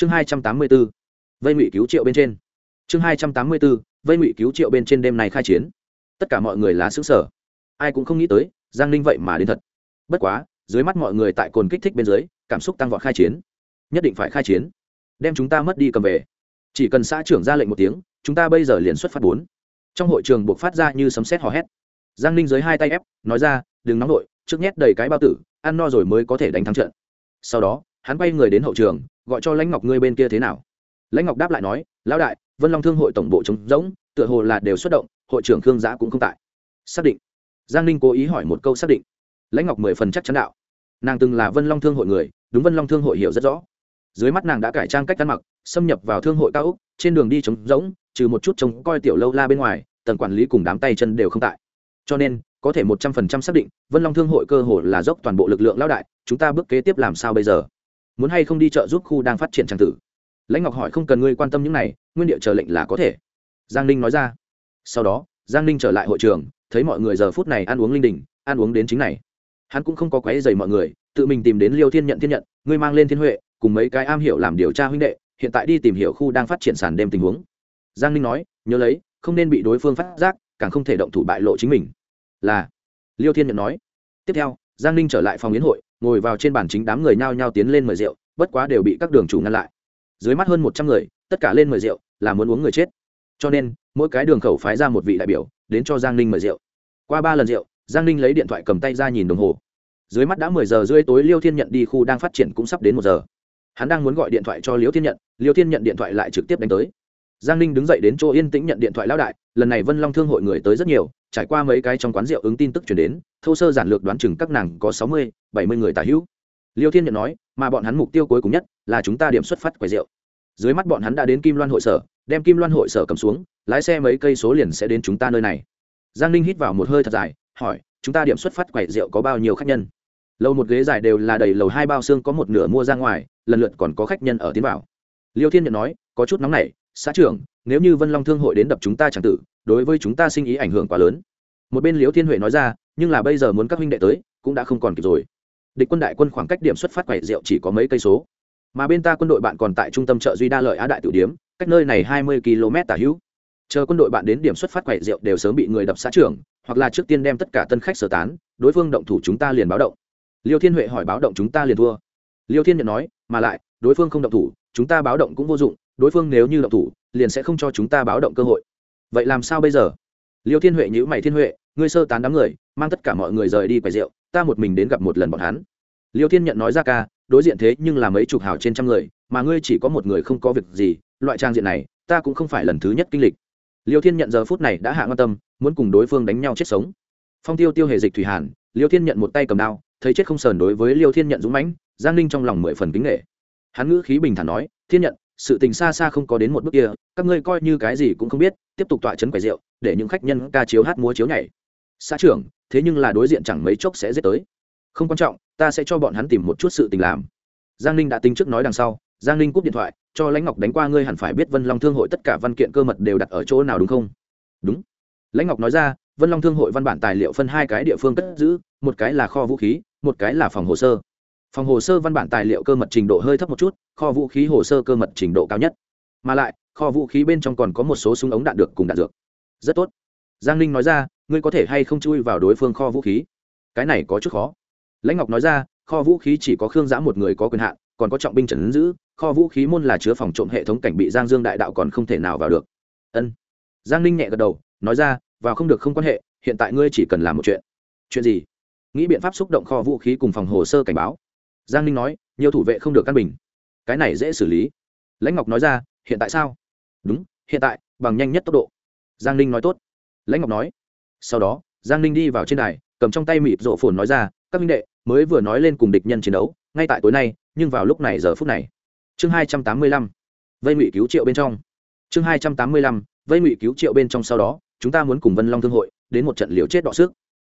chương hai trăm tám mươi b ố vây ngụy cứu triệu bên trên. Chương hai trăm tám mươi b ố vây ngụy cứu triệu bên trên đêm này khai chiến. Tất cả mọi người là xứ sở ai cũng không nghĩ tới, giang ninh vậy mà đến thật. Bất quá, dưới mắt mọi người tại cồn kích thích bên dưới, cảm xúc tăng vọt khai chiến. Nhất định phải khai chiến. Đem chúng ta mất đi cầm về. Chỉ cần xã trưởng ra lệnh một tiếng, chúng ta bây giờ liền xuất phát bốn. Trong hội trường buộc phát ra như sấm sét hò hét. Giang ninh dưới hai tay ép, nói ra, đừng nóng nổi trước nhét đầy cái bao tử, ăn no rồi mới có thể đánh thắng trận. Sau đó hắn quay người đến hậu trường, gọi cho lãnh ngọc ngươi bên kia thế nào. Lãnh ngọc đáp lại nói, lão đại, vân long thương hội tổng bộ trống rỗng, tựa hồ là đều xuất động, hội trưởng khương giã cũng không tại. Xác định. Giang ninh cố ý hỏi một câu xác định. Lãnh ngọc mười phần chắc chắn đạo. Nàng từng là vân long thương hội người, đúng vân long thương hội hiểu rất rõ. Dưới mắt nàng đã cải trang cách ăn mặc, xâm nhập vào thương hội cao úc trên đường đi trống rỗng, trừ một chút trông coi tiểu lâu la bên ngoài, tầng quản lý cùng đám tay chân đều không tại. Cho nên, có thể một trăm phần trăm xác định, vân long thương hội cơ hồ là dốc toàn bộ lực lượng lao đại, chúng ta bước kế tiếp làm sao bây giờ? Muốn hay không đi chợ giúp khu đang phát triển trang tử? Lãnh ngọc hỏi, không cần ngươi quan tâm những này, nguyên địa chờ lệnh là có thể. Giang ninh nói ra. Sau đó, giang ninh trở lại hội trường, thấy mọi người giờ phút này ăn uống linh đình, ăn uống đến chính này. Hắn cũng không có quấy dày mọi người, tự mình tìm đến liêu thiên nhận thiên nhận, ngươi mang lên thiên huệ, cùng mấy cái am hiểu làm điều tra huynh đệ, hiện tại đi tìm hiểu khu đang phát triển sàn đêm tình huống. Giang ninh nói, nhớ lấy, không nên bị đối phương phát giác, càng không thể động thủ bại lộ chính mình. Là, liêu thiên nhận nói. Tiếp theo, giang ninh trở lại phòng yến hội ngồi vào trên bàn chính đám người nhao nhao tiến lên mời rượu, bất quá đều bị các đường chủ ngăn lại. Dưới mắt hơn một trăm người, tất cả lên mời rượu, là muốn uống người chết. Cho nên, mỗi cái đường khẩu phái ra một vị đại biểu, đến cho giang ninh mời rượu. Qua ba lần rượu, giang ninh lấy điện thoại cầm tay ra nhìn đồng hồ. Dưới mắt đã mười giờ rưỡi tối, liêu thiên nhận đi khu đang phát triển cũng sắp đến một giờ. Hắn đang muốn gọi điện thoại cho liêu thiên nhận, liêu thiên nhận điện thoại lại trực tiếp đánh tới giang ninh đứng dậy đến chỗ yên tĩnh nhận điện thoại lão đại, lần này vân long thương hội người tới rất nhiều, trải qua mấy cái trong quán rượu ứng tin tức chuyển đến, thô sơ giản lược đoán chừng các nàng có sáu mươi, bảy mươi người tả hữu. Liêu thiên nhận nói, mà bọn hắn mục tiêu cuối cùng nhất là chúng ta điểm xuất phát quầy rượu. Dưới mắt bọn hắn đã đến kim loan hội sở, đem kim loan hội sở cầm xuống, lái xe mấy cây số liền sẽ đến chúng ta nơi này. Giang ninh hít vào một hơi thật dài, hỏi, chúng ta điểm xuất phát quầy rượu có bao nhiêu khách nhân? Lầu một ghế dài đều là đầy lầu hai bao xương có một nửa mua ra ngoài, lần lượt còn có khách nhân ở tiến vào. Liêu thiên nhận nói, có chút nóng này xã trưởng, nếu như vân long thương hội đến đập chúng ta chẳng tử, đối với chúng ta sinh ý ảnh hưởng quá lớn. Một bên liêu thiên huệ nói ra, nhưng là bây giờ muốn các huynh đệ tới, cũng đã không còn kịp rồi. Địch quân đại quân khoảng cách điểm xuất phát quẻ rượu chỉ có mấy cây số. Mà bên ta quân đội bạn còn tại trung tâm chợ duy đa lợi á đại tử điếm, cách nơi này hai mươi km tả hữu. Chờ quân đội bạn đến điểm xuất phát quẻ rượu đều sớm bị người đập xã trưởng, hoặc là trước tiên đem tất cả tân khách sơ tán, đối phương động thủ chúng ta liền báo động. Liêu thiên huệ hỏi báo động chúng ta liền thua. Liêu thiên nhận nói, mà lại, đối phương không động thủ, chúng ta báo động cũng vô dụng đối phương nếu như động thủ, liền sẽ không cho chúng ta báo động cơ hội. Vậy làm sao bây giờ? Liêu thiên huệ nhữ mày thiên huệ, ngươi sơ tán đám người, mang tất cả mọi người rời đi quầy rượu, ta một mình đến gặp một lần bọn hắn. Liêu thiên nhận nói ra ca, đối diện thế nhưng là mấy chục hào trên trăm người, mà ngươi chỉ có một người không có việc gì, loại trang diện này, ta cũng không phải lần thứ nhất kinh lịch. Liêu thiên nhận giờ phút này đã hạ quan tâm, muốn cùng đối phương đánh nhau chết sống. Phong tiêu tiêu hề dịch thủy hàn, liêu thiên nhận một tay cầm đao, thấy chết không sờn đối với liêu thiên nhận dũng mãnh, giang ninh trong lòng mười phần kính nghệ hắn ngữ khí bình thản nói, thiên nhận sự tình xa xa không có đến một bước kia, các ngươi coi như cái gì cũng không biết, tiếp tục tọa chấn quầy rượu, để những khách nhân ca chiếu hát múa chiếu nhảy. Xã trưởng, thế nhưng là đối diện chẳng mấy chốc sẽ giết tới. Không quan trọng, ta sẽ cho bọn hắn tìm một chút sự tình làm. Giang ninh đã tính trước nói đằng sau, giang ninh cúp điện thoại, cho lãnh ngọc đánh qua ngươi hẳn phải biết vân long thương hội tất cả văn kiện cơ mật đều đặt ở chỗ nào đúng không? Đúng. Lãnh ngọc nói ra, vân long thương hội văn bản tài liệu phân hai cái địa phương cất giữ, một cái là kho vũ khí, một cái là phòng hồ sơ phòng hồ sơ văn bản tài liệu cơ mật trình độ hơi thấp một chút, kho vũ khí hồ sơ cơ mật trình độ cao nhất. Mà lại, kho vũ khí bên trong còn có một số súng ống đạn được cùng đạn dược. Rất tốt. Giang ninh nói ra, ngươi có thể hay không chui vào đối phương kho vũ khí? Cái này có chút khó. Lãnh ngọc nói ra, kho vũ khí chỉ có khương giã một người có quyền hạn, còn có trọng binh trần ứng giữ kho vũ khí môn là chứa phòng trộm hệ thống cảnh bị giang dương đại đạo còn không thể nào vào được. Ân. Giang ninh nhẹ gật đầu, nói ra, vào không được không quan hệ, hiện tại ngươi chỉ cần làm một chuyện. Chuyện gì? Nghĩ biện pháp xúc động kho vũ khí cùng phòng hồ sơ cảnh báo giang ninh nói, nhiều thủ vệ không được căn bình. Cái này dễ xử lý. Lãnh ngọc nói ra, hiện tại sao? Đúng, hiện tại, bằng nhanh nhất tốc độ. Giang ninh nói tốt. Lãnh ngọc nói. Sau đó, giang ninh đi vào trên đài, cầm trong tay mịp rộ phồn nói ra, các minh đệ, mới vừa nói lên cùng địch nhân chiến đấu, ngay tại tối nay, nhưng vào lúc này giờ phút này. Chương hai trăm tám mươi lăm. Vây ngụy cứu triệu bên trong. Chương hai trăm tám mươi lăm. Vây ngụy cứu triệu bên trong sau đó, chúng ta muốn cùng vân long thương hội, đến một trận liều chết đọ sức.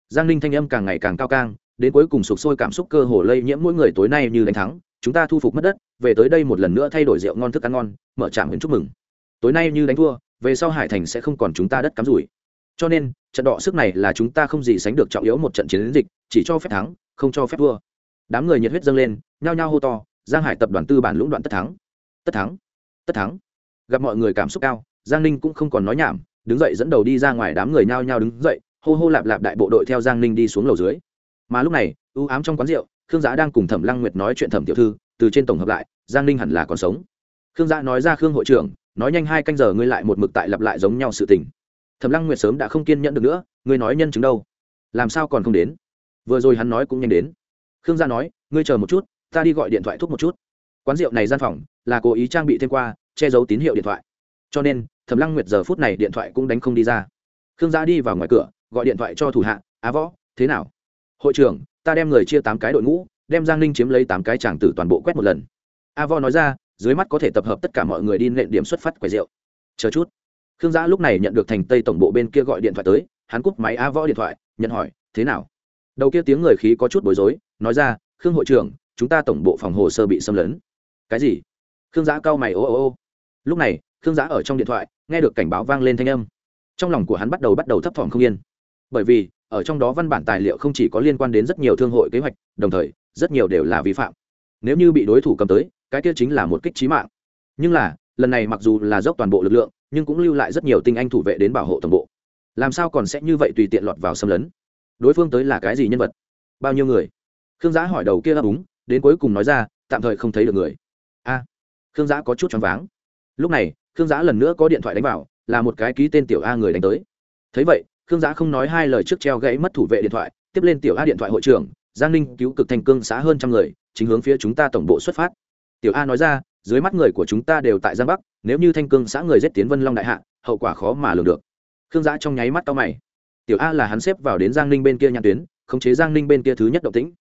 Giang ninh thanh âm càng ngày càng cao càng đến cuối cùng sụp sôi cảm xúc cơ hồ lây nhiễm mỗi người tối nay như đánh thắng. Chúng ta thu phục mất đất, về tới đây một lần nữa thay đổi rượu ngon thức ăn ngon, mở trạm huyền chúc mừng. Tối nay như đánh thua, về sau hải thành sẽ không còn chúng ta đất cắm rủi. Cho nên, trận đọ sức này là chúng ta không gì sánh được trọng yếu một trận chiến dịch, chỉ cho phép thắng, không cho phép thua. Đám người nhiệt huyết dâng lên, nhao nhao hô to, giang hải tập đoàn tư bản lũng đoạn tất thắng tất thắng tất thắng. Gặp mọi người cảm xúc cao, giang ninh cũng không còn nói nhảm, đứng dậy dẫn đầu đi ra ngoài đám người nhao nhao đứng dậy, hô hô lạp lạp đại bộ đội theo giang ninh đi xuống lầu dưới mà lúc này, ưu ám trong quán rượu, khương giã đang cùng thẩm lăng nguyệt nói chuyện thẩm tiểu thư, từ trên tổng hợp lại, giang ninh hẳn là còn sống. Khương giã nói ra khương hội trưởng, nói nhanh hai canh giờ ngươi lại một mực tại lặp lại giống nhau sự tình. Thẩm lăng nguyệt sớm đã không kiên nhẫn được nữa, ngươi nói nhân chứng đâu? Làm sao còn không đến? Vừa rồi hắn nói cũng nhanh đến. Khương gia nói, ngươi chờ một chút, ta đi gọi điện thoại thúc một chút. Quán rượu này gian phòng, là cố ý trang bị thêm qua, che giấu tín hiệu điện thoại. Cho nên, thẩm lăng nguyệt giờ phút này điện thoại cũng đánh không đi ra. Khương gia đi vào ngoài cửa, gọi điện thoại cho thủ hạ, á võ, thế nào? Hội trưởng, ta đem người chia tám cái đội ngũ, đem giang ninh chiếm lấy tám cái tràng tử toàn bộ quét một lần. A võ nói ra, dưới mắt có thể tập hợp tất cả mọi người đi nện điểm xuất phát quầy rượu. Chờ chút. Khương giã lúc này nhận được thành tây tổng bộ bên kia gọi điện thoại tới, hắn cúp máy a võ điện thoại, nhận hỏi, thế nào? Đầu kia tiếng người khí có chút bối rối, nói ra, khương hội trưởng, chúng ta tổng bộ phòng hồ sơ bị xâm lấn. Cái gì? Khương giã cau mày, ô ô ô. Lúc này, khương giã ở trong điện thoại, nghe được cảnh báo vang lên thanh âm. Trong lòng của hắn bắt đầu bắt đầu thấp thỏm không yên. Bởi vì ở trong đó văn bản tài liệu không chỉ có liên quan đến rất nhiều thương hội kế hoạch, đồng thời, rất nhiều đều là vi phạm. Nếu như bị đối thủ cầm tới, cái kia chính là một kích trí mạng. Nhưng là, lần này mặc dù là dốc toàn bộ lực lượng, nhưng cũng lưu lại rất nhiều tinh anh thủ vệ đến bảo hộ toàn bộ. Làm sao còn sẽ như vậy tùy tiện lọt vào xâm lấn? Đối phương tới là cái gì nhân vật? Bao nhiêu người? Khương giã hỏi đầu kia ấp úng đến cuối cùng nói ra, tạm thời không thấy được người. A, khương giã có chút choáng váng. Lúc này, khương giã lần nữa có điện thoại đánh vào, là một cái ký tên tiểu a người đánh tới. Thấy vậy khương giã không nói hai lời trước treo gãy mất thủ vệ điện thoại, tiếp lên tiểu a điện thoại hội trưởng, giang ninh cứu cực thành cương xã hơn trăm người, chính hướng phía chúng ta tổng bộ xuất phát. Tiểu a nói ra, dưới mắt người của chúng ta đều tại giang bắc, nếu như thanh cương xã người giết tiến vân long đại hạ, hậu quả khó mà lường được. Khương giã trong nháy mắt tao mày. Tiểu a là hắn xếp vào đến giang ninh bên kia nhãn tuyến, khống chế giang ninh bên kia thứ nhất động tĩnh.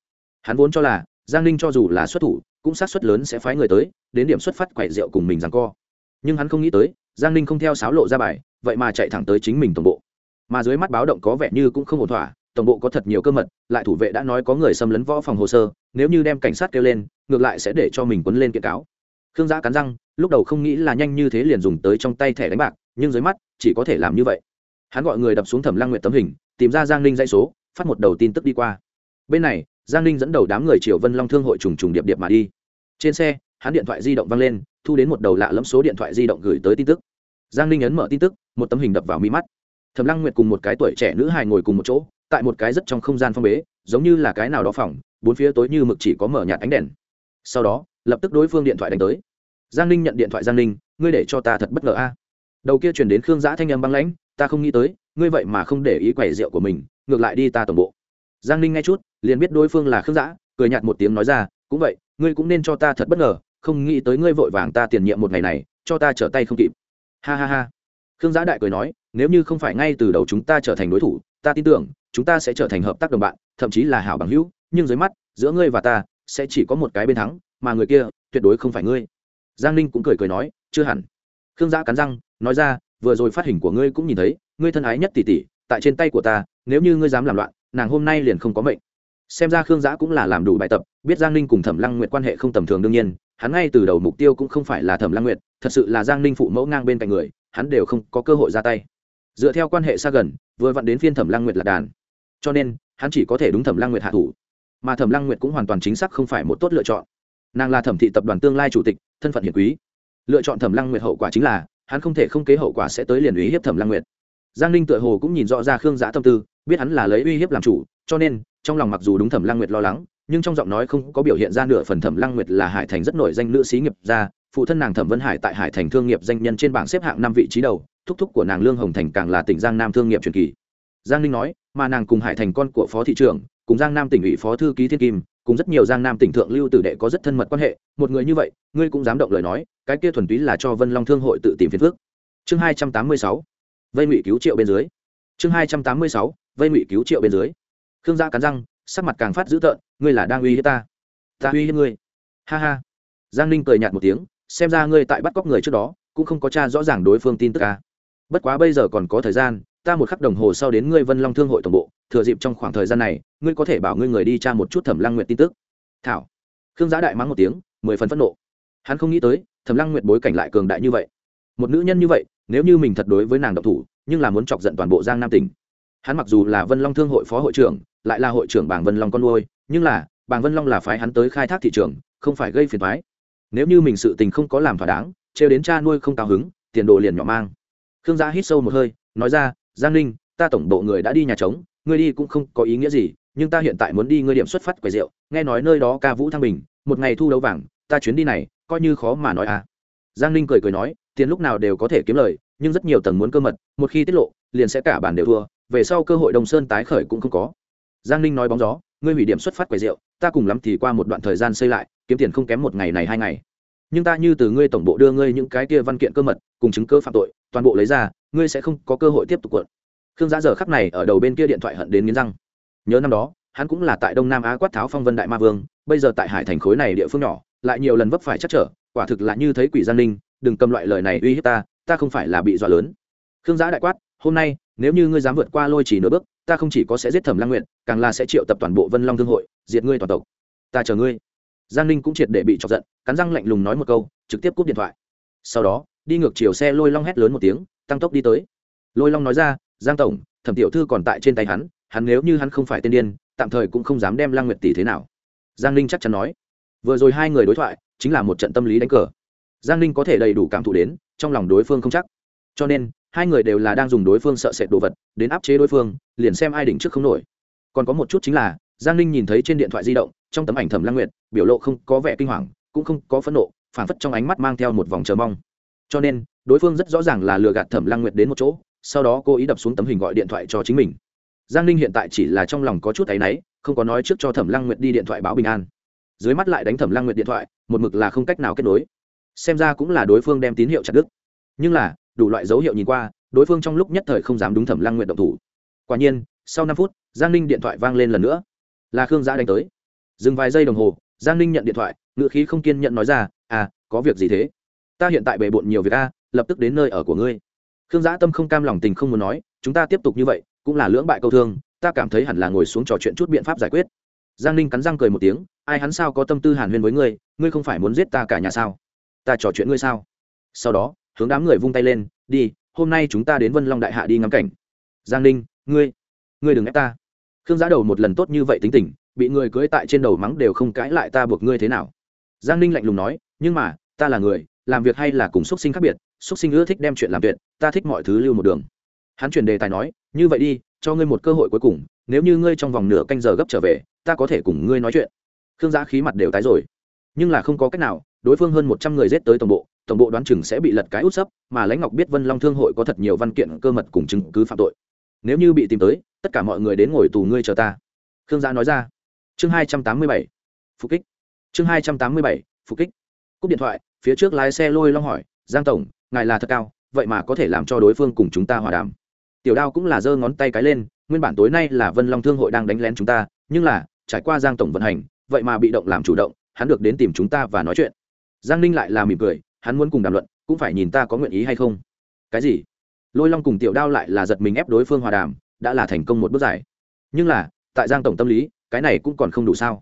Hắn vốn cho là, giang ninh cho dù là xuất thủ, cũng sát xuất lớn sẽ phái người tới, đến điểm xuất phát quậy rượu cùng mình rằng co. Nhưng hắn không nghĩ tới, giang ninh không theo sáo lộ ra bài, vậy mà chạy thẳng tới chính mình tổng bộ mà dưới mắt báo động có vẻ như cũng không ổn thỏa, tổng bộ có thật nhiều cơ mật, lại thủ vệ đã nói có người xâm lấn võ phòng hồ sơ, nếu như đem cảnh sát kêu lên, ngược lại sẽ để cho mình quấn lên kiện cáo. Khương giã cắn răng, lúc đầu không nghĩ là nhanh như thế liền dùng tới trong tay thẻ đánh bạc, nhưng dưới mắt, chỉ có thể làm như vậy. Hắn gọi người đập xuống thẩm lăng nguyện tấm hình, tìm ra giang ninh dãy số, phát một đầu tin tức đi qua. Bên này, giang ninh dẫn đầu đám người triều vân long thương hội trùng trùng điệp điệp mà đi. Trên xe, hắn điện thoại di động văng lên, thu đến một đầu lạ lẫm số điện thoại di động gửi tới tin tức. Giang ninh ấn mở tin tức, một tấm hình đập vào mi mắt thẩm lăng nguyệt cùng một cái tuổi trẻ nữ hài ngồi cùng một chỗ, tại một cái rất trong không gian phong bế, giống như là cái nào đó phòng, bốn phía tối như mực chỉ có mở nhạt ánh đèn. Sau đó, lập tức đối phương điện thoại đánh tới. Giang ninh nhận điện thoại giang ninh, ngươi để cho ta thật bất ngờ a. Đầu kia chuyển đến khương giã thanh âm băng lãnh, ta không nghĩ tới, ngươi vậy mà không để ý quầy rượu của mình, ngược lại đi ta tổng bộ. Giang ninh nghe chút, liền biết đối phương là khương giã, cười nhạt một tiếng nói ra, cũng vậy, ngươi cũng nên cho ta thật bất ngờ, không nghĩ tới ngươi vội vàng ta tiền nhiệm một ngày này, cho ta trở tay không kịp. Ha ha ha khương giã đại cười nói, nếu như không phải ngay từ đầu chúng ta trở thành đối thủ, ta tin tưởng, chúng ta sẽ trở thành hợp tác đồng bạn, thậm chí là hảo bằng hữu, nhưng dưới mắt, giữa ngươi và ta, sẽ chỉ có một cái bên thắng, mà người kia, tuyệt đối không phải ngươi. Giang ninh cũng cười cười nói, chưa hẳn. Khương giã cắn răng, nói ra, vừa rồi phát hình của ngươi cũng nhìn thấy, ngươi thân ái nhất tỷ tỷ, tại trên tay của ta, nếu như ngươi dám làm loạn, nàng hôm nay liền không có mệnh. Xem ra khương giã cũng là làm đủ bài tập, biết giang ninh cùng thẩm lăng nguyệt quan hệ không tầm thường đương nhiên, hắn ngay từ đầu mục tiêu cũng không phải là thẩm lăng nguyệt, thật sự là giang ninh phụ mẫu ngang bên cạnh người hắn đều không có cơ hội ra tay. Dựa theo quan hệ xa gần, vừa vặn đến phiên thẩm lăng nguyệt là đàn. Cho nên, hắn chỉ có thể đúng thẩm lăng nguyệt hạ thủ. Mà thẩm lăng nguyệt cũng hoàn toàn chính xác không phải một tốt lựa chọn. Nàng là thẩm thị tập đoàn tương lai chủ tịch, thân phận hiển quý. Lựa chọn thẩm lăng nguyệt hậu quả chính là, hắn không thể không kế hậu quả sẽ tới liền uy hiếp thẩm lăng nguyệt. Giang ninh tựa hồ cũng nhìn rõ ra khương giã tâm tư, biết hắn là lấy uy hiếp làm chủ, cho nên, trong lòng mặc dù đúng thẩm lăng nguyệt lo lắng, nhưng trong giọng nói không có biểu hiện ra nửa phần thẩm lăng nguyệt là hải thành rất nổi danh nữ sĩ nghiệp gia phụ thân nàng thẩm vân hải tại hải thành thương nghiệp danh nhân trên bảng xếp hạng năm vị trí đầu, thúc thúc của nàng lương hồng thành càng là tỉnh giang nam thương nghiệp truyền kỳ. Giang ninh nói, mà nàng cùng hải thành con của phó thị trưởng, cùng giang nam tỉnh ủy phó thư ký thiên kim, cùng rất nhiều giang nam tỉnh thượng lưu tử đệ có rất thân mật quan hệ, một người như vậy, ngươi cũng dám động lời nói, cái kia thuần túy là cho vân long thương hội tự tìm phiền phước chương hai trăm tám mươi sáu, vây ngụy cứu triệu bên dưới. Chương hai trăm tám mươi sáu, vây ngụy cứu triệu bên dưới. Khương gia cắn răng, sắc mặt càng phát dữ tợn, ngươi là đang uy hiếp ta. Ta uy hiếp ngươi. Ha ha. Giang ninh cười nhạt một tiếng xem ra ngươi tại bắt cóc người trước đó, cũng không có cha rõ ràng đối phương tin tức ca bất quá bây giờ còn có thời gian, ta một khắc đồng hồ sau đến ngươi vân long thương hội tổng bộ, thừa dịp trong khoảng thời gian này, ngươi có thể bảo ngươi người đi tra một chút thẩm lăng nguyệt tin tức. Thảo. Khương Giá đại mắng một tiếng, mười phần phẫn nộ. Hắn không nghĩ tới, thẩm lăng nguyệt bối cảnh lại cường đại như vậy. Một nữ nhân như vậy, nếu như mình thật đối với nàng độc thủ, nhưng là muốn chọc giận toàn bộ giang nam tỉnh. Hắn mặc dù là vân long thương hội phó hội trưởng, lại là hội trưởng bảng vân long con nuôi, nhưng là, bảng vân long là phái hắn tới khai thác thị trường, không phải gây phiền thoái nếu như mình sự tình không có làm thỏa đáng, trêu đến cha nuôi không cao hứng, tiền đồ liền nhỏ mang. Khương gia hít sâu một hơi, nói ra, giang ninh, ta tổng bộ người đã đi nhà trống, ngươi đi cũng không có ý nghĩa gì, nhưng ta hiện tại muốn đi ngươi điểm xuất phát quầy rượu, nghe nói nơi đó ca vũ thăng bình, một ngày thu đấu vàng, ta chuyến đi này, coi như khó mà nói à. Giang ninh cười cười nói, tiền lúc nào đều có thể kiếm lời, nhưng rất nhiều tầng muốn cơ mật, một khi tiết lộ, liền sẽ cả bản đều thua, về sau cơ hội đồng sơn tái khởi cũng không có giang ninh nói bóng gió, ngươi hủy điểm xuất phát quầy rượu, ta cùng lắm thì qua một đoạn thời gian xây lại, kiếm tiền không kém một ngày này hai ngày. Nhưng ta như từ ngươi tổng bộ đưa ngươi những cái kia văn kiện cơ mật, cùng chứng cơ phạm tội, toàn bộ lấy ra, ngươi sẽ không có cơ hội tiếp tục cuộn. Khương giã giờ khắp này ở đầu bên kia điện thoại hận đến nghiến răng. Nhớ năm đó, hắn cũng là tại đông nam á quát tháo phong vân đại ma vương, bây giờ tại hải thành khối này địa phương nhỏ, lại nhiều lần vấp phải chắc trở, quả thực là như thấy quỷ giang ninh, đừng cầm loại lời này uy hiếp ta ta không phải là bị dọa lớn. Khương giã đại quát, hôm nay, nếu như ngươi dám vượt qua lôi chỉ nửa bước ta không chỉ có sẽ giết thẩm lang nguyện càng là sẽ triệu tập toàn bộ vân long thương hội, diệt ngươi toàn tộc. Ta chờ ngươi. Giang ninh cũng triệt để bị chọc giận, cắn răng lạnh lùng nói một câu, trực tiếp cúp điện thoại. Sau đó, đi ngược chiều xe lôi long hét lớn một tiếng, tăng tốc đi tới. Lôi long nói ra, giang tổng, thẩm tiểu thư còn tại trên tay hắn hắn nếu như hắn không phải tên điên, tạm thời cũng không dám đem lang nguyệt tỷ thế nào. Giang ninh chắc chắn nói. Vừa rồi hai người đối thoại, chính là một trận tâm lý đánh cờ. Giang ninh có thể đầy đủ cảm thụ đến, trong lòng đối phương không chắc. Cho nên hai người đều là đang dùng đối phương sợ sệt đồ vật, đến áp chế đối phương, liền xem ai đỉnh trước không nổi. Còn có một chút chính là, giang ninh nhìn thấy trên điện thoại di động, trong tấm ảnh thẩm lang nguyệt, biểu lộ không có vẻ kinh hoàng, cũng không có phẫn nộ phản phất trong ánh mắt mang theo một vòng chờ mong. Cho nên, đối phương rất rõ ràng là lừa gạt thẩm lang nguyệt đến một chỗ, sau đó cô ý đập xuống tấm hình gọi điện thoại cho chính mình. Giang ninh hiện tại chỉ là trong lòng có chút áy náy, không có nói trước cho thẩm lăng nguyệt đi điện thoại báo bình an. Dưới mắt lại đánh thẩm lăng nguyệt điện thoại, một mực là không cách nào kết nối. Xem ra cũng là đối phương đem tín hiệu chặt đứt. Nhưng là đủ loại dấu hiệu nhìn qua, đối phương trong lúc nhất thời không dám đúng thẩm lăng nguyện động thủ. Quả nhiên, sau năm phút, giang ninh điện thoại vang lên lần nữa. Là khương giã đánh tới. Dừng vài giây đồng hồ, giang ninh nhận điện thoại ngựa khí không kiên nhận nói ra à có việc gì thế? Ta hiện tại bề bộn nhiều việc a, lập tức đến nơi ở của ngươi. Khương giã tâm không cam lòng tình không muốn nói, chúng ta tiếp tục như vậy, cũng là lưỡng bại câu thương, ta cảm thấy hẳn là ngồi xuống trò chuyện chút biện pháp giải quyết. Giang ninh cắn răng cười một tiếng, ai hắn sao có tâm tư hàn huyên với ngươi ngươi không phải muốn giết ta cả nhà sao? Ta trò chuyện ngươi sao? Sau đó hướng đám người vung tay lên, đi, hôm nay chúng ta đến vân long đại hạ đi ngắm cảnh. Giang ninh, ngươi ngươi đừng ép ta. Khương giá đầu một lần tốt như vậy tính tình, bị người cưới tại trên đầu mắng đều không cãi lại ta buộc ngươi thế nào. Giang ninh lạnh lùng nói, nhưng mà, ta là người, làm việc hay là cùng x u ấ t sinh khác biệt x u ấ t sinh ưa thích đem chuyện làm tuyệt, ta thích mọi thứ lưu một đường. Hắn chuyển đề tài nói, như vậy đi, cho ngươi một cơ hội cuối cùng, nếu như ngươi trong vòng nửa canh giờ gấp trở về, ta có thể cùng ngươi nói chuyện. Khương giá khí mặt đều tái rồi. Nhưng là không có cách nào, đối phương hơn một trăm người rết tới tổng bộ tổng bộ đoán chừng sẽ bị lật cái út sấp, mà lãnh ngọc biết vân long thương hội có thật nhiều văn kiện cơ mật cùng chứng cứ phạm tội. Nếu như bị tìm tới, tất cả mọi người đến ngồi tù ngươi chờ ta. Khương gia nói ra. Chương hai trăm tám mươi bảy, phục kích. Chương hai trăm tám mươi bảy, phục kích. Cúp điện thoại, phía trước lái xe lôi long hỏi, giang tổng, ngài là thật cao, vậy mà có thể làm cho đối phương cùng chúng ta hòa đàm. Tiểu đao cũng là giơ ngón tay cái lên, nguyên bản tối nay là vân long thương hội đang đánh lén chúng ta, nhưng là, trải qua giang tổng vận hành, vậy mà bị động làm chủ động, hắn được đến tìm chúng ta và nói chuyện. Giang ninh lại là mỉm cười hắn muốn cùng đàm luận, cũng phải nhìn ta có nguyện ý hay không. Cái gì? Lôi long cùng tiểu đao lại là giật mình ép đối phương hòa đàm, đã là thành công một bước giải. Nhưng là, tại giang tổng tâm lý, cái này cũng còn không đủ sao.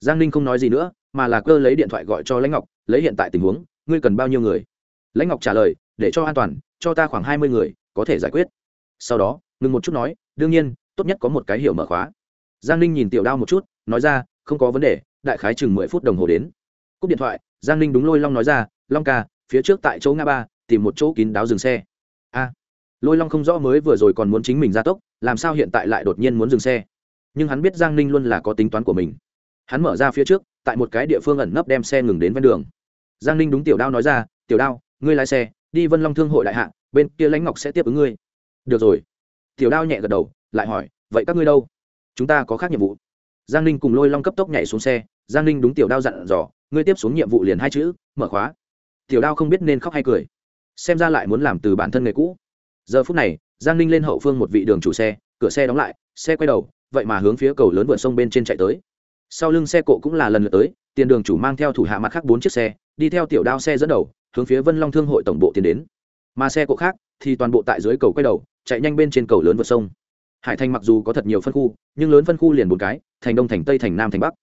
Giang ninh không nói gì nữa, mà là cơ lấy điện thoại gọi cho lãnh ngọc, lấy hiện tại tình huống, ngươi cần bao nhiêu người? Lãnh ngọc trả lời, để cho an toàn, cho ta khoảng hai mươi người, có thể giải quyết. Sau đó, ngừng một chút nói, đương nhiên, tốt nhất có một cái hiểu mở khóa. Giang ninh nhìn tiểu đao một chút, nói ra, không có vấn đề, đại khái chừng mười phút đồng hồ đến. Cúp điện thoại, giang ninh đúng lôi long nói ra long ca, phía trước tại chỗ ngã ba, tìm một chỗ kín đáo dừng xe. A. Lôi long không rõ mới vừa rồi còn muốn chính mình ra tốc, làm sao hiện tại lại đột nhiên muốn dừng xe? Nhưng hắn biết giang ninh luôn là có tính toán của mình. Hắn mở ra phía trước, tại một cái địa phương ẩn nấp đem xe ngừng đến ven đường. Giang ninh đúng tiểu đao nói ra, tiểu đao, ngươi lái xe, đi vân long thương hội đại hạ, bên kia lãnh ngọc sẽ tiếp ứng ngươi. Được rồi. Tiểu đao nhẹ gật đầu, lại hỏi, vậy các ngươi đâu? Chúng ta có khác nhiệm vụ. Giang ninh cùng lôi long cấp tốc nhảy xuống xe. Giang ninh đúng tiểu đao dặn dò, ngươi tiếp xuống nhiệm vụ liền hai chữ, mở khóa tiểu đao không biết nên khóc hay cười. Xem ra lại muốn làm từ bản thân nghề cũ. Giờ phút này, giang ninh lên hậu phương một vị đường chủ xe, cửa xe đóng lại, xe quay đầu, vậy mà hướng phía cầu lớn vượt sông bên trên chạy tới. Sau lưng xe cộ cũng là lần lượt tới, tiền đường chủ mang theo thủ hạ mặt khác bốn chiếc xe, đi theo tiểu đao xe dẫn đầu, hướng phía vân long thương hội tổng bộ tiến đến. Mà xe cộ khác thì toàn bộ tại dưới cầu quay đầu, chạy nhanh bên trên cầu lớn vượt sông. Hải thành mặc dù có thật nhiều phân khu, nhưng lớn phân khu liền một cái, thành đông, thành tây, thành nam, thành bắc.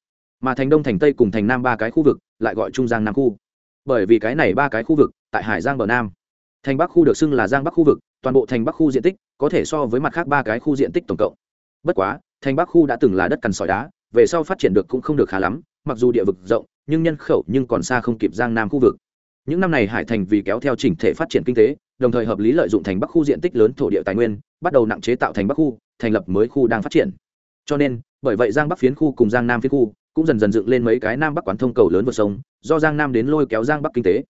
Mà thành đông, thành tây cùng thành nam ba cái khu vực, lại gọi trung giang nam khu bởi vì cái này ba cái khu vực, tại hải giang bờ nam. Thành bắc khu được xưng là giang bắc khu vực, toàn bộ thành bắc khu diện tích có thể so với mặt khác ba cái khu diện tích tổng cộng. Bất quá, thành bắc khu đã từng là đất cằn sỏi đá, về sau phát triển được cũng không được khá lắm, mặc dù địa vực rộng, nhưng nhân khẩu nhưng còn xa không kịp giang nam khu vực. Những năm này hải thành vì kéo theo chỉnh thể phát triển kinh tế, đồng thời hợp lý lợi dụng thành bắc khu diện tích lớn thổ địa tài nguyên, bắt đầu nặng chế tạo thành bắc khu, thành lập mới khu đang phát triển. Cho nên, bởi vậy giang bắc phiến khu cùng giang nam phiến khu cũng dần dần dựng lên mấy cái nam bắc quán thông cầu lớn vượt sông, do giang nam đến lôi kéo giang bắc kinh tế.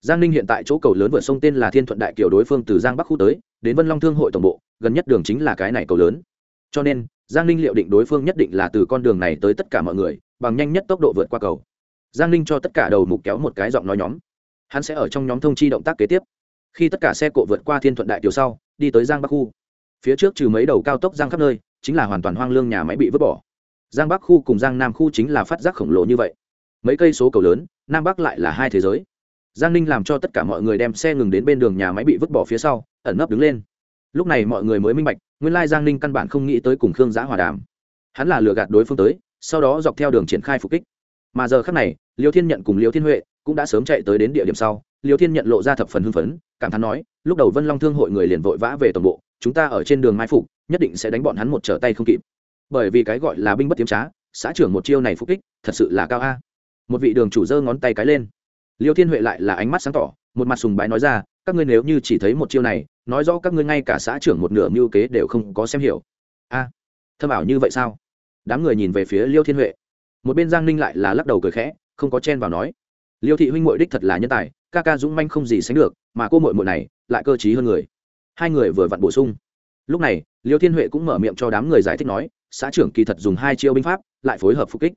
Giang ninh hiện tại chỗ cầu lớn vượt sông tên là thiên thuận đại kiều đối phương từ giang bắc khu tới, đến vân long thương hội tổng bộ, gần nhất đường chính là cái này cầu lớn. Cho nên, giang ninh liệu định đối phương nhất định là từ con đường này tới tất cả mọi người, bằng nhanh nhất tốc độ vượt qua cầu. Giang ninh cho tất cả đầu mục kéo một cái giọng nói nhóm. Hắn sẽ ở trong nhóm thông chi động tác kế tiếp. Khi tất cả xe cộ vượt qua thiên thuận đại kiều sau, đi tới giang bắc khu. Phía trước trừ mấy đầu cao tốc giang khắp nơi, chính là hoàn toàn hoang lương nhà máy bị vứt bỏ giang bắc khu cùng giang nam khu chính là phát giác khổng lồ như vậy. Mấy cây số cầu lớn, nam bắc lại là hai thế giới. Giang ninh làm cho tất cả mọi người đem xe ngừng đến bên đường nhà máy bị vứt bỏ phía sau, ẩn nấp đứng lên. Lúc này mọi người mới minh bạch, nguyên lai giang ninh căn bản không nghĩ tới cùng khương giã hòa đàm. Hắn là lừa gạt đối phương tới, sau đó dọc theo đường triển khai phục kích. Mà giờ khác này, liêu thiên nhận cùng liêu thiên huệ cũng đã sớm chạy tới đến địa điểm sau. Liêu thiên nhận lộ ra thập phần hưng phấn, cảm thán nói, lúc đầu vân long thương hội người liền vội vã về toàn bộ, chúng ta ở trên đường mai phục, nhất định sẽ đánh bọn hắn một trở tay không kịp bởi vì cái gọi là binh bất tiếm trá, xã trưởng một chiêu này phục kích, thật sự là cao a. Một vị đường chủ giơ ngón tay cái lên. Liêu thiên huệ lại là ánh mắt sáng tỏ, một mặt sùng bái nói ra, các ngươi nếu như chỉ thấy một chiêu này, nói rõ các ngươi ngay cả xã trưởng một nửa mưu kế đều không có xem hiểu. A, thâm ảo như vậy sao? Đám người nhìn về phía liêu thiên huệ. Một bên giang ninh lại là lắc đầu cười khẽ, không có chen vào nói. Liêu thị huynh mội đích thật là nhân tài, ca ca dũng manh không gì sánh được, mà cô mội mội này lại cơ t hơn người. Hai người vừa vặn bổ sung. Lúc này, liêu thiên huệ cũng mở miệng cho đám người giải thích nói xã trưởng kỳ thật dùng hai chiêu binh pháp, lại phối hợp phục kích.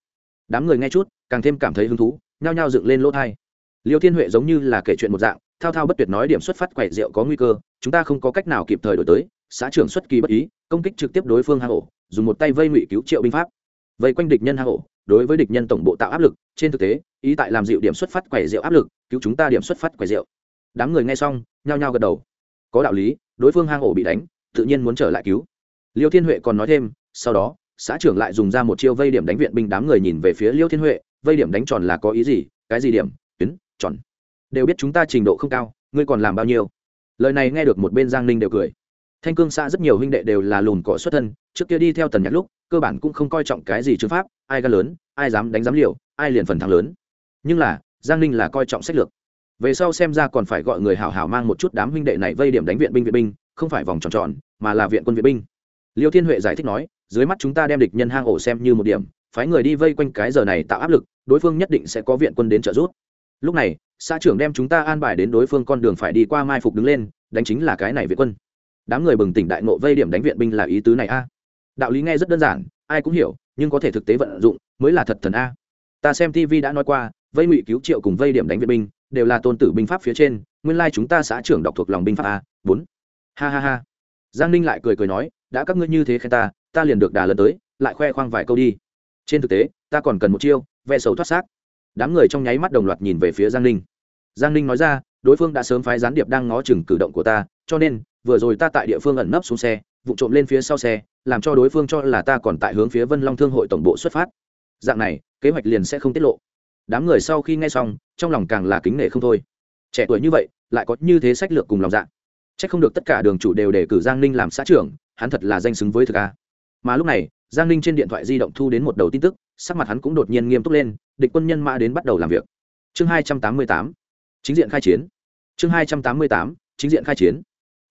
Đám người nghe chút, càng thêm cảm thấy hứng thú, nhao nhao dựng lên lỗ thai. Liêu thiên huệ giống như là kể chuyện một dạng, thao thao bất tuyệt nói điểm xuất phát quậy rượu có nguy cơ, chúng ta không có cách nào kịp thời đổi tới, xã trưởng xuất kỳ bất ý, công kích trực tiếp đối phương hang ổ, dùng một tay vây ngụy cứu triệu binh pháp. Vây quanh địch nhân hang ổ, đối với địch nhân tổng bộ tạo áp lực, trên thực tế, ý tại làm dịu điểm xuất phát quẻ rượu áp lực, cứu chúng ta điểm xuất phát quẻ rượu. Đám người nghe xong, nhao nhao gật đầu. Có đạo lý, đối phương hang ổ bị đánh, tự nhiên muốn trở lại cứu. Liêu thiên huệ còn nói thêm sau đó, xã trưởng lại dùng ra một chiêu vây điểm đánh viện binh đám người nhìn về phía liêu thiên huệ, vây điểm đánh tròn là có ý gì, cái gì điểm, tuyến, tròn. Đều biết chúng ta trình độ không cao, ngươi còn làm bao nhiêu? Lời này nghe được một bên giang ninh đều cười. Thanh cương xã rất nhiều huynh đệ đều là lùn cỏ xuất thân, trước kia đi theo tần nhạc lúc, cơ bản cũng không coi trọng cái gì chứng pháp, ai gan lớn, ai dám đánh giám liều, ai liền phần thắng lớn. Nhưng là, giang ninh là coi trọng sách lược. Về sau xem ra còn phải gọi người hảo hảo mang một chút đám huynh đệ này vây điểm đánh viện binh viện binh, không phải vòng tròn tròn, mà là viện quân viện binh. Liêu thiên huệ giải thích nói dưới mắt chúng ta đem địch nhân hang ổ xem như một điểm, phái người đi vây quanh cái giờ này tạo áp lực, đối phương nhất định sẽ có viện quân đến trợ giúp. Lúc này, xã trưởng đem chúng ta an bài đến đối phương con đường phải đi qua mai phục đứng lên, đánh chính là cái này viện quân. Đám người bừng tỉnh đại nộ vây điểm đánh viện binh là ý tứ này a. Đạo lý nghe rất đơn giản, ai cũng hiểu, nhưng có thể thực tế vận dụng, mới là thật thần a. Ta xem tv đã nói qua, vây ngụy cứu triệu cùng vây điểm đánh viện binh, đều là tôn tử binh pháp phía trên, nguyên lai chúng ta xã trưởng đọc thuộc lòng binh pháp a, bốn. Ha ha ha. Giang ninh lại cười cười nói, đã các ngươi như thế khen ta ta liền được đà lần tới, lại khoe khoang vài câu đi. Trên thực tế, ta còn cần một chiêu vẽ sầu thoát xác. Đám người trong nháy mắt đồng loạt nhìn về phía giang ninh. Giang ninh nói ra, đối phương đã sớm phái gián điệp đang ngó chừng cử động của ta, cho nên, vừa rồi ta tại địa phương ẩn nấp xuống xe, vụ trộm lên phía sau xe, làm cho đối phương cho là ta còn tại hướng phía vân long thương hội tổng bộ xuất phát. Dạng này, kế hoạch liền sẽ không tiết lộ. Đám người sau khi nghe xong, trong lòng càng là kính nể không thôi. Trẻ tuổi như vậy, lại có như thế sách lược cùng lòng dạ. C h ắ c không được tất cả đường chủ đều để cử giang ninh làm xã trưởng, hắn thật là danh xứng với thực a mà lúc này, giang ninh trên điện thoại di động thu đến một đầu tin tức, sắc mặt hắn cũng đột nhiên nghiêm túc lên, địch quân nhân mã đến bắt đầu làm việc. Chương hai trăm tám mươi tám, chính diện khai chiến. Chương hai trăm tám mươi tám, chính diện khai chiến.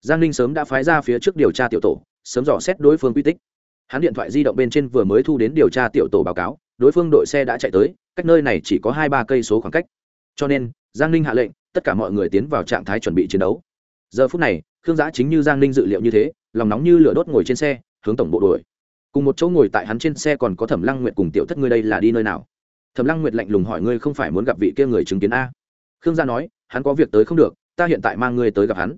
Giang ninh sớm đã phái ra phía trước điều tra tiểu tổ, sớm dò xét đối phương quy tích. Hắn điện thoại di động bên trên vừa mới thu đến điều tra tiểu tổ báo cáo, đối phương đội xe đã chạy tới, cách nơi này chỉ có hai ba cây số khoảng cách. Cho nên, giang ninh hạ lệnh, tất cả mọi người tiến vào trạng thái chuẩn bị chiến đấu. Giờ phút này, khương giã chính như giang ninh dự liệu như thế, lòng nóng như lửa đốt ngồi trên xe, hướng tổng bộ đuổi cùng một chỗ ngồi tại hắn trên xe còn có thẩm lăng nguyệt cùng tiểu thất ngươi đây là đi nơi nào? Thẩm lăng nguyệt lạnh lùng hỏi ngươi không phải muốn gặp vị kia người chứng kiến a? Khương gia nói, hắn có việc tới không được, ta hiện tại mang ngươi tới gặp hắn.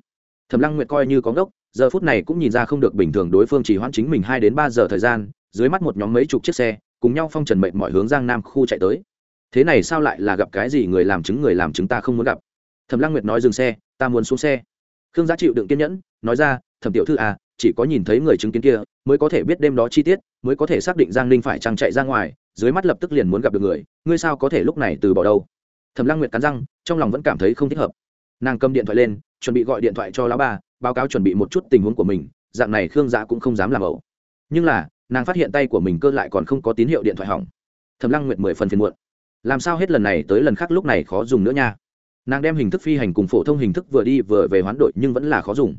Thẩm lăng nguyệt coi như có ngốc, giờ phút này cũng nhìn ra không được bình thường đối phương chỉ hoãn chính mình hai đến ba giờ thời gian, dưới mắt một nhóm mấy chục chiếc xe, cùng nhau phong trần mệnh mọi hướng giang nam khu chạy tới. Thế này sao lại là gặp cái gì người làm chứng người làm chứng ta không muốn gặp? Thẩm lăng nguyệt nói dừng xe, ta muốn xuống xe. Khương giá chịu đựng kiên nhẫn, nói ra, thẩm tiểu thư à chỉ có nhìn thấy người chứng kiến kia, mới có thể biết đêm đó chi tiết, mới có thể xác định giang ninh phải chăng chạy ra ngoài, dưới mắt lập tức liền muốn gặp được người, ngươi sao có thể lúc này từ bỏ đâu? Thẩm lăng nguyệt cắn răng, trong lòng vẫn cảm thấy không thích hợp. Nàng cầm điện thoại lên, chuẩn bị gọi điện thoại cho lão ba, báo cáo chuẩn bị một chút tình huống của mình, dạng này khương giã cũng không dám làm ẩu. Nhưng là, nàng phát hiện tay của mình cơ lại còn không có tín hiệu điện thoại hỏng. Thẩm lăng nguyệt mười phần phiền muộn. Làm sao hết lần này tới lần khác lúc này khó dùng nữa nha? Nàng đem hình thức phi hành cùng phổ thông hình thức vừa đi vừa về hoán đổi nhưng vẫn là khó dùng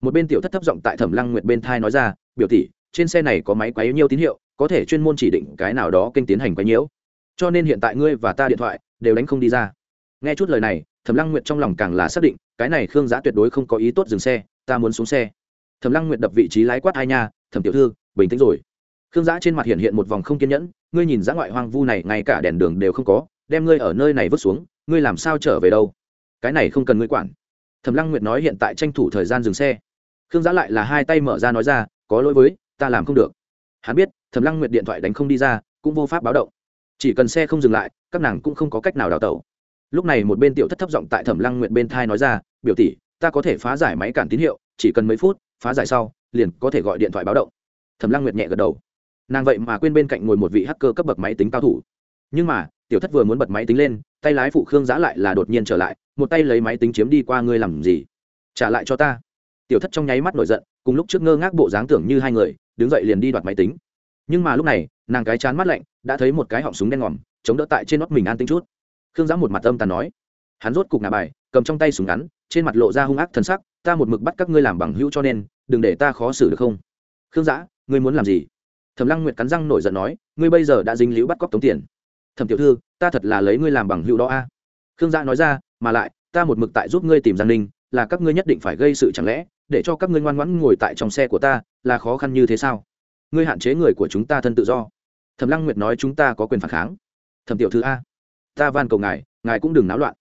một bên tiểu thất thấp giọng tại thẩm lăng nguyệt bên thai nói ra, biểu tỷ, trên xe này có máy quấy nhiêu tín hiệu, có thể chuyên môn chỉ định cái nào đó kênh tiến hành quấy nhiễu. Cho nên hiện tại ngươi và ta điện thoại đều đánh không đi ra. Nghe chút lời này, thẩm lăng nguyệt trong lòng càng là xác định, cái này khương giã tuyệt đối không có ý tốt dừng xe, ta muốn xuống xe. Thẩm lăng nguyệt đập vị trí lái quát hai nha, thẩm tiểu thư, bình tĩnh rồi. Khương giã trên mặt hiện hiện một vòng không kiên nhẫn, ngươi nhìn dã ngoại hoang vu này, ngay cả đèn đường đều không có, đem ngươi ở nơi này vứt xuống, ngươi làm sao trở về đâu? Cái này không cần ngươi quản. Thẩm lăng nguyệt nói hiện tại tranh thủ thời gian dừng xe khương giã lại là hai tay mở ra nói ra, có lỗi với, ta làm không được. Hắn biết, thẩm lăng nguyệt điện thoại đánh không đi ra, cũng vô pháp báo động. Chỉ cần xe không dừng lại, các nàng cũng không có cách nào đào tẩu. Lúc này một bên tiểu thất thấp giọng tại thẩm lăng nguyệt bên thai nói ra, biểu tỷ, ta có thể phá giải máy cản tín hiệu, chỉ cần mấy phút, phá giải sau, liền có thể gọi điện thoại báo động. Thẩm lăng nguyệt nhẹ gật đầu. Nàng vậy mà quên bên cạnh ngồi một vị hacker cấp bậc máy tính cao thủ. Nhưng mà, tiểu thất vừa muốn bật máy tính lên, tay lái phụ khương giã lại là đột nhiên trở lại, một tay lấy máy tính chiếm đi qua ngươi làm gì? Trả lại cho ta tiểu thất trong nháy mắt nổi giận, cùng lúc trước ngơ ngác bộ dáng tưởng như hai người, đứng dậy liền đi đoạt máy tính. Nhưng mà lúc này, nàng cái chán mắt lạnh, đã thấy một cái họng súng đen ngòm, chống đỡ tại trên nót mình an tính chút. Khương giã một mặt âm tàn nói, hắn rốt cục nạ bài, cầm trong tay súng ngắn, trên mặt lộ ra hung ác thân sắc, ta một mực bắt các ngươi làm bằng hữu cho nên, đừng để ta khó xử được không? Khương giã, ngươi muốn làm gì? Thẩm lăng nguyệt cắn răng nổi giận nói, ngươi bây giờ đã dính líu bắt cóc tống tiền. Thẩm tiểu thư, ta thật là lấy ngươi làm bằng hữu đó a. Khương giã nói ra, mà lại, ta một mực tại giúp ngươi tìm giang ninh, là các ngươi nhất định phải gây sự chẳng lẽ để cho các ngươi ngoan ngoãn ngồi tại trong xe của ta, là khó khăn như thế sao? Ngươi hạn chế người của chúng ta thân tự do. Thẩm lăng nguyệt nói chúng ta có quyền phản kháng. Thẩm tiểu thư a, ta van cầu ngài ngài cũng đừng náo loạn.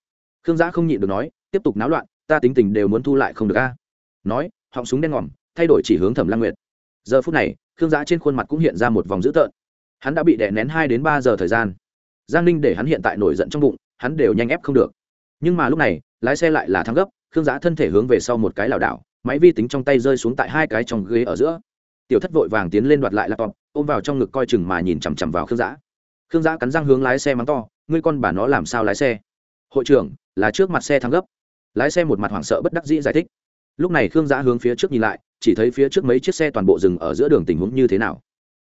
Khương giã không nhịn được nói, tiếp tục náo loạn, ta tính tình đều muốn thu lại không được a. Nói, họng súng đen ngòm, thay đổi chỉ hướng thẩm lăng nguyệt. Giờ phút này, khương giã trên khuôn mặt cũng hiện ra một vòng dữ tợn. Hắn đã bị đè nén hai đến ba giờ thời gian. Giang ninh để hắn hiện tại nổi giận trong bụng, hắn đều nhanh ép không được. Nhưng mà lúc này, lái xe lại là thắng gấp, khương giã thân thể hướng về sau một cái lảo đảo máy vi tính trong tay rơi xuống tại hai cái trong ghế ở giữa. Tiểu thất vội vàng tiến lên đoạt lại laptop, ôm vào trong ngực coi chừng mà nhìn chằm chằm vào khương giã khương giã cắn răng hướng lái xe mắng to, ngươi con bà nó làm sao lái xe? Hội trưởng, là trước mặt xe thắng gấp. Lái xe một mặt hoảng sợ bất đắc dĩ giải thích. Lúc này khương giã hướng phía trước nhìn lại, chỉ thấy phía trước mấy chiếc xe toàn bộ dừng ở giữa đường tình huống như thế nào.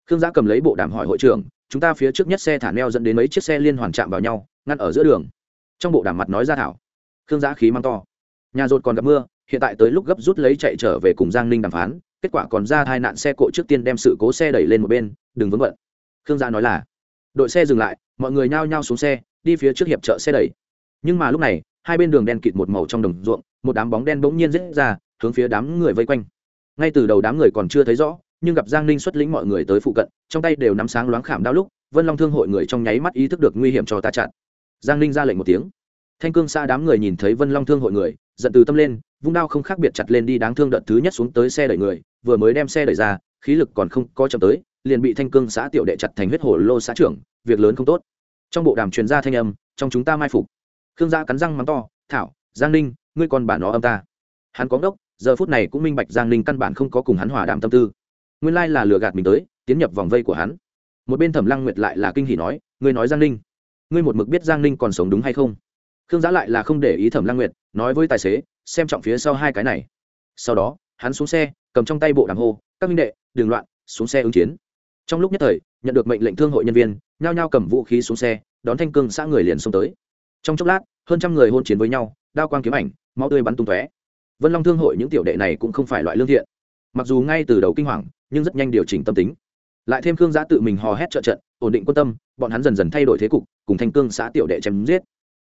Khương giã cầm lấy bộ đàm hỏi hội trưởng, chúng ta phía trước nhất xe thả neo dẫn đến mấy chiếc xe liên hoàn chạm vào nhau, ngăn ở giữa đường? Trong bộ đàm mặt nói ra thảo. Khương giã khí mang to, nhà rột còn gặp mưa hiện tại tới lúc gấp rút lấy chạy trở về cùng giang ninh đàm phán, kết quả còn ra hai nạn xe cộ trước tiên đem sự cố xe đẩy lên một bên, đừng vướng bận. Khương gia nói là, đội xe dừng lại, mọi người nhao nhao xuống xe, đi phía trước hiệp trợ xe đẩy. Nhưng mà lúc này, hai bên đường đen kịt một màu trong đồng ruộng, một đám bóng đen bỗng nhiên rết ra, hướng phía đám người vây quanh. Ngay từ đầu đám người còn chưa thấy rõ, nhưng gặp giang ninh xuất lĩnh mọi người tới phụ cận, trong tay đều nắm sáng loáng khảm đau lúc, vân long thương hội người trong nháy mắt ý thức được nguy hiểm cho ta chặn. Giang ninh ra lệnh một tiếng. Thanh cương xa đám người nhìn thấy vân long thương hội người, giận từ tâm lên vung đao không khác biệt chặt lên đi đáng thương đợt thứ nhất xuống tới xe đẩy người, vừa mới đem xe đẩy ra, khí lực còn không có chậm tới, liền bị thanh cương xã tiểu đệ chặt thành huyết hồ lô xã trưởng, việc lớn không tốt. Trong bộ đàm truyền ra thanh âm, trong chúng ta mai phục. Khương gia cắn răng mắng to, thảo, giang ninh, ngươi còn bản nó âm ta. Hắn có đốc giờ phút này cũng minh bạch giang ninh căn bản không có cùng hắn hòa đàm tâm tư. Nguyên lai là lừa gạt mình tới, tiến nhập vòng vây của hắn. Một bên thẩm lăng nguyệt lại là kinh hỉ nói, ngươi nói giang ninh, ngươi một mực biết giang ninh còn sống đúng hay không? Khương giã lại là không để ý thẩm lăng nguyệt, nói với tài xế, xem trọng phía sau hai cái này. Sau đó, hắn xuống xe, cầm trong tay bộ đàm hô, các minh đệ đường loạn, xuống xe ứng chiến. Trong lúc nhất thời, nhận được mệnh lệnh thương hội nhân viên, nhao nhao cầm vũ khí xuống xe, đón thanh cương xã người liền xông tới. Trong chốc lát, hơn trăm người hôn chiến với nhau, đao quang kiếm ảnh, máu tươi bắn tung tóe. Vân long thương hội những tiểu đệ này cũng không phải loại lương thiện. Mặc dù ngay từ đầu kinh hoàng, nhưng rất nhanh điều chỉnh tâm tính. Lại thêm khương giã tự mình hò hét trợ trận, ổn định quan tâm, bọn hắn dần dần thay đổi thế cục, cùng thanh cương xã tiểu đệ chém giết.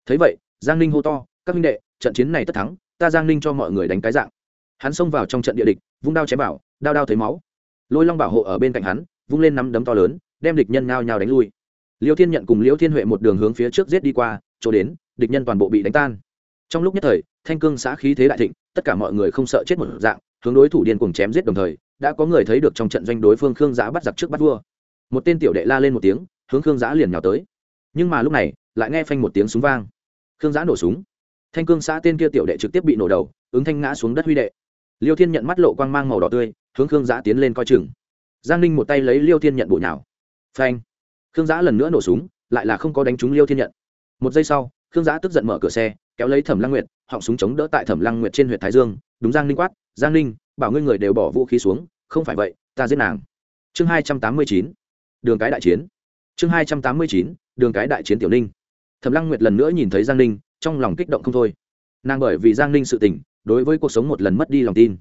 Thấy vậy giang ninh hô to, các minh đệ, trận chiến này tất thắng, ta giang ninh cho mọi người đánh cái dạng. Hắn xông vào trong trận địa địch, vung đao chém bảo đao đao thấy máu. Lôi long bảo hộ ở bên cạnh hắn, vung lên nắm đấm to lớn, đem địch nhân ngao nhào đánh lui. Liêu thiên nhận cùng liêu thiên huệ một đường hướng phía trước giết đi qua, chỗ đến, địch nhân toàn bộ bị đánh tan. Trong lúc nhất thời, thanh cương xã khí thế đại thịnh, tất cả mọi người không sợ chết một dạng, hướng đối thủ điên cùng chém giết đồng thời, đã có người thấy được trong trận doanh đối phương khương giã bắt giặc trước bắt vua. Một tên tiểu đệ la lên một tiếng, hướng khương giã liền nhào tới. Nhưng mà lúc này, lại nghe phanh một tiếng súng vang khương giã nổ súng. Thanh cương xã tên kia tiểu đệ trực tiếp bị nổ đầu, ứng thanh ngã xuống đất huy đệ. Liêu thiên nhận mắt lộ quang mang màu đỏ tươi, hướng khương giã tiến lên coi chừng. Giang ninh một tay lấy liêu thiên nhận bụi nào phanh. Khương giã lần nữa nổ súng, lại là không có đánh trúng liêu thiên nhận. Một giây sau, khương giã tức giận mở cửa xe, kéo lấy thẩm lăng nguyệt, họng súng chống đỡ tại thẩm lăng nguyệt trên huyện thái dương. Đúng giang ninh quát, giang ninh, bảo ngươi người đều bỏ vũ khí xuống, không phải vậy, ta giết nàng. Chương hai trăm tám mươi chín, đường cái đại chiến. Chương hai trăm tám mươi chín, đường cái đại chiến tiểu ninh thẩm lăng nguyệt lần nữa nhìn thấy giang ninh, trong lòng kích động không thôi. Nàng bởi vì giang ninh sự tình, đối với cuộc sống một lần mất đi lòng tin.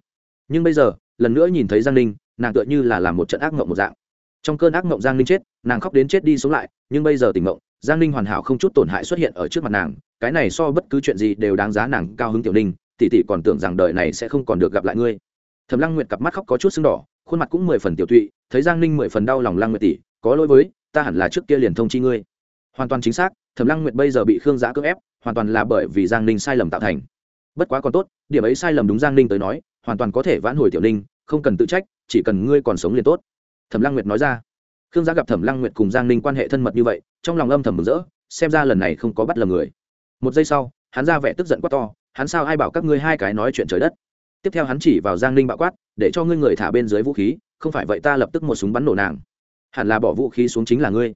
Nhưng bây giờ, lần nữa nhìn thấy giang ninh, nàng tựa như là làm một trận ác mộng một dạng. Trong cơn ác mộng giang ninh chết, nàng khóc đến chết đi sống lại, nhưng bây giờ tỉnh mộng, giang ninh hoàn hảo không chút tổn hại xuất hiện ở trước mặt nàng, cái này so bất cứ chuyện gì đều đáng giá nàng cao hứng tiểu ninh, tỷ tỷ còn tưởng rằng đời này sẽ không còn được gặp lại ngươi. Thẩm lăng nguyệt cặp mắt khóc có chút sưng đỏ, khuôn mặt cũng mười phần tiểu tụy, thấy giang ninh mười phần đau lòng lăng nguyệt tỷ, có lỗi với, ta hẳn là trước kia liền thông chi ngươi. Hoàn toàn chính xác thẩm lăng nguyệt bây giờ bị khương giã cưỡng ép, hoàn toàn là bởi vì giang ninh sai lầm tạo thành. Bất quá còn tốt, điểm ấy sai lầm đúng giang ninh tới nói, hoàn toàn có thể vãn hồi tiểu ninh, không cần tự trách, chỉ cần ngươi còn sống liền tốt. Thẩm lăng nguyệt nói ra. Khương giã gặp thẩm lăng nguyệt cùng giang ninh quan hệ thân mật như vậy, trong lòng âm thầm mừng rỡ, xem ra lần này không có bắt lầm người. Một giây sau, hắn ra vẻ tức giận quá to, hắn sao ai bảo các ngươi hai cái nói chuyện trời đất. Tiếp theo hắn chỉ vào giang ninh bạo quát, để cho ngươi người thả bên dưới vũ khí, không phải vậy ta lập tức một súng bắn nổ nàng. Hẳn là bỏ vũ khí xuống chính là ngươi.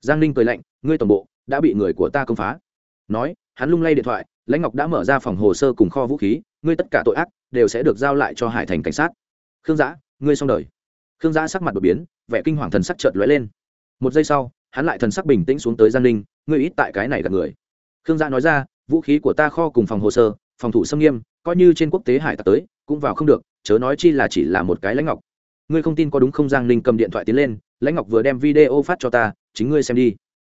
Giang ninh cười lạnh, ngươi tổng bộ đã bị người của ta công phá. Nói, hắn lung lay điện thoại, lãnh ngọc đã mở ra phòng hồ sơ cùng kho vũ khí, ngươi tất cả tội ác đều sẽ được giao lại cho hải thành cảnh sát. Khương giã, ngươi xong đời. Khương giã sắc mặt đột biến, vẻ kinh hoàng thần sắc chợt lóe lên. Một giây sau, hắn lại thần sắc bình tĩnh xuống tới Gian ninh, ngươi ít tại cái này gặp người. Khương giã nói ra, vũ khí của ta kho cùng phòng hồ sơ, phòng thủ xâm nghiêm, coi như trên quốc tế hải tặc tới, cũng vào không được, chớ nói chi là chỉ là một cái lãnh ngọc. Ngươi không tin có đúng không, giang ninh cầm điện thoại tiến lên, lãnh ngọc vừa đem video phát cho ta, chính ngươi xem đi.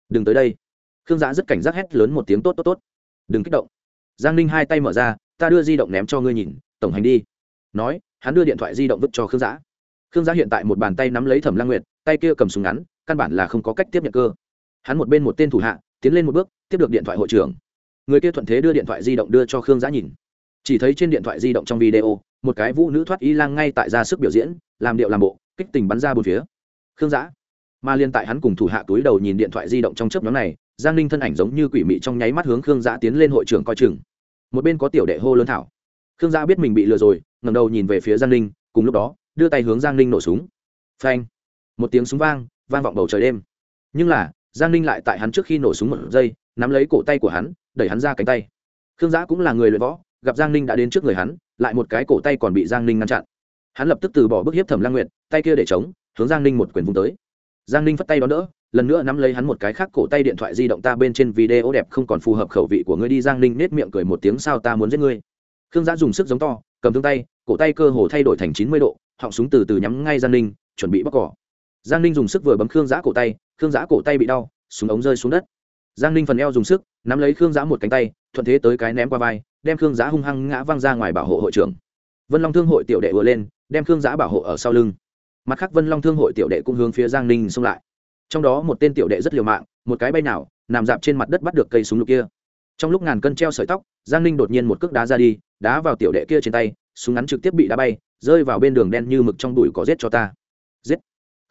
Đừng tới đây khương giã rất cảnh giác hét lớn một tiếng tốt tốt tốt. Đừng kích động. Giang ninh hai tay mở ra, ta đưa di động ném cho ngươi nhìn, tổng hành đi. Nói, hắn đưa điện thoại di động vứt cho khương giã. Khương giã hiện tại một bàn tay nắm lấy thẩm lang nguyệt, tay kia cầm súng ngắn, căn bản là không có cách tiếp nhận cơ. Hắn một bên một tên thủ hạ, tiến lên một bước, tiếp được điện thoại hội trưởng. Người kia thuận thế đưa điện thoại di động đưa cho khương giã nhìn. Chỉ thấy trên điện thoại di động trong video, một cái vũ nữ thoát y lang ngay tại ra sức biểu diễn, làm điệu làm bộ, kích tình bắn ra bốn phía. Khương giã, mà liên tại hắn cùng thủ hạ túi đầu nhìn điện thoại di động trong chớp nhóm này giang ninh thân ảnh giống như quỷ mị trong nháy mắt hướng khương giã tiến lên hội trưởng coi chừng. Một bên có tiểu đệ hô lớn thảo. Khương giã biết mình bị lừa rồi ngầm đầu nhìn về phía giang ninh, cùng lúc đó, đưa tay hướng giang ninh nổ súng. Phanh! Một tiếng súng vang vang vọng bầu trời đêm. Nhưng là, giang ninh lại tại hắn trước khi nổ súng một giây, nắm lấy cổ tay của hắn, đẩy hắn ra cánh tay. Khương giã cũng là người luyện võ, gặp giang ninh đã đến trước người hắn, lại một cái cổ tay còn bị giang ninh ngăn chặn. Hắn lập tức từ bỏ bức hiếp thẩm lang nguyện tay kia để chống hướng giang ninh một quyền vung tới. Giang ninh phất tay đón đỡ lần nữa nắm lấy hắn một cái khác cổ tay điện thoại di động ta bên trên video đẹp không còn phù hợp khẩu vị của ngươi đi, giang ninh nết miệng cười một tiếng, sao ta muốn giết ngươi? Khương giã dùng sức giống to, cầm thương tay, cổ tay cơ hồ thay đổi thành chín mươi độ, họng súng từ từ nhắm ngay giang ninh, chuẩn bị bóc cỏ. Giang ninh dùng sức vừa bấm khương giã cổ tay, khương giã cổ tay bị đau, súng ống rơi xuống đất. Giang ninh phần eo dùng sức, nắm lấy khương giã một cánh tay, thuận thế tới cái ném qua vai, đem khương giã hung hăng ngã văng ra ngoài bảo hộ hội trưởng. Vân long thương hội tiểu đệ vừa lên, đem khương giã bảo hộ ở sau lưng. Mặt khác, vân long thương hội tiểu đệ cũng hướng phía giang ninh xông lại trong đó một tên tiểu đệ rất liều mạng, một cái bay nào, nằm dạp trên mặt đất bắt được cây súng lục kia. Trong lúc ngàn cân treo sợi tóc, giang ninh đột nhiên một cước đá ra đi, đá vào tiểu đệ kia trên tay, súng ngắn trực tiếp bị đá bay, rơi vào bên đường đen như mực trong bụi có giết cho ta. Giết!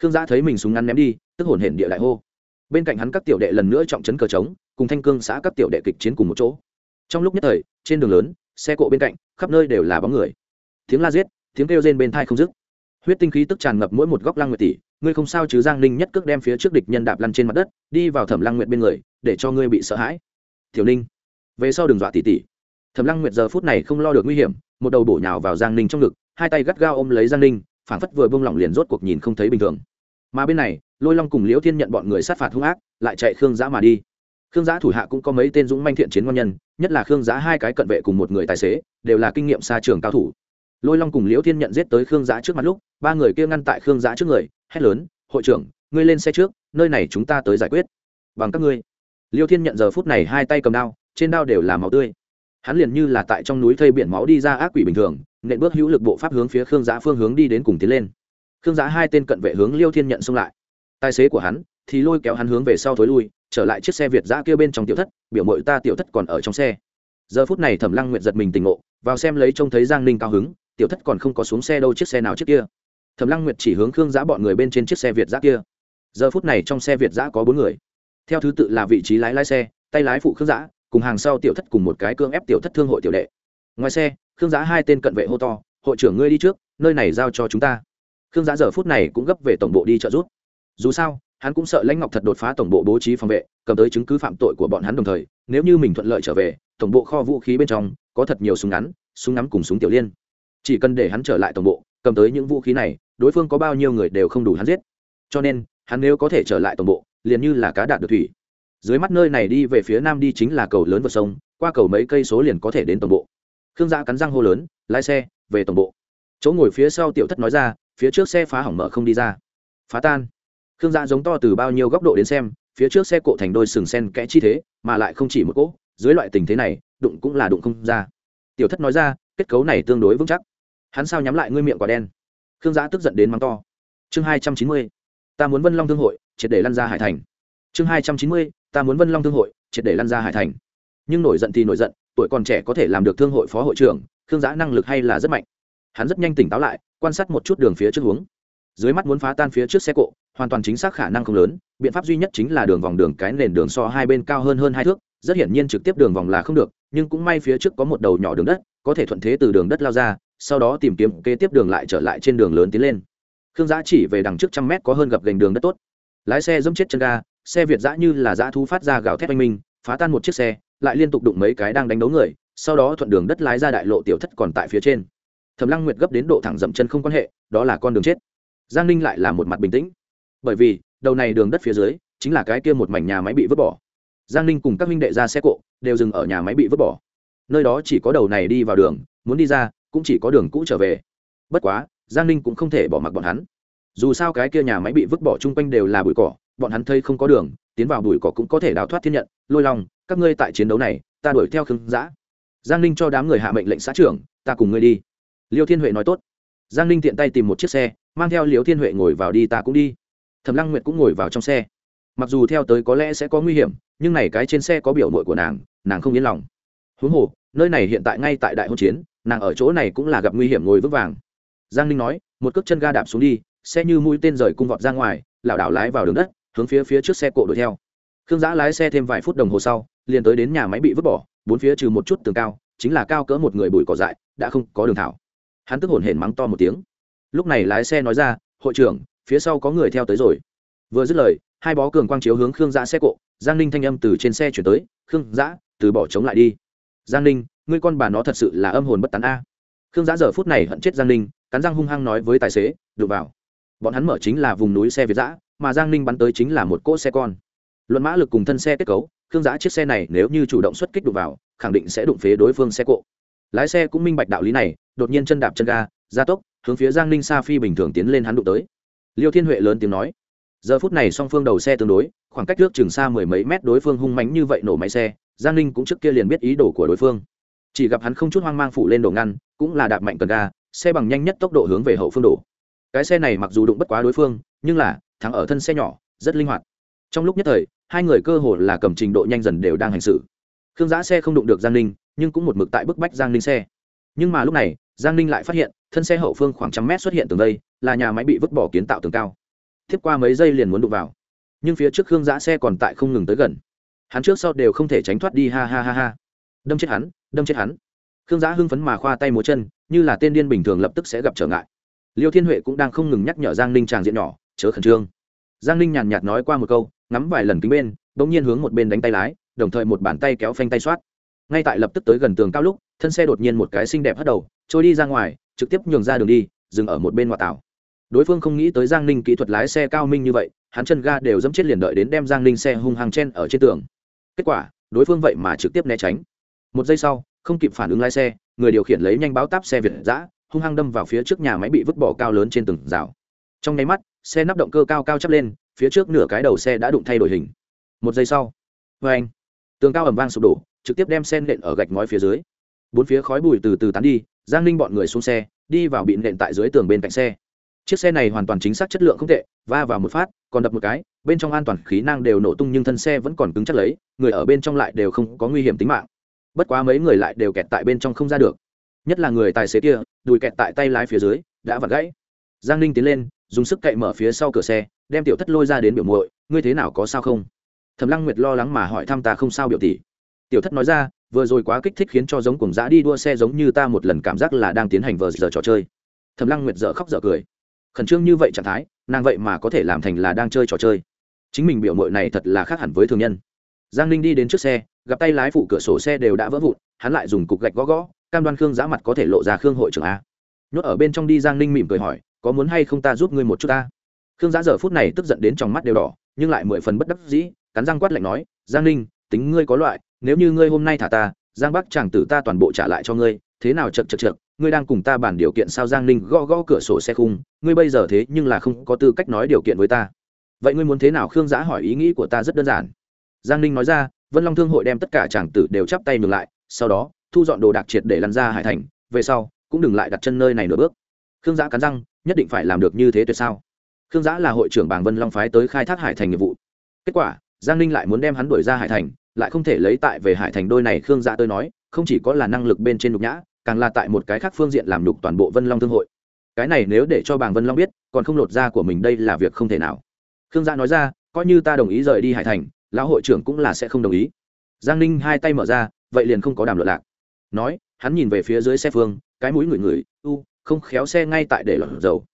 Khương giã thấy mình súng ngắn ném đi, tức hồn hển địa đại hô. Bên cạnh hắn các tiểu đệ lần nữa trọng trấn cờ trống, cùng thanh cương xã các tiểu đệ kịch chiến cùng một chỗ. Trong lúc nhất thời, trên đường lớn, xe cộ bên cạnh, khắp nơi đều là bóng người. Tiếng la giết, tiếng kêu rên bên thai không dứt. Huyết tinh khí tức tràn ngập mỗi một góc lăng nguyệt tỷ ngươi không sao chứ giang ninh nhất cước đem phía trước địch nhân đạp lăn trên mặt đất, đi vào thẩm lăng nguyệt bên người, để cho ngươi bị sợ hãi. Tiểu ninh, về sau đừng dọa tỷ tỷ. Thẩm lăng nguyệt giờ phút này không lo được nguy hiểm, một đầu bổ nhào vào giang ninh trong ngực, hai tay gắt gao ôm lấy giang ninh, phảng phất vừa bông lỏng liền rốt cuộc nhìn không thấy bình thường. Mà bên này, lôi long cùng liễu thiên nhận bọn người sát phạt hung ác, lại chạy khương giã mà đi. Khương giã thủ hạ cũng có mấy tên dũng manh thiện chiến ngon nhân, nhất là khương giã hai cái cận vệ cùng một người tài xế, đều là kinh nghiệm xa trường cao thủ lôi long cùng liễu thiên nhận giết tới khương giã trước mặt lúc, ba người kia ngăn tại khương giã trước người, hét lớn, hội trưởng, ngươi lên xe trước, nơi này chúng ta tới giải quyết. Bằng các ngươi. Liêu thiên nhận giờ phút này hai tay cầm đao, trên đao đều là máu tươi. Hắn liền như là tại trong núi thây biển máu đi ra ác quỷ bình thường, nện bước hữu lực bộ pháp hướng phía khương giã phương hướng đi đến cùng tiến lên. Khương giã hai tên cận vệ hướng liêu thiên nhận xông lại. Tài xế của hắn thì lôi kéo hắn hướng về sau thối lui, trở lại chiếc xe việt giã kia bên trong tiểu thất, biểu mội ta tiểu thất còn ở trong xe. Giờ phút này thẩm lăng nguyện giật mình tỉnh ngộ, vào xem lấy trông thấy giang ninh cao hứng tiểu thất còn không có xuống xe đâu chiếc xe nào trước kia. Thẩm lăng nguyệt chỉ hướng khương giã bọn người bên trên chiếc xe việt giã kia. Giờ phút này trong xe việt giã có bốn người. Theo thứ tự là vị trí lái lái xe, tay lái phụ khương giã, cùng hàng sau tiểu thất cùng một cái cương ép tiểu thất thương hội tiểu đệ. Ngoài xe, khương giã hai tên cận vệ hô to, hội trưởng ngươi đi trước, nơi này giao cho chúng ta. Khương giã giờ phút này cũng gấp về tổng bộ đi trợ giúp. Dù sao, hắn cũng sợ lãnh ngọc thật đột phá tổng bộ bố trí phòng vệ, cầm tới chứng cứ phạm tội của bọn hắn đồng thời, nếu như mình thuận lợi trở về, tổng bộ kho vũ khí bên trong có thật nhiều súng ngắn, súng ngắm cùng súng tiểu liên chỉ cần để hắn trở lại tổng bộ, cầm tới những vũ khí này, đối phương có bao nhiêu người đều không đủ hắn giết. Cho nên, hắn nếu có thể trở lại tổng bộ, liền như là cá đạt được thủy. Dưới mắt nơi này đi về phía nam đi chính là cầu lớn vượt sông, qua cầu mấy cây số liền có thể đến tổng bộ. Khương gia cắn răng hô lớn, lái xe, về tổng bộ. Chỗ ngồi phía sau tiểu thất nói ra, phía trước xe phá hỏng mở không đi ra. Phá tan. Khương gia giống to từ bao nhiêu góc độ đến xem, phía trước xe cộ thành đôi sừng sen kẽ chi thế, mà lại không chỉ một cỗ. Dưới loại tình thế này, đụng cũng là đụng không ra. Tiểu thất nói ra kết cấu này tương đối vững chắc. Hắn sao nhắm lại ngươi miệng quả đen? Khương giã tức giận đến mắng to. Chương hai trăm chín mươi, ta muốn vân long thương hội, triệt để lăn ra hải thành. Chương hai trăm chín mươi, ta muốn vân long thương hội, triệt để lăn ra hải thành. Nhưng nổi giận thì nổi giận, tuổi còn trẻ có thể làm được thương hội phó hội trưởng, khương giã năng lực hay là rất mạnh. Hắn rất nhanh tỉnh táo lại, quan sát một chút đường phía trước hướng. Dưới mắt muốn phá tan phía trước xe cộ, hoàn toàn chính xác khả năng không lớn, biện pháp duy nhất chính là đường vòng đường cái nền đường so hai bên cao hơn hơn hai thước, rất hiển nhiên trực tiếp đường vòng là không được nhưng cũng may phía trước có một đầu nhỏ đường đất, có thể thuận thế từ đường đất lao ra, sau đó tìm kiếm kế tiếp đường lại trở lại trên đường lớn tiến lên. Khương giã chỉ về đằng trước trăm mét có hơn gặp gành đường đất tốt. Lái xe dẫm chết chân ga, xe việt giã như là giã thu phát ra gào thép anh minh, phá tan một chiếc xe, lại liên tục đụng mấy cái đang đánh đấu người, sau đó thuận đường đất lái ra đại lộ tiểu thất còn tại phía trên. Thầm lăng nguyệt gấp đến độ thẳng dậm chân không quan hệ, đó là con đường chết. Giang ninh lại là một mặt bình tĩnh. Bởi vì, đầu này đường đất phía dưới, chính là cái kia một mảnh nhà máy bị vứt bỏ. Giang ninh cùng các minh đệ ra xe cộ đều dừng ở nhà máy bị vứt bỏ. Nơi đó chỉ có đầu này đi vào đường, muốn đi ra, cũng chỉ có đường cũ trở về. Bất quá, giang ninh cũng không thể bỏ mặc bọn hắn. Dù sao cái kia nhà máy bị vứt bỏ chung quanh đều là bụi cỏ, bọn hắn thấy không có đường, tiến vào bụi cỏ cũng có thể đào thoát thiên nhận. Lôi lòng các ngươi tại chiến đấu này, ta đuổi theo khương giã. Giang ninh cho đám người hạ mệnh lệnh xã trưởng, ta cùng ngươi đi. Liêu thiên huệ nói tốt. Giang ninh tiện tay tìm một chiếc xe, mang theo liêu thiên huệ ngồi vào đi, ta cũng đi. Thẩm lăng nguyệt cũng ngồi vào trong xe mặc dù theo tới có lẽ sẽ có nguy hiểm, nhưng này cái trên xe có biểu mội của nàng nàng không yên lòng. Huống hồ, nơi này hiện tại ngay tại đại hôn chiến, nàng ở chỗ này cũng là gặp nguy hiểm ngồi vững vàng. Giang ninh nói, một cước chân ga đạp xuống đi, xe như mũi tên rời cung vọt ra ngoài, lảo đảo lái vào đường đất, hướng phía phía trước xe cộ đuổi theo. Khương giã lái xe thêm vài phút đồng hồ sau, liền tới đến nhà máy bị vứt bỏ, bốn phía trừ một chút tường cao, chính là cao cỡ một người bụi cỏ dại, đã không có đường thảo. Hắn tức hổn hển mắng to một tiếng. Lúc này lái xe nói ra, hội trưởng, phía sau có người theo tới rồi. Vừa dứt lời hai bó cường quang chiếu hướng khương giã xe cộ, giang ninh thanh âm từ trên xe chuyển tới, khương giã, từ bỏ chống lại đi. Giang ninh, ngươi con bà nó thật sự là âm hồn bất tán a. Khương giã giờ phút này hận chết giang ninh, cắn răng hung hăng nói với tài xế, đụng vào. Bọn hắn mở chính là vùng núi xe việt giã, mà giang ninh bắn tới chính là một cỗ xe con. Luận mã lực cùng thân xe kết cấu, khương giã chiếc xe này nếu như chủ động xuất kích đụng vào, khẳng định sẽ đụng phế đối phương xe cộ. Lái xe cũng minh bạch đạo lý này, đột nhiên chân đạp chân ga gia tốc, hướng phía giang ninh sa phi bình thường tiến lên hắn đụng tới. Liêu thiên huệ lớn tiếng nói giờ phút này song phương đầu xe tương đối, khoảng cách trước chừng xa mười mấy mét đối phương hung mánh như vậy nổ máy xe, giang ninh cũng trước kia liền biết ý đồ của đối phương. Chỉ gặp hắn không chút hoang mang phủ lên đổ ngăn, cũng là đạp mạnh cần ga, xe bằng nhanh nhất tốc độ hướng về hậu phương đổ. Cái xe này mặc dù đụng bất quá đối phương, nhưng là, thắng ở thân xe nhỏ, rất linh hoạt. Trong lúc nhất thời, hai người cơ hồ là cầm trình độ nhanh dần đều đang hành xử. Khương giã xe không đụng được giang ninh, nhưng cũng một mực tại bức bách giang ninh xe. Nhưng mà lúc này, giang ninh lại phát hiện, thân xe hậu phương khoảng trăm mét xuất hiện tường đây là nhà máy bị vứt bỏ kiến tạo tường cao tiếp qua mấy giây liền muốn đụng vào. Nhưng phía trước khương giã xe còn tại không ngừng tới gần. Hắn trước sau đều không thể tránh thoát đi, ha ha ha ha. Đâm chết hắn, đâm chết hắn. Khương giã hưng phấn mà khoa tay múa chân, như là tên điên bình thường lập tức sẽ gặp trở ngại. Liêu thiên huệ cũng đang không ngừng nhắc nhở giang ninh tràng diện nhỏ, chớ khẩn trương. Giang ninh nhàn nhạt nói qua một câu, ngắm vài lần kính bên đ ỗ n g nhiên hướng một bên đánh tay lái, đồng thời một bàn tay kéo phanh tay soát. Ngay tại lập tức tới gần tường cao lúc, thân xe đột nhiên một cái xinh đẹp hất đầu, trôi đi ra ngoài, trực tiếp nhường ra đường đi, dừng ở một bên ngoại tảo đối phương không nghĩ tới giang ninh kỹ thuật lái xe cao minh như vậy, hắn chân ga đều dẫm chết liền đợi đến đem giang ninh xe hung hàng chen ở trên tường. Kết quả, đối phương vậy mà trực tiếp né tránh. Một giây sau, không kịp phản ứng lái xe, người điều khiển lấy nhanh báo táp xe việt giã hung hăng đâm vào phía trước nhà máy bị vứt bỏ cao lớn trên từng rào. Trong nháy mắt, xe nắp động cơ cao cao chắp lên, phía trước nửa cái đầu xe đã đụng thay đổi hình. Một giây sau vê anh. Tường cao ẩm vang sụp đổ, trực tiếp đem sen nện ở gạch ngói phía dưới. Bốn phía khói bụi từ từ tán đi, giang ninh bọn người xuống xe, đi vào bị nện tại dưới tường bên cạnh xe chiếc xe này hoàn toàn chính xác chất lượng không tệ, va vào một phát, còn đập một cái, bên trong an toàn khí năng đều nổ tung nhưng thân xe vẫn còn cứng chắc lấy, người ở bên trong lại đều không có nguy hiểm tính mạng. Bất quá mấy người lại đều kẹt tại bên trong không ra được. Nhất là người tài xế kia, đùi kẹt tại tay lái phía dưới, đã vặt gãy. Giang ninh tiến lên, dùng sức cậy mở phía sau cửa xe, đem tiểu thất lôi ra đến biểu muội, ngươi thế nào có sao không? Thầm lăng nguyệt lo lắng mà hỏi, thăm ta không sao biểu tỷ? Tiểu thất nói ra, vừa rồi quá kích thích khiến cho giống cùng giã đi đua xe giống như ta một lần cảm giác là đang tiến hành vờ giờ trò chơi. Thầm lăng nguyệt dở khóc dở cười khẩn trương như vậy trạng thái, nàng vậy mà có thể làm thành là đang chơi trò chơi. Chính mình biểu mội này thật là khác hẳn với thường nhân. Giang ninh đi đến trước xe, gặp tay lái phụ cửa sổ xe đều đã vỡ vụn, hắn lại dùng cục gạch gõ gõ, cam đoan khương giã mặt có thể lộ ra khương hội trưởng a. Nhốt ở bên trong đi, giang ninh mỉm cười hỏi, có muốn hay không ta giúp ngươi một chút ta? Khương giã giờ phút này tức giận đến trong mắt đều đỏ, nhưng lại mười phần bất đắc dĩ, cắn răng quát lạnh nói, giang ninh, tính ngươi có loại, nếu như ngươi hôm nay thả ta, giang bắc chàng tử ta toàn bộ trả lại cho ngươi, thế nào chật chật chật ngươi đang cùng ta bàn điều kiện sao giang ninh gõ gõ cửa sổ xe khung, ngươi bây giờ thế nhưng là không có tư cách nói điều kiện với ta. Vậy ngươi muốn thế nào? Khương giã hỏi ý nghĩ của ta rất đơn giản. Giang ninh nói ra, vân long thương hội đem tất cả chàng tử đều chắp tay ngược lại, sau đó, thu dọn đồ đạc triệt để lăn ra hải thành, về sau, cũng đừng lại đặt chân nơi này nửa bước. Khương giã cắn răng, nhất định phải làm được như thế tuyệt sao? Khương giã là hội trưởng Bàng vân long phái tới khai thác hải thành nghiệp vụ. Kết quả, giang ninh lại muốn đem hắn đuổi ra hải thành, lại không thể lấy tại về hải thành đôi này khương giã tôi nói, không chỉ có là năng lực bên trên nhục nhã càng là tại một cái khác phương diện làm nhục toàn bộ vân long thương hội. Cái này nếu để cho bàng vân long biết, còn không lột ra của mình đây là việc không thể nào. Khương Gia nói ra, coi như ta đồng ý rời đi hải thành, lão hội trưởng cũng là sẽ không đồng ý. Giang ninh hai tay mở ra, vậy liền không có đàm luận lạc. Nói, hắn nhìn về phía dưới xe phương, cái mũi ngửi ngửi, u, không khéo xe ngay tại để lọt dầu.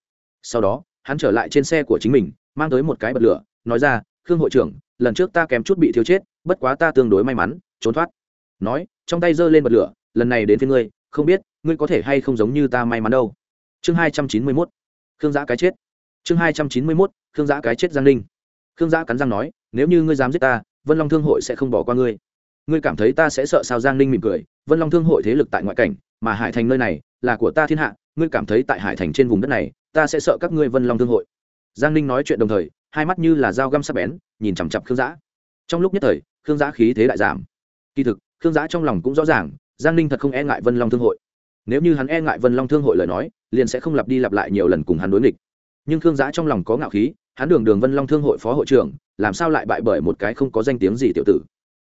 Sau đó, hắn trở lại trên xe của chính mình, mang tới một cái bật lửa, nói ra, khương hội trưởng, lần trước ta kém chút bị thiếu chết, bất quá ta tương đối may mắn, trốn thoát. Nói, trong tay giơ lên bật lửa, lần này đến phía ngươi không biết, ngươi có thể hay không giống như ta may mắn đâu. Chương hai trăm chín mươi mốt, khương giã cái chết. Chương hai trăm chín mươi mốt, khương giã cái chết giang ninh. Khương giã cắn răng nói, nếu như ngươi dám giết ta, vân long thương hội sẽ không bỏ qua ngươi. Ngươi cảm thấy ta sẽ sợ sao giang ninh mỉm cười, vân long thương hội thế lực tại ngoại cảnh, mà hải thành nơi này là của ta thiên hạ, ngươi cảm thấy tại hải thành trên vùng đất này, ta sẽ sợ các ngươi vân long thương hội. Giang ninh nói chuyện đồng thời, hai mắt như là dao găm sắc bén, nhìn chằm chặp khương giã. Trong lúc nhất thời, khương giã khí thế đại giảm. Kỳ thực, khương giã trong lòng cũng rõ ràng giang ninh thật không e ngại vân long thương hội. Nếu như hắn e ngại vân long thương hội lời nói, liền sẽ không lặp đi lặp lại nhiều lần cùng hắn đối nghịch. Nhưng khương giã trong lòng có ngạo khí, hắn đường đường vân long thương hội phó hội trưởng, làm sao lại bại bởi một cái không có danh tiếng gì tiểu tử.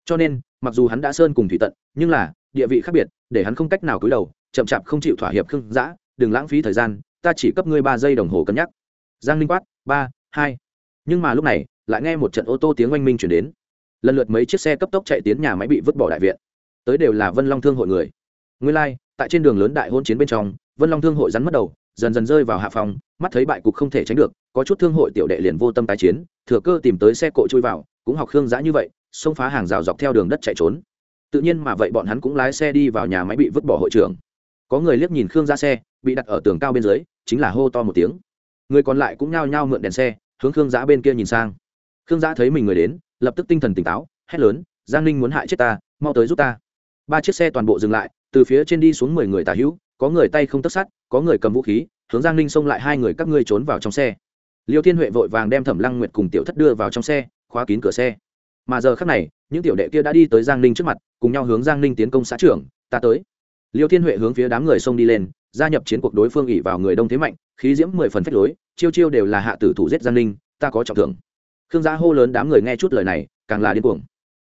Cho nên, mặc dù hắn đã sơn cùng thủy tận, nhưng là, địa vị khác biệt, để hắn không cách nào cúi đầu, chậm chạp không chịu thỏa hiệp khương giã, đừng lãng phí thời gian, ta chỉ cấp ngươi ba giây đồng hồ cân nhắc. Giang linh quát, ba, hai. Nhưng mà lúc này, lại nghe một trận ô tô tiếng oanh minh chuyển đến. Lần lượt mấy chiếc xe cấp tốc chạy tiến nhà máy bị vứt bỏ đại viện tới đều là vân long thương hội người. Nguyên lai、like, tại trên đường lớn đại hôn chiến bên trong vân long thương hội rắn mất đầu dần dần rơi vào hạ phòng mắt thấy bại cục không thể tránh được có chút thương hội tiểu đệ liền vô tâm tái chiến thừa cơ tìm tới xe cộ chui vào cũng học khương giã như vậy xông phá hàng rào dọc theo đường đất chạy trốn. Tự nhiên mà vậy bọn hắn cũng lái xe đi vào nhà máy bị vứt bỏ hội trưởng. Có người liếc nhìn khương ra xe bị đặt ở tường cao bên dưới chính là hô to một tiếng. Người còn lại cũng nhao nhao mượn đèn xe hướng khương giã bên kia nhìn sang. Khương giã thấy mình người đến lập tức tinh thần tỉnh táo hét lớn giang ninh muốn hại chết ta mau tới giúp ta ba chiếc xe toàn bộ dừng lại, từ phía trên đi xuống mười người tả hữu, có người tay không tất sắt có người cầm vũ khí, hướng giang ninh xông lại hai người các ngươi trốn vào trong xe. Liêu thiên huệ vội vàng đem thẩm lăng nguyệt cùng tiểu thất đưa vào trong xe, khóa kín cửa xe. Mà giờ khác này, những tiểu đệ kia đã đi tới giang ninh trước mặt, cùng nhau hướng giang ninh tiến công xã trưởng, ta tới. Liêu thiên huệ hướng phía đám người xông đi lên, gia nhập chiến cuộc đối phương ỉ vào người đông thế mạnh, khí diễm mười phần phách lối, chiêu chiêu đều là hạ tử thủ giết giang ninh, ta có trọng thưởng. Khương gia hô lớn đám người nghe chút lời này, càng là điên cuồng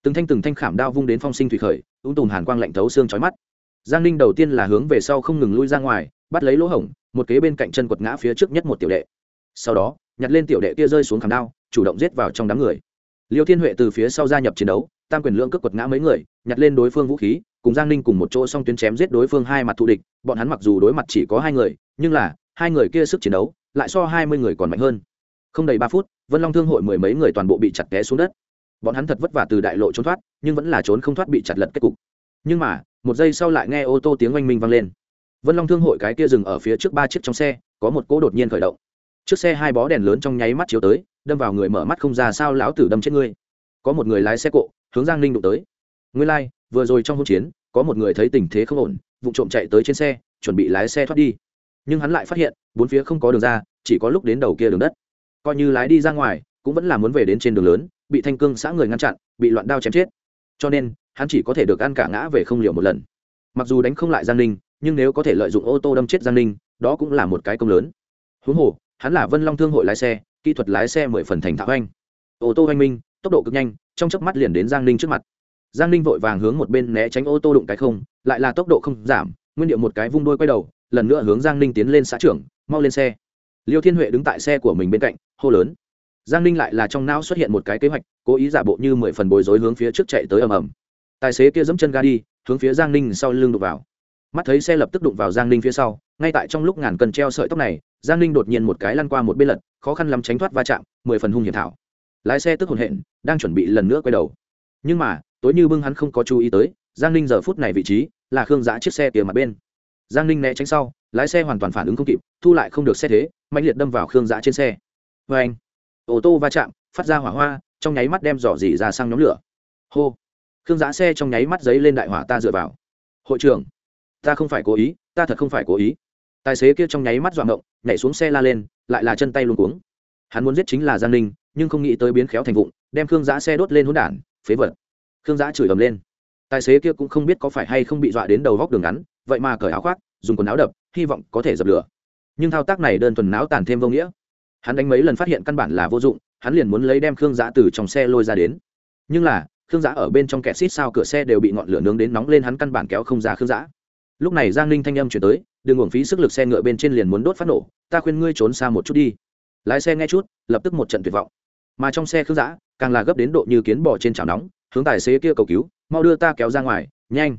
từng thanh từng thanh khảm đao vung đến phong sinh thủy khởi, ung tùm hàn quang lạnh thấu xương chói mắt. Giang ninh đầu tiên là hướng về sau không ngừng lui ra ngoài, bắt lấy lỗ hổng, một kế bên cạnh chân quật ngã phía trước nhất một tiểu đệ. Sau đó, nhặt lên tiểu đệ kia rơi xuống khảm đao, chủ động giết vào trong đám người. Liêu thiên huệ từ phía sau gia nhập chiến đấu, tam quyền lưỡng cước quật ngã mấy người, nhặt lên đối phương vũ khí, cùng giang ninh cùng một chỗ song tuyến chém giết đối phương hai mặt thù địch, bọn hắn mặc dù đối mặt chỉ có hai người, nhưng là, hai người kia sức chiến đấu, lại so hai mươi người còn mạnh hơn. Không đầy ba phút, vân long thương hội mười mấy người toàn bộ bị chặt té xuống đất bọn hắn thật vất vả từ đại lộ trốn thoát nhưng vẫn là trốn không thoát bị chặt lật kết cục. Nhưng mà một giây sau lại nghe ô tô tiếng oanh minh vang lên. Vân long thương hội cái kia dừng ở phía trước ba chiếc trong xe có một cỗ đột nhiên khởi động. Trước xe hai bó đèn lớn trong nháy mắt chiếu tới đâm vào người mở mắt không ra sao lão tử đâm chết ngươi. Có một người lái xe cộ hướng giang ninh đụng tới. Ngươi lai、like, vừa rồi trong hỗn chiến có một người thấy tình thế không ổn vụ trộm chạy tới trên xe chuẩn bị lái xe thoát đi. Nhưng hắn lại phát hiện bốn phía không có đường ra chỉ có lúc đến đầu kia đường đất. Coi như lái đi ra ngoài cũng vẫn là muốn về đến trên đường lớn bị thanh cương xã người ngăn chặn, bị loạn đao chém chết. Cho nên, hắn chỉ có thể được ăn cả ngã về không liều một lần. Mặc dù đánh không lại giang ninh, nhưng nếu có thể lợi dụng ô tô đâm chết giang ninh, đó cũng là một cái công lớn. Huống hồ, hắn là vân long thương hội lái xe, kỹ thuật lái xe mười phần thành thạo anh. Ô tô anh minh, tốc độ cực nhanh, trong chớp mắt liền đến giang ninh trước mặt. Giang ninh vội vàng hướng một bên né tránh ô tô đụng cái không, lại là tốc độ không giảm, nguyên điệu một cái vung đôi quay đầu, lần nữa hướng giang ninh tiến lên xã trưởng, mau lên xe. Liêu thiên huệ đứng tại xe của mình bên cạnh, hô lớn giang ninh lại là trong não xuất hiện một cái kế hoạch, cố ý giả bộ như mười phần bối rối hướng phía trước chạy tới ầm ầm. Tài xế kia dẫm chân ga đi, hướng phía giang ninh sau lưng đục vào. Mắt thấy xe lập tức đụng vào giang ninh phía sau, ngay tại trong lúc ngàn cần treo sợi tóc này, giang ninh đột nhiên một cái lăn qua một bên lật, khó khăn lắm tránh thoát va chạm, mười phần hung hiểm thảo. Lái xe tức hồn hện, đang chuẩn bị lần nữa quay đầu. Nhưng mà, tối như bưng hắn không có chú ý tới, giang ninh giờ phút này vị trí là khương giã chiếc xe kia mặt bên. Giang ninh né tránh sau, lái xe hoàn toàn phản ứng không kịp, thu lại không được xe thế mạnh liệt đâm vào khương giã trên xe. Vê anh ô tô va chạm, phát ra hỏa hoa, trong nháy mắt đem giỏ dỉ ra sang nhóm lửa. Hô! Khương giã xe trong nháy mắt giấy lên đại hỏa ta dựa vào. Hội trưởng, ta không phải cố ý, ta thật không phải cố ý. Tài xế kia trong nháy mắt dọa ngộng, nhảy xuống xe la lên, lại là chân tay luôn cuống. Hắn muốn giết chính là giang ninh, nhưng không nghĩ tới biến khéo thành vụng, đem khương giã xe đốt lên hỗn đản, phế vật. Khương giã chửi ầm lên. Tài xế kia cũng không biết có phải hay không bị dọa đến đầu góc đường ngắn, vậy mà cởi áo khoác, dùng quần áo đập, hy vọng có thể dập lửa. Nhưng thao tác này đơn thuần não tàn thêm vô nghĩa hắn đánh mấy lần phát hiện căn bản là vô dụng, hắn liền muốn lấy đem khương giã từ trong xe lôi ra đến. Nhưng là, khương giã ở bên trong kẹt xít sao cửa xe đều bị ngọn lửa nướng đến nóng lên hắn căn bản kéo không ra khương giã. Lúc này giang ninh thanh âm chuyển tới, đừng uổng phí sức lực xe ngựa bên trên liền muốn đốt phát nổ, ta khuyên ngươi trốn xa một chút đi. Lái xe nghe chút, lập tức một trận tuyệt vọng. Mà trong xe khương giã, càng là gấp đến độ như kiến bỏ trên chảo nóng, hướng tài xế kia cầu cứu, mau đưa ta kéo ra ngoài, nhanh.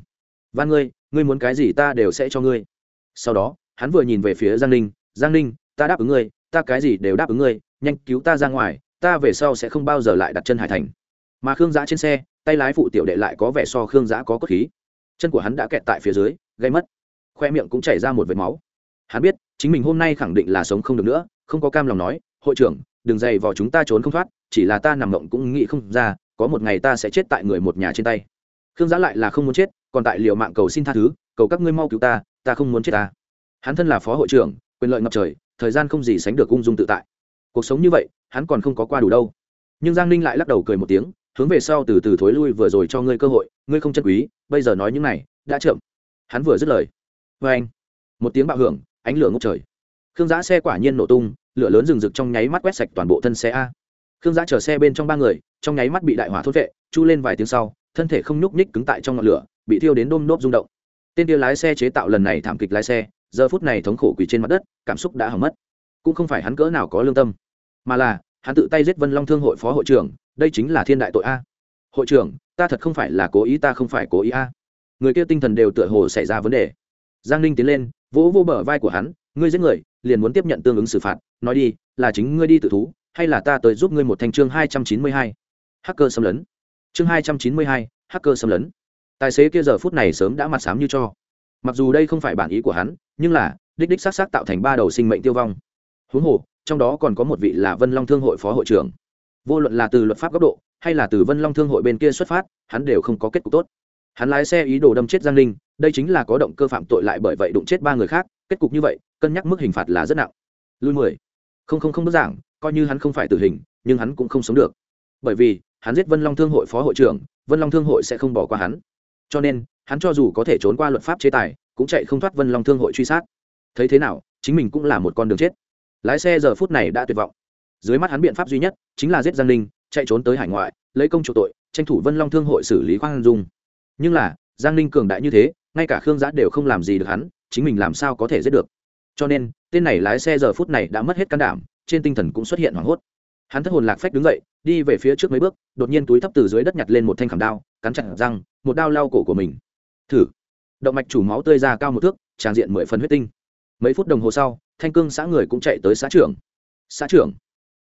Van ngươi ngươi muốn cái gì ta đều sẽ cho ngươi. Sau đó, hắn vừa nhìn về phía giang ninh giang ninh, ta đáp ứng ngươi ta cái gì đều đáp ứng ngươi, nhanh cứu ta ra ngoài, ta về sau sẽ không bao giờ lại đặt chân hải thành. Mà khương giã trên xe, tay lái phụ tiểu đệ lại có vẻ so khương giã có cốt khí. Chân của hắn đã kẹt tại phía dưới gây mất. Khoe miệng cũng chảy ra một vệt máu. Hắn biết, chính mình hôm nay khẳng định là sống không được nữa, không có cam lòng nói, hội trưởng, đừng dày vò chúng ta trốn không thoát, chỉ là ta nằm mộng cũng nghĩ không ra, có một ngày ta sẽ chết tại người một nhà trên tay. Khương giã lại là không muốn chết, còn tại liệu mạng cầu xin tha thứ, cầu các ngươi mau cứu ta ta không muốn chết ta. Hắn thân là phó hội trưởng, quyền lợi ngập trời thời gian không gì sánh được ung dung tự tại. Cuộc sống như vậy, hắn còn không có qua đủ đâu. Nhưng giang ninh lại lắc đầu cười một tiếng, hướng về sau từ từ thối lui vừa rồi cho ngươi cơ hội, ngươi không chân quý, bây giờ nói những này, đã chậm. Hắn vừa dứt lời. Vê anh, một tiếng bạo hưởng, ánh lửa ngốc trời. Khương giã xe quả nhiên nổ tung, lửa lớn rừng rực trong nháy mắt quét sạch toàn bộ thân xe a. Khương giã chở xe bên trong ba người, trong nháy mắt bị đại hỏa thốt vệ, chu lên vài tiếng sau, thân thể không nhúc nhích cứng tại trong ngọn lửa, bị thiêu đến đôm nốt rung động. Tên kia lái xe chế tạo lần này thảm kịch lái xe giờ phút này thống khổ quỳ trên mặt đất, cảm xúc đã hỏng mất. Cũng không phải hắn cỡ nào có lương tâm, mà là, hắn tự tay giết vân long thương hội phó hội trưởng, đây chính là thiên đại tội a. Hội trưởng, ta thật không phải là cố ý, ta không phải cố ý a. Người kia tinh thần đều tựa hồ xảy ra vấn đề. Giang ninh tiến lên, vỗ vô bờ vai của hắn, ngươi giết người, liền muốn tiếp nhận tương ứng xử phạt, nói đi, là chính ngươi đi tự thú, hay là ta tới giúp ngươi một thành chương hai trăm chín mươi hai? Hacker xâm lấn. Chương hai trăm chín mươi hai, hacker xâm lấn. Tài xế kia giờ phút này sớm đã mặt sám như cho mặc dù đây không phải bản ý của hắn, nhưng là, đích đích s á tạo thành ba đầu sinh mệnh tiêu vong. Huống hồ, trong đó còn có một vị là vân long thương hội phó hội trưởng. Vô luận là từ luật pháp góc độ, hay là từ vân long thương hội bên kia xuất phát, hắn đều không có kết cục tốt. Hắn lái xe ý đồ đâm chết giang linh đây chính là có động cơ phạm tội lại bởi vậy đụng chết ba người khác, kết cục như vậy, cân nhắc mức hình phạt là rất nặng. Lui mười. Không không không đơn giản coi như hắn không phải tử hình, nhưng hắn cũng không sống được. Bởi vì, hắn giết vân long thương hội phó hội trưởng, vân long thương hội sẽ không bỏ qua hắn. Cho nên hắn cho dù có thể trốn qua luật pháp chế tài, cũng chạy không thoát vân long thương hội truy sát. Thấy thế nào, chính mình cũng là một con đường chết. Lái xe giờ phút này đã tuyệt vọng. Dưới mắt hắn biện pháp duy nhất chính là giết giang ninh, chạy trốn tới hải ngoại, lấy công chủ tội, tranh thủ vân long thương hội xử lý khoan dung. Nhưng là, giang ninh cường đại như thế, ngay cả khương giã đều không làm gì được hắn, chính mình làm sao có thể giết được? Cho nên, tên này lái xe giờ phút này đã mất hết can đảm, trên tinh thần cũng xuất hiện hoảng hốt. Hắn thất hồn lạc phách đứng dậy, đi về phía trước mấy bước, đột nhiên túi thấp từ dưới đất nhặt lên một thanh khảm đao, cắn chặt răng, một đao lau cổ của mình thử. Động mạch chủ máu tươi ra cao một thước, tràn diện mười phần huyết tinh. Mấy phút đồng hồ sau, thanh cương xã người cũng chạy tới xã trưởng. Xã trưởng.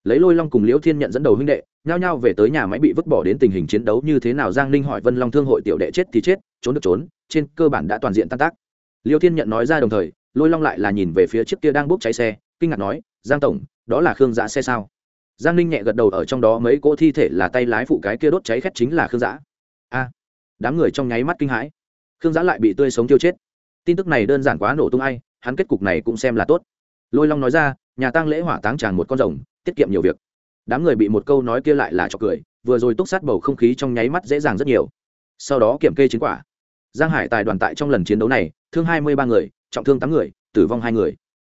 Lấy lôi long cùng liễu thiên nhận dẫn đầu huynh đệ, nhao nhao về tới nhà máy bị vứt bỏ đến tình hình chiến đấu như thế nào giang ninh hỏi vân long thương hội tiểu đệ chết thì chết, trốn được trốn, trên cơ bản đã toàn diện tan tác. Liễu thiên nhận nói ra đồng thời, lôi long lại là nhìn về phía trước kia đang bốc cháy xe, kinh ngạc nói, giang tổng, đó là khương giã xe sao? Giang ninh nhẹ gật đầu ở trong đó mấy cỗ thi thể là tay lái phụ cái kia đốt cháy khét chính là khương giã. A. Đám người trong nháy mắt kinh hãi khương giã lại bị tươi sống tiêu chết. Tin tức này đơn giản quá nổ tung ai, hắn kết cục này cũng xem là tốt. Lôi long nói ra, nhà tăng lễ hỏa táng tràn một con rồng, tiết kiệm nhiều việc. Đám người bị một câu nói kia lại là cho cười, vừa rồi túc sát bầu không khí trong nháy mắt dễ dàng rất nhiều. Sau đó kiểm kê chiến quả. Giang hải tài đoàn tại trong lần chiến đấu này, thương hai mươi ba người, trọng thương tám người, tử vong hai người.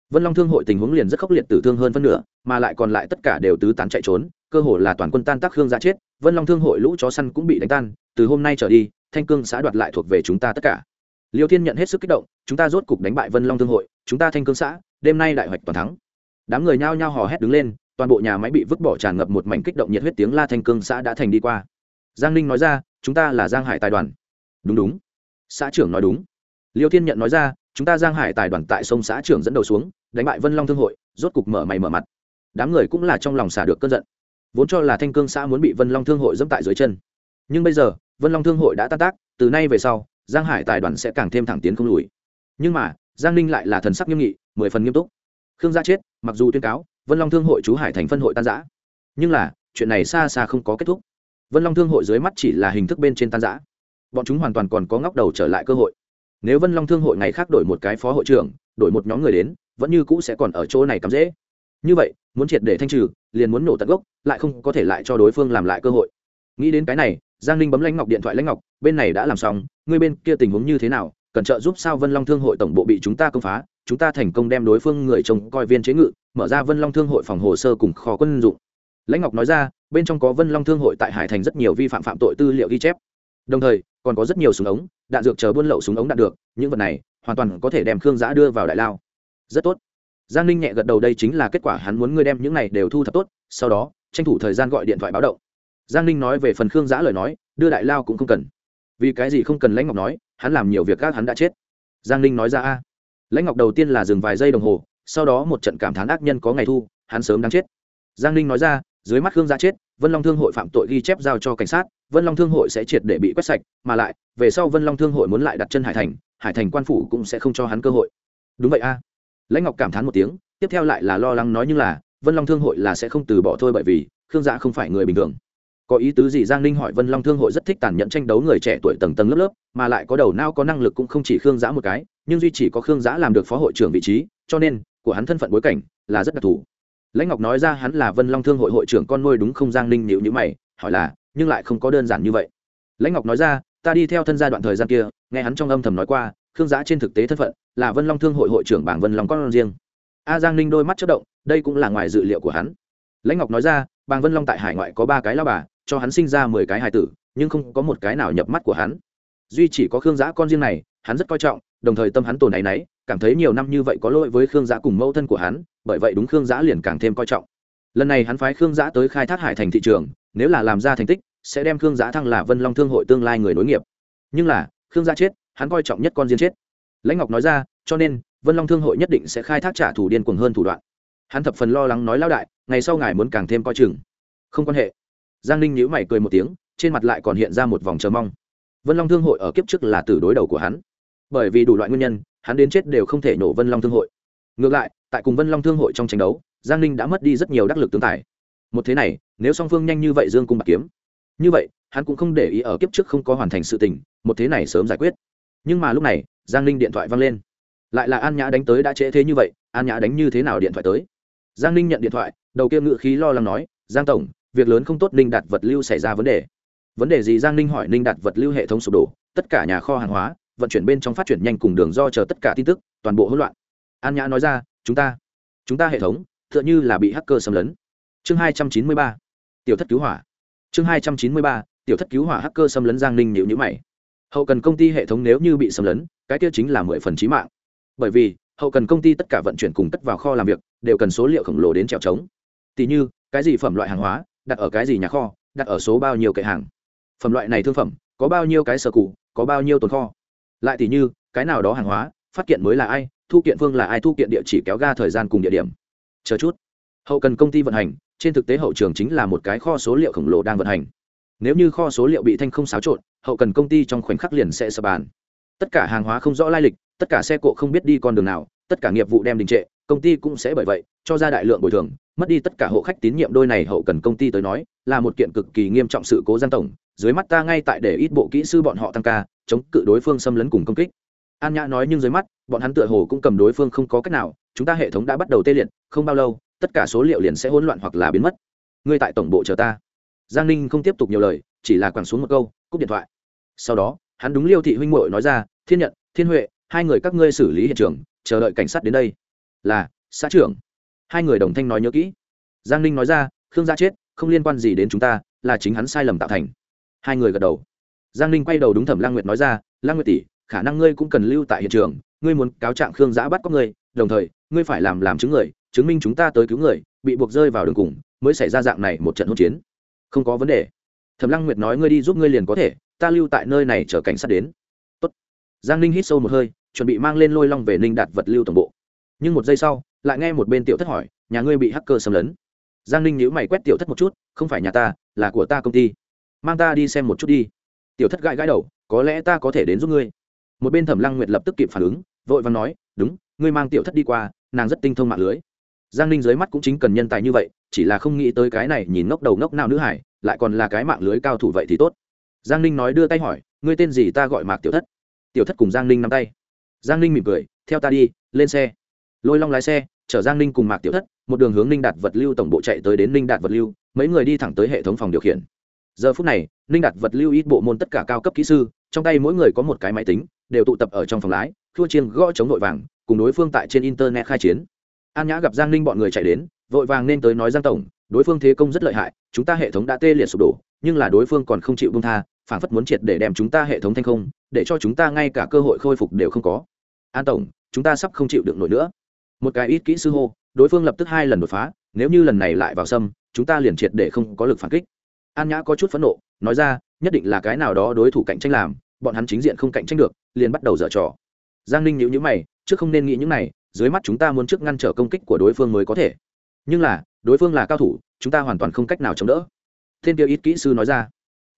Vân long thương hội tình huống liền rất khốc liệt tử thương hơn phân nửa, mà lại còn lại tất cả đều tứ tán chạy trốn, cơ hồ là toàn quân tan tác hương ra chết. Vân long thương hội lũ chó săn cũng bị đánh tan, từ hôm nay trở đi thanh cương xã đoạt lại thuộc về chúng ta tất cả. Liêu thiên nhận hết sức kích động, chúng ta rốt cục đánh bại vân long thương hội, chúng ta thanh cương xã, đêm nay đại hoạch toàn thắng. Đám người nhao nhao hò hét đứng lên, toàn bộ nhà máy bị vứt bỏ tràn ngập một mảnh kích động nhiệt huyết tiếng la thanh cương xã đã thành đi qua. Giang ninh nói ra, chúng ta là giang hải tài đoàn. Đúng đúng. Xã trưởng nói đúng. Liêu thiên nhận nói ra, chúng ta giang hải tài đoàn tại sông xã trưởng dẫn đầu xuống, đánh bại vân long thương hội, rốt cục mở mày mở mặt. Đám người cũng là trong lòng xả được cơn giận. Vốn cho là thanh cương xã muốn bị vân long thương hội dẫm tại dưới chân. Nhưng bây giờ vân long thương hội đã tan tác, từ nay về sau, giang hải tài đoàn sẽ càng thêm thẳng tiến không lùi. Nhưng mà, giang ninh lại là thần sắc nghiêm nghị, mười phần nghiêm túc. Khương gia chết, mặc dù tuyên cáo, vân long thương hội chú hải thành phân hội tan giã nhưng là, chuyện này xa xa không có kết thúc. Vân long thương hội dưới mắt chỉ là hình thức bên trên tan giã bọn chúng hoàn toàn còn có ngóc đầu trở lại cơ hội. Nếu vân long thương hội ngày khác đổi một cái phó hội trưởng, đổi một nhóm người đến, vẫn như cũ sẽ còn ở chỗ này cắm dễ. Như vậy, muốn triệt để thanh trừ, liền muốn nổ tận gốc, lại không có thể lại cho đối phương làm lại cơ hội. Nghĩ đến cái này giang ninh bấm lãnh ngọc điện thoại lãnh ngọc, bên này đã làm xong, ngươi bên kia tình huống như thế nào, cần trợ giúp sao vân long thương hội tổng bộ bị chúng ta công phá, chúng ta thành công đem đối phương người trông coi viên chế ngự, mở ra vân long thương hội phòng hồ sơ cùng kho quân dụng. Lãnh ngọc nói ra, bên trong có vân long thương hội tại hải thành rất nhiều vi phạm phạm tội tư liệu ghi chép. Đồng thời, còn có rất nhiều súng ống, đạn dược chờ buôn lậu súng ống đạn được, những vật này hoàn toàn có thể đem khương giã đưa vào đại lao. Rất tốt. Giang ninh nhẹ gật đầu, đây chính là kết quả, hắn muốn ngươi đem những này đều thu thập tốt, sau đó, tranh thủ thời gian gọi điện thoại báo động giang ninh nói về phần khương giã lời nói, đưa đại lao cũng không cần. Vì cái gì không cần lãnh ngọc nói, hắn làm nhiều việc khác hắn đã chết. Giang ninh nói ra a. Lãnh ngọc đầu tiên là dừng vài giây đồng hồ, sau đó một trận cảm thán ác nhân có ngày thu, hắn sớm đáng chết. Giang ninh nói ra, dưới mắt khương giã chết, vân long thương hội phạm tội ghi chép giao cho cảnh sát, vân long thương hội sẽ triệt để bị quét sạch, mà lại, về sau vân long thương hội muốn lại đặt chân hải thành hải thành quan phủ cũng sẽ không cho hắn cơ hội. Đúng vậy a. Lãnh ngọc cảm thán một tiếng, tiếp theo lại là lo lắng nói như là, vân long thương hội là sẽ không từ bỏ thôi bởi vì khương giã không phải người bình thường có ý tứ gì? Giang ninh hỏi. Vân long thương hội rất thích tàn nhẫn tranh đấu người trẻ tuổi tầng tầng lớp lớp, mà lại có đầu não, có năng lực cũng không chỉ khương giã một cái, nhưng duy chỉ có khương giã làm được phó hội trưởng vị trí, cho nên của hắn thân phận bối cảnh là rất đặc thù. Lãnh ngọc nói ra hắn là vân long thương hội hội trưởng con nuôi đúng không? Giang ninh nhịu nhữ mày, hỏi là, nhưng lại không có đơn giản như vậy. Lãnh ngọc nói ra, ta đi theo thân gia đoạn thời gian kia, nghe hắn trong âm thầm nói qua, khương giã trên thực tế thân phận là vân long thương hội hội trưởng bảng vân long con riêng. A à, giang ninh đôi mắt chất động, đây cũng là ngoài dự liệu của hắn. Lãnh ngọc nói ra bàng vân long tại hải ngoại có ba cái lao bà cho hắn sinh ra mười cái hài tử, nhưng không có một cái nào nhập mắt của hắn. Duy chỉ có khương giã con riêng này, hắn rất coi trọng, đồng thời tâm hắn tổn này nấy cảm thấy nhiều năm như vậy có lỗi với khương giã cùng mẫu thân của hắn, bởi vậy đúng khương giã liền càng thêm coi trọng. Lần này hắn phái khương giã tới khai thác hải thành thị trường, nếu là làm ra thành tích, sẽ đem khương giã thăng là vân long thương hội tương lai người nối nghiệp. Nhưng là, khương giã chết, hắn coi trọng nhất con riêng chết. Lãnh ngọc nói ra, cho nên, vân long thương hội nhất định sẽ khai thác trả thù điên cuồng hơn thủ đoạn. Hắn thập phần lo lắng nói lao đại, ngày sau ngài muốn càng thêm coi chừng. Không quan hệ giang ninh nhíu mày cười một tiếng, trên mặt lại còn hiện ra một vòng chờ mong. Vân long thương hội ở kiếp trước là từ đối đầu của hắn. Bởi vì đủ loại nguyên nhân, hắn đến chết đều không thể nổ vân long thương hội. Ngược lại, tại cùng vân long thương hội trong tranh đấu, giang ninh đã mất đi rất nhiều đắc lực tướng tài. Một thế này, nếu song phương nhanh như vậy dương cung bạc kiếm, như vậy, hắn cũng không để ý ở kiếp trước không có hoàn thành sự tình, một thế này sớm giải quyết. Nhưng mà lúc này, giang ninh điện thoại văng lên. Lại là an nhã đánh tới đã trễ thế như vậy, an nhã đánh như thế nào điện thoại tới? Giang ninh nhận điện thoại, đầu kia ngự khí lo lắng nói, giang tổng việc lớn không tốt ninh đạt vật lưu xảy ra vấn đề. Vấn đề gì? Giang ninh hỏi ninh đạt vật lưu hệ thống sụp đổ, tất cả nhà kho hàng hóa, vận chuyển bên trong phát triển nhanh cùng đường do chờ tất cả tin tức, toàn bộ hỗn loạn. An nhã nói ra, chúng ta chúng ta hệ thống, tựa như là bị hacker xâm lấn. Chương hai trăm chín mươi ba, tiểu thất cứu hỏa. Chương hai trăm chín mươi ba, tiểu thất cứu hỏa hacker xâm lấn giang ninh nhịu nhữ mày. Hậu cần công ty hệ thống nếu như bị xâm lấn, cái kia chính là mười phần trí mạng. Bởi vì, hậu cần công ty tất cả vận chuyển cùng tất vào kho làm việc, đều cần số liệu khổng lồ đến trèo trống. Tỷ như, cái gì phẩm loại hàng hóa đặt ở cái gì nhà kho, đặt ở số bao nhiêu kệ hàng. Phẩm loại này thương phẩm, có bao nhiêu cái sở cụ, có bao nhiêu tồn kho. Lại thì như, cái nào đó hàng hóa, phát kiện mới là ai, thu kiện phương là ai, thu kiện địa chỉ kéo ga thời gian cùng địa điểm. Chờ chút. Hậu cần công ty vận hành, trên thực tế hậu trường chính là một cái kho số liệu khổng lồ đang vận hành. Nếu như kho số liệu bị thanh không xáo trộn, hậu cần công ty trong khoảnh khắc liền sẽ sập bàn. Tất cả hàng hóa không rõ lai lịch, tất cả xe cộ không biết đi con đường nào, tất cả nghiệp vụ đem đình trệ, công ty cũng sẽ bởi vậy, cho ra đại lượng bồi thường mất đi tất cả hộ khách tín nhiệm đôi này hậu cần công ty tới nói, là một kiện cực kỳ nghiêm trọng sự cố gian tổng, dưới mắt ta ngay tại để ít bộ kỹ sư bọn họ tăng ca, chống cự đối phương xâm lấn cùng công kích. An nhã nói nhưng dưới mắt, bọn hắn tựa hồ cũng cầm đối phương không có cách nào, chúng ta hệ thống đã bắt đầu tê liệt, không bao lâu, tất cả số liệu liền sẽ hỗn loạn hoặc là biến mất. Ngươi tại tổng bộ chờ ta. Giang ninh không tiếp tục nhiều lời, chỉ là quẳng xuống một câu, cúp điện thoại. Sau đó, hắn đúng liêu thị huynh muội nói ra, thiên nhận thiên huệ, hai người các ngươi xử lý hiện trường, chờ đợi cảnh sát đến đây. Là, xã trưởng hai người đồng thanh nói nhớ kỹ. Giang ninh nói ra, khương gia chết, không liên quan gì đến chúng ta, là chính hắn sai lầm tạo thành. Hai người gật đầu. Giang ninh quay đầu đúng thẩm lang nguyệt nói ra, lang nguyệt tỷ, khả năng ngươi cũng cần lưu tại hiện trường, ngươi muốn cáo trạng khương giã bắt có ngươi, đồng thời, ngươi phải làm làm chứng người, chứng minh chúng ta tới cứu người, bị buộc rơi vào đường cùng, mới xảy ra dạng này một trận hỗn chiến. Không có vấn đề. Thẩm lăng nguyệt nói, ngươi đi giúp ngươi liền có thể, ta lưu tại nơi này chờ cảnh sát đến. Tốt. giang ninh hít sâu một hơi, chuẩn bị mang lên lôi long về ninh đạt vật lưu tổng bộ. Nhưng một giây sau lại nghe một bên tiểu thất hỏi, nhà ngươi bị hacker xâm lấn. Giang ninh nhữ mày quét tiểu thất một chút, không phải nhà ta, là của ta công ty. Mang ta đi xem một chút đi. Tiểu thất gãi gãi đầu, có lẽ ta có thể đến giúp ngươi. Một bên thẩm lăng nguyệt lập tức kịp phản ứng, vội và nói, đúng, ngươi mang tiểu thất đi qua, nàng rất tinh thông mạng lưới. Giang ninh dưới mắt cũng chính cần nhân tài như vậy, chỉ là không nghĩ tới cái này nhìn ngốc đầu ngốc nào nữ hải, lại còn là cái mạng lưới cao thủ vậy thì tốt. Giang ninh nói đưa tay hỏi, ngươi tên gì ta gọi mạc tiểu thất? Tiểu thất cùng giang ninh nắm tay. Giang ninh mỉm cười, theo ta đi, lên xe. Lôi long lái xe chở giang ninh cùng mạc tiểu thất, một đường hướng ninh đạt vật lưu tổng bộ chạy tới đến ninh đạt vật lưu, mấy người đi thẳng tới hệ thống phòng điều khiển. Giờ phút này, ninh đạt vật lưu ít bộ môn tất cả cao cấp kỹ sư, trong tay mỗi người có một cái máy tính, đều tụ tập ở trong phòng lái thua chiên gõ chống nội vàng, cùng đối phương tại trên internet khai chiến. An nhã gặp giang ninh bọn người chạy đến, vội vàng nên tới nói giang tổng, đối phương thế công rất lợi hại, chúng ta hệ thống đã tê liệt sụp đổ, nhưng là đối phương còn không chịu bông tha, phản phất muốn triệt để đem chúng ta hệ thống thanh không, để cho chúng ta ngay cả cơ hội khôi phục đều không có. An tổng, chúng ta sắp không chịu được nổi nữa một cái ít kỹ sư hô, đối phương lập tức hai lần đột phá, nếu như lần này lại vào sâm, chúng ta liền triệt để không có lực phản kích. An nhã có chút phẫn nộ, nói ra, nhất định là cái nào đó đối thủ cạnh tranh làm, bọn hắn chính diện không cạnh tranh được, liền bắt đầu dở trò. Giang ninh nhữ nhữ mày, trước không nên nghĩ những này, dưới mắt chúng ta muốn trước ngăn trở công kích của đối phương mới có thể. Nhưng là, đối phương là cao thủ, chúng ta hoàn toàn không cách nào chống đỡ. Tên kia ít kỹ sư nói ra.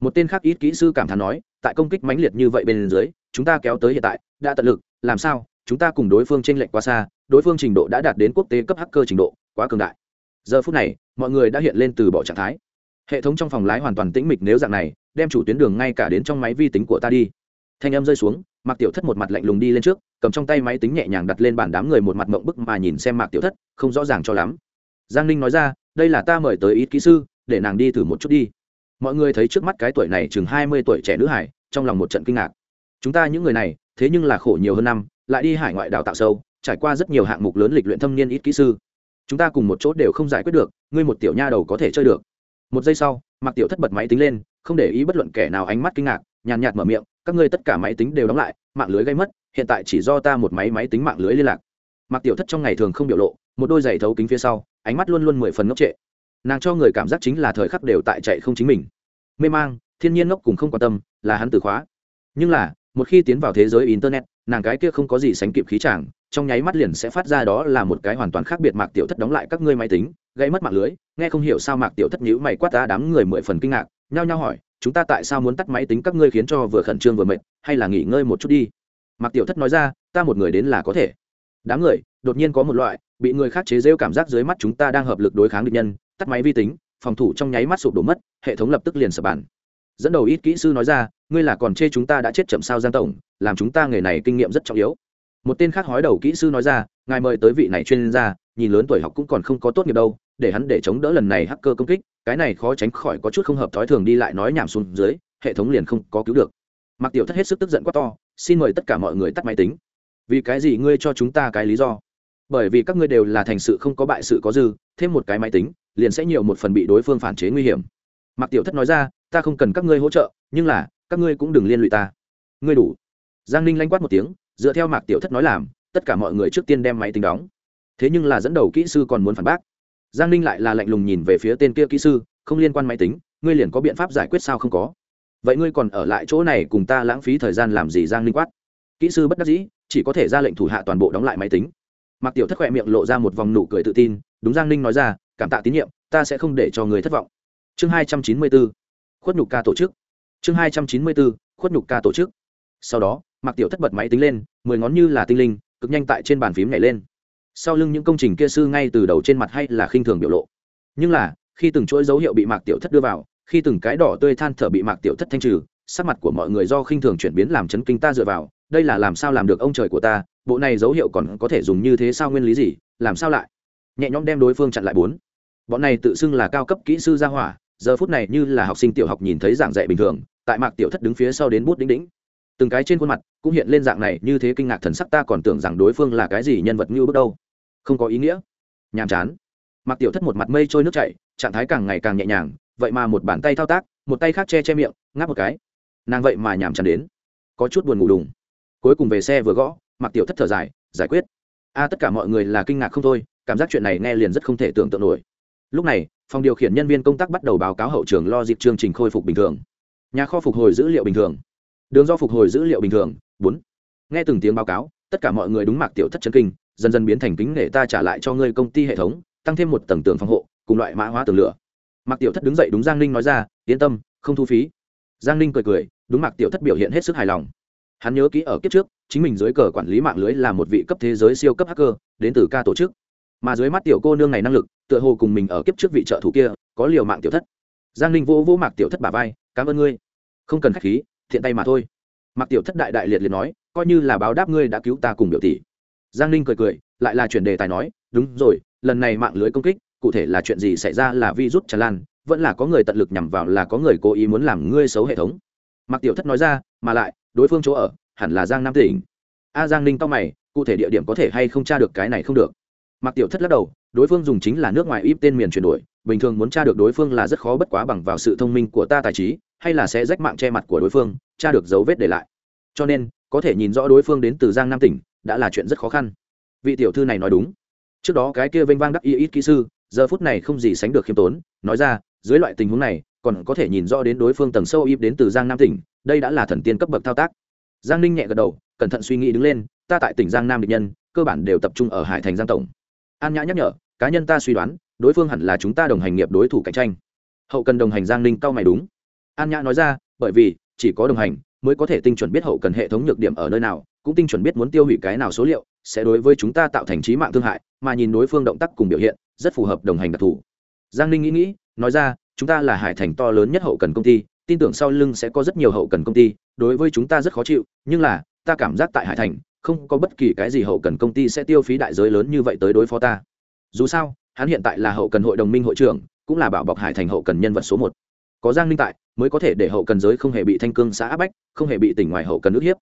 Một tên khác ít kỹ sư cảm thán nói, tại công kích mãnh liệt như vậy bên dưới, chúng ta kéo tới hiện tại, đã tận lực, làm sao, chúng ta cùng đối phương tranh lệch quá xa đối phương trình độ đã đạt đến quốc tế cấp hacker trình độ, quá cường đại. Giờ phút này, mọi người đã hiện lên từ bỏ trạng thái. Hệ thống trong phòng lái hoàn toàn tĩnh mịch nếu dạng này, đem chủ tuyến đường ngay cả đến trong máy vi tính của ta đi. Thanh âm rơi xuống, mạc tiểu thất một mặt lạnh lùng đi lên trước, cầm trong tay máy tính nhẹ nhàng đặt lên bàn đám người một mặt mộng bức mà nhìn xem mạc tiểu thất, không rõ ràng cho lắm. Giang ninh nói ra, đây là ta mời tới ít kỹ sư, để nàng đi thử một chút đi. Mọi người thấy trước mắt cái tuổi này chừng hai mươi tuổi trẻ nữ hải, trong lòng một trận kinh ngạc. Chúng ta những người này, thế nhưng là khổ nhiều hơn năm, lại đi hải ngoại đào tạo sâu trải qua rất nhiều hạng mục lớn lịch luyện thâm niên ít kỹ sư. Chúng ta cùng một chỗ đều không giải quyết được, ngươi một tiểu nha đầu có thể chơi được. Một giây sau mặc tiểu thất bật máy tính lên, không để ý bất luận kẻ nào ánh mắt kinh ngạc, nhàn nhạt mở miệng, các ngươi tất cả máy tính đều đóng lại, mạng lưới gây mất, hiện tại chỉ do ta một máy máy tính mạng lưới liên lạc. Mặc tiểu thất trong ngày thường không biểu lộ, một đôi giày thấu kính phía sau, ánh mắt luôn luôn mười phần ngốc trệ. Nàng cho người cảm giác chính là thời khắc đều tại chạy không chính mình. Mê mang, thiên nhiên ngốc cùng không quan tâm, là hắn từ khóa. Nhưng là, một khi tiến vào thế giới internet nàng cái kia không có gì sánh kịp khí chàng, trong nháy mắt liền sẽ phát ra đó là một cái hoàn toàn khác biệt mạc tiểu thất đóng lại các ngươi máy tính gây mất mạng lưới, nghe không hiểu sao mạc tiểu thất nhữ mày quát ta đám người mười phần kinh ngạc, nhao nhao hỏi, chúng ta tại sao muốn tắt máy tính các ngươi khiến cho vừa khẩn trương vừa mệt, hay là nghỉ ngơi một chút đi? Mạc tiểu thất nói ra, ta một người đến là có thể. Đám người, đột nhiên có một loại, bị người khác chế rêu cảm giác dưới mắt chúng ta đang hợp lực đối kháng địch nhân, tắt máy vi tính, phòng thủ trong nháy mắt sụp đổ mất, hệ thống lập tức liền sập bàn dẫn đầu ít kỹ sư nói ra, ngươi là còn chê chúng ta đã chết chậm sao giang tổng làm chúng ta nghề này kinh nghiệm rất trọng yếu. Một tên khác hói đầu kỹ sư nói ra, ngài mời tới vị này chuyên gia, nhìn lớn tuổi học cũng còn không có tốt nghiệp đâu, để hắn để chống đỡ lần này hacker công kích, cái này khó tránh khỏi có chút không hợp thói thường đi lại nói nhảm xuống dưới, hệ thống liền không có cứu được. Mặc tiểu thất hết sức tức giận quá to, xin mời tất cả mọi người tắt máy tính. Vì cái gì ngươi cho chúng ta cái lý do? Bởi vì các ngươi đều là thành sự không có bại sự có dư, thêm một cái máy tính, liền sẽ nhiều một phần bị đối phương phản chế nguy hiểm. Mặc tiểu thất nói ra, ta không cần các ngươi hỗ trợ, nhưng là, các ngươi cũng đừng liên lụy ta. Ngươi đủ giang ninh lanh quát một tiếng, dựa theo mạc tiểu thất nói làm, tất cả mọi người trước tiên đem máy tính đóng. Thế nhưng là dẫn đầu kỹ sư còn muốn phản bác. Giang ninh lại là lạnh lùng nhìn về phía tên kia kỹ sư, không liên quan máy tính, ngươi liền có biện pháp giải quyết sao không có? Vậy ngươi còn ở lại chỗ này cùng ta lãng phí thời gian làm gì? Giang ninh quát. Kỹ sư bất đắc dĩ, chỉ có thể ra lệnh thủ hạ toàn bộ đóng lại máy tính. Mặc tiểu thất khỏe miệng lộ ra một vòng nụ cười tự tin, đúng giang ninh nói ra, cảm tạ tín nhiệm, ta sẽ không để cho người thất vọng. Chương hai trăm chín mươi bốn, khuất nhục ca tổ chức. Chương hai trăm chín mươi bốn, khuất nhục ca tổ chức. Sau đó mặc tiểu thất bật máy tính lên, mười ngón như là tinh linh, cực nhanh tại trên bàn phím nhảy lên. Sau lưng những công trình kia sư ngay từ đầu trên mặt hay là khinh thường biểu lộ. Nhưng là, khi từng chuỗi dấu hiệu bị mạc tiểu thất đưa vào, khi từng cái đỏ tươi than thở bị mạc tiểu thất thanh trừ, sắc mặt của mọi người do khinh thường chuyển biến làm chấn kinh ta dựa vào, đây là làm sao làm được ông trời của ta, bộ này dấu hiệu còn có thể dùng như thế sao nguyên lý gì, làm sao lại? Nhẹ nhõm đem đối phương chặn lại bốn. Bọn này tự xưng là cao cấp kỹ sư gia hỏa, giờ phút này như là học sinh tiểu học nhìn thấy giảng dạy bình thường, tại mạc tiểu thất đứng phía sau đến bút đĩnh đĩnh từng cái trên khuôn mặt cũng hiện lên dạng này, như thế kinh ngạc thần sắc ta còn tưởng rằng đối phương là cái gì nhân vật như bước đâu. Không có ý nghĩa. Nhàm chán. Mặc tiểu thất một mặt mây trôi nước chảy, trạng thái càng ngày càng nhẹ nhàng, vậy mà một bàn tay thao tác, một tay khác che che miệng, ngáp một cái. Nàng vậy mà nhàm chán đến. Có chút buồn ngủ đùng. Cuối cùng về xe vừa gõ mặc tiểu thất thở dài, giải quyết. A, tất cả mọi người là kinh ngạc không thôi, cảm giác chuyện này nghe liền rất không thể tưởng tượng nổi. Lúc này, phòng điều khiển nhân viên công tác bắt đầu báo cáo hậu trường lo dịp chương trình khôi phục bình thường. Nhà kho phục hồi dữ liệu bình thường đường do phục hồi dữ liệu bình thường, bốn. Nghe từng tiếng báo cáo, tất cả mọi người đúng mạc tiểu thất chân kinh, dần dần biến thành kính để ta trả lại cho ngươi công ty hệ thống, tăng thêm một tầng tường phòng hộ, cùng loại mã hóa tường lửa. Mạc tiểu thất đứng dậy đúng giang ninh nói ra, yên tâm, không thu phí. Giang ninh cười cười, đúng mạc tiểu thất biểu hiện hết sức hài lòng. Hắn nhớ kỹ ở kiếp trước, chính mình dưới cờ quản lý mạng lưới là một vị cấp thế giới siêu cấp hacker, đến từ ca tổ chức. Mà dưới mắt tiểu cô nương này năng lực, tựa hồ cùng mình ở kiếp trước vị trợ thủ kia, có liều mạng tiểu thất. Giang ninh vỗ vỗ mạc tiểu thất bà vai, cảm ơn ngươi. Không cần k h á c h khí thiện tay mà thôi. Mặc tiểu thất đại đại liệt liệt nói, coi như là báo đáp ngươi đã cứu ta cùng biểu tỷ. Giang ninh cười cười, lại là chuyển đề tài nói, đúng rồi, lần này mạng lưới công kích, cụ thể là chuyện gì xảy ra là virus tràn lan, vẫn là có người tận lực nhằm vào là có người cố ý muốn làm ngươi xấu hệ thống. Mặc tiểu thất nói ra, mà lại, đối phương chỗ ở, hẳn là giang nam tỉnh. A giang ninh to mày, cụ thể địa điểm có thể hay không tra được cái này không được. Mặc tiểu thất lắc đầu, đối phương dùng chính là nước ngoài ít tên miền chuyển đổi, bình thường muốn tra được đối phương là rất khó bất quá bằng vào sự thông minh của ta tài trí hay là sẽ rách mạng che mặt của đối phương, tra được dấu vết để lại. Cho nên, có thể nhìn rõ đối phương đến từ giang nam tỉnh, đã là chuyện rất khó khăn. Vị tiểu thư này nói đúng. Trước đó cái kia vênh vang đắc y ít kỹ sư, giờ phút này không gì sánh được khiêm tốn, nói ra, dưới loại tình huống này, còn có thể nhìn rõ đến đối phương tầng sâu ít đến từ giang nam tỉnh, đây đã là thần tiên cấp bậc thao tác. Giang ninh nhẹ gật đầu, cẩn thận suy nghĩ đứng lên, ta tại tỉnh giang nam địch nhân, cơ bản đều tập trung ở hải thành giang tổng. An nhã nhắc nhở, cá nhân ta suy đoán, đối phương hẳn là chúng ta đồng hành nghiệp đối thủ cạnh tranh. Hậu cần đồng hành giang ninh cao mày đúng an nhã nói ra, bởi vì, chỉ có đồng hành mới có thể tinh chuẩn biết hậu cần hệ thống nhược điểm ở nơi nào, cũng tinh chuẩn biết muốn tiêu hủy cái nào số liệu, sẽ đối với chúng ta tạo thành trí mạng thương hại, mà nhìn đối phương động tác cùng biểu hiện, rất phù hợp đồng hành đặc thù. Giang ninh nghĩ nghĩ, nói ra, chúng ta là hải thành to lớn nhất hậu cần công ty, tin tưởng sau lưng sẽ có rất nhiều hậu cần công ty, đối với chúng ta rất khó chịu, nhưng là, ta cảm giác tại hải thành, không có bất kỳ cái gì hậu cần công ty sẽ tiêu phí đại giới lớn như vậy tới đối phó ta. Dù sao, hắn hiện tại là hậu cần hội đồng minh hội trưởng, cũng là bảo bọc hải thành hậu cần nhân vật số một. Có giang ninh tại mới có thể để hậu cần giới không hề bị thanh cương xã áp bách, không hề bị tỉnh ngoài hậu cần ức hiếp.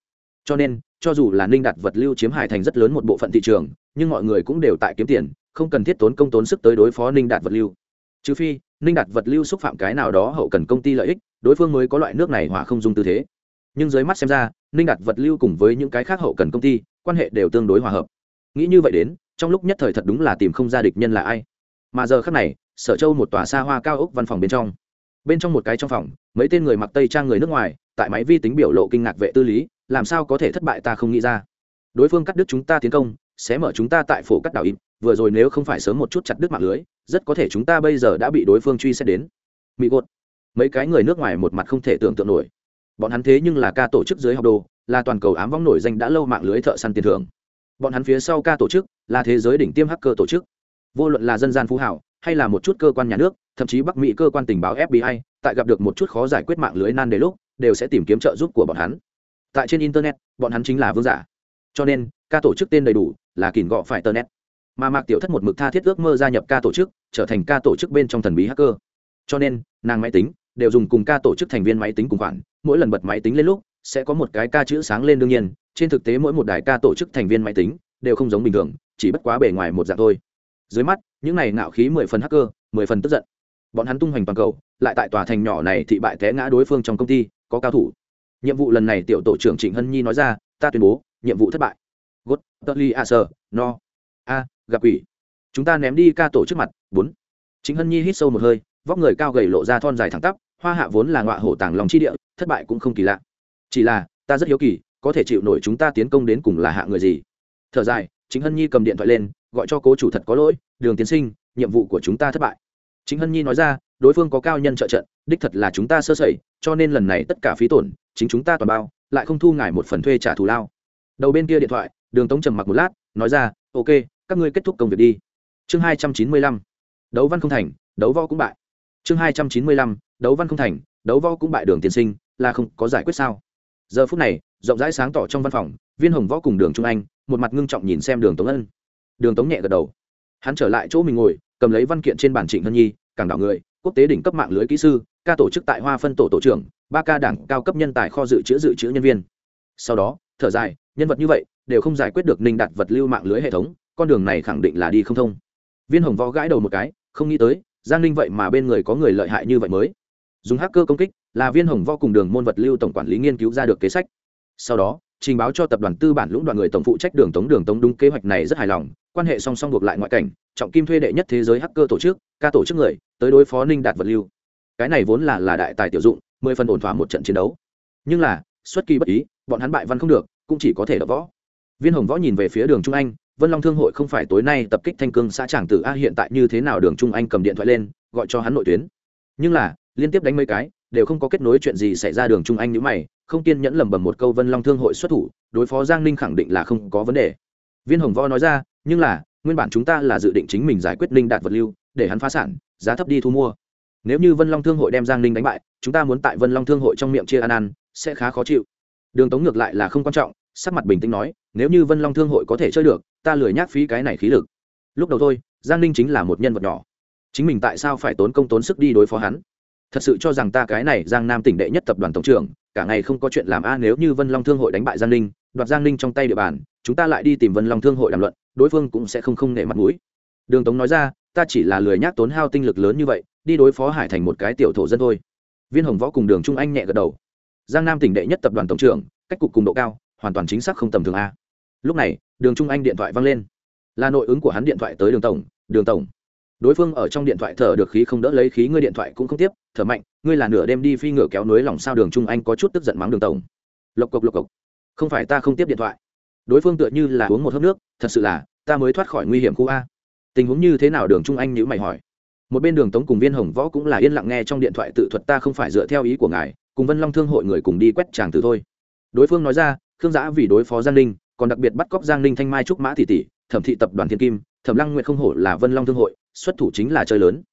Cho nên, cho dù là ninh đặt vật lưu chiếm hải thành rất lớn một bộ phận thị trường, nhưng mọi người cũng đều tại kiếm tiền, không cần thiết tốn công tốn sức tới đối phó ninh đạt vật lưu. Trừ phi, ninh đạt vật lưu xúc phạm cái nào đó hậu cần công ty lợi ích, đối phương mới có loại nước này hỏa không dung tư thế. Nhưng dưới mắt xem ra, ninh đạt vật lưu cùng với những cái khác hậu cần công ty, quan hệ đều tương đối hòa hợp. Nghĩ như vậy đến, trong lúc nhất thời thật đúng là tìm không ra địch nhân là ai. Mà giờ khác này, sở châu một tòa xa hoa cao ốc văn phòng bên trong bên trong một cái trong phòng, mấy tên người mặc tây trang người nước ngoài, tại máy vi tính biểu lộ kinh ngạc vệ tư lý, làm sao có thể thất bại ta không nghĩ ra. Đối phương cắt đứt chúng ta tiến công, sẽ mở chúng ta tại phổ cắt đảo im, vừa rồi nếu không phải sớm một chút chặt đứt mạng lưới, rất có thể chúng ta bây giờ đã bị đối phương truy xét đến. Mỹ gột. Mấy cái người nước ngoài một mặt không thể tưởng tượng nổi. Bọn hắn thế nhưng là ca tổ chức dưới học đồ, là toàn cầu ám vong nổi danh đã lâu mạng lưới thợ săn tiền thưởng. Bọn hắn phía sau ca tổ chức, là thế giới đỉnh tiêm hacker tổ chức. Vô luận là dân gian phú hảo, hay là một chút cơ quan nhà nước thậm chí bắc mỹ cơ quan tình báo fbi tại gặp được một chút khó giải quyết mạng lưới nan đề lúc, đều sẽ tìm kiếm trợ giúp của bọn hắn. Tại trên internet, bọn hắn chính là vương giả. Cho nên, ca tổ chức tên đầy đủ là kìn gọ phải tờ net mà mạc tiểu thất một mực tha thiết ước mơ gia nhập ca tổ chức, trở thành ca tổ chức bên trong thần bí hacker. Cho nên, nàng máy tính đều dùng cùng ca tổ chức thành viên máy tính cùng khoản, mỗi lần bật máy tính lên lúc, sẽ có một cái ca chữ sáng lên đương nhiên, trên thực tế mỗi một đài ca tổ chức thành viên máy tính đều không giống bình thường, chỉ bất quá bề ngoài một dạng thôi. Dưới mắt, những này ngạo khí mười phần hacker, mười phần tức giận bọn hắn tung hoành toàn cầu, lại tại tòa thành nhỏ này thị bại té ngã đối phương trong công ty, có cao thủ. Nhiệm vụ lần này tiểu tổ trưởng trịnh hân nhi nói ra, ta tuyên bố, nhiệm vụ thất bại. Got totally a sơ no. A, gặp ủy chúng ta ném đi ca tổ trước mặt. Bốn. Chính hân nhi hít sâu một hơi, vóc người cao gầy lộ ra thon dài thẳng tắp, hoa hạ vốn là ngọa hổ tàng lòng chi địa, thất bại cũng không kỳ lạ. Chỉ là, ta rất hiếu kỳ, có thể chịu nổi chúng ta tiến công đến cùng là hạ người gì? Thở dài chính hân nhi cầm điện thoại lên, gọi cho cố chủ thật có lỗi, đường tiến sinh, nhiệm vụ của chúng ta thất bại chính hân nhi nói ra, đối phương có cao nhân trợ trận, đích thật là chúng ta sơ sẩy, cho nên lần này tất cả phí tổn, chính chúng ta toàn bao, lại không thu ngài một phần thuê trả thù lao. Đầu bên kia điện thoại, đường tống trầm mặc một lát, nói ra, ok, các ngươi kết thúc công việc đi. Chương hai trăm chín mươi lăm, đấu văn không thành, đấu võ cũng bại. Chương hai trăm chín mươi lăm, đấu văn không thành, đấu võ cũng bại đường tiên sinh, là không có giải quyết sao? Giờ phút này, rộng rãi sáng tỏ trong văn phòng, viên hồng võ cùng đường trung anh, một mặt ngưng trọng nhìn xem đường tống ân. Đường tống nhẹ gật đầu. Hắn trở lại chỗ mình ngồi cầm lấy văn kiện trên bản trịnh hân nhi, cảng đảo người, quốc tế đỉnh cấp mạng lưới kỹ sư, ca tổ chức tại hoa phân tổ tổ trưởng, ba ca đảng cao cấp nhân tài kho dự trữ dự trữ nhân viên. Sau đó, thở dài, nhân vật như vậy, đều không giải quyết được ninh đặt vật lưu mạng lưới hệ thống, con đường này khẳng định là đi không thông. Viên hồng võ gãi đầu một cái, không nghĩ tới, giang ninh vậy mà bên người có người lợi hại như vậy mới. Dùng hacker công kích, là viên hồng võ cùng đường môn vật lưu tổng quản lý nghiên cứu ra được kế sách. Sau đó trình báo cho tập đoàn tư bản lũng đoàn người tổng phụ trách đường tống đường tống đúng kế hoạch này rất hài lòng, quan hệ song song buộc lại ngoại cảnh, trọng kim thuê đệ nhất thế giới hacker tổ chức, ca tổ chức người, tới đối phó ninh đạt vật lưu. Cái này vốn là là đại tài tiểu dụng, mười phần ổn thỏa một trận chiến đấu. Nhưng là, xuất kỳ bất ý, bọn hắn bại văn không được, cũng chỉ có thể đập võ. Viên hồng võ nhìn về phía đường trung anh, vân long thương hội không phải tối nay tập kích thanh cương xã tràng tử a hiện tại như thế nào đường trung anh cầm điện thoại lên, gọi cho hắn nội tuyến. Nhưng là, liên tiếp đánh mấy cái đều không có kết nối chuyện gì xảy ra đường trung anh nhữ mày, không kiên nhẫn lẩm bẩm một câu vân long thương hội xuất thủ, đối phó giang ninh khẳng định là không có vấn đề. Viên hồng võ nói ra, nhưng là, nguyên bản chúng ta là dự định chính mình giải quyết ninh đạt vật lưu, để hắn phá sản, giá thấp đi thu mua. Nếu như vân long thương hội đem giang ninh đánh bại, chúng ta muốn tại vân long thương hội trong miệng chia ăn ăn, sẽ khá khó chịu. Đường tống ngược lại là không quan trọng, sắc mặt bình tĩnh nói, nếu như vân long thương hội có thể chơi được, ta lười nhác phí cái này khí lực. Lúc đầu thôi, giang ninh chính là một nhân vật nhỏ. Chính mình tại sao phải tốn công tốn sức đi đối phó hắn? Thật sự cho rằng ta cái này giang nam tỉnh đệ nhất tập đoàn tổng trưởng, cả ngày không có chuyện làm a, nếu như vân long thương hội đánh bại giang ninh, đoạt giang ninh trong tay địa bàn, chúng ta lại đi tìm vân long thương hội đàm luận, đối phương cũng sẽ không không nể mặt mũi. Đường tống nói ra, ta chỉ là lười nhác tốn hao tinh lực lớn như vậy, đi đối phó hải thành một cái tiểu thổ dân thôi. Viên hồng võ cùng đường trung anh nhẹ gật đầu. Giang nam tỉnh đệ nhất tập đoàn tổng trưởng, cách cục cùng độ cao, hoàn toàn chính xác không tầm thường a. Lúc này, đường trung anh điện thoại văng lên. Là nội ứng của hắn điện thoại tới đường tổng đường tổng đối phương ở trong điện thoại thở được khí không đỡ lấy khí, ngươi điện thoại cũng không tiếp, thở mạnh, ngươi là nửa đêm đi phi ngựa kéo núi lòng sao đường trung anh có chút tức giận mắng đường tổng. Lộc cộc lộc cộc. Không phải ta không tiếp điện thoại. Đối phương tựa như là uống một hớp nước, thật sự là, ta mới thoát khỏi nguy hiểm khu a. Tình huống như thế nào đường trung anh nhữ mày hỏi. Một bên đường tống cùng viên hồng võ cũng là yên lặng nghe trong điện thoại tự thuật ta không phải dựa theo ý của ngài, cùng vân long thương hội người cùng đi quét tràng từ thôi. Đối phương nói ra, khương giã vì đối phó giang ninh, còn đặc biệt bắt cóc giang ninh thanh mai trúc mã thị tỷ, thẩm thị tập đoàn thiên kim, thẩm lăng nguyện không hổ là vân long thương hội xuất thủ chính là chơi lớn.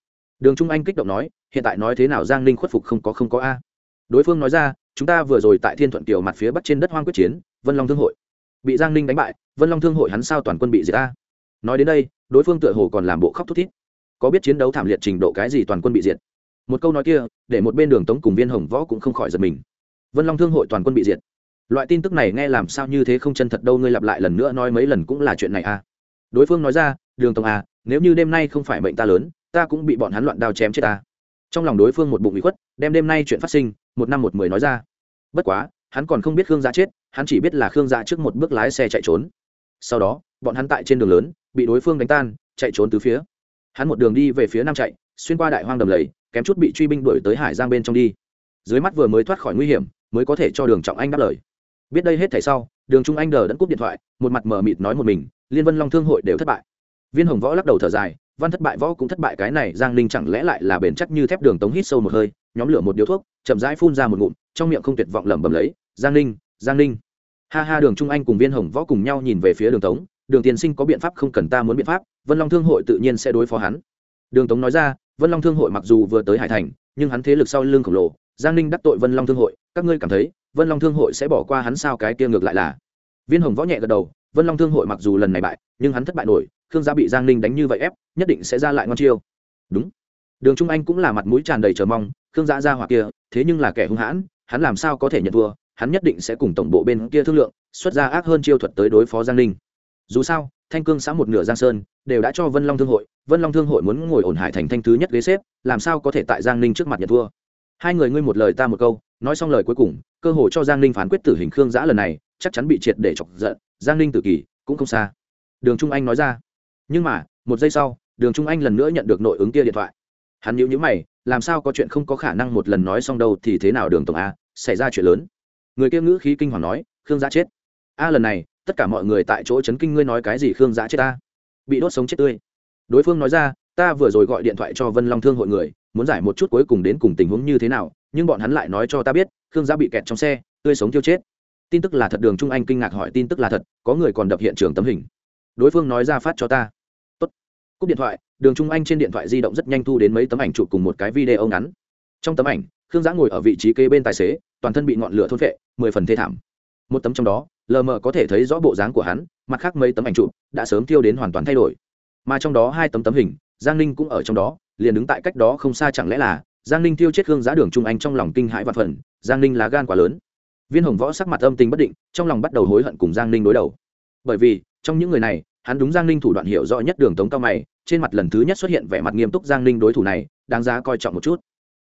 Đường trung anh kích động nói, hiện tại nói thế nào giang ninh khuất phục không có không có a. Đối phương nói ra, chúng ta vừa rồi tại thiên thuận kiều mặt phía bắc trên đất hoang quyết chiến, vân long thương hội. Bị giang ninh đánh bại, vân long thương hội hắn sao toàn quân bị diệt a. Nói đến đây, đối phương tựa hồ còn làm bộ khóc thút thít. Có biết chiến đấu thảm liệt trình độ cái gì toàn quân bị diệt? Một câu nói kia, để một bên đường tống cùng viên hồng võ cũng không khỏi giật mình. Vân long thương hội toàn quân bị diệt. Loại tin tức này nghe làm sao như thế không chân thật đâu, ngươi lặp lại lần nữa nói mấy lần cũng là chuyện này à đối phương nói ra, đường tống à nếu như đêm nay không phải mệnh ta lớn, ta cũng bị bọn hắn loạn đao chém chết ta. Trong lòng đối phương một bụng bị khuất, đem đêm nay chuyện phát sinh, một năm một mười nói ra. Bất quá, hắn còn không biết khương gia chết, hắn chỉ biết là khương gia trước một bước lái xe chạy trốn. Sau đó, bọn hắn tại trên đường lớn, bị đối phương đánh tan, chạy trốn từ phía. Hắn một đường đi về phía nam chạy, xuyên qua đại hoang đầm lầy, kém chút bị truy binh đuổi tới hải giang bên trong đi. Dưới mắt vừa mới thoát khỏi nguy hiểm, mới có thể cho đường trọng anh đáp lời. Biết đây hết thảy sau, đường trung anh đờ đẫn cúp điện thoại, một mặt mờ mịt nói một mình, liên vân long thương hội đều thất bại viên hồng võ lắc đầu thở dài, văn thất bại võ cũng thất bại, cái này giang ninh chẳng lẽ lại là bền chắc như thép đường tống hít sâu một hơi, nhóm lửa một điếu thuốc, chậm rãi phun ra một ngụm, trong miệng không tuyệt vọng lẩm bẩm lấy, giang ninh giang ninh. Ha ha, đường trung anh cùng viên hồng võ cùng nhau nhìn về phía đường tống, đường tiên sinh có biện pháp không cần ta muốn biện pháp, vân long thương hội tự nhiên sẽ đối phó hắn. Đường tống nói ra, vân long thương hội mặc dù vừa tới hải thành, nhưng hắn thế lực sau lưng khổng lồ, giang ninh đắc tội vân long thương hội, các ngươi cảm thấy, vân long thương hội sẽ bỏ qua hắn sao? Cái kia ngược lại là. Viên hồng võ nhẹ gật đầu, vân long thương hội mặc dù lần này bại, nhưng hắn thất bại nổi khương gia bị giang ninh đánh như vậy ép, nhất định sẽ ra lại ngon chiêu. Đúng. Đường trung anh cũng là mặt mũi tràn đầy chờ mong, khương gia ra hoặc kia, thế nhưng là kẻ hung hãn, hắn làm sao có thể nhận thua, hắn nhất định sẽ cùng tổng bộ bên kia thương lượng, xuất ra ác hơn chiêu thuật tới đối phó giang ninh. Dù sao, thanh cương xã một nửa giang sơn, đều đã cho vân long thương hội, vân long thương hội muốn ngồi ổn hải thành thanh thứ nhất ghế xếp, làm sao có thể tại giang ninh trước mặt nhận thua. Hai người ngươi một lời ta một câu, nói xong lời cuối cùng, cơ hội cho giang ninh phán quyết tử hình khương giã lần này, chắc chắn bị triệt để chọc giận, giang ninh tự kỷ cũng không xa. Đường trung anh nói ra nhưng mà, một giây sau, đường trung anh lần nữa nhận được nội ứng kia điện thoại. Hắn nhíu nhíu mày, làm sao có chuyện không có khả năng một lần nói xong đâu thì thế nào đường tổng a, xảy ra chuyện lớn. Người kia ngữ khí kinh hoàng nói, khương giã chết. A, lần này, tất cả mọi người tại chỗ chấn kinh ngươi nói cái gì khương giã chết ta? Bị đốt sống chết tươi. Đối phương nói ra, ta vừa rồi gọi điện thoại cho vân long thương hội người, muốn giải một chút cuối cùng đến cùng tình huống như thế nào, nhưng bọn hắn lại nói cho ta biết, khương giã bị kẹt trong xe, tươi sống tiêu chết. Tin tức là thật, đường trung anh kinh ngạc hỏi tin tức là thật, có người còn đập hiện trường tấm hình đối phương nói ra phát cho ta. Tốt. cúp điện thoại, đường trung anh trên điện thoại di động rất nhanh thu đến mấy tấm ảnh chụp cùng một cái video ngắn. Trong tấm ảnh, khương giã ngồi ở vị trí kế bên tài xế, toàn thân bị ngọn lửa thôn vệ mười phần thê thảm. Một tấm trong đó, lờ mờ có thể thấy rõ bộ dáng của hắn, mặt khác mấy tấm ảnh chụp đã sớm tiêu đến hoàn toàn thay đổi. Mà trong đó hai tấm tấm hình, giang ninh cũng ở trong đó, liền đứng tại cách đó không xa chẳng lẽ là giang ninh tiêu chết khương giá đường trung anh trong lòng kinh hãi và phần, giang ninh lá gan quá lớn. Viên hồng võ sắc mặt âm tình bất định, trong lòng bắt đầu hối hận cùng giang ninh đối đầu. Bởi vì trong những người này, hắn đúng giang ninh thủ đoạn hiểu rõ nhất đường tống cao mày, trên mặt lần thứ nhất xuất hiện vẻ mặt nghiêm túc giang ninh đối thủ này, đáng giá coi trọng một chút.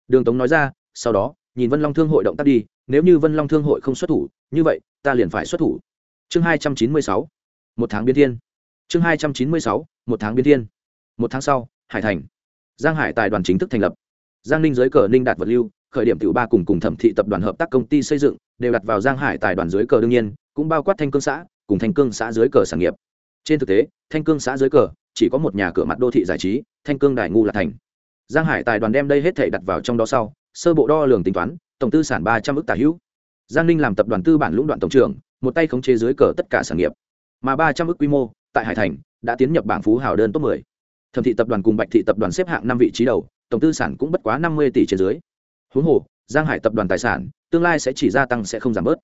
Đường tống nói ra, sau đó, nhìn vân long thương hội động tác đi, nếu như vân long thương hội không xuất thủ, như vậy, ta liền phải xuất thủ. Chương hai trăm chín mươi sáu, một tháng biến thiên. Chương hai trăm chín mươi sáu, một tháng biến thiên. Một tháng sau, hải thành. Giang hải tài đoàn chính thức thành lập. Giang ninh dưới cờ ninh đạt vật lưu, khởi điểm tiểu ba cùng cùng thẩm thị tập đoàn hợp tác công ty xây dựng, đều đặt vào giang hải tài đoàn dưới cờ đương nhiên, cũng bao quát thanh cương xã cùng thanh cương xã dưới cờ sản nghiệp. Trên thực tế, thanh cương xã dưới cờ, chỉ có một nhà cửa mặt đô thị giải trí, thanh cương đại ngu là thành. Giang hải tài đoàn đem đây hết thể đặt vào trong đó sau, sơ bộ đo lường tính toán, tổng tư sản ba trăm ước tả hữu. Giang ninh làm tập đoàn tư bản lũng đoạn tổng trưởng, một tay khống chế dưới cờ tất cả sản nghiệp. Mà ba trăm ước quy mô, tại hải thành, đã tiến nhập bảng phú hào đơn top 10. thẩm thị tập đoàn cùng bạch thị tập đoàn xếp hạng năm vị trí đầu, tổng tư sản cũng bất quá năm mươi tỷ trên dưới. Huống hồ, giang hải tập đoàn tài sản, tương lai sẽ chỉ gia tăng sẽ không giảm bớt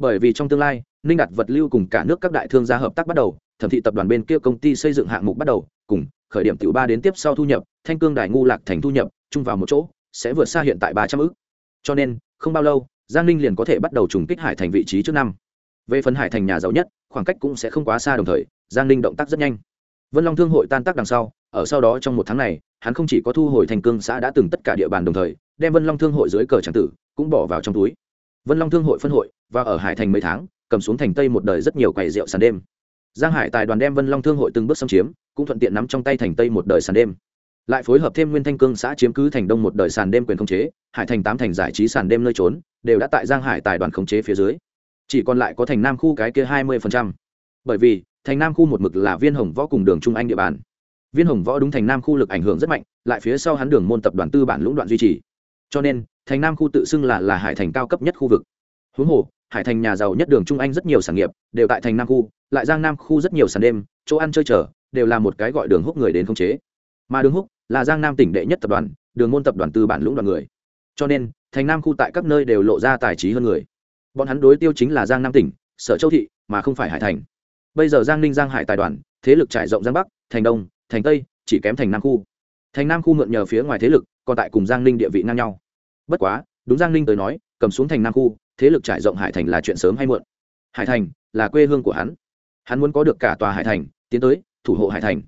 bởi vì trong tương lai, ninh đạt vật lưu cùng cả nước các đại thương gia hợp tác bắt đầu, thẩm thị tập đoàn bên kia công ty xây dựng hạng mục bắt đầu, cùng khởi điểm tiểu ba đến tiếp sau thu nhập, thanh cương đài ngu lạc thành thu nhập, chung vào một chỗ, sẽ vượt xa hiện tại ba trăm ước. Cho nên, không bao lâu, giang ninh liền có thể bắt đầu trùng kích hải thành vị trí trước năm. Về phần hải thành nhà giàu nhất, khoảng cách cũng sẽ không quá xa đồng thời, giang ninh động tác rất nhanh. Vân long thương hội tan tác đằng sau, ở sau đó trong một tháng này, hắn không chỉ có thu hồi thành cương xã đã từng tất cả địa bàn đồng thời, đem vân long thương hội dưới cờ tràng tử, cũng bỏ vào trong túi vân long thương hội phân hội, và ở hải thành mấy tháng, cầm xuống thành tây một đời rất nhiều quầy rượu sàn đêm. Giang hải tài đoàn đem vân long thương hội từng bước xâm chiếm, cũng thuận tiện nắm trong tay thành tây một đời sàn đêm. Lại phối hợp thêm nguyên thanh cương xã chiếm cứ thành đông một đời sàn đêm quyền khống chế, hải thành tám thành giải trí sàn đêm nơi trốn, đều đã tại giang hải tài đoàn khống chế phía dưới. Chỉ còn lại có thành nam khu cái kia hai mươi bởi vì, thành nam khu một mực là viên hồng võ cùng đường trung anh địa bàn. Viên hồng võ đúng thành nam khu lực ảnh hưởng rất mạnh, lại phía sau hắn đường môn tập đoàn tư bản lũng đoạn duy trì cho nên, thành nam khu tự xưng là là hải thành cao cấp nhất khu vực. Huống hồ, hải thành nhà giàu nhất đường trung anh rất nhiều sản nghiệp đều tại thành nam khu, lại giang nam khu rất nhiều sàn đêm, chỗ ăn chơi chở đều là một cái gọi đường húc người đến khống chế. Mà đường húc là giang nam tỉnh đệ nhất tập đoàn, đường môn tập đoàn tư bản lũng đoàn người. Cho nên, thành nam khu tại các nơi đều lộ ra tài trí hơn người. Bọn hắn đối tiêu chính là giang nam tỉnh, sở châu thị, mà không phải hải thành. Bây giờ giang ninh, giang hải tài đoàn, thế lực trải rộng giang bắc, thành đông, thành tây, chỉ kém thành nam khu. Thành nam khu mượn nhờ phía ngoài thế lực còn tại cùng giang ninh địa vị ngang nhau. Bất quá, đúng giang ninh tới nói, cầm xuống thành nam khu, thế lực trải rộng hải thành là chuyện sớm hay muộn. Hải thành là quê hương của hắn. Hắn muốn có được cả tòa hải thành, tiến tới, thủ hộ hải thành.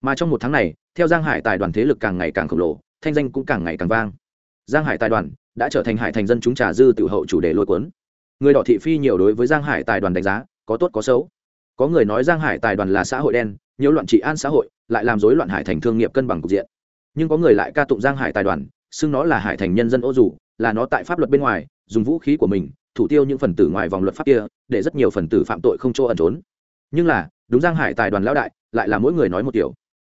Mà trong một tháng này, theo giang hải tài đoàn thế lực càng ngày càng khổng lồ, thanh danh cũng càng ngày càng vang. Giang hải tài đoàn đã trở thành hải thành dân chúng trà dư tự hậu chủ đề lôi cuốn. Người đỏ thị phi nhiều đối với giang hải tài đoàn đánh giá, có tốt có xấu. Có người nói giang hải tài đoàn là xã hội đen nhiều loạn trị an xã hội, lại làm rối loạn hải thành thương nghiệp cân bằng cục diện nhưng có người lại ca tụng giang hải tài đoàn, xưng nó là hải thành nhân dân ô dù, là nó tại pháp luật bên ngoài, dùng vũ khí của mình, thủ tiêu những phần tử ngoài vòng luật pháp kia, để rất nhiều phần tử phạm tội không chỗ ẩn trốn. Nhưng là, đúng giang hải tài đoàn lão đại, lại là mỗi người nói một kiểu.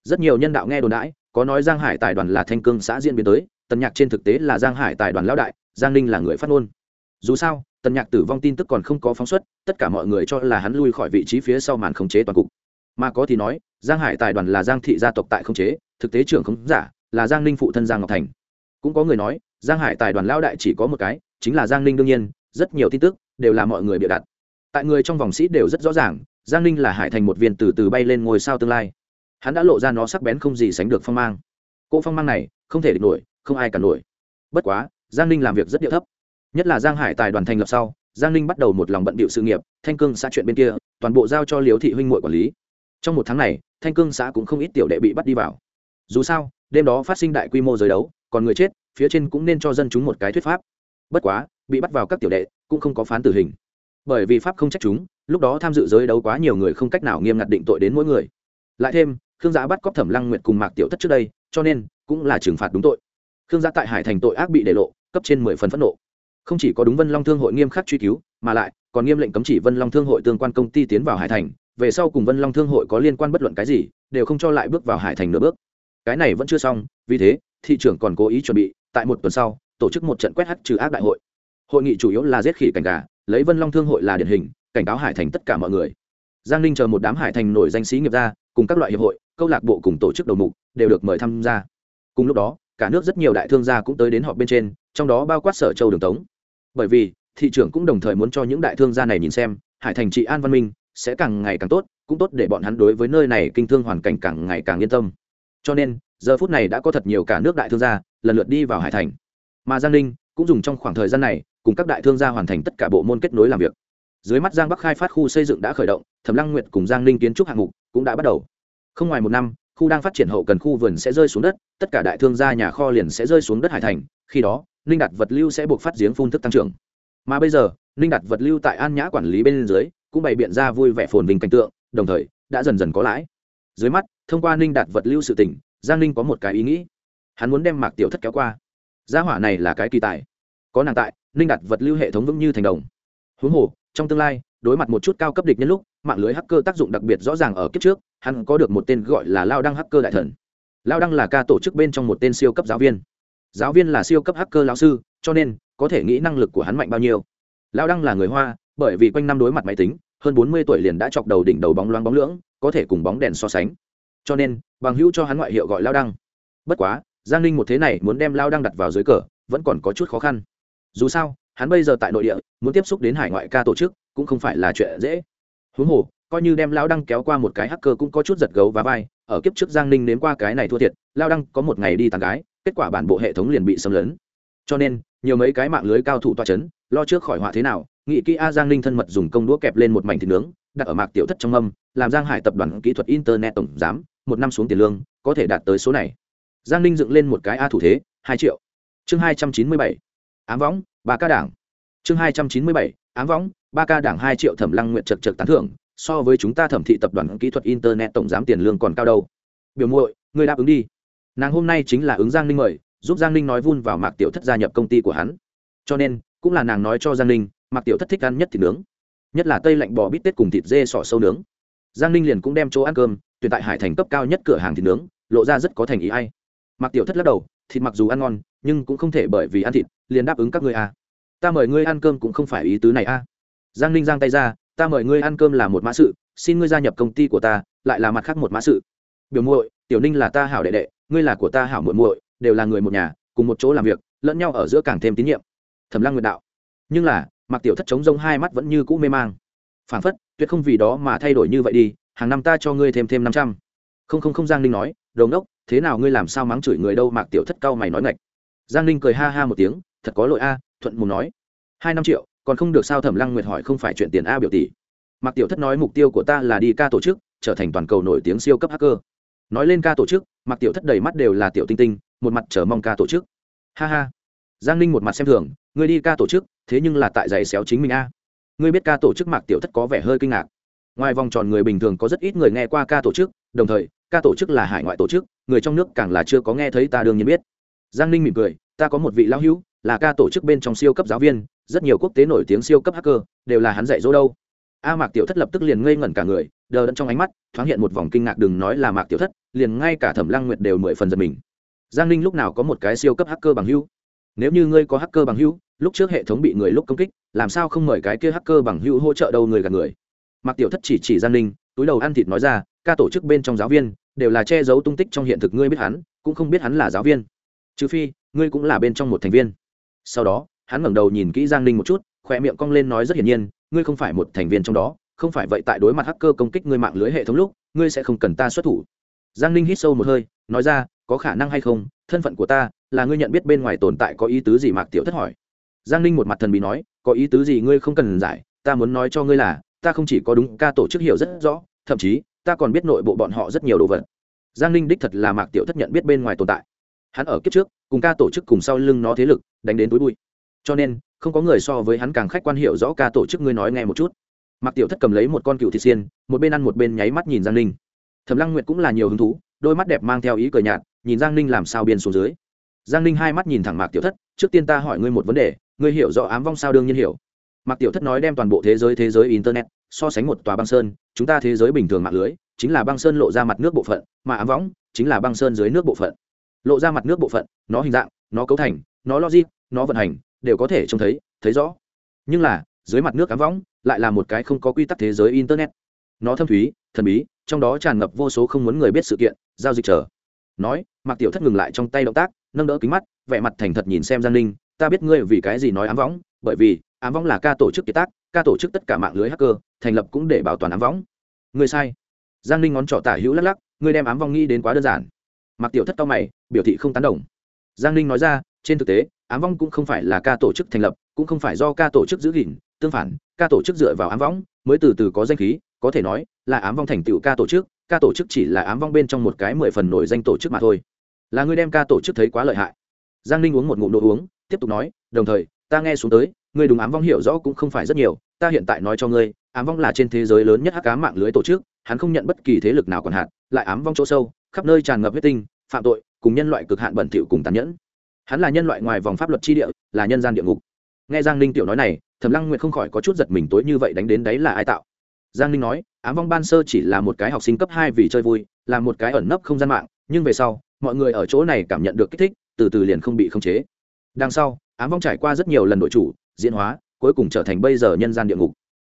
Rất nhiều nhân đạo nghe đồn đãi, có nói giang hải tài đoàn là thanh cương xã diễn biến tới, tần nhạc trên thực tế là giang hải tài đoàn lão đại, giang ninh là người phát ngôn. Dù sao, tần nhạc tử vong tin tức còn không có phóng xuất, tất cả mọi người cho là hắn lui khỏi vị trí phía sau màn khống chế toàn cục. Mà có thì nói, giang hải tài đoàn là giang thị gia tộc tại khống chế thực tế trưởng khống giả là giang ninh phụ thân giang ngọc thành. Cũng có người nói, giang hải tài đoàn lão đại chỉ có một cái, chính là giang ninh đương nhiên, rất nhiều tin tức đều là mọi người bịa đặt. Tại người trong vòng sĩ đều rất rõ ràng, giang ninh là hải thành một viên từ từ bay lên ngôi sao tương lai. Hắn đã lộ ra nó sắc bén không gì sánh được phong mang. Cỗ phong mang này không thể địch nổi, không ai cả nổi. Bất quá, giang ninh làm việc rất điệu thấp. Nhất là giang hải tài đoàn thành lập sau, giang ninh bắt đầu một lòng bận bịu sự nghiệp, thanh cương xã chuyện bên kia, toàn bộ giao cho liếu thị huynh mội quản lý. Trong một tháng này, thanh cương xã cũng không ít tiểu đệ bị bắt đi vào dù sao, đêm đó phát sinh đại quy mô giới đấu, còn người chết, phía trên cũng nên cho dân chúng một cái thuyết pháp. Bất quá, bị bắt vào các tiểu đệ, cũng không có phán tử hình. Bởi vì pháp không trách chúng, lúc đó tham dự giới đấu quá nhiều người không cách nào nghiêm ngặt định tội đến mỗi người. Lại thêm, khương giã bắt cóc thẩm lăng nguyệt cùng mạc tiểu thất trước đây, cho nên cũng là trừng phạt đúng tội. Khương giã tại hải thành tội ác bị để lộ, cấp trên mười phần phẫn nộ. Không chỉ có đúng vân long thương hội nghiêm khắc truy cứu, mà lại còn nghiêm lệnh cấm chỉ vân long thương hội tương quan công ty tiến vào hải thành. Về sau cùng vân long thương hội có liên quan bất luận cái gì, đều không cho lại bước vào hải thành nửa bước cái này vẫn chưa xong, vì thế, thị trưởng còn cố ý chuẩn bị, tại một tuần sau, tổ chức một trận quét hắt trừ ác đại hội. Hội nghị chủ yếu là giết khỉ cảnh gà, lấy vân long thương hội là điển hình, cảnh cáo hải thành tất cả mọi người. Giang ninh chờ một đám hải thành nổi danh sĩ nghiệp gia cùng các loại hiệp hội, câu lạc bộ cùng tổ chức đầu mục, đều được mời tham gia. Cùng lúc đó, cả nước rất nhiều đại thương gia cũng tới đến họp bên trên, trong đó bao quát sở châu đường tống. Bởi vì, thị trưởng cũng đồng thời muốn cho những đại thương gia này nhìn xem, hải thành trị an văn minh, sẽ càng ngày càng tốt, cũng tốt để bọn hắn đối với nơi này kinh thương hoàn cảnh càng ngày càng yên tâm cho nên, giờ phút này đã có thật nhiều cả nước đại thương gia lần lượt đi vào hải thành. Mà giang ninh cũng dùng trong khoảng thời gian này cùng các đại thương gia hoàn thành tất cả bộ môn kết nối làm việc. Dưới mắt giang bắc khai phát khu xây dựng đã khởi động, thẩm lăng nguyệt cùng giang ninh kiến trúc hạng mục cũng đã bắt đầu. Không ngoài một năm, khu đang phát triển hậu cần khu vườn sẽ rơi xuống đất, tất cả đại thương gia nhà kho liền sẽ rơi xuống đất hải thành, khi đó, ninh đạt vật lưu sẽ buộc phát giếng phun thức tăng trưởng. Mà bây giờ, ninh đạt vật lưu tại an nhã quản lý bên dưới cũng bày biện ra vui vẻ phồn vinh cảnh tượng, đồng thời, đã dần dần có lãi. Dưới mắt thông qua ninh đạt vật lưu sự tỉnh giang ninh có một cái ý nghĩ. Hắn muốn đem mạc tiểu thất kéo qua. Gia hỏa này là cái kỳ tài. Có nàng tại, ninh Đạt vật lưu hệ thống vững như thành đồng. Huống hồ, trong tương lai, đối mặt một chút cao cấp địch nhân lúc, mạng lưới hacker tác dụng đặc biệt rõ ràng ở kiếp trước, hắn có được một tên gọi là lao đăng hacker đại thần. Lao đăng là ca tổ chức bên trong một tên siêu cấp giáo viên. Giáo viên là siêu cấp hacker lao sư, cho nên, có thể nghĩ năng lực của hắn mạnh bao nhiêu. Lao đăng là người hoa, bởi vì quanh năm đối mặt máy tính, hơn bốn mươi tuổi liền đã chọc đầu đỉnh đầu bóng loáng bóng lưỡng, có thể cùng bóng đèn so sánh cho nên, bằng hữu cho hắn ngoại hiệu gọi lao đăng. Bất quá, giang ninh một thế này muốn đem lao đăng đặt vào dưới cờ, vẫn còn có chút khó khăn. Dù sao, hắn bây giờ tại nội địa, muốn tiếp xúc đến hải ngoại ca tổ chức, cũng không phải là chuyện dễ. Huống hồ, coi như đem lao đăng kéo qua một cái hacker cũng có chút giật gấu và vai, ở kiếp trước giang ninh nếm qua cái này thua thiệt, lao đăng có một ngày đi tàn gái, kết quả bản bộ hệ thống liền bị xâm lấn. Cho nên, nhiều mấy cái mạng lưới cao thủ toa c h ấ n lo trước khỏi họa thế nào nghị kỹ a giang ninh thân mật dùng công đũa kẹp lên một mảnh thịt nướng đặt ở mạc tiểu thất trong âm, làm giang hải tập đoàn kỹ thuật internet tổng giám, một năm xuống tiền lương, có thể đạt tới số này. Giang ninh dựng lên một cái a thủ thế, hai triệu. Chương hai trăm chín mươi bảy. Ám võng, ba ca đảng. Chương hai trăm chín mươi bảy. Ám võng, ba ca đảng hai triệu thẩm lăng nguyện chật chật tán thưởng, so với chúng ta thẩm thị tập đoàn kỹ thuật internet tổng giám tiền lương còn cao đâu. Biểu muội người đáp ứng đi. Nàng hôm nay chính là ứng giang ninh mời, giúp giang ninh nói vun vào mạc tiểu thất gia nhập công ty của hắn. Cho nên, cũng là nàng nói cho giang ninh, mạc tiểu thất thích ăn nhất thì nướng nhất là tây lạnh bò bít tết cùng thịt dê sỏ sâu nướng. Giang ninh liền cũng đem chỗ ăn cơm, tuyển tại hải thành cấp cao nhất cửa hàng thịt nướng, lộ ra rất có thành ý hay Mặc tiểu thất lắc đầu, thịt mặc dù ăn ngon, nhưng cũng không thể bởi vì ăn thịt, liền đáp ứng các ngươi à. ta mời ngươi ăn cơm cũng không phải ý tứ này à. giang ninh giang tay ra, ta mời ngươi ăn cơm là một mã sự, xin ngươi gia nhập công ty của ta, lại là mặt khác một mã sự. Biểu muội, tiểu ninh là ta hảo đệ đệ, ngươi là của ta hảo muội muội, đều là người một nhà, cùng một chỗ làm việc, lẫn nhau ở giữa càng thêm tín nhiệm. Thẩm lăng nguyệt đạo. Nhưng là mặc tiểu thất chống rông hai mắt vẫn như cũ mê mang. Phản phất, tuyệt không vì đó mà thay đổi như vậy đi, hàng năm ta cho ngươi thêm thêm năm trăm. Không không không, giang ninh nói đầu ngốc, thế nào ngươi làm sao mắng chửi người đâu? Mạc tiểu thất cao mày nói ngạch. Giang ninh cười ha ha một tiếng, thật có lỗi a, thuận mùng nói. Hai năm triệu, còn không được sao thẩm lăng nguyệt hỏi không phải chuyện tiền a biểu tỷ? Mạc tiểu thất nói, mục tiêu của ta là đi ca tổ chức, trở thành toàn cầu nổi tiếng siêu cấp hacker. Nói lên ca tổ chức, mạc tiểu thất đầy mắt đều là tiểu tinh tinh, một mặt chờ mong ca tổ chức. Ha ha. Giang ninh một mặt xem thường, ngươi đi ca tổ chức thế nhưng là tại giày xéo chính mình a. Ngươi biết ca tổ chức mạc tiểu thất có vẻ hơi kinh ngạc. Ngoài vòng tròn người bình thường có rất ít người nghe qua ca tổ chức, đồng thời, ca tổ chức là hải ngoại tổ chức, người trong nước càng là chưa có nghe thấy ta đương nhiên biết. Giang ninh mỉm cười, ta có một vị lão hữu, là ca tổ chức bên trong siêu cấp giáo viên, rất nhiều quốc tế nổi tiếng siêu cấp hacker, đều là hắn dạy dỗ đâu. A mạc tiểu thất lập tức liền ngây ngẩn cả người, đờ đẫn trong ánh mắt, thoáng hiện một vòng kinh ngạc đừng nói là mạc tiểu thất, liền ngay cả thẩm lăng nguyệt đều mười phần giật mình. Giang ninh lúc nào có một cái siêu cấp hacker bằng hữu? Nếu như ngươi có hacker bằng hữu lúc trước hệ thống bị người lúc công kích, làm sao không mời cái kia hacker bằng hữu hỗ trợ đâu người gạt người. Mặc tiểu thất chỉ chỉ giang ninh, túi đầu ăn thịt nói ra, ca tổ chức bên trong giáo viên, đều là che giấu tung tích trong hiện thực, ngươi biết hắn, cũng không biết hắn là giáo viên. Trừ phi, ngươi cũng là bên trong một thành viên. Sau đó, hắn ngẩng đầu nhìn kỹ giang ninh một chút khoe miệng cong lên nói rất hiển nhiên, ngươi không phải một thành viên trong đó, không phải vậy tại đối mặt hacker công kích ngươi mạng lưới hệ thống lúc, ngươi sẽ không cần ta xuất thủ. Giang ninh hít sâu một hơi, nói ra, có khả năng hay không? Thân phận của ta, là ngươi nhận biết bên ngoài tồn tại có ý tứ gì? Mạc tiểu thất hỏi giang ninh một mặt thần bí nói, có ý tứ gì ngươi không cần giải, ta muốn nói cho ngươi là, ta không chỉ có đúng, ca tổ chức hiểu rất rõ, thậm chí, ta còn biết nội bộ bọn họ rất nhiều đồ vật. Giang ninh đích thật là mạc tiểu thất nhận biết bên ngoài tồn tại. Hắn ở kiếp trước, cùng ca tổ chức cùng sau lưng nó thế lực, đánh đến túi bụi. Cho nên, không có người so với hắn càng khách quan hiểu rõ ca tổ chức ngươi nói nghe một chút. Mạc tiểu thất cầm lấy một con cựu thị xiên, một bên ăn một bên nháy mắt nhìn giang ninh. Thẩm lăng nguyệt cũng là nhiều hứng thú, đôi mắt đẹp mang theo ý cờ nhạt, nhìn giang ninh làm sao biên xuống dưới. Giang ninh hai mắt nhìn thẳng mạc tiểu thất, trước tiên ta hỏi ngươi một vấn đề ngươi hiểu rõ ám vong sao đương nhiên hiểu. Mạc tiểu thất nói đem toàn bộ thế giới thế giới internet so sánh một tòa băng sơn, chúng ta thế giới bình thường mạng lưới chính là băng sơn lộ ra mặt nước bộ phận, mà ám võng chính là băng sơn dưới nước bộ phận. Lộ ra mặt nước bộ phận, nó hình dạng, nó cấu thành, nó logic, nó vận hành, đều có thể trông thấy thấy rõ. Nhưng là, dưới mặt nước ám võng lại là một cái không có quy tắc thế giới internet. Nó thâm thúy, thần bí, trong đó tràn ngập vô số không muốn người biết sự kiện, giao dịch chờ. Nói, mạc tiểu thất ngừng lại trong tay động tác, nâng đỡ kính mắt, vẻ mặt thành thật nhìn xem giang ninh ta biết ngươi vì cái gì nói ám võng, bởi vì ám võng là ca tổ chức kiệt tác, ca tổ chức tất cả mạng lưới hacker, thành lập cũng để bảo toàn ám võng. Ngươi sai. Giang ninh ngón trỏ tả hữu lắc lắc, ngươi đem ám vong nghĩ đến quá đơn giản. Mặc tiểu thất cao mày, biểu thị không tán đồng. Giang ninh nói ra, trên thực tế, ám vong cũng không phải là ca tổ chức thành lập, cũng không phải do ca tổ chức giữ gìn, tương phản, ca tổ chức dựa vào ám vong mới từ từ có danh khí, có thể nói là ám vong thành tựu ca tổ chức, ca tổ chức chỉ là ám vong bên trong một cái mười phần nổi danh tổ chức mà thôi. Là ngươi đem ca tổ chức thấy quá lợi hại. Giang ninh uống một ngụm đồ uống tiếp tục nói, đồng thời, ta nghe xuống tới, ngươi đúng ám vong hiểu rõ cũng không phải rất nhiều, ta hiện tại nói cho ngươi, ám vong là trên thế giới lớn nhất hắc cá mạng lưới tổ chức, hắn không nhận bất kỳ thế lực nào còn hạn, lại ám vong chỗ sâu, khắp nơi tràn ngập huyết tinh, phạm tội, cùng nhân loại cực hạn bẩn thỉu cùng tàn nhẫn. Hắn là nhân loại ngoài vòng pháp luật chi địa, là nhân gian địa ngục. Nghe giang ninh tiểu nói này, thẩm lăng nguyệt không khỏi có chút giật mình tối như vậy đánh đến đấy là ai tạo. Giang ninh nói, ám vong ban sơ chỉ là một cái học sinh cấp hai vì chơi vui, là một cái ẩn nấp không gian mạng, nhưng về sau, mọi người ở chỗ này cảm nhận được kích thích, từ từ liền không bị khống chế đằng sau, ám vong trải qua rất nhiều lần đổi chủ, diễn hóa, cuối cùng trở thành bây giờ nhân gian địa ngục.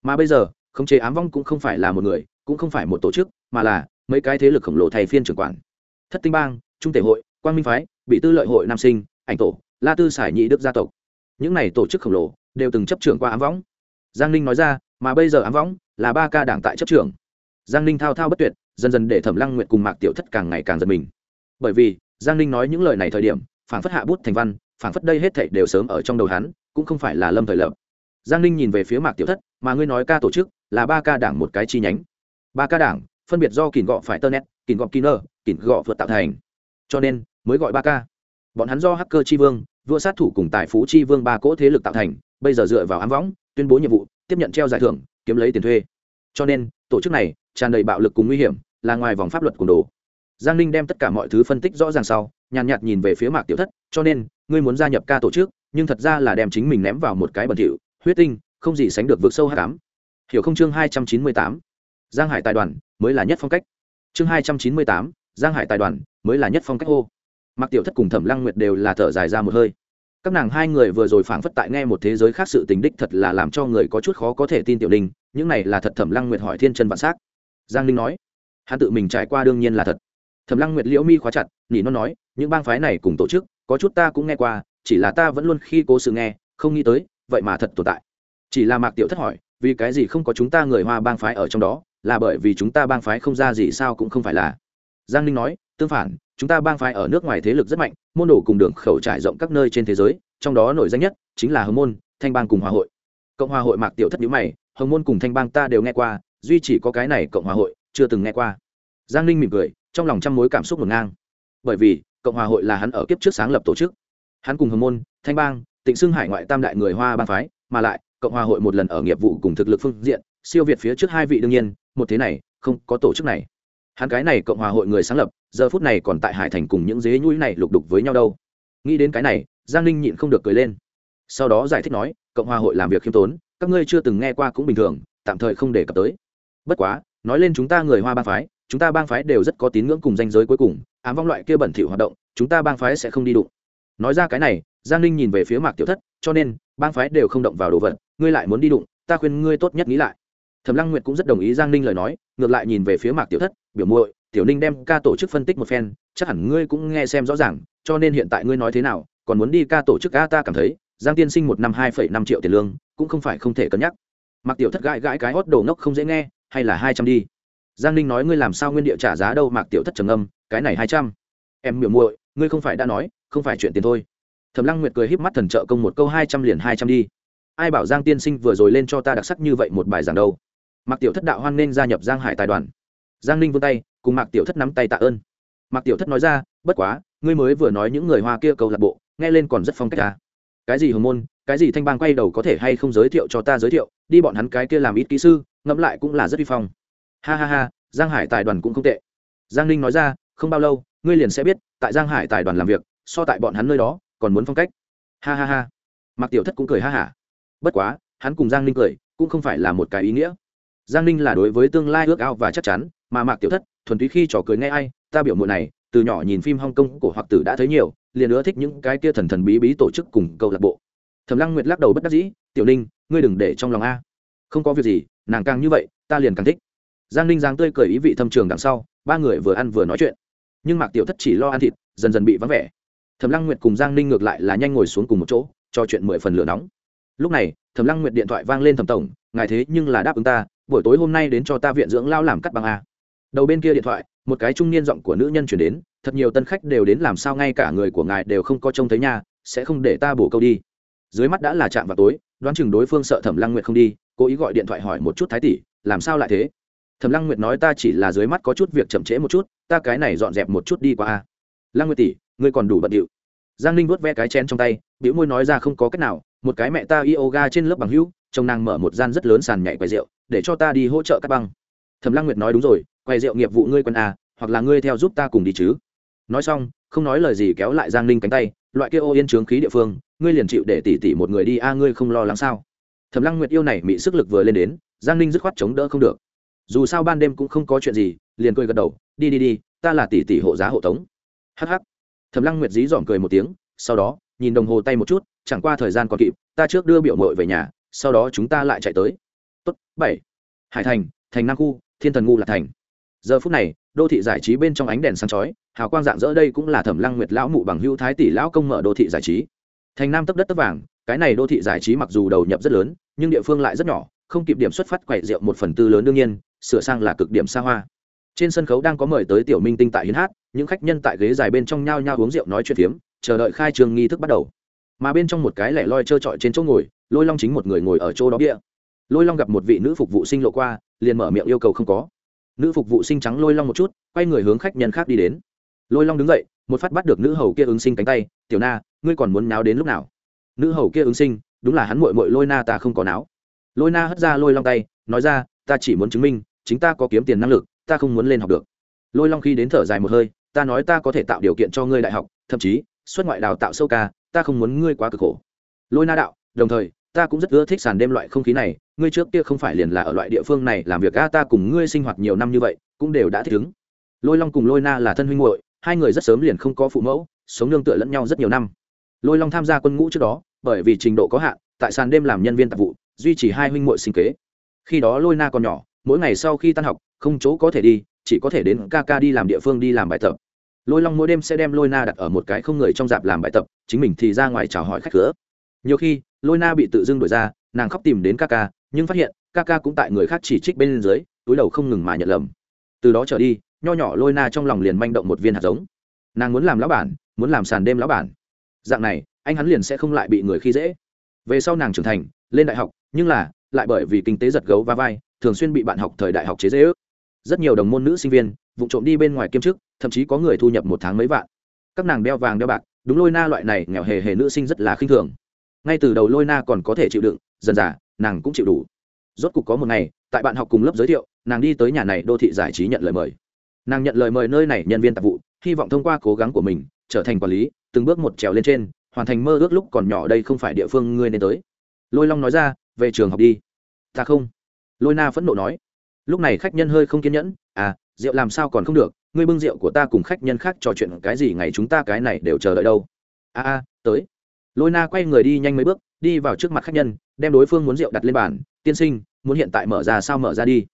Mà bây giờ, khống chế ám vong cũng không phải là một người, cũng không phải một tổ chức, mà là mấy cái thế lực khổng lồ thay phiên trưởng quản. Thất tinh bang, trung tể hội, quang minh phái, bị tư lợi hội nam sinh, ảnh tổ, la tư sải nhị đức gia tộc. Những này tổ chức khổng lồ đều từng chấp trưởng qua ám võng giang ninh nói ra, mà bây giờ ám võng là ba ca đảng tại chấp trưởng. Giang ninh thao thao bất tuyệt, dần dần để thẩm lăng nguyệt cùng mạc tiểu thất càng ngày càng giật mình. Bởi vì, giang ninh nói những lời này thời điểm phản phất hạ bút thành văn phản phất đây hết thảy đều sớm ở trong đầu hắn, cũng không phải là lâm thời lập. Giang ninh nhìn về phía mạc tiểu thất, mà ngươi nói ca tổ chức là ba ca đảng một cái chi nhánh. Ba ca đảng, phân biệt do kìn gọ phải tơ net kìn gọ kiner kìn gọ vượt tạo thành. Cho nên, mới gọi ba ca. Bọn hắn do hacker chi vương, vua sát thủ cùng tài phú chi vương ba cỗ thế lực tạo thành, bây giờ dựa vào ám võng, tuyên bố nhiệm vụ, tiếp nhận treo giải thưởng, kiếm lấy tiền thuê. Cho nên, tổ chức này tràn đầy bạo lực cùng nguy hiểm, là ngoài vòng pháp luật cùng đồ. Giang ninh đem tất cả mọi thứ phân tích rõ ràng sau, nhàn nhạt nhìn về phía mạc tiểu thất, cho nên ngươi muốn gia nhập ca tổ chức, nhưng thật ra là đem chính mình ném vào một cái bẩn thỉu, huyết tinh, không gì sánh được vượt sâu hạ cám hiểu không? Chương hai trăm chín mươi tám. Giang hải tài đoàn mới là nhất phong cách. Chương hai trăm chín mươi tám. Giang hải tài đoàn mới là nhất phong cách hô. Mặc tiểu thất cùng thẩm lăng nguyệt đều là thở dài ra một hơi. Các nàng hai người vừa rồi phảng phất tại nghe một thế giới khác sự tình đích thật là làm cho người có chút khó có thể tin tiểu linh, những này là thật thẩm lăng nguyệt hỏi thiên chân vạn s á c giang linh nói, hắn tự mình trải qua đương nhiên là thật. Thẩm lăng nguyệt liễu mi khóa chặt nhỉ nó nói, những bang phái này cùng tổ chức có chút ta cũng nghe qua, chỉ là ta vẫn luôn khi cố sự nghe, không nghĩ tới, vậy mà thật tồn tại. Chỉ là mạc tiểu thất hỏi, vì cái gì không có chúng ta người hoa bang phái ở trong đó, là bởi vì chúng ta bang phái không ra gì sao cũng không phải là. Giang ninh nói, tương phản, chúng ta bang phái ở nước ngoài thế lực rất mạnh, môn đồ cùng đường khẩu trải rộng các nơi trên thế giới, trong đó nổi danh nhất chính là hồng môn, thanh bang cùng hòa hội. Cộng hòa hội mạc tiểu thất nhữ mày, hồng môn cùng thanh bang ta đều nghe qua, duy chỉ có cái này cộng hòa hội chưa từng nghe qua. Giang ninh mỉm cười, trong lòng trăm mối cảm xúc ngổn ngang. Bởi vì cộng hòa hội là hắn ở kiếp trước sáng lập tổ chức. Hắn cùng hồng môn, thanh bang, tịnh xưng hải ngoại tam đại người hoa bang phái, mà lại, cộng hòa hội một lần ở nghiệp vụ cùng thực lực phương diện, siêu việt phía trước hai vị đương nhiên, một thế này, không có tổ chức này. Hắn cái này cộng hòa hội người sáng lập, giờ phút này còn tại hải thành cùng những dế nhũi này lục đục với nhau đâu. Nghĩ đến cái này, giang ninh nhịn không được cười lên. Sau đó giải thích nói, cộng hòa hội làm việc khiêm tốn, các ngươi chưa từng nghe qua cũng bình thường, tạm thời không đề cập tới. Bất quá, nói lên chúng ta người hoa bang phái, chúng ta bang phái đều rất có tín ngưỡng cùng danh giới cuối cùng ám vong loại kia bẩn thỉu hoạt động, chúng ta bang phái sẽ không đi đụng. Nói ra cái này, giang ninh nhìn về phía mạc tiểu thất, cho nên, bang phái đều không động vào đồ vật, ngươi lại muốn đi đụng, ta khuyên ngươi tốt nhất nghĩ lại. Thẩm lăng nguyệt cũng rất đồng ý giang ninh lời nói, ngược lại nhìn về phía mạc tiểu thất, biểu muội, tiểu ninh đem ca tổ chức phân tích một phen, chắc hẳn ngươi cũng nghe xem rõ ràng, cho nên hiện tại ngươi nói thế nào, còn muốn đi ca tổ chức ca ta cảm thấy, giang tiên sinh một năm hai phẩy năm triệu tiền lương, cũng không phải không thể cân nhắc. Mạc tiểu thất gãi gãi cái hót đồ ngốc không dễ nghe, hay là hai trăm đi giang ninh nói, ngươi làm sao nguyên địa trả giá đâu, mạc tiểu thất trầm âm cái này hai trăm. Em miệng muội, ngươi không phải đã nói, không phải chuyện tiền thôi. Thẩm lăng nguyệt cười híp mắt thần trợ công một câu, hai trăm liền hai trăm đi. Ai bảo giang tiên sinh vừa rồi lên cho ta đặc sắc như vậy một bài giảng đâu? Mạc tiểu thất đạo hoan nên gia nhập giang hải tài đoàn. Giang ninh vươn tay, cùng mạc tiểu thất nắm tay tạ ơn. Mạc tiểu thất nói ra, bất quá, ngươi mới vừa nói những người hoa kia cầu lạc bộ, nghe lên còn rất phong cách ta. Cái gì hồng môn, cái gì thanh bang quay đầu có thể hay không giới thiệu cho ta giới thiệu, đi bọn hắn cái kia làm ít kỹ sư, ngẫm lại cũng là rất vi phong ha ha ha, giang hải tài đoàn cũng không tệ. Giang ninh nói ra, không bao lâu, ngươi liền sẽ biết, tại giang hải tài đoàn làm việc, so tại bọn hắn nơi đó, còn muốn phong cách. Ha ha ha. Mặc tiểu thất cũng cười ha hả. Bất quá, hắn cùng giang ninh cười, cũng không phải là một cái ý nghĩa. Giang ninh là đối với tương lai ước ao và chắc chắn, mà mạc tiểu thất, thuần túy khi trò cười nghe ai, ta biểu muội này, từ nhỏ nhìn phim hong kong của hoặc tử đã thấy nhiều, liền ưa thích những cái kia thần thần bí bí tổ chức cùng câu lạc bộ. Thẩm lăng nguyệt lắc đầu bất đắc dĩ, tiểu ninh, ngươi đừng để trong lòng a. Không có việc gì, nàng càng như vậy, ta liền càng thích giang ninh giang tươi cười ý vị thâm trường đằng sau, ba người vừa ăn vừa nói chuyện. Nhưng mạc tiểu thất chỉ lo ăn thịt, dần dần bị vắng vẻ. Thẩm lăng nguyệt cùng giang ninh ngược lại là nhanh ngồi xuống cùng một chỗ, cho chuyện mười phần lửa nóng. Lúc này, thẩm lăng nguyệt điện thoại vang lên thẩm tổng, ngài thế nhưng là đáp ứng ta, buổi tối hôm nay đến cho ta viện dưỡng lao làm cắt bằng a. Đầu bên kia điện thoại, một cái trung niên giọng của nữ nhân chuyển đến, thật nhiều tân khách đều đến làm sao ngay cả người của ngài đều không có trông thấy nhà sẽ không để ta bổ câu đi. Dưới mắt đã là chạm vào tối, đoán chừng đối phương sợ thẩm lăng nguyệt không đi, cố ý gọi điện thoại hỏi một chút thái tỷ, làm sao lại thế? Thẩm lăng nguyệt nói ta chỉ là dưới mắt có chút việc chậm trễ một chút, ta cái này dọn dẹp một chút đi qua a. Lăng nguyệt tỷ, ngươi còn đủ bận điệu. Giang ninh vuốt ve cái chén trong tay biểu môi nói ra không có cách nào, một cái mẹ ta yoga trên lớp bằng hữu, chồng nàng mở một gian rất lớn sàn nhảy quầy rượu, để cho ta đi hỗ trợ các băng. Thẩm lăng nguyệt nói đúng rồi, quầy rượu nghiệp vụ ngươi quân à hoặc là ngươi theo giúp ta cùng đi chứ. Nói xong, không nói lời gì kéo lại giang ninh cánh tay, loại kia ô yên trướng khí địa phương, ngươi liền chịu để tỉ tỉ một người đi a, ngươi không lo lắng sao? Thẩm lăng nguyệt yêu này bị sức lực vừa lên đến, giang ninh dứt khoát chống đỡ không được dù sao ban đêm cũng không có chuyện gì, liền cười gật đầu, đi đi đi, ta là tỷ tỷ hộ giá hộ tống. Hh thẩm lăng nguyệt dí dỏm cười một tiếng, sau đó, nhìn đồng hồ tay một chút, chẳng qua thời gian còn kịp, ta trước đưa biểu mội về nhà, sau đó chúng ta lại chạy tới. Tốt, bảy. Hải thành thành nam khu, thiên thần ngu là thành. Giờ phút này, đô thị giải trí bên trong ánh đèn sáng chói, hào quang dạng dỡ đây cũng là thẩm lăng nguyệt lão mụ bằng hưu thái tỷ lão công mở đô thị giải trí. Thành nam tấp đất tấp vàng, cái này đô thị giải trí mặc dù đầu nhập rất lớn, nhưng địa phương lại rất nhỏ, không kịp điểm xuất phát quậy rượu một phần tư lớn đương nhiên sửa sang là cực điểm xa hoa. Trên sân khấu đang có mời tới tiểu minh tinh tại hiến hát, những khách nhân tại ghế dài bên trong nhao nhao uống rượu nói chuyện phiếm, chờ đợi khai trường nghi thức bắt đầu. Mà bên trong một cái lẻ loi trơ trọi trên chỗ ngồi, lôi long chính một người ngồi ở chỗ đó bia. Lôi long gặp một vị nữ phục vụ sinh lộ qua, liền mở miệng yêu cầu không có. Nữ phục vụ sinh trắng lôi long một chút, quay người hướng khách nhân khác đi đến. Lôi long đứng dậy, một phát bắt được nữ hầu kia ứng sinh cánh tay, tiểu na, ngươi còn muốn náo đến lúc nào? Nữ hầu kia ứng sinh, đúng là hắn mội mội lôi na ta không có náo. Lôi na hất ra lôi long tay, nói ra ta chỉ muốn chứng minh, chính ta có kiếm tiền năng lực, ta không muốn lên học được. Lôi long khi đến thở dài một hơi, ta nói ta có thể tạo điều kiện cho ngươi đại học, thậm chí, xuất ngoại đào tạo sâu ca, ta không muốn ngươi quá cực khổ. Lôi na đạo, đồng thời, ta cũng rất ưa thích sàn đêm loại không khí này, ngươi trước kia không phải liền là ở loại địa phương này làm việc a, ta cùng ngươi sinh hoạt nhiều năm như vậy, cũng đều đã thích ứng. Lôi long cùng lôi na là thân huynh muội, hai người rất sớm liền không có phụ mẫu, sống nương tựa lẫn nhau rất nhiều năm. Lôi long tham gia quân ngũ trước đó, bởi vì trình độ có hạn, tại sàn đêm làm nhân viên tạp vụ, duy trì hai huynh muội sinh kế khi đó lôi na còn nhỏ, mỗi ngày sau khi tan học, không chỗ có thể đi, chỉ có thể đến ca ca đi làm địa phương đi làm bài tập. Lôi long mỗi đêm sẽ đem lôi na đặt ở một cái không người trong dạp làm bài tập, chính mình thì ra ngoài chào hỏi khách cửa. Nhiều khi, lôi na bị tự dưng đổi ra, nàng khóc tìm đến ca ca, nhưng phát hiện, ca ca cũng tại người khác chỉ trích bên dưới, túi đầu không ngừng mà nhận lầm. Từ đó trở đi, nho nhỏ lôi na trong lòng liền manh động một viên hạt giống. Nàng muốn làm lão bản, muốn làm sàn đêm lão bản. Dạng này, anh hắn liền sẽ không lại bị người khi dễ. Về sau nàng trưởng thành, lên đại học, nhưng là lại bởi vì kinh tế giật gấu và vai, thường xuyên bị bạn học thời đại học chế dễ ước rất nhiều đồng môn nữ sinh viên vụ trộm đi bên ngoài kiêm chức, thậm chí có người thu nhập một tháng mấy vạn. Các nàng đeo vàng đeo bạc, đúng lôi na loại này nghèo hề hề nữ sinh rất là khinh thường. Ngay từ đầu lôi na còn có thể chịu đựng, dần dà, nàng cũng chịu đủ. Rốt cục có một ngày, tại bạn học cùng lớp giới thiệu, nàng đi tới nhà này đô thị giải trí nhận lời mời. Nàng nhận lời mời nơi này nhân viên tạp vụ, hy vọng thông qua cố gắng của mình, trở thành quản lý, từng bước một trèo lên trên, hoàn thành mơ ước lúc còn nhỏ đây không phải địa phương ngươi nên tới. Lôi long nói ra về trường học đi. Ta không. Lôi na phẫn nộ nói. Lúc này khách nhân hơi không kiên nhẫn. À rượu làm sao còn không được? Ngươi bưng rượu của ta cùng khách nhân khác trò chuyện cái gì ngày chúng ta cái này đều chờ đợi đâu. A a tới. Lôi na quay người đi nhanh mấy bước, đi vào trước mặt khách nhân, đem đối phương muốn rượu đặt lên bàn. Tiên sinh, muốn hiện tại mở ra sao mở ra đi.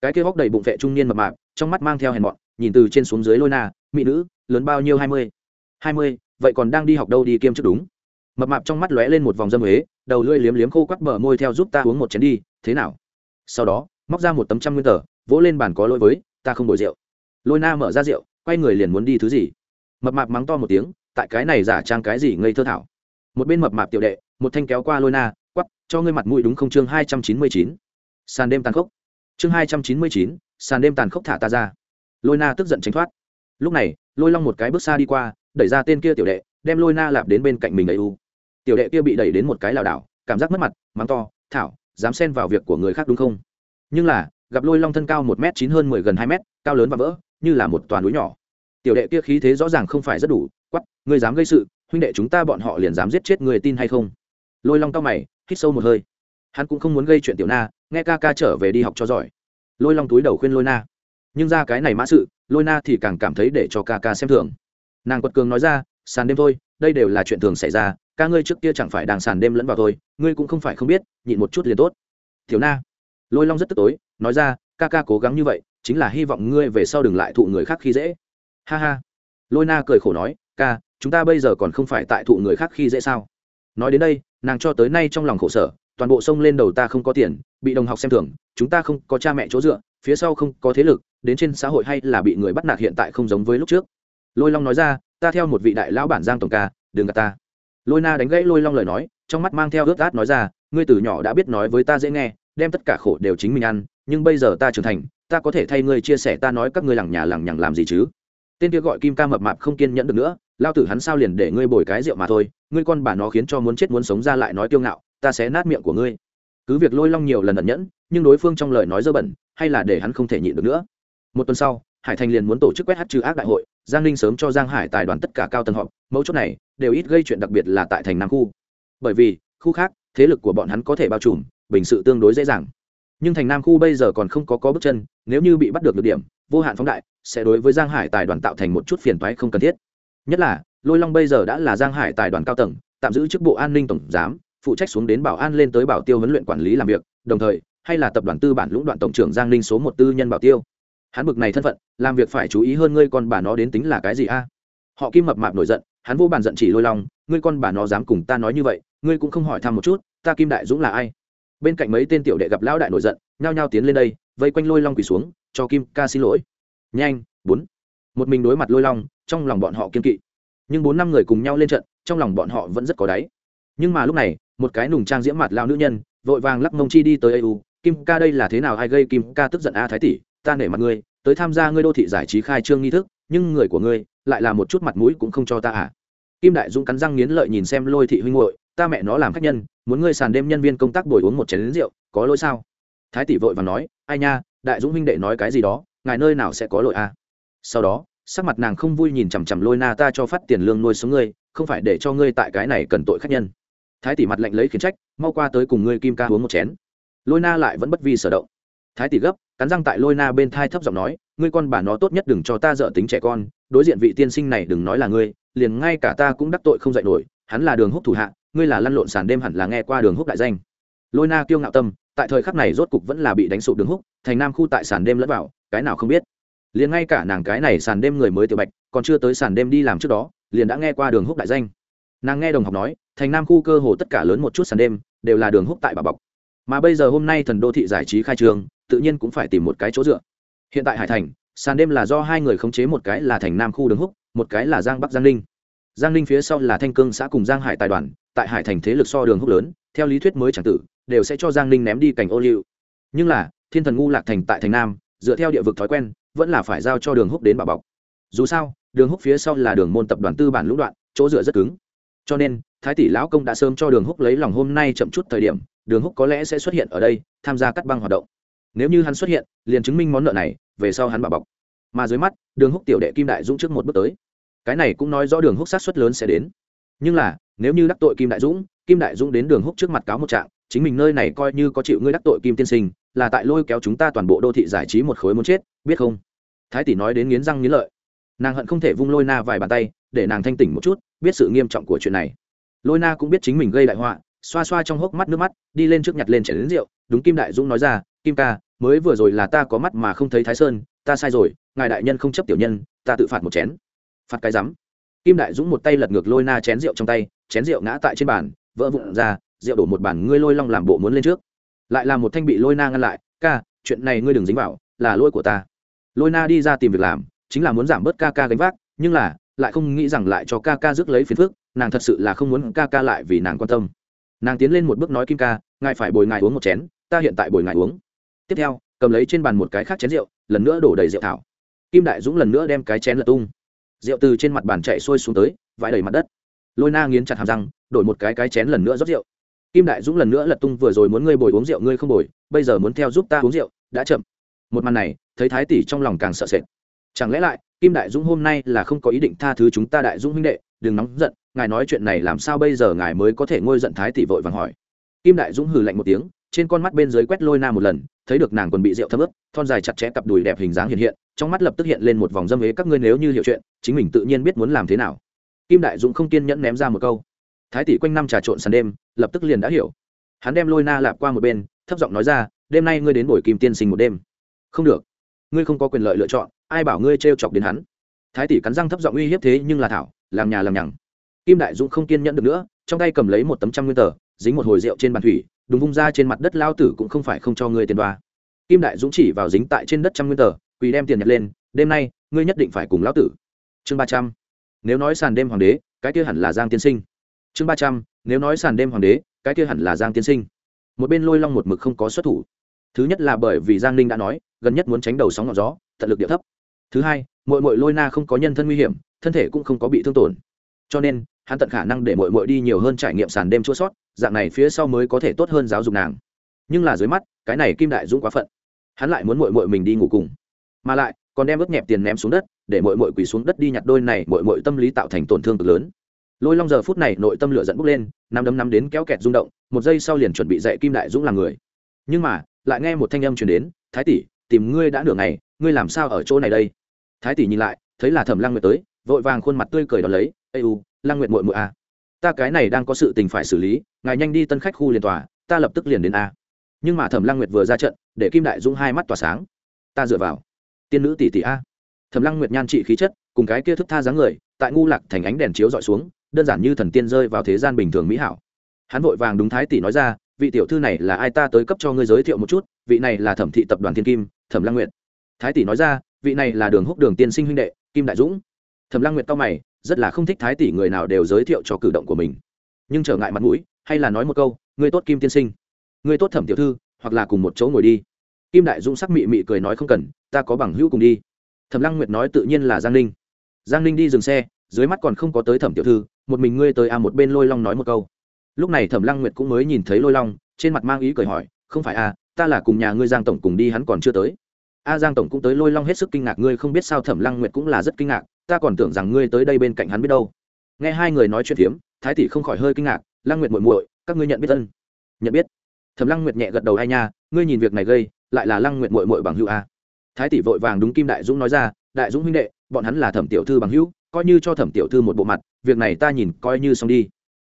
Cái kia góc đầy bụng vệ trung niên mập mạp, trong mắt mang theo hèn mọn, nhìn từ trên xuống dưới lôi na, mỹ nữ, lớn bao nhiêu? Hai mươi. Hai mươi, vậy còn đang đi học đâu đi kiêm chức đúng. Mập mạp trong mắt lóe lên một vòng dâm huế đầu lưỡi liếm liếm khô quắt bờ môi theo giúp ta uống một chén đi, thế nào? Sau đó, móc ra một tấm trăm nguyên tờ, vỗ lên bàn có lỗi với, ta không bồi rượu. Lôi na mở ra rượu, quay người liền muốn đi thứ gì? Mập mạp mắng to một tiếng, tại cái này giả trang cái gì ngây thơ thảo. Một bên mập mạp tiểu đệ, một thanh kéo qua lôi na quắp cho ngươi mặt mũi đúng không? Chương hai trăm chín mươi chín. Sàn đêm tàn khốc. Chương hai trăm chín mươi chín, sàn đêm tàn khốc thả ta ra. Lôi na tức giận tránh thoát. Lúc này, lôi long một cái bước xa đi qua, đẩy ra tên kia tiểu đệ, đem lôi na lạp đến bên cạnh mình đầy u tiểu đệ kia bị đẩy đến một cái lảo đảo, cảm giác mất mặt, mắng to, thảo, dám xen vào việc của người khác đúng không? Nhưng là, gặp lôi long thân cao một m chín hơn mười gần hai m cao lớn và vỡ, như là một toàn núi nhỏ. Tiểu đệ kia khí thế rõ ràng không phải rất đủ quắp ngươi dám gây sự, huynh đệ chúng ta bọn họ liền dám giết chết người tin hay không? Lôi long cao mày, hít sâu một hơi. Hắn cũng không muốn gây chuyện tiểu na, nghe ca ca trở về đi học cho giỏi. Lôi long túi đầu khuyên lôi na. Nhưng ra cái này mã sự, lôi na thì càng cảm thấy để cho ca ca xem thường. Nàng quật cường nói ra sàn đêm thôi, đây đều là chuyện thường xảy ra, ca ngươi trước kia chẳng phải đang sàn đêm lẫn vào thôi, ngươi cũng không phải không biết, nhịn một chút liền tốt. Thiếu na, lôi long rất tức tối, nói ra, ca ca cố gắng như vậy, chính là hy vọng ngươi về sau đừng lại thụ người khác khi dễ. Ha ha. Lôi na cười khổ nói, ca, chúng ta bây giờ còn không phải tại thụ người khác khi dễ sao? Nói đến đây, nàng cho tới nay trong lòng khổ sở, toàn bộ sông lên đầu ta không có tiền, bị đồng học xem thường, chúng ta không có cha mẹ chỗ dựa, phía sau không có thế lực, đến trên xã hội hay là bị người bắt nạt hiện tại không giống với lúc trước. Lôi long nói ra ta theo một vị đại lão bản giang tổng ca, đừng gạt ta. Lôi na đánh gãy lôi long lời nói, trong mắt mang theo ướt át nói ra, ngươi từ nhỏ đã biết nói với ta dễ nghe, đem tất cả khổ đều chính mình ăn, nhưng bây giờ ta trưởng thành, ta có thể thay ngươi chia sẻ ta nói các ngươi lằng nhà lằng nhằng làm gì chứ? Tên kia gọi kim ca mập mạp không kiên nhẫn được nữa, lao tử hắn sao liền để ngươi bồi cái rượu mà thôi, ngươi con bà nó khiến cho muốn chết muốn sống ra lại nói kiêu ngạo, ta sẽ nát miệng của ngươi. Cứ việc lôi long nhiều lần ẩn nhẫn, nhưng đối phương trong lời nói dơ bẩn, hay là để hắn không thể nhịn được nữa. Một tuần sau, hải thành liền muốn tổ chức quét hát trừ ác đại hội giang ninh sớm cho giang hải tài đoàn tất cả cao tầng họp, mấu chốt này đều ít gây chuyện đặc biệt là tại thành nam khu. Bởi vì, khu khác, thế lực của bọn hắn có thể bao trùm, bình sự tương đối dễ dàng. Nhưng thành nam khu bây giờ còn không có có bước chân, nếu như bị bắt được được điểm, vô hạn phóng đại, sẽ đối với giang hải tài đoàn tạo thành một chút phiền toái không cần thiết. Nhất là, lôi long bây giờ đã là giang hải tài đoàn cao tầng, tạm giữ chức bộ an ninh tổng giám, phụ trách xuống đến bảo an lên tới bảo tiêu huấn luyện quản lý làm việc, đồng thời, hay là tập đoàn tư bản lũng đoạn tổng trưởng giang ninh số một tư nhân bảo tiêu hắn bực này thân phận, làm việc phải chú ý hơn ngươi con bà nó đến tính là cái gì a? Họ kim mập mạp nổi giận, hắn vô bàn giận chỉ lôi long, ngươi con bà nó dám cùng ta nói như vậy, ngươi cũng không hỏi thăm một chút, ta kim đại dũng là ai? Bên cạnh mấy tên tiểu đệ gặp lão đại nổi giận, nhao nhao tiến lên đây, vây quanh lôi long quỳ xuống, cho kim ca xin lỗi. Nhanh, bốn. Một mình đối mặt lôi long, trong lòng bọn họ kiên kỵ. Nhưng bốn năm người cùng nhau lên trận, trong lòng bọn họ vẫn rất có đáy. Nhưng mà lúc này, một cái nùng trang diễm mặt lao nữ nhân, vội vàng lắc mông chi đi tới eu kim ca đây là thế nào ai gây kim ca tức giận a thái tỷ? Ta nể mặt ngươi, tới tham gia ngươi đô thị giải trí khai trương nghi thức, nhưng người của ngươi lại là một chút mặt mũi cũng không cho ta à? Kim đại dũng cắn răng nghiến lợi nhìn xem lôi thị huynh hội ta mẹ nó làm khách nhân, muốn ngươi sàn đêm nhân viên công tác bồi uống một chén lính rượu, có lỗi sao? Thái tỷ vội và nói, ai nha, đại dũng huynh đệ nói cái gì đó, ngài nơi nào sẽ có lỗi à? Sau đó, sắc mặt nàng không vui nhìn chằm chằm lôi na ta cho phát tiền lương nuôi sống ngươi, không phải để cho ngươi tại cái này cần tội khách nhân. Thái tỷ mặt lạnh lấy khiến trách, mau qua tới cùng ngươi kim ca uống một chén. Lôi na lại vẫn bất vi sở động. Thái tỷ gấp cắn răng tại lôi na bên thai thấp giọng nói, ngươi con bà nó tốt nhất đừng cho ta dở tính trẻ con, đối diện vị tiên sinh này đừng nói là ngươi, liền ngay cả ta cũng đắc tội không dạy nổi, hắn là đường húc thủ hạ, ngươi là lăn lộn sàn đêm hẳn là nghe qua đường húc đại danh. Lôi na kiêu ngạo tâm, tại thời khắc này rốt cục vẫn là bị đánh sụp đường húc, thành nam khu tại sàn đêm lẫn vào, cái nào không biết. Liền ngay cả nàng cái này sàn đêm người mới tiểu bạch, còn chưa tới sàn đêm đi làm trước đó, liền đã nghe qua đường húc đại danh. Nàng nghe đồng học nói, thành nam khu cơ hồ tất cả lớn một chút sàn đêm, đều là đường húc tại bà bọc. Mà bây giờ hôm nay thần đô thị giải trí khai trường tự nhiên cũng phải tìm một cái chỗ dựa. Hiện tại hải thành, sàn đêm là do hai người khống chế, một cái là thành nam khu đường húc, một cái là giang bắc giang ninh. Giang ninh phía sau là thanh cương xã cùng giang hải tài đoàn, tại hải thành thế lực so đường húc lớn, theo lý thuyết mới chẳng tử, đều sẽ cho giang ninh ném đi cảnh ô liu. Nhưng là, thiên thần ngu lạc thành tại thành nam, dựa theo địa vực thói quen, vẫn là phải giao cho đường húc đến bảo bọc. Dù sao, đường húc phía sau là đường môn tập đoàn tư bản lũng đoạn, chỗ dựa rất cứng. Cho nên, thái tỷ lão công đã sớm cho đường húc lấy lòng hôm nay chậm chút thời điểm, đường húc có lẽ sẽ xuất hiện ở đây, tham gia cắt băng hoạt động nếu như hắn xuất hiện, liền chứng minh món nợ này, về sau hắn bảo bọc. Mà dưới mắt, đường húc tiểu đệ kim đại dũng trước một bước tới. Cái này cũng nói rõ đường húc sát xuất lớn sẽ đến. Nhưng là, nếu như đắc tội kim đại dũng, kim đại dũng đến đường húc trước mặt cáo một trạng, chính mình nơi này coi như có chịu ngươi đắc tội kim tiên sinh, là tại lôi kéo chúng ta toàn bộ đô thị giải trí một khối muốn chết, biết không? Thái tỷ nói đến nghiến răng nghiến lợi. Nàng hận không thể vung lôi na vài bàn tay, để nàng thanh tỉnh một chút, biết sự nghiêm trọng của chuyện này. Lôi na cũng biết chính mình gây đại họa, xoa xoa trong hốc mắt nước mắt, đi lên trước nhặt lên chảy đến rượu, đúng kim đại dũng nói ra kim ca, mới vừa rồi là ta có mắt mà không thấy thái sơn, ta sai rồi, ngài đại nhân không chấp tiểu nhân, ta tự phạt một chén. Phạt cái rắm. Kim đại dũng một tay lật ngược lôi na chén rượu trong tay, chén rượu ngã tại trên bàn, vỡ vụn ra, rượu đổ một bàn, ngươi lôi long làm bộ muốn lên trước. Lại là một thanh bị lôi na ngăn lại, ca, chuyện này ngươi đừng dính vào, là lỗi của ta. Lôi na đi ra tìm việc làm, chính là muốn giảm bớt ca ca gánh vác, nhưng là lại không nghĩ rằng lại cho ca ca rước lấy phiền phức, nàng thật sự là không muốn ca ca lại vì nàng quan tâm. Nàng tiến lên một bước nói, kim ca, ngài phải bồi ngài uống một chén, ta hiện tại bồi ngài uống tiếp theo, cầm lấy trên bàn một cái khác chén rượu, lần nữa đổ đầy rượu thảo. Kim đại dũng lần nữa đem cái chén lật tung. Rượu từ trên mặt bàn chạy sôi xuống tới, vãi đầy mặt đất. Lôi na nghiến chặt hàm răng, đổi một cái cái chén lần nữa rót rượu. Kim đại dũng lần nữa lật tung vừa rồi muốn ngươi bồi uống rượu ngươi không bồi, bây giờ muốn theo giúp ta uống rượu, đã chậm. Một màn này, thấy thái tỷ trong lòng càng sợ sệt. Chẳng lẽ lại, kim đại dũng hôm nay là không có ý định tha thứ chúng ta đại dũng huynh đệ, đừng nóng giận, ngài nói chuyện này làm sao bây giờ ngài mới có thể ngôi giận thái tỷ vội vàng hỏi. Kim đại dũng hừ lạnh một tiếng, trên con mắt bên dưới quét lôi na một lần thấy được nàng quần bị rượu thấm ướt, thon dài chặt chẽ cặp đùi đẹp hình dáng hiện hiện, trong mắt lập tức hiện lên một vòng dâm ế, các ngươi nếu như hiểu chuyện, chính mình tự nhiên biết muốn làm thế nào. Kim đại dũng không kiên nhẫn ném ra một câu. Thái tỷ quanh năm trà trộn sàn đêm, lập tức liền đã hiểu. Hắn đem lôi na lạp qua một bên, thấp giọng nói ra, đêm nay ngươi đến buổi kim tiên sinh một đêm. Không được. Ngươi không có quyền lợi lựa chọn, ai bảo ngươi t chọc đến hắn? Thái tỷ cắn răng thấp giọng uy hiếp thế nhưng là thảo làm nhà làm nhằng. Kim đại dũng không kiên nhẫn được nữa, trong tay cầm lấy một tấm trăm nguyên tờ, dính một hồi rượu trên bàn thủy đúng vung ra trên mặt đất lao tử cũng không phải không cho ngươi tiền đoa. Kim đại dũng chỉ vào dính tại trên đất trăm nguyên tờ, quỳ đem tiền nhặt lên, đêm nay, ngươi nhất định phải cùng lão tử. Chương ba trăm. Nếu nói sàn đêm hoàng đế, cái kia hẳn là giang tiên sinh. Chương ba trăm. Nếu nói sàn đêm hoàng đế, cái kia hẳn là giang tiên sinh. Một bên lôi long một mực không có xuất thủ. Thứ nhất là bởi vì giang ninh đã nói, gần nhất muốn tránh đầu sóng ngọn gió, tận lực địa thấp. Thứ hai mội mội lôi na không có nhân thân nguy hiểm, thân thể cũng không có bị thương tổn. Cho nên hắn tận khả năng để mội mội đi nhiều hơn trải nghiệm sàn đêm chua sót, dạng này phía sau mới có thể tốt hơn giáo dục nàng. Nhưng là dưới mắt, cái này kim đại dũng quá phận. Hắn lại muốn mội mội mình đi ngủ cùng. Mà lại, còn đem ướt nhẹp tiền ném xuống đất, để mội mội quỳ xuống đất đi nhặt đôi này mội mội tâm lý tạo thành tổn thương cực lớn. Lôi long giờ phút này nội tâm lửa dẫn bốc lên nằm đấm nắm đến kéo kẹt rung động, một giây sau liền chuẩn bị dạy kim đại dũng làm người. Nhưng mà, lại nghe một thanh âm truyền đến, thái tỷ, tìm ngươi đã nửa ngày, ngươi làm sao ở chỗ này đây? Thái tỷ nhìn lại, thấy là thẩm lăng nguyệt tới, vội vàng khuôn mặt tươi cười đón lấy ây u, lăng nguyệt mội mội a à. ta cái này đang có sự tình phải xử lý, ngài nhanh đi tân khách khu liền tòa, ta lập tức liền đến a. Nhưng mà thẩm lăng nguyệt vừa ra trận, để kim đại dũng hai mắt tỏa sáng. Ta dựa vào. Tiên nữ tỷ tỷ a. Thẩm lăng nguyệt nhan trị khí chất, cùng cái kia thức tha dáng người, tại ngu lạc thành ánh đèn chiếu dọi xuống, đơn giản như thần tiên rơi vào thế gian bình thường mỹ hảo. Hắn vội vàng đúng thái tỷ nói ra, vị tiểu thư này là ai ta tới cấp cho ngươi giới thiệu một chút, vị này là thẩm thị tập đoàn thiên kim, thẩm lăng nguyệt. Thái tỷ nói ra, vị này là đường húc đường tiên sinh huynh đệ, kim đại dũng. Thẩm lăng nguyệt cao mày rất là không thích thái tỷ người nào đều giới thiệu cho cử động của mình. Nhưng trở ngại mặt mũi, hay là nói một câu người tốt kim tiên sinh. Người tốt thẩm tiểu thư, hoặc là cùng một chỗ ngồi đi. Kim đại dũng sắc mị mị cười nói không cần, ta có bằng hữu cùng đi. Thẩm lăng nguyệt nói tự nhiên là giang ninh. Giang ninh đi dừng xe, dưới mắt còn không có tới thẩm tiểu thư, một mình ngươi tới à một bên lôi long nói một câu. Lúc này thẩm lăng nguyệt cũng mới nhìn thấy lôi long, trên mặt mang ý cười hỏi, không phải à ta là cùng nhà ngươi giang tổng cùng đi, hắn còn chưa tới. A, giang tổng cũng tới, lôi long hết sức kinh ngạc, ngươi không biết sao thẩm lăng nguyệt cũng là rất kinh ngạc ta còn tưởng rằng ngươi tới đây bên cạnh hắn biết đâu. Nghe hai người nói chuyện phiếm, thái tỷ không khỏi hơi kinh ngạc, lăng nguyệt muội muội, các ngươi nhận biết ân? Nhận biết. Thẩm lăng nguyệt nhẹ gật đầu ai nha, ngươi nhìn việc này gây, lại là lăng nguyệt muội muội bằng hữu a. Thái tỷ vội vàng đúng kim đại dũng nói ra, đại dũng huynh đệ, bọn hắn là thẩm tiểu thư bằng hữu, coi như cho thẩm tiểu thư một bộ mặt, việc này ta nhìn coi như xong đi.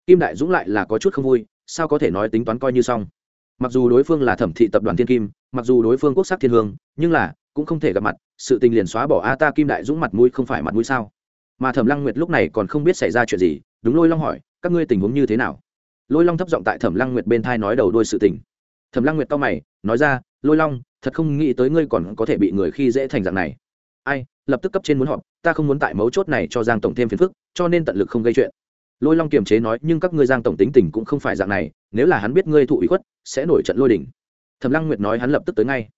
Kim đại dũng lại là có chút không vui, sao có thể nói tính toán coi như xong? Mặc dù đối phương là thẩm thị tập đoàn thiên kim, mặc dù đối phương quốc sắc thiên hương, nhưng là cũng không thể gặp mặt, sự tình liền xóa bỏ a ta kim đại dũng mặt mũi không phải mặt mũi sao? Mà thẩm lăng nguyệt lúc này còn không biết xảy ra chuyện gì, đúng lôi long hỏi, các ngươi tình huống như thế nào? Lôi long thấp giọng tại thẩm lăng nguyệt bên thai nói đầu đôi sự tình. Thẩm lăng nguyệt to mày, nói ra, lôi long, thật không nghĩ tới ngươi còn có thể bị người khi dễ thành dạng này. Ai, lập tức cấp trên muốn họp, ta không muốn tại mấu chốt này cho giang tổng thêm phiền phức, cho nên tận lực không gây chuyện. Lôi long kiềm chế nói, nhưng các ngươi giang tổng tính tình cũng không phải dạng này, nếu là hắn biết ngươi thụ ủy khuất, sẽ nổi trận lôi đỉnh thẩm lăng nguyệt nói hắn lập tức tới ngay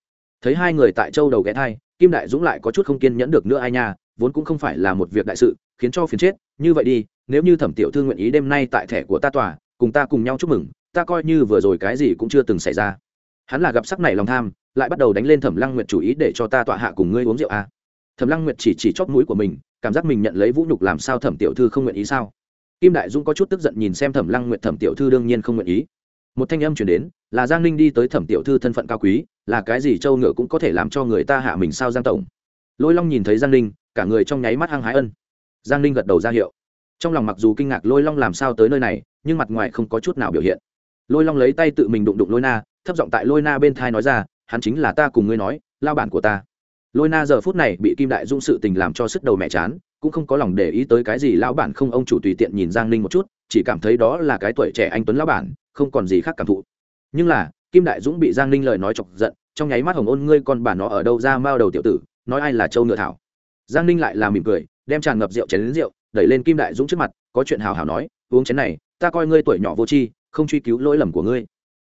thấy hai người tại châu đầu ghé thai, kim đại dũng lại có chút không kiên nhẫn được nữa ai nha, vốn cũng không phải là một việc đại sự, khiến cho phiền chết, như vậy đi, nếu như thẩm tiểu thư nguyện ý đêm nay tại thẻ của ta tòa, cùng ta cùng nhau chúc mừng, ta coi như vừa rồi cái gì cũng chưa từng xảy ra. Hắn là gặp sắc này lòng tham, lại bắt đầu đánh lên thẩm lăng nguyệt chủ ý để cho ta tọa hạ cùng ngươi uống rượu à. thẩm lăng nguyệt chỉ chỉ chóp mũi của mình, cảm giác mình nhận lấy vũ nhục làm sao thẩm tiểu thư không nguyện ý sao? Kim đại dũng có chút tức giận nhìn xem thẩm lăng nguyệt, thẩm tiểu thư đương nhiên không nguyện ý một thanh âm chuyển đến, là giang ninh đi tới thẩm tiểu thư thân phận cao quý, là cái gì châu ngựa cũng có thể làm cho người ta hạ mình sao giang tổng. Lôi long nhìn thấy giang ninh, cả người trong nháy mắt hăng hái ân. Giang ninh gật đầu ra hiệu. Trong lòng mặc dù kinh ngạc lôi long làm sao tới nơi này, nhưng mặt ngoài không có chút nào biểu hiện. Lôi long lấy tay tự mình đụng đụng lôi na, thấp giọng tại lôi na bên thai nói ra, hắn chính là ta cùng ngươi nói, lao bản của ta. Lôi na giờ phút này bị kim đại dung sự tình làm cho sức đầu mẹ chán, cũng không có lòng để ý tới cái gì lao bản không, ông chủ tùy tiện nhìn giang ninh một chút, chỉ cảm thấy đó là cái tuổi trẻ anh tuấn lao bản không còn gì khác cảm thụ. Nhưng là, kim đại dũng bị giang ninh lời nói chọc giận, trong nháy mắt hồng ôn ngươi con bà nó ở đâu ra mao đầu tiểu tử, nói ai là châu ngựa thảo. Giang ninh lại là mỉm cười, đem tràn ngập rượu chén đến rượu, đẩy lên kim đại dũng trước mặt, có chuyện hào hào nói, uống chén này, ta coi ngươi tuổi nhỏ vô tri, không truy cứu lỗi lầm của ngươi.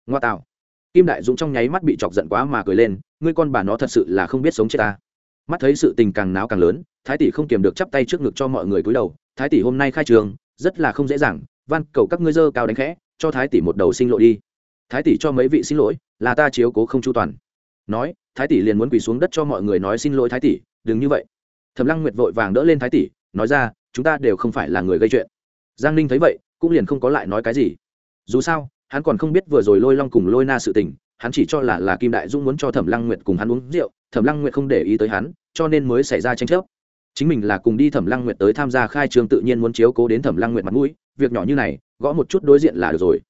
Ngoa tạo. Kim đại dũng trong nháy mắt bị chọc giận quá mà cười lên, ngươi con bà nó thật sự là không biết sống chết ta. Mắt thấy sự tình càng náo càng lớn, thái tỷ không kiềm được chắp tay trước ngực cho mọi người cúi đầu, thái tỷ hôm nay khai trường, rất là không dễ dàng, van cầu các ngươi dơ cao đánh khẽ cho thái tỷ một đầu sinh lộ đi. Thái tỷ cho mấy vị xin lỗi, là ta chiếu cố không chu toàn. Nói, thái tỷ liền muốn quỳ xuống đất cho mọi người nói xin lỗi thái tỷ, đừng như vậy. Thẩm lăng nguyệt vội vàng đỡ lên thái tỷ, nói ra, chúng ta đều không phải là người gây chuyện. Giang ninh thấy vậy, cũng liền không có lại nói cái gì. Dù sao, hắn còn không biết vừa rồi lôi long cùng lôi na sự tình, hắn chỉ cho là là kim đại dung muốn cho thẩm lăng nguyệt cùng hắn uống rượu, thẩm lăng nguyệt không để ý tới hắn, cho nên mới xảy ra tranh chấp. Chính mình là cùng đi thẩm lăng nguyệt tới tham gia khai trường tự nhiên muốn chiếu cố đến thẩm lăng nguyệt mặt mũi việc nhỏ như này, gõ một chút đối diện là được rồi.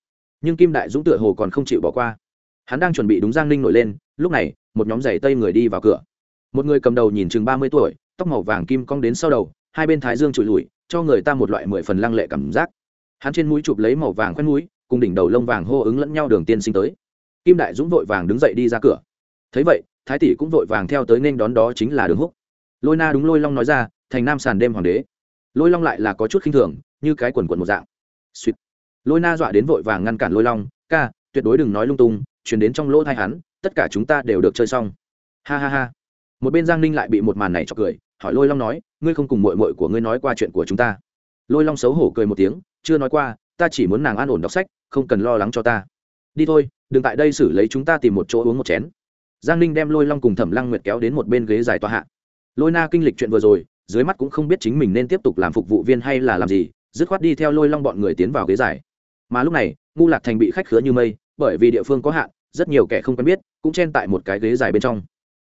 Nhưng kim đại dũng tựa hồ còn không chịu bỏ qua. Hắn đang chuẩn bị đúng giang ninh nổi lên, lúc này, một nhóm giày tây người đi vào cửa. Một người cầm đầu nhìn chừng ba mươi tuổi, tóc màu vàng kim cong đến sau đầu, hai bên thái dương trụi lùi, cho người ta một loại mười phần lăng lệ cảm giác. Hắn trên mũi chụp lấy màu vàng khoét mũi, cùng đỉnh đầu lông vàng hô ứng lẫn nhau đường tiên sinh tới. Kim đại dũng vội vàng đứng dậy đi ra cửa. Thấy vậy, thái tỷ cũng vội vàng theo tới nên đón đó chính là đường húc. Lôi na đúng lôi long nói ra, thành nam sàn đêm hoàng đế. Lôi long lại là có chút khinh thường như cái quần quần một dạng. Suýt. Lôi na dọa đến vội vàng ngăn cản lôi long, ca, tuyệt đối đừng nói lung tung, chuyển đến trong lỗ thai hắn, tất cả chúng ta đều được chơi xong. Ha ha ha. Một bên giang ninh lại bị một màn này cho cười, hỏi lôi long nói, ngươi không cùng mội mội của ngươi nói qua chuyện của chúng ta? Lôi long xấu hổ cười một tiếng, chưa nói qua, ta chỉ muốn nàng an ổn đọc sách, không cần lo lắng cho ta. Đi thôi, đừng tại đây xử lấy chúng ta tìm một chỗ uống một chén. Giang ninh đem lôi long cùng thẩm lăng nguyệt kéo đến một bên ghế dài tòa hạ. Lôi na kinh lịch chuyện vừa rồi, dưới mắt cũng không biết chính mình nên tiếp tục làm phục vụ viên hay là làm gì dứt khoát đi theo lôi long bọn người tiến vào ghế dài. Mà lúc này, ngu lạc thành bị khách khứa như mây, bởi vì địa phương có hạn, rất nhiều kẻ không quen biết, cũng chen tại một cái ghế dài bên trong.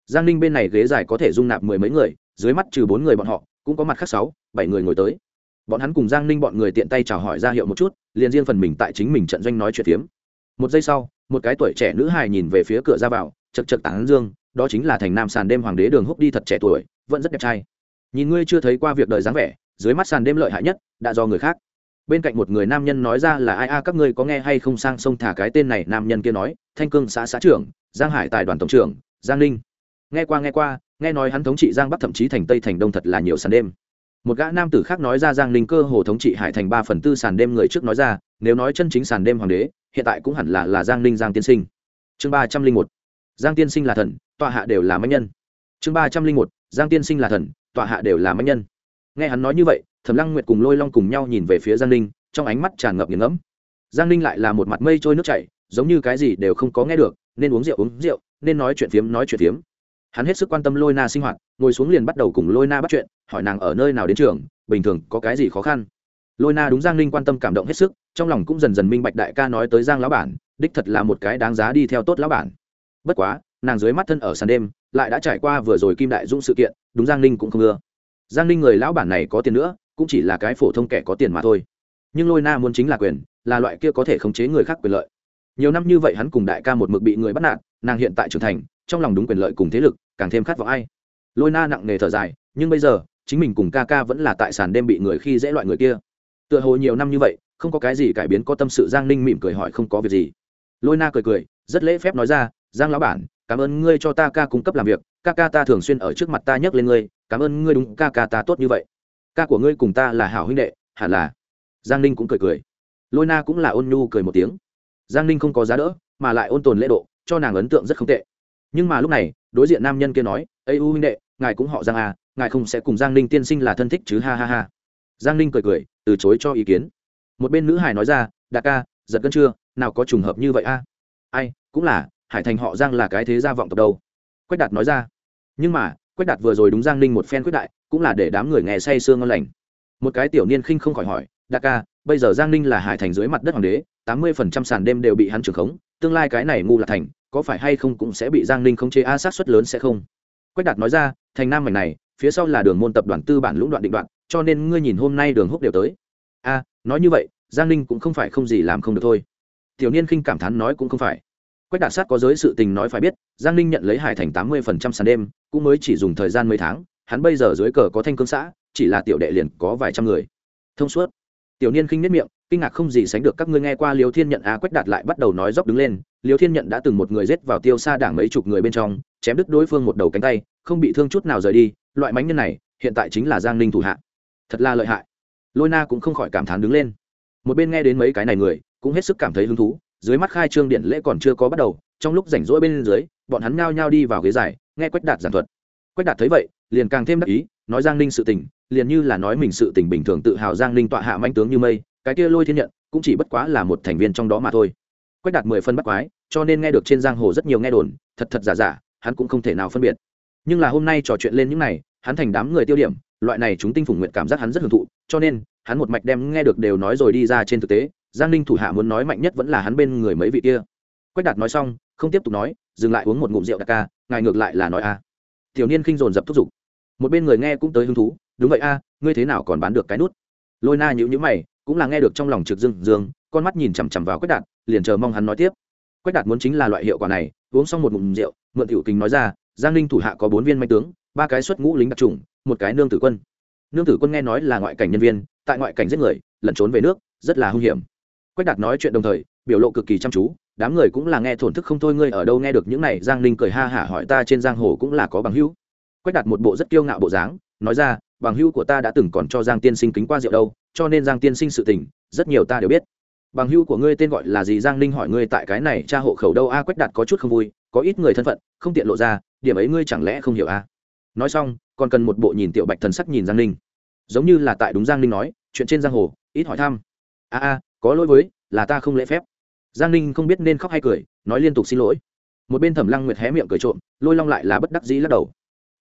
Giang ninh bên này ghế dài có thể dung nạp mười mấy người, dưới mắt trừ bốn người bọn họ, cũng có mặt khác sáu, bảy người ngồi tới. Bọn hắn cùng giang ninh bọn người tiện tay chào hỏi ra hiệu một chút, liền riêng phần mình tại chính mình trận doanh nói chuyện phiếm. Một giây sau, một cái tuổi trẻ nữ hài nhìn về phía cửa ra vào, chật chật tán dương, đó chính là thành nam sàn đêm hoàng đế đường húc đi thật trẻ tuổi, vẫn rất đẹp trai. Nhìn ngươi chưa thấy qua việc đời dáng vẻ dưới mắt sàn đêm lợi hại nhất, đã do người khác. Bên cạnh một người nam nhân nói ra là ai a, các ngươi có nghe hay không sang sông thả cái tên này, nam nhân kia nói, thanh cương xã xã trưởng, giang hải tài đoàn tổng trưởng, giang ninh. Nghe qua nghe qua, nghe nói hắn thống trị giang bắc thậm chí thành tây thành đông thật là nhiều sàn đêm. Một gã nam tử khác nói ra giang ninh cơ hồ thống trị hải thành ba phần tư sàn đêm người trước nói ra, nếu nói chân chính sàn đêm hoàng đế, hiện tại cũng hẳn là là giang ninh giang tiên sinh. Chương ba trăm linh một, giang tiên sinh là thần, tọa hạ đều là mạnh nhân. Chương ba trăm linh một, giang tiên sinh là thần, tọa hạ đều là mạnh nhân nghe hắn nói như vậy, thẩm lăng nguyệt cùng lôi long cùng nhau nhìn về phía giang ninh, trong ánh mắt tràn ngập nghiền ngẫm. Giang ninh lại là một mặt mây trôi nước chảy, giống như cái gì đều không có nghe được, nên uống rượu uống rượu, nên nói chuyện phiếm nói chuyện phiếm. Hắn hết sức quan tâm lôi na sinh hoạt, ngồi xuống liền bắt đầu cùng lôi na bắt chuyện, hỏi nàng ở nơi nào đến trường, bình thường có cái gì khó khăn. Lôi na đúng giang ninh quan tâm cảm động hết sức, trong lòng cũng dần dần minh bạch đại ca nói tới giang lão bản, đích thật là một cái đáng giá đi theo tốt lão bản. Bất quá, nàng dưới mắt thân ở sàn đêm, lại đã trải qua vừa rồi kim đại dũng sự kiện, đúng giang ninh cũng không ưa giang ninh người lão bản này có tiền nữa, cũng chỉ là cái phổ thông kẻ có tiền mà thôi. Nhưng lôi na muốn chính là quyền, là loại kia có thể khống chế người khác quyền lợi. Nhiều năm như vậy hắn cùng đại ca một mực bị người bắt nạt, nàng hiện tại trưởng thành, trong lòng đúng quyền lợi cùng thế lực, càng thêm khát vọng ai. Lôi na nặng nề thở dài, nhưng bây giờ, chính mình cùng ca ca vẫn là tại sàn đêm bị người khi dễ loại người kia. Tựa hồ nhiều năm như vậy, không có cái gì cải biến có tâm sự giang ninh mỉm cười hỏi không có việc gì. Lôi na cười cười, rất lễ phép nói ra, giang lão bản, cảm ơn ngươi cho ta ca cung cấp làm việc, ca ca ta thường xuyên ở trước mặt ta nhắc lên ngươi cảm ơn ngươi đúng ca ca ta tốt như vậy. Ca của ngươi cùng ta là hảo huynh đệ, hẳn là. Giang ninh cũng cười cười. Lôi na cũng là ôn nhu cười một tiếng. Giang ninh không có giá đỡ, mà lại ôn tồn lễ độ, cho nàng ấn tượng rất không tệ. Nhưng mà lúc này, đối diện nam nhân kia nói ây u huynh đệ, ngài cũng họ giang à ngài không sẽ cùng giang ninh tiên sinh là thân thích chứ, ha ha ha. Giang ninh cười cười, từ chối cho ý kiến. Một bên nữ hải nói ra đà ca, giật cân chưa, nào có trùng hợp như vậy a? Ai, cũng là, hải thành họ giang là cái thế gia vọng tộc đâu. Quách đạt nói ra, nhưng mà quách đạt vừa rồi đúng giang ninh một phen quyết đại, cũng là để đám người nghe say sương ngon lành. Một cái tiểu niên khinh không khỏi hỏi đa ca, bây giờ giang ninh là hải thành dưới mặt đất hoàng đế, tám mươi phần trăm sàn đêm đều bị hắn trưởng khống, tương lai cái này ngu là thành, có phải hay không cũng sẽ bị giang ninh khống chế a sát suất lớn sẽ không? Quách đạt nói ra, thành nam mảnh này, phía sau là đường môn tập đoàn tư bản lũng đoạn định đoạn, cho nên ngươi nhìn hôm nay đường húc đều tới. A, nói như vậy, giang ninh cũng không phải không gì làm không được thôi. Tiểu niên khinh cảm thán nói cũng không phải quách đạt sát có giới sự tình nói phải biết, giang ninh nhận lấy hải thành tám mươi phần trăm sàn đêm, cũng mới chỉ dùng thời gian mấy tháng, hắn bây giờ dưới cờ có thanh cương xã, chỉ là tiểu đệ liền có vài trăm người. Thông suốt. Tiểu niên khinh nết miệng, kinh ngạc không gì sánh được các ngươi nghe qua liều thiên nhận a quách đạt lại bắt đầu nói dốc đứng lên. Liều thiên nhận đã từng một người giết vào tiêu xa đảng mấy chục người bên trong, chém đứt đối phương một đầu cánh tay, không bị thương chút nào rời đi. Loại mánh nhân này, hiện tại chính là giang ninh thủ hạ. Thật là lợi hại. Lôi na cũng không khỏi cảm thán đứng lên. Một bên nghe đến mấy cái này người, cũng hết sức cảm thấy hứng thú dưới mắt khai trương điện lễ còn chưa có bắt đầu, trong lúc rảnh rỗi bên dưới, bọn hắn nhao nhao đi vào ghế dài, nghe quách đạt giảng thuật. Quách đạt thấy vậy, liền càng thêm đắc ý, nói giang ninh sự tình, liền như là nói mình sự tình bình thường tự hào giang ninh tọa hạ manh tướng như mây, cái kia lôi thiên nhận, cũng chỉ bất quá là một thành viên trong đó mà thôi. Quách đạt mười phân bắt quái, cho nên nghe được trên giang hồ rất nhiều nghe đồn, thật thật giả giả, hắn cũng không thể nào phân biệt. Nhưng là hôm nay trò chuyện lên những này, hắn thành đám người tiêu điểm, loại này chúng tinh phủng nguyện cảm giác hắn rất hưởng thụ, cho nên, hắn một mạch đem nghe được đều nói rồi đi ra trên thực tế giang ninh thủ hạ muốn nói mạnh nhất vẫn là hắn bên người mấy vị kia. Quách đạt nói xong, không tiếp tục nói, dừng lại uống một ngụm rượu đặc ca, ngài ngược lại là nói a. Tiểu niên khinh dồn dập thúc giục. Một bên người nghe cũng tới hứng thú, đúng vậy a, ngươi thế nào còn bán được cái nút? Lôi na nhữ nhữ mày, cũng là nghe được trong lòng trực dương dương, con mắt nhìn chằm chằm vào quách đạt, liền chờ mong hắn nói tiếp. Quách đạt muốn chính là loại hiệu quả này, uống xong một ngụm rượu, mượn tiểu kính nói ra, giang ninh thủ hạ có bốn viên manh tướng, ba cái xuất ngũ lính đặc trùng, một cái nương tử quân. Nương tử quân nghe nói là ngoại cảnh nhân viên, tại ngoại cảnh giết người, lẩn trốn về nước, rất là hung hiểm quách đạt nói chuyện đồng thời, biểu lộ cực kỳ chăm chú, đám người cũng là nghe thổn thức không thôi, ngươi ở đâu nghe được những này, giang ninh cười ha hả hỏi ta trên giang hồ cũng là có bằng hữu. Quách đạt một bộ rất kiêu ngạo bộ dáng, nói ra, bằng hữu của ta đã từng còn cho giang tiên sinh kính qua rượu đâu, cho nên giang tiên sinh sự tình, rất nhiều ta đều biết. Bằng hữu của ngươi tên gọi là gì? Giang ninh hỏi ngươi tại cái này cha hộ khẩu đâu? A, quách đạt có chút không vui, có ít người thân phận, không tiện lộ ra, điểm ấy ngươi chẳng lẽ không hiểu a nói xong, còn cần một bộ nhìn tiểu bạch thần sắc nhìn giang ninh. Giống như là tại đúng giang ninh nói, chuyện trên giang hồ, ít hỏi thăm. A a có lỗi với, là ta không lễ phép. Giang ninh không biết nên khóc hay cười, nói liên tục xin lỗi. Một bên thẩm lăng nguyệt hé miệng cười trộm, lôi long lại là bất đắc dĩ lắc đầu.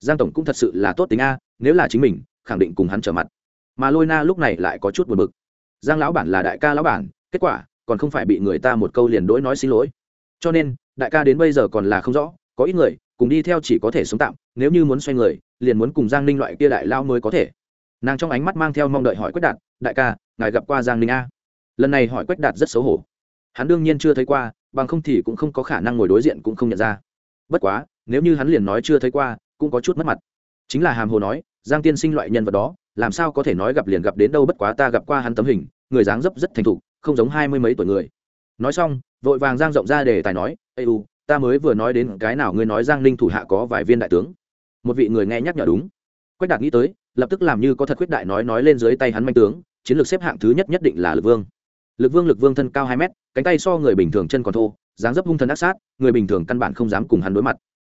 Giang tổng cũng thật sự là tốt tính a, nếu là chính mình, khẳng định cùng hắn trở mặt. Mà lôi na lúc này lại có chút buồn bực. Giang lão bản là đại ca lão bản, kết quả, còn không phải bị người ta một câu liền đỗi nói xin lỗi. Cho nên, đại ca đến bây giờ còn là không rõ, có ít người, cùng đi theo chỉ có thể sống tạm, nếu như muốn xoay người, liền muốn cùng giang ninh loại kia đại lao mới có thể. Nàng trong ánh mắt mang theo mong đợi hỏi quyết đạt, đại ca, ngài gặp qua giang ninh a? Lần này hỏi quách đạt rất xấu hổ. Hắn đương nhiên chưa thấy qua, bằng không thì cũng không có khả năng ngồi đối diện cũng không nhận ra. Bất quá, nếu như hắn liền nói chưa thấy qua, cũng có chút mất mặt. Chính là hàm hồ nói, giang tiên sinh loại nhân vật đó, làm sao có thể nói gặp liền gặp đến đâu bất quá ta gặp qua hắn tấm hình, người dáng dấp rất thành thục, không giống hai mươi mấy tuổi người. Nói xong, vội vàng giang rộng ra để tài nói ây u, ta mới vừa nói đến cái nào ngươi nói giang ninh thủ hạ có vài viên đại tướng. Một vị người nghe nhắc nhở đúng. Quách đạt nghĩ tới, lập tức làm như có thật khuyết đại nói nói lên dưới tay hắn manh tướng, chiến lược xếp hạng thứ nhất nhất định là lực vương lực vương lực vương thân cao hai mét, cánh tay so người bình thường chân còn thô, dáng dấp hung thần ác sát, người bình thường căn bản không dám cùng hắn đối mặt.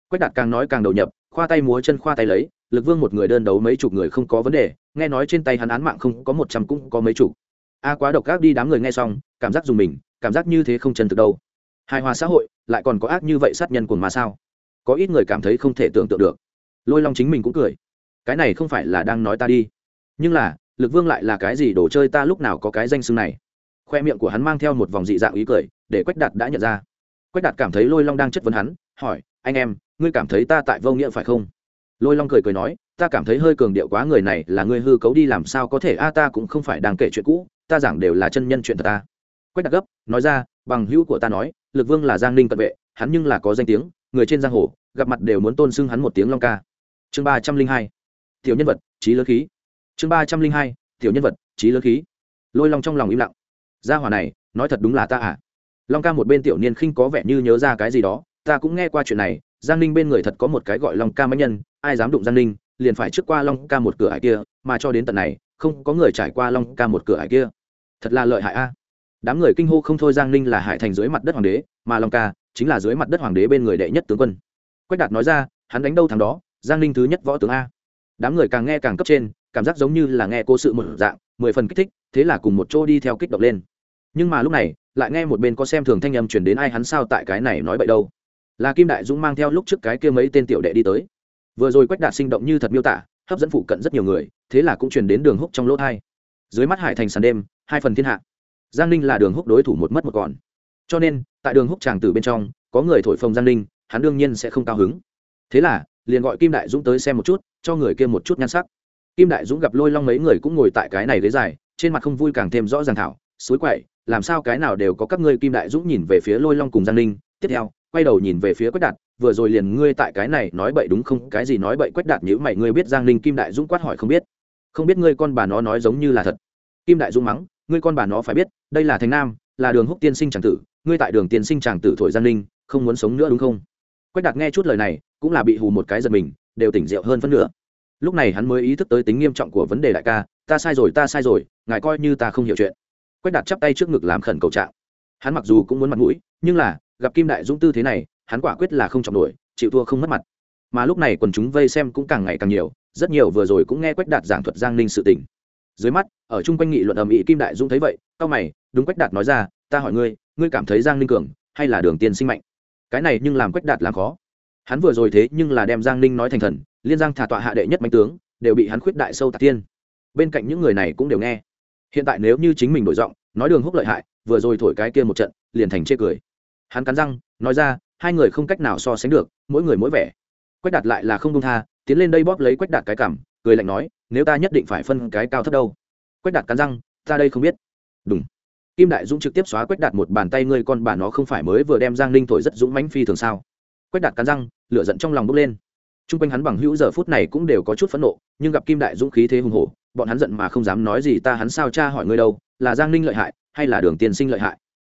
Quách đạt càng nói càng đầu nhập, khoa tay múa chân khoa tay lấy, lực vương một người đơn đấu mấy chục người không có vấn đề, nghe nói trên tay hắn án mạng không có một trăm cũng có mấy chục. A quá độc ác đi đám người nghe xong, cảm giác dùng mình, cảm giác như thế không chân thực đâu. Hài hòa xã hội, lại còn có ác như vậy sát nhân của mà sao? Có ít người cảm thấy không thể tưởng tượng được. Lôi long chính mình cũng cười. Cái này không phải là đang nói ta đi, nhưng là, lực vương lại là cái gì đồ chơi ta lúc nào có cái danh xưng này? Khoe miệng của hắn mang theo một vòng dị dạng ý cười, để quách đạt đã nhận ra. Quách đạt cảm thấy lôi long đang chất vấn hắn, hỏi, anh em, ngươi cảm thấy ta tại vô nghĩa phải không? Lôi long cười cười nói, ta cảm thấy hơi cường điệu quá, người này là ngươi hư cấu đi làm sao có thể? A, ta cũng không phải đang kể chuyện cũ, ta giảng đều là chân nhân chuyện thật ta. Quách đạt gấp, nói ra, bằng hữu của ta nói, lực vương là giang ninh cận vệ, hắn nhưng là có danh tiếng, người trên giang hồ, gặp mặt đều muốn tôn xưng hắn một tiếng long ca. Chương ba trăm linh hai, tiểu nhân vật trí lớn khí. Chương ba trăm linh hai, tiểu nhân vật trí lớn khí. Lôi long trong lòng im lặng gia hỏa này, nói thật đúng là ta à. Long ca một bên tiểu niên khinh có vẻ như nhớ ra cái gì đó, ta cũng nghe qua chuyện này, giang ninh bên người thật có một cái gọi long ca mãnh nhân, ai dám đụng giang ninh, liền phải trước qua long ca một cửa ải kia, mà cho đến tận này, không có người trải qua long ca một cửa ải kia. Thật là lợi hại a. Đám người kinh hô không thôi giang ninh là hải thành dưới mặt đất hoàng đế, mà long ca chính là dưới mặt đất hoàng đế bên người đệ nhất tướng quân. Quách đạt nói ra, hắn đánh đâu thằng đó, giang ninh thứ nhất võ tướng a. Đám người càng nghe càng cấp trên, cảm giác giống như là nghe cô sự một dạng, mười phần kích thích thế là cùng một chỗ đi theo kích động lên. Nhưng mà lúc này, lại nghe một bên có xem thường thanh âm chuyển đến ai hắn sao tại cái này nói bậy đâu. Là kim đại dũng mang theo lúc trước cái kia mấy tên tiểu đệ đi tới. Vừa rồi quách đạt sinh động như thật miêu tả, hấp dẫn phụ cận rất nhiều người, thế là cũng chuyển đến đường húc trong lỗ thai. Dưới mắt hải thành sàn đêm, hai phần thiên hạ. Giang ninh là đường húc đối thủ một mất một còn. Cho nên, tại đường húc tràng tử bên trong, có người thổi phồng giang ninh, hắn đương nhiên sẽ không cao hứng. Thế là, liền gọi kim đại dũng tới xem một chút, cho người kia một chút nhan sắc. Kim đại dũng gặp lôi long mấy người cũng ngồi tại cái này ghế dài trên mặt không vui càng thêm rõ ràng thảo, suối quậy, làm sao cái nào đều có các ngươi kim đại dũng nhìn về phía lôi long cùng giang ninh? Tiếp theo, quay đầu nhìn về phía quách đạt, vừa rồi liền ngươi tại cái này nói bậy đúng không? Cái gì nói bậy? Quách đạt nhữ mày, ngươi biết giang ninh kim đại dũng quát hỏi không biết? Không biết ngươi con bà nó nói giống như là thật. Kim đại dũng mắng, ngươi con bà nó phải biết, đây là thành nam, là đường húc tiên sinh tràng tử, ngươi tại đường tiên sinh tràng tử thổi giang ninh, không muốn sống nữa đúng không? Quách đạt nghe chút lời này, cũng là bị hù một cái giật mình, đều tỉnh rượu hơn phân nửa lúc này hắn mới ý thức tới tính nghiêm trọng của vấn đề đại ca, ta sai rồi, ta sai rồi, ngài coi như ta không hiểu chuyện. Quách đạt chắp tay trước ngực làm khẩn cầu trạng. Hắn mặc dù cũng muốn mặt mũi, nhưng là, gặp kim đại dũng tư thế này, hắn quả quyết là không trọng nổi, chịu thua không mất mặt. Mà lúc này quần chúng vây xem cũng càng ngày càng nhiều, rất nhiều vừa rồi cũng nghe quách đạt giảng thuật giang ninh sự tình. Dưới mắt, ở chung quanh nghị luận ầm ĩ, kim đại dũng thấy vậy cao mày, đúng quách đạt nói ra, ta hỏi ngươi ngươi cảm thấy giang ninh cường hay là đường tiên sinh mạnh? Cái này nhưng làm quách đạt làm khó. Hắn vừa rồi thế nhưng là đem giang ninh nói thành thần liên giang thả tọa hạ đệ nhất mạnh tướng, đều bị hắn khuyết đại sâu tạc tiên. Bên cạnh những người này cũng đều nghe. Hiện tại nếu như chính mình đổi giọng, nói đường húc lợi hại, vừa rồi thổi cái kia một trận, liền thành chê cười. Hắn cắn răng, nói ra, hai người không cách nào so sánh được, mỗi người mỗi vẻ. Quách đạt lại là không công tha, tiến lên đây bóp lấy quách đạt cái cảm cười lạnh nói, nếu ta nhất định phải phân cái cao thấp đâu. Quách đạt cắn răng, ta đây không biết. Đúng kim đại dũng trực tiếp xóa quách đạt một bàn tay, ngươi con bà nó không phải mới vừa đem giang ninh thổi rất dũng mãnh phi thường sao? Quách đạt cắn răng, lửa giận trong lòng bốc lên t r u n g quanh hắn bằng hữu giờ phút này cũng đều có chút phẫn nộ, nhưng gặp kim đại dũng khí thế hùng hổ, bọn hắn giận mà không dám nói gì, ta hắn sao cha hỏi ngươi đâu, là giang ninh lợi hại, hay là đường tiên sinh lợi hại?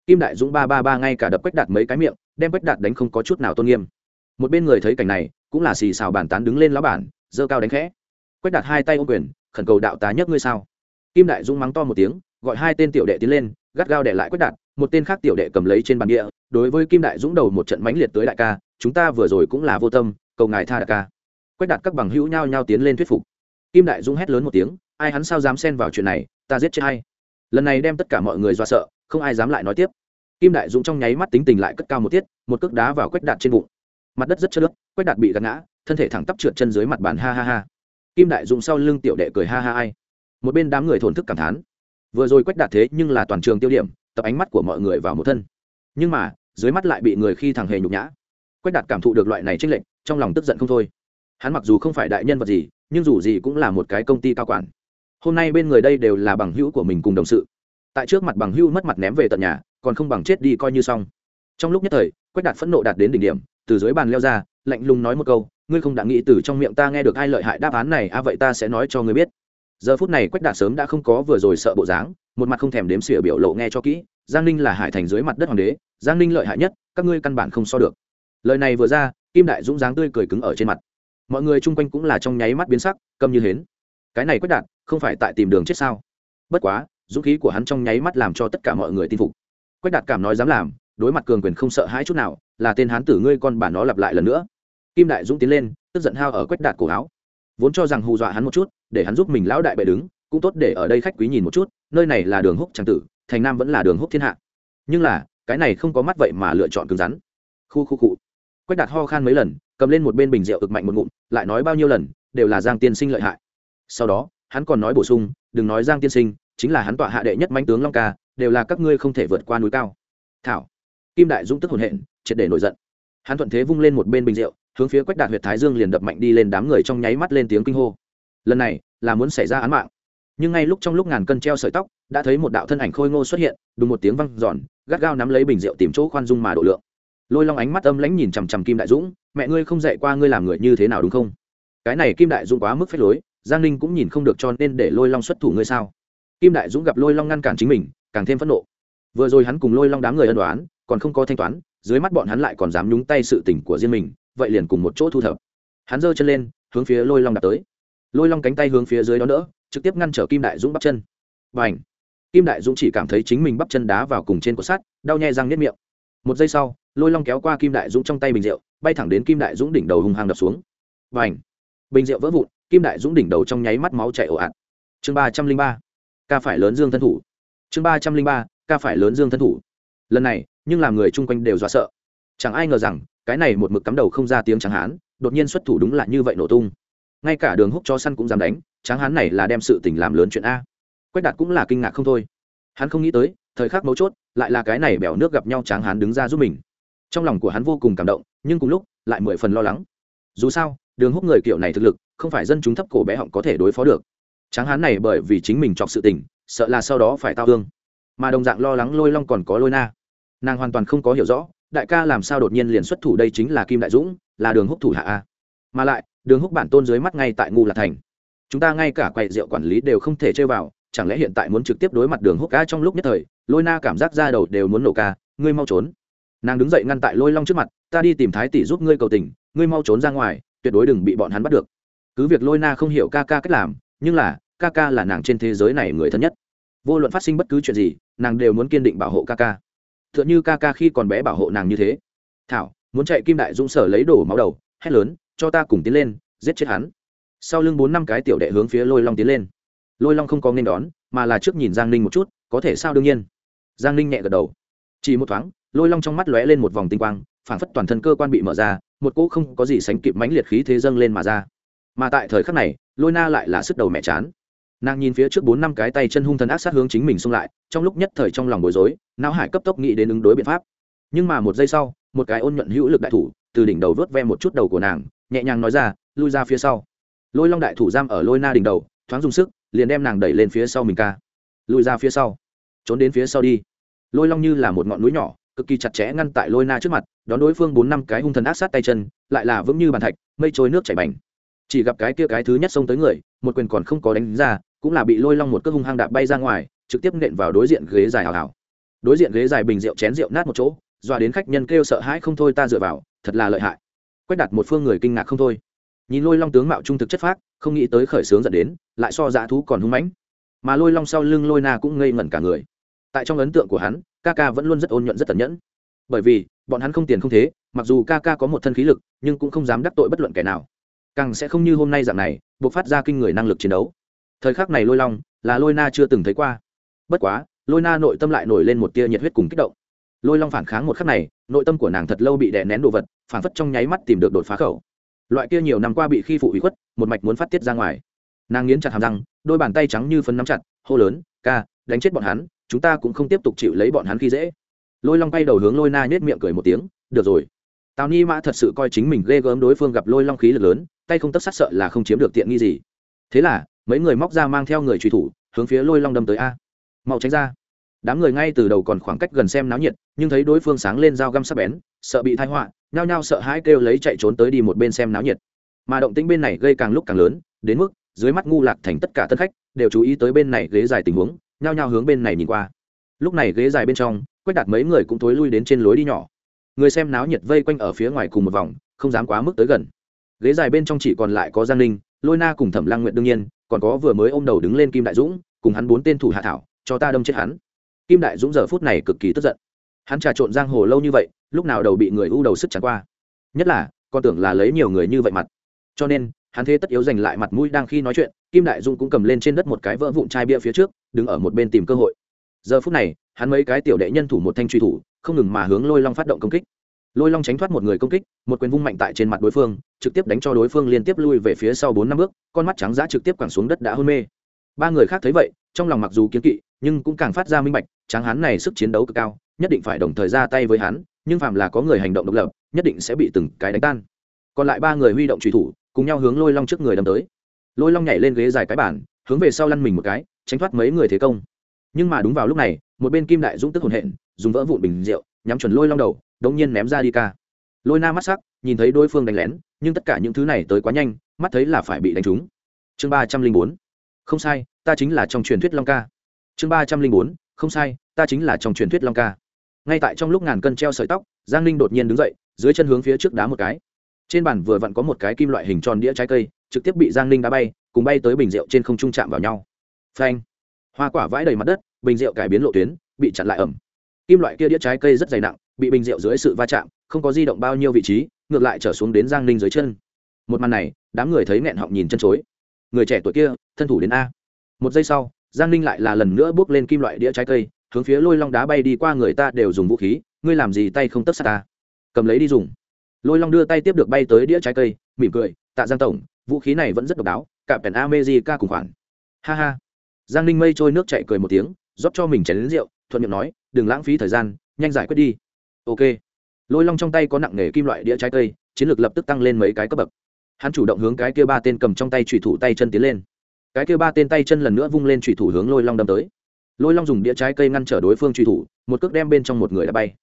Kim đại dũng ba ba ba ngay cả đập quách đạt mấy cái miệng, đem quách đạt đánh không có chút nào tôn nghiêm. Một bên người thấy cảnh này, cũng là xì xào bàn tán đứng lên lá bản dơ cao đánh khẽ. Quách đạt hai tay ô quyền, khẩn cầu đạo tá nhất ngươi sao? Kim đại dũng mắng to một tiếng, gọi hai tên tiểu đệ tiến lên, gắt gao để lại quách đạt một tên khác tiểu đệ cầm lấy trên bàn địa, đối với kim đại dũng đầu một trận mãnh liệt tới đại ca, chúng ta vừa rồi cũng là vô tâm cầu ngài tha đạt ca. Quách đạt các bằng hữu nhao nhao tiến lên thuyết phục. Kim đại dũng hét lớn một tiếng, ai hắn sao dám xen vào chuyện này, ta giết chết hay lần này đem tất cả mọi người do sợ, không ai dám lại nói tiếp. Kim đại dũng trong nháy mắt tính tình lại cất cao một tiết, một cước đá vào quách đạt trên bụng. Mặt đất rất chất nước quách đạt bị gạt ngã, thân thể thẳng tắp trượt chân dưới mặt bàn, ha ha ha. Kim đại dũng sau lưng tiểu đệ cười ha ha ai. Một bên đám người thổn thức cảm thán. Vừa rồi quách đạt thế nhưng là toàn trường tiêu điểm, tập ánh mắt của mọi người vào một thân. Nhưng mà, dưới mắt lại bị người khi thằng hề nhục nhã quách đạt cảm thụ được loại này trích lệnh trong lòng tức giận không thôi. Hắn mặc dù không phải đại nhân vật gì, nhưng dù gì cũng là một cái công ty cao quản. Hôm nay bên người đây đều là bằng hữu của mình cùng đồng sự. Tại trước mặt bằng hữu mất mặt ném về tận nhà, còn không bằng chết đi coi như xong. Trong lúc nhất thời, quách đạt phẫn nộ đạt đến đỉnh điểm, từ dưới bàn leo ra, lạnh lùng nói một câu, ngươi không đã nghĩ từ trong miệng ta nghe được ai lợi hại đáp án này a vậy ta sẽ nói cho ngươi biết. Giờ phút này quách đạt sớm đã không có vừa rồi sợ bộ dáng, một mặt không thèm đếm xỉa biểu lộ nghe cho kỹ, giang ninh là hải thành dưới mặt đất hoàng đế, giang ninh lợi hại nhất, các ngươi căn bản không so được lời này vừa ra, kim đại dũng dáng tươi cười cứng ở trên mặt. Mọi người chung quanh cũng là trong nháy mắt biến sắc, câm như hến. Cái này quách đạt không phải tại tìm đường chết sao? Bất quá, dũng khí của hắn trong nháy mắt làm cho tất cả mọi người tin phục. Quách đạt cảm nói dám làm, đối mặt cường quyền không sợ hãi chút nào, là tên hán tử ngươi con bản nó lặp lại lần nữa. Kim đại dũng tiến lên, tức giận hao ở quách đạt cổ áo. Vốn cho rằng hù dọa hắn một chút, để hắn giúp mình lão đại bệ đứng, cũng tốt để ở đây khách quý nhìn một chút, nơi này là đường húc trang tử, thành nam vẫn là đường húc thiên hạ. Nhưng là, cái này không có mắt vậy mà lựa chọn cứng rắn. Khu khu cụ quách đạt ho khan mấy lần, cầm lên một bên bình rượu ực mạnh một ngụm, lại nói bao nhiêu lần, đều là giang tiên sinh lợi hại. Sau đó, hắn còn nói bổ sung, đừng nói giang tiên sinh, chính là hắn tọa hạ đệ nhất mãnh tướng long ca, đều là các ngươi không thể vượt qua núi cao. Thảo, kim đại dũng tức hồn hện, triệt để nổi giận. Hắn thuận thế vung lên một bên bình rượu, hướng phía quách đạt huyệt thái dương liền đập mạnh đi lên đám người trong nháy mắt lên tiếng kinh hô. Lần này, là muốn xảy ra án mạng. Nhưng ngay lúc trong lúc ngàn cân treo sợi tóc, đã thấy một đạo thân ảnh khôi ngô xuất hiện, đùng một tiếng văng giòn gắt gao nắm lấy bình rượu tìm chỗ khoan dung mà độ lượng lôi long ánh mắt âm lãnh nhìn chằm chằm kim đại dũng, mẹ ngươi không dạy qua ngươi làm người như thế nào đúng không? Cái này kim đại dũng quá mức phép lối, giang ninh cũng nhìn không được cho nên để lôi long xuất thủ ngươi sao? Kim đại dũng gặp lôi long ngăn cản chính mình, càng thêm phẫn nộ. Vừa rồi hắn cùng lôi long đám người ân đoán còn không có thanh toán, dưới mắt bọn hắn lại còn dám nhúng tay sự tình của riêng mình, vậy liền cùng một chỗ thu thập. Hắn giơ chân lên, hướng phía lôi long đạp tới. Lôi long cánh tay hướng phía dưới đó nữa trực tiếp ngăn trở kim đại dũng bắp chân. Và ảnh kim đại dũng chỉ cảm thấy chính mình bắp chân đá vào cùng trên cột sắt, đau nhè răng nếp miệng một giây sau, lôi long kéo qua kim đại dũng trong tay bình rượu, bay thẳng đến kim đại dũng đỉnh đầu hung hăng đập xuống. Và ảnh bình rượu vỡ vụn, kim đại dũng đỉnh đầu trong nháy mắt máu chảy ồ ạt. Chương ba trăm linh ba, ca phải lớn dương thân thủ. Chương ba trăm linh ba, ca phải lớn dương thân thủ. Lần này, nhưng làm người chung quanh đều dọa sợ. Chẳng ai ngờ rằng, cái này một mực cắm đầu không ra tiếng tráng hán, đột nhiên xuất thủ đúng là như vậy nổ tung. Ngay cả đường húc cho săn cũng dám đánh, tráng hán này là đem sự tình làm lớn chuyện a. Quách đạt cũng là kinh ngạc không thôi. Hắn không nghĩ tới, thời khắc mấu chốt lại là cái này bèo nước gặp nhau tráng hán đứng ra giúp mình. Trong lòng của hắn vô cùng cảm động, nhưng cùng lúc, lại mười phần lo lắng. Dù sao, đường húc người kiểu này thực lực, không phải dân chúng thấp cổ bé họng có thể đối phó được. Tráng hán này bởi vì chính mình chọc sự tình, sợ là sau đó phải tao thương. Mà đồng dạng lo lắng lôi long còn có lôi na. Nàng hoàn toàn không có hiểu rõ, đại ca làm sao đột nhiên liền xuất thủ đây chính là kim đại dũng, là đường húc thủ hạ a. Mà lại, đường húc bản tôn dưới mắt ngay tại ngu lạc thành. Chúng ta ngay cả quầy rượu quản lý đều không thể chơi vào, chẳng lẽ hiện tại muốn trực tiếp đối mặt đường húc ca trong lúc nhất thời lôi na cảm giác ra đầu đều muốn nổ ca, ngươi mau trốn. Nàng đứng dậy ngăn tại lôi long trước mặt, ta đi tìm thái tỷ giúp ngươi cầu tình, ngươi mau trốn ra ngoài, tuyệt đối đừng bị bọn hắn bắt được. Cứ việc lôi na không hiểu ca ca cách làm, nhưng là, ca ca là nàng trên thế giới này người thân nhất. Vô luận phát sinh bất cứ chuyện gì, nàng đều muốn kiên định bảo hộ ca ca. T h ư ợ n h ư ca ca khi còn bé bảo hộ nàng như thế. Thảo, muốn chạy kim đại dũng sở lấy đổ máu đầu, hét lớn, cho ta cùng tiến lên, giết chết hắn. Sau lưng bốn năm cái tiểu đệ hướng phía lôi long tiến lên. Lôi long không có nên đón, mà là trước nhìn giang ninh một chút, có thể sao đương nhiên giang ninh nhẹ gật đầu. Chỉ một thoáng, lôi long trong mắt lóe lên một vòng tinh quang phản phất toàn thân cơ quan bị mở ra, một cỗ không có gì sánh kịp mãnh liệt khí thế dâng lên mà ra. Mà tại thời khắc này, lôi na lại là sức đầu mẹ chán. Nàng nhìn phía trước bốn năm cái tay chân hung thần ác sát hướng chính mình xung lại, trong lúc nhất thời trong lòng bối rối, não hải cấp tốc nghĩ đến ứng đối biện pháp. Nhưng mà một giây sau, một cái ôn nhuận hữu lực đại thủ, từ đỉnh đầu vớt ve một chút đầu của nàng, nhẹ nhàng nói ra, lui ra phía sau. Lôi long đại thủ giam ở lôi na đỉnh đầu, thoáng dùng sức, liền đem nàng đẩy lên phía sau mình ca. Lùi ra phía sau trốn đến phía sau đi. Lôi long như là một ngọn núi nhỏ, cực kỳ chặt chẽ ngăn tại lôi na trước mặt, đón đối phương bốn năm cái hung thần ác sát tay chân, lại là vững như bàn thạch, mây trôi nước chảy bành. Chỉ gặp cái kia cái thứ nhất xông tới người, một quyền còn không có đánh ra, cũng là bị lôi long một cước hung hăng đạp bay ra ngoài, trực tiếp nện vào đối diện ghế dài hào hào. Đối diện ghế dài bình rượu chén rượu nát một chỗ, dọa đến khách nhân kêu sợ hãi không thôi ta dựa vào, thật là lợi hại. Quách đặt một phương người kinh ngạc không thôi. Nhìn lôi long tướng mạo trung thực chất phác, không nghĩ tới khởi sướng dẫn đến, lại so dã thú còn hung mãnh. Mà lôi long sau lưng lôi na cũng ngây ngẩn cả người tại trong ấn tượng của hắn ca ca vẫn luôn rất ôn nhuận, rất tẩn nhẫn. Bởi vì, bọn hắn không tiền không thế, mặc dù ca ca có một thân khí lực, nhưng cũng không dám đắc tội bất luận kẻ nào. Càng sẽ không như hôm nay dạng này, buộc phát ra kinh người năng lực chiến đấu. Thời khắc này lôi long, là lôi na chưa từng thấy qua. Bất quá, lôi na nội tâm lại nổi lên một tia nhiệt huyết cùng kích động. Lôi long phản kháng một khắc này, nội tâm của nàng thật lâu bị đè nén đồ vật, phản phất trong nháy mắt tìm được đột phá khẩu. Loại kia nhiều năm qua bị khi phụ ủy khuất, một mạch muốn phát tiết ra ngoài. Nàng nghiến chặt hàm răng, đôi bàn tay trắng như phấn nắm chặt, hô lớn, ca, đánh chết bọn hắn chúng ta cũng không tiếp tục chịu lấy bọn hắn khi dễ. Lôi long bay đầu hướng lôi na nhét miệng cười một tiếng, được rồi. Tào ni mã thật sự coi chính mình ghê gớm đối phương gặp lôi long khí lực lớn, tay không tất sát sợ là không chiếm được tiện nghi gì. Thế là, mấy người móc ra mang theo người truy thủ, hướng phía lôi long đâm tới a. Mau tránh ra. Đám người ngay từ đầu còn khoảng cách gần xem náo nhiệt, nhưng thấy đối phương sáng lên dao găm sắc bén, sợ bị thai họa, nhao nhao sợ hãi kêu lấy chạy trốn tới đi một bên xem náo nhiệt. Mà động tĩnh bên này gây càng lúc càng lớn, đến mức dưới mắt ngu lạc thành tất cả tân khách đều chú ý tới bên này ghế dài tình huống nhao nhao hướng bên này nhìn qua. Lúc này ghế dài bên trong, quách đạt mấy người cũng thối lui đến trên lối đi nhỏ. Người xem náo nhiệt vây quanh ở phía ngoài cùng một vòng, không dám quá mức tới gần. Ghế dài bên trong chỉ còn lại có giang ninh, lôi na cùng thẩm lang nguyện đương nhiên, còn có vừa mới ôm đầu đứng lên kim đại dũng, cùng hắn bốn tên thủ hạ thảo, cho ta đâm chết hắn. Kim đại dũng giờ phút này cực kỳ tức giận. Hắn trà trộn giang hồ lâu như vậy, lúc nào đầu bị người u đầu sức chẳng qua. Nhất là con tưởng là lấy nhiều người như vậy mặt. Cho nên hắn thế tất yếu giành lại mặt mũi đang khi nói chuyện, kim đại dung cũng cầm lên trên đất một cái vỡ vụn chai bia phía trước, đứng ở một bên tìm cơ hội. Giờ phút này, hắn mấy cái tiểu đệ nhân thủ một thanh truy thủ, không ngừng mà hướng lôi long phát động công kích. Lôi long tránh thoát một người công kích, một quyền vung mạnh tại trên mặt đối phương, trực tiếp đánh cho đối phương liên tiếp lui về phía sau bốn năm bước, con mắt trắng giã trực tiếp quẳng xuống đất đã hôn mê. Ba người khác thấy vậy, trong lòng mặc dù kiến kỵ, nhưng cũng càng phát ra minh bạch, tráng hắn này sức chiến đấu cực cao, nhất định phải đồng thời ra tay với hắn, nhưng phạm là có người hành động độc lập, nhất định sẽ bị từng cái đánh tan. Còn lại ba người huy động truy thủ cùng nhau hướng lôi long trước người đâm tới. Lôi long nhảy lên ghế dài cái bản hướng về sau lăn mình một cái, tránh thoát mấy người thế công. Nhưng mà đúng vào lúc này, một bên kim đại dũng tức hồn hện, dùng vỡ vụn bình rượu, nhắm chuẩn lôi long đầu, đống nhiên ném ra đi ca. Lôi na mắt sắc, nhìn thấy đối phương đánh lén, nhưng tất cả những thứ này tới quá nhanh, mắt thấy là phải bị đánh trúng. Chương ba trăm linh bốn. Không sai, ta chính là trong truyền thuyết long ca. Chương ba trăm linh bốn. Không sai, ta chính là trong truyền thuyết long ca. Ngay tại trong lúc ngàn cân treo sợi tóc, giang ninh đột nhiên đứng dậy, dưới chân hướng phía trước đá một cái trên bàn vừa vặn có một cái kim loại hình tròn đĩa trái cây, trực tiếp bị giang ninh đá bay, cùng bay tới bình rượu trên không trung chạm vào nhau. Phanh! Hoa quả vãi đầy mặt đất, bình rượu cải biến lộ tuyến, bị chặn lại ẩm. Kim loại kia đĩa trái cây rất dày nặng, bị bình rượu dưới sự va chạm, không có di động bao nhiêu vị trí, ngược lại trở xuống đến giang ninh dưới chân. Một màn này, đám người thấy nghẹn họng nhìn chân chối. Người trẻ tuổi kia, thân thủ đến a. Một giây sau, giang ninh lại là lần nữa bước lên kim loại đĩa trái cây, hướng phía lôi long đá bay đi qua người ta đều dùng vũ khí, ngươi làm gì tay không tất xa ta? Cầm lấy đi dùng lôi long đưa tay tiếp được bay tới đĩa trái cây, mỉm cười, tạ giang tổng, vũ khí này vẫn rất độc đáo cả pèn amejica cùng khoản. Ha ha. Giang ninh mây trôi nước chạy cười một tiếng, rót cho mình chén lính rượu, thuận miệng nói, đừng lãng phí thời gian, nhanh giải quyết đi. Ok. Lôi long trong tay có nặng nghề kim loại đĩa trái cây, chiến lược lập tức tăng lên mấy cái cấp bậc. Hắn chủ động hướng cái kia ba tên cầm trong tay trùy thủ tay chân tiến lên. Cái kia ba tên tay chân lần nữa vung lên trùy thủ hướng lôi long đâm tới. Lôi long dùng đĩa trái cây ngăn trở đối phương trùy thủ, một cước đem bên trong một người đã bay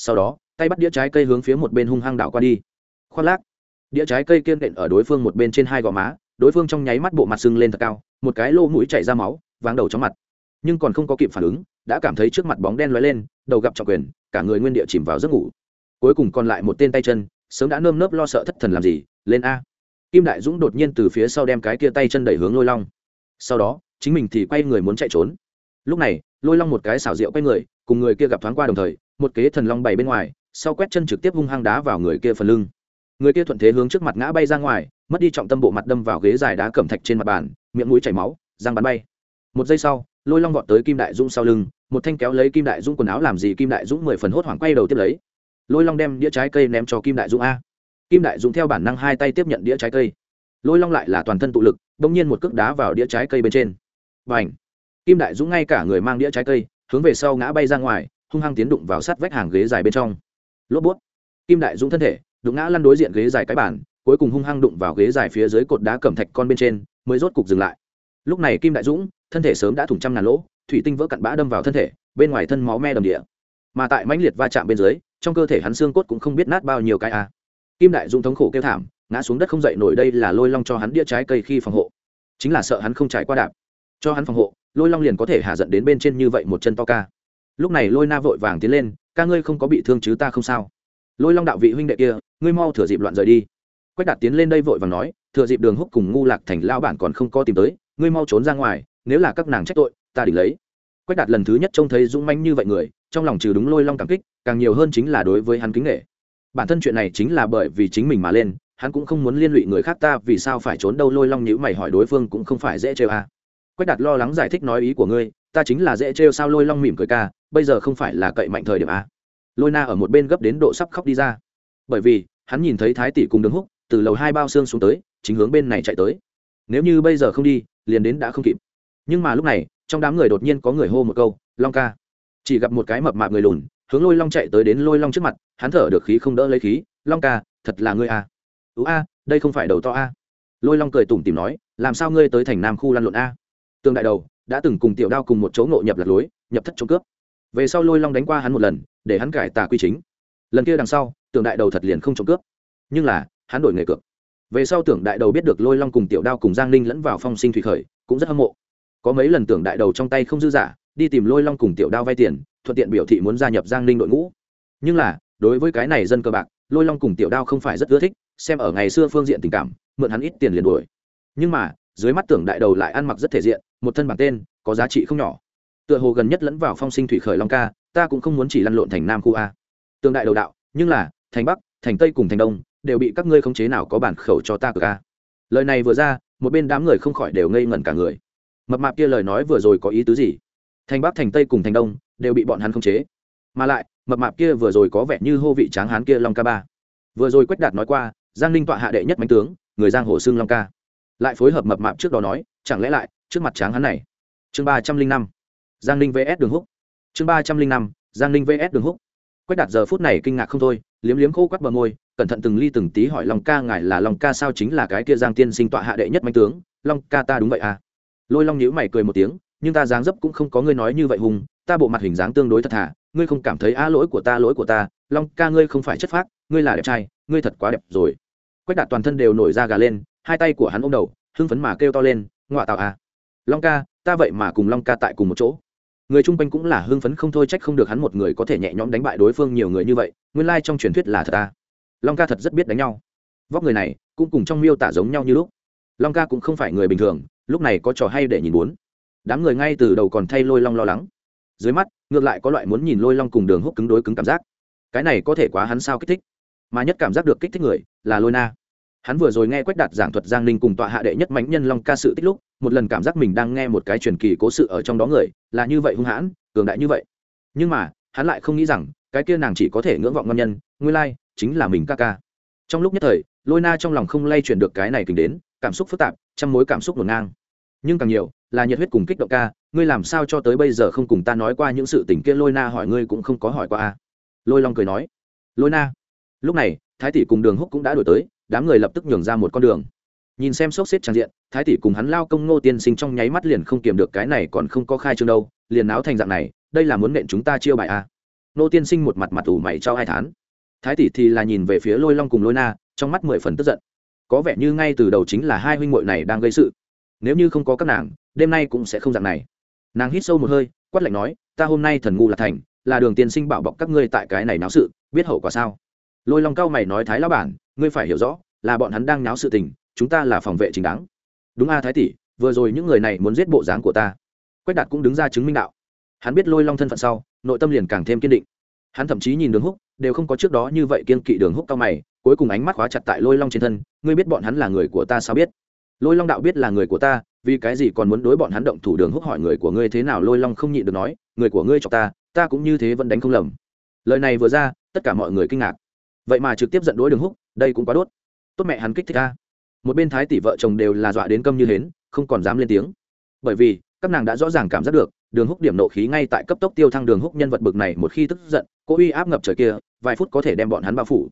sau đó, tay bắt đĩa trái cây hướng phía một bên hung hăng đảo qua đi. Khoác lác, đĩa trái cây kiên đệm ở đối phương một bên trên hai gò má, đối phương trong nháy mắt bộ mặt sưng lên thật cao, một cái lô mũi chảy ra máu, váng đầu chóng mặt. Nhưng còn không có kịp phản ứng, đã cảm thấy trước mặt bóng đen lóe lên, đầu gặp trọng quyền, cả người nguyên địa chìm vào giấc ngủ. Cuối cùng còn lại một tên tay chân, sớm đã nơm nớp lo sợ thất thần làm gì, lên a. Kim đại dũng đột nhiên từ phía sau đem cái kia tay chân đẩy hướng lôi long. Sau đó, chính mình thì quay người muốn chạy trốn. Lúc này, lôi long một cái xảo rượu quay người, cùng người kia gặp thoáng qua đồng thời một kế thần long bày bên ngoài sau quét chân trực tiếp hung hăng đá vào người kia phần lưng. Người kia thuận thế hướng trước mặt ngã bay ra ngoài mất đi trọng tâm bộ mặt đâm vào ghế dài đá cẩm thạch trên mặt bàn miệng mũi chảy máu răng bắn bay. Một giây sau lôi long vọt tới kim đại dũng sau lưng một thanh kéo lấy kim đại dũng quần áo làm gì kim đại dũng mười phần hốt hoảng quay đầu tiếp lấy. Lôi long đem đĩa trái cây ném cho kim đại dũng a. Kim đại dũng theo bản năng hai tay tiếp nhận đĩa trái cây. Lôi long lại là toàn thân tụ lực đ ỗ n g nhiên một cước đá vào đĩa trái cây bên trên. Bành, kim đại dũng ngay cả người mang đĩa trái cây hướng về sau ngã bay ra ngoài hung hăng tiến đụng vào sát vách hàng ghế dài bên trong. Lốp bút. Kim đại dũng thân thể, đụng ngã lăn đối diện ghế dài cái bản cuối cùng hung hăng đụng vào ghế dài phía dưới cột đá cẩm thạch con bên trên, mới rốt cục dừng lại. Lúc này kim đại dũng, thân thể sớm đã thủng trăm ngàn lỗ, thủy tinh vỡ cặn bã đâm vào thân thể, bên ngoài thân máu me đầm địa. Mà tại mãnh liệt va chạm bên dưới, trong cơ thể hắn xương cốt cũng không biết nát bao nhiêu cái a. Kim đại dũng thống khổ kêu thảm, ngã xuống đất không dậy nổi đây là lôi long cho hắn đĩa trái cây khi phòng hộ. Chính là sợ hắn không trải qua đạp. Cho hắn phòng hộ, lôi long liền có thể hạ giận đến bên trên như vậy một chân to ca lúc này lôi na vội vàng tiến lên, ca ngươi không có bị thương chứ ta không sao. Lôi long đạo vị huynh đệ kia, ngươi mau thừa dịp loạn rời đi. Quách đạt tiến lên đây vội vàng nói, thừa dịp đường húc cùng ngu lạc thành lao bản còn không có tìm tới, ngươi mau trốn ra ngoài, nếu là các nàng trách tội, ta định lấy. Quách đạt lần thứ nhất trông thấy dũng manh như vậy người, trong lòng trừ đúng lôi long cảm kích, càng nhiều hơn chính là đối với hắn kính nghệ bản thân chuyện này chính là bởi vì chính mình mà lên, hắn cũng không muốn liên lụy người khác ta, vì sao phải trốn đâu lôi long nhữ mày hỏi đối phương cũng không phải dễ trêu à. quách đạt lo lắng giải thích nói ý của ngươi, ta chính là dễ trêu sao lôi long mỉm cười ca bây giờ không phải là cậy mạnh thời điểm à. lôi na ở một bên gấp đến độ sắp khóc đi ra. Bởi vì, hắn nhìn thấy thái tỷ cùng đứng húc, từ lầu hai bao xương xuống tới, chính hướng bên này chạy tới. Nếu như bây giờ không đi, liền đến đã không kịp. Nhưng mà lúc này, trong đám người đột nhiên có người hô một câu, long ca. Chỉ gặp một cái mập mạp người lùn, hướng lôi long chạy tới đến lôi long trước mặt, hắn thở được khí không đỡ lấy khí, long ca, thật là ngươi à. ú a, đây không phải đầu to a. Lôi long cười tủm tìm nói, làm sao ngươi tới thành nam khu lăn lộn a? Tương đại đầu, đã từng cùng tiểu đao cùng một chỗ ngộ nhập lạc lối, nhập thất trộm cướp về sau lôi long đánh qua hắn một lần, để hắn cải tà quy chính. Lần kia đằng sau, tưởng đại đầu thật liền không trộm cướp. Nhưng là, hắn đổi nghề cược. Về sau tưởng đại đầu biết được lôi long cùng tiểu đao cùng giang ninh lẫn vào phong sinh thủy khởi, cũng rất hâm mộ. Có mấy lần tưởng đại đầu trong tay không dư giả, đi tìm lôi long cùng tiểu đao vay tiền, thuận tiện biểu thị muốn gia nhập giang ninh đội ngũ. Nhưng là, đối với cái này dân cơ bạc, lôi long cùng tiểu đao không phải rất ưa thích, xem ở ngày xưa phương diện tình cảm, mượn hắn ít tiền liền đuổi. Nhưng mà, dưới mắt tưởng đại đầu lại ăn mặc rất thể diện, một thân bản tên, có giá trị không nhỏ tựa hồ gần nhất lẫn vào phong sinh thủy khởi long ca, ta cũng không muốn chỉ lăn lộn thành nam khu a. Tương đại đầu đạo, nhưng là, thành bắc, thành tây cùng thành đông, đều bị các ngươi khống chế nào có bản khẩu cho ta cờ ca lời này vừa ra, một bên đám người không khỏi đều ngây ngẩn cả người. Mập mạp kia lời nói vừa rồi có ý tứ gì? Thành bắc, thành tây cùng thành đông, đều bị bọn hắn khống chế. Mà lại, mập mạp kia vừa rồi có vẻ như hô vị tráng hán kia long ca ba. Vừa rồi quách đạt nói qua, giang ninh tọa hạ đệ nhất bánh tướng, người giang hồ xương long ca. Lại phối hợp mập mạp trước đó nói, chẳng lẽ lại, trước mặt tráng hán này? Chương ba trăm linh năm giang ninh vs đường húc. Chương ba trăm linh năm, giang ninh vs đường húc. Quách đạt giờ phút này kinh ngạc không thôi, liếm liếm khô quắt bờ môi, cẩn thận từng ly từng tí hỏi long ca ngài là long ca sao chính là cái kia giang tiên sinh tọa hạ đệ nhất mạnh tướng? Long ca ta đúng vậy à? Lôi long nhữ mày cười một tiếng, nhưng ta dáng dấp cũng không có ngươi nói như vậy hùng, ta bộ mặt hình dáng tương đối thật thà, ngươi không cảm thấy a lỗi của ta, lỗi của ta, long ca ngươi không phải chất phác, ngươi là đẹp trai, ngươi thật quá đẹp rồi. Quách đạt toàn thân đều nổi da gà lên, hai tay của hắn ôm đầu, hưng phấn mà kêu to lên ngoạ tạo à? Long ca, ta vậy mà cùng long ca tại cùng một chỗ người chung quanh cũng là hưng phấn không thôi, trách không được hắn một người có thể nhẹ nhõm đánh bại đối phương nhiều người như vậy, nguyên lai、like、trong truyền thuyết là thật ta. Long ca thật rất biết đánh nhau. Vóc người này cũng cùng trong miêu tả giống nhau như lúc. Long ca cũng không phải người bình thường, lúc này có trò hay để nhìn bốn. Đám người ngay từ đầu còn thay lôi long lo lắng. Dưới mắt, ngược lại có loại muốn nhìn lôi long cùng đường húc cứng đối cứng cảm giác. Cái này có thể quá hắn sao kích thích. Mà nhất cảm giác được kích thích người là lôi na. Hắn vừa rồi nghe quách đạt giảng thuật giang ninh cùng tọa hạ đệ nhất mánh nhân long ca sự tích lúc một lần cảm giác mình đang nghe một cái truyền kỳ cố sự ở trong đó người, là như vậy hung hãn, cường đại như vậy. Nhưng mà, hắn lại không nghĩ rằng, cái kia nàng chỉ có thể ngưỡng vọng ngon nhân, nguyên lai, chính là mình ca ca. Trong lúc nhất thời, lôi na trong lòng không lay chuyển được cái này kính đến, cảm xúc phức tạp, trăm mối cảm xúc ngổn ngang. Nhưng càng nhiều, là nhiệt huyết cùng kích động ca, ngươi làm sao cho tới bây giờ không cùng ta nói qua những sự tình kia, lôi na hỏi ngươi cũng không có hỏi qua a. Lôi long cười nói, lôi na, lúc này, thái tỷ cùng đường húc cũng đã đổi tới, đám người lập tức nhường ra một con đường nhìn xem sốc xếp trang diện, thái tỷ cùng hắn lao công ngô tiên sinh trong nháy mắt liền không kiềm được cái này còn không có khai trương đâu, liền náo thành dạng này, đây là muốn nện chúng ta chiêu bài a ngô tiên sinh một mặt mặt ủ mày cho hai tháng thái tỷ thì là nhìn về phía lôi long cùng lôi na, trong mắt mười phần tức giận. Có vẻ như ngay từ đầu chính là hai huynh muội này đang gây sự. Nếu như không có các nàng, đêm nay cũng sẽ không dạng này. Nàng hít sâu một hơi, quát lạnh nói, ta hôm nay thần ngu là thành, là đường tiên sinh bảo bọc các ngươi tại cái này náo sự, biết hậu quả sao? Lôi long cao mày nói, thái lão bản, ngươi phải hiểu rõ, là bọn hắn đang náo sự tình chúng ta là phòng vệ chính đáng. Đúng a thái tỷ, vừa rồi những người này muốn giết bộ dáng của ta. Quách đạt cũng đứng ra chứng minh đạo. Hắn biết lôi long thân phận sau, nội tâm liền càng thêm kiên định. Hắn thậm chí nhìn đường húc, đều không có trước đó như vậy kiên kỵ đường húc cao mày, cuối cùng ánh mắt khóa chặt tại lôi long trên thân, ngươi biết bọn hắn là người của ta sao biết? Lôi long đạo biết là người của ta, vì cái gì còn muốn đối bọn hắn động thủ? Đường húc hỏi người của ngươi thế nào? Lôi long không nhịn được nói, người của ngươi cho ta ta cũng như thế vẫn đánh không lầm. Lời này vừa ra, tất cả mọi người kinh ngạc. Vậy mà trực tiếp giận đối đường húc, đây cũng quá đốt. Tốt mẹ hắn kích thích ta một bên thái tỷ vợ chồng đều là dọa đến câm như hến, không còn dám lên tiếng. Bởi vì, các nàng đã rõ ràng cảm giác được, đường húc điểm nộ khí ngay tại cấp tốc tiêu thăng đường húc nhân vật bực này một khi tức giận cô uy áp ngập trời kia, vài phút có thể đem bọn hắn bao phủ.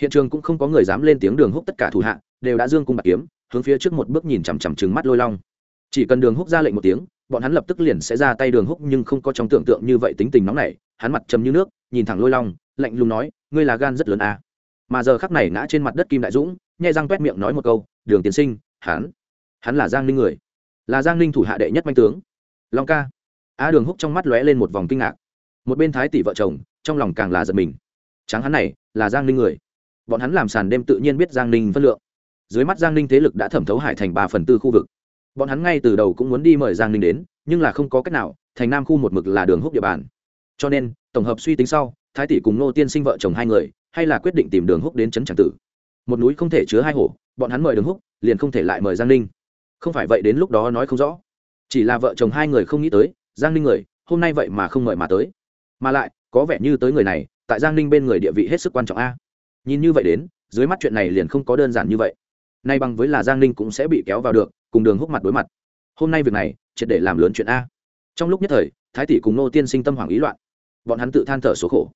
Hiện trường cũng không có người dám lên tiếng đường húc tất cả thủ hạ, đều đã dương cung bạc kiếm, hướng phía trước một bước nhìn chằm chằm trừng mắt lôi long. Chỉ cần đường húc ra lệnh một tiếng, bọn hắn lập tức liền sẽ ra tay đường húc nhưng không có trong tưởng tượng như vậy tính tình nóng này hắn mặt trầm như nước, nhìn thẳng lôi long, lạnh lùng nói, ngươi là gan rất lớn à. mà giờ khắc này ngã trên mặt đất kim đại dũng, nhai răng quét miệng nói một câu đường tiến sinh, hắn hắn là giang ninh người, là giang ninh thủ hạ đệ nhất manh tướng. Long ca. A đường húc trong mắt lóe lên một vòng kinh ngạc. Một bên thái tỷ vợ chồng, trong lòng càng là giật mình. Tráng hắn này, là giang ninh người. Bọn hắn làm sàn đêm tự nhiên biết giang ninh phân lượng. Dưới mắt giang ninh thế lực đã thẩm thấu hải thành ba phần tư khu vực. Bọn hắn ngay từ đầu cũng muốn đi mời giang ninh đến, nhưng là không có cách nào, thành nam khu một mực là đường húc địa bàn. Cho nên, tổng hợp suy tính sau, thái tỷ cùng nô tiên sinh vợ chồng hai người, hay là quyết định tìm đường húc đến trấn tràng tử một núi không thể chứa hai hổ, bọn hắn mời đường húc, liền không thể lại mời giang ninh. Không phải vậy đến lúc đó nói không rõ. Chỉ là vợ chồng hai người không nghĩ tới, giang ninh người, hôm nay vậy mà không mời mà tới. Mà lại, có vẻ như tới người này, tại giang ninh bên người địa vị hết sức quan trọng a. Nhìn như vậy đến, dưới mắt chuyện này liền không có đơn giản như vậy. Nay bằng với là giang ninh cũng sẽ bị kéo vào được, cùng đường húc mặt đối mặt. Hôm nay việc này, triệt để làm lớn chuyện a. Trong lúc nhất thời, thái tỷ cùng nô tiên sinh tâm hoàng ý loạn. Bọn hắn tự than thở số khổ.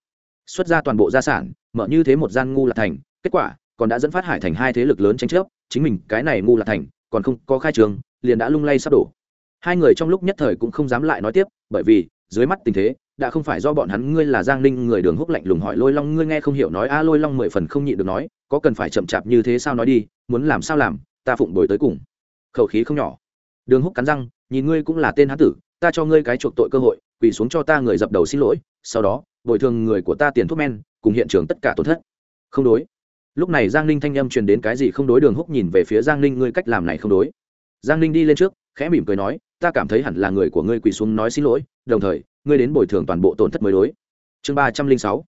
Xuất ra toàn bộ gia sản, mở như thế một gian ngu là thành, kết quả còn đã dẫn phát hải thành hai thế lực lớn tranh chấp, chính mình, cái này ngu là thành, còn không có khai trường, liền đã lung lay sắp đổ. Hai người trong lúc nhất thời cũng không dám lại nói tiếp, bởi vì, dưới mắt tình thế, đã không phải do bọn hắn ngươi là giang ninh người đường húc lạnh lùng hỏi lôi long, ngươi nghe không hiểu nói, a, lôi long mười phần không nhịn được nói, có cần phải chậm chạp như thế sao nói đi, muốn làm sao làm, ta phụng bồi tới cùng. Khẩu khí không nhỏ. Đường húc cắn răng, nhìn ngươi cũng là tên hán tử, ta cho ngươi cái chuộc tội cơ hội, quỳ xuống cho ta người dập đầu xin lỗi, sau đó, bồi thường người của ta tiền thuốc men, cùng hiện trường tất cả tổn thất. Không đối lúc này giang ninh thanh â m truyền đến cái gì không đối đường húc nhìn về phía giang ninh, ngươi cách làm này không đối. Giang ninh đi lên trước, khẽ mỉm cười nói, ta cảm thấy hẳn là người của ngươi quỳ xuống nói xin lỗi, đồng thời, ngươi đến bồi thường toàn bộ tổn thất mới đối. Chương ba trăm linh sáu.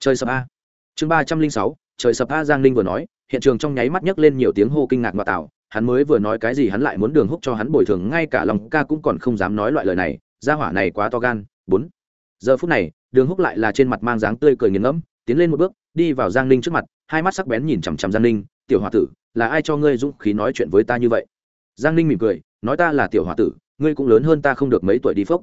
Trời sập a. Chương ba trăm linh sáu, trời sập a, giang ninh vừa nói, hiện trường trong nháy mắt nhấc lên nhiều tiếng hô kinh ngạc ngoại tạo, hắn mới vừa nói cái gì hắn lại muốn đường húc cho hắn bồi thường, ngay cả lòng ca cũng còn không dám nói loại lời này, gia hỏa này quá to gan, bốn. Giờ phút này, đường húc lại là trên mặt mang dáng tươi cười nghiền ngẫm, tiến lên một bước đi vào giang ninh trước mặt, hai mắt sắc bén nhìn chằm chằm giang ninh, tiểu h o a tử, là ai cho ngươi dũng khí nói chuyện với ta như vậy? Giang ninh mỉm cười, nói ta là tiểu h o a tử, ngươi cũng lớn hơn ta không được mấy tuổi đi phốc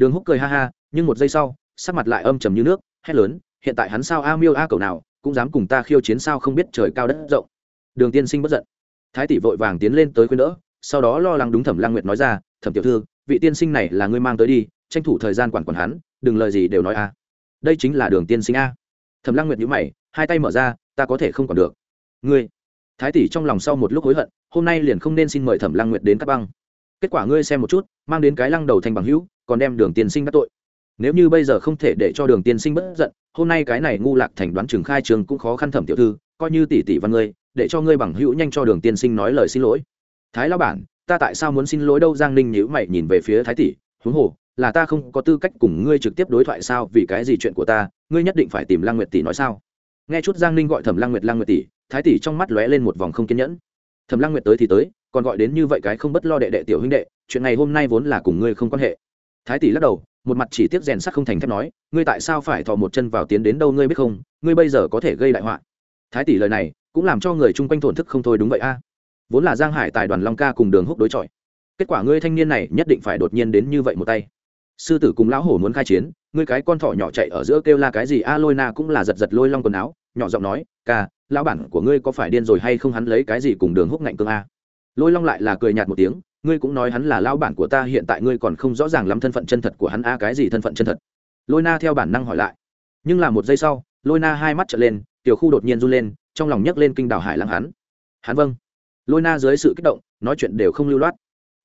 đường húc cười ha ha, nhưng một giây sau, sắc mặt lại âm trầm như nước, hét lớn, hiện tại hắn sao a miêu a cầu nào, cũng dám cùng ta khiêu chiến sao không biết trời cao đất rộng. Đường tiên sinh bất giận. Thái tỷ vội vàng tiến lên tới khuyên đỡ, sau đó lo lắng đúng thẩm lang nguyệt nói ra, thẩm tiểu thư, vị tiên sinh này là ngươi mang tới đi, tranh thủ thời gian quản quản hắn, đừng lời gì đều nói a. Đây chính là đường tiên sinh a thẩm lăng nguyệt nhíu mày, hai tay mở ra, ta có thể không còn được. Ngươi? Thái tỷ trong lòng sau một lúc hối hận, hôm nay liền không nên xin mời thẩm lăng nguyệt đến các băng. Kết quả ngươi xem một chút, mang đến cái lăng đầu thành bằng hữu, còn đem đường tiên sinh bắt tội. Nếu như bây giờ không thể để cho đường tiên sinh bất giận, hôm nay cái này ngu lạc thành đoán trường khai trường cũng khó khăn thẩm tiểu thư, coi như tỷ tỷ văn ngươi, để cho ngươi bằng hữu nhanh cho đường tiên sinh nói lời xin lỗi. Thái lão bản, ta tại sao muốn xin lỗi đâu? Giang ninh nhíu mày nhìn về phía thái tỷ, huống hồ, là ta không có tư cách cùng ngươi trực tiếp đối thoại sao? Vì cái gì chuyện của ta ngươi nhất định phải tìm lăng nguyệt tỷ nói sao? Nghe chút giang ninh gọi thẩm lăng nguyệt lăng nguyệt tỷ, thái tỷ trong mắt lóe lên một vòng không kiên nhẫn. Thẩm lăng nguyệt tới thì tới, còn gọi đến như vậy cái không bất lo đệ đệ tiểu huynh đệ, chuyện này hôm nay vốn là cùng ngươi không quan hệ. Thái tỷ lắc đầu, một mặt chỉ tiếc rèn sắt không thành thép nói, ngươi tại sao phải thò một chân vào tiến đến đâu ngươi biết không, ngươi bây giờ có thể gây đại họa. Thái tỷ lời này cũng làm cho người chung quanh thổn thức không thôi đúng vậy a. À? Vốn là giang hải tài đoàn long ca cùng đường húc đối chọi. Kết quả ngươi thanh niên này nhất định phải đột nhiên đến như vậy một tay. Sư tử cùng lão hổ muốn khai chiến ngươi cái con thỏ nhỏ chạy ở giữa kêu la cái gì? A lôi na cũng là giật giật lôi long quần áo, nhỏ giọng nói, ca, lão bản của ngươi có phải điên rồi hay không? Hắn lấy cái gì cùng đường húc ngạnh cương a? Lôi long lại là cười nhạt một tiếng, ngươi cũng nói hắn là lão bản của ta, hiện tại ngươi còn không rõ ràng lắm thân phận chân thật của hắn a, cái gì thân phận chân thật. Lôi na theo bản năng hỏi lại. Nhưng là một giây sau, lôi na hai mắt trở lên, tiểu khu đột nhiên run lên, trong lòng nhấc lên kinh đảo hải lăng hắn. Hắn vâng. Lôi na dưới sự kích động, nói chuyện đều không lưu loát.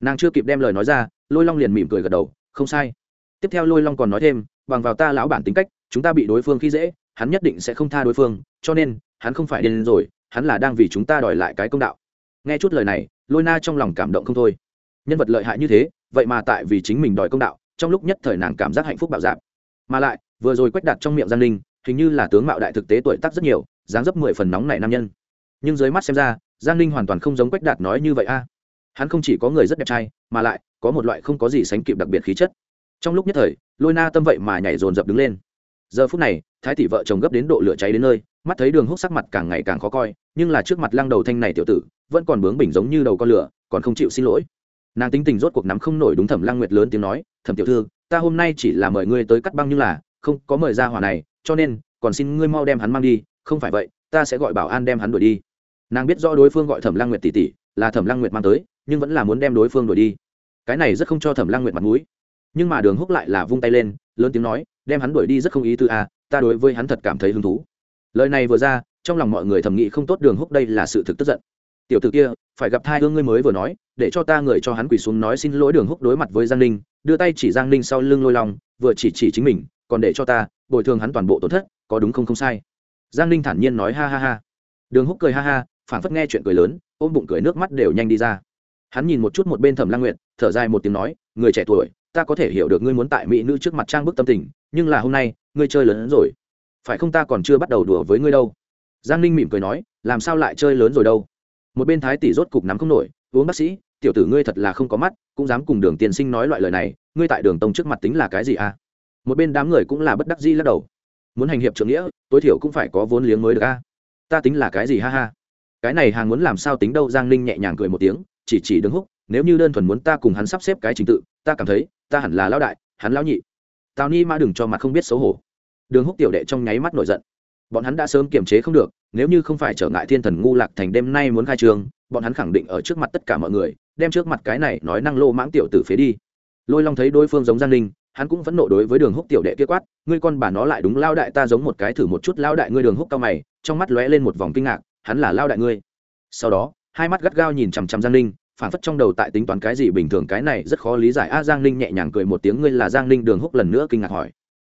Nàng chưa kịp đem lời nói ra, lôi long liền mỉm cười gật đầu, không sai. Tiếp theo lôi long còn nói thêm bằng vào ta lão bản tính cách, chúng ta bị đối phương khi dễ, hắn nhất định sẽ không tha đối phương, cho nên, hắn không phải điên rồi, hắn là đang vì chúng ta đòi lại cái công đạo. Nghe chút lời này, lôi na trong lòng cảm động không thôi. Nhân vật lợi hại như thế, vậy mà tại vì chính mình đòi công đạo, trong lúc nhất thời nàng cảm giác hạnh phúc bạo dạp mà lại, vừa rồi quách đặt trong miệng giang linh hình như là tướng mạo đại thực tế tuổi tác rất nhiều, dáng dấp mười phần nóng này nam nhân. Nhưng dưới mắt xem ra, giang linh hoàn toàn không giống quách đạt nói như vậy a. Hắn không chỉ có người rất đẹp trai, mà lại có một loại không có gì sánh kịp đặc biệt khí chất trong lúc nhất thời, lôi na tâm vậy mà nhảy dồn dập đứng lên. Giờ phút này, thái tỷ vợ chồng gấp đến độ lửa cháy đến nơi, mắt thấy đường húc sắc mặt càng ngày càng khó coi, nhưng là trước mặt lăng đầu thanh này tiểu tử, vẫn còn bướng bỉnh giống như đầu con lửa, còn không chịu xin lỗi. Nàng tính tình rốt cuộc nắm không nổi đúng thẩm lăng nguyệt lớn tiếng nói, thẩm tiểu thư, ta hôm nay chỉ là mời ngươi tới cắt băng nhưng là, không có mời ra hỏa này, cho nên, còn xin ngươi mau đem hắn mang đi, không phải vậy, ta sẽ gọi bảo an đem hắn đuổi đi. Nàng biết rõ đối phương gọi thẩm lăng nguyệt tỷ tỷ, là thẩm lăng nguyệt mang tới, nhưng vẫn là muốn đem đối phương đuổi đi. Cái này rất không cho thẩm lăng nguyệt mặt mũi nhưng mà đường húc lại là vung tay lên lớn tiếng nói đem hắn đuổi đi rất không ý tư a à, ta đối với hắn thật cảm thấy hứng thú. Lời này vừa ra trong lòng mọi người thầm nghĩ không tốt đường húc đây là sự thực tức giận. Tiểu t ử kia phải gặp thai hương ngươi mới vừa nói để cho ta người cho hắn quỳ xuống nói xin lỗi đường húc đối mặt với giang ninh đưa tay chỉ giang ninh sau lưng lôi lòng vừa chỉ chỉ chính mình còn để cho ta bồi thường hắn toàn bộ tổn thất có đúng không không sai. Giang ninh thản nhiên nói ha ha ha. Đường húc cười ha ha phảng phất nghe chuyện cười lớn ôm bụng cười nước mắt đều nhanh đi ra. Hắn nhìn một chút một bên thẩm lang nguyện thở dài một tiếng nói người trẻ tuổi ta có thể hiểu được ngươi muốn tại mỹ nữ trước mặt trang bức tâm tình, nhưng là hôm nay, ngươi chơi lớn hơn rồi. Phải không ta còn chưa bắt đầu đùa với ngươi đâu? Giang ninh mỉm cười nói, làm sao lại chơi lớn rồi đâu? Một bên thái tỷ rốt cục nắm không nổi, uống bác sĩ, tiểu tử ngươi thật là không có mắt, cũng dám cùng đường tiên sinh nói loại lời này, ngươi tại đường tông trước mặt tính là cái gì à? Một bên đám người cũng là bất đắc dĩ lắc đầu. Muốn hành hiệp trưởng nghĩa, tối thiểu cũng phải có vốn liếng mới được a. Ta tính là cái gì ha ha? Cái này hàng muốn làm sao tính đâu, giang ninh nhẹ nhàng cười một tiếng, chỉ chỉ đứng húc nếu như đơn thuần muốn ta cùng hắn sắp xếp cái trình tự, ta cảm thấy, ta hẳn là lão đại, hắn lão nhị. Tào ni mã đừng cho mặt không biết xấu hổ. Đường húc tiểu đệ trong nháy mắt nổi giận. Bọn hắn đã sớm kiềm chế không được, nếu như không phải trở ngại thiên thần ngu lạc thành đêm nay muốn khai trường, bọn hắn khẳng định ở trước mặt tất cả mọi người, đem trước mặt cái này nói năng lô mãng tiểu tử phế đi. Lôi long thấy đối phương giống giang ninh, hắn cũng phẫn nộ đối với đường húc tiểu đệ kia quát, ngươi con bà nó lại đúng lao đại ta giống một cái thử một chút lao đại ngươi. Đường húc cao mày, trong mắt lóe lên một vòng kinh ngạc, hắn là lao đại ngươi. Sau đó, hai mắt gắt gao nhìn chằm chằm giang ninh phản phất trong đầu tại tính toán cái gì bình thường, cái này rất khó lý giải. A giang ninh nhẹ nhàng cười một tiếng, ngươi là giang ninh đường húc lần nữa kinh ngạc hỏi.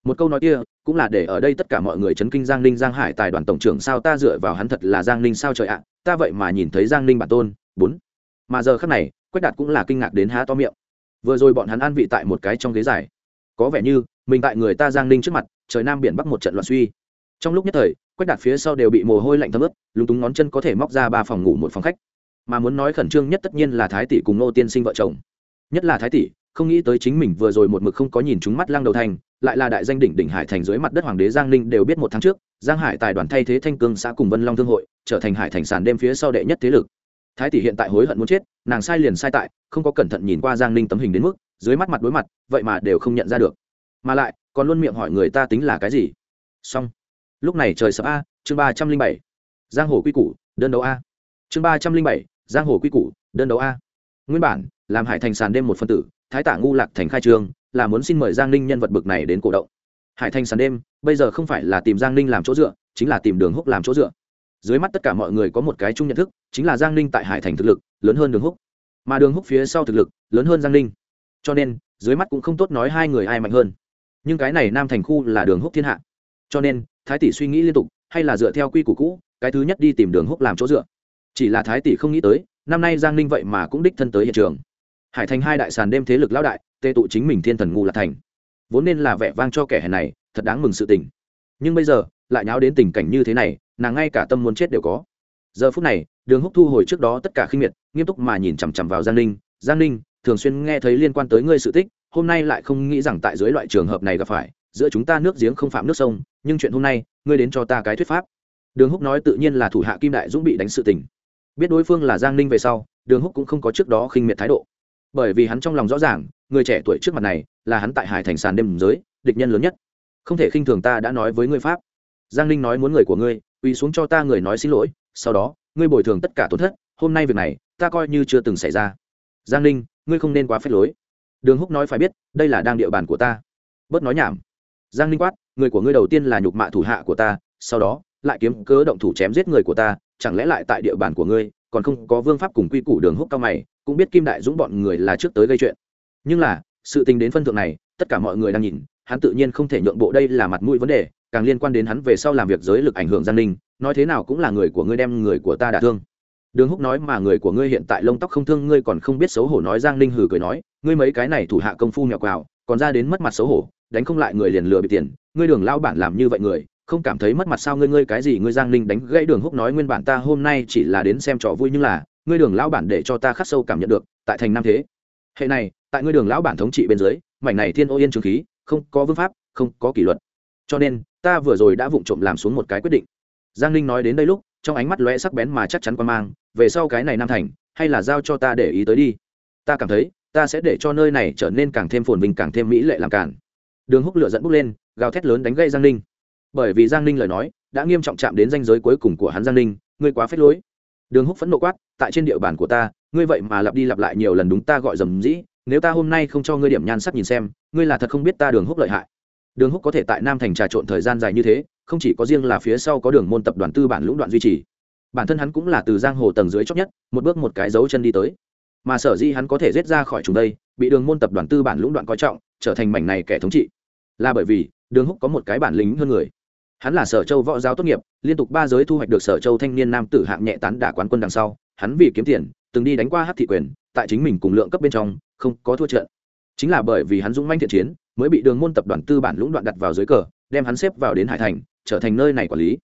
Một câu nói kia, cũng là để ở đây tất cả mọi người chấn kinh giang ninh, giang hải tài đoàn tổng trưởng sao ta dựa vào hắn thật là giang ninh sao trời ạ? Ta vậy mà nhìn thấy giang ninh bản tôn. Bốn. Mà giờ khắc này, quách đạt cũng là kinh ngạc đến há to miệng. Vừa rồi bọn hắn an vị tại một cái trong ghế dài. Có vẻ như, mình tại người ta giang ninh trước mặt, trời nam biển bắc một trận loạn suy. Trong lúc nhất thời, quách đạt phía sau đều bị mồ hôi lạnh thấm ướt, lúng túng ngón chân có thể móc ra ba phòng ngủ một phòng khách mà muốn nói khẩn trương nhất tất nhiên là thái tỷ cùng nô tiên sinh vợ chồng. Nhất là thái tỷ, không nghĩ tới chính mình vừa rồi một mực không có nhìn chúng mắt lăng đầu thành, lại là đại danh đỉnh đỉnh hải thành dưới mặt đất hoàng đế giang ninh đều biết một tháng trước, giang hải tài đoàn thay thế thanh cương xã cùng vân long thương hội, trở thành hải thành sàn đêm phía sau đệ nhất thế lực. Thái tỷ hiện tại hối hận muốn chết, nàng sai liền sai tại, không có cẩn thận nhìn qua giang ninh tấm hình đến mức, dưới mắt mặt đối mặt, vậy mà đều không nhận ra được. Mà lại, còn luôn miệng hỏi người ta tính là cái gì. Xong. Lúc này trời sập a, chương ba trăm linh bảy. Giang hồ quy củ, đơn đấu a. Chương ba trăm linh bảy giang hồ quy củ, đơn đấu a. Nguyên bản, làm hải thành sàn đêm một phân tử, thái tả ngu lạc thành khai trường là muốn xin mời giang ninh nhân vật bực này đến cổ động. Hải thành sàn đêm, bây giờ không phải là tìm giang ninh làm chỗ dựa, chính là tìm đường húc làm chỗ dựa. Dưới mắt tất cả mọi người có một cái chung nhận thức, chính là giang ninh tại hải thành thực lực, lớn hơn đường húc. Mà đường húc phía sau thực lực, lớn hơn giang ninh. Cho nên, dưới mắt cũng không tốt nói hai người ai mạnh hơn. Nhưng cái này nam thành khu là đường húc thiên hạ. Cho nên, thái tỷ suy nghĩ liên tục, hay là dựa theo quy củ cũ, cái thứ nhất đi tìm đường húc làm chỗ dựa chỉ là thái tỷ không nghĩ tới, năm nay giang ninh vậy mà cũng đích thân tới hiện trường. Hải thành hai đại sàn đêm thế lực lão đại, tê tụ chính mình thiên thần ngu là thành. Vốn nên là vẻ vang cho kẻ hèn này, thật đáng mừng sự tình. Nhưng bây giờ, lại nháo đến tình cảnh như thế này, nàng ngay cả tâm muốn chết đều có. Giờ phút này, đường húc thu hồi trước đó tất cả khinh miệt, nghiêm túc mà nhìn chằm chằm vào giang ninh. Giang ninh, thường xuyên nghe thấy liên quan tới ngươi sự tích, hôm nay lại không nghĩ rằng tại dưới loại trường hợp này gặp phải, giữa chúng ta nước giếng không phạm nước sông, nhưng chuyện hôm nay, ngươi đến cho ta cái thuyết pháp. Đường húc nói tự nhiên là thủ hạ kim đại dũng bị đánh sự tình biết đối phương là giang ninh về sau, đường húc cũng không có trước đó khinh miệt thái độ. Bởi vì hắn trong lòng rõ ràng, người trẻ tuổi trước mặt này là hắn tại hải thành sàn đêm giới, địch nhân lớn nhất. Không thể khinh thường ta đã nói với ngươi pháp. Giang ninh nói muốn người của ngươi, uy xuống cho ta người nói xin lỗi, sau đó, ngươi bồi thường tất cả tổn thất, hôm nay việc này, ta coi như chưa từng xảy ra. Giang ninh, ngươi không nên quá phép lối. Đường húc nói phải biết, đây là đang địa bàn của ta. Bớt nói nhảm. Giang ninh quát, người của ngươi đầu tiên là nhục mạ thủ hạ của ta, sau đó lại kiếm cớ động thủ chém giết người của ta, chẳng lẽ lại tại địa bàn của ngươi, còn không có vương pháp cùng quy củ đường húc cao mày, cũng biết kim đại dũng bọn người là trước tới gây chuyện. Nhưng là, sự tình đến phân thượng này, tất cả mọi người đang nhìn, hắn tự nhiên không thể nhượng bộ đây là mặt mũi vấn đề, càng liên quan đến hắn về sau làm việc giới lực ảnh hưởng giang ninh, nói thế nào cũng là người của ngươi đem người của ta đả thương. Đường húc nói mà người của ngươi hiện tại lông tóc không thương, ngươi còn không biết xấu hổ nói giang ninh hừ cười nói, ngươi mấy cái này thủ hạ công phu nhọc vào còn ra đến mất mặt xấu hổ, đánh không lại người liền lừa bị tiền, ngươi đường lao bản làm như vậy người không cảm thấy mất mặt sao ngươi ngươi cái gì? Ngươi giang ninh đánh gãy đường húc nói nguyên bản ta hôm nay chỉ là đến xem trò vui nhưng là, ngươi đường lão bản để cho ta khắc sâu cảm nhận được, tại thành nam thế. Hệ này, tại ngươi đường lão bản thống trị bên dưới, mảnh này thiên ô yên trường khí, không có vương pháp, không có kỷ luật. Cho nên, ta vừa rồi đã vụng trộm làm xuống một cái quyết định. Giang ninh nói đến đây lúc, trong ánh mắt lóe sắc bén mà chắc chắn quan mang, về sau cái này nam thành, hay là giao cho ta để ý tới đi. Ta cảm thấy, ta sẽ để cho nơi này trở nên càng thêm phồn vinh, càng thêm mỹ lệ làm cản đường húc lửa dẫn bốc lên, gào thét lớn đánh gây giang ninh bởi vì giang ninh lời nói đã nghiêm trọng chạm đến danh giới cuối cùng của hắn giang ninh, ngươi quá phết lối. Đường húc phẫn nộ quát, tại trên địa bàn của ta, ngươi vậy mà lặp đi lặp lại nhiều lần đúng ta gọi dầm dĩ, nếu ta hôm nay không cho ngươi điểm nhan sắc nhìn xem, ngươi là thật không biết ta đường húc lợi hại. Đường húc có thể tại nam thành trà trộn thời gian dài như thế, không chỉ có riêng là phía sau có đường môn tập đoàn tư bản lũng đoạn duy trì. Bản thân hắn cũng là từ giang hồ tầng dưới chót nhất, một bước một cái dấu chân đi tới. Mà sở dĩ hắn có thể rết ra khỏi chúng đây, bị đường môn tập đoàn tư bản lũng đoạn coi trọng, trở thành mảnh này kẻ thống trị. Là bởi vì, đường húc có một cái bản lính hơn người hắn là sở châu võ giáo tốt nghiệp, liên tục ba giới thu hoạch được sở châu thanh niên nam tử hạng nhẹ tán đả quán quân đằng sau, hắn vì kiếm tiền, từng đi đánh qua hát thị quyền, tại chính mình cùng lượng cấp bên trong, không có thua trận. Chính là bởi vì hắn dũng manh thiện chiến, mới bị đường môn tập đoàn tư bản lũng đoạn đặt vào dưới cờ, đem hắn xếp vào đến hải thành, trở thành nơi này quản lý.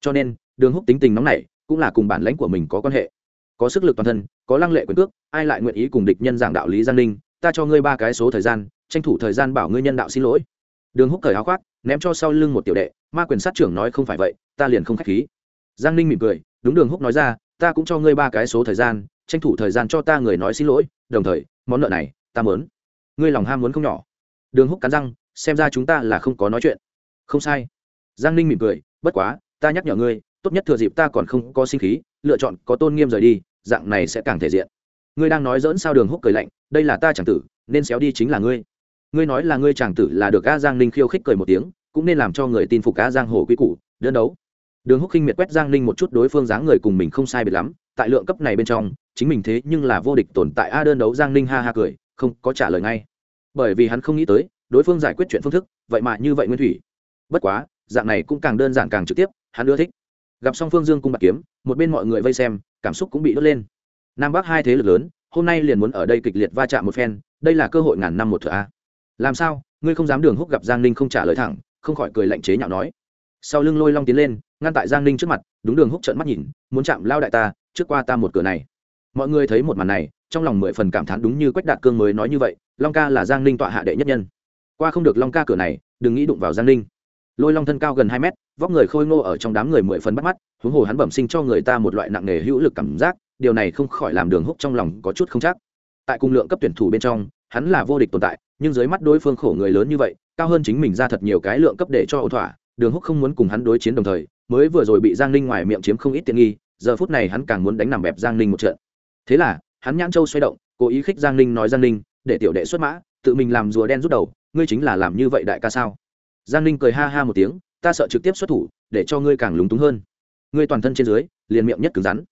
Cho nên, đường húc tính tình nóng này cũng là cùng bản lãnh của mình có quan hệ. Có sức lực toàn thân, có lăng lệ quyền cước, ai lại nguyện ý cùng địch nhân giảng đạo lý giang ninh, ta cho ngươi ba cái số thời gian, tranh thủ thời gian bảo ngươi nhân đạo xin lỗi đường húc cởi áo khoác, ném cho sau lưng một tiểu đệ, ma quyền sát trưởng nói không phải vậy, ta liền không k h á c h khí. Giang ninh mỉm cười, đúng đường húc nói ra, ta cũng cho ngươi ba cái số thời gian, tranh thủ thời gian cho ta người nói xin lỗi, đồng thời, món nợ này, ta mớn ngươi lòng ham muốn không nhỏ. Đường húc cắn răng, xem ra chúng ta là không có nói chuyện. Không sai. Giang ninh mỉm cười, bất quá, ta nhắc nhở ngươi, tốt nhất thừa dịp ta còn không có sinh khí, lựa chọn có tôn nghiêm rời đi, dạng này sẽ càng thể diện. Ngươi đang nói dỡn sao? Đường húc cười lạnh, đây là ta chẳng tử, nên xéo đi chính là ngươi ngươi nói là ngươi chàng tử là được a giang ninh khiêu khích cười một tiếng, cũng nên làm cho người tin phục a giang hồ quy củ, đơn đấu. Đường húc khinh miệt quét giang ninh một chút đối phương dáng người cùng mình không sai biệt lắm, tại lượng cấp này bên trong, chính mình thế nhưng là vô địch tồn tại a đơn đấu giang ninh ha ha cười, không có trả lời ngay. Bởi vì hắn không nghĩ tới, đối phương giải quyết chuyện phương thức, vậy mà như vậy nguyên thủy. Bất quá, dạng này cũng càng đơn giản càng trực tiếp, hắn ưa thích. Gặp song phương dương cung bạc kiếm, một bên mọi người vây xem, cảm xúc cũng bị đốt lên. Nam bắc hai thế lực lớn, hôm nay liền muốn ở đây kịch liệt va chạm một phen, đây là cơ hội ngàn năm một thửa a làm sao? Ngươi không dám đường húc gặp giang ninh không trả lời thẳng, không khỏi cười lạnh chế nhạo nói. Sau lưng lôi long tiến lên, ngăn tại giang ninh trước mặt, đúng đường húc trợn mắt nhìn, muốn chạm lao đại ta, trước qua ta một cửa này. Mọi người thấy một màn này, trong lòng mười phần cảm thán đúng như quách đạt cương mới nói như vậy, long ca là giang ninh tọa hạ đệ nhất nhân. Qua không được long ca cửa này, đừng nghĩ đụng vào giang ninh. Lôi long thân cao gần hai mét, vóc người khôi ngô ở trong đám người mười phần bắt mắt, huống hồ hắn bẩm sinh cho người ta một loại nặng nề hữu lực cảm giác, điều này không khỏi làm đường húc trong lòng có chút không chắc. Tại cung lượng cấp tuyển thủ bên trong, hắn là vô địch tồn tại nhưng dưới mắt đối phương khổ người lớn như vậy, cao hơn chính mình ra thật nhiều cái lượng cấp để cho ổn thỏa, đường húc không muốn cùng hắn đối chiến đồng thời, mới vừa rồi bị giang ninh ngoài miệng chiếm không ít tiện nghi, giờ phút này hắn càng muốn đánh nằm bẹp giang ninh một trận. Thế là, hắn nhãn châu xoay động, cố ý khích giang ninh nói giang ninh, để tiểu đệ xuất mã, tự mình làm rùa đen rút đầu, ngươi chính là làm như vậy đại ca sao? Giang ninh cười ha ha một tiếng, ta sợ trực tiếp xuất thủ, để cho ngươi càng lúng túng hơn. Ngươi toàn thân trên dưới, liền miệng nhất cứng rắn.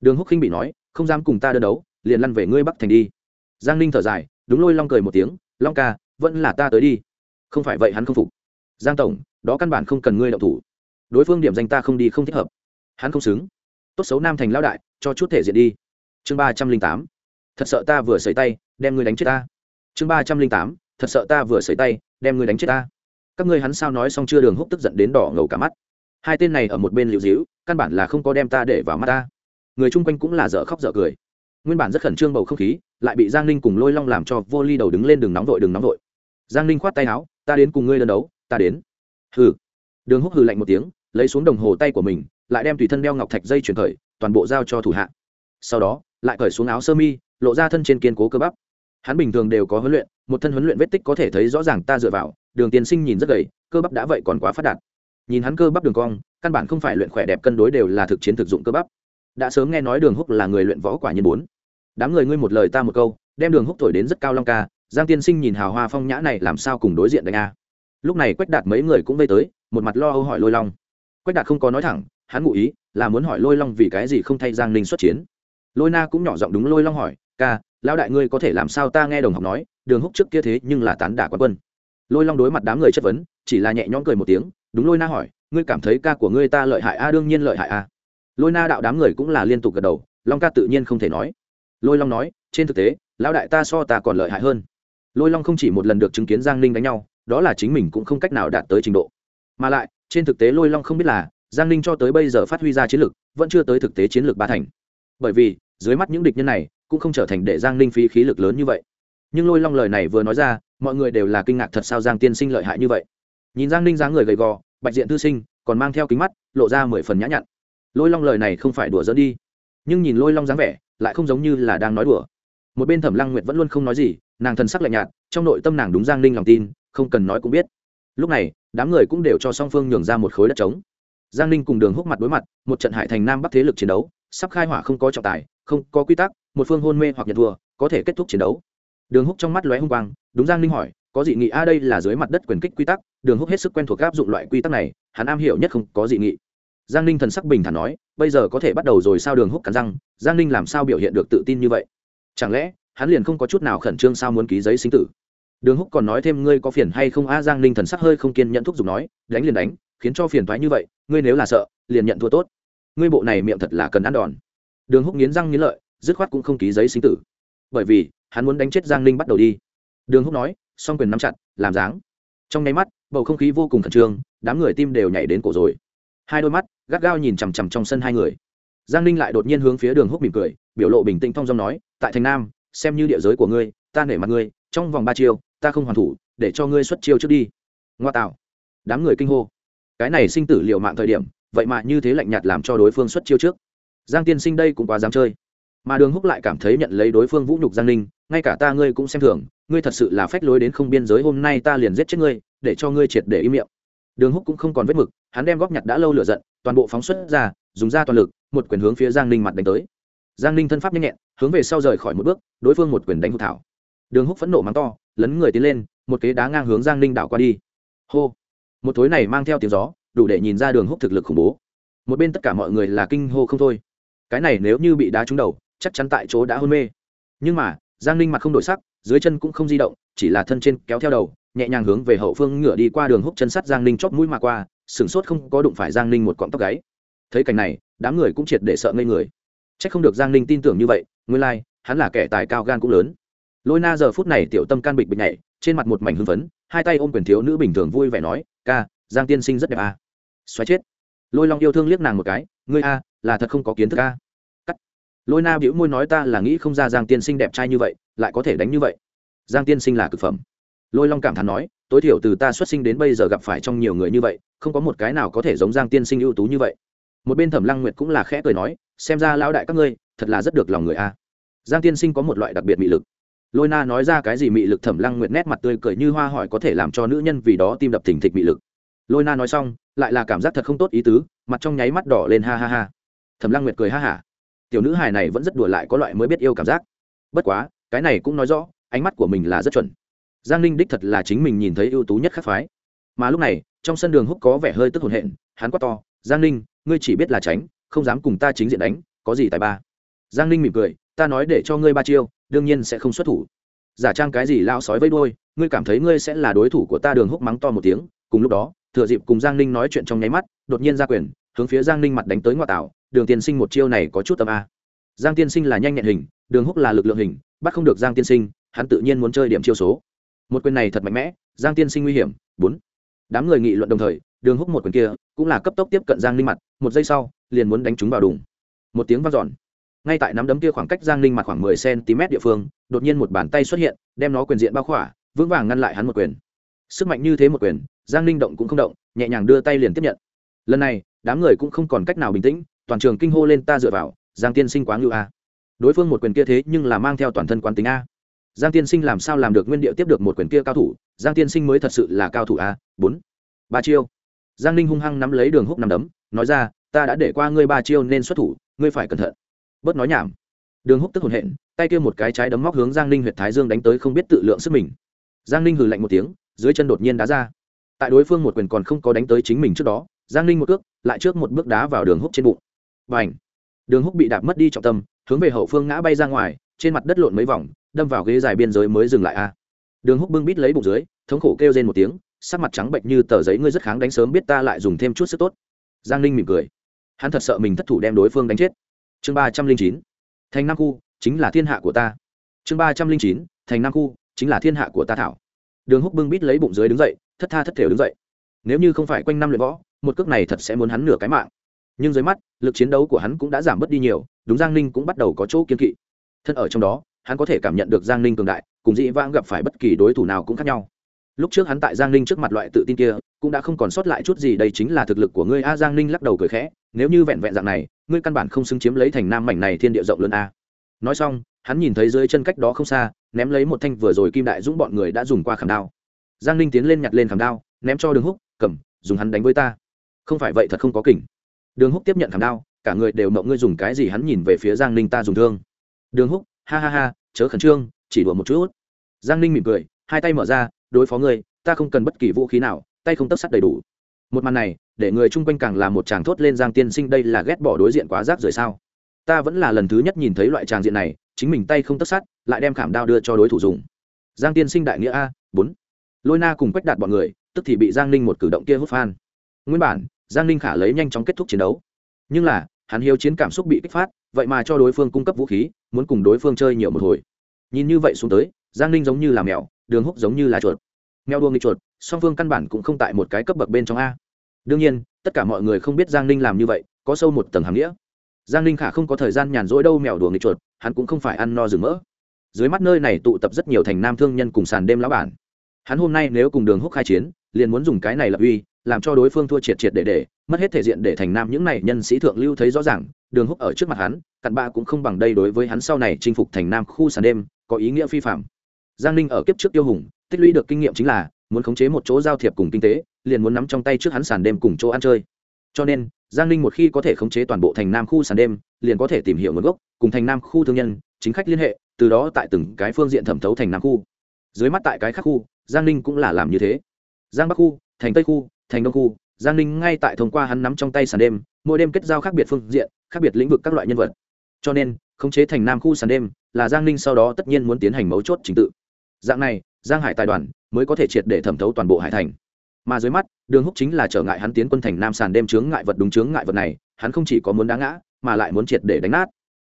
Đường húc khinh bị nói, không dám cùng ta đơn đấu, liền lăn về ngươi bắc thành đi. Giang ninh thở dài, đúng lôi long cười một tiếng long ca, vẫn là ta tới đi. Không phải vậy hắn không phục. Giang tổng, đó căn bản không cần ngươi động thủ. Đối phương điểm danh ta không đi không thích hợp. Hắn không xứng. Tốt xấu nam thành lão đại, cho chút thể diện đi. Chương ba trăm linh tám. Thật sợ ta vừa xảy tay, đem ngươi đánh chết ta. Chương ba trăm linh tám. Thật sợ ta vừa xảy tay, đem ngươi đánh chết ta. Các ngươi hắn sao nói xong chưa đường húc tức giận đến đỏ ngầu cả mắt. Hai tên này ở một bên liệu dĩu căn bản là không có đem ta để vào mắt ta. Người chung quanh cũng là dở khóc dở cười nguyên bản rất khẩn trương bầu không khí, lại bị giang ninh cùng lôi long làm cho vô ly đầu đứng lên đường nóng vội đường nóng vội. Giang ninh khoát tay áo, ta đến cùng ngươi đơn đấu, ta đến. Hừ. Đường húc hừ lạnh một tiếng, lấy xuống đồng hồ tay của mình, lại đem tùy thân đeo ngọc thạch dây chuyển khởi, toàn bộ giao cho thủ hạ. Sau đó, lại cởi xuống áo sơ mi, lộ ra thân trên kiên cố cơ bắp. Hắn bình thường đều có huấn luyện, một thân huấn luyện vết tích có thể thấy rõ ràng ta dựa vào, đường tiên sinh nhìn rất gầy, cơ bắp đã vậy còn quá phát đạt. Nhìn hắn cơ bắp đường cong, căn bản không phải luyện khỏe đẹp cân đối đều là thực chiến thực dụng cơ bắp đã sớm nghe nói đường húc là người luyện võ quả nhiên bốn. Đám người ngươi một lời ta một câu, đem đường húc thổi đến rất cao long ca, giang tiên sinh nhìn hào hoa phong nhã này làm sao cùng đối diện đánh a. Lúc này quách đạt mấy người cũng vây tới, một mặt lo âu hỏi lôi long. Quách đạt không có nói thẳng, hắn ngụ ý là muốn hỏi lôi long vì cái gì không thay giang ninh xuất chiến. Lôi na cũng nhỏ giọng đúng lôi long hỏi, ca, lão đại ngươi có thể làm sao ta nghe đồng học nói, đường húc trước kia thế nhưng là tán đả quán quân. Lôi long đối mặt đám người chất vấn, chỉ là nhẹ nhõm cười một tiếng, đúng lôi na hỏi, ngươi cảm thấy ca của ngươi ta lợi hại a, đương nhiên lợi hại a lôi na đạo đám người cũng là liên tục gật đầu, long ca tự nhiên không thể nói. Lôi long nói, trên thực tế, lão đại ta so ta còn lợi hại hơn. Lôi long không chỉ một lần được chứng kiến giang ninh đánh nhau, đó là chính mình cũng không cách nào đạt tới trình độ. Mà lại, trên thực tế lôi long không biết là giang ninh cho tới bây giờ phát huy ra chiến lược vẫn chưa tới thực tế chiến lược ba thành. Bởi vì, dưới mắt những địch nhân này cũng không trở thành để giang ninh phí khí lực lớn như vậy. Nhưng lôi long lời này vừa nói ra, mọi người đều là kinh ngạc thật sao giang tiên sinh lợi hại như vậy. Nhìn giang ninh dáng người gầy gò, bạch diện tư sinh, còn mang theo kính mắt, lộ ra mười phần nhã nhặn lôi long lời này không phải đùa dẫn đi. Nhưng nhìn lôi long dáng vẻ, lại không giống như là đang nói đùa. Một bên thẩm lăng nguyệt vẫn luôn không nói gì, nàng thần sắc lạnh nhạt, trong nội tâm nàng đúng giang ninh lòng tin, không cần nói cũng biết. Lúc này, đám người cũng đều cho song phương nhường ra một khối đất trống. Giang ninh cùng đường húc mặt đối mặt, một trận hải thành nam bắc thế lực chiến đấu, sắp khai hỏa không có trọng tài, không có quy tắc, một phương hôn mê hoặc nhận thua, có thể kết thúc chiến đấu. Đường húc trong mắt lóe hung quang, đúng giang ninh hỏi, có dị nghị, a, đây là dưới mặt đất quyền kích quy tắc? Đường húc hết sức quen thuộc áp dụng loại quy tắc này, hắn am hiểu nhất không có dị nghị giang ninh thần sắc bình thản nói, bây giờ có thể bắt đầu rồi sao đường húc cắn răng? Giang ninh làm sao biểu hiện được tự tin như vậy? Chẳng lẽ, hắn liền không có chút nào khẩn trương sao muốn ký giấy sinh tử? Đường húc còn nói thêm, ngươi có phiền hay không? A giang ninh thần sắc hơi không kiên nhẫn thúc giục nói, đánh liền đánh, khiến cho phiền thoái như vậy, ngươi nếu là sợ, liền nhận thua tốt. Ngươi bộ này miệng thật là cần ăn đòn. Đường húc nghiến răng nghiến lợi, dứt khoát cũng không ký giấy sinh tử. Bởi vì, hắn muốn đánh chết giang ninh bắt đầu đi. Đường húc nói, song quyền nắm chặt, làm dáng. Trong nháy mắt, bầu không khí vô cùng khẩn trương, đám người tim đều nhảy đến cổ rồi hai đôi mắt, gắt gao nhìn chằm chằm trong sân hai người. Giang ninh lại đột nhiên hướng phía đường húc mỉm cười, biểu lộ bình tĩnh thong dong nói, tại thành nam, xem như địa giới của ngươi, ta nể mặt ngươi, trong vòng ba chiêu, ta không hoàn thủ, để cho ngươi xuất chiêu trước đi. Ngoa tạo. Đám người kinh hô. Cái này sinh tử liệu mạng thời điểm, vậy mà như thế lạnh nhạt làm cho đối phương xuất chiêu trước. Giang tiên sinh đây cũng quá dám chơi. Mà đường húc lại cảm thấy nhận lấy đối phương vũ nhục giang ninh, ngay cả ta ngươi cũng xem thường, ngươi thật sự là phách lối đến không biên giới, hôm nay ta liền giết chết ngươi, để cho ngươi triệt để im miệng. Đường húc cũng không còn vết mực hắn đem góp nhặt đã lâu lửa giận, toàn bộ phóng xuất ra, dùng ra toàn lực, một quyền hướng phía giang ninh mặt đánh tới. Giang ninh thân pháp nhanh nhẹn, hướng về sau rời khỏi một bước, đối phương một quyền đánh hụt thảo. Đường húc phẫn nộ mắng to, lấn người tiến lên, một kế đá ngang hướng giang ninh đảo qua đi. Hô! Một thối này mang theo tiếng gió, đủ để nhìn ra đường húc thực lực khủng bố. Một bên tất cả mọi người là kinh hô không thôi. Cái này nếu như bị đá trúng đầu, chắc chắn tại chỗ đã hôn mê. Nhưng mà, giang ninh mặt không đổi sắc, dưới chân cũng không di động, chỉ là thân trên kéo theo đầu, nhẹ nhàng hướng về hậu phương ngửa đi qua đường húc chân sắt giang ninh chóp mũi mà qua sửng sốt không có đụng phải giang ninh một cọng tóc gáy. Thấy cảnh này đám người cũng triệt để sợ ngây người. C h ắ c không được giang ninh tin tưởng như vậy nguyên lai、like, hắn là kẻ tài cao gan cũng lớn. Lôi na giờ phút này tiểu tâm can bịch bịch nhảy trên mặt một mảnh hưng phấn hai tay ôm quyền thiếu nữ bình thường vui vẻ nói ca giang tiên sinh rất đẹp à. xoáy chết. Lôi long yêu thương liếc nàng một cái ngươi a là thật không có kiến thức a. Cắt. Lôi na biểu môi nói ta là nghĩ không ra giang tiên sinh đẹp trai như vậy lại có thể đánh như vậy. Giang tiên sinh là cực phẩm. Lôi long cảm thán nói tối thiểu từ ta xuất sinh đến bây giờ gặp phải trong nhiều người như vậy, không có một cái nào có thể giống giang tiên sinh ưu tú như vậy. Một bên thẩm lăng nguyệt cũng là khẽ cười nói, xem ra lão đại các ngươi, thật là rất được lòng người a. Giang tiên sinh có một loại đặc biệt mị lực. Lôi na nói ra cái gì mị lực thẩm lăng nguyệt nét mặt tươi cười như hoa hỏi có thể làm cho nữ nhân vì đó tim đập thình thịch mị lực. Lôi na nói xong, lại là cảm giác thật không tốt ý tứ, mặt trong nháy mắt đỏ lên ha ha ha. Thẩm lăng nguyệt cười ha hả. Tiểu nữ hài này vẫn rất đùa lại có loại mới biết yêu cảm giác. Bất quá, cái này cũng nói rõ, ánh mắt của mình là rất chuẩn giang ninh đích thật là chính mình nhìn thấy ưu tú nhất khắc phái. Mà lúc này, trong sân đường húc có vẻ hơi tức hồn hện, hắn quát to, giang ninh, ngươi chỉ biết là tránh, không dám cùng ta chính diện đánh, có gì tài ba? Giang ninh mỉm cười, ta nói để cho ngươi ba chiêu, đương nhiên sẽ không xuất thủ. Giả trang cái gì lao sói vây đôi ngươi cảm thấy ngươi sẽ là đối thủ của ta? Đường húc mắng to một tiếng, cùng lúc đó, thừa dịp cùng giang ninh nói chuyện trong nháy mắt, đột nhiên ra quyền, hướng phía giang ninh mặt đánh tới ngoại tảo, đường tiên sinh một chiêu này có chút tâm a. Giang tiên sinh là nhanh nhẹn hình, đường húc là lực lượng hình, bắt không được giang tiên sinh, hắn tự nhiên muốn chơi điểm chiêu số một quyền này thật mạnh mẽ, giang tiên sinh nguy hiểm, bốn. Đám người nghị luận đồng thời, đường húc một quyền kia cũng là cấp tốc tiếp cận giang ninh mặt, một giây sau, liền muốn đánh chúng vào đùng. Một tiếng vang dọn. Ngay tại nắm đấm kia khoảng cách giang ninh mặt khoảng mười cm địa phương, đột nhiên một bàn tay xuất hiện, đem nó quyền diện bao khỏa, vững vàng ngăn lại hắn một quyền. Sức mạnh như thế một quyền, giang ninh động cũng không động, nhẹ nhàng đưa tay liền tiếp nhận. Lần này, đám người cũng không còn cách nào bình tĩnh, toàn trường kinh hô lên ta dựa vào, giang tiên sinh quá ngưu a. Đối phương một quyền kia thế nhưng là mang theo toàn thân quán tính a giang tiên sinh làm sao làm được nguyên điệu tiếp được một quyền kia cao thủ? Giang tiên sinh mới thật sự là cao thủ a. Bốn. Ba chiêu. Giang ninh hung hăng nắm lấy đường húc nằm đấm, nói ra, ta đã để qua ngươi ba chiêu nên xuất thủ, ngươi phải cẩn thận. Bớt nói nhảm. Đường húc tức hồn hện, tay kia một cái trái đấm móc hướng giang ninh huyện thái dương đánh tới không biết tự lượng sức mình. Giang ninh hừ lạnh một tiếng, dưới chân đột nhiên đá ra. Tại đối phương một quyền còn không có đánh tới chính mình trước đó, giang ninh một cước, lại trước một bước đá vào đường húc trên bụng. Và n h đường húc bị đạp mất đi trọng tâm, hướng về hậu phương ngã bay ra ngoài, trên mặt đất lộn mấy vòng đâm vào ghế dài biên giới mới dừng lại a. Đường húc bưng bít lấy bụng dưới, thống khổ kêu rên một tiếng, sắc mặt trắng bệnh như tờ giấy, ngươi rất kháng đánh sớm biết ta lại dùng thêm chút sức tốt. Giang ninh mỉm cười. Hắn thật sợ mình thất thủ đem đối phương đánh chết. Chương ba trăm linh chín, thành nam khu, chính là thiên hạ của ta. Chương ba trăm linh chín, thành nam khu, chính là thiên hạ của ta thảo. Đường húc bưng bít lấy bụng dưới đứng dậy, thất tha thất thể đứng dậy. Nếu như không phải quanh năm luyện võ, một cước này thật sẽ muốn hắn nửa cái mạng. Nhưng dưới mắt, lực chiến đấu của hắn cũng đã giảm bớt đi nhiều, đúng giang ninh cũng bắt đầu có chỗ kiên kỵ. Thân ở trong đó hắn có thể cảm nhận được giang ninh cường đại, cùng dĩ vãng gặp phải bất kỳ đối thủ nào cũng khác nhau. Lúc trước hắn tại giang ninh trước mặt loại tự tin kia, cũng đã không còn sót lại chút gì, đây chính là thực lực của ngươi a, giang ninh lắc đầu cười khẽ, nếu như vẹn vẹn dạng này, ngươi căn bản không xứng chiếm lấy thành nam mảnh này thiên địa rộng lớn a. Nói xong, hắn nhìn thấy dưới chân cách đó không xa, ném lấy một thanh vừa rồi kim đại dũng bọn người đã dùng qua khảm đao. Giang ninh tiến lên nhặt lên khảm đao, ném cho đường húc, cầm, dùng hắn đánh với ta. Không phải vậy thật không có kỉnh đường húc tiếp nhận khảm đao, cả người đều mộng ngươi dùng cái gì hắn nhìn về phía giang ninh ta dùng thương. Đường húc, ha ha ha chớ khẩn trương, chỉ đùa một chút. Giang ninh mỉm cười, hai tay mở ra, đối phó ngươi, ta không cần bất kỳ vũ khí nào, tay không tất sắt đầy đủ. Một màn này, để người chung quanh càng là một chàng thốt lên giang tiên sinh đây là ghét bỏ đối diện quá rác rời sao? Ta vẫn là lần thứ nhất nhìn thấy loại tràng diện này, chính mình tay không tất sắt, lại đem khảm đao đưa cho đối thủ dùng. Giang tiên sinh đại nghĩa a, bốn. Lôi na cùng quách đạt bọn người, tức thì bị giang ninh một cử động kia hút phan. Nguyên bản, giang ninh khả lấy nhanh chóng kết thúc chiến đấu. Nhưng là hắn hiếu chiến cảm xúc bị kích phát, vậy mà cho đối phương cung cấp vũ khí, muốn cùng đối phương chơi nhiều một hồi. Nhìn như vậy xuống tới, giang ninh giống như là mèo, đường húc giống như là chuột. Mèo đua nghịch chuột, song phương căn bản cũng không tại một cái cấp bậc bên trong a. Đương nhiên, tất cả mọi người không biết giang ninh làm như vậy, có sâu một tầng hàm nghĩa. Giang ninh khả không có thời gian nhàn rỗi đâu mèo đùa nghịch chuột, hắn cũng không phải ăn no rừng mỡ. Dưới mắt nơi này tụ tập rất nhiều thành nam thương nhân cùng sàn đêm lão bản. Hắn hôm nay nếu cùng đường húc khai chiến, liền muốn dùng cái này lập uy làm cho đối phương thua triệt triệt để để, mất hết thể diện để thành nam những này nhân sĩ thượng lưu thấy rõ ràng, đường húc ở trước mặt hắn, cặn bạ cũng không bằng đây đối với hắn sau này chinh phục thành nam khu sàn đêm, có ý nghĩa phi phạm. Giang ninh ở kiếp trước tiêu hùng, tích lũy được kinh nghiệm chính là, muốn khống chế một chỗ giao thiệp cùng kinh tế, liền muốn nắm trong tay trước hắn sàn đêm cùng chỗ ăn chơi. Cho nên, giang ninh một khi có thể khống chế toàn bộ thành nam khu sàn đêm, liền có thể tìm hiểu nguồn gốc, cùng thành nam khu thương nhân, chính khách liên hệ, từ đó tại từng cái phương diện thẩm thấu thành nam khu. Dưới mắt tại cái khác khu, giang ninh cũng là làm như thế. Giang bắc khu, thành tây khu thành đông khu, giang ninh ngay tại thông qua hắn nắm trong tay sàn đêm, mỗi đêm kết giao khác biệt phương diện, khác biệt lĩnh vực các loại nhân vật. Cho nên, khống chế thành nam khu sàn đêm là giang ninh sau đó tất nhiên muốn tiến hành mấu chốt trình tự. Dạng này, giang hải tài đoàn mới có thể triệt để thẩm thấu toàn bộ hải thành. Mà dưới mắt, đường húc chính là trở ngại hắn tiến quân thành nam sàn đêm chướng ngại vật đúng chướng ngại vật này, hắn không chỉ có muốn đá ngã, mà lại muốn triệt để đánh nát.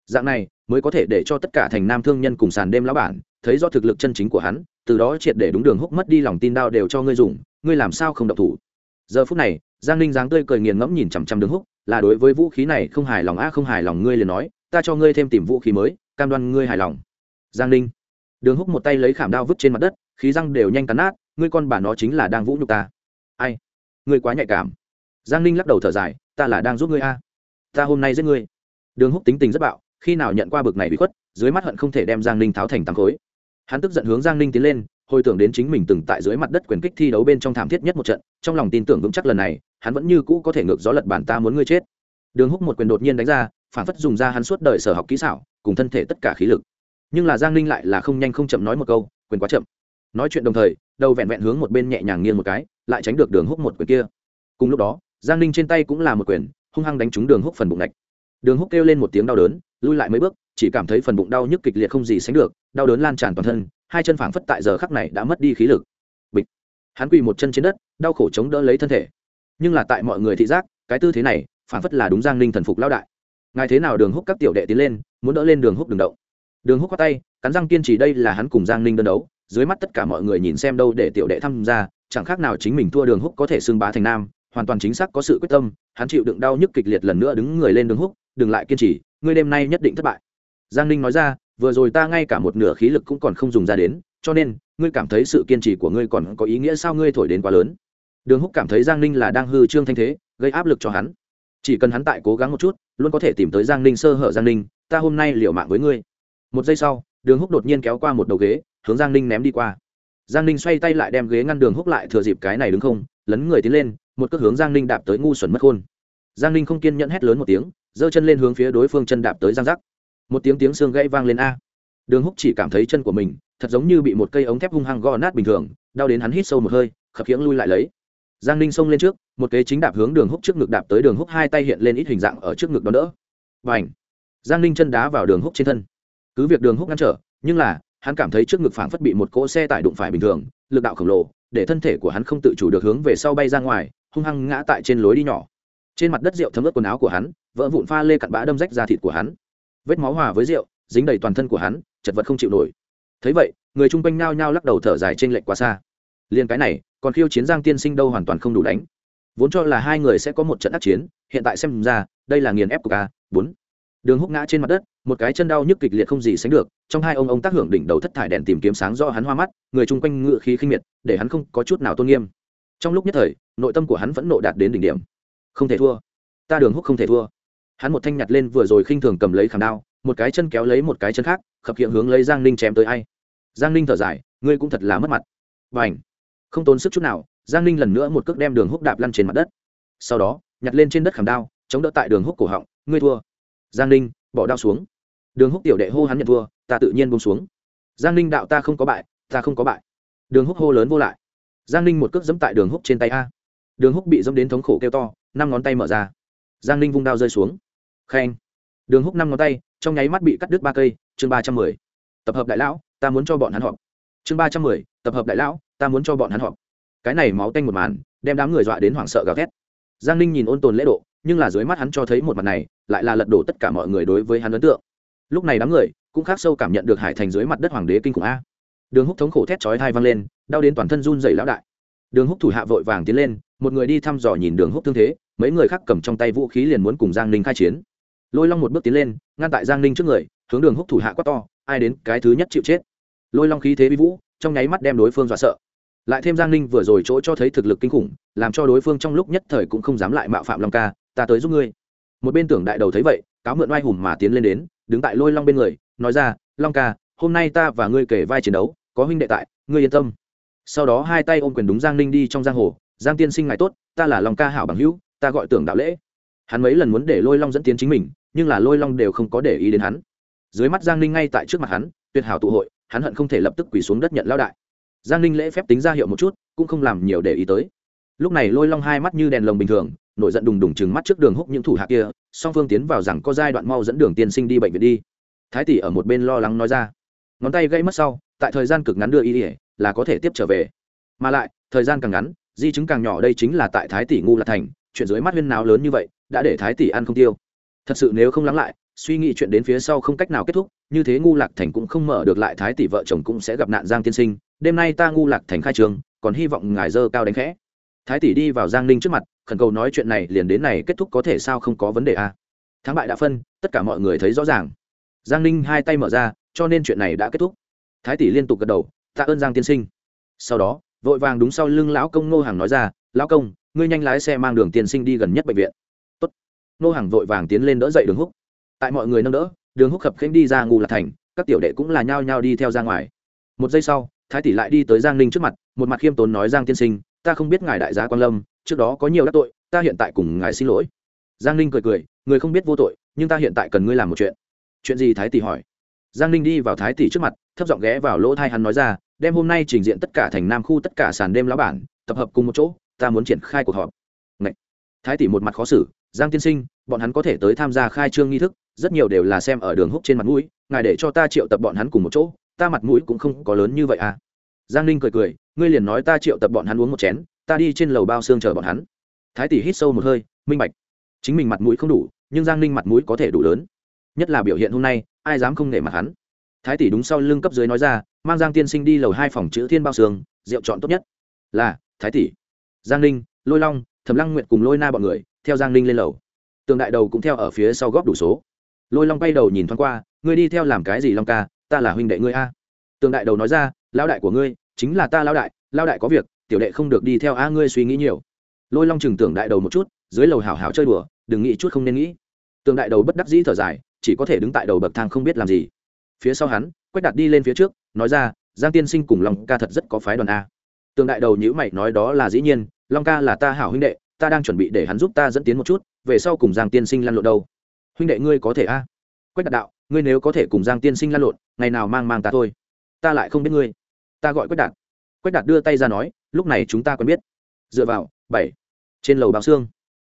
Dạng này, mới có thể để cho tất cả thành nam thương nhân cùng sàn đêm lão bản thấy do thực lực chân chính của hắn, từ đó triệt để đúng đường húc mất đi lòng tin đao đều cho ngươi dùng, ngươi làm sao không độc thủ? Giờ phút này, giang ninh dáng tươi cười nghiền ngẫm nhìn chằm chằm đường húc, là đối với vũ khí này không hài lòng a không hài lòng ngươi liền nói, ta cho ngươi thêm tìm vũ khí mới, cam đoan ngươi hài lòng. Giang ninh. Đường húc một tay lấy khảm đao vứt trên mặt đất, khí răng đều nhanh cắn nát, ngươi con bà nó chính là đang vũ nhục ta. Ai? Ngươi quá nhạy cảm. Giang ninh lắc đầu thở dài, ta là đang giúp ngươi a. Ta hôm nay giết ngươi. Đường húc tính tình rất bạo, khi nào nhận qua bực này bị khuất, dưới mắt hận không thể đem giang ninh tháo thành tám khối. Hắn tức giận hướng giang ninh tiến lên hồi tưởng đến chính mình từng tại dưới mặt đất quyền kích thi đấu bên trong thảm thiết nhất một trận, trong lòng tin tưởng vững chắc lần này, hắn vẫn như cũ có thể ngược gió lật bản ta muốn ngươi chết. Đường húc một quyền đột nhiên đánh ra, phản phất dùng ra hắn suốt đời sở học kỹ xảo, cùng thân thể tất cả khí lực. Nhưng là giang ninh lại là không nhanh không chậm nói một câu, quyền quá chậm. Nói chuyện đồng thời, đầu vẹn vẹn hướng một bên nhẹ nhàng nghiêng một cái, lại tránh được đường húc một quyền kia. Cùng lúc đó, giang ninh trên tay cũng là một quyền, hung hăng đánh trúng đường húc phần bụng lạch đường húc kêu lên một tiếng đau đớn, lui lại mấy bước, chỉ cảm thấy phần bụng đau nhức kịch liệt không gì sánh được, đau đớn lan tràn toàn thân hai chân phảng phất tại giờ khắc này đã mất đi khí lực. Bịch. Hắn quỳ một chân trên đất, đau khổ chống đỡ lấy thân thể. Nhưng là tại mọi người thị giác, cái tư thế này, phảng phất là đúng giang ninh thần phục lao đại. Ngài thế nào đường húc các tiểu đệ tiến lên, muốn đỡ lên đường húc đường động. Đường húc qua tay, cắn răng kiên trì đây là hắn cùng giang ninh đơn đấu, dưới mắt tất cả mọi người nhìn xem đâu để tiểu đệ tham gia, chẳng khác nào chính mình thua đường húc có thể xưng bá thành nam, hoàn toàn chính xác có sự quyết tâm, hắn chịu đựng đau nhức kịch liệt lần nữa đứng người lên đường húc, đừng lại kiên trì, ngươi đêm nay nhất định thất bại. Giang ninh nói ra vừa rồi ta ngay cả một nửa khí lực cũng còn không dùng ra đến, cho nên, ngươi cảm thấy sự kiên trì của ngươi còn có ý nghĩa sao ngươi thổi đến quá lớn? Đường húc cảm thấy giang ninh là đang hư trương thanh thế, gây áp lực cho hắn. Chỉ cần hắn tại cố gắng một chút, luôn có thể tìm tới giang ninh sơ hở giang ninh, ta hôm nay liều mạng với ngươi. Một giây sau, đường húc đột nhiên kéo qua một đầu ghế, hướng giang ninh ném đi qua. Giang ninh xoay tay lại đem ghế ngăn đường húc lại thừa dịp cái này đứng không, lấn người tiến lên, một cước hướng giang ninh đạp tới ngu xuẩn mất khôn giang ninh không kiên nhẫn hét lớn một tiếng, giơ chân lên hướng phía đối phương chân đạp tới giang giác một tiếng tiếng xương gãy vang lên a. Đường húc chỉ cảm thấy chân của mình thật giống như bị một cây ống thép hung hăng gõ nát bình thường, đau đến hắn hít sâu một hơi, khập khiễng lui lại lấy. Giang ninh xông lên trước, một kế chính đạp hướng đường húc trước ngực đạp tới đường húc hai tay hiện lên ít hình dạng ở trước ngực đó đỡ. Và ảnh giang ninh chân đá vào đường húc trên thân. Cứ việc đường húc ngăn trở, nhưng là, hắn cảm thấy trước ngực phảng phất bị một cỗ xe tải đụng phải bình thường, lực đạo khổng lồ, để thân thể của hắn không tự chủ được hướng về sau bay ra ngoài, hung hăng ngã tại trên lối đi nhỏ. Trên mặt đất rượu thấm ướt quần áo của hắn, vỡ vụn pha lê cặn bã đâm rách ra thịt của hắn vết máu hòa với rượu, dính đầy toàn thân của hắn, chật vật không chịu nổi. Thấy vậy, người chung quanh nhao nhao lắc đầu thở dài trên lệch quá xa. Liền cái này, còn khiêu chiến giang tiên sinh đâu hoàn toàn không đủ đánh. Vốn cho là hai người sẽ có một trận ác chiến, hiện tại xem ra, đây là nghiền ép của ca bốn. Đường húc ngã trên mặt đất, một cái chân đau nhức kịch liệt không gì sánh được, trong hai ông ông tác hưởng đỉnh đầu thất thải đèn tìm kiếm sáng do hắn hoa mắt, người chung quanh ngự khí khinh miệt, để hắn không có chút nào tôn nghiêm. Trong lúc nhất thời, nội tâm của hắn vẫn nộ đạt đến đỉnh điểm. Không thể thua. Ta đường húc không thể thua hắn một thanh nhặt lên vừa rồi khinh thường cầm lấy khảm đao, một cái chân kéo lấy một cái chân khác, khập hiện hướng lấy giang ninh chém tới ai. Giang ninh thở dài, ngươi cũng thật là mất mặt. Và ảnh không tốn sức chút nào, giang ninh lần nữa một cước đem đường húc đạp lăn trên mặt đất. Sau đó, nhặt lên trên đất khảm đao, chống đỡ tại đường húc cổ họng, ngươi thua. Giang ninh, bỏ đao xuống. Đường húc tiểu đệ hô hắn nhận thua, ta tự nhiên bông xuống. Giang ninh đạo ta không có bại, ta không có bại. Đường húc hô lớn vô lại. Giang ninh một cước dẫm tại đường húc trên tay a. Đường húc bị dẫm đến thống khổ kêu to, năm ngón tay mở ra. Giang ninh vung đao rơi xuống khen đường húc năm ngón tay, trong nháy mắt bị cắt đứt ba cây, chương ba trăm mười. Tập hợp đại lão, ta muốn cho bọn hắn họp. Chương ba trăm mười, tập hợp đại lão, ta muốn cho bọn hắn họp. Cái này máu tanh một màn, đem đám người dọa đến hoảng sợ gào thét. Giang ninh nhìn ôn tồn lễ độ, nhưng là dưới mắt hắn cho thấy một mặt này, lại là lật đổ tất cả mọi người đối với hắn ấn tượng. Lúc này đám người, cũng khác sâu cảm nhận được hải thành dưới mặt đất hoàng đế kinh khủng a. Đường húc thống khổ thét chói thai vang lên, đau đến toàn thân run dày lão đại. Đường húc thủ hạ vội vàng tiến lên, một người đi thăm dò nhìn đường húc thương thế, mấy người khác cầm trong tay vũ khí liền muốn cùng giang ninh khai chiến lôi long một bước tiến lên ngăn tại giang ninh trước người hướng đường húc thủ hạ quát to ai đến cái thứ nhất chịu chết lôi long khí thế vi vũ trong nháy mắt đem đối phương dọa sợ lại thêm giang ninh vừa rồi chỗ cho thấy thực lực kinh khủng làm cho đối phương trong lúc nhất thời cũng không dám lại mạo phạm long ca ta tới giúp ngươi một bên tưởng đại đầu thấy vậy cáo mượn oai hùng mà tiến lên đến đứng tại lôi long bên người nói ra long ca hôm nay ta và ngươi kể vai chiến đấu có huynh đệ tại ngươi yên tâm sau đó hai tay ôm quyền đúng giang ninh đi trong giang hồ giang tiên sinh ngài tốt ta là long ca hảo bằng hữu ta gọi tưởng đạo lễ hắn mấy lần muốn để lôi long dẫn tiến chính mình, nhưng là lôi long đều không có để ý đến hắn. Dưới mắt giang ninh ngay tại trước mặt hắn, tuyệt hảo tụ hội, hắn hận không thể lập tức quỳ xuống đất nhận lao đại. Giang ninh lễ phép tính ra hiệu một chút, cũng không làm nhiều để ý tới. Lúc này lôi long hai mắt như đèn lồng bình thường, nổi giận đùng đùng chừng mắt trước đường húc những thủ hạ kia, song phương tiến vào rằng có giai đoạn mau dẫn đường tiên sinh đi bệnh viện đi. Thái tỷ ở một bên lo lắng nói ra. Ngón tay gãy mất sau, tại thời gian cực ngắn đưa y ỉa là có thể tiếp trở về. Mà lại, thời gian càng ngắn, di chứng càng nhỏ đây chính là tại thái tỷ ngu là thành, chuyện dưới mắt huyên nào lớn như vậy đã để thái tỷ ăn không tiêu. Thật sự nếu không lắng lại, suy nghĩ chuyện đến phía sau không cách nào kết thúc, như thế ngu lạc thành cũng không mở được lại thái tỷ vợ chồng cũng sẽ gặp nạn giang tiên sinh. Đêm nay ta ngu lạc thành khai trường, còn hy vọng ngài dơ cao đánh khẽ. Thái tỷ đi vào giang ninh trước mặt, khẩn cầu nói chuyện này liền đến này kết thúc có thể sao không có vấn đề à. thắng bại đã phân, tất cả mọi người thấy rõ ràng. Giang ninh hai tay mở ra, cho nên chuyện này đã kết thúc. Thái tỷ liên tục gật đầu, tạ ơn giang tiên sinh. Sau đó, vội vàng đúng sau lưng lão công nô hàng nói ra, lão công, ngươi nhanh lái xe mang đường tiên sinh đi gần nhất bệnh viện nô hàng vội vàng tiến lên đỡ dậy đường húc. Tại mọi người nâng đỡ, đường húc khập khênh đi ra ngụ lạc thành, các tiểu đệ cũng là nhao nhao đi theo ra ngoài. Một giây sau, thái tỷ lại đi tới giang ninh trước mặt, một mặt khiêm tốn nói giang tiên sinh, ta không biết ngài đại gia quan lâm, trước đó có nhiều đắc tội, ta hiện tại cùng ngài xin lỗi. Giang ninh cười cười, người không biết vô tội, nhưng ta hiện tại cần ngươi làm một chuyện. Chuyện gì thái tỷ hỏi? Giang ninh đi vào thái tỷ trước mặt, thấp giọng ghé vào lỗ thai hắn nói ra, đem hôm nay trình diện tất cả thành nam khu tất cả sàn đêm lão bản, tập hợp cùng một chỗ, ta muốn triển khai cuộc họp. Ngậy. thái tỷ một mặt khó xử giang tiên sinh, bọn hắn có thể tới tham gia khai trương nghi thức, rất nhiều đều là xem ở đường húc trên mặt mũi, ngài để cho ta triệu tập bọn hắn cùng một chỗ, ta mặt mũi cũng không có lớn như vậy à. Giang ninh cười cười, ngươi liền nói ta triệu tập bọn hắn uống một chén, ta đi trên lầu bao xương chờ bọn hắn. Thái tỷ hít sâu một hơi, minh bạch. Chính mình mặt mũi không đủ, nhưng giang ninh mặt mũi có thể đủ lớn. Nhất là biểu hiện hôm nay, ai dám không nể mặt hắn. Thái tỷ đúng sau lưng cấp dưới nói ra, mang giang tiên sinh đi lầu hai phòng chữ thiên bao xương, rượu chọn tốt nhất. Là, thái tỷ. Giang ninh, lôi long, thẩm lăng nguyện cùng lôi na bọn người theo giang ninh lên lầu. Tường đại đầu cũng theo ở phía sau góp đủ số. Lôi long bay đầu nhìn thoáng qua, ngươi đi theo làm cái gì long ca? Ta là huynh đệ ngươi a. Tường đại đầu nói ra lao đại của ngươi chính là ta lao đại lao đại có việc, tiểu đệ không được đi theo a, ngươi suy nghĩ nhiều. Lôi long chừng tưởng đại đầu một chút, dưới lầu hào hào chơi đùa, đừng nghĩ chút không nên nghĩ. Tường đại đầu bất đắc dĩ thở dài, chỉ có thể đứng tại đầu bậc thang không biết làm gì. Phía sau hắn, quách đạt đi lên phía trước, nói ra, giang tiên sinh cùng long ca thật rất có phái đoàn a. Tường đại đầu nhữ mày nói, đó là dĩ nhiên, long ca là ta hảo huynh đệ ta đang chuẩn bị để hắn giúp ta dẫn tiến một chút, về sau cùng giang tiên sinh lăn lộn đâu? Huynh đệ ngươi có thể a? Quách đạt đạo, ngươi nếu có thể cùng giang tiên sinh lăn lộn, ngày nào mang mang ta thôi. Ta lại không biết ngươi. Ta gọi quách đạt. Quách đạt đưa tay ra nói, lúc này chúng ta quen biết. Dựa vào, bảy. Trên lầu báo xương.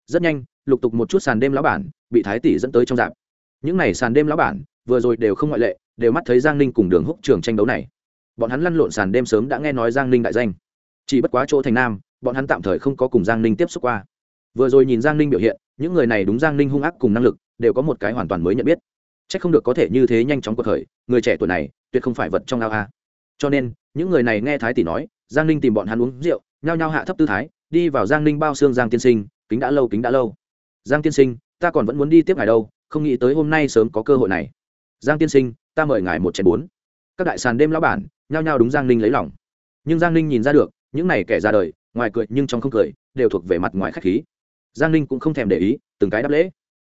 Rất nhanh, lục tục một chút sàn đêm lão bản bị thái tỷ dẫn tới trong dạp. Những n à y sàn đêm lão bản, vừa rồi đều không ngoại lệ, đều mắt thấy giang ninh cùng đường húc trường tranh đấu này. Bọn hắn lăn lộn sàn đêm sớm đã nghe nói giang ninh đại danh. Chỉ bất quá chỗ thành nam bọn hắn tạm thời không có cùng giang ninh tiếp xúc qua. Vừa rồi nhìn giang ninh biểu hiện, những người này đúng giang ninh hung ác cùng năng lực, đều có một cái hoàn toàn mới nhận biết. C h ắ c không được có thể như thế nhanh chóng cuộc khởi, người trẻ tuổi này, tuyệt không phải vật trong ao a. Cho nên, những người này nghe thái tỷ nói, giang ninh tìm bọn hắn uống rượu, nhao nhao hạ thấp tư thái, đi vào giang ninh bao xương giang tiên sinh, kính đã lâu, kính đã lâu. Giang tiên sinh, ta còn vẫn muốn đi tiếp ngài đâu, không nghĩ tới hôm nay sớm có cơ hội này. Giang tiên sinh, ta mời ngài một chén bốn. Các đại sàn đêm lão bản, nhao nhao đúng giang ninh lấy lòng. Nhưng giang ninh nhìn ra được, những này kẻ ra đời ngoài cười nhưng trong không cười, đều thuộc về mặt ngoài khách khí. Giang ninh cũng không thèm để ý, từng cái đáp lễ.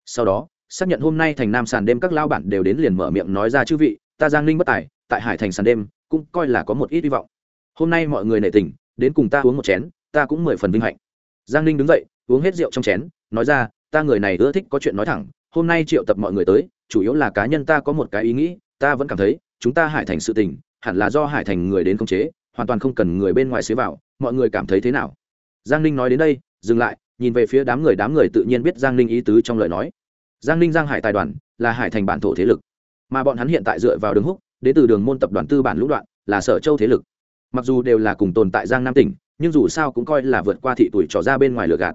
Sau đó, xác nhận hôm nay thành nam sàn đêm các lao bản đều đến liền mở miệng nói ra chư vị, ta giang ninh bất tài, tại hải thành sàn đêm, cũng coi là có một ít hy vọng. Hôm nay mọi người nể tình, đến cùng ta uống một chén, ta cũng mười phần vinh hạnh. Giang ninh đứng dậy, uống hết rượu trong chén, nói ra, ta người này ưa thích có chuyện nói thẳng, hôm nay triệu tập mọi người tới, chủ yếu là cá nhân ta có một cái ý nghĩ, ta vẫn cảm thấy, chúng ta hải thành sự tình, hẳn là do hải thành người đến khống chế, hoàn toàn không cần người bên ngoài xế vào mọi người cảm thấy thế nào? Giang ninh nói đến đây, dừng lại, nhìn về phía đám người đám người tự nhiên biết giang ninh ý tứ trong lời nói. Giang ninh giang hải tài đoàn là hải thành bản thổ thế lực, mà bọn hắn hiện tại dựa vào đường húc, đến từ đường môn tập đoàn tư bản lũ đoạn, là sở châu thế lực. Mặc dù đều là cùng tồn tại giang nam tỉnh, nhưng dù sao cũng coi là vượt qua thị tuổi trò ra bên ngoài lửa gạt.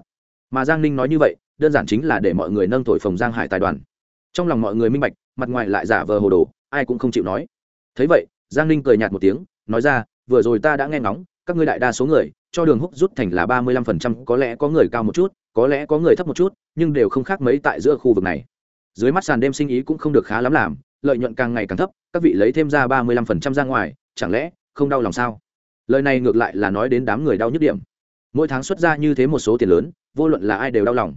Mà giang ninh nói như vậy, đơn giản chính là để mọi người nâng thổi phòng giang hải tài đoàn. Trong lòng mọi người minh bạch, mặt ngoài lại giả vờ hồ đồ, ai cũng không chịu nói. Thấy vậy, giang ninh cười nhạt một tiếng, nói ra, vừa rồi ta đã nghe ngóng các ngươi đại đa số người, cho đường húc rút thành là ba mươi lăm phần trăm, có lẽ có người cao một chút, có lẽ có người thấp một chút, nhưng đều không khác mấy tại giữa khu vực này. Dưới mắt sàn đêm sinh ý cũng không được khá lắm làm, lợi nhuận càng ngày càng thấp, các vị lấy thêm ra ba mươi lăm phần trăm ra ngoài, chẳng lẽ không đau lòng sao? Lời này ngược lại là nói đến đám người đau nhức điểm. Mỗi tháng xuất ra như thế một số tiền lớn, vô luận là ai đều đau lòng.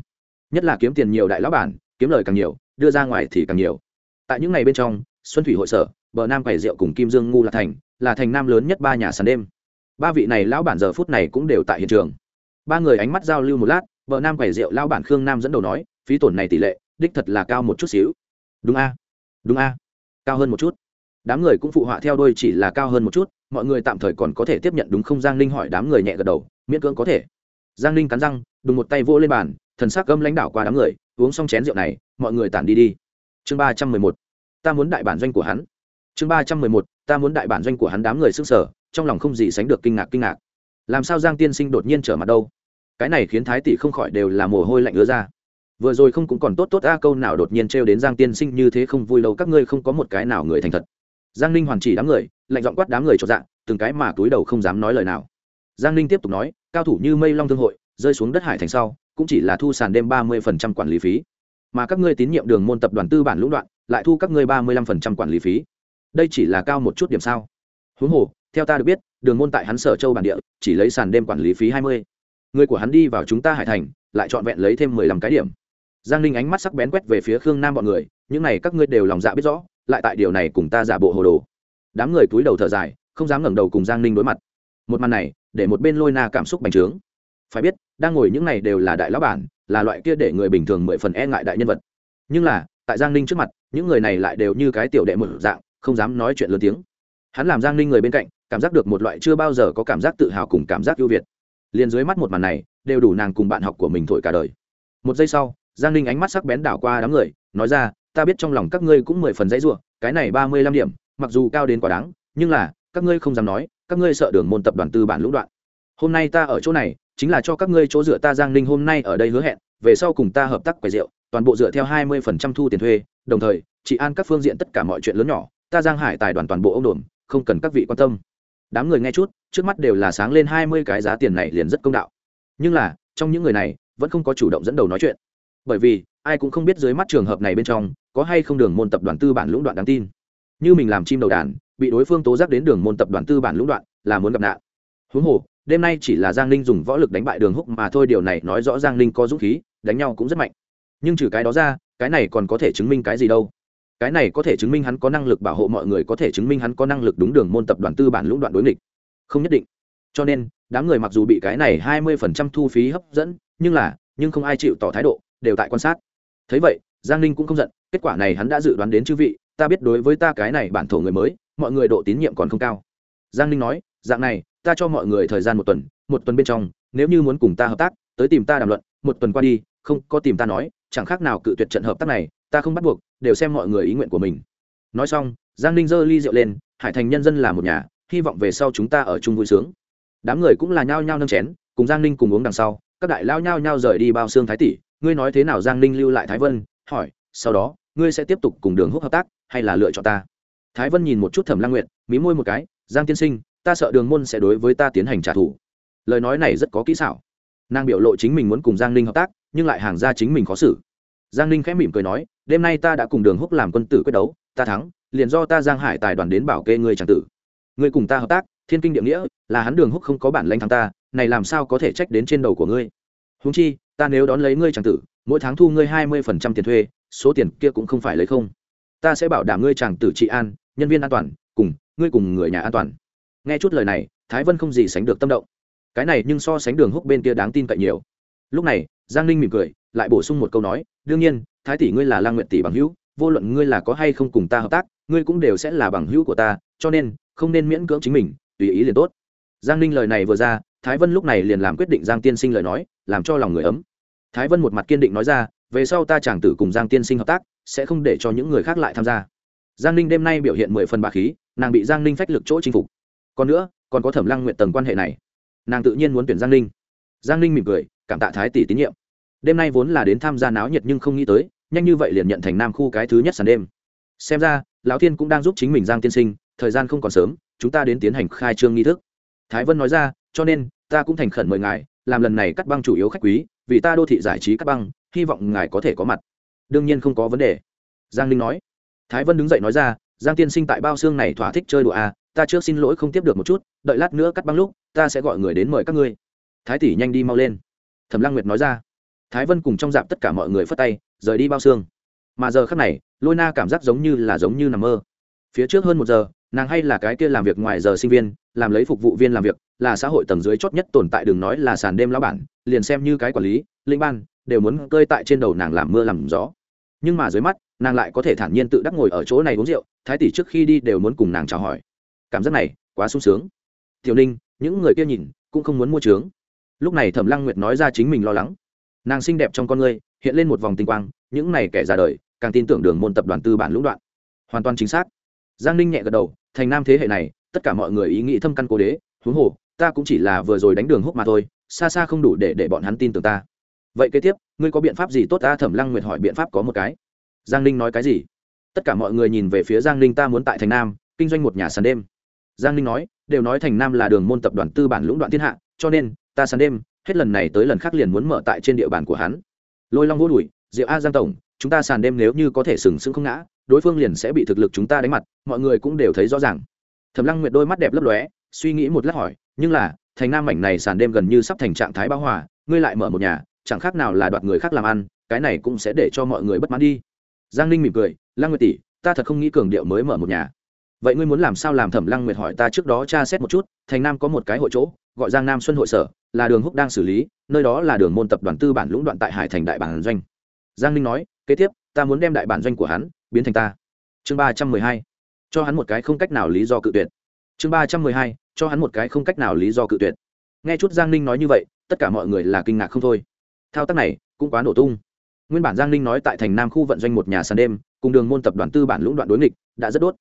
Nhất là kiếm tiền nhiều đại lão bản, kiếm lời càng nhiều, đưa ra ngoài thì càng nhiều. Tại những ngày bên trong, xuân thủy hội sở, bờ nam quầy rượu cùng kim dương ngu là thành là thành nam lớn nhất ba nhà sàn đêm ba vị này lão bản giờ phút này cũng đều tại hiện trường. Ba người ánh mắt giao lưu một lát, vợ nam quầy rượu lão bản khương nam dẫn đầu nói, phí tổn này tỷ lệ, đích thật là cao một chút xíu. Đúng a đúng a, cao hơn một chút. Đám người cũng phụ họa theo đôi chỉ là cao hơn một chút, mọi người tạm thời còn có thể tiếp nhận đúng không? Giang ninh hỏi đám người nhẹ gật đầu, miễn cưỡng có thể. Giang ninh cắn răng, đùng một tay vô lên bàn, thần sắc gâm lãnh đạo qua đám người, uống xong chén rượu này, mọi người tản đi đi. Chương ba trăm mười một, ta muốn đại bản doanh của hắn. Chương ba trăm mười một, ta muốn đại bản doanh của hắn đám người s ư n g sở trong lòng không gì sánh được kinh ngạc kinh ngạc. Làm sao giang tiên sinh đột nhiên trở mặt đâu? Cái này khiến thái tỷ không khỏi đều là mồ hôi lạnh ứa ra. Vừa rồi không cũng còn tốt tốt a, câu nào đột nhiên trêu đến giang tiên sinh như thế không vui lâu các ngươi không có một cái nào người thành thật. Giang ninh hoàn chỉ đám người, lạnh giọng quát đám người cho dạng từng cái mà túi đầu không dám nói lời nào. Giang ninh tiếp tục nói, cao thủ như mây long thương hội, rơi xuống đất hải thành sau, cũng chỉ là thu sàn đêm ba mươi phần trăm quản lý phí. Mà các ngươi tín nhiệm đường môn tập đoàn tư bản lũng đoạn, lại thu các ngươi ba mươi lăm phần trăm quản lý phí. Đây chỉ là cao một chút điểm sao? Huống hồ theo ta được biết, đường môn tại hắn sở châu bản địa, chỉ lấy sàn đêm quản lý phí hai mươi. Người của hắn đi vào chúng ta hải thành, lại trọn vẹn lấy thêm mười lăm cái điểm. Giang ninh ánh mắt sắc bén quét về phía khương nam bọn người, những này các ngươi đều lòng dạ biết rõ, lại tại điều này cùng ta giả bộ hồ đồ. Đám người cúi đầu thở dài, không dám ngẩng đầu cùng giang ninh đối mặt. Một màn này, để một bên lôi na cảm xúc bành trướng. Phải biết, đang ngồi những này đều là đại lão bản, là loại kia để người bình thường mười phần e ngại đại nhân vật. Nhưng là, tại giang ninh trước mặt, những người này lại đều như cái tiểu đệ một dạng, không dám nói chuyện lớn tiếng. Hắn làm giang ninh người bên cạnh cảm giác được một loại chưa bao giờ có cảm giác tự hào cùng cảm giác ưu việt. Liền dưới mắt một màn này, đều đủ nàng cùng bạn học của mình thổi cả đời. Một giây sau, giang ninh ánh mắt sắc bén đảo qua đám người, nói ra, ta biết trong lòng các ngươi cũng mười phần dãy ruộng cái này ba mươi lăm điểm, mặc dù cao đến quá đáng, nhưng là, các ngươi không dám nói, các ngươi sợ đường môn tập đoàn tư bản lũng đoạn. Hôm nay ta ở chỗ này, chính là cho các ngươi chỗ dựa ta giang ninh hôm nay ở đây hứa hẹn, về sau cùng ta hợp tác quầy rượu, toàn bộ dựa theo hai mươi phần trăm thu tiền thuê, đồng thời, chị an các phương diện tất cả mọi chuyện lớn nhỏ, ta giang hải tài đoàn toàn bộ ông đồn không cần các vị quan tâm đám người nghe chút, trước mắt đều là sáng lên hai mươi cái giá tiền này liền rất công đạo. Nhưng là, trong những người này, vẫn không có chủ động dẫn đầu nói chuyện. Bởi vì, ai cũng không biết dưới mắt trường hợp này bên trong, có hay không đường môn tập đoàn tư bản lũng đoạn đáng tin. Như mình làm chim đầu đàn, bị đối phương tố giác đến đường môn tập đoàn tư bản lũng đoạn, là muốn gặp nạn. Huống hồ, đêm nay chỉ là giang ninh dùng võ lực đánh bại đường húc mà thôi, điều này nói rõ giang ninh có dũng khí, đánh nhau cũng rất mạnh. Nhưng trừ cái đó ra, cái này còn có thể chứng minh cái gì đâu? Cái này có thể chứng minh hắn có năng lực bảo hộ mọi người, có thể chứng minh hắn có năng lực đúng đường môn tập đoàn tư bản lũng đoạn đối nghịch. Không nhất định. Cho nên, đám người mặc dù bị cái này hai mươi phần trăm thu phí hấp dẫn, nhưng là, nhưng không ai chịu tỏ thái độ, đều tại quan sát. Thấy vậy, giang ninh cũng không giận, kết quả này hắn đã dự đoán đến chư vị, ta biết đối với ta cái này bản thổ người mới, mọi người độ tín nhiệm còn không cao. Giang ninh nói, dạng này, ta cho mọi người thời gian một tuần một tuần bên trong, nếu như muốn cùng ta hợp tác, tới tìm ta đàm luận, một tuần qua đi, không có tìm ta nói, chẳng khác nào cự tuyệt trận hợp tác này, ta không bắt buộc đều xem mọi người ý nguyện của mình. Nói xong, giang ninh giơ ly rượu lên, hải thành nhân dân là một nhà, hy vọng về sau chúng ta ở chung vui sướng. Đám người cũng là nhao nhao nâng chén, cùng giang ninh cùng uống đằng sau, các đại lao nhao nhao rời đi bao xương thái tỷ. Ngươi nói thế nào giang ninh lưu lại thái vân? Hỏi, sau đó, ngươi sẽ tiếp tục cùng đường húc hợp tác, hay là lựa chọn ta? Thái vân nhìn một chút thẩm lang nguyện mí môi một cái, giang tiên sinh, ta sợ đường môn sẽ đối với ta tiến hành trả thù. Lời nói này rất có kỹ xảo. Nàng biểu lộ chính mình muốn cùng giang ninh hợp tác, nhưng lại hàng ra chính mình khó xử giang ninh khẽ mỉm cười nói, đêm nay ta đã cùng đường húc làm quân tử quyết đấu, ta thắng, liền do ta giang hải tài đoàn đến bảo kê ngươi tràng tử. Ngươi cùng ta hợp tác, thiên kinh địa nghĩa, là hắn đường húc không có bản lanh thắng ta, này làm sao có thể trách đến trên đầu của ngươi? Húng chi, ta nếu đón lấy ngươi tràng tử, mỗi tháng thu ngươi hai mươi phần trăm tiền thuê, số tiền kia cũng không phải lấy không. Ta sẽ bảo đảm ngươi tràng tử trị an, nhân viên an toàn, cùng, ngươi cùng người nhà an toàn. Nghe chút lời này, thái vân không gì sánh được tâm động. Cái này nhưng so sánh đường húc bên kia đáng tin cậy nhiều. Lúc này giang ninh mỉm cười, lại bổ sung một câu nói, đương nhiên, thái tỷ ngươi là lang nguyện tỷ bằng hữu, vô luận ngươi là có hay không cùng ta hợp tác, ngươi cũng đều sẽ là bằng hữu của ta, cho nên, không nên miễn cưỡng chính mình, tùy ý liền tốt. Giang ninh lời này vừa ra, thái vân lúc này liền làm quyết định giang tiên sinh lời nói, làm cho lòng người ấm. Thái vân một mặt kiên định nói ra, về sau ta chàng tử cùng giang tiên sinh hợp tác, sẽ không để cho những người khác lại tham gia. Giang ninh đêm nay biểu hiện mười phần bà khí, nàng bị giang ninh phách lực chỗ chinh phục. Còn nữa, còn có thẩm lăng nguyện tầng quan hệ này. Nàng tự nhiên muốn tuyển giang ninh. Giang ninh mỉm cười cảm tạ thái tỷ tín nhiệm. Đêm nay vốn là đến tham gia náo nhiệt nhưng không nghĩ tới, nhanh như vậy liền nhận thành nam khu cái thứ nhất sàn đêm. Xem ra, lão thiên cũng đang giúp chính mình giang tiên sinh, thời gian không còn sớm, chúng ta đến tiến hành khai trương nghi thức. Thái vân nói ra, cho nên, ta cũng thành khẩn mời ngài, làm lần này cắt băng chủ yếu khách quý, vì ta đô thị giải trí cắt băng, hy vọng ngài có thể có mặt. Đương nhiên không có vấn đề. Giang linh nói. Thái vân đứng dậy nói ra, giang tiên sinh tại bao xương này thỏa thích chơi đùa à ta trước xin lỗi không tiếp được một chút, đợi lát nữa cắt băng lúc, ta sẽ gọi người đến mời các ngươi. Thái tỷ nhanh đi mau lên thẩm lăng nguyệt nói ra. Thái vân cùng trong dạp tất cả mọi người phất tay, rời đi bao xương. Mà giờ khắc này, lôi na cảm giác giống như là giống như nằm mơ. Phía trước hơn một giờ, nàng hay là cái kia làm việc ngoài giờ sinh viên, làm lấy phục vụ viên làm việc, là xã hội tầng dưới chót nhất tồn tại đừng nói là sàn đêm lão bản, liền xem như cái quản lý linh ban, đều muốn cơi tại trên đầu nàng làm mưa làm gió. Nhưng mà dưới mắt, nàng lại có thể thản nhiên tự đắc ngồi ở chỗ này uống rượu, thái tỷ trước khi đi đều muốn cùng nàng chào hỏi. Cảm giác này, quá sung sướng. Tiểu ninh, những người kia nhìn, cũng không muốn mua trướng lúc này thẩm lăng nguyệt nói ra chính mình lo lắng. Nàng xinh đẹp trong con ngươi, hiện lên một vòng tinh quang, những này kẻ ra đời, càng tin tưởng đường môn tập đoàn tư bản lũng đoạn. Hoàn toàn chính xác. Giang ninh nhẹ gật đầu, thành nam thế hệ này, tất cả mọi người ý nghĩ thâm căn cố đế, huống hồ, ta cũng chỉ là vừa rồi đánh đường húc mà thôi, xa xa không đủ để để bọn hắn tin tưởng ta. Vậy kế tiếp, ngươi có biện pháp gì tốt ta? Thẩm lăng nguyệt hỏi biện pháp có một cái. Giang ninh nói cái gì? Tất cả mọi người nhìn về phía giang ninh, ta muốn tại thành nam, kinh doanh một nhà sàn đêm. Giang ninh nói, đều nói thành nam là đường môn tập đoàn tư bản lũng đoạn thiên hạ, cho nên ta sàn đêm, hết lần này tới lần khác liền muốn mở tại trên địa bàn của hắn. Lôi long vô đùi diệu a giang tổng, chúng ta sàn đêm nếu như có thể sừng sững không ngã, đối phương liền sẽ bị thực lực chúng ta đánh mặt, mọi người cũng đều thấy rõ ràng. Thẩm lăng nguyệt đôi mắt đẹp lấp lóe, suy nghĩ một lát hỏi, nhưng là, thành nam mảnh này sàn đêm gần như sắp thành trạng thái bão hòa, ngươi lại mở một nhà, chẳng khác nào là đoạt người khác làm ăn, cái này cũng sẽ để cho mọi người bất mãn đi. Giang ninh mỉm cười, lăng nguyệt tỷ, ta thật không nghĩ cường điệu mới mở một nhà vậy ngươi muốn làm sao làm thẩm lăng nguyệt hỏi ta trước đó tra xét một chút, thành nam có một cái hội chỗ, gọi giang nam xuân hội sở, là đường húc đang xử lý, nơi đó là đường môn tập đoàn tư bản lũng đoạn tại hải thành đại bản doanh. Giang ninh nói, kế tiếp, ta muốn đem đại bản doanh của hắn biến thành ta. Chương ba trăm mười hai, cho hắn một cái không cách nào lý do cự tuyệt. Chương ba trăm mười hai, cho hắn một cái không cách nào lý do cự tuyệt. Nghe chút giang ninh nói như vậy, tất cả mọi người là kinh ngạc không thôi. Thao tác này, cũng quá nổ tung. Nguyên bản giang ninh nói tại thành nam khu vận doanh một nhà sàn đêm, cùng đường môn tập đoàn tư bản lũng đoạn đối nghịch, đã rất đốt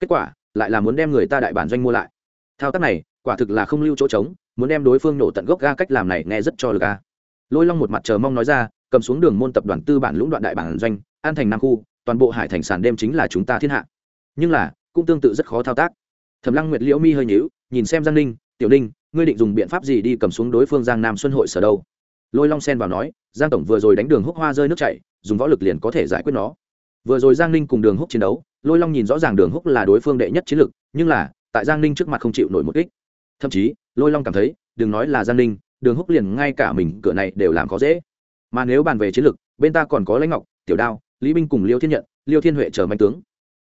kết quả lại là muốn đem người ta đại bản doanh mua lại. Thao tác này, quả thực là không lưu chỗ trống, muốn đem đối phương nổ tận gốc ga cách làm này nghe rất cho lực ga lôi long một mặt chờ mong nói ra, cầm xuống đường môn tập đoàn tư bản lũng đoạn đại bản doanh, an thành nam khu, toàn bộ hải thành sản đêm chính là chúng ta thiên hạ. Nhưng là, cũng tương tự rất khó thao tác. Thẩm lăng nguyệt liễu mi hơi nhíu, nhìn xem giang ninh, tiểu ninh, ngươi định dùng biện pháp gì đi cầm xuống đối phương giang nam xuân hội sở đâu? Lôi long sen vào nói, giang tổng vừa rồi đánh đường húc hoa rơi nước chảy, dùng võ lực liền có thể giải quyết nó. Vừa rồi giang ninh cùng đường húc chiến đấu lôi long nhìn rõ ràng đường húc là đối phương đệ nhất chiến lực, nhưng là, tại giang ninh trước mặt không chịu nổi một kích. Thậm chí, lôi long cảm thấy, đừng nói là giang ninh, đường húc liền ngay cả mình cửa này đều làm khó dễ. Mà nếu bàn về chiến lực, bên ta còn có lãnh ngọc, tiểu đao, lý binh cùng liêu thiên nhận, liêu thiên huệ chờ mạnh tướng.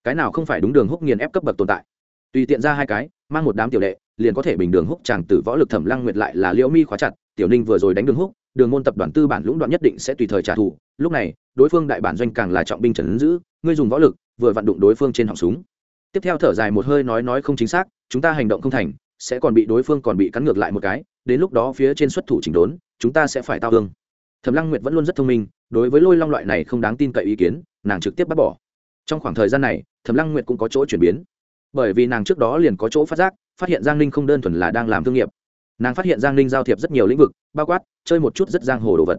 Cái nào không phải đúng đường húc nghiền ép cấp bậc tồn tại. Tùy tiện ra hai cái, mang một đám tiểu đệ, liền có thể bình đường húc chàng tử võ lực thẩm lăng nguyệt lại là liễu mi khóa chặt, tiểu ninh vừa rồi đánh đường húc, đường môn tập đoàn tư bản lũng đoạn nhất định sẽ tùy thời trả thù. Lúc này, đối phương đại bản doanh càng là trọng binh trần ứng giữ, ngươi dùng võ lực vừa vặn đụng đối phương trên họng súng. Tiếp theo thở dài một hơi nói nói không chính xác, chúng ta hành động không thành, sẽ còn bị đối phương còn bị cắn ngược lại một cái, đến lúc đó phía trên xuất thủ chỉnh đốn, chúng ta sẽ phải tao thương. Thẩm lăng nguyệt vẫn luôn rất thông minh, đối với lôi long loại này không đáng tin cậy ý kiến, nàng trực tiếp bác bỏ. Trong khoảng thời gian này, thẩm lăng nguyệt cũng có chỗ chuyển biến. Bởi vì nàng trước đó liền có chỗ phát giác, phát hiện giang ninh không đơn thuần là đang làm thương nghiệp. Nàng phát hiện giang ninh giao thiệp rất nhiều lĩnh vực, bao quát, chơi một chút rất giang hồ đồ vật.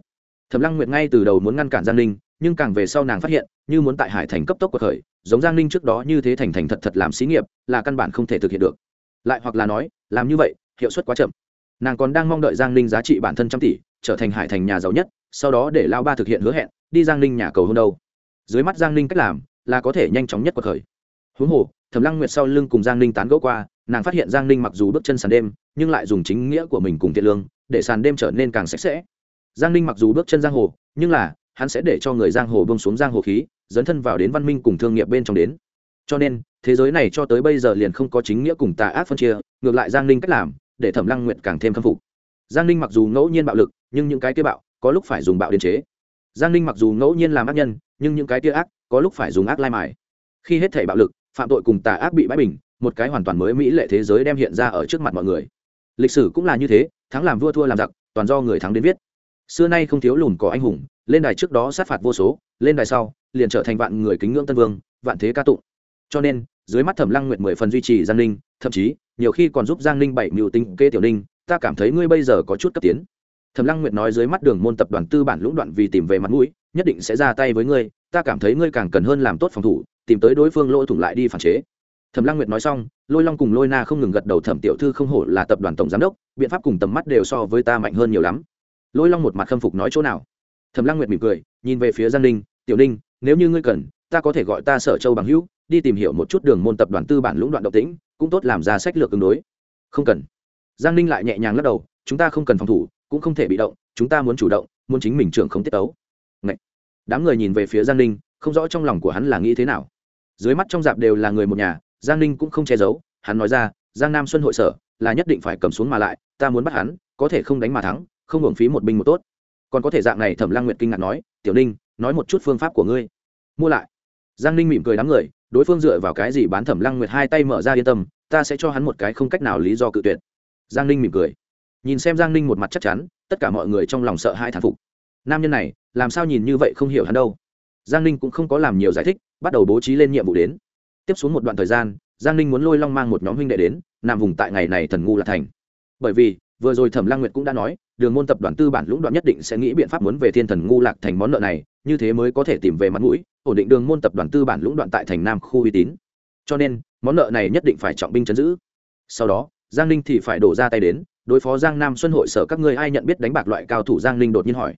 Thẩm lăng nguyệt ngay từ đầu muốn ngăn cản giang ninh, nhưng càng về sau nàng phát hiện, như muốn tại hải thành cấp tốc của khởi giống giang ninh trước đó như thế thành thành thật thật làm xí nghiệp, là căn bản không thể thực hiện được. Lại hoặc là nói, làm như vậy, hiệu suất quá chậm. Nàng còn đang mong đợi giang ninh giá trị bản thân trăm tỷ, trở thành hải thành nhà giàu nhất, sau đó để lao ba thực hiện hứa hẹn, đi giang ninh nhà cầu hôn đâu. Dưới mắt giang ninh cách làm, là có thể nhanh chóng nhất cuộc khởi. Huống hồ, thẩm lăng nguyệt sau lưng cùng giang ninh tán gẫu qua, nàng phát hiện giang ninh mặc dù bước chân sàn đêm, nhưng lại dùng chính nghĩa của mình cùng thiện lương, để sàn đêm trở nên càng sạch sẽ. Giang ninh mặc dù bước chân giang hồ, nhưng là, hắn sẽ để cho người giang hồ bông xuống giang hồ khí dấn thân vào đến văn minh cùng thương nghiệp bên trong đến. Cho nên, thế giới này cho tới bây giờ liền không có chính nghĩa cùng tà ác phân chia, ngược lại giang ninh cách làm, để thẩm lăng nguyệt càng thêm khâm phục. Giang ninh mặc dù ngẫu nhiên bạo lực, nhưng những cái kia bạo, có lúc phải dùng bạo điên chế. Giang ninh mặc dù ngẫu nhiên làm ác nhân, nhưng những cái kia ác, có lúc phải dùng ác lai mài. Khi hết thể bạo lực, phạm tội cùng tà ác bị bãi bình, một cái hoàn toàn mới mỹ lệ thế giới đem hiện ra ở trước mặt mọi người. Lịch sử cũng là như thế, thắng làm vua thua làm giặc, toàn do người thắng đến viết xưa nay không thiếu lùn có anh hùng, lên đài trước đó sát phạt vô số, lên đài sau, liền trở thành vạn người kính ngưỡng tân vương, vạn thế ca tụng. Cho nên, dưới mắt thẩm lăng nguyệt mười phần duy trì giang ninh, thậm chí, nhiều khi còn giúp giang ninh bảy mưu tinh kê tiểu ninh, ta cảm thấy ngươi bây giờ có chút cấp tiến. Thẩm lăng nguyệt nói dưới mắt đường môn tập đoàn tư bản lũng đoạn vì tìm về mặt mũi, nhất định sẽ ra tay với ngươi, ta cảm thấy ngươi càng cần hơn làm tốt phòng thủ, tìm tới đối phương lôi thủng lại đi phản chế. Thẩm lăng nguyệt nói xong, lôi long cùng lôi na không ngừng gật đầu thẩm tiểu thư không hổ là tập đoàn tổng giám đốc, biện pháp cùng tầm mắt đều so với ta mạnh hơn nhiều lắm lôi long một mặt khâm phục nói chỗ nào? Thẩm lăng nguyệt mỉm cười, nhìn về phía giang ninh, tiểu ninh, nếu như ngươi cần, ta có thể gọi ta sở châu bằng hữu, đi tìm hiểu một chút đường môn tập đoàn tư bản lũng đoạn động tĩnh, cũng tốt làm ra sách lược ứng đối. Không cần. Giang ninh lại nhẹ nhàng lắc đầu, chúng ta không cần phòng thủ, cũng không thể bị động, chúng ta muốn chủ động, muốn chính mình trưởng không tiết tấu. Ngậy. đám người nhìn về phía giang ninh, không rõ trong lòng của hắn là nghĩ thế nào. Dưới mắt trong dạp đều là người một nhà, giang ninh cũng không che giấu, hắn nói ra, giang nam xuân hội sở, là nhất định phải cầm xuống mà lại, ta muốn bắt hắn, có thể không đánh mà thắng không hưởng phí một binh một tốt. Còn có thể dạng này thẩm lăng nguyệt kinh ngạc nói, tiểu ninh, nói một chút phương pháp của ngươi. Mua lại. Giang ninh mỉm cười đám người, đối phương dựa vào cái gì bán thẩm lăng nguyệt hai tay mở ra yên tâm, ta sẽ cho hắn một cái không cách nào lý do cự tuyệt. Giang ninh mỉm cười. Nhìn xem giang ninh một mặt chắc chắn, tất cả mọi người trong lòng sợ hai thán phục. Nam nhân này, làm sao nhìn như vậy không hiểu hắn đâu. Giang ninh cũng không có làm nhiều giải thích, bắt đầu bố trí lên nhiệm vụ đến. Tiếp xuống một đoạn thời gian, giang ninh muốn lôi long mang một nhóm huynh đệ đến, nằm vùng tại ngày này thần ngu là thành. Bởi vì vừa rồi thẩm lăng nguyệt cũng đã nói, đường môn tập đoàn tư bản lũng đoạn nhất định sẽ nghĩ biện pháp muốn về thiên thần ngu lạc thành món nợ này, như thế mới có thể tìm về mặt mũi, ổn định đường môn tập đoàn tư bản lũng đoạn tại thành nam khu uy tín. Cho nên, món nợ này nhất định phải trọng binh chấn giữ. Sau đó, giang ninh thì phải đổ ra tay đến, đối phó giang nam xuân hội sở các ngươi ai nhận biết đánh bạc loại cao thủ giang ninh đột nhiên hỏi.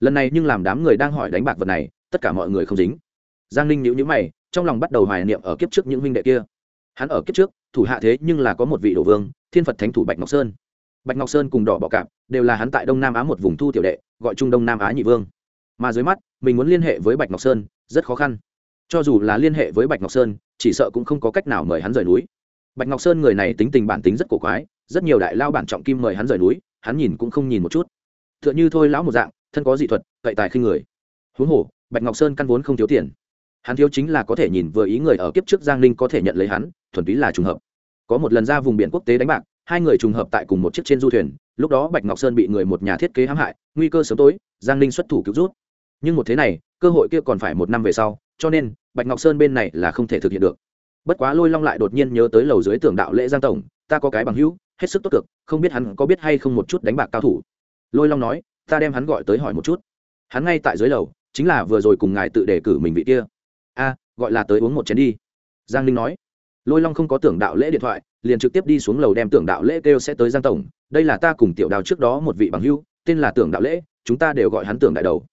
Lần này nhưng làm đám người đang hỏi đánh bạc vật này, tất cả mọi người không dính. Giang ninh nhữ nhữ mày, trong lòng bắt đầu hoài niệm ở kiếp trước những huynh đệ kia. Hắn ở kiếp trước, thủ hạ thế nhưng là có một vị đồ vương, thiên phật thánh thủ bạch ngọc sơn bạch ngọc sơn cùng đỏ bọ cạp đều là hắn tại đông nam á một vùng thu tiểu đệ, gọi trung đông nam á nhị vương. Mà dưới mắt, mình muốn liên hệ với bạch ngọc sơn, rất khó khăn. Cho dù là liên hệ với bạch ngọc sơn, chỉ sợ cũng không có cách nào mời hắn rời núi. Bạch ngọc sơn người này tính tình bản tính rất cổ quái, rất nhiều đại lao bản trọng kim mời hắn rời núi, hắn nhìn cũng không nhìn một chút. T h ư ợ n h ư thôi lão một dạng, thân có dị thuật, cậy tài khi người. Huống hồ, bạch ngọc sơn căn vốn không thiếu tiền. Hắn thiếu chính là có thể nhìn vừa ý người ở kiếp trước giang ninh có thể nhận lấy hắn, thuần túy là trùng hợp. Có một lần ra vùng biển quốc tế đánh bạc hai người trùng hợp tại cùng một chiếc trên du thuyền, lúc đó bạch ngọc sơn bị người một nhà thiết kế hãm hại, nguy cơ sớm tối, giang ninh xuất thủ cứu rút. Nhưng một thế này, cơ hội kia còn phải một năm về sau, cho nên, bạch ngọc sơn bên này là không thể thực hiện được. Bất quá lôi long lại đột nhiên nhớ tới lầu dưới tưởng đạo lễ giang tổng, ta có cái bằng hữu, hết sức tốt cực, không biết hắn có biết hay không một chút đánh bạc cao thủ. Lôi long nói, ta đem hắn gọi tới hỏi một chút. Hắn ngay tại dưới lầu, chính là vừa rồi cùng ngài tự đề cử mình vị kia. A, gọi là tới uống một chén đi. Giang ninh nói. Lôi long không có tưởng đạo lễ điện thoại liền trực tiếp đi xuống lầu đem tưởng đạo lễ kêu sẽ tới giang tổng. Đây là ta cùng tiểu đào trước đó một vị bằng hữu, tên là tưởng đạo lễ, chúng ta đều gọi hắn tưởng đại đầu.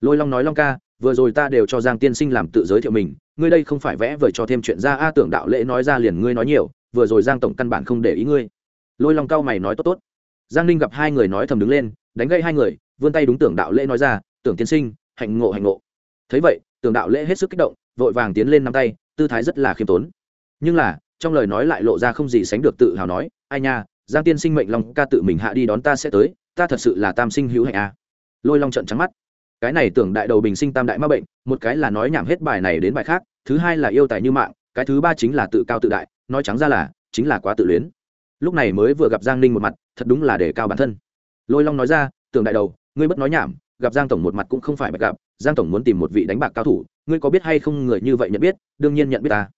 Lôi long nói long ca, vừa rồi ta đều cho giang tiên sinh làm tự giới thiệu mình, ngươi đây không phải vẽ vời cho thêm chuyện ra, a, tưởng đạo lễ nói ra liền ngươi nói nhiều, vừa rồi giang tổng căn bản không để ý ngươi. Lôi long cao mày nói tốt tốt. Giang ninh gặp hai người nói thầm đứng lên, đánh gây hai người, vươn tay đúng tưởng đạo lễ nói ra, tưởng tiên sinh, hạnh ngộ hạnh ngộ. Thấy vậy, tưởng đạo lễ hết sức kích động, vội vàng tiến lên năm tay, tư thái rất là khiêm tốn. Nhưng là trong lời nói lại lộ ra không gì sánh được tự hào nói, ai nha, giang tiên sinh mệnh long ca tự mình hạ đi đón ta sẽ tới, ta thật sự là tam sinh hữu hạnh a. Lôi long trận trắng mắt. Cái này tưởng đại đầu bình sinh tam đại ma bệnh, một cái là nói nhảm hết bài này đến bài khác, thứ hai là yêu tài như mạng, cái thứ ba chính là tự cao tự đại, nói trắng ra là, chính là quá tự luyến. Lúc này mới vừa gặp giang ninh một mặt, thật đúng là để cao bản thân. Lôi long nói ra, tưởng đại đầu, ngươi bất nói nhảm, gặp giang tổng một mặt cũng không phải bạch gặp, giang tổng muốn tìm một vị đánh bạc cao thủ, ngươi có biết hay không người như vậy nhận biết, đương nhiên nhận biết ta.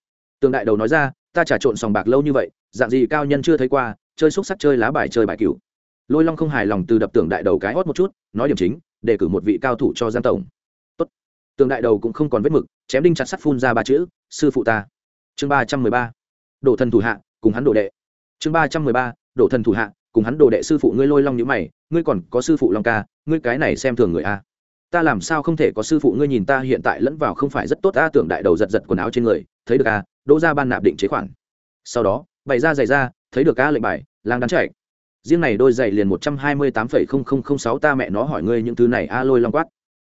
Tường đại đầu nói ra ta trà trộn sòng bạc lâu như vậy, dạng gì cao nhân chưa thấy qua, chơi xúc sắc chơi lá bài chơi bài cửu. Lôi long không hài lòng từ đập tưởng đại đầu cái hót một chút, nói điểm chính, để cử một vị cao thủ cho giang tổng. Tốt. tường đại đầu cũng không còn vết mực, chém đinh chặt sắt phun ra ba chữ, sư phụ ta. Chương ba trăm mười ba. Đổ thần thủ hạ, cùng hắn đồ đệ. Chương ba trăm mười ba. Đổ thần thủ hạ, cùng hắn đồ đệ sư phụ ngươi lôi long nhữ mày, ngươi còn có sư phụ long ca, ngươi cái này xem thường người a. Ta làm sao không thể có sư phụ ngươi nhìn ta hiện tại lẫn vào không phải rất tốt a tưởng đại đầu giật giật quần áo trên người, thấy được a đỗ ra ban nạp định chế khoản. Sau đó, bày ra giày ra thấy được a lệnh bài, lang đắn chạy. Riêng này đôi giày liền một trăm hai mươi tám phẩy không không không sáu, ta mẹ nó hỏi ngươi những thứ này, a lôi long quát.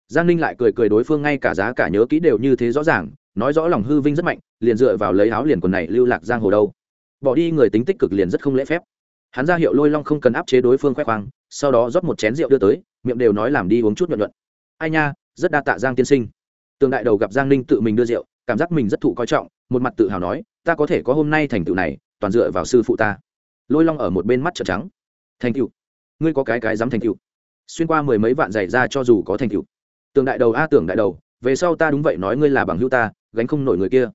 Giang ninh lại cười cười đối phương ngay cả giá cả nhớ kỹ đều như thế rõ ràng, nói rõ lòng hư vinh rất mạnh, liền dựa vào lấy áo liền quần này lưu lạc giang hồ đâu. Bỏ đi người tính tích cực liền rất không lễ phép. Hắn ra hiệu lôi long không cần áp chế đối phương khoe khoang, sau đó rót một chén rượu đưa tới, miệng đều nói làm đi uống chút nhuận nhuận. Ai nha, rất đa tạ giang tiên sinh. Tường đại đầu gặp giang ninh tự mình đưa rượu cảm giác mình rất thụ coi trọng, một mặt tự hào nói, ta có thể có hôm nay thành tựu này, toàn dựa vào sư phụ ta. Lôi long ở một bên mắt trợn trắng. Thành tựu? Ngươi có cái cái dám thành tựu? Xuyên qua mười mấy vạn giày ra cho dù có thành tựu. Tường đại đầu a, tưởng đại đầu, về sau ta đúng vậy nói ngươi là bằng hữu ta, gánh không nổi người kia.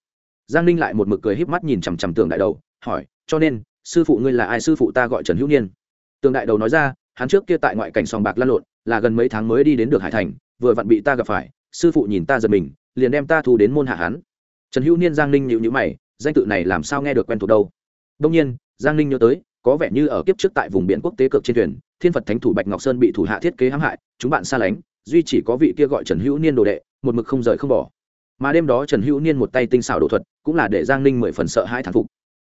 Giang ninh lại một mực cười híp mắt nhìn chằm chằm tường đại đầu, hỏi, cho nên, sư phụ ngươi là ai? Sư phụ ta gọi trần hữu niên. Tường đại đầu nói ra, hắn trước kia tại ngoại cảnh sòng bạc lan lộn, là gần mấy tháng mới đi đến được hải thành, vừa vặn bị ta gặp phải, sư phụ nhìn ta giật mình liền đem ta thu đến môn hạ hắn. Trần hữu niên, giang ninh nhịu nhữ mày, danh tự này làm sao nghe được quen thuộc đâu? Đông nhiên, giang ninh nhớ tới, có vẻ như ở kiếp trước tại vùng biển quốc tế cực trên thuyền, thiên phật thánh thủ bạch ngọc sơn bị thủ hạ thiết kế hãm hại, chúng bạn xa lánh, duy chỉ có vị kia gọi trần hữu niên đồ đệ, một mực không rời không bỏ. Mà đêm đó trần hữu niên một tay tinh xảo đồ thuật, cũng là để giang ninh mười phần sợ hai thản phục.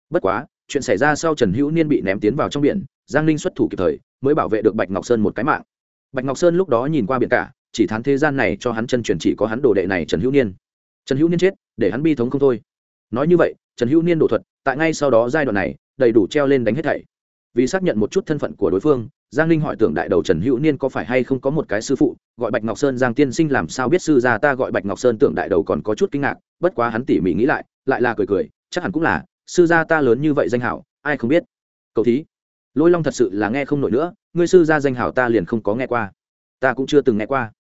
Bất quá, chuyện xảy ra sau trần hữu niên bị ném tiến vào trong biển, giang ninh xuất thủ kịp thời, mới bảo vệ được bạch ngọc sơn một cái mạng. Bạch ngọc sơn lúc đó nhìn qua biển cả chỉ thán thế gian này cho hắn chân truyền chỉ có hắn đồ đệ này trần hữu niên. Trần hữu niên chết, để hắn bi thống không thôi. Nói như vậy, trần hữu niên đổ thuật, tại ngay sau đó giai đoạn này, đầy đủ treo lên đánh hết thảy. Vì xác nhận một chút thân phận của đối phương, giang Linh hỏi tưởng đại đầu trần hữu niên có phải hay không có một cái sư phụ, gọi bạch ngọc sơn giang tiên sinh làm sao biết sư gia ta gọi bạch ngọc sơn tưởng đại đầu còn có chút kinh ngạc, bất quá hắn tỉ mỉ nghĩ lại lại là cười cười, chắc hẳn cũng là, sư gia ta lớn như vậy danh hảo, ai không biết. Cậu thí, lôi long thật sự là nghe không nổi nữa, ngươi sư gia danh hảo ta liền không có nghe qua. Ta cũng chưa từng nghe qua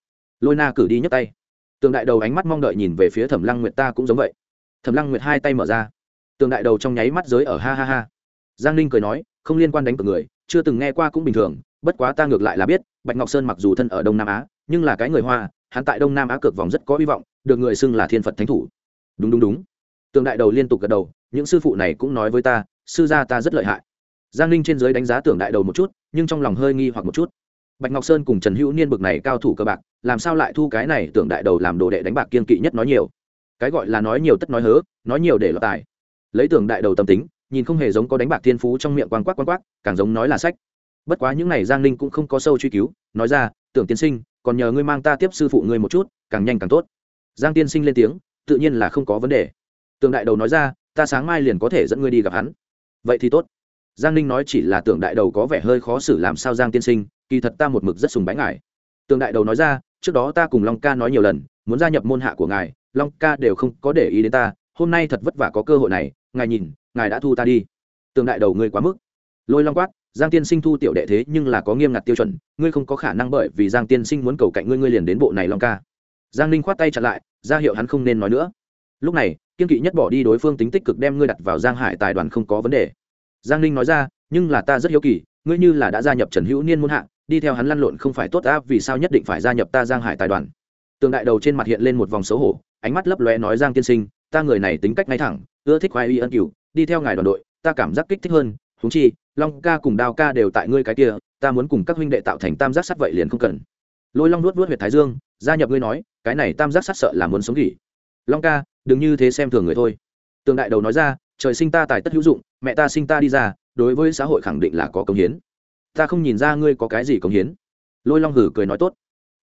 lôi na cử đi nhấc tay. Tường đại đầu ánh mắt mong đợi nhìn về phía thẩm lăng nguyệt ta cũng giống vậy. Thẩm lăng nguyệt hai tay mở ra. Tường đại đầu trong nháy mắt giới ở ha ha ha. Giang ninh cười nói, không liên quan đánh cược người, chưa từng nghe qua cũng bình thường, bất quá ta ngược lại là biết, bạch ngọc sơn mặc dù thân ở đông nam á, nhưng là cái người hoa, hắn tại đông nam á cược vòng rất có hy vọng, được người xưng là thiên phật thánh thủ. Đúng đúng đúng. Tường đại đầu liên tục gật đầu, những sư phụ này cũng nói với ta, sư gia ta rất lợi hại. Giang ninh trên giới đánh giá tưởng đại đầu một chút, nhưng trong lòng hơi nghi hoặc một chút bạch ngọc sơn cùng trần hữu niên bực này cao thủ cơ bạc, làm sao lại thu cái này tưởng đại đầu làm đồ đệ đánh bạc kiên kỵ nhất nói nhiều? Cái gọi là nói nhiều tất nói hớ, nói nhiều để lọt tài. Lấy tưởng đại đầu tâm tính, nhìn không hề giống có đánh bạc thiên phú trong miệng quang quắc quang quắc, càng giống nói là sách. Bất quá những n à y giang ninh cũng không có sâu truy cứu, nói ra, tưởng tiên sinh, còn nhờ ngươi mang ta tiếp sư phụ ngươi một chút, càng nhanh càng tốt. Giang tiên sinh lên tiếng, tự nhiên là không có vấn đề. Tưởng đại đầu nói ra, ta sáng mai liền có thể dẫn ngươi đi gặp hắn. Vậy thì tốt giang ninh nói chỉ là tưởng đại đầu có vẻ hơi khó xử làm sao giang tiên sinh, kỳ thật ta một mực rất sùng bái ngài. Tưởng đại đầu nói ra, trước đó ta cùng long ca nói nhiều lần, muốn gia nhập môn hạ của ngài, long ca đều không có để ý đến ta, hôm nay thật vất vả có cơ hội này, ngài nhìn, ngài đã thu ta đi. Tưởng đại đầu ngươi quá mức. Lôi long quát, giang tiên sinh thu tiểu đệ thế nhưng là có nghiêm ngặt tiêu chuẩn, ngươi không có khả năng bởi vì giang tiên sinh muốn cầu cạnh ngươi ngươi liền đến bộ này long ca. Giang ninh khoát tay chặn lại, ra hiệu hắn không nên nói nữa. Lúc này, kiên kỵ nhất bỏ đi đối phương tính tích cực đem ngươi đặt vào giang hải tài đoàn không có vấn đề giang ninh nói ra, nhưng là ta rất hiếu kỳ, ngươi như là đã gia nhập trần hữu niên muôn hạng đi theo hắn lăn lộn không phải tốt áp vì sao nhất định phải gia nhập ta giang hải tài đoàn? Tường đại đầu trên mặt hiện lên một vòng xấu hổ, ánh mắt lấp lóe nói, giang tiên sinh, ta người này tính cách ngay thẳng, ưa thích khoai y ân cửu, đi theo ngài đoàn đội, ta cảm giác kích thích hơn thú chi, long ca cùng đao ca đều tại ngươi cái kia, ta muốn cùng các huynh đệ tạo thành tam giác sắt vậy liền không cần. Lôi long nuốt nuốt huyệt thái dương, gia nhập ngươi nói, cái này tam giác sắt sợ là muốn sống gỉ long ca, đừng như thế xem thường người thôi. Tường đại đầu nói ra trời sinh ta tài tất hữu dụng, mẹ ta sinh ta đi ra, đối với xã hội khẳng định là có công hiến. Ta không nhìn ra ngươi có cái gì công hiến. Lôi long hử cười nói tốt.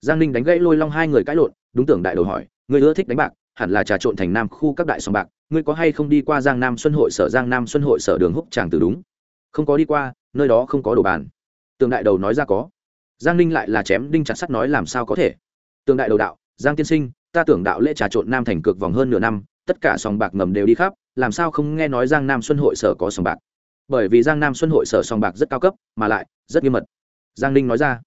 Giang ninh đánh gãy lôi long hai người cãi lộn, đúng tưởng đại đầu hỏi, ngươi ưa thích đánh bạc, hẳn là trà trộn thành nam khu các đại sòng bạc, ngươi có hay không đi qua giang nam xuân hội sở giang nam xuân hội sở đường húc tràng từ đúng? Không có đi qua, nơi đó không có đồ bàn. Tường đại đầu nói ra có. Giang ninh lại là chém đinh chặt sắt nói làm sao có thể. Tường đại đầu đạo, giang tiên sinh, ta tưởng đạo lễ trà trộn nam thành cược vòng hơn nửa năm, tất cả sòng bạc ngầm đều đi khắp làm sao không nghe nói giang nam xuân hội sở có sòng bạc? Bởi vì giang nam xuân hội sở sòng bạc rất cao cấp, mà lại rất nghiêm mật. Giang ninh nói ra.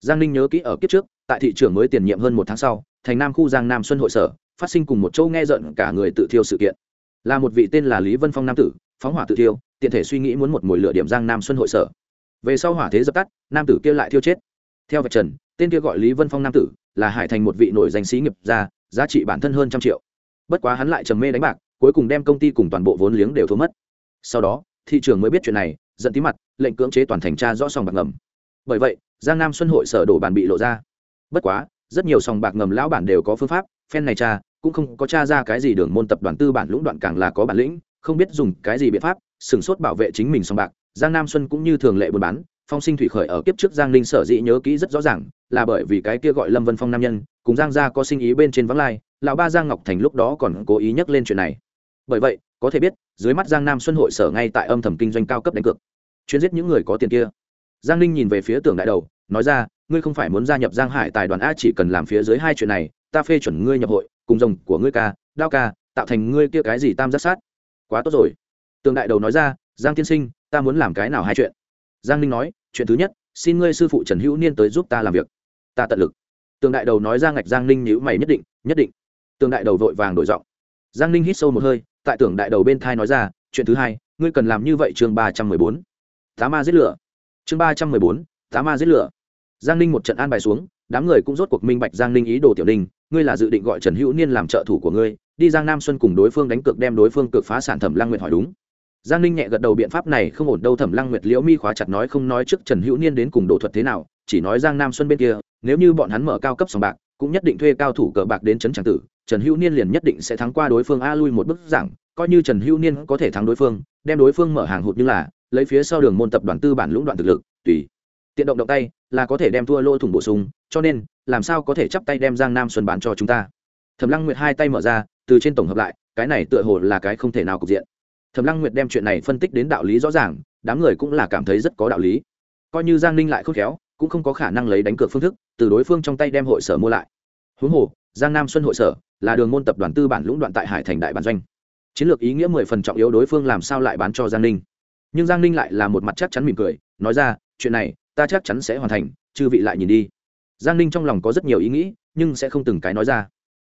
Giang ninh nhớ kỹ ở kiếp trước, tại thị trường mới tiền nhiệm hơn một tháng sau, thành nam khu giang nam xuân hội sở, phát sinh cùng một châu nghe giận cả người tự thiêu sự kiện. Là một vị tên là lý vân phong nam tử, phóng hỏa tự thiêu, tiện thể suy nghĩ muốn một mồi lửa điểm giang nam xuân hội sở. Về sau hỏa thế dập tắt, nam tử kia lại thiêu chết. Theo vạch trần, tên kia gọi lý vân phong nam tử là hải thành một vị nổi danh sĩ nghiệp gia, giá trị bản thân hơn trăm triệu. Bất quá hắn lại trầm mê đánh bạc cuối cùng đem công ty cùng toàn bộ vốn liếng đều thua mất. Sau đó, thị trường mới biết chuyện này, giận tí mặt, lệnh cưỡng chế toàn thành tra rõ sòng bạc ngầm. Bởi vậy, giang nam xuân hội sở đổ bàn bị lộ ra. Bất quá, rất nhiều sòng bạc ngầm lão bản đều có phương pháp, phen này cha cũng không có cha ra cái gì đường môn tập đoàn tư bản lũng đoạn càng là có bản lĩnh, không biết dùng cái gì biện pháp sửng sốt bảo vệ chính mình sòng bạc. Giang nam xuân cũng như thường lệ buôn bán, phong sinh thủy khởi ở kiếp trước giang ninh sở dĩ nhớ kỹ rất rõ ràng, là bởi vì cái kia gọi lâm vân phong nam nhân, cùng giang gia có sinh ý bên trên vắng lai, lão ba giang ngọc thành lúc đó còn cố ý nhắc lên chuyện này bởi vậy, có thể biết, dưới mắt giang nam xuân hội sở ngay tại âm thầm kinh doanh cao cấp đánh cược. Chuyên giết những người có tiền kia. Giang ninh nhìn về phía tưởng đại đầu, nói ra, ngươi không phải muốn gia nhập giang hải tài đoàn a, chỉ cần làm phía dưới hai chuyện này, ta phê chuẩn ngươi nhập hội, cùng rồng của ngươi ca, đao ca, tạo thành ngươi kia cái gì tam giác sát. Quá tốt rồi. Tường đại đầu nói ra, giang tiên sinh, ta muốn làm cái nào hai chuyện? Giang ninh nói, chuyện thứ nhất, xin ngươi sư phụ trần hữu niên tới giúp ta làm việc. Ta tận lực. Tường đại đầu nói ra ngạch giang ninh nhữ mày nhất định nhất định. Tường đại đầu vội vàng đổi giọng. Giang ninh hít sâu một hơi tại tưởng đại đầu bên thai nói ra, chuyện thứ hai, ngươi cần làm như vậy chương ba trăm mười bốn. Tá ma giết lửa. Chương ba trăm mười bốn, tá ma giết lửa. Giang ninh một trận an bài xuống, đám người cũng rốt cuộc minh bạch giang ninh ý đồ tiểu ninh ngươi là dự định gọi trần hữu niên làm trợ thủ của ngươi, đi giang nam xuân cùng đối phương đánh cược đem đối phương cược phá sản thẩm lăng nguyệt hỏi đúng. Giang ninh nhẹ gật đầu biện pháp này không ổn đâu, thẩm lăng nguyệt liễu mi khóa chặt nói không nói trước trần hữu niên đến cùng đồ thuật thế nào, chỉ nói giang nam xuân bên kia, nếu như bọn hắn mở cao cấp sòng bạc cũng nhất định thuê cao thủ cờ bạc đến trấn tràng tử, trần hữu niên liền nhất định sẽ thắng qua đối phương a lui một bức giảng, coi như trần hữu niên có thể thắng đối phương, đem đối phương mở hàng hụt như là, lấy phía sau đường môn tập đoàn tư bản lũng đoạn thực lực, tùy tiện động động tay, là có thể đem thua lô thủng bổ sung, cho nên, làm sao có thể chắp tay đem giang nam xuân bán cho chúng ta? Thẩm lăng nguyệt hai tay mở ra, từ trên tổng hợp lại, cái này tựa hồ là cái không thể nào cục diện. Thẩm lăng nguyệt đem chuyện này phân tích đến đạo lý rõ ràng, đám người cũng là cảm thấy rất có đạo lý. Coi như giang ninh lại khôn khéo, cũng không có khả năng lấy đánh cược phương thức, từ đối phương trong tay đem hội sở mua lại huống hồ, giang nam xuân hội sở là đường môn tập đoàn tư bản lũng đoạn tại hải thành đại bản doanh. Chiến lược ý nghĩa mười phần trọng yếu đối phương làm sao lại bán cho giang ninh. Nhưng giang ninh lại là một mặt chắc chắn mỉm cười, nói ra, chuyện này, ta chắc chắn sẽ hoàn thành, chư vị lại nhìn đi. Giang ninh trong lòng có rất nhiều ý nghĩ, nhưng sẽ không từng cái nói ra.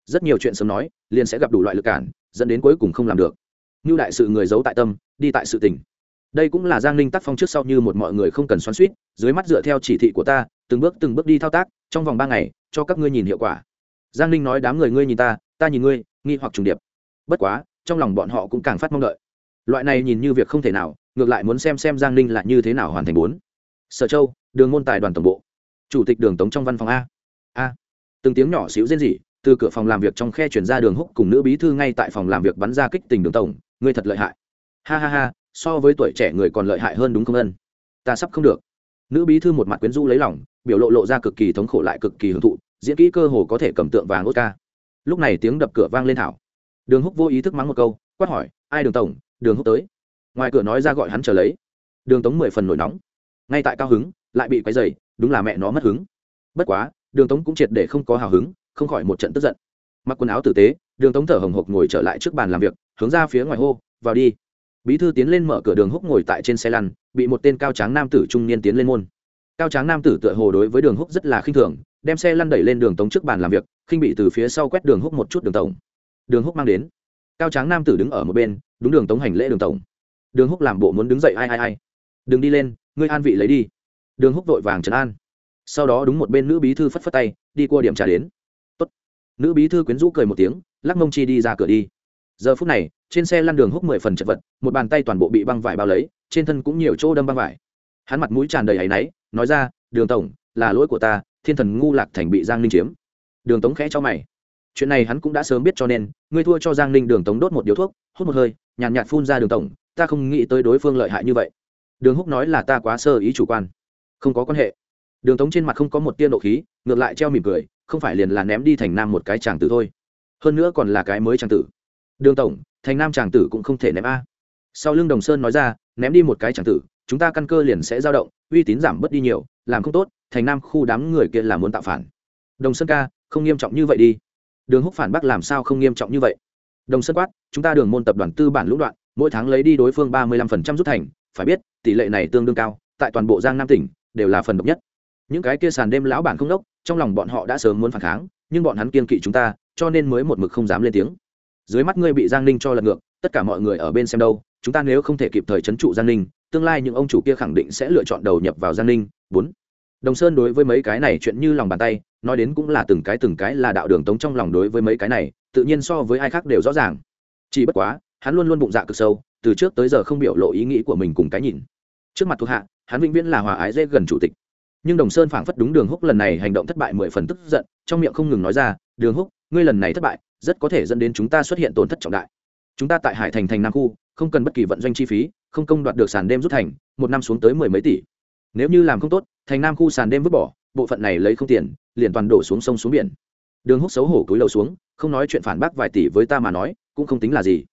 Rất nhiều chuyện sớm nói, liền sẽ gặp đủ loại lực cản, dẫn đến cuối cùng không làm được. Như đại sự người giấu tại tâm, đi tại sự tình. Đây cũng là giang ninh tác phong trước sau như một mọi người không cần xoắn suýt dưới mắt dựa theo chỉ thị của ta, từng bước từng bước đi thao tác, trong vòng ba ngày, cho các ngươi nhìn hiệu quả giang ninh nói, đám người ngươi nhìn ta ta nhìn ngươi, nghi hoặc trùng điệp. Bất quá, trong lòng bọn họ cũng càng phát mong đợi. Loại này nhìn như việc không thể nào, ngược lại muốn xem xem giang ninh là như thế nào hoàn thành bốn. Sở châu, đường môn tài đoàn tổng bộ. Chủ tịch đường tống trong văn phòng a. A. Từng tiếng nhỏ xíu rên rỉ, từ cửa phòng làm việc trong khe chuyển ra đường húc cùng nữ bí thư ngay tại phòng làm việc bắn ra kích tình đường tổng, ngươi thật lợi hại. Ha ha ha, so với tuổi trẻ người còn lợi hại hơn đúng không ân? Ta sắp không được. Nữ bí thư một mặt quyến rũ lấy lòng, biểu lộ lộ ra cực kỳ thống khổ lại cực kỳ hưởng thụ diễn kỹ cơ hồ có thể cầm tượng vàng oscar. Lúc này tiếng đập cửa vang lên thảo. Đường húc vô ý thức mắng một câu, quát hỏi, ai đường tổng, đường húc tới. Ngoài cửa nói ra gọi hắn trở lấy. Đường tống mười phần nổi nóng. Ngay tại cao hứng, lại bị quấy dày đúng là mẹ nó mất hứng. Bất quá, đường tống cũng triệt để không có hào hứng, không khỏi một trận tức giận. Mặc quần áo tử tế, đường tống thở hồng hộc ngồi trở lại trước bàn làm việc, hướng ra phía ngoài hô, vào đi. Bí thư tiến lên mở cửa đường húc ngồi tại trên xe lăn, bị một tên cao tráng nam tử trung niên tiến lên môn. Cao tráng nam tử tựa hồ đối với đường húc rất là khinh thường đem xe lăn đẩy lên đường tống trước bàn làm việc, khinh bị từ phía sau quét đường húc một chút đường tổng. Đường húc mang đến. Cao tráng nam tử đứng ở một bên, đúng đường tống hành lễ đường tổng. Đường húc làm bộ muốn đứng dậy ai ai ai. Đừng đi lên, ngươi an vị lấy đi. Đường húc vội vàng trấn an. Sau đó đúng một bên nữ bí thư phất phất tay, đi qua điểm trả đến. Tốt. nữ bí thư quyến rũ cười một tiếng, lắc mông chi đi ra cửa đi. Giờ phút này, trên xe lăn đường húc mười phần chật vật, một bàn tay toàn bộ bị băng vải bao lấy, trên thân cũng nhiều chỗ đâm băng vải. Hắn mặt mũi tràn đầy áy náy, nói ra, đường tổng, là lỗi của ta thiên thần ngu lạc thành bị giang ninh chiếm. Đường tống khẽ cho mày. Chuyện này hắn cũng đã sớm biết cho nên ngươi thua cho giang ninh đường tống đốt một điếu thuốc hút một hơi nhàn nhạt, nhạt phun ra đường tổng ta không nghĩ tới đối phương lợi hại như vậy. Đường húc nói là ta quá sơ ý chủ quan. Không có quan hệ. Đường tống trên mặt không có một tia nộ khí ngược lại treo mỉm cười không phải liền là ném đi thành nam một cái chàng tử thôi. Hơn nữa còn là cái mới chàng tử. Đường tổng thành nam chàng tử cũng không thể ném a. Sau lưng đồng sơn nói ra ném đi một cái chàng tử chúng ta căn cơ liền sẽ dao động uy tín giảm bớt đi nhiều làm không tốt thành nam khu đám người kia là muốn tạo phản. Đồng sơn ca, không nghiêm trọng như vậy đi. Đường húc phản bác làm sao không nghiêm trọng như vậy? Đồng sơn quát, chúng ta đường môn tập đoàn tư bản lũng đoạn, mỗi tháng lấy đi đối phương ba mươi lăm phần trăm rút thành, phải biết, tỷ lệ này tương đương cao, tại toàn bộ giang nam tỉnh, đều là phần độc nhất. Những cái kia sàn đêm lão bản không đốc, trong lòng bọn họ đã sớm muốn phản kháng, nhưng bọn hắn kiên kỵ chúng ta, cho nên mới một mực không dám lên tiếng. Dưới mắt ngươi bị giang ninh cho lật ngược, tất cả mọi người ở bên xem đâu, chúng ta nếu không thể kịp thời c h ấ n trụ giang ninh, tương lai những ông chủ kia khẳng định sẽ lựa chọn đầu nhập vào giang ninh. Bốn đồng sơn đối với mấy cái này chuyện như lòng bàn tay, nói đến cũng là từng cái từng cái là đạo đường tống trong lòng đối với mấy cái này, tự nhiên so với ai khác đều rõ ràng. Chỉ bất quá, hắn luôn luôn bụng dạ cực sâu, từ trước tới giờ không biểu lộ ý nghĩ của mình cùng cái nhìn. Trước mặt thuộc hạ, hắn vĩnh viễn là hòa ái dễ gần chủ tịch. Nhưng đồng sơn phảng phất đúng đường húc lần này hành động thất bại mười phần tức giận, trong miệng không ngừng nói ra, đường húc, ngươi lần này thất bại, rất có thể dẫn đến chúng ta xuất hiện tổn thất trọng đại. Chúng ta tại hải thành thành nam khu, không cần bất kỳ vận doanh chi phí, không công đoạt được sàn đêm rút thành, một năm xuống tới mười mấy tỷ nếu như làm không tốt, thành nam khu sàn đêm vứt bỏ, bộ phận này lấy không tiền, liền toàn đổ xuống sông xuống biển. Đường húc xấu hổ cúi đầu xuống, không nói chuyện phản bác vài tỷ với ta mà nói, cũng không tính là gì.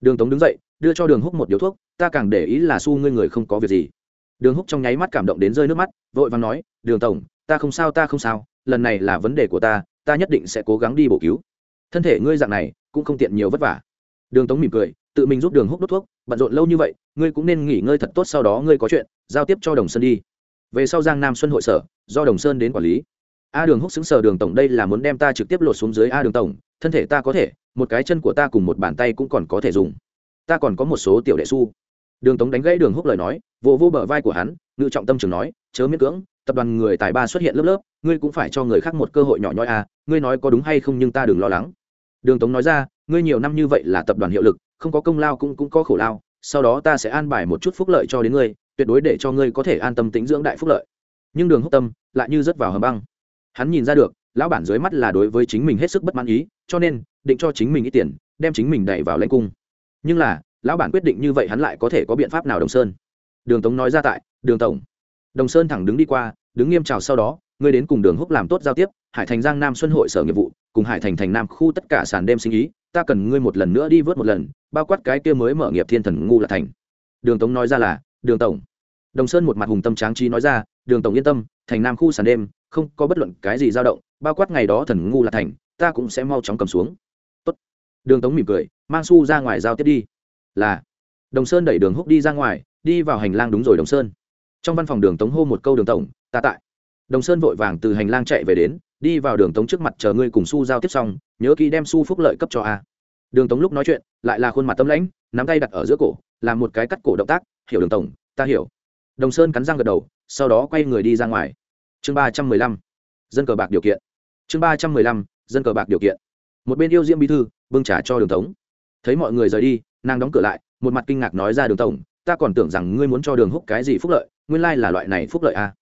Đường tống đứng dậy, đưa cho đường húc một điếu thuốc, ta càng để ý là su ngươi người không có việc gì. Đường húc trong nháy mắt cảm động đến rơi nước mắt, vội vàng nói, đường tổng, ta không sao, ta không sao, lần này là vấn đề của ta ta nhất định sẽ cố gắng đi bổ cứu. Thân thể ngươi dạng này, cũng không tiện nhiều vất vả. Đường tống mỉm cười tự mình giúp đường húc đốt thuốc, bận rộn lâu như vậy, ngươi cũng nên nghỉ ngơi thật tốt, sau đó ngươi có chuyện, giao tiếp cho đồng sơn đi. Về sau giang nam xuân hội sở, do đồng sơn đến quản lý. A đường húc xứng sở đường tổng, đây là muốn đem ta trực tiếp lột xuống dưới a đường tổng, thân thể ta có thể, một cái chân của ta cùng một bàn tay cũng còn có thể dùng. Ta còn có một số tiểu đệ su. Đường tống đánh gãy đường húc lời nói, vô vô bờ vai của hắn, ngự trọng tâm trường nói, chớ miễn cưỡng, tập đoàn người tài ba xuất hiện lớp lớp, ngươi cũng phải cho người khác một cơ hội nhỏ nhoi à ngươi nói có đúng hay không nhưng ta đừng lo lắng. Đường tống nói ra, ngươi nhiều năm như vậy là tập đoàn hiệu lực không có công lao cũng cũng có khổ lao, sau đó ta sẽ an bài một chút phúc lợi cho đến ngươi, tuyệt đối để cho ngươi có thể an tâm tính dưỡng đại phúc lợi. Nhưng đường húc tâm lại như rớt vào hầm băng. Hắn nhìn ra được, lão bản dưới mắt là đối với chính mình hết sức bất mãn ý, cho nên định cho chính mình ít tiền, đem chính mình đẩy vào lãnh cung. Nhưng là, lão bản quyết định như vậy hắn lại có thể có biện pháp nào đồng sơn? Đường tống nói ra tại, đường tổng. Đồng sơn thẳng đứng đi qua, đứng nghiêm trào sau đó, ngươi đến cùng đường húc làm tốt giao tiếp, hải thành giang nam xuân hội sở nghiệp vụ cùng hải thành thành nam khu tất cả sàn đêm sinh ý, ta cần ngươi một lần nữa đi vớt một lần, bao quát cái kia mới mở nghiệp thiên thần ngu là thành. Đường tống nói ra là, đường tổng. Đồng sơn một mặt hùng tâm tráng trí nói ra, đường tổng yên tâm, thành nam khu sàn đêm, không có bất luận cái gì dao động, bao quát ngày đó thần ngu là thành, ta cũng sẽ mau chóng cầm xuống. Tốt. đường tống mỉm cười, mang su ra ngoài giao tiếp đi. Là. Đồng sơn đẩy đường húc đi ra ngoài, đi vào hành lang đúng rồi đồng sơn. Trong văn phòng đường tống hô một câu đường tổng, ta tại đồng sơn vội vàng từ hành lang chạy về đến, đi vào đường tống trước mặt chờ ngươi cùng su giao tiếp xong, nhớ kỹ đem su phúc lợi cấp cho a. Đường tống lúc nói chuyện, lại là khuôn mặt tâm lãnh, nắm tay đặt ở giữa cổ, làm một cái cắt cổ động tác, hiểu đường tổng, ta hiểu. Đồng sơn cắn răng gật đầu, sau đó quay người đi ra ngoài. Chương ba trăm mười lăm, dân cờ bạc điều kiện. Chương ba trăm mười lăm, dân cờ bạc điều kiện. Một bên yêu diễm bí thư, bưng trả cho đường tống. Thấy mọi người rời đi, nàng đóng cửa lại, một mặt kinh ngạc nói ra đường tổng, ta còn tưởng rằng ngươi muốn cho đường húc cái gì phúc lợi, nguyên lai là loại này phúc lợi a. à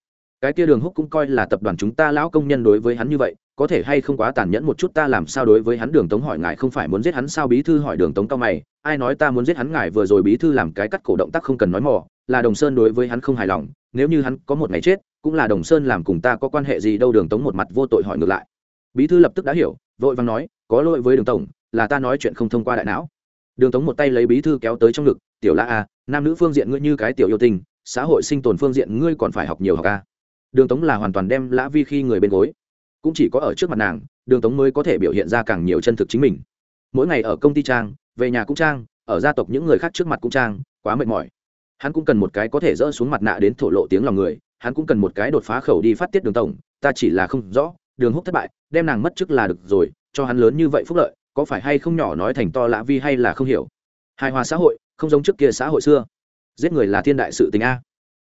cái kia đường húc cũng coi là tập đoàn chúng ta lão công nhân đối với hắn như vậy, có thể hay không quá tàn nhẫn một chút ta làm sao đối với hắn đường tống hỏi ngài không phải muốn giết hắn sao bí thư hỏi đường tống cao mày, ai nói ta muốn giết hắn ngài vừa rồi bí thư làm cái cắt cổ động tác không cần nói mỏ là đồng sơn đối với hắn không hài lòng, nếu như hắn có một ngày chết, cũng là đồng sơn làm cùng ta có quan hệ gì đâu đường tống một mặt vô tội hỏi ngược lại. Bí thư lập tức đã hiểu, vội vàng nói, có lỗi với đường tổng, là ta nói chuyện không thông qua đại não. Đường tống một tay lấy bí thư kéo tới trong ngực, tiểu la a, nam nữ phương diện ngươi như cái tiểu yêu tình, xã hội sinh tồn phương diện ngươi còn phải học nhiều học a đường tống là hoàn toàn đem lã vi khi người bên gối. Cũng chỉ có ở trước mặt nàng, đường tống mới có thể biểu hiện ra càng nhiều chân thực chính mình. Mỗi ngày ở công ty trang, về nhà cũng trang, ở gia tộc những người khác trước mặt cũng trang, quá mệt mỏi. Hắn cũng cần một cái có thể dỡ xuống mặt nạ đến thổ lộ tiếng lòng người, hắn cũng cần một cái đột phá khẩu đi phát tiết đường tổng, ta chỉ là không rõ, đường húc thất bại, đem nàng mất chức là được rồi, cho hắn lớn như vậy phúc lợi, có phải hay không nhỏ nói thành to lạ vi hay là không hiểu. Hài hòa xã hội, không giống trước kia xã hội xưa. Giết người là thiên đại sự tình a.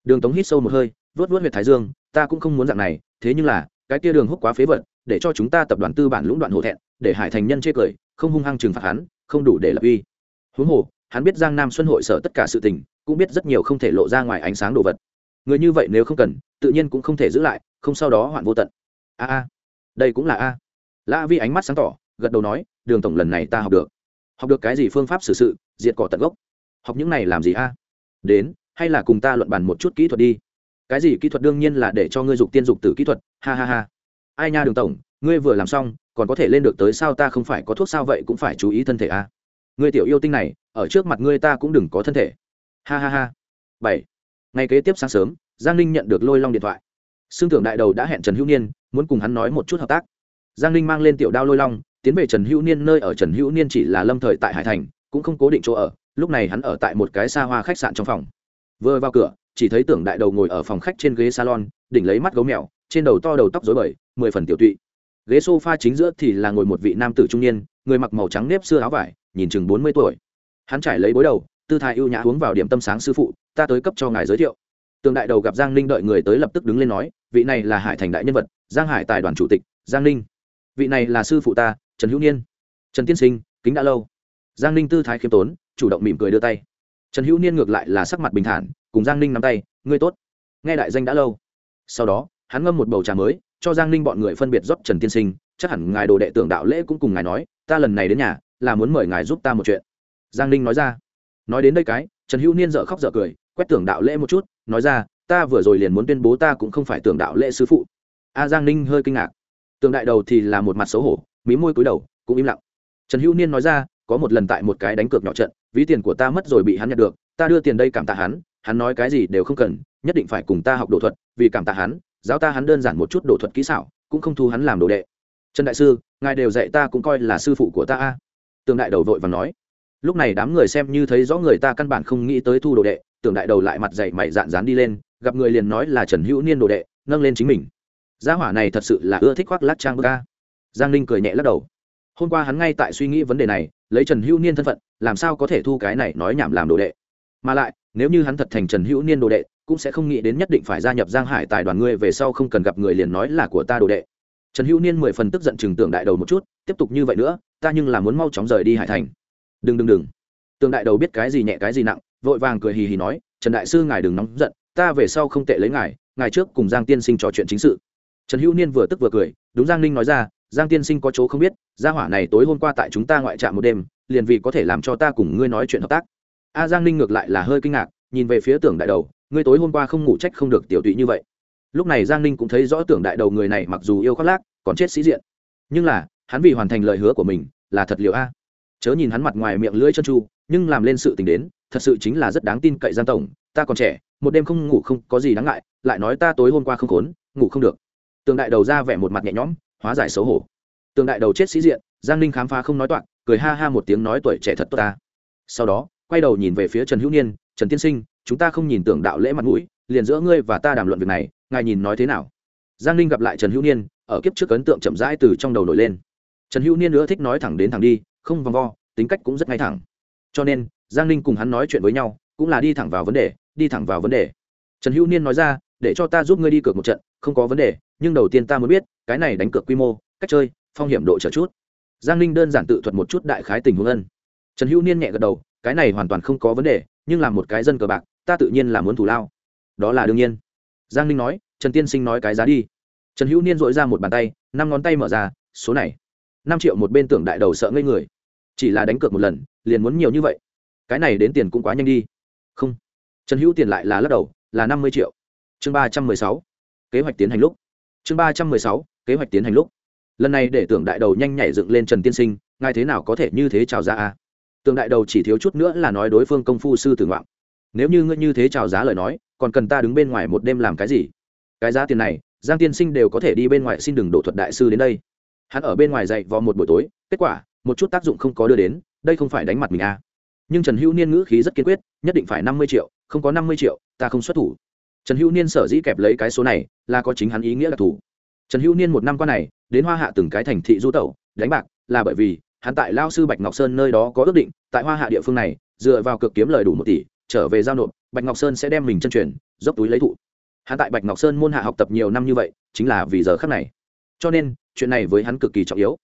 Đường tống hít sâu một hơi vớt vớt huyệt thái dương ta cũng không muốn dạng này, thế nhưng là, cái kia đường hút quá phế vật, để cho chúng ta tập đoàn tư bản lũng đoạn hổ thẹn, để hải thành nhân chê cười, không hung hăng trừng phạt hắn, không đủ để lập uy. Huống hồ, hắn biết giang nam xuân hội sở tất cả sự tình, cũng biết rất nhiều không thể lộ ra ngoài ánh sáng đồ vật. Người như vậy nếu không cần, tự nhiên cũng không thể giữ lại, không sau đó hoạn vô tận. A a, đây cũng là a. À. lã vi ánh mắt sáng tỏ, gật đầu nói, đường tổng lần này ta học được. Học được cái gì phương pháp xử sự, diệt cỏ tận gốc? Học những này làm gì a? Đến, hay là cùng ta luận bàn một chút kỹ thuật đi cái gì kỹ thuật đương nhiên là để cho ngươi dục tiên dục tử kỹ thuật, ha ha ha. Ai nha đường tổng, ngươi vừa làm xong, còn có thể lên được tới sao ta không phải có thuốc sao vậy cũng phải chú ý thân thể a ngươi tiểu yêu tinh này, ở trước mặt ngươi ta cũng đừng có thân thể. Ha ha ha. Bảy. Ngày kế tiếp sáng sớm, giang ninh nhận được lôi long điện thoại. Xương tưởng đại đầu đã hẹn trần hữu niên, muốn cùng hắn nói một chút hợp tác. Giang ninh mang lên tiểu đao lôi long, tiến về trần hữu niên nơi ở. Trần hữu niên chỉ là lâm thời tại hải thành, cũng không cố định chỗ ở, lúc này hắn ở tại một cái xa hoa khách sạn trong phòng. Vừa vào cửa chỉ thấy tưởng đại đầu ngồi ở phòng khách trên ghế salon, đỉnh lấy mắt gấu mèo, trên đầu to đầu tóc dối bời, mười phần tiểu tụy. Ghế s o f a chính giữa thì là ngồi một vị nam tử trung niên, người mặc màu trắng nếp xưa áo vải, nhìn chừng bốn mươi tuổi. Hắn trải lấy bối đầu, tư thái ưu nhã uống vào điểm tâm sáng sư phụ, ta tới cấp cho ngài giới thiệu. Tường đại đầu gặp giang ninh đợi người tới lập tức đứng lên nói, vị này là hải thành đại nhân vật, giang hải tài đoàn chủ tịch, giang ninh. Vị này là sư phụ ta, trần hữu niên. Trần tiên sinh, kính đã lâu. Giang ninh tư thái khiêm tốn, chủ động mỉm cười đưa tay. Trần hữu niên ngược lại là sắc mặt bình thản cùng giang ninh nắm tay, ngươi tốt. Nghe đại danh đã lâu. Sau đó, hắn ngâm một bầu trà mới, cho giang ninh bọn người phân biệt rót trần tiên sinh, chắc hẳn ngài đồ đệ tưởng đạo lễ cũng cùng ngài nói, ta lần này đến nhà, là muốn mời ngài giúp ta một chuyện. Giang ninh nói ra. Nói đến đây cái, trần hữu niên dợ khóc dợ cười, quét tưởng đạo lễ một chút, nói ra, ta vừa rồi liền muốn tuyên bố ta cũng không phải tưởng đạo lễ sứ phụ. A giang ninh hơi kinh ngạc. Tượng đại đầu thì là một mặt xấu hổ, mí môi cúi đầu, cũng im lặng. Trần hữu niên nói ra, có một lần tại một cái đánh cược nhỏ trận, ví tiền của ta mất rồi bị hắn nhận được, ta đưa tiền đây cảm tạ hắn hắn nói cái gì đều không cần, nhất định phải cùng ta học đồ thuật, vì cảm tạ hắn, giáo ta hắn đơn giản một chút đồ thuật kỹ xảo, cũng không thu hắn làm đồ đệ. Trần đại sư, ngài đều dạy ta cũng coi là sư phụ của ta a. Tường đại đầu vội và nói. Lúc này đám người xem như thấy rõ người ta căn bản không nghĩ tới thu đồ đệ tưởng đại đầu lại mặt dày mày dạn dán đi lên, gặp người liền nói là trần hữu niên đồ đệ, nâng lên chính mình. Gia hỏa này thật sự là ưa thích khoác lát trang bơ ca giang ninh cười nhẹ lắc đầu. Hôm qua hắn ngay tại suy nghĩ vấn đề này, lấy trần hữu niên thân phận, làm sao có thể thu cái này nói nhảm làm đồ đệ? Mà lại nếu như hắn thật thành trần hữu niên đồ đệ, cũng sẽ không nghĩ đến nhất định phải gia nhập giang hải tài đoàn ngươi về sau không cần gặp người liền nói là của ta đồ đệ. Trần hữu niên mười phần tức giận chừng tượng đại đầu một chút, tiếp tục như vậy nữa, ta nhưng là muốn mau chóng rời đi hải thành. Đừng đừng đừng. Tượng đại đầu biết cái gì nhẹ cái gì nặng, vội vàng cười hì hì nói, trần đại sư ngài đừng nóng giận, ta về sau không tệ lấy ngài ngài trước cùng giang tiên sinh trò chuyện chính sự. Trần hữu niên vừa tức vừa cười, đúng giang ninh nói ra, giang tiên sinh có chỗ không biết, gia hỏa này tối hôm qua tại chúng ta ngoại trạm một đêm, liền vì có thể làm cho ta cùng ngươi nói chuyện hợp tác a giang ninh ngược lại là hơi kinh ngạc, nhìn về phía tưởng đại đầu, ngươi tối hôm qua không ngủ trách không được tiểu tụy như vậy. Lúc này giang ninh cũng thấy rõ tưởng đại đầu người này mặc dù yêu khoác lác, còn chết sĩ diện. Nhưng là, hắn vì hoàn thành lời hứa của mình, là thật liệu a? Chớ nhìn hắn mặt ngoài miệng lưỡi chân tru nhưng làm lên sự tình đến, thật sự chính là rất đáng tin cậy giang tổng, ta còn trẻ, một đêm không ngủ không có gì đáng ngại, lại nói ta tối hôm qua không khốn, ngủ không được. Tường đại đầu ra vẻ một mặt nhẹ nhõm, hóa giải xấu hổ. Tường đại đầu chết sĩ diện, giang ninh khám phá không nói toạc, cười ha ha một tiếng nói tuổi trẻ thật tốt ta. Sau đó quay đầu nhìn về phía trần hữu niên, trần tiên sinh, chúng ta không nhìn tưởng đạo lễ mặt mũi, liền giữa ngươi và ta đàm luận việc này, ngài nhìn nói thế nào? Giang ninh gặp lại trần hữu niên, ở kiếp trước ấn tượng chậm rãi từ trong đầu nổi lên. Trần hữu niên nữa thích nói thẳng đến thẳng đi, không vòng vo, tính cách cũng rất ngay thẳng. Cho nên, giang ninh cùng hắn nói chuyện với nhau, cũng là đi thẳng vào vấn đề, đi thẳng vào vấn đề. Trần hữu niên nói ra, để cho ta giúp ngươi đi cược một trận, không có vấn đề, nhưng đầu tiên ta muốn biết, cái này đánh cược quy mô, cách chơi, phong hiểm độ trở chút. Giang ninh đơn giản tự thuật một chút đại khái tình huống ân trần hữu niên nhẹ gật đầu, cái này hoàn toàn không có vấn đề, nhưng là một cái dân cờ bạc, ta tự nhiên là muốn thủ lao. Đó là đương nhiên. Giang ninh nói, trần tiên sinh nói cái giá đi. Trần hữu niên dội ra một bàn tay, năm ngón tay mở ra, số này. Năm triệu một bên tưởng đại đầu sợ ngây người. Chỉ là đánh cược một lần, liền muốn nhiều như vậy. Cái này đến tiền cũng quá nhanh đi. Không. Trần hữu tiền lại là lắc đầu, là năm mươi triệu. Chương ba trăm mười sáu. Kế hoạch tiến hành lúc. Chương ba trăm mười sáu, kế hoạch tiến hành lúc. Lần này để tưởng đại đầu nhanh nhảy dựng lên trần tiên sinh, ngài thế nào có thể như thế chào ra a tưởng đại đầu chỉ thiếu chút nữa là nói đối phương công phu sư tử ngoạm. Nếu như ngươi như thế chào giá lời nói, còn cần ta đứng bên ngoài một đêm làm cái gì? Cái giá tiền này, giang tiên sinh đều có thể đi bên ngoài xin đừng đổ thuật đại sư đến đây. Hắn ở bên ngoài dạy vào một buổi tối, kết quả, một chút tác dụng không có đưa đến, đây không phải đánh mặt mình à. nhưng trần hữu niên ngữ khí rất kiên quyết, nhất định phải năm mươi triệu, không có năm mươi triệu, ta không xuất thủ. Trần hữu niên sở dĩ kẹp lấy cái số này, là có chính hắn ý nghĩa là thủ trần hữu niên một năm qua này, đến hoa hạ từng cái thành thị du tẩu, đánh bạc, là bởi vì hắn tại lao sư bạch ngọc sơn nơi đó có ước định, tại hoa hạ địa phương này, dựa vào cực kiếm lời đủ một tỷ, trở về giao nộp, bạch ngọc sơn sẽ đem mình chân truyền, dốc túi lấy thụ. Hắn tại bạch ngọc sơn môn hạ học tập nhiều năm như vậy, chính là vì giờ khắc này. Cho nên, chuyện này với hắn cực kỳ trọng yếu.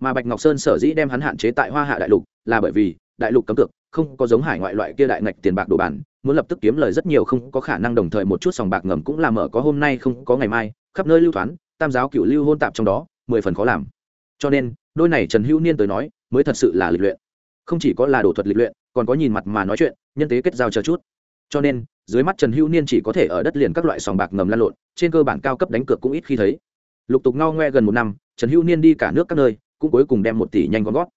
Mà bạch ngọc sơn sở dĩ đem hắn hạn chế tại hoa hạ đại lục, là bởi vì, đại lục cấm cực không có giống hải ngoại loại kia đại ngạch tiền bạc đồ bản, muốn lập tức kiếm lời rất nhiều không có khả năng đồng thời một chút sòng bạc ngầm cũng làm ở có hôm nay không có ngày mai, khắp nơi lưu thoán, tam giáo cựu lưu hôn tạp trong đó, mười phần khó làm. Cho nên đôi này trần hữu niên tới nói, mới thật sự là lịch luyện. Không chỉ có là đồ thuật lịch luyện, còn có nhìn mặt mà nói chuyện, nhân tế kết giao chờ chút. Cho nên, dưới mắt trần hữu niên chỉ có thể ở đất liền các loại sòng bạc ngầm lan lộn, trên cơ bản cao cấp đánh cược cũng ít khi thấy. Lục tục ngao ngoe gần một năm, trần hữu niên đi cả nước các nơi, cũng cuối cùng đem một tỷ nhanh gom gót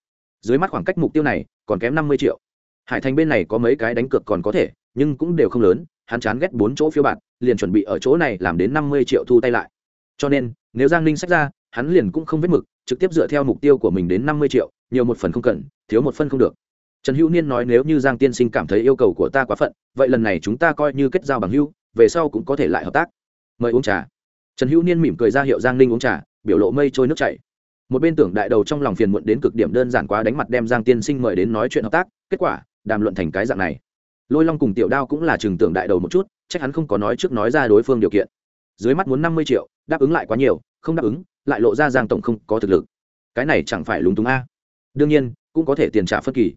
dưới mắt khoảng cách mục tiêu này còn kém năm mươi triệu. Hải thành bên này có mấy cái đánh cược còn có thể, nhưng cũng đều không lớn, hắn chán ghét bốn chỗ phiếu bạc liền chuẩn bị ở chỗ này làm đến năm mươi triệu thu tay lại. Cho nên, nếu giang ninh sách ra, hắn liền cũng không vết mực trực tiếp dựa theo mục tiêu của mình đến năm mươi triệu, nhiều một phần không cần, thiếu một phân không được. Trần hữu niên nói nếu như giang tiên sinh cảm thấy yêu cầu của ta quá phận, vậy lần này chúng ta coi như kết giao bằng hữu, về sau cũng có thể lại hợp tác. Mời uống trà. Trần hữu niên mỉm cười ra hiệu giang ninh uống trà, biểu lộ mây trôi nước chảy. Một bên tưởng đại đầu trong lòng phiền muộn đến cực điểm đơn giản quá đánh mặt đem giang tiên sinh mời đến nói chuyện hợp tác, kết quả, đàm luận thành cái dạng này. Lôi long cùng tiểu đao cũng là chừng tưởng đại đầu một chút, chắc hắn không có nói trước nói ra đối phương điều kiện. Dưới mắt muốn năm mươi triệu, đáp ứng lại quá nhiều, không đáp ứng lại lộ ra giang tổng không có thực lực. Cái này chẳng phải lúng túng a? Đương nhiên, cũng có thể tiền trả phân kỳ.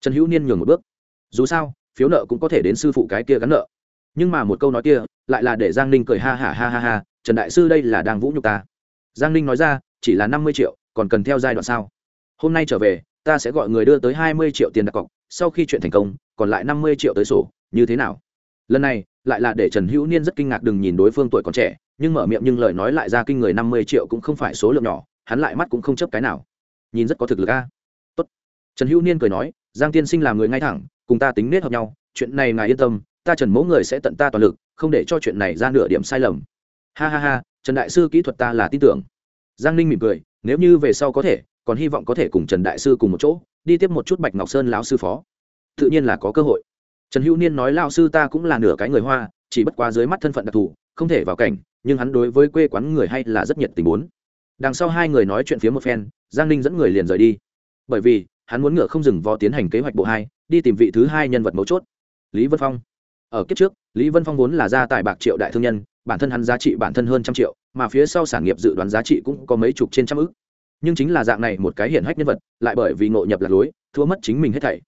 Trần hữu niên nhường một bước. Dù sao, phiếu nợ cũng có thể đến sư phụ cái kia gắn nợ. Nhưng mà một câu nói kia, lại là để giang ninh cười ha ha ha ha ha, trần đại sư đây là đang vũ nhục ta. Giang ninh nói ra, chỉ là năm mươi triệu, còn cần theo giai đoạn sao? Hôm nay trở về, ta sẽ gọi người đưa tới hai mươi triệu tiền đặt cọc, sau khi chuyện thành công, còn lại năm mươi triệu tới sổ, như thế nào? Lần này lại là để trần hữu niên rất kinh ngạc đừng nhìn đối phương tuổi còn trẻ, nhưng mở miệng nhưng lời nói lại ra kinh người năm mươi triệu cũng không phải số lượng nhỏ, hắn lại mắt cũng không chấp cái nào. Nhìn rất có thực lực a. Tốt. trần hữu niên cười nói, giang tiên sinh là người ngay thẳng, cùng ta tính nết hợp nhau, chuyện này ngài yên tâm, ta trần mẫu người sẽ tận ta toàn lực, không để cho chuyện này ra nửa điểm sai lầm. Ha ha ha, trần đại sư kỹ thuật ta là tin tưởng. Giang ninh mỉm cười, nếu như về sau có thể, còn hy vọng có thể cùng trần đại sư cùng một chỗ, đi tiếp một chút bạch ngọc sơn lão sư phó. Tự nhiên là có cơ hội trần hữu niên nói lao sư ta cũng là nửa cái người hoa, chỉ bất quá dưới mắt thân phận đặc thù, không thể vào cảnh, nhưng hắn đối với quê quán người hay là rất nhiệt tình muốn. Đằng sau hai người nói chuyện phía một phen, giang ninh dẫn người liền rời đi. Bởi vì, hắn muốn ngựa không dừng vò tiến hành kế hoạch bộ hai, đi tìm vị thứ hai nhân vật mấu chốt, lý vân phong. Ở kiếp trước, lý vân phong vốn là gia tài bạc triệu đại thương nhân, bản thân hắn giá trị bản thân hơn trăm triệu, mà phía sau sản nghiệp dự đoán giá trị cũng có mấy chục trên trăm ức. Nhưng chính là dạng này một cái hiển hách nhân vật, lại bởi vì ngộ nhập lạc lối, thua mất chính mình hết thảy.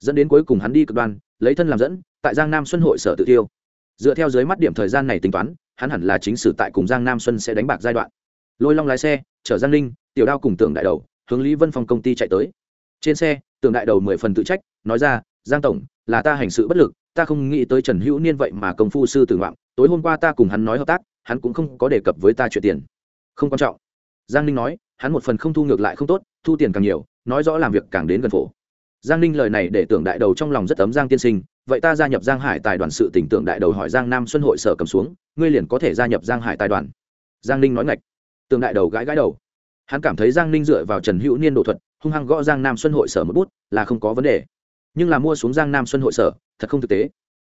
Dẫn đến cuối cùng hắn đi cực đoan lấy thân làm dẫn, tại giang nam xuân hội sở tự tiêu. Dựa theo dưới mắt điểm thời gian này tính toán, hắn hẳn là chính sử tại cùng giang nam xuân sẽ đánh bạc giai đoạn. Lôi long lái xe, chở giang linh tiểu đao cùng tưởng đại đầu, hướng lý vân phong công ty chạy tới. Trên xe, tưởng đại đầu mười phần tự trách, nói ra, giang tổng, là ta hành sự bất lực, ta không nghĩ tới trần hữu niên vậy mà công phu sư tử ngoạn, tối hôm qua ta cùng hắn nói hợp tác, hắn cũng không có đề cập với ta chuyện tiền. Không quan trọng. Giang ninh nói, hắn một phần không thu ngược lại không tốt, thu tiền càng nhiều, nói rõ làm việc càng đến gần phổ giang ninh lời này để tưởng đại đầu trong lòng rất ấm giang tiên sinh, vậy ta gia nhập giang hải tài đoàn sự tỉnh tưởng đại đầu hỏi giang nam xuân hội sở cầm xuống, ngươi liền có thể gia nhập giang hải tài đoàn. Giang ninh nói ngạch. Tưởng đại đầu gãi gãi đầu. Hắn cảm thấy giang ninh dựa vào trần hữu niên độ thuật, hung hăng gõ giang nam xuân hội sở một bút, là không có vấn đề. Nhưng là mua xuống giang nam xuân hội sở, thật không thực tế.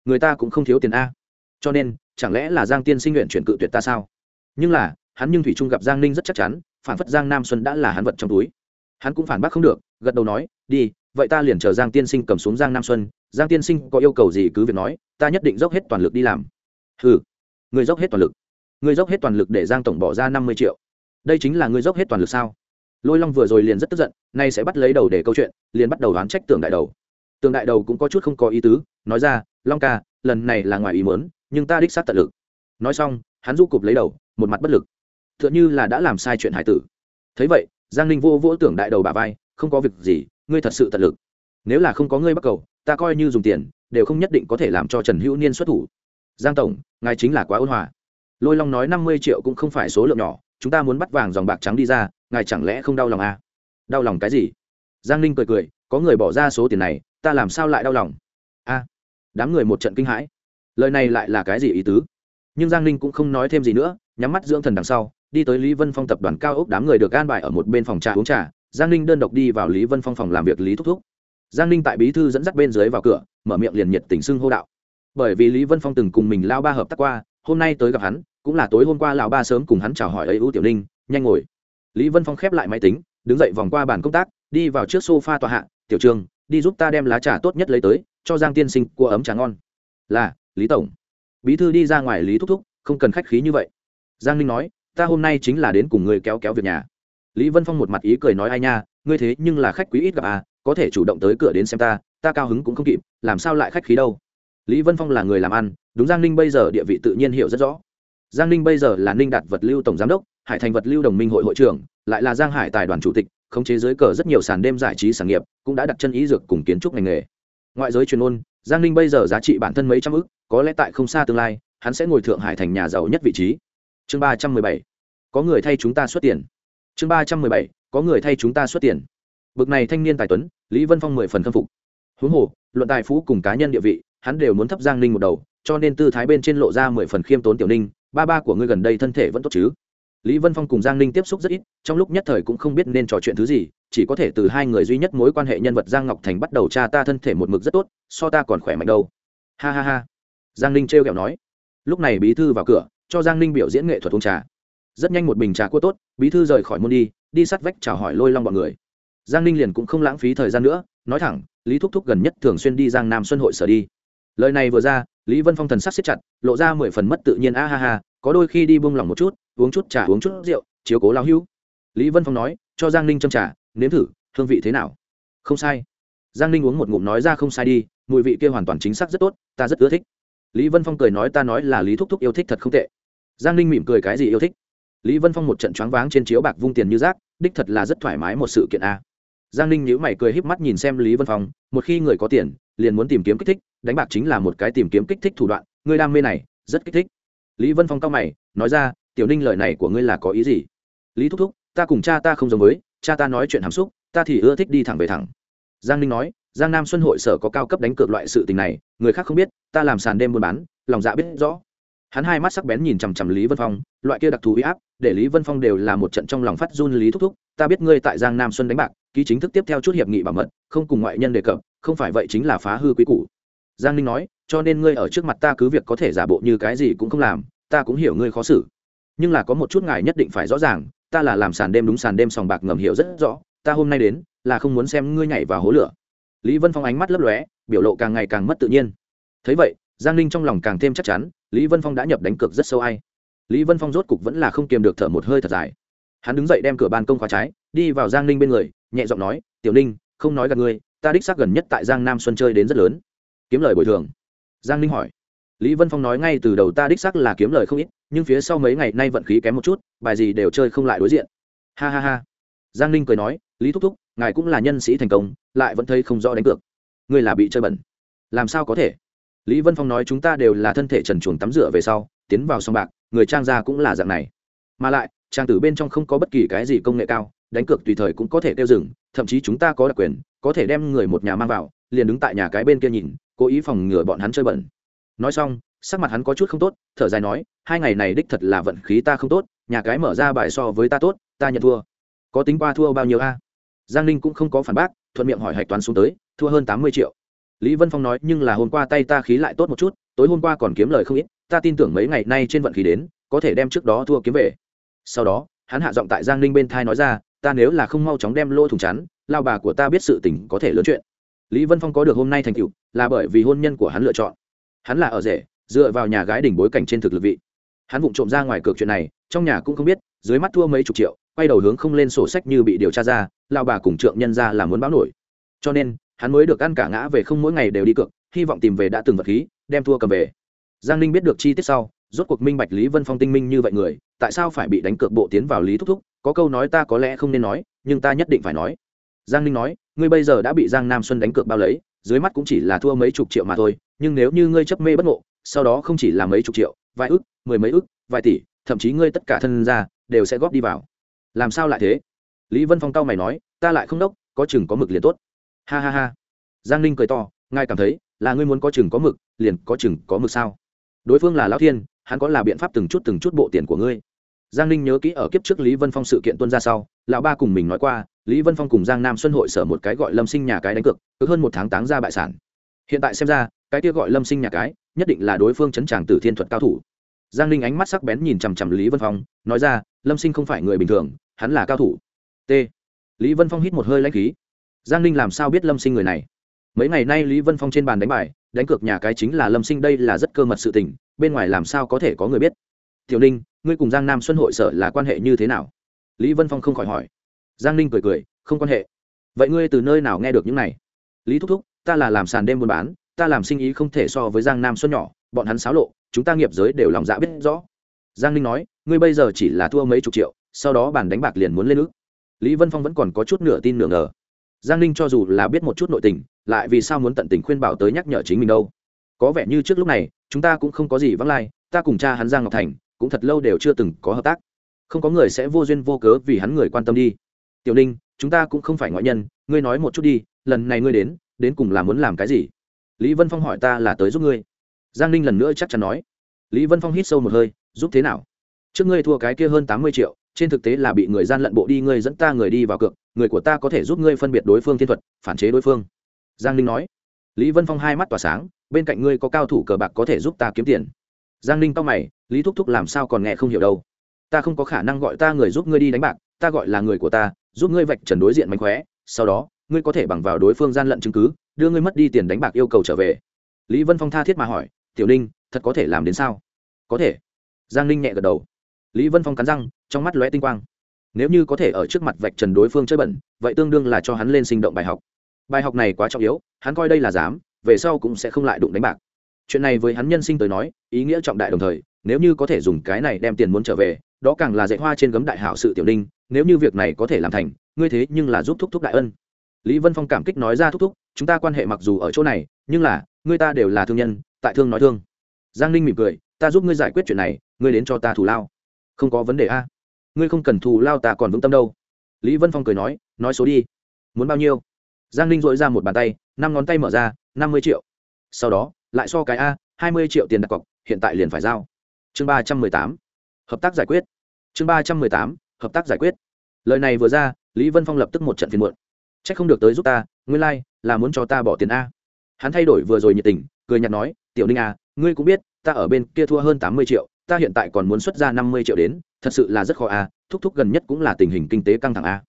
Người ta cũng không thiếu tiền a. Cho nên, chẳng lẽ là giang tiên sinh nguyện chuyển cự tuyệt ta sao? Nhưng là, hắn nhưng thủy trung gặp giang ninh rất chắc chắn, phản phất giang nam xuân đã là hắn vật trong túi. Hắn cũng phản bác không được, gật đầu nói, đi vậy ta liền chờ giang tiên sinh cầm xuống giang nam xuân, giang tiên sinh có yêu cầu gì cứ việc nói, ta nhất định dốc hết toàn lực đi làm. Ừ người dốc hết toàn lực. Người dốc hết toàn lực để giang tổng bỏ ra năm mươi triệu. Đây chính là người dốc hết toàn lực sao? Lôi long vừa rồi liền rất tức giận, nay sẽ bắt lấy đầu để câu chuyện, liền bắt đầu đoán trách tưởng đại đầu. Tường đại đầu cũng có chút không có ý tứ, nói ra, long ca, lần này là ngoài ý mớn nhưng ta đích xác tận lực. Nói xong, hắn du cụp lấy đầu, một mặt bất lực. T h ư ợ n h ư là đã làm sai chuyện hải tử. Thấy vậy, giang ninh vô vỗ tưởng đại đầu bà vai, không có việc gì ngươi thật sự tận lực. Nếu là không có ngươi bắt cầu, ta coi như dùng tiền, đều không nhất định có thể làm cho trần hữu niên xuất thủ. Giang tổng, ngài chính là quá ôn hòa. Lôi long nói năm mươi triệu cũng không phải số lượng nhỏ, chúng ta muốn bắt vàng dòng bạc trắng đi ra, ngài chẳng lẽ không đau lòng à? đau lòng cái gì? Giang ninh cười cười, có người bỏ ra số tiền này, ta làm sao lại đau lòng? A, đám người một trận kinh hãi. Lời này lại là cái gì ý tứ? Nhưng giang ninh cũng không nói thêm gì nữa, nhắm mắt dưỡng thần đằng sau, đi tới lý vân phong tập đoàn cao ốc đám người được an bài ở một bên phòng trà uống trà giang ninh đơn độc đi vào lý vân phong phòng làm việc lý thúc thúc. Giang ninh tại bí thư dẫn dắt bên dưới vào cửa, mở miệng liền nhiệt tình xưng hô đạo. Bởi vì lý vân phong từng cùng mình lao ba hợp tác qua, hôm nay tới gặp hắn, cũng là tối hôm qua lão ba sớm cùng hắn chào hỏi ấy ưu tiểu ninh, nhanh ngồi. Lý vân phong khép lại máy tính, đứng dậy vòng qua bàn công tác, đi vào trước sofa tòa hạ, tiểu trường đi giúp ta đem lá trà tốt nhất lấy tới, cho giang tiên sinh cua ấm trà ngon. Là, lý tổng. Bí thư đi ra ngoài lý thúc thúc, không cần khách khí như vậy. Giang ninh nói, ta hôm nay chính là đến cùng người kéo kéo việc nhà lý vân phong một mặt ý cười nói ai nha, ngươi thế nhưng là khách quý ít gặp à có thể chủ động tới cửa đến xem ta ta cao hứng cũng không kịp, làm sao lại khách khí đâu. Lý vân phong là người làm ăn, đúng giang ninh bây giờ địa vị tự nhiên hiểu rất rõ. Giang ninh bây giờ là ninh đạt vật lưu tổng giám đốc, hải thành vật lưu đồng minh hội hội trưởng, lại là giang hải tài đoàn chủ tịch, khống chế dưới cờ rất nhiều sàn đêm giải trí sản nghiệp, cũng đã đặt chân ý dược cùng kiến trúc ngành nghề. Ngoại giới truyền ôn giang ninh bây giờ giá trị bản thân mấy trăm ức, có lẽ tại không xa tương lai, hắn sẽ ngồi thượng hải thành nhà giàu nhất vị trí. Chương ba trăm mười bảy. Có người thay chúng ta xuất tiền chương ba trăm mười bảy, có người thay chúng ta xuất tiền. Bực này thanh niên tài tuấn, lý vân phong mười phần khâm phục. Huống hồ, luận tài phú cùng cá nhân địa vị, hắn đều muốn thấp giang ninh một đầu, cho nên tư thái bên trên lộ ra mười phần khiêm tốn tiểu ninh, ba ba của ngươi gần đây thân thể vẫn tốt chứ? Lý vân phong cùng giang ninh tiếp xúc rất ít, trong lúc nhất thời cũng không biết nên trò chuyện thứ gì, chỉ có thể từ hai người duy nhất mối quan hệ nhân vật giang ngọc thành bắt đầu cha ta thân thể một mực rất tốt, so ta còn khỏe mạnh đâu. Ha ha ha. Giang ninh trêu ghẹo nói. Lúc này bí thư vào cửa, cho giang ninh biểu diễn nghệ thuật uống trà rất nhanh một bình trà cua tốt, bí thư rời khỏi môn đi đi sát vách chào hỏi lôi long bọn người. Giang ninh liền cũng không lãng phí thời gian nữa, nói thẳng, lý thúc thúc gần nhất thường xuyên đi giang nam xuân hội sở đi. Lời này vừa ra, lý vân phong thần sắc xếp chặt, lộ ra mười phần mất tự nhiên, a ha ha, có đôi khi đi buông lỏng một chút, uống chút trà, uống chút rượu, chiếu cố lao hưu lý vân phong nói, cho giang ninh châm trà, nếm thử, hương vị thế nào? Không sai. Giang ninh uống một ngụm nói ra, không sai đi, mùi vị kia hoàn toàn chính xác rất tốt, ta rất ưa thích. Lý vân phong cười nói, ta nói là lý thúc thúc yêu thích thật không tệ. Giang ninh mỉm cười, cái gì yêu thích? Lý vân phong một trận choáng váng trên chiếu bạc vung tiền như rác, đích thật là rất thoải mái một sự kiện a. Giang ninh nhữ mày cười híp mắt nhìn xem lý vân phong, một khi người có tiền, liền muốn tìm kiếm kích thích, đánh bạc chính là một cái tìm kiếm kích thích thủ đoạn, người đam mê này, rất kích thích. Lý vân phong cao mày, nói ra, tiểu ninh lời này của ngươi là có ý gì? Lý thúc thúc, ta cùng cha ta không giống với, cha ta nói chuyện hàm xúc, ta thì ưa thích đi thẳng về thẳng. Giang ninh nói, giang nam xuân hội sở có cao cấp đánh cược loại sự tình này, người khác không biết, ta làm sàn đêm buôn bán, lòng dạ biết rõ hắn hai mắt sắc bén nhìn chằm chằm lý vân phong, loại kia đặc thù huy áp, để lý vân phong đều là một trận trong lòng phát run lý thúc thúc, ta biết ngươi tại giang nam xuân đánh bạc, ký chính thức tiếp theo chút hiệp nghị bảo mật, không cùng ngoại nhân đề cập, không phải vậy chính là phá hư quý cũ giang ninh nói, cho nên ngươi ở trước mặt ta cứ việc có thể giả bộ như cái gì cũng không làm, ta cũng hiểu ngươi khó xử. Nhưng là có một chút ngài nhất định phải rõ ràng, ta là làm sàn đêm đúng sàn đêm sòng bạc ngầm hiểu rất rõ, ta hôm nay đến, là không muốn xem ngươi nhảy vào hố lửa. Lý vân phong ánh mắt lấp lóe, biểu lộ càng ngày càng mất tự nhiên. Thấy vậy giang ninh trong lòng càng thêm chắc chắn, lý vân phong đã nhập đánh cược rất sâu ai. Lý vân phong rốt cục vẫn là không kiềm được thở một hơi thật dài. Hắn đứng dậy đem cửa ban công khóa trái, đi vào giang ninh bên người, nhẹ giọng nói, tiểu ninh, không nói gặp ngươi, ta đích xác gần nhất tại giang nam xuân chơi đến rất lớn. Kiếm lời bồi thường? Giang ninh hỏi. Lý vân phong nói ngay từ đầu ta đích xác là kiếm lời không ít, nhưng phía sau mấy ngày nay vận khí kém một chút, bài gì đều chơi không lại đối diện. Ha ha ha. Giang ninh cười nói, lý thúc thúc, ngài cũng là nhân sĩ thành công, lại vẫn thấy không rõ đánh cược. Ngươi là bị chơi bẩn. Làm sao có thể? Lý vân phong nói chúng ta đều là thân thể trần chuồng tắm rửa về sau, tiến vào sông bạc, người trang gia cũng là dạng này. Mà lại, trang tử bên trong không có bất kỳ cái gì công nghệ cao, đánh cược tùy thời cũng có thể tiêu dừng, thậm chí chúng ta có đặc quyền, có thể đem người một nhà mang vào, liền đứng tại nhà cái bên kia nhìn, cố ý phòng ngừa bọn hắn chơi bẩn. Nói xong, sắc mặt hắn có chút không tốt, thở dài nói, hai ngày này đích thật là vận khí ta không tốt, nhà cái mở ra bài so với ta tốt, ta nhận thua. Có tính qua thua bao nhiêu a? Giang ninh cũng không có phản bác, thuận miệng hỏi hạch toán xuống tới, thua hơn tám mươi triệu lý vân phong nói, nhưng là hôm qua tay ta khí lại tốt một chút, tối hôm qua còn kiếm lời không ít, ta tin tưởng mấy ngày nay trên vận khí đến, có thể đem trước đó thua kiếm về. Sau đó, hắn hạ giọng tại giang ninh bên thai nói ra, ta nếu là không mau chóng đem lô thùng chắn, lao bà của ta biết sự tình có thể lớn chuyện. Lý vân phong có được hôm nay thành tựu, là bởi vì hôn nhân của hắn lựa chọn. Hắn là ở rể, dựa vào nhà gái đỉnh bối cảnh trên thực lực vị. Hắn vụng trộm ra ngoài cược chuyện này, trong nhà cũng không biết, dưới mắt thua mấy chục triệu, quay đầu hướng không lên sổ sách như bị điều tra ra, lao bà cùng trượng nhân ra là muốn báo nổi. Cho nên hắn mới được ăn cả ngã về không mỗi ngày đều đi cược, hy vọng tìm về đã từng vật khí, đem thua cầm về. Giang ninh biết được chi tiết sau, rốt cuộc minh bạch lý vân phong tinh minh như vậy người, tại sao phải bị đánh cược bộ tiến vào lý thúc thúc, có câu nói ta có lẽ không nên nói, nhưng ta nhất định phải nói. Giang ninh nói, ngươi bây giờ đã bị giang nam xuân đánh cược bao lấy, dưới mắt cũng chỉ là thua mấy chục triệu mà thôi, nhưng nếu như ngươi chấp mê bất ngộ, sau đó không chỉ là mấy chục triệu, vài ức, mười mấy ức, vài tỷ, thậm chí ngươi tất cả thân ra đều sẽ góp đi vào. Làm sao lại thế? Lý vân phong cao mày nói, ta lại không đốc, có chừng có mực liền tốt ha ha ha. Giang ninh cười to, ngài cảm thấy là ngươi muốn có chừng có mực, liền có chừng có mực sao? Đối phương là lão thiên, hắn có là biện pháp từng chút từng chút bộ tiền của ngươi? Giang ninh nhớ kỹ ở kiếp trước lý vân phong sự kiện tuân ra sau, lão ba cùng mình nói qua, lý vân phong cùng giang nam xuân hội sở một cái gọi lâm sinh nhà cái đánh cược, cứ hơn một tháng táng ra bại sản. Hiện tại xem ra, cái kia gọi lâm sinh nhà cái, nhất định là đối phương chấn tràng tử thiên thuật cao thủ. Giang ninh ánh mắt sắc bén nhìn chằm chằm lý vân phong, nói ra, lâm sinh không phải người bình thường, hắn là cao thủ. T. Lý vân phong hít một hơi lãnh khí giang ninh làm sao biết lâm sinh người này? Mấy ngày nay lý vân phong trên bàn đánh bài, đánh cược nhà cái chính là lâm sinh, đây là rất cơ mật sự tình, bên ngoài làm sao có thể có người biết? Tiểu ninh, ngươi cùng giang nam xuân hội sở là quan hệ như thế nào? Lý vân phong không khỏi hỏi. Giang ninh cười cười, không quan hệ. Vậy ngươi từ nơi nào nghe được những này? Lý thúc thúc, ta là làm sàn đêm buôn bán, ta làm sinh ý không thể so với giang nam xuân nhỏ, bọn hắn xáo lộ, chúng ta nghiệp giới đều lòng dạ biết rõ. Giang ninh nói, ngươi bây giờ chỉ là thua mấy chục triệu, sau đó bàn đánh bạc liền muốn lên ước. Lý vân phong vẫn còn có chút nửa tin nửa ngờ giang ninh cho dù là biết một chút nội tình, lại vì sao muốn tận tình khuyên bảo tới nhắc nhở chính mình đâu? Có vẻ như trước lúc này, chúng ta cũng không có gì vắng lai, ta cùng cha hắn giang ngọc thành, cũng thật lâu đều chưa từng có hợp tác. Không có người sẽ vô duyên vô cớ vì hắn người quan tâm đi. Tiểu ninh, chúng ta cũng không phải ngoại nhân, ngươi nói một chút đi, lần này ngươi đến đến cùng là muốn làm cái gì? Lý vân phong hỏi ta là tới giúp ngươi. Giang ninh lần nữa chắc chắn nói. Lý vân phong hít sâu một hơi, giúp thế nào? Trước ngươi thua cái kia hơn tám mươi triệu trên thực tế là bị người gian lận bộ đi, ngươi dẫn ta người đi vào cược, người của ta có thể giúp ngươi phân biệt đối phương thiên thuật, phản chế đối phương. Giang ninh nói. Lý vân phong hai mắt tỏa sáng, bên cạnh ngươi có cao thủ cờ bạc có thể giúp ta kiếm tiền. Giang ninh to mày, lý thúc thúc làm sao còn nghe không hiểu đâu? Ta không có khả năng gọi ta người giúp ngươi đi đánh bạc, ta gọi là người của ta, giúp ngươi vạch trần đối diện mánh khóe, sau đó, ngươi có thể bằng vào đối phương gian lận chứng cứ, đưa ngươi mất đi tiền đánh bạc yêu cầu trở về. Lý vân phong tha thiết mà hỏi, tiểu ninh, thật có thể làm đến sao? Có thể. Giang ninh nhẹ gật đầu lý vân phong cắn răng, trong mắt lóe tinh quang. Nếu như có thể ở trước mặt vạch trần đối phương chơi bẩn, vậy tương đương là cho hắn lên sinh động bài học. Bài học này quá trọng yếu, hắn coi đây là dám về sau cũng sẽ không lại đụng đánh bạc. Chuyện này với hắn nhân sinh tới nói, ý nghĩa trọng đại đồng thời, nếu như có thể dùng cái này đem tiền muốn trở về, đó càng là dạy hoa trên gấm đại hảo sự tiểu ninh, nếu như việc này có thể làm thành, ngươi thế nhưng là giúp thúc thúc đại ân. Lý vân phong cảm kích nói ra thúc thúc, chúng ta quan hệ mặc dù ở chỗ này, nhưng là, ngươi ta đều là thương nhân, tại thương nói thương. Giang ninh mỉm cười, ta giúp ngươi giải quyết chuyện này, ngươi đến cho ta thủ lao không có vấn đề a. Ngươi không cần thù lao ta còn vững tâm đâu. Lý vân phong cười nói nói số đi. Muốn bao nhiêu? Giang ninh dội ra một bàn tay năm ngón tay mở ra năm mươi triệu. Sau đó lại so cái a hai mươi triệu tiền đặt cọc hiện tại liền phải giao. Chương ba trăm mười tám. Hợp tác giải quyết. Chương ba trăm mười tám hợp tác giải quyết. Lời này vừa ra lý vân phong lập tức một trận phiền muộn. C h ắ c không được tới giúp ta nguyên lai、like, là muốn cho ta bỏ tiền a. Hắn thay đổi vừa rồi nhiệt tình cười n h ạ t nói tiểu ninh a ngươi cũng biết ta ở bên kia thua hơn tám mươi triệu ta hiện tại còn muốn xuất ra năm mươi triệu đến, thật sự là rất khó a thúc thúc gần nhất cũng là tình hình kinh tế căng thẳng a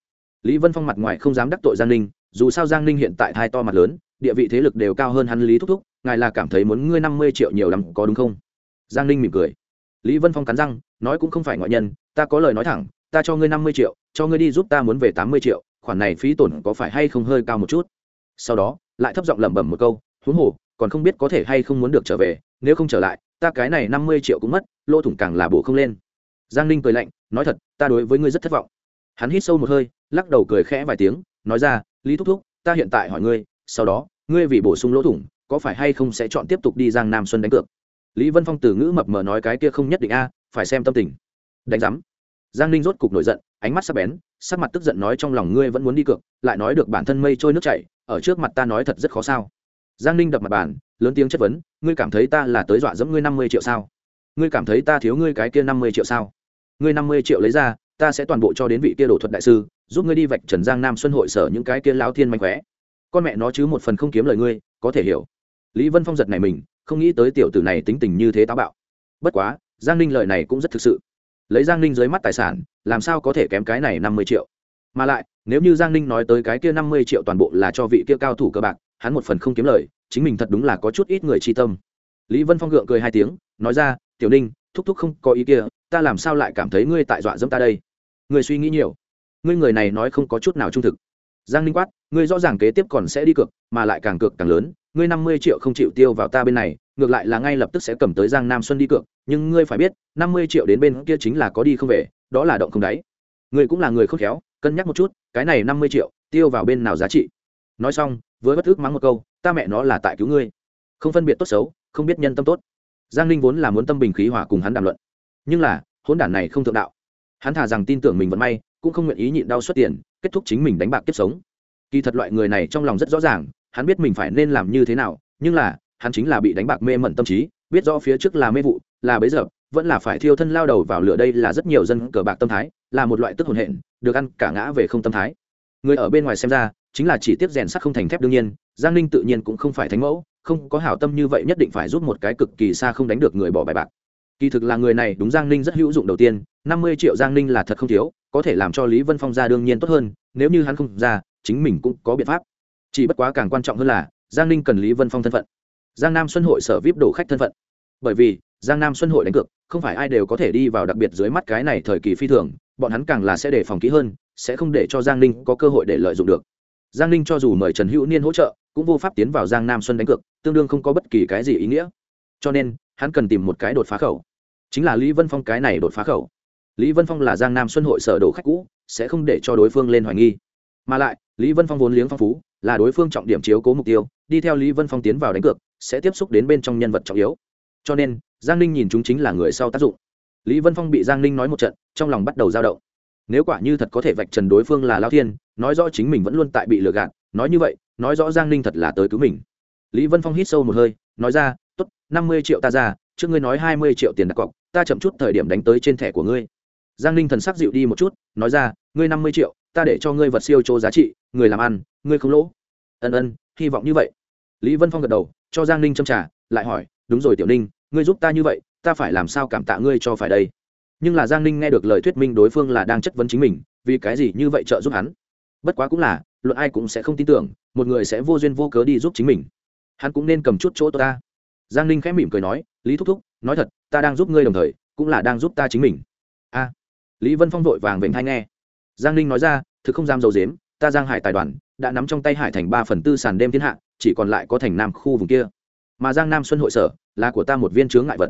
lý vân phong mặt ngoài không dám đắc tội giang ninh, dù sao giang ninh hiện tại thai to mặt lớn, địa vị thế lực đều cao hơn hắn lý thúc thúc, ngài là cảm thấy muốn ngươi năm mươi triệu nhiều lắm có đúng không? Giang ninh mỉm cười. Lý vân phong cắn răng, nói cũng không phải ngoại nhân, ta có lời nói thẳng, ta cho ngươi năm mươi triệu, cho ngươi đi giúp ta muốn về tám mươi triệu, khoản này phí tổn có phải hay không hơi cao một chút? Sau đó, lại thấp giọng lẩm bẩm một câu, huống hồ, còn không biết có thể hay không muốn được trở về, nếu không trở lại ta cái này năm mươi triệu cũng mất, lỗ thủng càng là bổ không lên. Giang ninh cười lạnh, nói thật, ta đối với ngươi rất thất vọng. Hắn hít sâu một hơi, lắc đầu cười khẽ vài tiếng, nói ra, lý thúc thúc, ta hiện tại hỏi ngươi, sau đó, ngươi vì bổ sung lỗ thủng, có phải hay không sẽ chọn tiếp tục đi giang nam xuân đánh cược? Lý vân phong từ ngữ mập mờ nói cái kia không nhất định a, phải xem tâm tình. Đánh giám. Giang ninh rốt cục nổi giận, ánh mắt sắc bén, sắc mặt tức giận nói trong lòng ngươi vẫn muốn đi cược, lại nói được bản thân mây trôi nước chảy, ở trước mặt ta nói thật rất khó sao. Giang ninh đập mặt bàn lớn tiếng chất vấn, ngươi cảm thấy ta là tới dọa dẫm ngươi năm mươi triệu sao? Ngươi cảm thấy ta thiếu ngươi cái kia năm mươi triệu sao? Ngươi năm mươi triệu lấy ra, ta sẽ toàn bộ cho đến vị kia đồ thuật đại sư, giúp ngươi đi vạch trần giang nam xuân hội sở những cái kia lão thiên mạnh khỏe con mẹ nó chứ một phần không kiếm lời ngươi, có thể hiểu. Lý vân phong giật này mình, không nghĩ tới tiểu tử này tính tình như thế táo bạo. Bất quá, giang ninh lời này cũng rất thực sự. Lấy giang ninh dưới mắt tài sản, làm sao có thể kém cái này năm mươi triệu? Mà lại, nếu như giang ninh nói tới cái kia năm mươi triệu toàn bộ là cho vị kia cao thủ cơ bạc hắn một phần không kiếm lời, chính mình thật đúng là có chút ít người chi tâm. Lý vân phong gượng cười hai tiếng, nói ra, tiểu ninh, thúc thúc không có ý kia, ta làm sao lại cảm thấy ngươi tại dọa dẫm ta đây? Người suy nghĩ nhiều. Ngươi người này nói không có chút nào trung thực. Giang ninh quát, ngươi rõ ràng kế tiếp còn sẽ đi cược, mà lại càng cược càng lớn, ngươi năm mươi triệu không chịu tiêu vào ta bên này, ngược lại là ngay lập tức sẽ cầm tới giang nam xuân đi cược, nhưng ngươi phải biết, năm mươi triệu đến bên kia chính là có đi không về, đó là động không đáy. Ngươi cũng là người khôn khéo, cân nhắc một chút, cái này năm mươi triệu, tiêu vào bên nào giá trị? Nói xong với bất ước mắng một câu, ta mẹ nó là tại cứu ngươi. Không phân biệt tốt xấu, không biết nhân tâm tốt. Giang ninh vốn là muốn tâm bình khí hòa cùng hắn đàm luận. Nhưng là hôn đản này không thượng đạo. Hắn thà rằng tin tưởng mình vẫn may, cũng không nguyện ý nhịn đau xuất tiền, kết thúc chính mình đánh bạc tiếp sống. Kỳ thật loại người này trong lòng rất rõ ràng, hắn biết mình phải nên làm như thế nào, nhưng là, hắn chính là bị đánh bạc mê mẩn tâm trí, biết rõ phía trước là mê vụ, là bấy giờ, vẫn là phải thiêu thân lao đầu vào lửa đây là rất nhiều dân cờ bạc tâm thái, là một loại tức hồn hện, được ăn cả ngã về không tâm thái. Người ở bên ngoài xem ra chính là chỉ tiếp rèn sắt không thành thép đương nhiên, giang ninh tự nhiên cũng không phải thánh mẫu, không có hảo tâm như vậy nhất định phải giúp một cái cực kỳ xa không đánh được người bỏ bài bạc. Kỳ thực là người này đúng giang ninh rất hữu dụng đầu tiên, năm mươi triệu giang ninh là thật không thiếu, có thể làm cho lý vân phong ra đương nhiên tốt hơn, nếu như hắn không ra, chính mình cũng có biện pháp. Chỉ bất quá càng quan trọng hơn là, giang ninh cần lý vân phong thân phận. Giang nam xuân hội sở vip đổ khách thân phận. Bởi vì, giang nam xuân hội đánh cược, không phải ai đều có thể đi vào đặc biệt dưới mắt cái này thời kỳ phi thường, bọn hắn càng là sẽ đề phòng kỹ hơn, sẽ không để cho giang ninh có cơ hội để lợi dụng được giang ninh cho dù mời trần hữu niên hỗ trợ, cũng vô pháp tiến vào giang nam xuân đánh cược, tương đương không có bất kỳ cái gì ý nghĩa. Cho nên, hắn cần tìm một cái đột phá khẩu. Chính là lý vân phong cái này đột phá khẩu. Lý vân phong là giang nam xuân hội sở đồ khách cũ, sẽ không để cho đối phương lên hoài nghi. Mà lại, lý vân phong vốn liếng phong phú, là đối phương trọng điểm chiếu cố mục tiêu, đi theo lý vân phong tiến vào đánh cược, sẽ tiếp xúc đến bên trong nhân vật trọng yếu. Cho nên, giang ninh nhìn chúng chính là người sau tác dụng. Lý vân phong bị giang ninh nói một trận, trong lòng bắt đầu dao động nếu quả như thật có thể vạch trần đối phương là lao thiên, nói rõ chính mình vẫn luôn tại bị lừa gạt, nói như vậy, nói rõ giang ninh thật là tới cứu mình. Lý vân phong hít sâu một hơi, nói ra t ố t năm mươi triệu ta ra, trước ngươi nói hai mươi triệu tiền đặt cọc, ta chậm chút thời điểm đánh tới trên thẻ của ngươi. Giang ninh thần sắc dịu đi một chút, nói ra, ngươi năm mươi triệu, ta để cho ngươi vật siêu chỗ giá trị, người làm ăn, ngươi không lỗ. Ân ân, hy vọng như vậy. Lý vân phong gật đầu, cho giang ninh châm trả lại hỏi, đúng rồi tiểu ninh, ngươi giúp ta như vậy, ta phải làm sao cảm tạ ngươi cho phải đây? Nhưng là giang ninh nghe được lời thuyết minh đối phương là đang chất vấn chính mình, vì cái gì như vậy trợ giúp hắn? Bất quá cũng là, luận ai cũng sẽ không tin tưởng, một người sẽ vô duyên vô cớ đi giúp chính mình. Hắn cũng nên cầm chút chỗ tôi ta. Giang ninh khẽ mỉm cười nói, lý thúc thúc, nói thật, ta đang giúp ngươi đồng thời, cũng là đang giúp ta chính mình. A. Lý vân phong vội vàng vểnh hay nghe. Giang ninh nói ra, thực không dám dầu dếm, ta giang hải tài đoàn, đã nắm trong tay hải thành ba phần tư sàn đêm thiên hạ, chỉ còn lại có thành nam khu vùng kia. Mà giang nam xuân hội sở, là của ta một viên chướng ngại vật.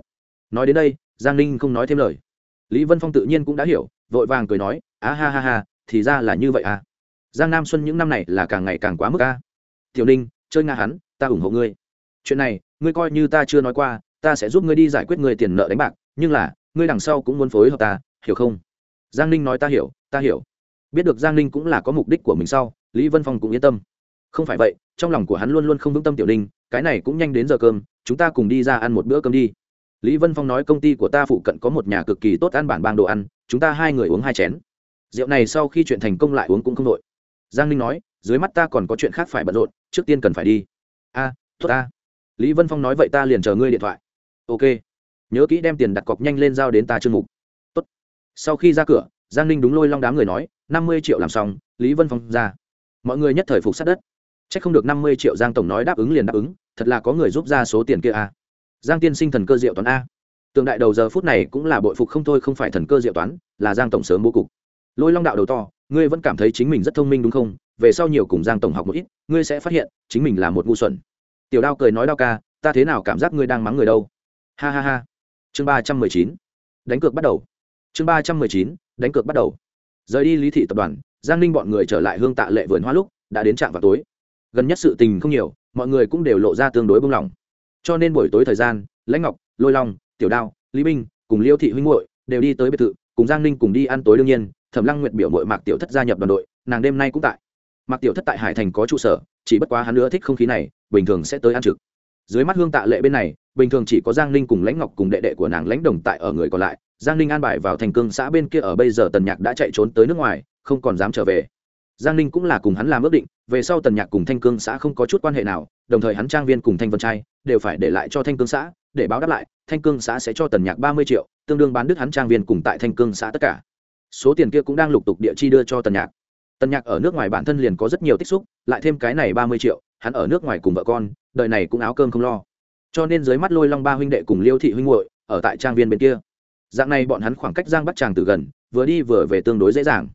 Nói đến đây, giang ninh không nói thêm lời lý vân phong tự nhiên cũng đã hiểu, vội vàng cười nói, á ha ha ha, thì ra là như vậy à. Giang nam xuân những năm này là càng ngày càng quá mức a. Tiểu ninh, chơi nga hắn, ta ủng hộ ngươi. Chuyện này, ngươi coi như ta chưa nói qua, ta sẽ giúp ngươi đi giải quyết người tiền nợ đánh bạc, nhưng là, ngươi đằng sau cũng muốn phối hợp ta, hiểu không? Giang ninh nói, ta hiểu ta hiểu. Biết được giang ninh cũng là có mục đích của mình sau, lý vân phong cũng yên tâm. Không phải vậy, trong lòng của hắn luôn luôn không vững tâm tiểu ninh, cái này cũng nhanh đến giờ cơm, chúng ta cùng đi ra ăn một bữa cơm đi lý vân phong nói công ty của ta phụ cận có một nhà cực kỳ tốt ăn bản bang đồ ăn, chúng ta hai người uống hai chén. Rượu này sau khi chuyện thành công lại uống cũng không đội giang ninh nói, dưới mắt ta còn có chuyện khác phải bận rộn, trước tiên cần phải đi. A, tốt ta. Lý vân phong nói vậy ta liền chờ ngươi điện thoại. Ok. Nhớ kỹ đem tiền đặt cọc nhanh lên giao đến ta chương mục. Tốt. Sau khi ra cửa, giang ninh đúng lôi long đám người nói, năm mươi triệu làm xong, lý vân phong ra. Mọi người nhất thời phục sát đất. C h ắ c không được năm mươi triệu giang tổng nói đáp ứng liền đáp ứng, thật là có người giúp ra số tiền kia a giang tiên sinh thần cơ diệu toán a. Tượng đại đầu giờ phút này cũng là bội phục không thôi, không phải thần cơ diệu toán, là giang tổng sớm bố cục. Lôi long đạo đầu to, ngươi vẫn cảm thấy chính mình rất thông minh đúng không? Về sau nhiều cùng giang tổng học một ít, ngươi sẽ phát hiện, chính mình là một ngu xuẩn. Tiểu đao cười nói đao ca, ta thế nào cảm giác ngươi đang mắng người đâu? Ha ha ha. Chương ba trăm mười chín. Đánh cược bắt đầu. Chương ba trăm mười chín, đánh cược bắt đầu. Rời đi lý thị tập đoàn, giang ninh bọn người trở lại hương tạ lệ vườn hoa lúc, đã đến trạm vào tối. Gần nhất sự tình không nhiều, mọi người cũng đều lộ ra tương đối bông lỏng cho nên buổi tối thời gian, lãnh ngọc, lôi long, tiểu đao, lý binh cùng liêu thị huynh hội đều đi tới biệt thự, cùng giang ninh cùng đi ăn tối đương nhiên, thẩm lăng nguyệt biểu mội mạc tiểu thất gia nhập đoàn đội, nàng đêm nay cũng tại. Mạc tiểu thất tại hải thành có trụ sở, chỉ bất quá hắn nữa thích không khí này, bình thường sẽ tới ăn trực. Dưới mắt hương tạ lệ bên này, bình thường chỉ có giang ninh cùng lãnh ngọc cùng đệ đệ của nàng lãnh đồng tại ở người còn lại, giang ninh an bài vào thành cương xã bên kia ở bây giờ tần nhạc đã chạy trốn tới nước ngoài, không còn dám trở về giang ninh cũng là cùng hắn làm ước định, về sau tần nhạc cùng thanh cương xã không có chút quan hệ nào, đồng thời hắn trang viên cùng thanh vân trai đều phải để lại cho thanh cương xã, để báo đáp lại, thanh cương xã sẽ cho tần nhạc ba mươi triệu, tương đương bán đứt hắn trang viên cùng tại thanh cương xã tất cả. Số tiền kia cũng đang lục tục địa chi đưa cho tần nhạc. Tần nhạc ở nước ngoài bản thân liền có rất nhiều tích xúc, lại thêm cái này ba mươi triệu, hắn ở nước ngoài cùng vợ con, đời này cũng áo cơm không lo. Cho nên dưới mắt lôi long ba huynh đệ cùng liêu thị huynh hội ở tại trang viên bên kia. Dạng này bọn hắn khoảng cách giang bắt tràng từ gần, vừa đi vừa về tương đối dễ dàng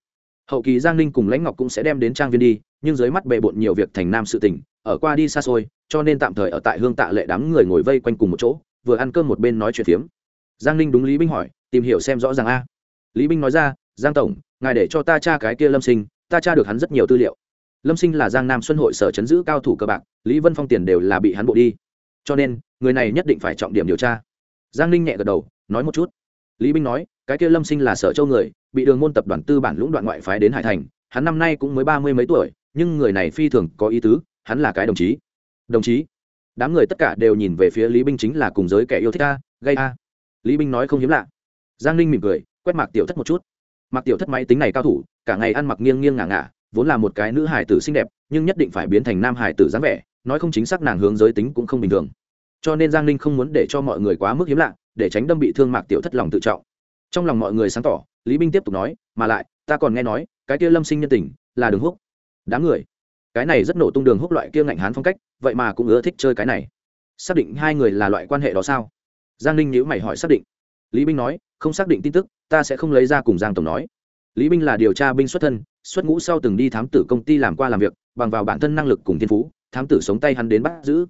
hậu kỳ giang ninh cùng lãnh ngọc cũng sẽ đem đến trang viên đi, nhưng dưới mắt bề bộn nhiều việc thành nam sự tình, ở qua đi xa xôi, cho nên tạm thời ở tại hương tạ lệ đám người ngồi vây quanh cùng một chỗ, vừa ăn cơm một bên nói chuyện phiếm. Giang ninh đúng lý binh hỏi, tìm hiểu xem rõ ràng a. Lý binh nói ra, giang tổng, ngài để cho ta cha cái kia lâm sinh, ta tra được hắn rất nhiều tư liệu. Lâm sinh là giang nam xuân hội sở chấn giữ cao thủ cơ bạc, lý vân phong tiền đều là bị hắn bộ đi. Cho nên, người này nhất định phải trọng điểm điều tra. Giang ninh nhẹ gật đầu, nói một chút. Lý binh nói, cái kia lâm sinh là sở châu người bị đường môn tập đoàn tư bản lũng đoạn ngoại phái đến hải thành, hắn năm nay cũng mới ba mươi mấy tuổi, nhưng người này phi thường có ý tứ, hắn là cái đồng chí. Đồng chí? Đám người tất cả đều nhìn về phía lý binh chính là cùng giới kẻ yêu thích a, gây a. Lý binh nói không hiếm lạ. Giang ninh mỉm cười, quét mạc tiểu thất một chút. Mặc tiểu thất máy tính này cao thủ, cả ngày ăn mặc nghiêng nghiêng ngả ngả, vốn là một cái nữ hải tử xinh đẹp, nhưng nhất định phải biến thành nam hải tử dáng vẻ, nói không chính xác nàng hướng giới tính cũng không bình thường. Cho nên giang ninh không muốn để cho mọi người quá mức hiếm lạ, để tránh đâm bị thương mạc tiểu thất lòng tự trọng trong lòng mọi người sáng tỏ, lý binh tiếp tục nói, mà lại, ta còn nghe nói, cái kia lâm sinh nhân tình là đường húc. Đám người? Cái này rất nổ tung đường húc loại kia ngạnh hán phong cách, vậy mà cũng ưa thích chơi cái này. Xác định hai người là loại quan hệ đó sao? Giang ninh nhữ mày hỏi xác định. Lý binh nói, không xác định tin tức, ta sẽ không lấy ra cùng giang tổng nói. Lý binh là điều tra binh xuất thân, xuất ngũ sau từng đi thám tử công ty làm qua làm việc, bằng vào bản thân năng lực cùng thiên phú, thám tử sống tay hắn đến bắt giữ.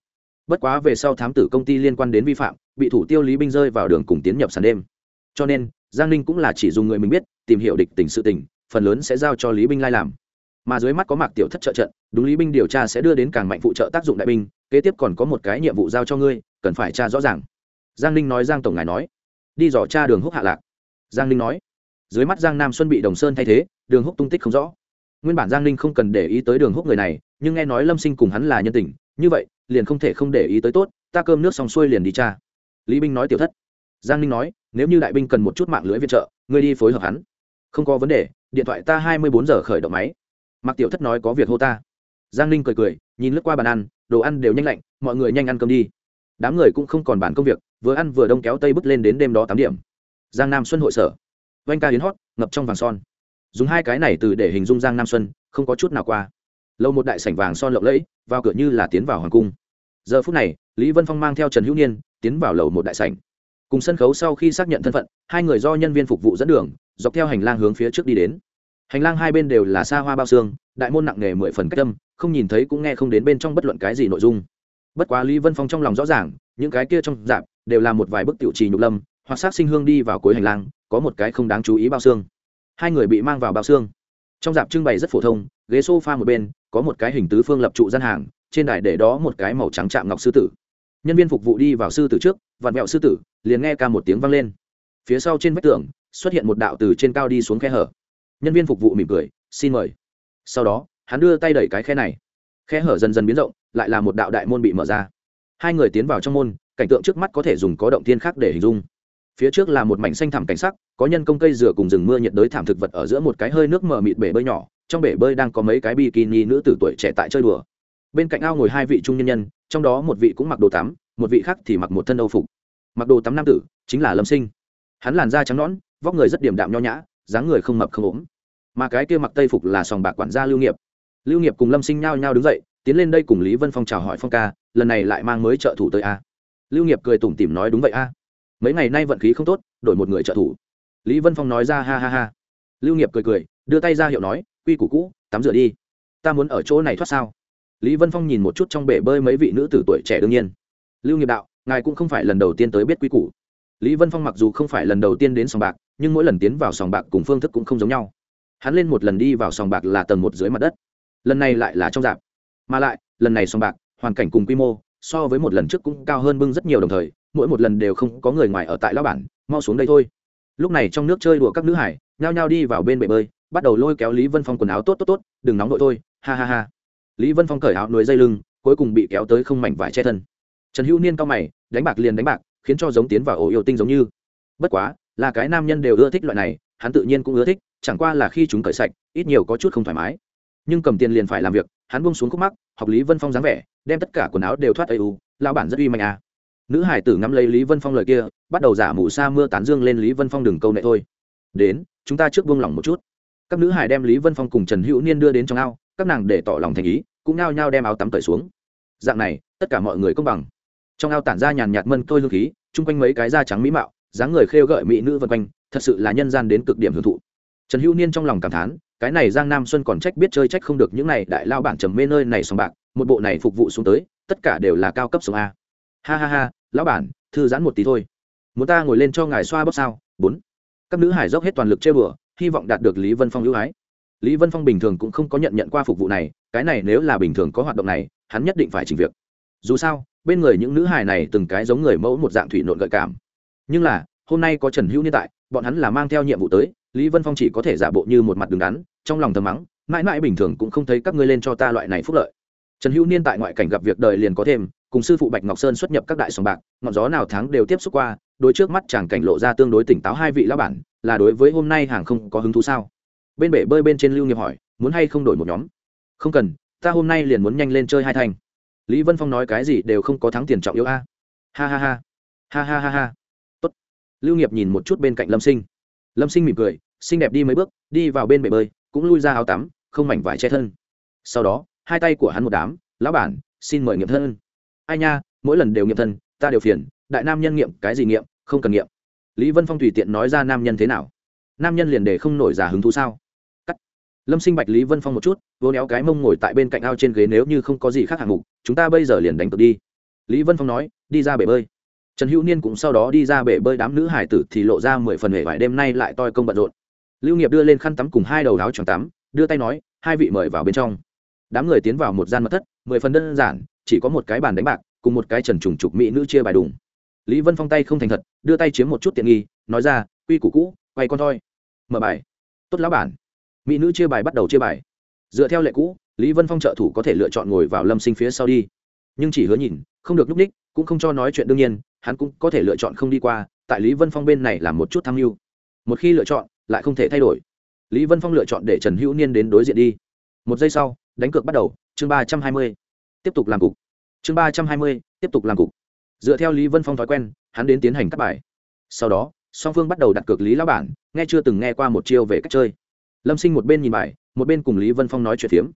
Bất quá về sau thám tử công ty liên quan đến vi phạm, bị thủ tiêu lý binh rơi vào đường cùng tiến nhập sàn đêm cho nên, giang ninh cũng là chỉ dùng người mình biết, tìm hiểu địch tình sự tình, phần lớn sẽ giao cho lý binh lai làm. Mà dưới mắt có mạc tiểu thất trợ trận, đúng lý binh điều tra sẽ đưa đến càng mạnh phụ trợ tác dụng đại binh, kế tiếp còn có một cái nhiệm vụ giao cho ngươi, cần phải tra rõ ràng. Giang ninh nói giang tổng ngài nói. Đi dò tra đường húc hạ lạc. Giang ninh nói. Dưới mắt giang nam xuân bị đồng sơn thay thế, đường húc tung tích không rõ. Nguyên bản giang ninh không cần để ý tới đường húc người này, nhưng nghe nói lâm sinh cùng hắn là nhân tình, như vậy, liền không thể không để ý tới tốt, ta cơm nước xong xuôi liền đi cha lý binh nói tiểu thất. Giang ninh nói nếu như đại binh cần một chút mạng lưới viện trợ, ngươi đi phối hợp hắn. Không có vấn đề, điện thoại ta hai mươi bốn giờ khởi động máy. Mặc tiểu thất nói có việc hô ta. Giang ninh cười cười, nhìn lướt qua bàn ăn, đồ ăn đều nhanh lạnh, mọi người nhanh ăn cơm đi. Đám người cũng không còn bàn công việc, vừa ăn vừa đông kéo tây bước lên đến đêm đó tám điểm. Giang nam xuân hội sở. Vanh ca hiến hót, ngập trong vàng son. Dùng hai cái này từ để hình dung giang nam xuân, không có chút nào qua. Lâu một đại sảnh vàng son lộng lẫy, vào cửa như là tiến vào hoàng cung. Giờ phút này, lý vân phong mang theo trần hữu niên, tiến vào lầu một đại sảnh cùng sân khấu sau khi xác nhận thân phận, hai người do nhân viên phục vụ dẫn đường, dọc theo hành lang hướng phía trước đi đến. Hành lang hai bên đều là xa hoa bao xương, đại môn nặng nề mười phần cách tâm không nhìn thấy cũng nghe không đến bên trong bất luận cái gì nội dung. Bất quá lý vân phong trong lòng rõ ràng, những cái kia trong dạp đều là một vài bức tiểu trì nhục lâm, hoặc sát sinh hương đi vào cuối hành lang, có một cái không đáng chú ý bao xương. Hai người bị mang vào bao xương. Trong dạp trưng bày rất phổ thông, ghế sofa một bên, có một cái hình tứ phương lập trụ gian hàng, trên đài để đó một cái màu trắng chạm ngọc sư tử. Nhân viên phục vụ đi vào sư tử trước vặn vẹo sư tử, liền nghe ca một tiếng vang lên. Phía sau trên vách tường, xuất hiện một đạo từ trên cao đi xuống khe hở. Nhân viên phục vụ mỉm cười, xin mời. Sau đó, hắn đưa tay đẩy cái khe này. Khe hở dần dần biến rộng, lại là một đạo đại môn bị mở ra. Hai người tiến vào trong môn, cảnh tượng trước mắt có thể dùng có động tiên khác để hình dung. Phía trước là một mảnh xanh thảm cảnh sắc, có nhân công cây rửa cùng rừng mưa nhiệt đới thảm thực vật ở giữa một cái hơi nước mờ mịt bể bơi nhỏ, trong bể bơi đang có mấy cái bikini nữ tử tuổi trẻ tại chơi đùa. Bên cạnh ao ngồi hai vị trung nhân nhân, trong đó một vị cũng mặc đồ tắm một vị khác thì mặc một thân âu phục. Mặc đồ tắm nam tử, chính là lâm sinh. Hắn làn da trắng nõn, vóc người rất điểm đạm nho nhã, dáng người không mập không ốm. Mà cái kia mặc tây phục là sòng bạc quản gia lưu nghiệp. Lưu nghiệp cùng lâm sinh nhao nhao đứng dậy, tiến lên đây cùng lý vân phong chào hỏi phong ca, lần này lại mang mới trợ thủ tới a. Lưu nghiệp cười tủm tỉm nói đúng vậy a. Mấy ngày nay vận khí không tốt, đổi một người trợ thủ. Lý vân phong nói ra ha ha ha. Lưu nghiệp cười cười, đưa tay ra hiệu nói, quy củ cũ, tắm rửa đi. Ta muốn ở chỗ này thoát sao? Lý vân phong nhìn một chút trong bể bơi mấy vị nữ tử tuổi trẻ đương nhiên lưu nghiệp đạo, ngài cũng không phải lần đầu tiên tới biết quy củ. Lý vân phong mặc dù không phải lần đầu tiên đến sòng bạc, nhưng mỗi lần tiến vào sòng bạc cùng phương thức cũng không giống nhau. Hắn lên một lần đi vào sòng bạc là tầng một dưới mặt đất. Lần này lại là trong dạp. Mà lại, lần này sòng bạc, hoàn cảnh cùng quy mô, so với một lần trước cũng cao hơn bưng rất nhiều đồng thời, mỗi một lần đều không có người ngoài ở tại lao bản, mau xuống đây thôi. Lúc này trong nước chơi đùa các nữ hải, nhao nhao đi vào bên bể bơi, bắt đầu lôi kéo lý vân phong quần áo tốt tốt tốt, đừng nóng nội thôi, ha ha ha. Lý vân phong cởi áo nuôi dây lưng, cuối cùng bị kéo tới không mảnh vải che thân trần hữu niên cao mày, đánh bạc liền đánh bạc, khiến cho giống tiến vào ổ yêu tinh giống như. Bất quá, là cái nam nhân đều ưa thích loại này, hắn tự nhiên cũng ưa thích, chẳng qua là khi chúng cởi sạch, ít nhiều có chút không thoải mái. Nhưng cầm tiền liền phải làm việc, hắn buông xuống khúc mắc, học lý vân phong dáng vẻ, đem tất cả quần áo đều thoát ây u lao bản rất uy mạnh à. nữ hải tử ngắm lấy lý vân phong lời kia, bắt đầu giả mù sa mưa tán dương lên lý vân phong đừng câu nệ thôi. Đến, chúng ta trước buông lỏng một chút. Các nữ hải đem lý vân phong cùng trần hữu niên đưa đến trong ao, các nàng để tỏ lòng thành ý, cũng nao nhao đem áo tắm cởi xuống. Dạng này, tất cả mọi người công bằng trong ao tản ra nhàn nhạt mân tôi hương khí, chung quanh mấy cái da trắng mỹ mạo, dáng người khêu gợi mỹ nữ vân quanh, thật sự là nhân gian đến cực điểm hưởng thụ. Trần hữu niên trong lòng cảm thán, cái này giang nam xuân còn trách biết chơi trách không được những này đại lao bản trầm mê nơi này sòng bạc, một bộ này phục vụ xuống tới, tất cả đều là cao cấp số a. Ha ha ha, lão bản, thư giãn một tí thôi. Muốn ta ngồi lên cho ngài xoa bóp sao? Bốn. Các nữ hải dốc hết toàn lực chơi bừa, hy vọng đạt được lý vân phong ưu ái. Lý vân phong bình thường cũng không có nhận nhận qua phục vụ này, cái này nếu là bình thường có hoạt động này, hắn nhất định phải chỉnh việc. Dù sao bên người những nữ hài này từng cái giống người mẫu một dạng thủy nộn gợi cảm. Nhưng là, hôm nay có trần hữu niên tại, bọn hắn là mang theo nhiệm vụ tới, lý vân phong chỉ có thể giả bộ như một mặt đứng đắn, trong lòng thầm mắng, mãi mãi bình thường cũng không thấy các ngươi lên cho ta loại này phúc lợi. Trần hữu niên tại ngoại cảnh gặp việc đời liền có thêm, cùng sư phụ bạch ngọc sơn xuất nhập các đại sòng bạc, ngọn gió nào tháng đều tiếp xúc qua đôi trước mắt chàng cảnh lộ ra tương đối tỉnh táo hai vị lão bản, là đối với hôm nay hàng không có hứng thú sao? Bên bể bơi bên trên lưu nghiệp hỏi, muốn hay không đổi một nhóm? Không cần, ta hôm nay liền muốn nhanh lên chơi hai thành lý vân phong nói cái gì đều không có thắng tiền trọng yếu a. Ha ha ha. Ha ha ha ha. Tốt. Lưu nghiệp nhìn một chút bên cạnh lâm sinh. Lâm sinh mỉm cười, xinh đẹp đi mấy bước, đi vào bên bể bơi, cũng lui ra áo tắm, không mảnh vải che thân. Sau đó, hai tay của hắn một đám, lão bản, xin mời nghiệm thân. Ai nha, mỗi lần đều nghiệm thân, ta đều phiền, đại nam nhân nghiệm cái gì nghiệm, không cần nghiệm. Lý vân phong tùy tiện nói ra nam nhân thế nào. Nam nhân liền để không nổi giả hứng thú sao? Lâm sinh bạch, lý vân phong một chút, vô néo cái mông ngồi tại bên cạnh ao trên ghế nếu như không có gì khác hạng mục, chúng ta bây giờ liền đánh cược đi. Lý vân phong nói, đi ra bể bơi. Trần hữu niên cũng sau đó đi ra bể bơi đám nữ hải tử thì lộ ra mười phần hệ vải đêm nay lại toi công bận rộn. Lưu nghiệp đưa lên khăn tắm cùng hai đầu áo choàng tắm, đưa tay nói, hai vị mời vào bên trong. Đám người tiến vào một gian mật thất, mười phần đơn giản, chỉ có một cái bàn đánh bạc, cùng một cái trần trùng trục mỹ nữ chia bài đùng. Lý vân phong tay không thành thật, đưa tay chiếm một chút tiện nghi, nói ra, quy củ cũ, quay con thôi mở bài. Tốt lão bản mỹ nữ chia bài bắt đầu chia bài dựa theo lệ cũ lý vân phong trợ thủ có thể lựa chọn ngồi vào lâm sinh phía sau đi nhưng chỉ hứa nhìn không được n ú c ních cũng không cho nói chuyện đương nhiên hắn cũng có thể lựa chọn không đi qua tại lý vân phong bên này là một chút tham mưu một khi lựa chọn lại không thể thay đổi lý vân phong lựa chọn để trần hữu niên đến đối diện đi một giây sau đánh cược bắt đầu chương ba trăm hai mươi tiếp tục làm cục chương ba trăm hai mươi tiếp tục làm cục dựa theo lý vân phong thói quen hắn đến tiến hành các bài sau đó song phương bắt đầu đặt cược lý lão bản nghe chưa từng nghe qua một chiêu về cách chơi lâm sinh một bên nhìn bài, một bên cùng lý vân phong nói chuyện phiếm.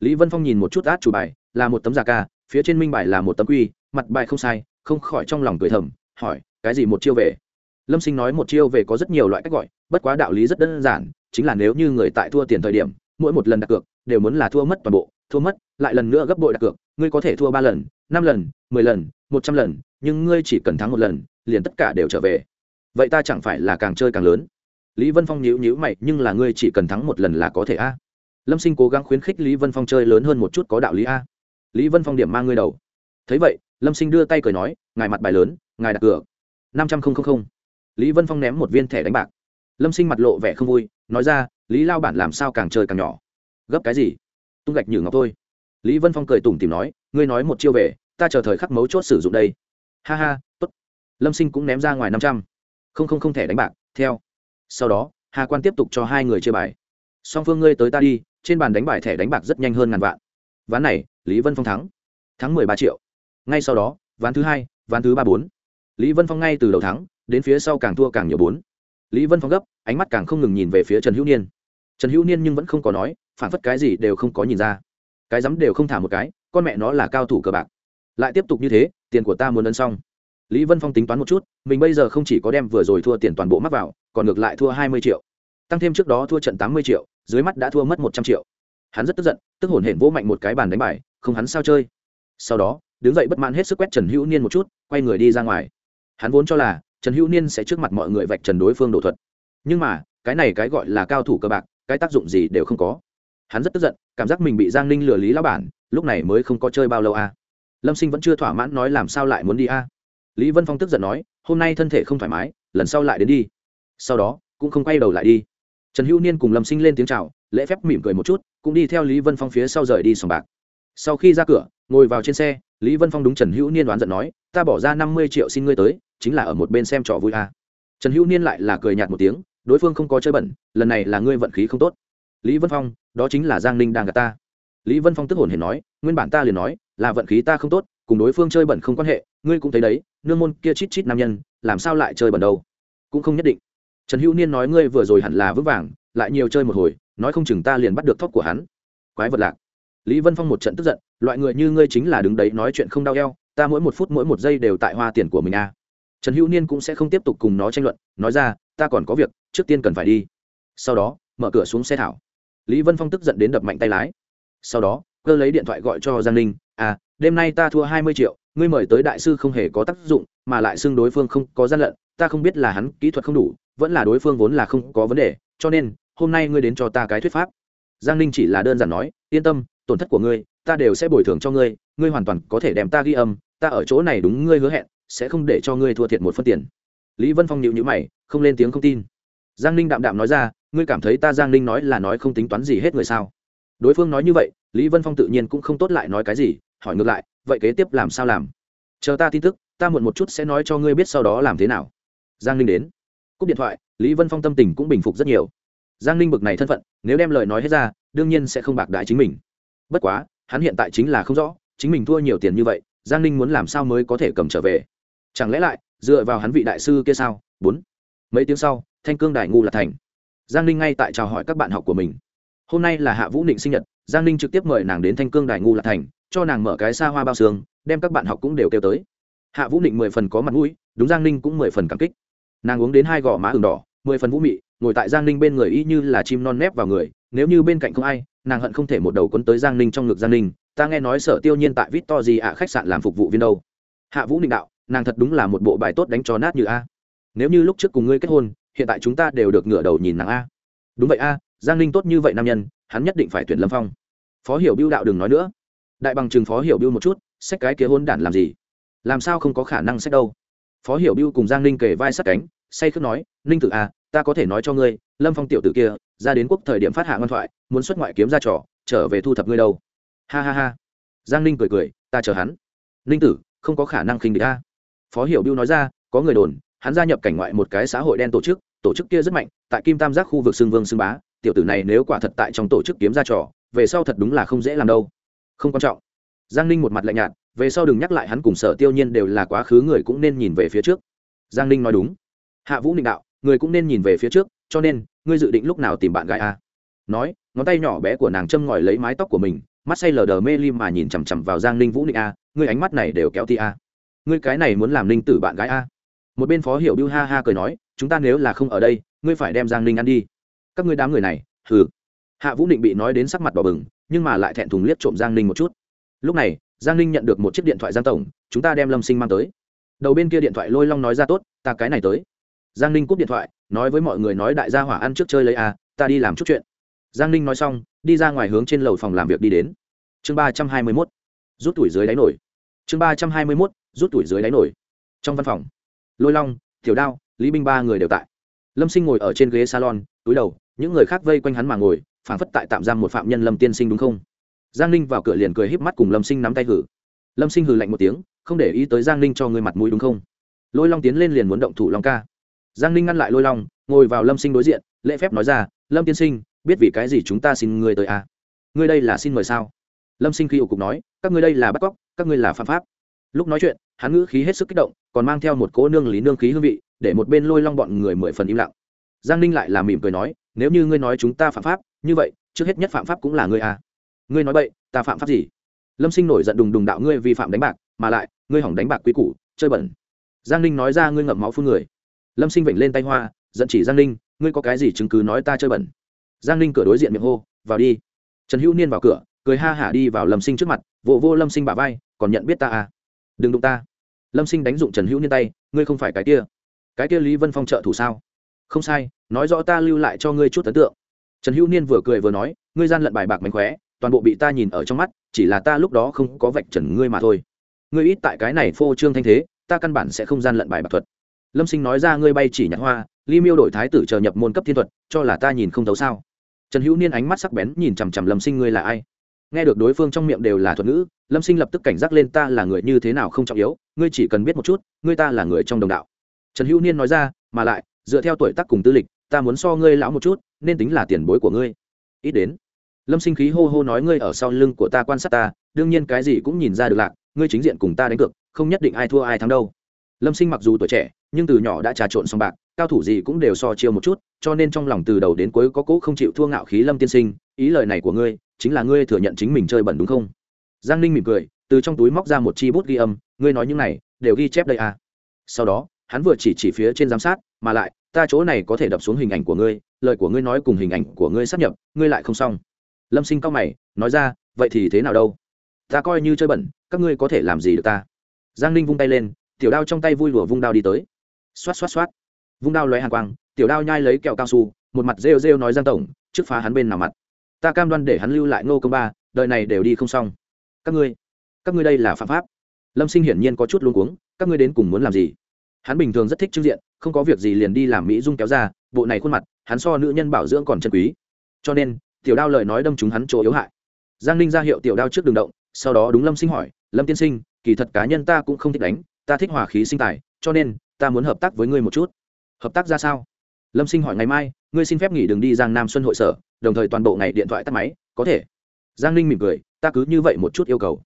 Lý vân phong nhìn một chút át chủ bài, là một tấm giả ca, phía trên minh bài là một tấm quy, mặt bài không sai, không khỏi trong lòng cười thầm, hỏi, cái gì một chiêu về? Lâm sinh nói một chiêu về có rất nhiều loại cách gọi, bất quá đạo lý rất đơn giản, chính là nếu như người tại thua tiền thời điểm, mỗi một lần đặt cược, đều muốn là thua mất toàn bộ, thua mất, lại lần nữa gấp bội đặt cược, ngươi có thể thua ba lần, năm lần, mười lần, một trăm lần, nhưng ngươi chỉ cần thắng một lần, liền tất cả đều trở về. Vậy ta chẳng phải là càng chơi càng lớn? Lý vân phong nhíu nhíu mày, nhưng là ngươi chỉ cần thắng một lần là có thể a. Lâm sinh cố gắng khuyến khích lý vân phong chơi lớn hơn một chút có đạo lý a. Lý vân phong điểm mang ngươi đầu. Thấy vậy, lâm sinh đưa tay cười nói, ngài mặt bài lớn, ngài đặt cửa năm trăm linh lý vân phong ném một viên thẻ đánh bạc. Lâm sinh mặt lộ vẻ không vui, nói ra, lý lao bản làm sao càng chơi càng nhỏ. Gấp cái gì? Tung gạch nhử ngọc thôi. Lý vân phong cười tủm tìm nói, ngươi nói một chiêu về, ta chờ thời khắc mấu chốt sử dụng đây. Ha ha t ố t lâm sinh cũng ném ra ngoài năm trăm. Không không không thẻ đánh bạc, theo sau đó, hà quan tiếp tục cho hai người chơi bài. Song phương ngươi tới ta đi, trên bàn đánh bài thẻ đánh bạc rất nhanh hơn ngàn vạn. Ván này, lý vân phong thắng. Thắng mười ba triệu. Ngay sau đó, ván thứ hai, ván thứ ba bốn. Lý vân phong ngay từ đầu thắng, đến phía sau càng thua càng nhiều bốn. Lý vân phong gấp, ánh mắt càng không ngừng nhìn về phía trần hữu niên. Trần hữu niên nhưng vẫn không có nói, phản phất cái gì đều không có nhìn ra. Cái dám đều không thả một cái, con mẹ nó là cao thủ cờ bạc. Lại tiếp tục như thế, tiền của ta muốn ấn xong lý vân phong tính toán một chút, mình bây giờ không chỉ có đem vừa rồi thua tiền toàn bộ mắc vào, còn ngược lại thua hai mươi triệu. Tăng thêm trước đó thua trận tám mươi triệu, dưới mắt đã thua mất một trăm triệu. Hắn rất tức giận, tức hổn hển vỗ mạnh một cái bàn đánh bài, không hắn sao chơi. Sau đó, đứng dậy bất mãn hết sức quét trần hữu niên một chút, quay người đi ra ngoài. Hắn vốn cho là, trần hữu niên sẽ trước mặt mọi người vạch trần đối phương đổ thuật. Nhưng mà, cái này cái gọi là cao thủ cơ bạc, cái tác dụng gì đều không có. Hắn rất tức giận, cảm giác mình bị giang ninh lừa lý lão bản, lúc này mới không có chơi bao lâu a à. lâm sinh vẫn chưa thỏa mãn nói làm sao lại muốn đi a à lý vân phong tức giận nói, hôm nay thân thể không thoải mái, lần sau lại đến đi. Sau đó, cũng không quay đầu lại đi. Trần hữu niên cùng lâm sinh lên tiếng c h à o lễ phép mỉm cười một chút, cũng đi theo lý vân phong phía sau rời đi sòng bạc. Sau khi ra cửa, ngồi vào trên xe, lý vân phong đúng trần hữu niên đoán giận nói, ta bỏ ra năm mươi triệu xin ngươi tới, chính là ở một bên xem trò vui à. trần hữu niên lại là cười nhạt một tiếng, đối phương không có chơi bẩn, lần này là ngươi vận khí không tốt. Lý vân phong, đó chính là giang ninh đang gặp ta. Lý vân phong tức hồn hiền nói, nguyên bản ta liền nói, là vận khí ta không tốt, cùng đối phương chơi bẩn không quan hệ, ngươi cũng thấy đấy nương môn kia chít chít nam nhân, làm sao lại chơi bẩn đâu? Cũng không nhất định. Trần hữu niên nói ngươi vừa rồi hẳn là vững vàng, lại nhiều chơi một hồi, nói không chừng ta liền bắt được thóc của hắn. Quái vật lạc. Lý vân phong một trận tức giận, loại người như ngươi chính là đứng đấy nói chuyện không đau eo, ta mỗi một phút mỗi một giây đều tại hoa tiền của mình à. trần hữu niên cũng sẽ không tiếp tục cùng nó tranh luận, nói ra, ta còn có việc, trước tiên cần phải đi. Sau đó, mở cửa xuống xe thảo. Lý vân phong tức giận đến đập mạnh tay lái. Sau đó, cơ lấy điện thoại gọi cho giang ninh à đêm nay ta thua hai mươi triệu ngươi mời tới đại sư không hề có tác dụng, mà lại xưng đối phương không có gian lận, ta không biết là hắn kỹ thuật không đủ, vẫn là đối phương vốn là không có vấn đề, cho nên, hôm nay ngươi đến cho ta cái thuyết pháp. Giang ninh chỉ là đơn giản nói, yên tâm, tổn thất của ngươi, ta đều sẽ bồi thường cho ngươi ngươi hoàn toàn có thể đem ta ghi âm, ta ở chỗ này đúng ngươi hứa hẹn, sẽ không để cho ngươi thua thiệt một phân tiền. Lý vân phong nhịu nhữ mày, không lên tiếng không tin. Giang ninh đạm đạm nói ra, ngươi cảm thấy ta giang ninh nói là nói không tính toán gì hết người sao? Đối phương nói như vậy, lý vân phong tự nhiên cũng không tốt lại nói cái gì, hỏi ngược lại vậy kế tiếp làm sao làm? Chờ ta tin tức, ta muộn một chút sẽ nói cho ngươi biết sau đó làm thế nào. Giang ninh đến. Cúp điện thoại, lý vân phong tâm tình cũng bình phục rất nhiều. Giang ninh bực này thân phận, nếu đem lời nói hết ra, đương nhiên sẽ không bạc đại chính mình. Bất quá, hắn hiện tại chính là không rõ, chính mình thua nhiều tiền như vậy, giang ninh muốn làm sao mới có thể cầm trở về? Chẳng lẽ lại, dựa vào hắn vị đại sư kia sao? Bốn. Mấy tiếng sau, thanh cương đại ngu là thành. Giang ninh ngay tại chào hỏi các bạn học của mình. Hôm nay là hạ vũ định sinh nhật, giang ninh trực tiếp mời nàng đến thanh cương đại ngu là thành cho nàng mở cái xa hoa bao xương, đem các bạn học cũng đều kêu tới. Hạ vũ định mười phần có mặt mũi, đúng giang ninh cũng mười phần cảm kích. Nàng uống đến hai gò má ừng đỏ, mười phần vũ mị, ngồi tại giang ninh bên người y như là chim non nép vào người, nếu như bên cạnh không ai, nàng hận không thể một đầu quấn tới giang ninh trong ngực giang ninh, ta nghe nói sở tiêu nhiên tại vít to gì ạ khách sạn làm phục vụ viên đâu. Hạ vũ định đạo, nàng thật đúng là một bộ bài tốt đánh cho nát như a. Nếu như lúc trước cùng ngươi kết hôn, hiện tại chúng ta đều được ngửa đầu nhìn nàng a. Đúng vậy a, giang ninh tốt như vậy nam nhân, hắn nhất định phải tuyển lâm phong. Phó hiểu biêu đạo đừng nói nữa đại bằng chừng phó hiểu biêu một chút, sách cái kia hôn đản làm gì? Làm sao không có khả năng sách đâu? Phó hiểu biêu cùng giang ninh kề vai sát cánh, say khước nói, ninh tử a ta có thể nói cho ngươi, lâm phong tiểu tử kia, ra đến quốc thời điểm phát hạ ngoan thoại, muốn xuất ngoại kiếm ra trò, trở về thu thập ngươi đâu. Ha ha ha. Giang ninh cười cười, ta chờ hắn. Ninh tử, không có khả năng khinh địch a phó hiểu biêu nói ra, có người đồn, hắn gia nhập cảnh ngoại một cái xã hội đen tổ chức tổ chức kia rất mạnh, tại kim tam giác khu vực xương vương xương bá, tiểu tử này nếu quả thật tại trong tổ chức kiếm ra trò, về sau thật đúng là không dễ làm đâu không quan trọng. Giang ninh một mặt lạnh nhạt, về sau đừng nhắc lại hắn cùng sở tiêu nhiên đều là quá khứ, người cũng nên nhìn về phía trước. Giang ninh nói đúng. Hạ vũ định đạo, người cũng nên nhìn về phía trước, cho nên, ngươi dự định lúc nào tìm bạn gái a nói, ngón tay nhỏ bé của nàng châm ngòi lấy mái tóc của mình, mắt say lờ đờ mê lim mà nhìn chằm chằm vào giang ninh vũ định a à, ngươi ánh mắt này đều kéo ti a ngươi cái này muốn làm ninh tử bạn gái a một bên phó hiệu bưu ha ha cười nói, chúng ta nếu là không ở đây, ngươi phải đem giang ninh ăn đi. Các ngươi đám người này, hừ. Hạ vũ định bị nói đến sắc mặt bỏ bừng nhưng mà lại thẹn thùng liếc trộm giang ninh một chút. Lúc này, giang ninh nhận được một chiếc điện thoại giang tổng, chúng ta đem lâm sinh mang tới. Đầu bên kia điện thoại lôi long nói ra tốt, ta cái này tới. Giang ninh cúp điện thoại, nói với mọi người nói đại gia hỏa ăn trước chơi lấy a ta đi làm chút chuyện. Giang ninh nói xong, đi ra ngoài hướng trên lầu phòng làm việc đi đến. Chương ba trăm hai mươi mốt, rút tuổi dưới đáy nổi. Chương ba trăm hai mươi mốt, rút tuổi dưới đáy nổi. Trong văn phòng, lôi long, tiểu đao, lý binh ba người đều tại. Lâm sinh ngồi ở trên ghế salon, túi đầu, những người khác vây quanh hắn mà ngồi phản phất tại tạm giam một phạm nhân lâm tiên sinh đúng không? Giang ninh vào cửa liền cười híp mắt cùng lâm sinh nắm tay hử. Lâm sinh hừ lạnh một tiếng, không để ý tới giang ninh cho người mặt mũi đúng không? Lôi long tiến lên liền muốn động thủ long ca. Giang ninh ngăn lại lôi long, ngồi vào lâm sinh đối diện, lễ phép nói ra, lâm tiên sinh, biết vì cái gì chúng ta xin người tới à? ngươi đây là xin mời sao? Lâm sinh khi ủ cục nói, các ngươi đây là bắt cóc, các ngươi là phạm pháp. Lúc nói chuyện, hắn ngữ khí hết sức kích động, còn mang theo một cỗ nương lý nương khí hương vị, để một bên lôi long bọn người mười phần im lặng. Giang ninh lại là mỉm cười nói, nếu như ngươi nói chúng ta phạm pháp như vậy trước hết nhất phạm pháp cũng là ngươi à. ngươi nói vậy ta phạm pháp gì? Lâm sinh nổi giận đùng đùng đạo ngươi vi phạm đánh bạc mà lại ngươi hỏng đánh bạc quý củ chơi bẩn. Giang ninh nói ra ngươi ngậm máu phun người. Lâm sinh vểnh lên tay hoa giận chỉ giang ninh ngươi có cái gì chứng cứ nói ta chơi bẩn? Giang ninh cửa đối diện miệng hô vào đi. Trần hữu niên vào cửa cười ha hả đi vào lâm sinh trước mặt vụ vô, vô lâm sinh bà vai còn nhận biết ta à? Đừng đụng ta. Lâm sinh đánh dụng trần hữu niên tay ngươi không phải cái kia. Cái kia lý vân phong trợ thủ sao? Không sai nói rõ ta lưu lại cho ngươi chút ấn tượng trần hữu niên vừa cười vừa nói, ngươi gian lận bài bạc mánh khóe, toàn bộ bị ta nhìn ở trong mắt, chỉ là ta lúc đó không có vạch trần ngươi mà thôi. Ngươi ít tại cái này phô trương thanh thế, ta căn bản sẽ không gian lận bài bạc thuật. Lâm sinh nói ra, ngươi bay chỉ nhặt hoa ly miêu đổi thái tử chờ nhập môn cấp thiên thuật, cho là ta nhìn không thấu sao? Trần hữu niên ánh mắt sắc bén nhìn chằm chằm lâm sinh, ngươi là ai? Nghe được đối phương trong miệng đều là thuật ngữ, lâm sinh lập tức cảnh giác lên, ta là người như thế nào không trọng yếu, ngươi chỉ cần biết một chút, ngươi ta là người trong đồng đạo. Trần hữu niên nói ra, mà lại, dựa theo tuổi tác cùng tư lịch ta muốn so ngươi lão một chút, nên tính là tiền bối của ngươi. Ít đến. Lâm sinh khí hô hô nói ngươi ở sau lưng của ta quan sát ta, đương nhiên cái gì cũng nhìn ra được lạc, ngươi chính diện cùng ta đánh cược, không nhất định ai thua ai thắng đâu. Lâm sinh mặc dù tuổi trẻ, nhưng từ nhỏ đã trà trộn xong bạc, cao thủ gì cũng đều so chiêu một chút, cho nên trong lòng từ đầu đến cuối có cỗ không chịu thua ngạo khí lâm tiên sinh, ý lời này của ngươi, chính là ngươi thừa nhận chính mình chơi bẩn đúng không? Giang ninh mỉm cười, từ trong túi móc ra một chi bút ghi âm, ngươi nói những này, đều ghi chép đây à. Sau đó, hắn vừa chỉ chỉ phía trên giám sát, mà lại ta chỗ này có thể đập xuống hình ảnh của ngươi, lời của ngươi nói cùng hình ảnh của ngươi sắp nhập, ngươi lại không xong. Lâm sinh cao mày, nói ra, vậy thì thế nào đâu? Ta coi như chơi bẩn, các ngươi có thể làm gì được ta? Giang ninh vung tay lên, tiểu đao trong tay vui lùa vung đao đi tới. Xoát xoát xoát. Vung đao lóe hàng quang, tiểu đao nhai lấy kẹo cao su, một mặt rêu rêu nói giang tổng, trước phá hắn bên nào mặt. Ta cam đoan để hắn lưu lại ngô công ba, đời này đều đi không xong. Các ngươi các ngươi đây là phạm pháp. Lâm sinh hiển nhiên có chút luống cuống, các ngươi đến cùng muốn làm gì? Hắn bình thường rất thích trưng diện, không có việc gì liền đi làm mỹ dung kéo ra, bộ này khuôn mặt, hắn so nữ nhân bảo dưỡng còn chân quý. Cho nên, tiểu đao lời nói đâm chúng hắn chỗ yếu hại. Giang ninh ra hiệu tiểu đao trước đường động, sau đó đúng lâm sinh hỏi, lâm tiên sinh, kỳ thật cá nhân ta cũng không thích đánh, ta thích hòa khí sinh tài, cho nên, ta muốn hợp tác với ngươi một chút. Hợp tác ra sao? Lâm sinh hỏi, ngày mai, ngươi xin phép nghỉ đừng đi giang nam xuân hội sở, đồng thời toàn bộ ngày điện thoại tắt máy, có thể. Giang ninh mỉm cười, ta cứ như vậy một chút yêu cầu.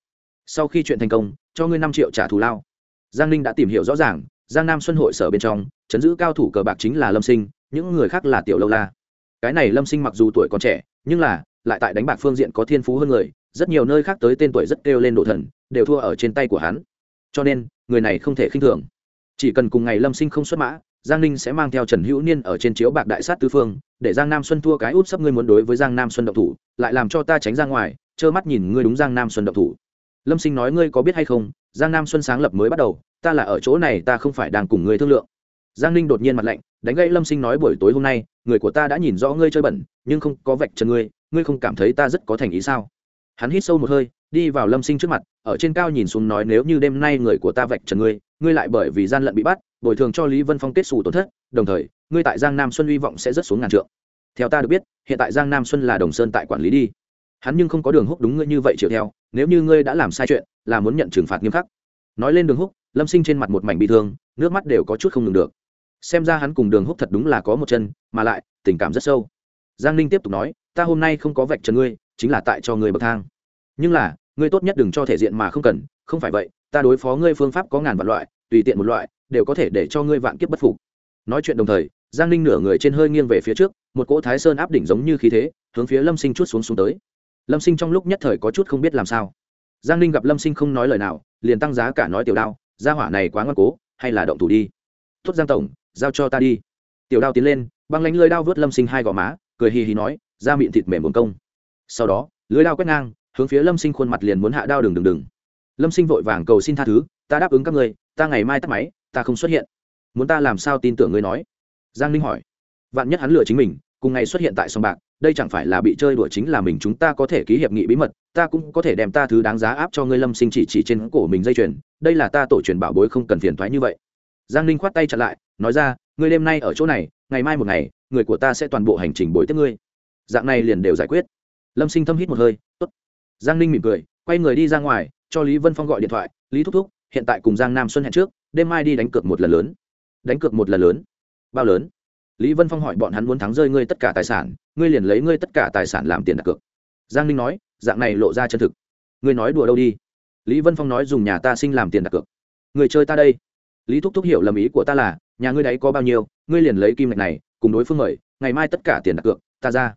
Sau khi chuyện thành công, cho ngươi năm triệu trả thù lao. Giang ninh đã tìm hiểu rõ ràng giang nam xuân hội sở bên trong, chấn giữ cao thủ cờ bạc chính là lâm sinh, những người khác là tiểu lâu la. Cái này lâm sinh mặc dù tuổi còn trẻ, nhưng là, lại tại đánh bạc phương diện có thiên phú hơn người, rất nhiều nơi khác tới tên tuổi rất kêu lên độ thần, đều thua ở trên tay của hắn. Cho nên, người này không thể khinh thường. Chỉ cần cùng ngày lâm sinh không xuất mã, giang ninh sẽ mang theo trần hữu niên ở trên chiếu bạc đại sát tư phương, để giang nam xuân thua cái út sắp ngươi muốn đối với giang nam xuân động thủ, lại làm cho ta tránh ra ngoài, trơ mắt nhìn ngươi đúng giang nam xuân động thủ. Lâm sinh nói ngươi có biết hay không, giang nam xuân sáng lập mới bắt đầu ta là ở chỗ này ta không phải đang cùng ngươi thương lượng. Giang ninh đột nhiên mặt lạnh, đánh gãy lâm sinh nói buổi tối hôm nay, người của ta đã nhìn rõ ngươi chơi bẩn, nhưng không có vạch trần ngươi ngươi không cảm thấy ta rất có thành ý sao? Hắn hít sâu một hơi, đi vào lâm sinh trước mặt, ở trên cao nhìn xuống nói nếu như đêm nay người của ta vạch trần ngươi ngươi lại bởi vì gian lận bị bắt, bồi thường cho lý vân phong kết xù tổn thất, đồng thời, ngươi tại giang nam xuân hy vọng sẽ rất xuống ngàn trượng. Theo ta được biết, hiện tại giang nam xuân là đồng sơn tại quản lý đi. Hắn nhưng không có đường húc đúng ngươi như vậy chịu theo, nếu như ngươi đã làm sai chuyện, là muốn nhận trừng phạt nghiêm khắc. Nói lên đường húc lâm sinh trên mặt một mảnh bị thương, nước mắt đều có chút không ngừng được. Xem ra hắn cùng đường húc thật đúng là có một chân, mà lại, tình cảm rất sâu. Giang ninh tiếp tục nói, ta hôm nay không có vạch trần ngươi, chính là tại cho ngươi bậc thang. Nhưng là, ngươi tốt nhất đừng cho thể diện mà không cần, không phải vậy, ta đối phó ngươi phương pháp có ngàn vạn loại, tùy tiện một loại, đều có thể để cho ngươi vạn kiếp bất phục. Nói chuyện đồng thời, giang ninh nửa người trên hơi nghiêng về phía trước, một cỗ thái sơn áp đỉnh giống như khí thế, hướng phía lâm sinh chút xuống xuống tới. Lâm sinh trong lúc nhất thời có chút không biết làm sao. Giang ninh gặp lâm sinh không nói lời nào, liền tăng giá cả nói tiểu đao gia hỏa này quá ngoan cố, hay là động thủ đi. Tuất giang tổng, giao cho ta đi. Tiểu đao tiến lên, băng lánh lưới đao vớt lâm sinh hai gò má, cười hì hì nói, ra miệng thịt mềm một công. Sau đó, lưới đao quét ngang, hướng phía lâm sinh khuôn mặt liền muốn hạ đao đừng đừng đừng. Lâm sinh vội vàng cầu xin tha thứ, ta đáp ứng các ngươi, ta ngày mai tắt máy, ta không xuất hiện. Muốn ta làm sao tin tưởng ngươi nói? Giang ninh hỏi. Vạn nhất hắn lừa chính mình, cùng ngày xuất hiện tại sông bạc, đây chẳng phải là bị chơi đùa chính là mình chúng ta có thể ký hiệp nghị bí mật, ta cũng có thể đem ta thứ đáng giá áp cho ngươi lâm sinh chỉ chỉ trên cổ mình dây chuyền đây là ta tổ truyền bảo bối không cần phiền thoái như vậy. Giang ninh khoát tay chặt lại, nói ra, ngươi đêm nay ở chỗ này, ngày mai một ngày, người của ta sẽ toàn bộ hành trình bồi tiếp ngươi. Dạng này liền đều giải quyết. Lâm sinh thâm hít một hơi, tốt. Giang ninh mỉm cười, quay người đi ra ngoài, cho lý vân phong gọi điện thoại, lý thúc thúc, hiện tại cùng giang nam xuân hẹn trước, đêm mai đi đánh cược một lần lớn. Đánh cược một lần lớn? Bao lớn? Lý vân phong hỏi bọn hắn muốn thắng rơi ngươi tất cả tài sản, ngươi liền lấy ngươi tất cả tài sản làm tiền đặt cược. Giang ninh nói, dạng này lộ ra chân thực. Ngươi nói đùa đâu đi lý vân phong nói dùng nhà ta sinh làm tiền đặt cược. Người chơi ta đây. Lý thúc thúc hiểu lầm ý của ta là, nhà ngươi đấy có bao nhiêu, ngươi liền lấy kim ngạch này, cùng đối phương mời, ngày mai tất cả tiền đặt cược, ta ra.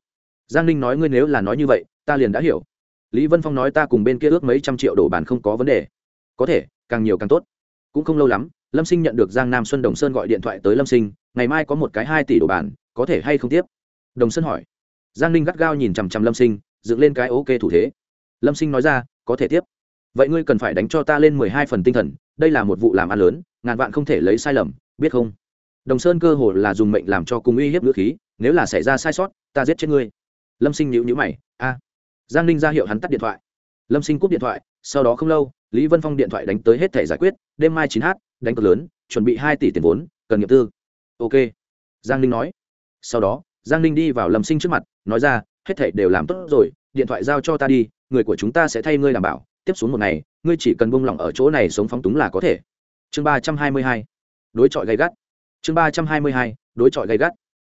Giang ninh nói ngươi nếu là nói như vậy, ta liền đã hiểu. Lý vân phong nói ta cùng bên kia ước mấy trăm triệu đổ bàn không có vấn đề. Có thể, càng nhiều càng tốt. Cũng không lâu lắm, lâm sinh nhận được giang nam xuân đồng sơn gọi điện thoại tới lâm sinh, ngày mai có một cái hai tỷ đổ bàn có thể hay không tiếp? Đồng sơn hỏi. Giang ninh gắt gao nhìn chằm chằm lâm sinh, dựng lên cái ok thủ thế. Lâm sinh nói ra, có thể tiếp vậy ngươi cần phải đánh cho ta lên mười hai phần tinh thần, đây là một vụ làm ăn lớn, ngàn vạn không thể lấy sai lầm, biết không? Đồng sơn cơ hồ là dùng mệnh làm cho cùng uy hiếp ngữ khí, nếu là xảy ra sai sót, ta giết chết ngươi. Lâm sinh nhữ nhữ mày, a. Giang ninh ra hiệu hắn tắt điện thoại. Lâm sinh cúp điện thoại, sau đó không lâu, lý vân phong điện thoại đánh tới hết thẻ giải quyết, đêm mai chín h, đánh cược lớn, chuẩn bị hai tỷ tiền vốn, cần nghiệp tư. Ok. Giang ninh nói. Sau đó, giang ninh đi vào lâm sinh trước mặt, nói ra, hết thẻ đều làm tốt rồi, điện thoại giao cho ta đi, người của chúng ta sẽ thay ngươi đảm bảo tiếp xuống một ngày, ngươi chỉ cần buông lỏng ở chỗ này sống phóng túng là có thể. Chương ba trăm hai mươi hai, đối chọi gây gắt. Chương ba trăm hai mươi hai, đối chọi gay gắt.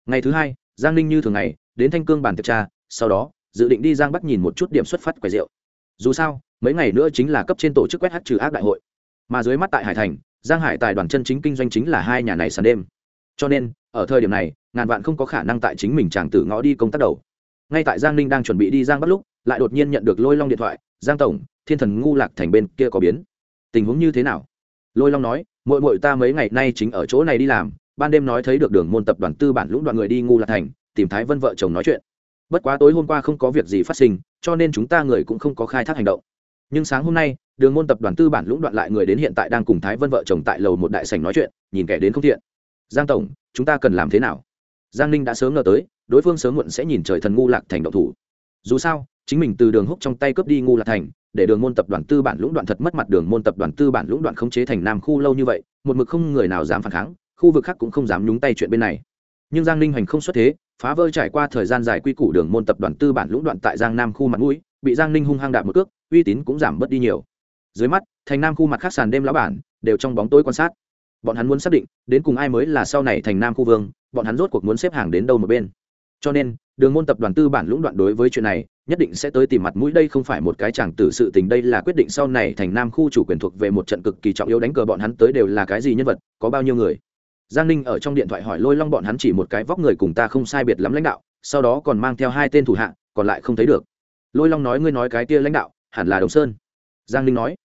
Ngày thứ hai, giang ninh như thường ngày, đến thanh cương bàn tiệc tra sau đó, dự định đi giang bắc nhìn một chút điểm xuất phát quầy rượu. Dù sao, mấy ngày nữa chính là cấp trên tổ chức quét hát trừ ác đại hội. Mà dưới mắt tại hải thành, giang hải tài đoàn chân chính kinh doanh chính là hai nhà này sàn đêm. Cho nên, ở thời điểm này, ngàn vạn không có khả năng tại chính mình chàng tử ngõ đi công tác đầu. Ngay tại giang ninh đang chuẩn bị đi giang bắc lúc, lại đột nhiên nhận được lôi long điện thoại, giang tổng thiên thần ngu lạc thành bên kia có biến. Tình huống như thế nào? Lôi long nói mội mội ta mấy ngày nay chính ở chỗ này đi làm, ban đêm nói thấy được đường môn tập đoàn tư bản lũng đoạn người đi ngu lạc thành, tìm thái vân vợ chồng nói chuyện. Bất quá tối hôm qua không có việc gì phát sinh, cho nên chúng ta người cũng không có khai thác hành động. Nhưng sáng hôm nay, đường môn tập đoàn tư bản lũng đoạn lại người đến hiện tại đang cùng thái vân vợ chồng tại lầu một đại sảnh nói chuyện, nhìn kẻ đến không thiện. Giang tổng, chúng ta cần làm thế nào? Giang ninh đã sớm ngờ tới, đối phương sớm muộn sẽ nhìn trời thần ngu lạc thành động thủ. Dù sao, chính mình từ đường húc trong tay cướp đi ngu lạc thành để đường môn tập đoàn tư bản lũng đoạn thật mất mặt đường môn tập đoàn tư bản lũng đoạn khống chế thành nam khu lâu như vậy, một mực không người nào dám phản kháng, khu vực khác cũng không dám nhúng tay chuyện bên này. Nhưng giang ninh hoành không xuất thế, phá vỡ trải qua thời gian dài quy củ đường môn tập đoàn tư bản lũng đoạn tại giang nam khu mặt mũi, bị giang ninh hung hăng đạp một cước, uy tín cũng giảm bớt đi nhiều. Dưới mắt, thành nam khu mặt khác sàn đêm lão bản đều trong bóng tối quan sát. Bọn hắn muốn xác định đến cùng ai mới là sau này thành nam khu vương, bọn hắn rốt cuộc muốn xếp hàng đến đâu một bên. Cho nên đường môn tập đoàn tư bản lũng đoạn đối với chuyện này, nhất định sẽ tới tìm mặt mũi. Đây không phải một cái chẳng tử sự tình. Đây là quyết định sau này thành nam khu chủ quyền thuộc về một trận cực kỳ trọng yếu đánh cờ bọn hắn tới đều là cái gì nhân vật, có bao nhiêu người. Giang ninh ở trong điện thoại hỏi lôi long bọn hắn chỉ một cái vóc người cùng ta không sai biệt lắm lãnh đạo, sau đó còn mang theo hai tên thủ hạ, còn lại không thấy được. Lôi long nói ngươi nói cái kia lãnh đạo, hẳn là đồng sơn. Giang ninh nói,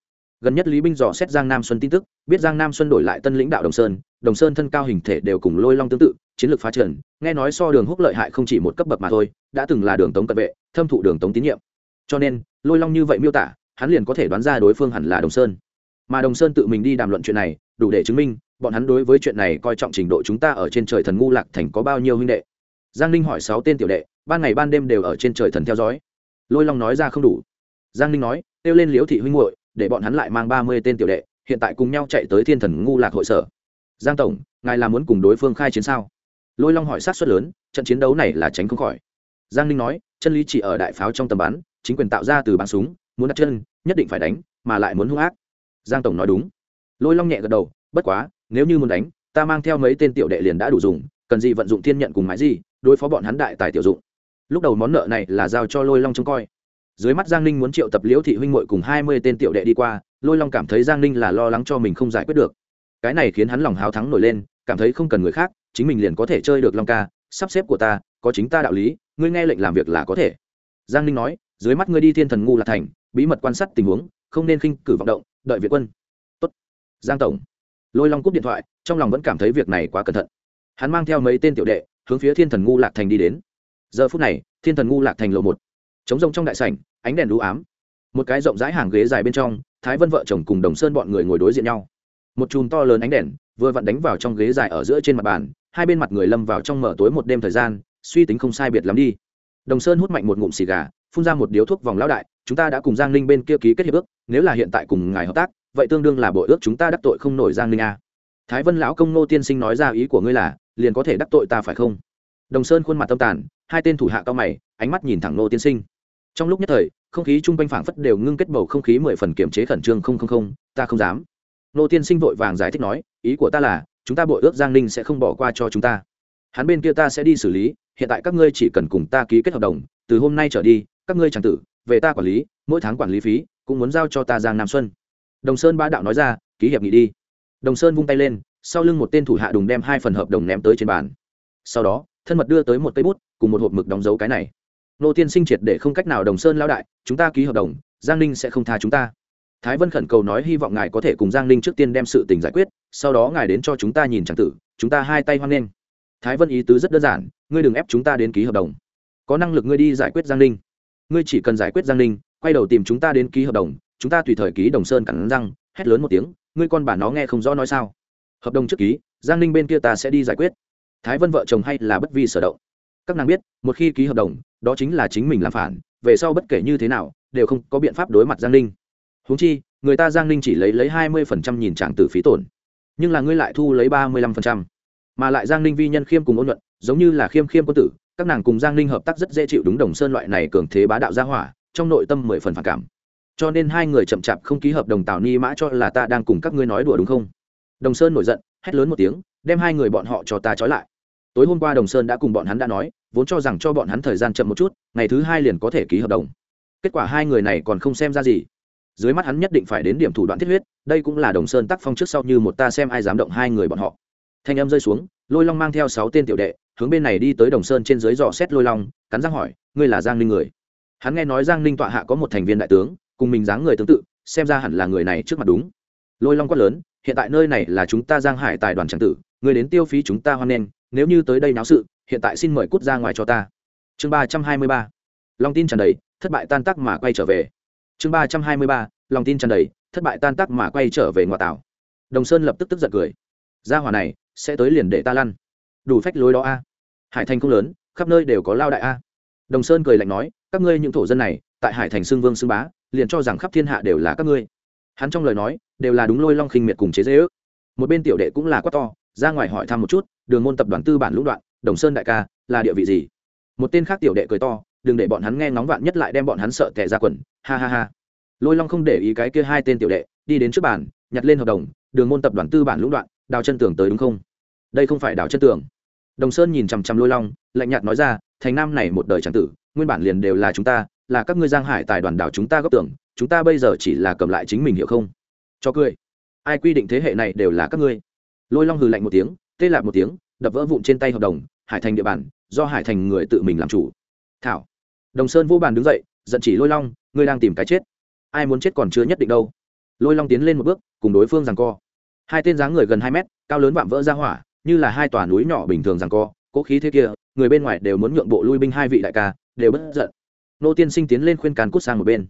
gần nhất lý binh dò xét giang nam xuân tin tức, biết giang nam xuân đổi lại tân lãnh đạo đồng sơn đồng sơn thân cao hình thể đều cùng lôi long tương tự chiến lược phá trần nghe nói so đường húc lợi hại không chỉ một cấp bậc mà thôi, đã từng là đường tống cận vệ, thâm thụ đường tống tín nhiệm. Cho nên, lôi long như vậy miêu tả, hắn liền có thể đoán ra đối phương hẳn là đồng sơn. Mà đồng sơn tự mình đi đàm luận chuyện này, đủ để chứng minh, bọn hắn đối với chuyện này coi trọng trình độ chúng ta ở trên trời thần ngu lạc thành có bao nhiêu huynh đệ. Giang ninh hỏi sáu tên tiểu đệ, ban ngày ban đêm đều ở trên trời thần theo dõi. Lôi long nói ra không đủ. Giang ninh nói, kêu lên liễu thị huynh hội để bọn hắn lại mang ba mươi tên tiểu đệ, hiện tại cùng nhau chạy tới thiên thần ngu lạc hội sở. Giang tổng, ngài là muốn cùng đối phương khai chiến sao? Lôi long hỏi sát xuất lớn, trận chiến đấu này là tránh không khỏi. Giang ninh nói, chân lý chỉ ở đại pháo trong tầm bắn, chính quyền tạo ra từ bắn súng, muốn đặt chân, nhất định phải đánh, mà lại muốn hung ác. Giang tổng nói đúng. Lôi long nhẹ gật đầu, bất quá, nếu như muốn đánh, ta mang theo mấy tên tiểu đệ liền đã đủ dùng, cần gì vận dụng thiên nhận cùng mái gì, đối phó bọn hắn đại tài tiểu dụng. Lúc đầu món nợ này là giao cho lôi long trông coi. Dưới mắt giang ninh muốn triệu tập liễu thị huynh mội cùng hai mươi tên tiểu đệ đi qua, lôi long cảm thấy giang ninh là lo lắng cho mình không giải quyết được. Cái này khiến hắn lòng hào thắng nổi lên, cảm thấy không cần người khác chính mình liền có thể chơi được long ca, sắp xếp của ta, có chính ta đạo lý, ngươi nghe lệnh làm việc là có thể. Giang ninh nói, dưới mắt ngươi đi thiên thần ngu là thành, bí mật quan sát tình huống, không nên khinh cử vọng động, đợi việt quân. Tốt. giang tổng lôi long cúp điện thoại, trong lòng vẫn cảm thấy việc này quá cẩn thận. Hắn mang theo mấy tên tiểu đệ, hướng phía thiên thần ngu lạc thành đi đến. Giờ phút này, thiên thần ngu lạc thành lộ một. Chống rông trong đại sảnh, ánh đèn đũ ám. Một cái rộng rãi hàng ghế dài bên trong, thái vân vợ chồng cùng đồng sơn bọn người ngồi đối diện nhau. Một chùm to lớn ánh đèn, vừa vặn đánh vào trong ghế dài ở giữa trên mặt bàn hai bên mặt người lâm vào trong mở tối một đêm thời gian, suy tính không sai biệt lắm đi. Đồng sơn hút mạnh một ngụm xì gà, phun ra một điếu thuốc vòng lão đại, chúng ta đã cùng giang ninh bên kia ký kết hiệp ước, nếu là hiện tại cùng ngài hợp tác, vậy tương đương là bội ước chúng ta đắc tội không nổi giang ninh a. Thái vân lão công nô tiên sinh nói ra ý của ngươi là, liền có thể đắc tội ta phải không? Đồng sơn khuôn mặt tâm tàn, hai tên thủ hạ cao mày, ánh mắt nhìn thẳng nô tiên sinh. Trong lúc nhất thời, không khí chung quanh phảng phất đều ngưng kết bầu không khí mười phần kiểm chế khẩn trương không không không, ta không dám. Nô tiên sinh vội vàng giải thích nói, ý của ta là chúng ta bội ước giang ninh sẽ không bỏ qua cho chúng ta. Hắn bên kia ta sẽ đi xử lý, hiện tại các ngươi chỉ cần cùng ta ký kết hợp đồng, từ hôm nay trở đi, các ngươi chẳng tử, về ta quản lý, mỗi tháng quản lý phí, cũng muốn giao cho ta giang nam xuân. Đồng sơn ba đạo nói ra, ký hiệp nghị đi. Đồng sơn vung tay lên, sau lưng một tên thủ hạ đùng đem hai phần hợp đồng ném tới trên bàn. Sau đó, thân mật đưa tới một cây bút, cùng một hộp mực đóng dấu cái này. Nô tiên sinh triệt để không cách nào đồng sơn lao đại, chúng ta ký hợp đồng, giang ninh sẽ không tha chúng ta thái vân khẩn cầu nói hy vọng ngài có thể cùng giang ninh trước tiên đem sự tình giải quyết, sau đó ngài đến cho chúng ta nhìn tràng tử, chúng ta hai tay hoan nghênh. Thái vân ý tứ rất đơn giản, ngươi đừng ép chúng ta đến ký hợp đồng. Có năng lực ngươi đi giải quyết giang ninh. Ngươi chỉ cần giải quyết giang ninh, quay đầu tìm chúng ta đến ký hợp đồng, chúng ta tùy thời ký đồng sơn cẳng răng, hét lớn một tiếng, ngươi con bà nó nghe không rõ nói sao. Hợp đồng trước ký, giang ninh bên kia ta sẽ đi giải quyết. Thái vân vợ chồng hay là bất vi sở động. Các nàng biết, một khi ký hợp đồng, đó chính là chính mình làm phản, về sau bất kể như thế nào, đều không có biện pháp đối mặt giang ninh. Huống chi, người ta giang ninh chỉ lấy lấy hai mươi phần trăm nhìn trạng từ phí tổn, nhưng là ngươi lại thu lấy ba mươi lăm phần trăm. Mà lại giang ninh vi nhân khiêm cùng ôn nhuận, giống như là khiêm khiêm quân tử, các nàng cùng giang ninh hợp tác rất dễ chịu đúng đồng sơn loại này cường thế bá đạo gia hỏa, trong nội tâm mười phần phản cảm. Cho nên hai người chậm chạp không ký hợp đồng tào ni mã cho là ta đang cùng các ngươi nói đùa đúng không? Đồng sơn nổi giận, hét lớn một tiếng, đem hai người bọn họ cho ta trói lại. Tối hôm qua đồng sơn đã cùng bọn hắn đã nói, vốn cho rằng cho bọn hắn thời gian chậm một chút, ngày thứ hai liền có thể ký hợp đồng. Kết quả hai người này còn không xem ra gì dưới mắt hắn nhất định phải đến điểm thủ đoạn thiết huyết, đây cũng là đồng sơn tác phong trước sau như một ta xem ai dám động hai người bọn họ. Thanh âm rơi xuống, lôi long mang theo sáu tên tiểu đệ, hướng bên này đi tới đồng sơn trên dưới dò xét lôi long, cắn răng hỏi, ngươi là giang ninh người? Hắn nghe nói giang ninh tọa hạ có một thành viên đại tướng, cùng mình dáng người tương tự, xem ra hẳn là người này trước mặt đúng. Lôi long quát lớn, hiện tại nơi này là chúng ta giang hải tài đoàn tràng tử người đến tiêu phí chúng ta hoan nghênh, nếu như tới đây náo sự, hiện tại xin mời cút ra ngoài cho ta. Chương ba trăm hai mươi ba. Long tin tràn đầy, thất bại tan tác mà quay trở về chương ba trăm hai mươi ba, lòng tin tràn đầy, thất bại tan tác mà quay trở về ngoại tảo. Đồng sơn lập tức tức giận cười. Gia hỏa này, sẽ tới liền để ta lăn. Đủ phách lối đó a. Hải thành không lớn, khắp nơi đều có lao đại a. Đồng sơn cười lạnh nói, các ngươi những thổ dân này, tại hải thành xưng vương xưng bá, liền cho rằng khắp thiên hạ đều là các ngươi. Hắn trong lời nói, đều là đúng lôi long khinh miệt cùng chế dễ ước một bên tiểu đệ cũng là quá to, ra ngoài hỏi thăm một chút, đường môn tập đoàn tư bản lũng đoạn, đồng sơn đại ca, là địa vị gì? Một tên khác tiểu đệ cười to đừng để bọn hắn nghe ngóng vạn nhất lại đem bọn hắn sợ tẻ ra quần. Ha ha ha. Lôi long không để ý cái kia hai tên tiểu đệ, đi đến trước bàn, nhặt lên hợp đồng, đường môn tập đoàn tư bản lũng đoạn, đào chân tường tới đúng không? Đây không phải đào chân tường. Đồng sơn nhìn chằm chằm lôi long, lạnh nhạt nói ra, thành nam này một đời tràng tử, nguyên bản liền đều là chúng ta, là các ngươi giang hải tài đoàn đảo chúng ta góp tưởng, chúng ta bây giờ chỉ là cầm lại chính mình hiểu không? Cho cười. Ai quy định thế hệ này đều là các ngươi. Lôi long hừ lạnh một tiếng, tê lạc một tiếng, đập vỡ vụn trên tay hợp đồng, hải thành địa bàn, do hải thành người tự mình làm chủ. Thảo đồng sơn vô bàn đứng dậy, giận chỉ lôi long, ngươi đang tìm cái chết. Ai muốn chết còn chưa nhất định đâu. Lôi long tiến lên một bước, cùng đối phương rằng co. Hai tên dáng người gần hai mét, cao lớn vạm vỡ ra hỏa, như là hai tòa núi nhỏ bình thường rằng co. Cố khí thế kia, người bên ngoài đều muốn nhượng bộ lui binh hai vị đại ca, đều bất giận. Nô tiên sinh tiến lên khuyên càn cút sang một bên.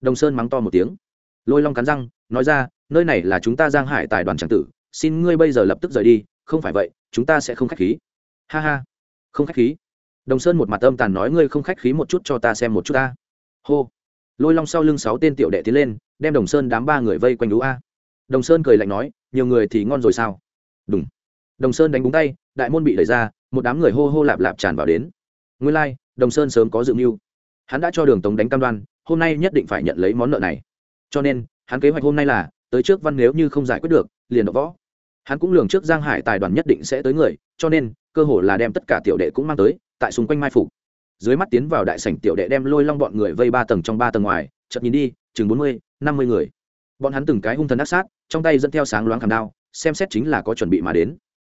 Đồng sơn mắng to một tiếng. Lôi long cắn răng, nói ra, nơi này là chúng ta giang hải tài đoàn tràng tử, xin ngươi bây giờ lập tức rời đi, không phải vậy, chúng ta sẽ không khách khí. Ha ha. Không khách khí đồng sơn một mặt âm tàn nói ngươi không khách khí một chút cho ta xem một chút ta. Hô. Lôi long sau lưng sáu tên tiểu đệ tiến lên đem đồng sơn đám ba người vây quanh đũ a. Đồng sơn cười lạnh nói nhiều người thì ngon rồi sao? Đúng đồng sơn đánh búng tay đại môn bị đẩy ra một đám người hô hô lạp lạp tràn vào đến. Nguyên lai、like, đồng sơn sớm có dự mưu. Hắn đã cho đường tống đánh cam đoan hôm nay nhất định phải nhận lấy món nợ này. Cho nên hắn kế hoạch hôm nay là tới trước văn nếu như không giải quyết được liền đ võ. Hắn cũng lường trước giang hải tài đoàn nhất định sẽ tới người cho nên cơ hội là đem tất cả tiểu đệ cũng mang tới tại xung quanh mai phục. Dưới mắt tiến vào đại sảnh tiểu đệ đem lôi long bọn người vây ba tầng trong ba tầng ngoài, chợt nhìn đi, chừng bốn mươi, năm mươi người. Bọn hắn từng cái hung thần ác sát, trong tay dẫn theo sáng loáng khảm đao, xem xét chính là có chuẩn bị mà đến.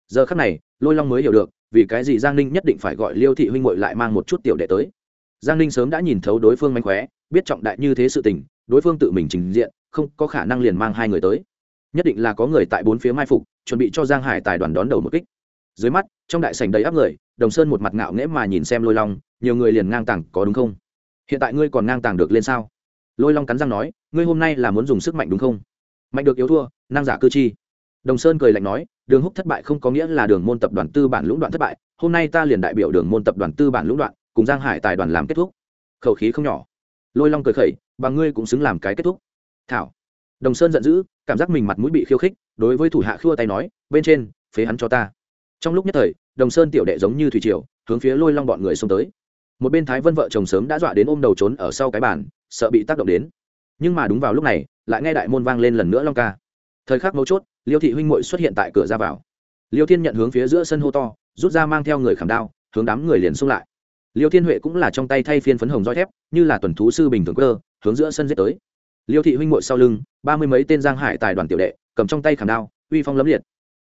Giờ khắc này, lôi long mới hiểu được, vì cái gì giang ninh nhất định phải gọi liêu thị huynh ngội lại mang một chút tiểu đệ tới. Giang ninh sớm đã nhìn thấu đối phương manh khóe, biết trọng đại như thế sự tình, đối phương tự mình trình diện, không có khả năng liền mang hai người tới. Nhất định là có người tại bốn phía mai phục, chuẩn bị cho giang hải tài đoàn đón đầu một kích dưới mắt, trong đại sảnh đầy áp người, đồng sơn một mặt ngạo nghễ mà nhìn xem lôi long, nhiều người liền ngang tàng, có đúng không? Hiện tại ngươi còn ngang tàng được lên sao? Lôi long cắn răng nói, ngươi hôm nay là muốn dùng sức mạnh đúng không? Mạnh được yếu thua, năng giả cư chi. Đồng sơn cười lạnh nói, đường húc thất bại không có nghĩa là đường môn tập đoàn tư bản lũng đoạn thất bại, hôm nay ta liền đại biểu đường môn tập đoàn tư bản lũng đoạn, cùng giang hải tài đoàn làm kết thúc. Khẩu khí không nhỏ. Lôi long cười khẩy và ngươi cũng xứng làm cái kết thúc. Thảo. Đồng sơn giận dữ, cảm giác mình mặt mũi bị khiêu khích, đối với thủ hạ khua tay nói, bên trên, phế hắn cho ta trong lúc nhất thời, đồng sơn tiểu đệ giống như thủy triều, hướng phía lôi long bọn người xông tới. Một bên thái vân vợ chồng sớm đã dọa đến ôm đầu trốn ở sau cái bàn, sợ bị tác động đến. Nhưng mà đúng vào lúc này, lại nghe đại môn vang lên lần nữa long ca. Thời khắc mấu chốt, liêu thị huynh muội xuất hiện tại cửa ra vào. Liêu thiên nhận hướng phía giữa sân hô to, rút ra mang theo người khảm đao, hướng đám người liền xung lại. Liêu thiên huệ cũng là trong tay thay phiên phấn hồng roi thép, như là tuần thú sư bình thường cơ, hướng giữa sân giết tới. Liêu thị huynh muội sau lưng, ba mươi mấy tên giang hải tài đoàn tiểu đệ, cầm trong tay khảm đao, uy phong lấm liệt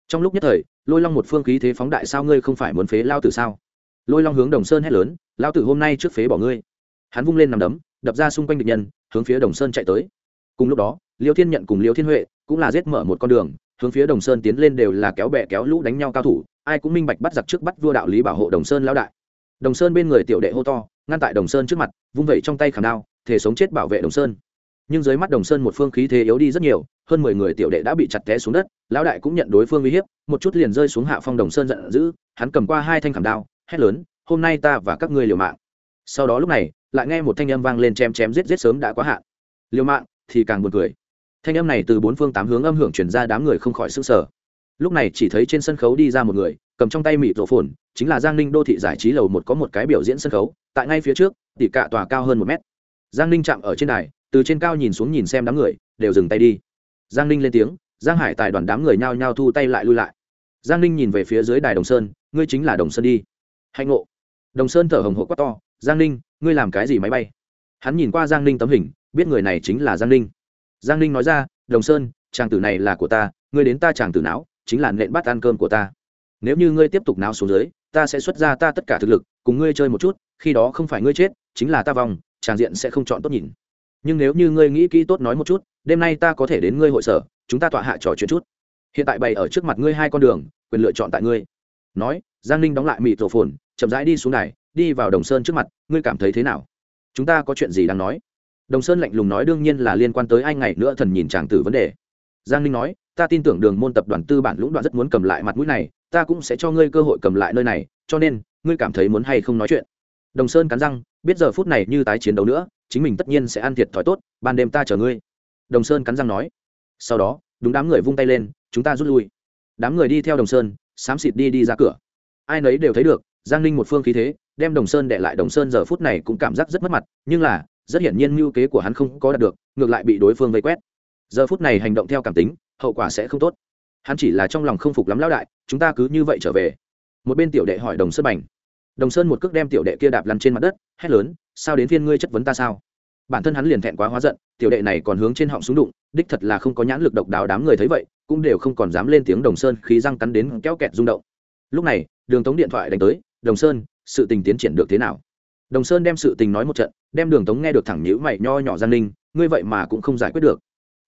trong lúc nhất thời, lôi long một phương khí thế phóng đại sao ngươi không phải muốn phế lao tử sao? Lôi long hướng đồng sơn hét lớn, lao tử hôm nay trước phế bỏ ngươi. Hắn vung lên nằm đấm, đập ra xung quanh địch nhân, hướng phía đồng sơn chạy tới. Cùng lúc đó, liêu thiên nhận cùng liêu thiên huệ cũng là giết mở một con đường, hướng phía đồng sơn tiến lên đều là kéo bè kéo lũ đánh nhau cao thủ, ai cũng minh bạch bắt giặc trước bắt vua đạo lý bảo hộ đồng sơn lão đại. Đồng sơn bên người tiểu đệ hô to, ngăn tại đồng sơn trước mặt, vung vẩy trong tay khảm đao thể sống chết bảo vệ đồng sơn nhưng dưới mắt đồng sơn một phương khí thế yếu đi rất nhiều, hơn mười người tiểu đệ đã bị chặt té xuống đất, lão đại cũng nhận đối phương uy hiếp, một chút liền rơi xuống hạ phong đồng sơn giận dữ, hắn cầm qua hai thanh khảm đao, hét lớn, hôm nay ta và các ngươi liều mạng. Sau đó lúc này, lại nghe một thanh âm vang lên chém chém giết giết sớm đã quá hạn. Liều mạng? thì càng buồn cười. Thanh âm này từ bốn phương tám hướng âm hưởng chuyển ra đám người không khỏi s ư sở lúc này chỉ thấy trên sân khấu đi ra một người, cầm trong tay mịt rổ phồn, chính là giang ninh đô thị giải trí lầu một có một cái biểu diễn sân khấu, tại ngay phía trước tỉ cạ tòa cao hơn một mét. Giang ninh chạm ở trên đài từ trên cao nhìn xuống nhìn xem đám người, đều dừng tay đi. Giang ninh lên tiếng, giang hải tài đoàn đám người nhao nhao thu tay lại lui lại. Giang ninh nhìn về phía dưới đài đồng sơn, ngươi chính là đồng sơn đi. Hạnh ngộ. Đồng sơn thở hồng hộ quát to, giang ninh, ngươi làm cái gì máy bay? Hắn nhìn qua giang ninh tấm hình, biết người này chính là giang ninh. Giang ninh nói ra, đồng sơn, chàng tử này là của ta, ngươi đến ta chàng tử não, chính là nện bắt ăn cơm của ta. Nếu như ngươi tiếp tục náo xuống dưới, ta sẽ xuất ra ta tất cả thực lực, cùng ngươi chơi một chút, khi đó không phải ngươi chết, chính là ta vòng tràng diện sẽ không chọn tốt nhìn nhưng nếu như ngươi nghĩ kỹ tốt nói một chút đêm nay ta có thể đến ngươi hội sở chúng ta tọa hạ trò chuyện chút. Hiện tại bày ở trước mặt ngươi hai con đường quyền lựa chọn tại ngươi. Nói giang ninh đóng lại mịt rổ phồn chậm rãi đi xuống này, đi vào đồng sơn trước mặt ngươi cảm thấy thế nào? Chúng ta có chuyện gì đang nói? Đồng sơn lạnh lùng nói đương nhiên là liên quan tới anh ngày nữa thần nhìn chàng tử vấn đề. Giang ninh nói ta tin tưởng đường môn tập đoàn tư bản lũng đoạn rất muốn cầm lại mặt mũi này ta cũng sẽ cho ngươi cơ hội cầm lại nơi này cho nên ngươi cảm thấy muốn hay không nói chuyện? Đồng sơn cắn răng, biết giờ phút này như tái chiến đấu nữa, chính mình tất nhiên sẽ ăn thiệt thòi tốt, ban đêm ta chờ ngươi. Đồng sơn cắn răng nói. Sau đó, đúng đám người vung tay lên, chúng ta rút lui. Đám người đi theo đồng sơn, xám xịt đi đi ra cửa. Ai nấy đều thấy được, giang ninh một phương khí thế, đem đồng sơn để lại, đồng sơn giờ phút này cũng cảm giác rất mất mặt, nhưng là, rất hiển nhiên mưu kế của hắn không có đạt được, ngược lại bị đối phương vây quét. Giờ phút này hành động theo cảm tính, hậu quả sẽ không tốt. Hắn chỉ là trong lòng không phục lắm lão đại, chúng ta cứ như vậy trở về. Một bên tiểu đệ hỏi đồng sơn bành đồng sơn một cước đem tiểu đệ kia đạp lăn trên mặt đất, hét lớn, sao đến phiên ngươi chất vấn ta sao? Bản thân hắn liền thẹn quá hóa giận, tiểu đệ này còn hướng trên họng xuống đụng, đích thật là không có nhãn lực độc đáo đám người thấy vậy, cũng đều không còn dám lên tiếng đồng sơn, khí răng cắn đến kéo kẹt rung động. Lúc này, đường tống điện thoại đánh tới, đồng sơn, sự tình tiến triển được thế nào? Đồng sơn đem sự tình nói một trận, đem đường tống nghe được thẳng nhữ mày nho nhỏ giang ninh, ngươi vậy mà cũng không giải quyết được.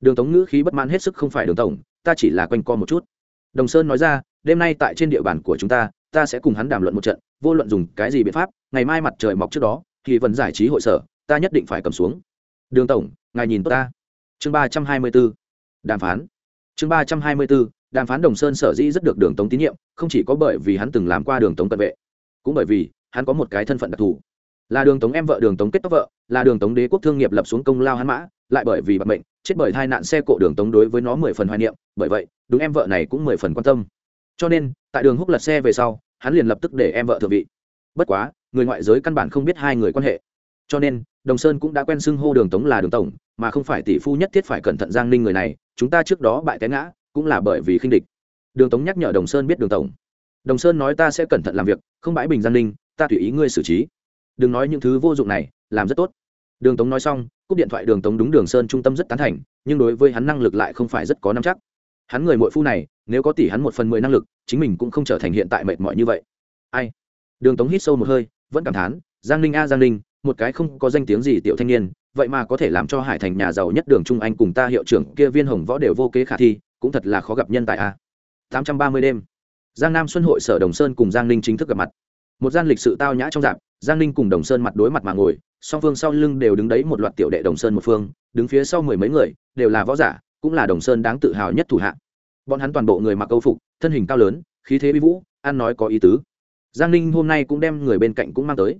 Đường tống ngữ khí bất mãn hết sức không phải đường tổng, ta chỉ là quanh co một chút. Đồng sơn nói ra đêm nay tại trên địa bàn của chúng ta ta sẽ cùng hắn đàm luận một trận vô luận dùng cái gì biện pháp ngày mai mặt trời mọc trước đó thì vẫn giải trí hội sở ta nhất định phải cầm xuống. Đường tổng ngài nhìn tốt ta. Chương ba trăm hai mươi b ố đàm phán. Chương ba trăm hai mươi b ố đàm phán đồng sơn sở dĩ rất được đường tống tín nhiệm không chỉ có bởi vì hắn từng làm qua đường tống cận vệ cũng bởi vì hắn có một cái thân phận đặc thù. Là đường tống em vợ đường tống kết tóc vợ là đường tống đế quốc thương nghiệp lập xuống công lao hắn mã lại bởi vì bận mệnh, chết bởi tai nạn xe cộ đường tống đối với nó mười phần hoài niệm bởi vậy đúng em vợ này cũng mười phần quan tâm cho nên, tại đường húc lật xe về sau, hắn liền lập tức để em vợ thượng vị. Bất quá, người ngoại giới căn bản không biết hai người quan hệ. Cho nên, đồng sơn cũng đã quen xưng hô đường tống là đường tổng, mà không phải tỷ phu nhất thiết phải cẩn thận giang ninh người này, chúng ta trước đó bại té ngã, cũng là bởi vì khinh địch. Đường tống nhắc nhở đồng sơn biết đường tổng. Đồng sơn nói ta sẽ cẩn thận làm việc, không bãi bình giang ninh, ta tùy ý ngươi xử trí. Đừng nói những thứ vô dụng này, làm rất tốt. Đường tống nói xong, cúp điện thoại đường tống đúng đường sơn trung tâm rất tán thành, nhưng đối với hắn năng lực lại không phải rất có năm chắc hắn người mội phu này, nếu có tỷ hắn một phần mười năng lực, chính mình cũng không trở thành hiện tại mệt mỏi như vậy. Ai? Đường tống hít sâu một hơi, vẫn cảm thán, giang ninh a, giang ninh, một cái không có danh tiếng gì tiểu thanh niên, vậy mà có thể làm cho hải thành nhà giàu nhất đường trung anh cùng ta hiệu trưởng kia viên hồng võ đều vô kế khả thi, cũng thật là khó gặp nhân tài a. Tám trăm ba mươi đêm. Giang nam xuân hội sở đồng sơn cùng giang ninh chính thức gặp mặt. Một gian lịch sự tao nhã trong dạp giang ninh cùng đồng sơn mặt đối mặt mà ngồi, song phương sau lưng đều đứng đấy một loạt tiểu đệ đồng sơn một phương, đứng phía sau mười mấy người, đều là võ giả cũng là đồng sơn đáng tự hào nhất thủ hạ. Bọn hắn toàn bộ người mặc câu phục, thân hình cao lớn, khí thế vi vũ, ăn nói có ý tứ. Giang ninh hôm nay cũng đem người bên cạnh cũng mang tới.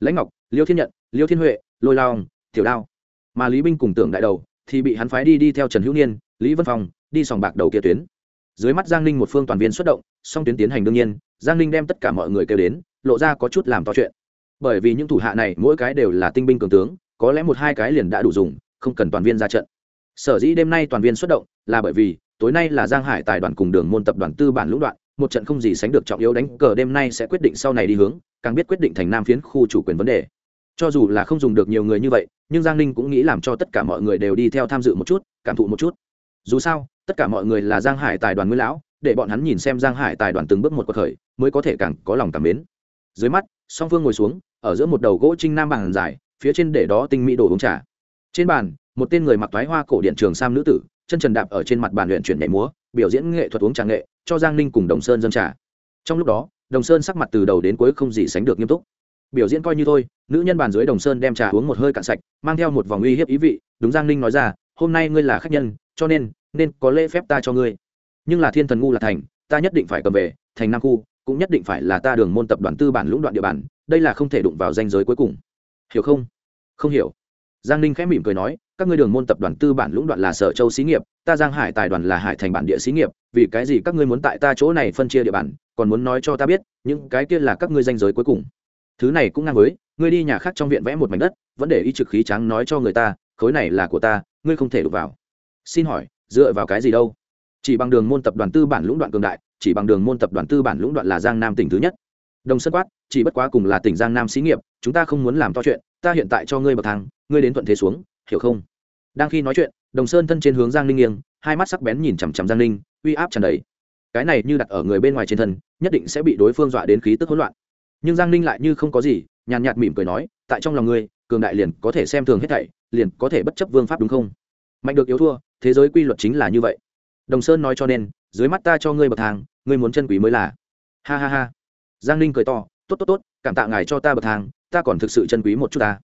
Lãnh ngọc, liêu thiên nhận, liêu thiên huệ, lôi lao tiểu đao. Mà lý binh cùng tưởng đại đầu thì bị hắn phái đi đi theo trần hữu niên, lý vân phong, đi sòng bạc đầu kia tuyến. Dưới mắt giang ninh một phương toàn viên xuất động, song tuyến tiến hành đương nhiên, giang ninh đem tất cả mọi người kêu đến, lộ ra có chút làm to chuyện. Bởi vì những thủ hạ này mỗi cái đều là tinh binh cường tướng, có lẽ một hai cái liền đã đủ dùng, không cần toàn viên ra trận sở dĩ đêm nay toàn viên xuất động là bởi vì tối nay là giang hải tài đoàn cùng đường môn tập đoàn tư bản lũng đoạn, một trận không gì sánh được trọng yếu đánh cờ đêm nay sẽ quyết định sau này đi hướng, càng biết quyết định thành nam phiến khu chủ quyền vấn đề. Cho dù là không dùng được nhiều người như vậy, nhưng giang ninh cũng nghĩ làm cho tất cả mọi người đều đi theo tham dự một chút, cảm thụ một chút. Dù sao, tất cả mọi người là giang hải tài đoàn nguyên lão, để bọn hắn nhìn xem giang hải tài đoàn từng bước một cuộc khởi, mới có thể càng có lòng cảm mến. Dưới mắt, song phương ngồi xuống, ở giữa một đầu gỗ trinh nam bàn dài, phía trên để đó tinh mỹ đồ uống trà. Trên bàn một tên người mặc toái hoa cổ điện trường sam nữ tử, chân trần đạp ở trên mặt bàn luyện chuyển nhảy múa, biểu diễn nghệ thuật uống trà nghệ, cho giang ninh cùng đồng sơn dân trà. Trong lúc đó, đồng sơn sắc mặt từ đầu đến cuối không gì sánh được nghiêm túc. Biểu diễn coi như thôi, nữ nhân bàn dưới đồng sơn đem trà uống một hơi cạn sạch, mang theo một vòng uy hiếp ý vị, đúng giang ninh nói ra, hôm nay ngươi là khách nhân, cho nên nên có lễ phép ta cho ngươi. Nhưng là thiên thần ngu là thành, ta nhất định phải cầm về, thành nam khu, cũng nhất định phải là ta đường môn tập đoàn tư bản lũng đoạn địa bàn, đây là không thể đụng vào danh giới cuối cùng. Hiểu không? Không hiểu giang ninh khẽ mỉm cười nói, các ngươi đường môn tập đoàn tư bản lũng đoạn là sở châu xí nghiệp, ta giang hải tài đoàn là hải thành bản địa xí nghiệp, vì cái gì các ngươi muốn tại ta chỗ này phân chia địa bàn, còn muốn nói cho ta biết, những cái kia là các ngươi danh giới cuối cùng. Thứ này cũng ngang với, ngươi đi nhà khác trong viện vẽ một mảnh đất, vẫn để y trực khí trắng nói cho người ta, khối này là của ta, ngươi không thể đụng vào. Xin hỏi, dựa vào cái gì đâu? Chỉ bằng đường môn tập đoàn tư bản lũng đoạn cường đại, chỉ bằng đường môn tập đoàn tư bản lũng đoạn là giang nam tỉnh thứ nhất. Đồng sơn quát, chỉ bất quá cùng là tỉnh giang nam xí nghiệp, chúng ta không muốn làm to chuyện ta hiện tại cho ngươi bậc thang, ngươi đến thuận thế xuống, hiểu không? Đang khi nói chuyện, đồng sơn thân trên hướng giang ninh nghiêng, hai mắt sắc bén nhìn chằm chằm giang ninh, uy áp tràn đầy. Cái này như đặt ở người bên ngoài trên thân, nhất định sẽ bị đối phương dọa đến khí tức hỗn loạn. Nhưng giang ninh lại như không có gì, nhàn nhạt mỉm cười nói, tại trong lòng ngươi, cường đại liền có thể xem thường hết thảy, liền có thể bất chấp vương pháp đúng không? Mạnh được yếu thua, thế giới quy luật chính là như vậy. Đồng sơn nói cho nên, dưới mắt ta cho ngươi bậc thang, ngươi muốn chân quý mới là. Ha ha ha. Giang ninh cười to tốt tốt tốt, cảm tạ ngài cho ta bậc thang, ta còn thực sự chân quý một chút ta.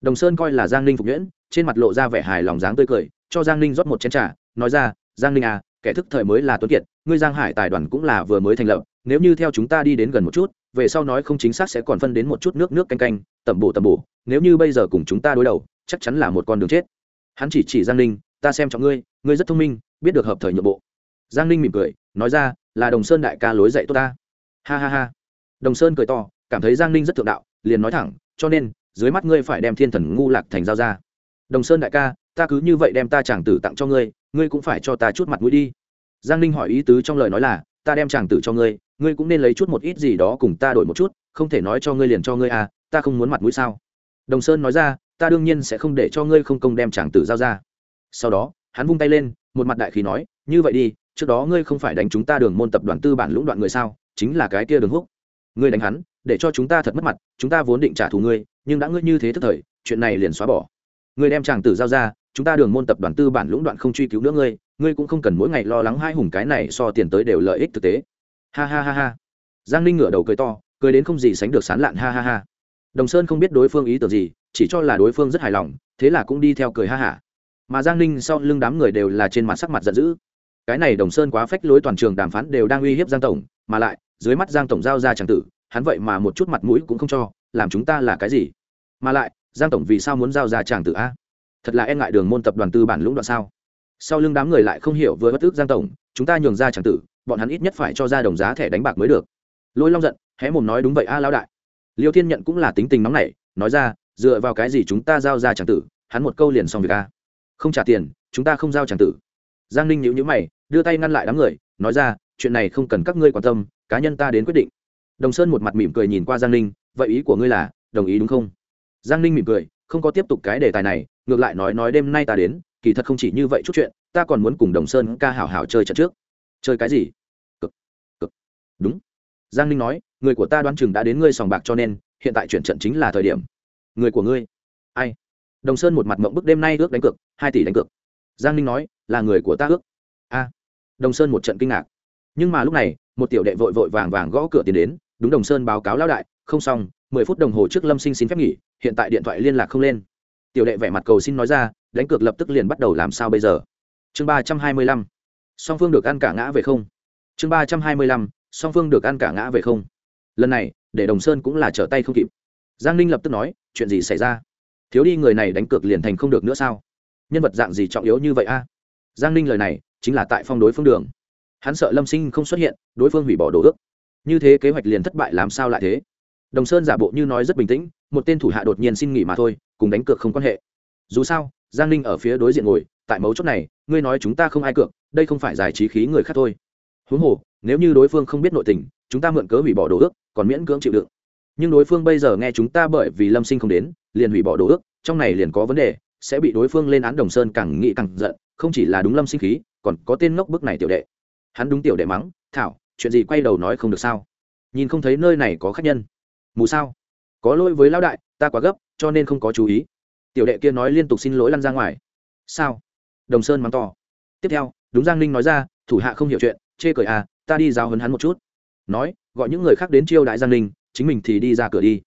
Đồng sơn coi là giang ninh phục nhuyễn, trên mặt lộ ra vẻ hài lòng dáng tươi cười, cho giang ninh rót một chén t r à nói ra, giang ninh à kẻ thức thời mới là tuấn kiệt, ngươi giang hải tài đoàn cũng là vừa mới thành lập, nếu như theo chúng ta đi đến gần một chút, về sau nói không chính xác sẽ còn phân đến một chút nước nước canh canh, tẩm bổ tẩm bổ, nếu như bây giờ cùng chúng ta đối đầu, chắc chắn là một con đường chết. Hắn chỉ chỉ giang ninh, ta xem trọng ngươi ngươi rất thông minh, biết được hợp thời nhượng bộ. Giang ninh mỉm cười, nói ra, là đồng sơn đại ca lối dạy tốt ta. Ha ha ha đồng sơn cười to, cảm thấy giang ninh rất thượng đạo, liền nói thẳng, cho nên, dưới mắt ngươi phải đem thiên thần ngu lạc thành giao ra. Đồng sơn đại ca, ta cứ như vậy đem ta chàng tử tặng cho ngươi ngươi cũng phải cho ta chút mặt mũi đi. Giang ninh hỏi ý tứ trong lời nói là, ta đem chàng tử cho ngươi ngươi cũng nên lấy chút một ít gì đó cùng ta đổi một chút, không thể nói cho ngươi liền cho ngươi à ta không muốn mặt mũi sao? Đồng sơn nói ra, ta đương nhiên sẽ không để cho ngươi không công đem chàng tử giao ra. Sau đó, hắn vung tay lên, một mặt đại khí nói, như vậy đi, trước đó ngươi không phải đánh chúng ta đường môn tập đoàn tư bản lũng đoạn người sao, chính là cái kia đường húc ngươi đánh hắn, để cho chúng ta thật mất mặt, chúng ta vốn định trả thù ngươi, nhưng đã ngươi như thế thức thời, chuyện này liền xóa bỏ. Ngươi đem chàng tử giao ra, chúng ta đường môn tập đoàn tư bản lũng đoạn không truy cứu nữa ngươi ngươi cũng không cần mỗi ngày lo lắng hai hùng cái này so tiền tới đều lợi ích thực tế. Ha ha ha ha. Giang ninh ngửa đầu cười to, cười đến không gì sánh được sán lạn, ha ha ha. Đồng sơn không biết đối phương ý tưởng gì, chỉ cho là đối phương rất hài lòng, thế là cũng đi theo cười ha hả. Mà giang ninh sau lưng đám người đều là trên mặt sắc mặt giận dữ. Cái này đồng sơn quá phách lối toàn trường đàm phán đều đang uy hiếp giang tổng, mà lại dưới mắt giang tổng giao ra tràng tử, hắn vậy mà một chút mặt mũi cũng không cho, làm chúng ta là cái gì? Mà lại, giang tổng vì sao muốn giao ra tràng tử a? Thật là e ngại đường môn tập đoàn tư bản lũng đoạn sao? Sau lưng đám người lại không hiểu vừa bất ước giang tổng, chúng ta nhường ra tràng tử, bọn hắn ít nhất phải cho ra đồng giá thẻ đánh bạc mới được. Lôi long giận, hé mồm nói đúng vậy a lão đại. Liêu thiên nhận cũng là tính tình nóng nảy, nói ra, dựa vào cái gì chúng ta giao ra tràng tử, hắn một câu liền xong việc a? Không trả tiền, chúng ta không giao tràng tử. Giang ninh nhíu nhíu mày, đưa tay ngăn lại đám người, nói ra, chuyện này không cần các ngươi quan tâm cá nhân ta đến quyết định. Đồng sơn một mặt mỉm cười nhìn qua giang ninh, vậy ý của ngươi là, đồng ý đúng không? Giang ninh mỉm cười, không có tiếp tục cái đề tài này, ngược lại nói nói đêm nay ta đến, kỳ thật không chỉ như vậy chút chuyện, ta còn muốn cùng đồng sơn ca hảo hảo chơi trận trước. Chơi cái gì? Cực cực. Đúng. Giang ninh nói, người của ta đoán chừng đã đến ngươi sòng bạc cho nên, hiện tại chuyển trận chính là thời điểm. Người của ngươi? Ai? Đồng sơn một mặt mộng bức đêm nay ước đánh cược, hai tỷ đánh cược. Giang ninh nói, là người của ta ước. A. Đồng sơn một trận kinh ngạc. Nhưng mà lúc này một tiểu đệ vội vội vàng vàng gõ cửa tiến đến, đúng đồng sơn báo cáo lão đại, không xong, mười phút đồng hồ trước lâm sinh xin phép nghỉ, hiện tại điện thoại liên lạc không lên. Tiểu đệ vẻ mặt cầu xin nói ra, đánh cược lập tức liền bắt đầu làm sao bây giờ? Chương ba trăm hai mươi lăm, song phương được ăn cả ngã về không. Chương ba trăm hai mươi lăm, song phương được ăn cả ngã về không. Lần này, để đồng sơn cũng là trở tay không kịp. Giang ninh lập tức nói, chuyện gì xảy ra? Thiếu đi người này đánh cược liền thành không được nữa sao? Nhân vật dạng gì trọng yếu như vậy a? Giang ninh lời này, chính là tại phong đối phương đường hắn sợ lâm sinh không xuất hiện, đối phương hủy bỏ đồ ước. Như thế kế hoạch liền thất bại làm sao lại thế? Đồng sơn giả bộ như nói rất bình tĩnh, một tên thủ hạ đột nhiên xin nghỉ mà thôi, cùng đánh cược không quan hệ. Dù sao, giang ninh ở phía đối diện ngồi, tại mấu chốt này, ngươi nói chúng ta không ai cược, đây không phải giải trí khí người khác thôi. Huống hồ, nếu như đối phương không biết nội tình, chúng ta mượn cớ hủy bỏ đồ ước, còn miễn cưỡng chịu đựng. Nhưng đối phương bây giờ nghe chúng ta bởi vì lâm sinh không đến, liền hủy bỏ đồ ước, trong này liền có vấn đề, sẽ bị đối phương lên án đồng sơn càng nghĩ càng giận, không chỉ là đúng lâm sinh khí, còn có tên ngốc bức này tiểu đệ hắn đúng tiểu đệ mắng, thảo, chuyện gì quay đầu nói không được sao? Nhìn không thấy nơi này có khách nhân. Mù sao? Có lỗi với lão đại, ta quá gấp, cho nên không có chú ý. Tiểu đệ kia nói liên tục xin lỗi lăn ra ngoài. Sao? Đồng sơn mắng to. Tiếp theo, đúng giang ninh nói ra, thủ hạ không hiểu chuyện, chê cười à ta đi giao hấn hắn một chút. Nói, gọi những người khác đến chiêu đại giang ninh, chính mình thì đi ra cửa đi.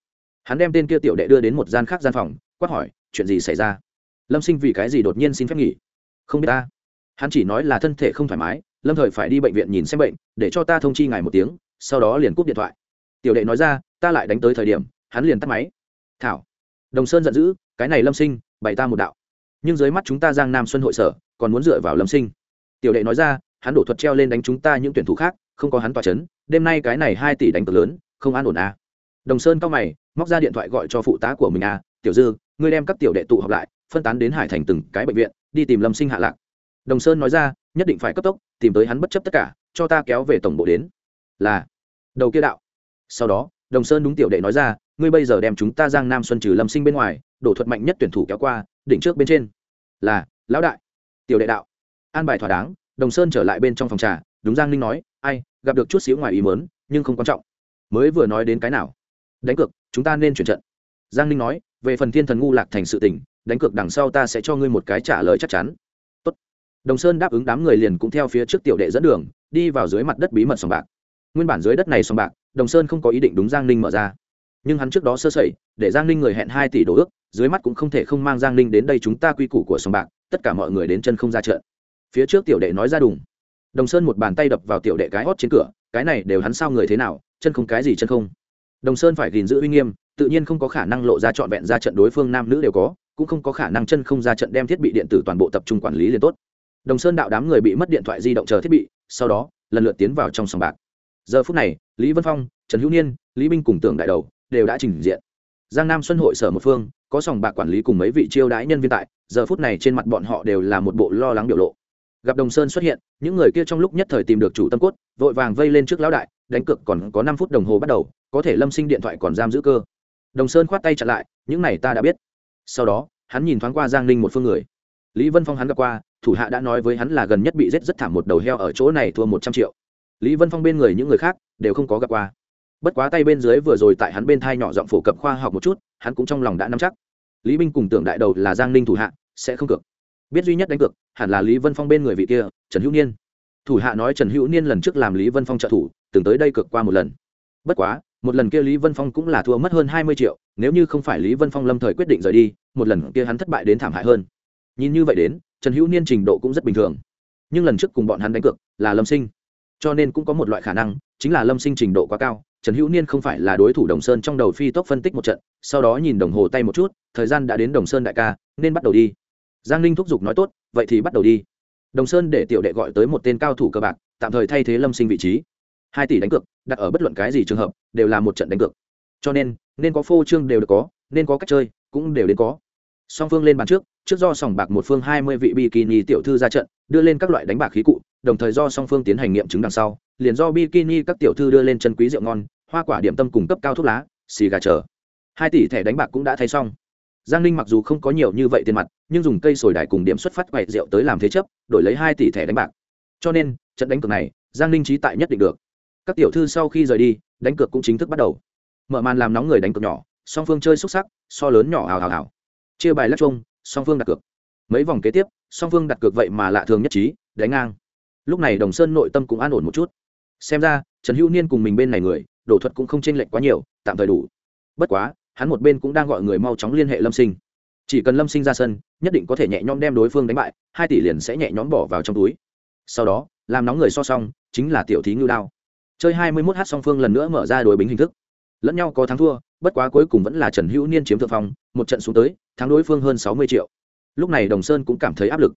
Hắn đem tên kia tiểu đệ đưa đến một gian khác gian phòng, quát hỏi, chuyện gì xảy ra? Lâm sinh vì cái gì đột nhiên xin phép nghỉ? Không biết ta. Hắn chỉ nói là thân thể không thoải mái lâm thời phải đi bệnh viện nhìn xem bệnh, để cho ta thông chi ngài một tiếng, sau đó liền cúp điện thoại. Tiểu đệ nói ra, ta lại đánh tới thời điểm, hắn liền tắt máy. Thảo, đồng sơn giận dữ, cái này lâm sinh, bày ta một đạo. Nhưng dưới mắt chúng ta giang nam xuân hội sở, còn muốn dựa vào lâm sinh. Tiểu đệ nói ra, hắn đổ thuật treo lên đánh chúng ta những tuyển thủ khác, không có hắn tòa c h ấ n đêm nay cái này hai tỷ đánh cược lớn, không an ổn à. đồng sơn cao mày, móc ra điện thoại gọi cho phụ tá của mình à tiểu dư, ngươi đem các tiểu đệ tụ họp lại, phân tán đến hải thành từng cái bệnh viện, đi tìm lâm sinh hạ lạc. Đồng sơn nói ra nhất định phải cấp tốc, tìm tới hắn bất chấp tất cả, cho ta kéo về tổng bộ đến. Là, đầu kia đạo. Sau đó, đồng sơn đúng tiểu đệ nói ra, ngươi bây giờ đem chúng ta giang nam xuân trừ lâm sinh bên ngoài, đổ thuật mạnh nhất tuyển thủ kéo qua, đỉnh trước bên trên. Là, lão đại. Tiểu đệ đạo. An bài thỏa đáng, đồng sơn trở lại bên trong phòng trà, đúng giang ninh nói, ai, gặp được chút xíu ngoài ý mớn nhưng không quan trọng. Mới vừa nói đến cái nào? Đánh cược, chúng ta nên chuyển trận. Giang ninh nói, về phần thiên thần ngu lạc thành sự tỉnh đánh cược đằng sau ta sẽ cho ngươi một cái trả lời chắc chắn đồng sơn đáp ứng đám người liền cũng theo phía trước tiểu đệ dẫn đường, đi vào dưới mặt đất bí mật sòng bạc. Nguyên bản dưới đất này sòng bạc, đồng sơn không có ý định đúng giang ninh mở ra. Nhưng hắn trước đó sơ sẩy, để giang ninh người hẹn hai tỷ đồ ước, dưới mắt cũng không thể không mang giang ninh đến đây chúng ta quy củ của sòng bạc, tất cả mọi người đến chân không ra trận phía trước tiểu đệ nói ra đùng. Đồng sơn một bàn tay đập vào tiểu đệ cái hót trên cửa, cái này đều hắn sao người thế nào, chân không cái gì chân không. Đồng sơn phải gìn giữ uy nghiêm, tự nhiên không có khả năng lộ ra trọn vẹn ra trận đối phương nam nữ đều có, cũng không có khả năng chân không ra trận đem thiết bị điện tử toàn bộ tập trung quản lý liền tốt đồng sơn đạo đám người bị mất điện thoại di động chờ thiết bị, sau đó, lần lượt tiến vào trong sòng bạc. Giờ phút này, lý vân phong, trần hữu niên, lý binh cùng tưởng đại đầu đều đã trình diện. Giang nam xuân hội sở một phương, có sòng bạc quản lý cùng mấy vị chiêu đãi nhân viên tại, giờ phút này trên mặt bọn họ đều là một bộ lo lắng biểu lộ. Gặp đồng sơn xuất hiện, những người kia trong lúc nhất thời tìm được chủ tâm cốt, vội vàng vây lên trước lão đại, đánh cược còn có năm phút đồng hồ bắt đầu, có thể lâm sinh điện thoại còn giam giữ cơ. Đồng sơn khoát tay chặn lại, những này ta đã biết. Sau đó, hắn nhìn thoáng qua giang ninh một phương người. Lý vân phong hắn gặp qua thủ hạ đã nói với hắn là gần nhất bị giết rất thảm một đầu heo ở chỗ này thua một trăm triệu. Lý vân phong bên người những người khác đều không có gặp qua. Bất quá tay bên dưới vừa rồi tại hắn bên thai nhỏ giọng phổ cập khoa học một chút, hắn cũng trong lòng đã nắm chắc. Lý binh cùng tưởng đại đầu là giang ninh thủ hạ, sẽ không cược. Biết duy nhất đánh cược, hẳn là lý vân phong bên người vị kia, trần hữu niên. Thủ hạ nói trần hữu niên lần trước làm lý vân phong trợ thủ, từng tới đây cược qua một lần. Bất quá, một lần kia lý vân phong cũng là thua mất hơn hai mươi triệu, nếu như không phải lý vân phong lâm thời quyết định rời đi, một lần kia hắn thất bại đến thảm hại hơn. Nhìn như vậy đến trần hữu niên trình độ cũng rất bình thường. Nhưng lần trước cùng bọn hắn đánh cược là lâm sinh. Cho nên cũng có một loại khả năng, chính là lâm sinh trình độ quá cao, trần hữu niên không phải là đối thủ đồng sơn trong đầu phi tốc phân tích một trận, sau đó nhìn đồng hồ tay một chút, thời gian đã đến đồng sơn đại ca, nên bắt đầu đi. Giang ninh thúc giục nói tốt, vậy thì bắt đầu đi. Đồng sơn để tiểu đệ gọi tới một tên cao thủ cơ bạc, tạm thời thay thế lâm sinh vị trí. Hai tỷ đánh cược, đặt ở bất luận cái gì trường hợp, đều là một trận đánh cược. Cho nên nên có phô trương đều được có, nên có cách chơi, cũng đều đến có song phương lên bàn trước trước do sòng bạc một phương hai mươi vị bikini tiểu thư ra trận, đưa lên các loại đánh bạc khí cụ, đồng thời do song phương tiến hành nghiệm chứng đằng sau, liền do bikini các tiểu thư đưa lên chân quý rượu ngon, hoa quả điểm tâm cung cấp cao thuốc lá, xì gà chờ. Hai tỷ thẻ đánh bạc cũng đã thay xong. Giang ninh mặc dù không có nhiều như vậy tiền mặt, nhưng dùng cây sồi đài cùng điểm xuất phát quậy rượu tới làm thế chấp, đổi lấy hai tỷ thẻ đánh bạc. Cho nên, trận đánh cược này, giang ninh trí tại nhất định được. Các tiểu thư sau khi rời đi, đánh cược cũng chính thức bắt đầu. Mở màn làm nóng người đánh cược nhỏ, song phương chơi xúc sắc, so lớn nhỏ hào hào hào chia bài lắc chung song phương đặt cược. Mấy vòng kế tiếp, song phương đặt cược vậy mà lạ thường nhất trí, đánh ngang. Lúc này đồng sơn nội tâm cũng an ổn một chút. Xem ra, trần hữu niên cùng mình bên này người, đổ thuật cũng không chênh lệch quá nhiều, tạm thời đủ. Bất quá, hắn một bên cũng đang gọi người mau chóng liên hệ lâm sinh. Chỉ cần lâm sinh ra sân, nhất định có thể nhẹ nhõm đem đối phương đánh bại, hai tỷ liền sẽ nhẹ nhõm bỏ vào trong túi. Sau đó, làm nóng người so xong chính là tiểu thí ngư đao. Chơi hai mươi mốt h song phương lần nữa mở ra đối bính hình thức. Lẫn nhau có thắng thua, bất quá cuối cùng vẫn là trần hữu niên chiếm thượng phong một trận xuống tới, thắng đối phương hơn sáu mươi triệu. Lúc này đồng sơn cũng cảm thấy áp lực.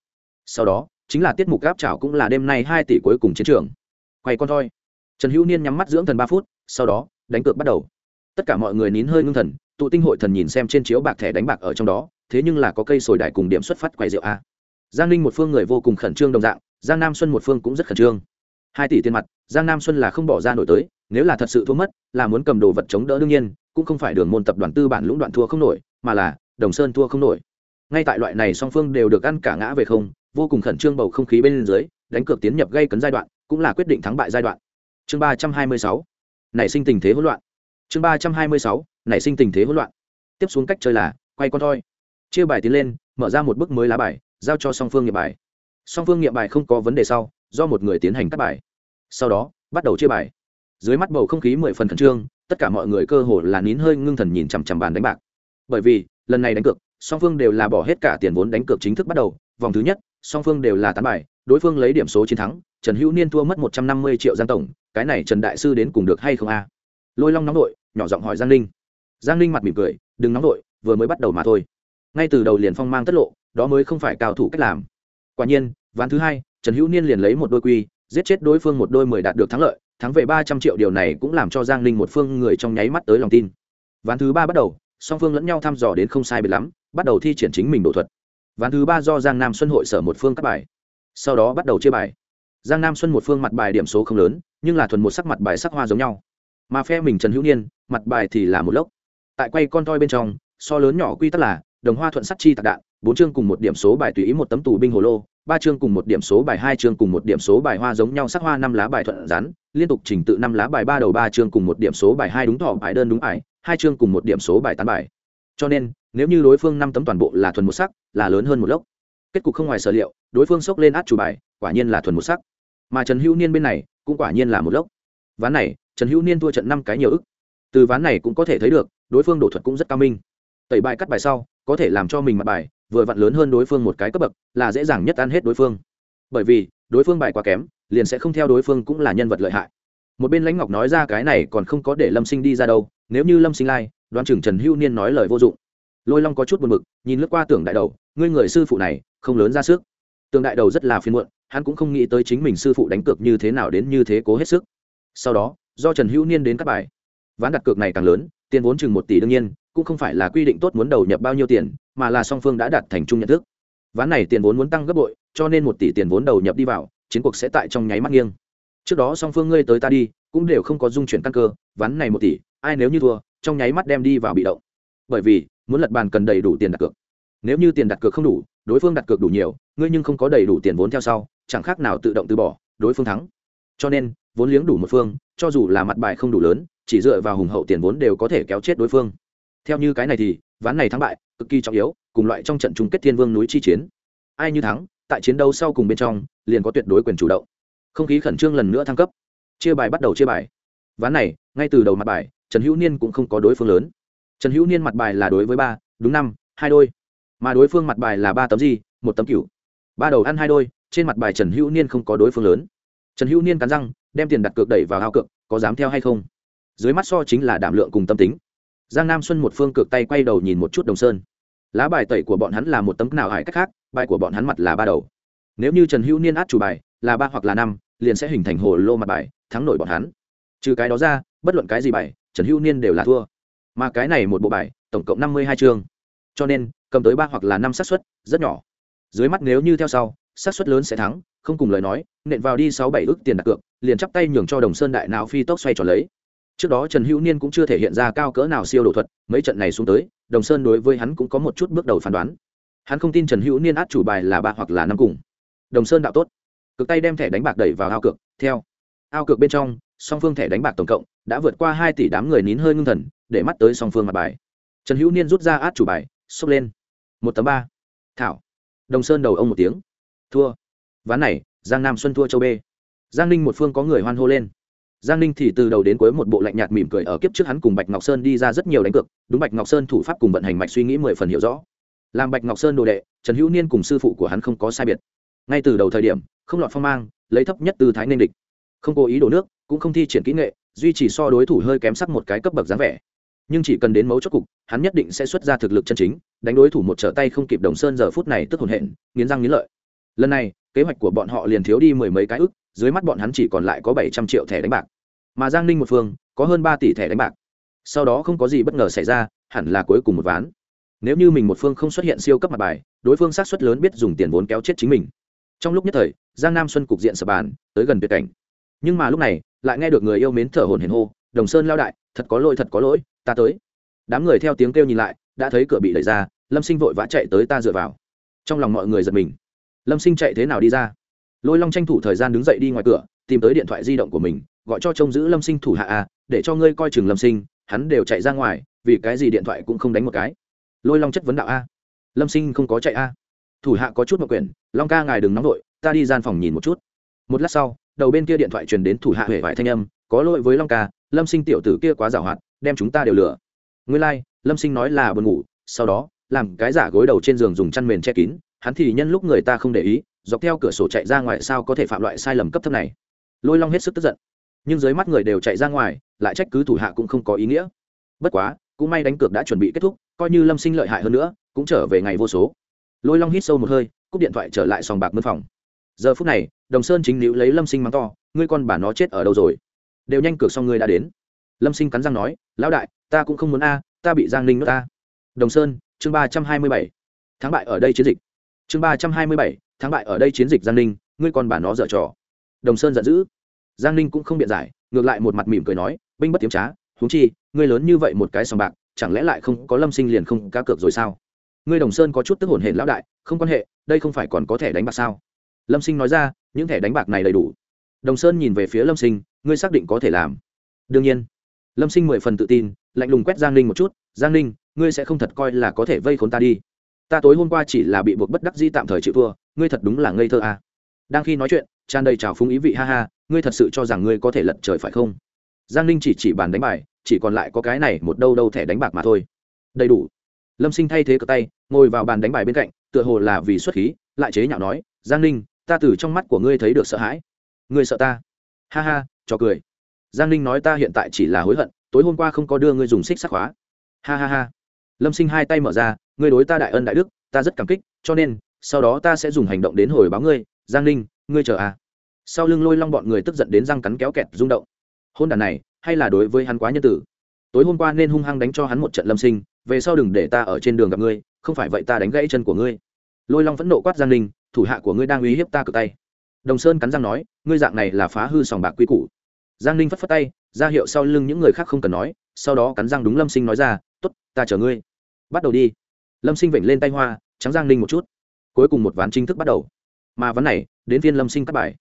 Sau đó, chính là tiết mục gáp trảo cũng là đêm nay hai tỷ cuối cùng chiến trường. Quay con thôi trần hữu niên nhắm mắt dưỡng thần ba phút, sau đó, đánh cược bắt đầu. Tất cả mọi người nín hơi ngưng thần, tụ tinh hội thần nhìn xem trên chiếu bạc thẻ đánh bạc ở trong đó, thế nhưng là có cây sồi đài cùng điểm xuất phát quay rượu a. Giang ninh một phương người vô cùng khẩn trương đồng dạng, giang nam xuân một phương cũng rất khẩn trương. Hai tỷ tiền mặt, giang nam xuân là không bỏ ra nổi tới, nếu là thật sự thua mất, là muốn cầm đồ vật chống đỡ đương nhiên, cũng không phải đường môn tập đoàn tư bản lũng đoạn thua không nổi mà là, đồng sơn thua không nổi. Ngay tại loại này song phương đều được ăn cả ngã về không, vô cùng khẩn trương bầu không khí bên dưới, đánh cược tiến nhập gây cấn giai đoạn, cũng là quyết định thắng bại giai đoạn. Chương ba trăm hai mươi sáu, nảy sinh tình thế hỗn loạn. Chương ba trăm hai mươi sáu, nảy sinh tình thế hỗn loạn. Tiếp xuống cách chơi là, quay con thoi chia bài tiến lên, mở ra một bức mới lá bài, giao cho song phương nghiệm bài. Song phương nghiệm bài không có vấn đề sau, do một người tiến hành cắt bài. Sau đó, bắt đầu chia bài. Dưới mắt bầu không khí mười phần khẩn trương, tất cả mọi người cơ hồ là nín hơi ngưng thần nhìn chằm chằm bàn đánh bạc bởi vì, lần này đánh cược, song phương đều là bỏ hết cả tiền vốn đánh cược chính thức bắt đầu. Vòng thứ nhất, song phương đều là tán bài, đối phương lấy điểm số chiến thắng, trần hữu niên thua mất một trăm năm mươi triệu giang tổng, cái này trần đại sư đến cùng được hay không a? Lôi long nóng đội, nhỏ giọng hỏi giang ninh. Giang ninh mặt mỉm cười, đừng nóng đội, vừa mới bắt đầu mà thôi. Ngay từ đầu liền phong mang tất lộ, đó mới không phải cao thủ cách làm. Quả nhiên, ván thứ hai, trần hữu niên liền lấy một đôi quy, giết chết đối phương một đôi mười đạt được thắng lợi, thắng về ba trăm triệu, điều này cũng làm cho giang ninh một phương người trong nháy mắt tới lòng tin. Ván thứ ba bắt đầu song phương lẫn nhau thăm dò đến không sai biệt lắm, bắt đầu thi triển chính mình đổ thuật. Ván thứ ba do giang nam xuân hội sở một phương các bài. Sau đó bắt đầu chia bài. Giang nam xuân một phương mặt bài điểm số không lớn, nhưng là thuần một sắc mặt bài sắc hoa giống nhau. Mà phe mình trần hữu niên, mặt bài thì là một lốc. Tại quay con toi bên trong, so lớn nhỏ quy tắc là, đồng hoa thuận sắt chi tạc đạn, bốn chương cùng một điểm số bài tùy ý một tấm tù binh hồ lô, ba chương cùng một điểm số bài hai chương cùng một điểm số bài hoa giống nhau sắc hoa năm lá bài thuận rắn, liên tục trình tự năm lá bài ba đầu ba chương cùng một điểm số bài hai đúng thọ bài đơn đúng ải hai chương cùng một điểm số bài tán bài. Cho nên, nếu như đối phương năm tấm toàn bộ là thuần một sắc, là lớn hơn một lốc. Kết cục không ngoài sở liệu, đối phương sốc lên át chủ bài, quả nhiên là thuần một sắc. Mà trần hữu niên bên này, cũng quả nhiên là một lốc. Ván này, trần hữu niên thua trận năm cái nhiều ức. Từ ván này cũng có thể thấy được, đối phương đổ thuật cũng rất cao minh. Tẩy bài cắt bài sau, có thể làm cho mình mặt bài, vừa vặn lớn hơn đối phương một cái cấp bậc, là dễ dàng nhất ăn hết đối phương. Bởi vì, đối phương bài quá kém, liền sẽ không theo đối phương cũng là nhân vật lợi hại. Một bên lãnh ngọc nói ra cái này còn không có để lâm sinh đi ra đâu nếu như lâm sinh Lai, đoán trưởng trần hữu niên nói lời vô dụng. Lôi long có chút buồn b ự c nhìn lướt qua tưởng đại đầu, ngươi người sư phụ này, không lớn ra sức. Tưởng đại đầu rất là phiên muộn, hắn cũng không nghĩ tới chính mình sư phụ đánh cược như thế nào đến như thế cố hết sức. Sau đó, do trần hữu niên đến các bài, ván đặt cược này càng lớn, tiền vốn chừng một tỷ đương nhiên, cũng không phải là quy định tốt muốn đầu nhập bao nhiêu tiền, mà là song phương đã đặt thành chung nhận thức. Ván này tiền vốn muốn tăng gấp bội, cho nên một tỷ tiền vốn đầu nhập đi vào, chiến cuộc sẽ tại trong nháy mắt nghiêng. Trước đó song phương ngươi tới ta đi, cũng đều không có dung chuyển căn cơ, ván này một tỷ ai nếu như thua, trong nháy mắt đem đi vào bị động. Bởi vì, muốn lật bàn cần đầy đủ tiền đặt cược. Nếu như tiền đặt cược không đủ, đối phương đặt cược đủ nhiều, ngươi nhưng không có đầy đủ tiền vốn theo sau, chẳng khác nào tự động từ bỏ, đối phương thắng. Cho nên, vốn liếng đủ một phương, cho dù là mặt bài không đủ lớn, chỉ dựa vào hùng hậu tiền vốn đều có thể kéo chết đối phương. Theo như cái này thì, ván này thắng bại, cực kỳ trọng yếu, cùng loại trong trận chung kết thiên vương núi chi chiến. Ai như thắng, tại chiến đấu sau cùng bên trong, liền có tuyệt đối quyền chủ động. Không khí khẩn trương lần nữa thăng cấp. Chia bài bắt đầu chia bài. Ván này, ngay từ đầu mặt bài trần hữu niên cũng không có đối phương lớn. Trần hữu niên mặt bài là đối với ba, đúng năm, hai đôi. Mà đối phương mặt bài là ba tấm gì, một tấm cựu ba đầu ăn hai đôi, trên mặt bài trần hữu niên không có đối phương lớn. Trần hữu niên cắn răng, đem tiền đặt cược đẩy vào hao cược, có dám theo hay không? Dưới mắt so chính là đảm lượng cùng tâm tính. Giang nam xuân một phương cược tay quay đầu nhìn một chút đồng sơn. Lá bài tẩy của bọn hắn là một tấm nào hải cách khác, bài của bọn hắn mặt là ba đầu. Nếu như trần hữu niên át chủ bài, là ba hoặc là năm, liền sẽ hình thành hồ lô mặt bài, thắng nổi bọn hắn. Trừ cái đó ra, bất luận cái gì bài trần hữu niên đều là thua. Mà cái này một bộ bài, tổng cộng năm mươi hai chương. Cho nên, cầm tới ba hoặc là năm xác suất, rất nhỏ. Dưới mắt nếu như theo sau, xác suất lớn sẽ thắng, không cùng lời nói, nện vào đi sáu bảy ước tiền đặt cược, liền chắp tay nhường cho đồng sơn đại não phi tốc xoay tròn lấy. Trước đó trần hữu niên cũng chưa thể hiện ra cao cỡ nào siêu đồ thuật, mấy trận này xuống tới, đồng sơn đối với hắn cũng có một chút bước đầu phán đoán. Hắn không tin trần hữu niên át chủ bài là ba hoặc là năm cùng. Đồng sơn đạo tốt. Cực tay đem thẻ đánh bạc đẩy vào ao cược, theo. Ao cược bên trong song phương thẻ đánh bạc tổng cộng đã vượt qua hai tỷ đám người nín hơi ngưng thần, để mắt tới song phương mặt bài. Trần hữu niên rút ra át chủ bài, xốc lên. Một tấm ba. Thảo. Đồng sơn đầu ông một tiếng. Thua. Ván này, giang nam xuân thua châu b. Giang ninh một phương có người hoan hô lên. Giang ninh thì từ đầu đến cuối một bộ lạnh nhạt mỉm cười ở kiếp trước hắn cùng bạch ngọc sơn đi ra rất nhiều đánh cược, đúng bạch ngọc sơn thủ pháp cùng vận hành mạch suy nghĩ mười phần hiểu rõ. Làm bạch ngọc sơn đồ đệ, trần hữu niên cùng sư phụ của hắn không có sai biệt. Ngay từ đầu thời điểm, không lọt phong mang, lấy thấp nhất từ thái nên địch không cố ý đổ nước, cũng không thi triển kỹ nghệ, duy trì so đối thủ hơi kém sắc một cái cấp bậc dáng vẻ. Nhưng chỉ cần đến mấu chốt cục, hắn nhất định sẽ xuất ra thực lực chân chính, đánh đối thủ một trở tay không kịp đồng sơn giờ phút này tức hồn hện nghiến răng nghiến lợi. Lần này, kế hoạch của bọn họ liền thiếu đi mười mấy cái ức, dưới mắt bọn hắn chỉ còn lại có bảy trăm triệu thẻ đánh bạc. Mà giang ninh một phương, có hơn ba tỷ thẻ đánh bạc. Sau đó không có gì bất ngờ xảy ra, hẳn là cuối cùng một ván. Nếu như mình một phương không xuất hiện siêu cấp mặt bài, đối phương sát xuất lớn biết dùng tiền vốn kéo chết chính mình. Trong lúc nhất thời, giang nam xuân cục diện sập bàn, tới gần tuyệt cảnh nhưng mà lúc này, lại nghe được người yêu mến thở hồn hển hô, đồng sơn lao đại, thật có lỗi, thật có lỗi, ta tới. Đám người theo tiếng kêu nhìn lại, đã thấy cửa bị đẩy ra, lâm sinh vội vã chạy tới ta dựa vào. Trong lòng mọi người giật mình. Lâm sinh chạy thế nào đi ra? Lôi long tranh thủ thời gian đứng dậy đi ngoài cửa, tìm tới điện thoại di động của mình, gọi cho trông giữ lâm sinh thủ hạ a, để cho ngươi coi chừng lâm sinh, hắn đều chạy ra ngoài, vì cái gì điện thoại cũng không đánh một cái. Lôi long chất vấn đạo a. Lâm sinh không có chạy a. Thủ hạ có chút mặc quyển, long ca ngài đừng nóng vội, ta đi gian phòng nhìn một chút. Một lát sau đầu bên kia điện thoại truyền đến thủ hạ huệ vải thanh âm có lỗi với long ca lâm sinh tiểu tử kia quá giảo hoạt đem chúng ta đều lừa. Nguyên lai、like, lâm sinh nói là buồn ngủ sau đó làm cái giả gối đầu trên giường dùng chăn mền che kín hắn thì nhân lúc người ta không để ý dọc theo cửa sổ chạy ra ngoài sao có thể phạm loại sai lầm cấp thấp này. Lôi long hết sức tức giận nhưng dưới mắt người đều chạy ra ngoài lại trách cứ thủ hạ cũng không có ý nghĩa. Bất quá cũng may đánh cược đã chuẩn bị kết thúc coi như lâm sinh lợi hại hơn nữa cũng trở về ngày vô số. Lôi long hít sâu một hơi cúp điện thoại trở lại sòng bạc mân phòng giờ phút này, đồng sơn chính nữ lấy lâm sinh mắng to, ngươi con bà nó chết ở đâu rồi? Đều nhanh cược xong ngươi đã đến. Lâm sinh cắn răng nói, lão đại, ta cũng không muốn a, ta bị giang ninh nước ta. Đồng sơn, chương ba trăm hai mươi bảy. Thắng bại ở đây chiến dịch. Chương ba trăm hai mươi bảy, thắng bại ở đây chiến dịch giang ninh, ngươi còn bà nó dở trò. Đồng sơn giận dữ. Giang ninh cũng không biện giải, ngược lại một mặt mỉm cười nói, binh bất tiếm trá, huống chi, ngươi lớn như vậy một cái sòng bạc, chẳng lẽ lại không có lâm sinh liền không cá cược rồi sao? Ngươi đồng sơn có chút tức hồn hển lão đại, không quan hệ, đây không phải còn có thể đánh bạc sao? Lâm sinh nói ra, những thẻ đánh bạc này đầy đủ. Đồng sơn nhìn về phía lâm sinh, ngươi xác định có thể làm? Đương nhiên. Lâm sinh mười phần tự tin, lạnh lùng quét giang ninh một chút, giang ninh, ngươi sẽ không thật coi là có thể vây khốn ta đi. Ta tối hôm qua chỉ là bị buộc bất đắc di tạm thời chịu thua, ngươi thật đúng là ngây thơ à. đang khi nói chuyện, tràn đầy trào phúng ý vị, ha ha, ngươi thật sự cho rằng ngươi có thể lật trời phải không? Giang ninh chỉ chỉ bàn đánh bài, chỉ còn lại có cái này một đâu đâu thẻ đánh bạc mà thôi. Đầy đủ. Lâm sinh thay thế cờ tay, ngồi vào bàn đánh bài bên cạnh, tựa hồ là vì xuất khí, lại chế nhạo nói, giang ninh ta từ trong mắt của ngươi thấy được sợ hãi. Ngươi sợ ta? Ha ha cho cười. Giang ninh nói ta hiện tại chỉ là hối hận, tối hôm qua không có đưa ngươi dùng xích sắc hóa ha ha ha. Lâm sinh hai tay mở ra, ngươi đối ta đại ân đại đức, ta rất cảm kích, cho nên, sau đó ta sẽ dùng hành động đến hồi báo ngươi. Giang ninh, ngươi chờ à. Sau lưng lôi long bọn người tức giận đến răng cắn kéo kẹt rung động. Hôn đàn này, hay là đối với hắn quá nhân tử? Tối hôm qua nên hung hăng đánh cho hắn một trận lâm sinh, về sau đừng để ta ở trên đường gặp ngươi, không phải vậy ta đánh gãy chân của ngươi. Lôi long vẫn nộ quát giang ninh thủ hạ của ngươi đang uy hiếp ta cự tay. Đồng sơn cắn răng nói, ngươi dạng này là phá hư sòng bạc quy củ. Giang ninh phất phất tay, ra hiệu sau lưng những người khác không cần nói, sau đó cắn răng đúng lâm sinh nói ra t ố t ta chờ ngươi. Bắt đầu đi. Lâm sinh vểnh lên tay hoa, trắng giang ninh một chút. Cuối cùng một ván chính thức bắt đầu. Mà ván này, đến viên lâm sinh cắt bài.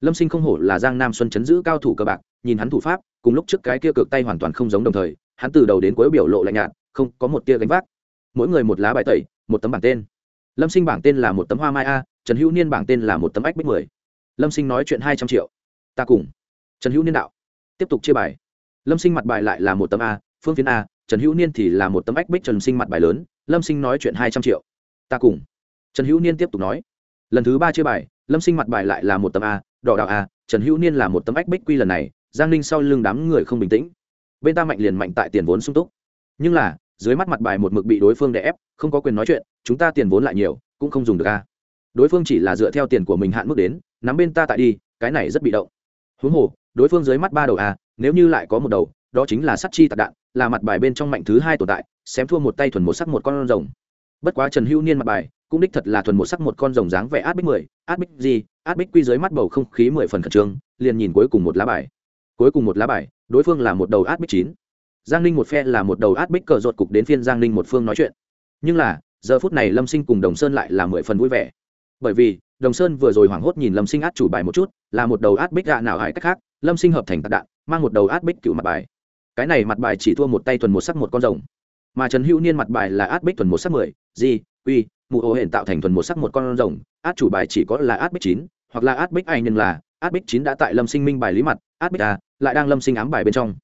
Lâm sinh không hổ là giang nam xuân chấn giữ cao thủ cờ bạc, nhìn hắn thủ pháp, cùng lúc trước cái kia cược tay hoàn toàn không giống đồng thời, hắn từ đầu đến cuối biểu lộ lạnh nhạt, không có một tia gánh vác. Mỗi người một lá bài tẩy, một tấm bảng tên lâm sinh bảng tên là một tấm hoa mai a, trần hữu niên bảng tên là một tấm ách bích mười. Lâm sinh nói chuyện hai trăm triệu. Ta cùng. Trần hữu niên đạo. Tiếp tục chia bài. Lâm sinh mặt bài lại là một tấm a, phương phiến a, trần hữu niên thì là một tấm ách bích trần sinh mặt bài lớn, lâm sinh nói chuyện hai trăm triệu. Ta cùng. Trần hữu niên tiếp tục nói. Lần thứ ba chia bài, lâm sinh mặt bài lại là một tấm a, đỏ đạo a, trần hữu niên là một tấm ách bích quy lần này, giang ninh sau lưng đám người không bình tĩnh. Bên ta mạnh liền mạnh tại tiền vốn sung túc. Nhưng là dưới mắt mặt bài một mực bị đối phương đè ép, không có quyền nói chuyện, chúng ta tiền vốn lại nhiều, cũng không dùng được a đối phương chỉ là dựa theo tiền của mình hạn mức đến, nắm bên ta tại đi, cái này rất bị động. Huống hồ, đối phương dưới mắt ba đầu a nếu như lại có một đầu, đó chính là sắt chi tạc đạn, là mặt bài bên trong mạnh thứ hai tồn tại, xém thua một tay thuần một sắc một con rồng. Bất quá trần hữu niên mặt bài, cũng đích thật là thuần một sắc một con rồng dáng vẻ át bích mười, át bích gì, át bích quy dưới mắt bầu không khí mười phần khẩn trương, liền nhìn cuối cùng một lá bài. Cuối cùng một lá bài, đối phương là một đầu át bích chín giang ninh một phe là một đầu át bích cờ rột cục đến phiên giang ninh một phương nói chuyện. Nhưng là, giờ phút này lâm sinh cùng đồng sơn lại là mười phần vui vẻ. Bởi vì, đồng sơn vừa rồi hoảng hốt nhìn lâm sinh át chủ bài một chút, là một đầu át bích gạ nào hải cách khác, lâm sinh hợp thành tạc đạn, mang một đầu át bích cựu mặt bài. Cái này mặt bài chỉ thua một tay thuần một sắc một con rồng. Mà trần hữu niên mặt bài là át bích thuần một sắc mười, di uy mụ ô hển tạo thành thuần một sắc một con rồng, át chủ bài chỉ có là át bích chín, hoặc là át bích ai nhưng là, át bích chín đã tại lâm sinh minh bài lý mặt, át bích a, lại đang lâm sinh ám bài bên trong.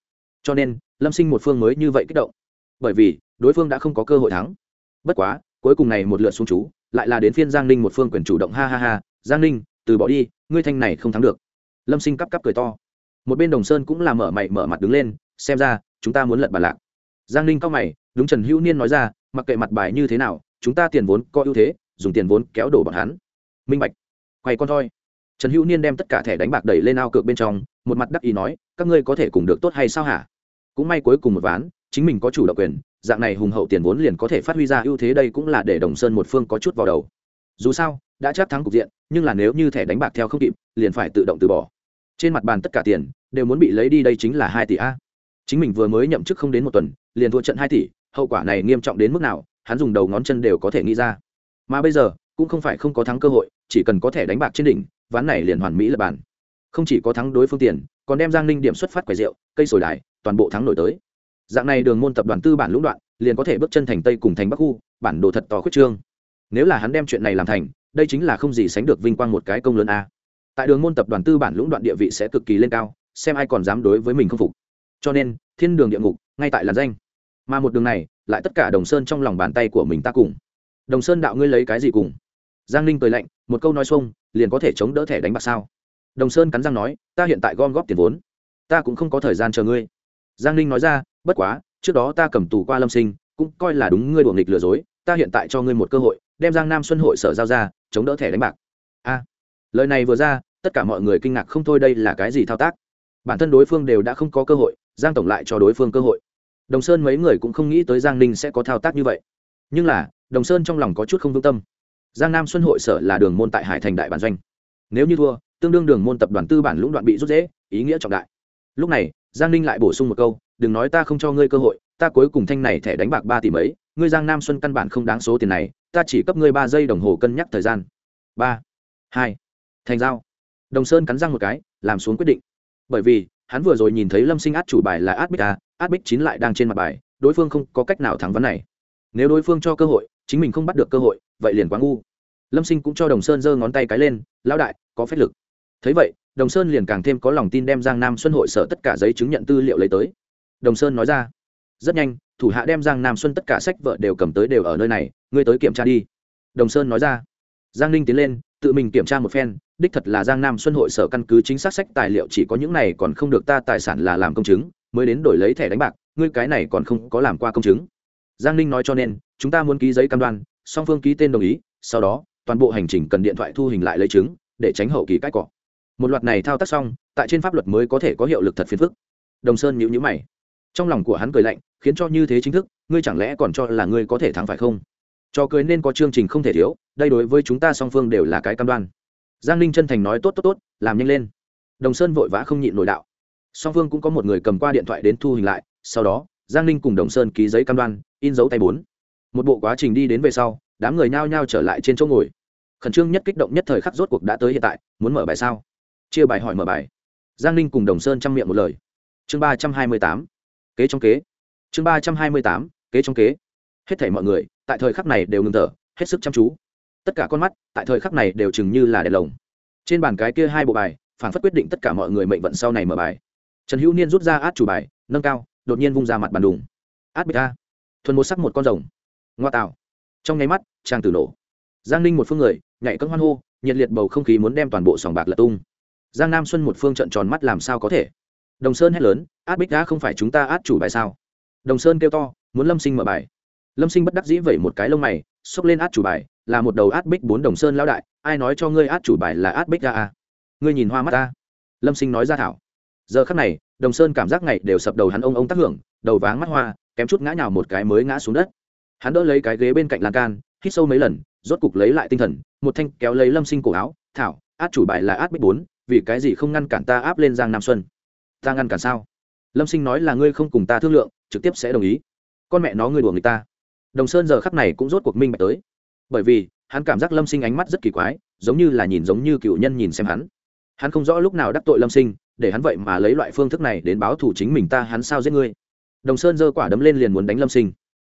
Cho nên lâm sinh một phương mới như vậy kích động. Bởi vì, đối phương đã không có cơ hội thắng. Bất quá, cuối cùng này một lượt xuống chú, lại là đến phiên giang ninh một phương quyền chủ động ha ha ha, giang ninh, từ bỏ đi, ngươi thanh này không thắng được. Lâm sinh cắp cắp cười to. Một bên đồng sơn cũng là mở mày mở mặt đứng lên, xem ra, chúng ta muốn lật bàn lạc. Giang ninh cao mày, đúng trần hữu niên nói ra, mặc kệ mặt bài như thế nào, chúng ta tiền vốn có ưu thế, dùng tiền vốn kéo đổ bọn hắn. Minh bạch, quay con thôi. Trần hữu niên đem tất cả thẻ đánh bạc đẩy lên ao cược bên trong, một mặt đắc ý nói, các ngươi có thể cùng được tốt hay sao hả? Cũng may cuối cùng một ván, chính mình có chủ động quyền, dạng này hùng hậu tiền vốn liền có thể phát huy ra ưu thế đây cũng là để đồng sơn một phương có chút vào đầu. Dù sao, đã chắc thắng cục diện, nhưng là nếu như thẻ đánh bạc theo không kịp, liền phải tự động từ bỏ. Trên mặt bàn tất cả tiền, đều muốn bị lấy đi đây chính là hai tỷ a. Chính mình vừa mới nhậm chức không đến một tuần, liền thua trận hai tỷ, hậu quả này nghiêm trọng đến mức nào, hắn dùng đầu ngón chân đều có thể nghĩ ra. Mà bây giờ, cũng không phải không có thắng cơ hội, chỉ cần có thể đánh bạc trên đỉnh, ván này liền hoàn mỹ là bàn. Không chỉ có thắng đối phương tiền, còn đem giang ninh điểm xuất phát quầy rượu, cây sồi đài toàn bộ thắng nổi tới. Dạng này đường môn tập đoàn tư bản lũng đoạn, liền có thể bước chân thành tây cùng thành bắc khu, bản đồ thật to khuyết trương. Nếu là hắn đem chuyện này làm thành, đây chính là không gì sánh được vinh quang một cái công lớn a. Tại đường môn tập đoàn tư bản lũng đoạn địa vị sẽ cực kỳ lên cao, xem ai còn dám đối với mình không phục. Cho nên, thiên đường địa ngục, ngay tại làn danh. Mà một đường này, lại tất cả đồng sơn trong lòng bàn tay của mình ta cùng. Đồng sơn đạo ngươi lấy cái gì cùng? Giang ninh cười lạnh, một câu nói xuông, liền có thể chống đỡ thẻ đánh bạc sao? Đồng sơn cắn răng nói, ta hiện tại gom góp tiền vốn. Ta cũng không có thời gian chờ ngươi giang ninh nói ra, bất quá, trước đó ta cầm tù qua lâm sinh, cũng coi là đúng ngươi đuổi nghịch lừa dối, ta hiện tại cho ngươi một cơ hội, đem giang nam xuân hội sở giao ra, chống đỡ thẻ đánh bạc. A, lời này vừa ra, tất cả mọi người kinh ngạc không thôi đây là cái gì thao tác. Bản thân đối phương đều đã không có cơ hội, giang tổng lại cho đối phương cơ hội. Đồng sơn mấy người cũng không nghĩ tới giang ninh sẽ có thao tác như vậy. Nhưng là, đồng sơn trong lòng có chút không vững tâm. Giang nam xuân hội sở là đường môn tại hải thành đại bản doanh. Nếu như thua, tương đương đường môn tập đoàn tư bản lũng đoạn bị rút dễ ý nghĩa trọng đại. Lúc này giang ninh lại bổ sung một câu, đừng nói ta không cho ngươi cơ hội, ta cuối cùng thanh này thẻ đánh bạc ba tỷ mấy, ngươi giang nam xuân căn bản không đáng số tiền này, ta chỉ cấp ngươi ba giây đồng hồ cân nhắc thời gian. Ba, hai, thành giao. Đồng sơn cắn răng một cái, làm xuống quyết định. Bởi vì, hắn vừa rồi nhìn thấy lâm sinh át chủ bài là át bích a, át bích chín lại đang trên mặt bài, đối phương không có cách nào thắng vấn này. Nếu đối phương cho cơ hội, chính mình không bắt được cơ hội, vậy liền quá ngu. Lâm sinh cũng cho đồng sơn giơ ngón tay cái lên, lão đại, có phép lực. Thấy vậy đồng sơn liền càng thêm có lòng tin đem giang nam xuân hội sở tất cả giấy chứng nhận tư liệu lấy tới. đồng sơn nói ra, rất nhanh, thủ hạ đem giang nam xuân tất cả sách vợ đều cầm tới đều ở nơi này, ngươi tới kiểm tra đi. đồng sơn nói ra, giang ninh tiến lên, tự mình kiểm tra một phen, đích thật là giang nam xuân hội sở căn cứ chính xác sách tài liệu, chỉ có những này còn không được ta tài sản là làm công chứng, mới đến đổi lấy thẻ đánh bạc, ngươi cái này còn không có làm qua công chứng. giang ninh nói cho nên, chúng ta muốn ký giấy cam đoan, song phương ký tên đồng ý, sau đó, toàn bộ hành trình cần điện thoại thu hình lại lấy chứng, để tránh hậu kỳ cãi cọ một loạt này thao tác xong, tại trên pháp luật mới có thể có hiệu lực thật phiền phức. Đồng sơn nhíu nhíu mày. Trong lòng của hắn cười lạnh, khiến cho như thế chính thức, ngươi chẳng lẽ còn cho là ngươi có thể thắng phải không? Cho cười nên có chương trình không thể thiếu, đây đối với chúng ta song phương đều là cái cam đoan. Giang ninh chân thành nói tốt tốt tốt, làm nhanh lên. Đồng sơn vội vã không nhịn nổi đạo. Song phương cũng có một người cầm qua điện thoại đến thu hình lại, sau đó, giang ninh cùng đồng sơn ký giấy cam đoan, in dấu tay bốn. Một bộ quá trình đi đến về sau, đám người nhao nhao trở lại trên chỗ ngồi. Khẩn trương nhất kích động nhất thời khắc rốt cuộc đã tới hiện tại, muốn mở bài sao? Chia bài hỏi mở bài. Giang ninh cùng đồng sơn chăm miệng một lời. Chương ba trăm hai mươi tám. Kế trong kế. Chương ba trăm hai mươi tám. Kế trong kế. Hết thảy mọi người, tại thời khắc này đều ngừng thở, hết sức chăm chú. Tất cả con mắt, tại thời khắc này đều chừng như là đèn lồng. Trên bàn cái kia hai bộ bài, phản phất quyết định tất cả mọi người mệnh vận sau này mở bài. Trần hữu niên rút ra át chủ bài, nâng cao, đột nhiên vung ra mặt bàn đùng. Át bê ta thuần một sắc một con rồng. Ngoa tạo. Trong nháy mắt trang tử nổ. Giang ninh một phương người, nhảy cân hoan hô, nhiệt liệt bầu không khí muốn đem toàn bộ sòng bạc lật tung giang nam xuân một phương trận tròn mắt làm sao có thể? Đồng sơn hét lớn, át bích đã không phải chúng ta át chủ bài sao? Đồng sơn kêu to, muốn lâm sinh mở bài. Lâm sinh bất đắc dĩ vẩy một cái lông mày, xốc lên át chủ bài, là một đầu át bích bốn đồng sơn lão đại, ai nói cho ngươi át chủ bài là át bích ra à? ngươi nhìn hoa mắt ta. Lâm sinh nói ra thảo. Giờ khắc này, đồng sơn cảm giác ngày đều sập đầu hắn ông ông tác hưởng, đầu váng mắt hoa, kém chút ngã nhào một cái mới ngã xuống đất. Hắn đỡ lấy cái ghế bên cạnh lan can, hít sâu mấy lần, rốt cục lấy lại tinh thần, một thanh kéo lấy lâm sinh cổ áo, thảo, át chủ bài là át bích bốn vì cái gì không ngăn cản ta áp lên giang nam xuân? Ta ngăn cản sao? Lâm sinh nói là ngươi không cùng ta thương lượng, trực tiếp sẽ đồng ý. Con mẹ nó ngươi đùa người ta. Đồng sơn giờ khắc này cũng rốt cuộc minh bạch tới. Bởi vì, hắn cảm giác lâm sinh ánh mắt rất kỳ quái, giống như là nhìn giống như cựu nhân nhìn xem hắn. Hắn không rõ lúc nào đắc tội lâm sinh, để hắn vậy mà lấy loại phương thức này đến báo thủ chính mình ta hắn sao giết ngươi? Đồng sơn giơ quả đấm lên liền muốn đánh lâm sinh.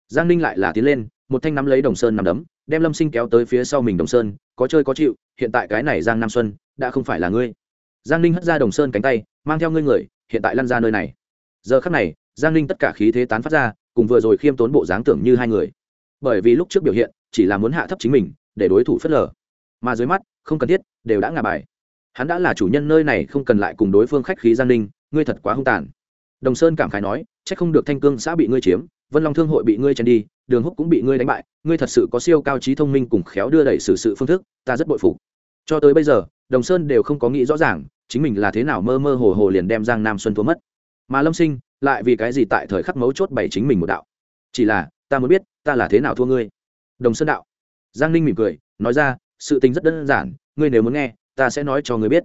Giang ninh lại là tiến lên, một thanh nắm lấy đồng sơn nằm đấm, đem lâm sinh kéo tới phía sau mình đồng sơn, có chơi có chịu, hiện tại cái này giang nam xuân, đã không phải là ngươi giang ninh hất ra đồng sơn cánh tay, mang theo ngươi người, hiện tại lăn ra nơi này. Giờ khắc này, giang ninh tất cả khí thế tán phát ra, cùng vừa rồi khiêm tốn bộ dáng tưởng như hai người. Bởi vì lúc trước biểu hiện, chỉ là muốn hạ thấp chính mình, để đối thủ phớt lờ. Mà dưới mắt, không cần thiết, đều đã ngả bài. Hắn đã là chủ nhân nơi này, không cần lại cùng đối phương khách khí giang ninh, ngươi thật quá hung tàn. Đồng sơn cảm khái nói c h ắ c không được thanh cương xã bị ngươi chiếm, vân long thương hội bị ngươi chen đi, đường húc cũng bị ngươi đánh bại, ngươi thật sự có siêu cao trí thông minh cùng khéo đưa đẩy xử sự phương thức, ta rất bội phục. Cho tới bây giờ, đồng sơn đều không có nghĩ rõ ràng chính mình là thế nào mơ mơ hồ hồ liền đem giang nam xuân thua mất. Mà lâm sinh lại vì cái gì tại thời khắc mấu chốt bày chính mình một đạo? Chỉ là ta muốn biết ta là thế nào thua ngươi? Đồng sơn đạo. Giang ninh mỉm cười nói ra sự tình rất đơn giản ngươi nếu muốn nghe ta sẽ nói cho ngươi biết.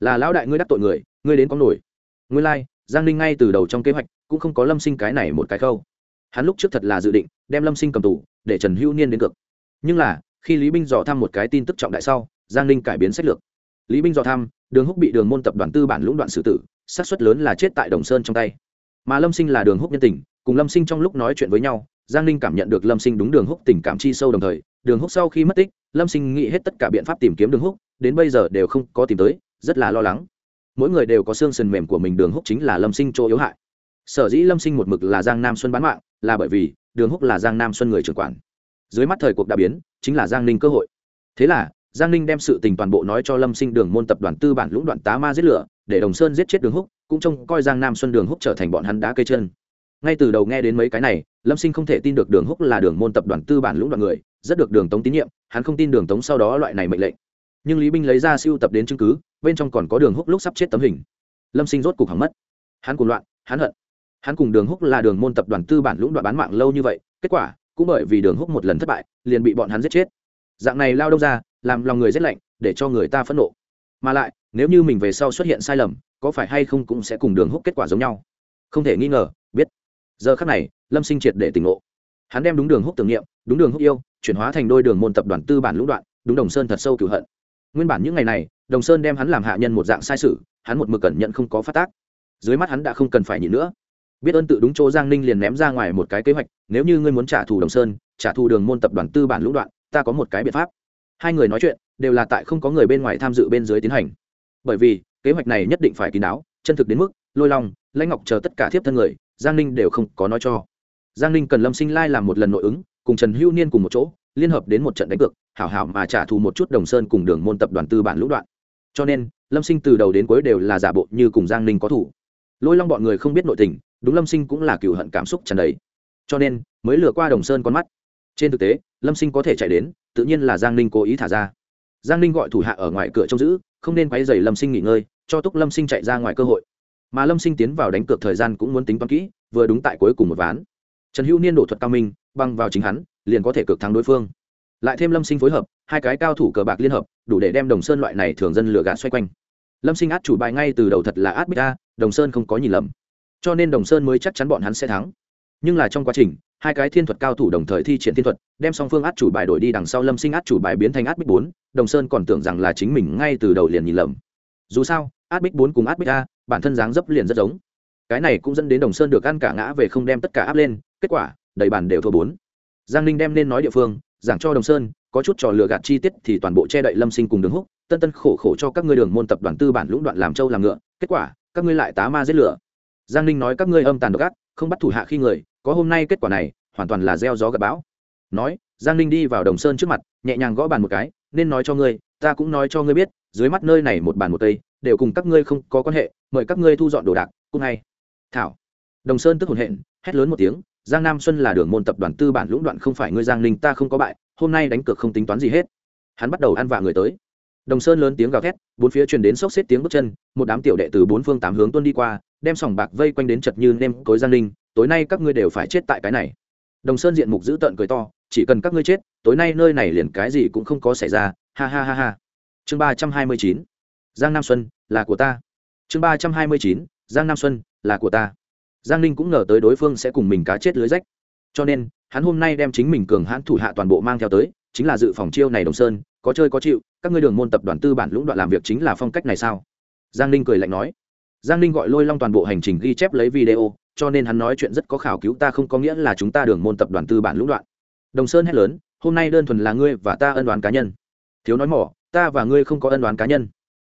Là lão đại ngươi đắc tội người ngươi đến có nổi. Ngươi lai、like, giang ninh ngay từ đầu trong kế hoạch cũng không có lâm sinh cái này một cái khâu. Hắn lúc trước thật là dự định đem lâm sinh cầm tù để trần hữu niên đến cực nhưng là khi lý binh dò thăm một cái tin tức trọng đại sau giang ninh cải biến sách lược lý binh dò thăm, đường húc bị đường môn tập đoàn tư bản lũng đoạn xử tử, xác suất lớn là chết tại đồng sơn trong tay. Mà lâm sinh là đường húc nhân tình, cùng lâm sinh trong lúc nói chuyện với nhau, giang ninh cảm nhận được lâm sinh đúng đường húc tình cảm chi sâu đồng thời, đường húc sau khi mất tích, lâm sinh nghĩ hết tất cả biện pháp tìm kiếm đường húc, đến bây giờ đều không có tìm tới, rất là lo lắng. Mỗi người đều có xương sần mềm của mình, đường húc chính là lâm sinh chỗ yếu hại. Sở dĩ lâm sinh một mực là giang nam xuân bán mạng, là bởi vì đường húc là giang nam xuân người trưởng quản. Dưới mắt thời cuộc đã biến, chính là giang ninh cơ hội. Thế là giang ninh đem sự tình toàn bộ nói cho lâm sinh đường môn tập đoàn tư bản lũng đoạn tá ma giết lửa, để đồng sơn giết chết đường húc, cũng trông coi giang nam xuân đường húc trở thành bọn hắn đá cây chân. Ngay từ đầu nghe đến mấy cái này, lâm sinh không thể tin được đường húc là đường môn tập đoàn tư bản lũng đoạn người, rất được đường tống tín nhiệm, hắn không tin đường tống sau đó loại này mệnh lệnh. Nhưng lý binh lấy ra siêu tập đến chứng cứ, bên trong còn có đường húc lúc sắp chết tấm hình. Lâm sinh rốt cục hỏng mất. Hắn cùng loạn, hắn hận. Hắn cùng đường húc là đường môn tập đoàn tư bản lũng đoạn bán mạng lâu như vậy, kết quả, cũng bởi vì đường húc một lần thất bại, liền bị bọn hắn giết chết. Dạng này lao đông ra làm lòng người rét lạnh, để cho người ta phẫn nộ. Mà lại, nếu như mình về sau xuất hiện sai lầm, có phải hay không cũng sẽ cùng đường húc kết quả giống nhau. Không thể nghi ngờ, biết. Giờ khắc này, lâm sinh triệt để tỉnh ngộ. Hắn đem đúng đường húc tưởng niệm, đúng đường húc yêu, chuyển hóa thành đôi đường môn tập đoàn tư bản lũng đoạn, đúng đồng sơn thật sâu cửu hận. Nguyên bản những ngày này, đồng sơn đem hắn làm hạ nhân một dạng sai sự, hắn một mực cẩn nhận không có phát tác. Dưới mắt hắn đã không cần phải nhịn nữa. Biết ơn tự đúng chỗ giang ninh liền ném ra ngoài một cái kế hoạch, nếu như ngươi muốn trả thù đồng sơn, trả thù đường môn tập đoàn tư bản lũng đoạn, ta có một cái biện pháp hai người nói chuyện đều là tại không có người bên ngoài tham dự bên dưới tiến hành. Bởi vì, kế hoạch này nhất định phải kín đáo, chân thực đến mức, lôi long, lãnh ngọc chờ tất cả thiếp thân người, giang ninh đều không có nói cho. Giang ninh cần lâm sinh lai làm một lần nội ứng, cùng trần hữu niên cùng một chỗ, liên hợp đến một trận đánh cược, hảo hảo mà trả thù một chút đồng sơn cùng đường môn tập đoàn tư bản lũ đoạn. Cho nên, lâm sinh từ đầu đến cuối đều là giả bộ như cùng giang ninh có thủ. Lôi long bọn người không biết nội tình, đúng lâm sinh cũng là cựu hận cảm xúc trần đấy cho nên, mới lừa qua đồng sơn con mắt trên thực tế, lâm sinh có thể chạy đến, tự nhiên là giang ninh cố ý thả ra. Giang ninh gọi thủ hạ ở ngoài cửa trông giữ, không nên quay dày lâm sinh nghỉ ngơi, cho túc lâm sinh chạy ra ngoài cơ hội. Mà lâm sinh tiến vào đánh cược thời gian cũng muốn tính toán kỹ, vừa đúng tại cuối cùng một ván. Trần hữu niên đổ thuật cao minh, băng vào chính hắn, liền có thể cực thắng đối phương. Lại thêm lâm sinh phối hợp, hai cái cao thủ cờ bạc liên hợp, đủ để đem đồng sơn loại này thường dân lừa gạt xoay quanh. Lâm sinh át chủ bài ngay từ đầu thật là át bích a, đồng sơn không có nhìn lầm. Cho nên đồng sơn mới chắc chắn bọn hắn sẽ thắng nhưng là trong quá trình, hai cái thiên thuật cao thủ đồng thời thi triển thiên thuật, đem song phương át chủ bài đổi đi đằng sau lâm sinh át chủ bài biến thành át bích bốn, đồng sơn còn tưởng rằng là chính mình ngay từ đầu liền nhìn lầm. Dù sao, át bích bốn cùng át bích a, bản thân dáng dấp liền rất giống. Cái này cũng dẫn đến đồng sơn được ăn cả ngã về không đem tất cả áp lên, kết quả, đầy bàn đều thua bốn. Giang ninh đem nên nói địa phương, giảng cho đồng sơn, có chút trò lừa gạt chi tiết thì toàn bộ che đậy lâm sinh cùng đường húc, tân tân khổ khổ cho các ngươi đường môn tập đoàn tư bản lũng đoạn làm trâu làm ngựa, kết quả, các ngươi lại tá ma giết lửa. Giang ninh nói các ngươi âm tàn độc ác, không bắt thủ hạ khi người có hôm nay kết quả này, hoàn toàn là gieo gió gặp bão. Nói, giang ninh đi vào đồng sơn trước mặt, nhẹ nhàng gõ bàn một cái, nên nói cho ngươi, ta cũng nói cho ngươi biết, dưới mắt nơi này một bàn một tây đều cùng các ngươi không có quan hệ, mời các ngươi thu dọn đồ đạc, cũng ngay thảo. Đồng sơn tức hồn hện hét lớn một tiếng, giang nam xuân là đường môn tập đoàn tư bản lũng đoạn không phải ngươi giang ninh, ta không có bại, hôm nay đánh cược không tính toán gì hết. Hắn bắt đầu ăn vạ người tới. Đồng sơn lớn tiếng gào thét, bốn phía truyền đến sốc xếp tiếng bước chân, một đám tiểu đệ từ bốn phương tám hướng tuân đi qua, đem sòng bạc vây quanh đến chật như nêm cối giang ninh tối nay các ngươi đều phải chết tại cái này. Đồng sơn diện mục dữ tợn cười to, chỉ cần các ngươi chết, tối nay nơi này liền cái gì cũng không có xảy ra, ha ha ha ha. Chương ba trăm hai mươi chín, giang nam xuân, là của ta. Chương ba trăm hai mươi chín, giang nam xuân, là của ta. Giang ninh cũng ngờ tới đối phương sẽ cùng mình cá chết lưới rách. Cho nên, hắn hôm nay đem chính mình cường hãn thủ hạ toàn bộ mang theo tới, chính là dự phòng chiêu này đồng sơn, có chơi có chịu, các ngươi đường môn tập đoàn tư bản lũng đoạn làm việc chính là phong cách này sao? Giang ninh cười lạnh nói giang ninh gọi lôi long toàn bộ hành trình ghi chép lấy video, cho nên hắn nói chuyện rất có khảo cứu ta không có nghĩa là chúng ta đường môn tập đoàn tư bản lũng đoạn. Đồng sơn hét lớn, hôm nay đơn thuần là ngươi và ta ân đoán cá nhân. Thiếu nói mỏ, ta và ngươi không có ân đoán cá nhân.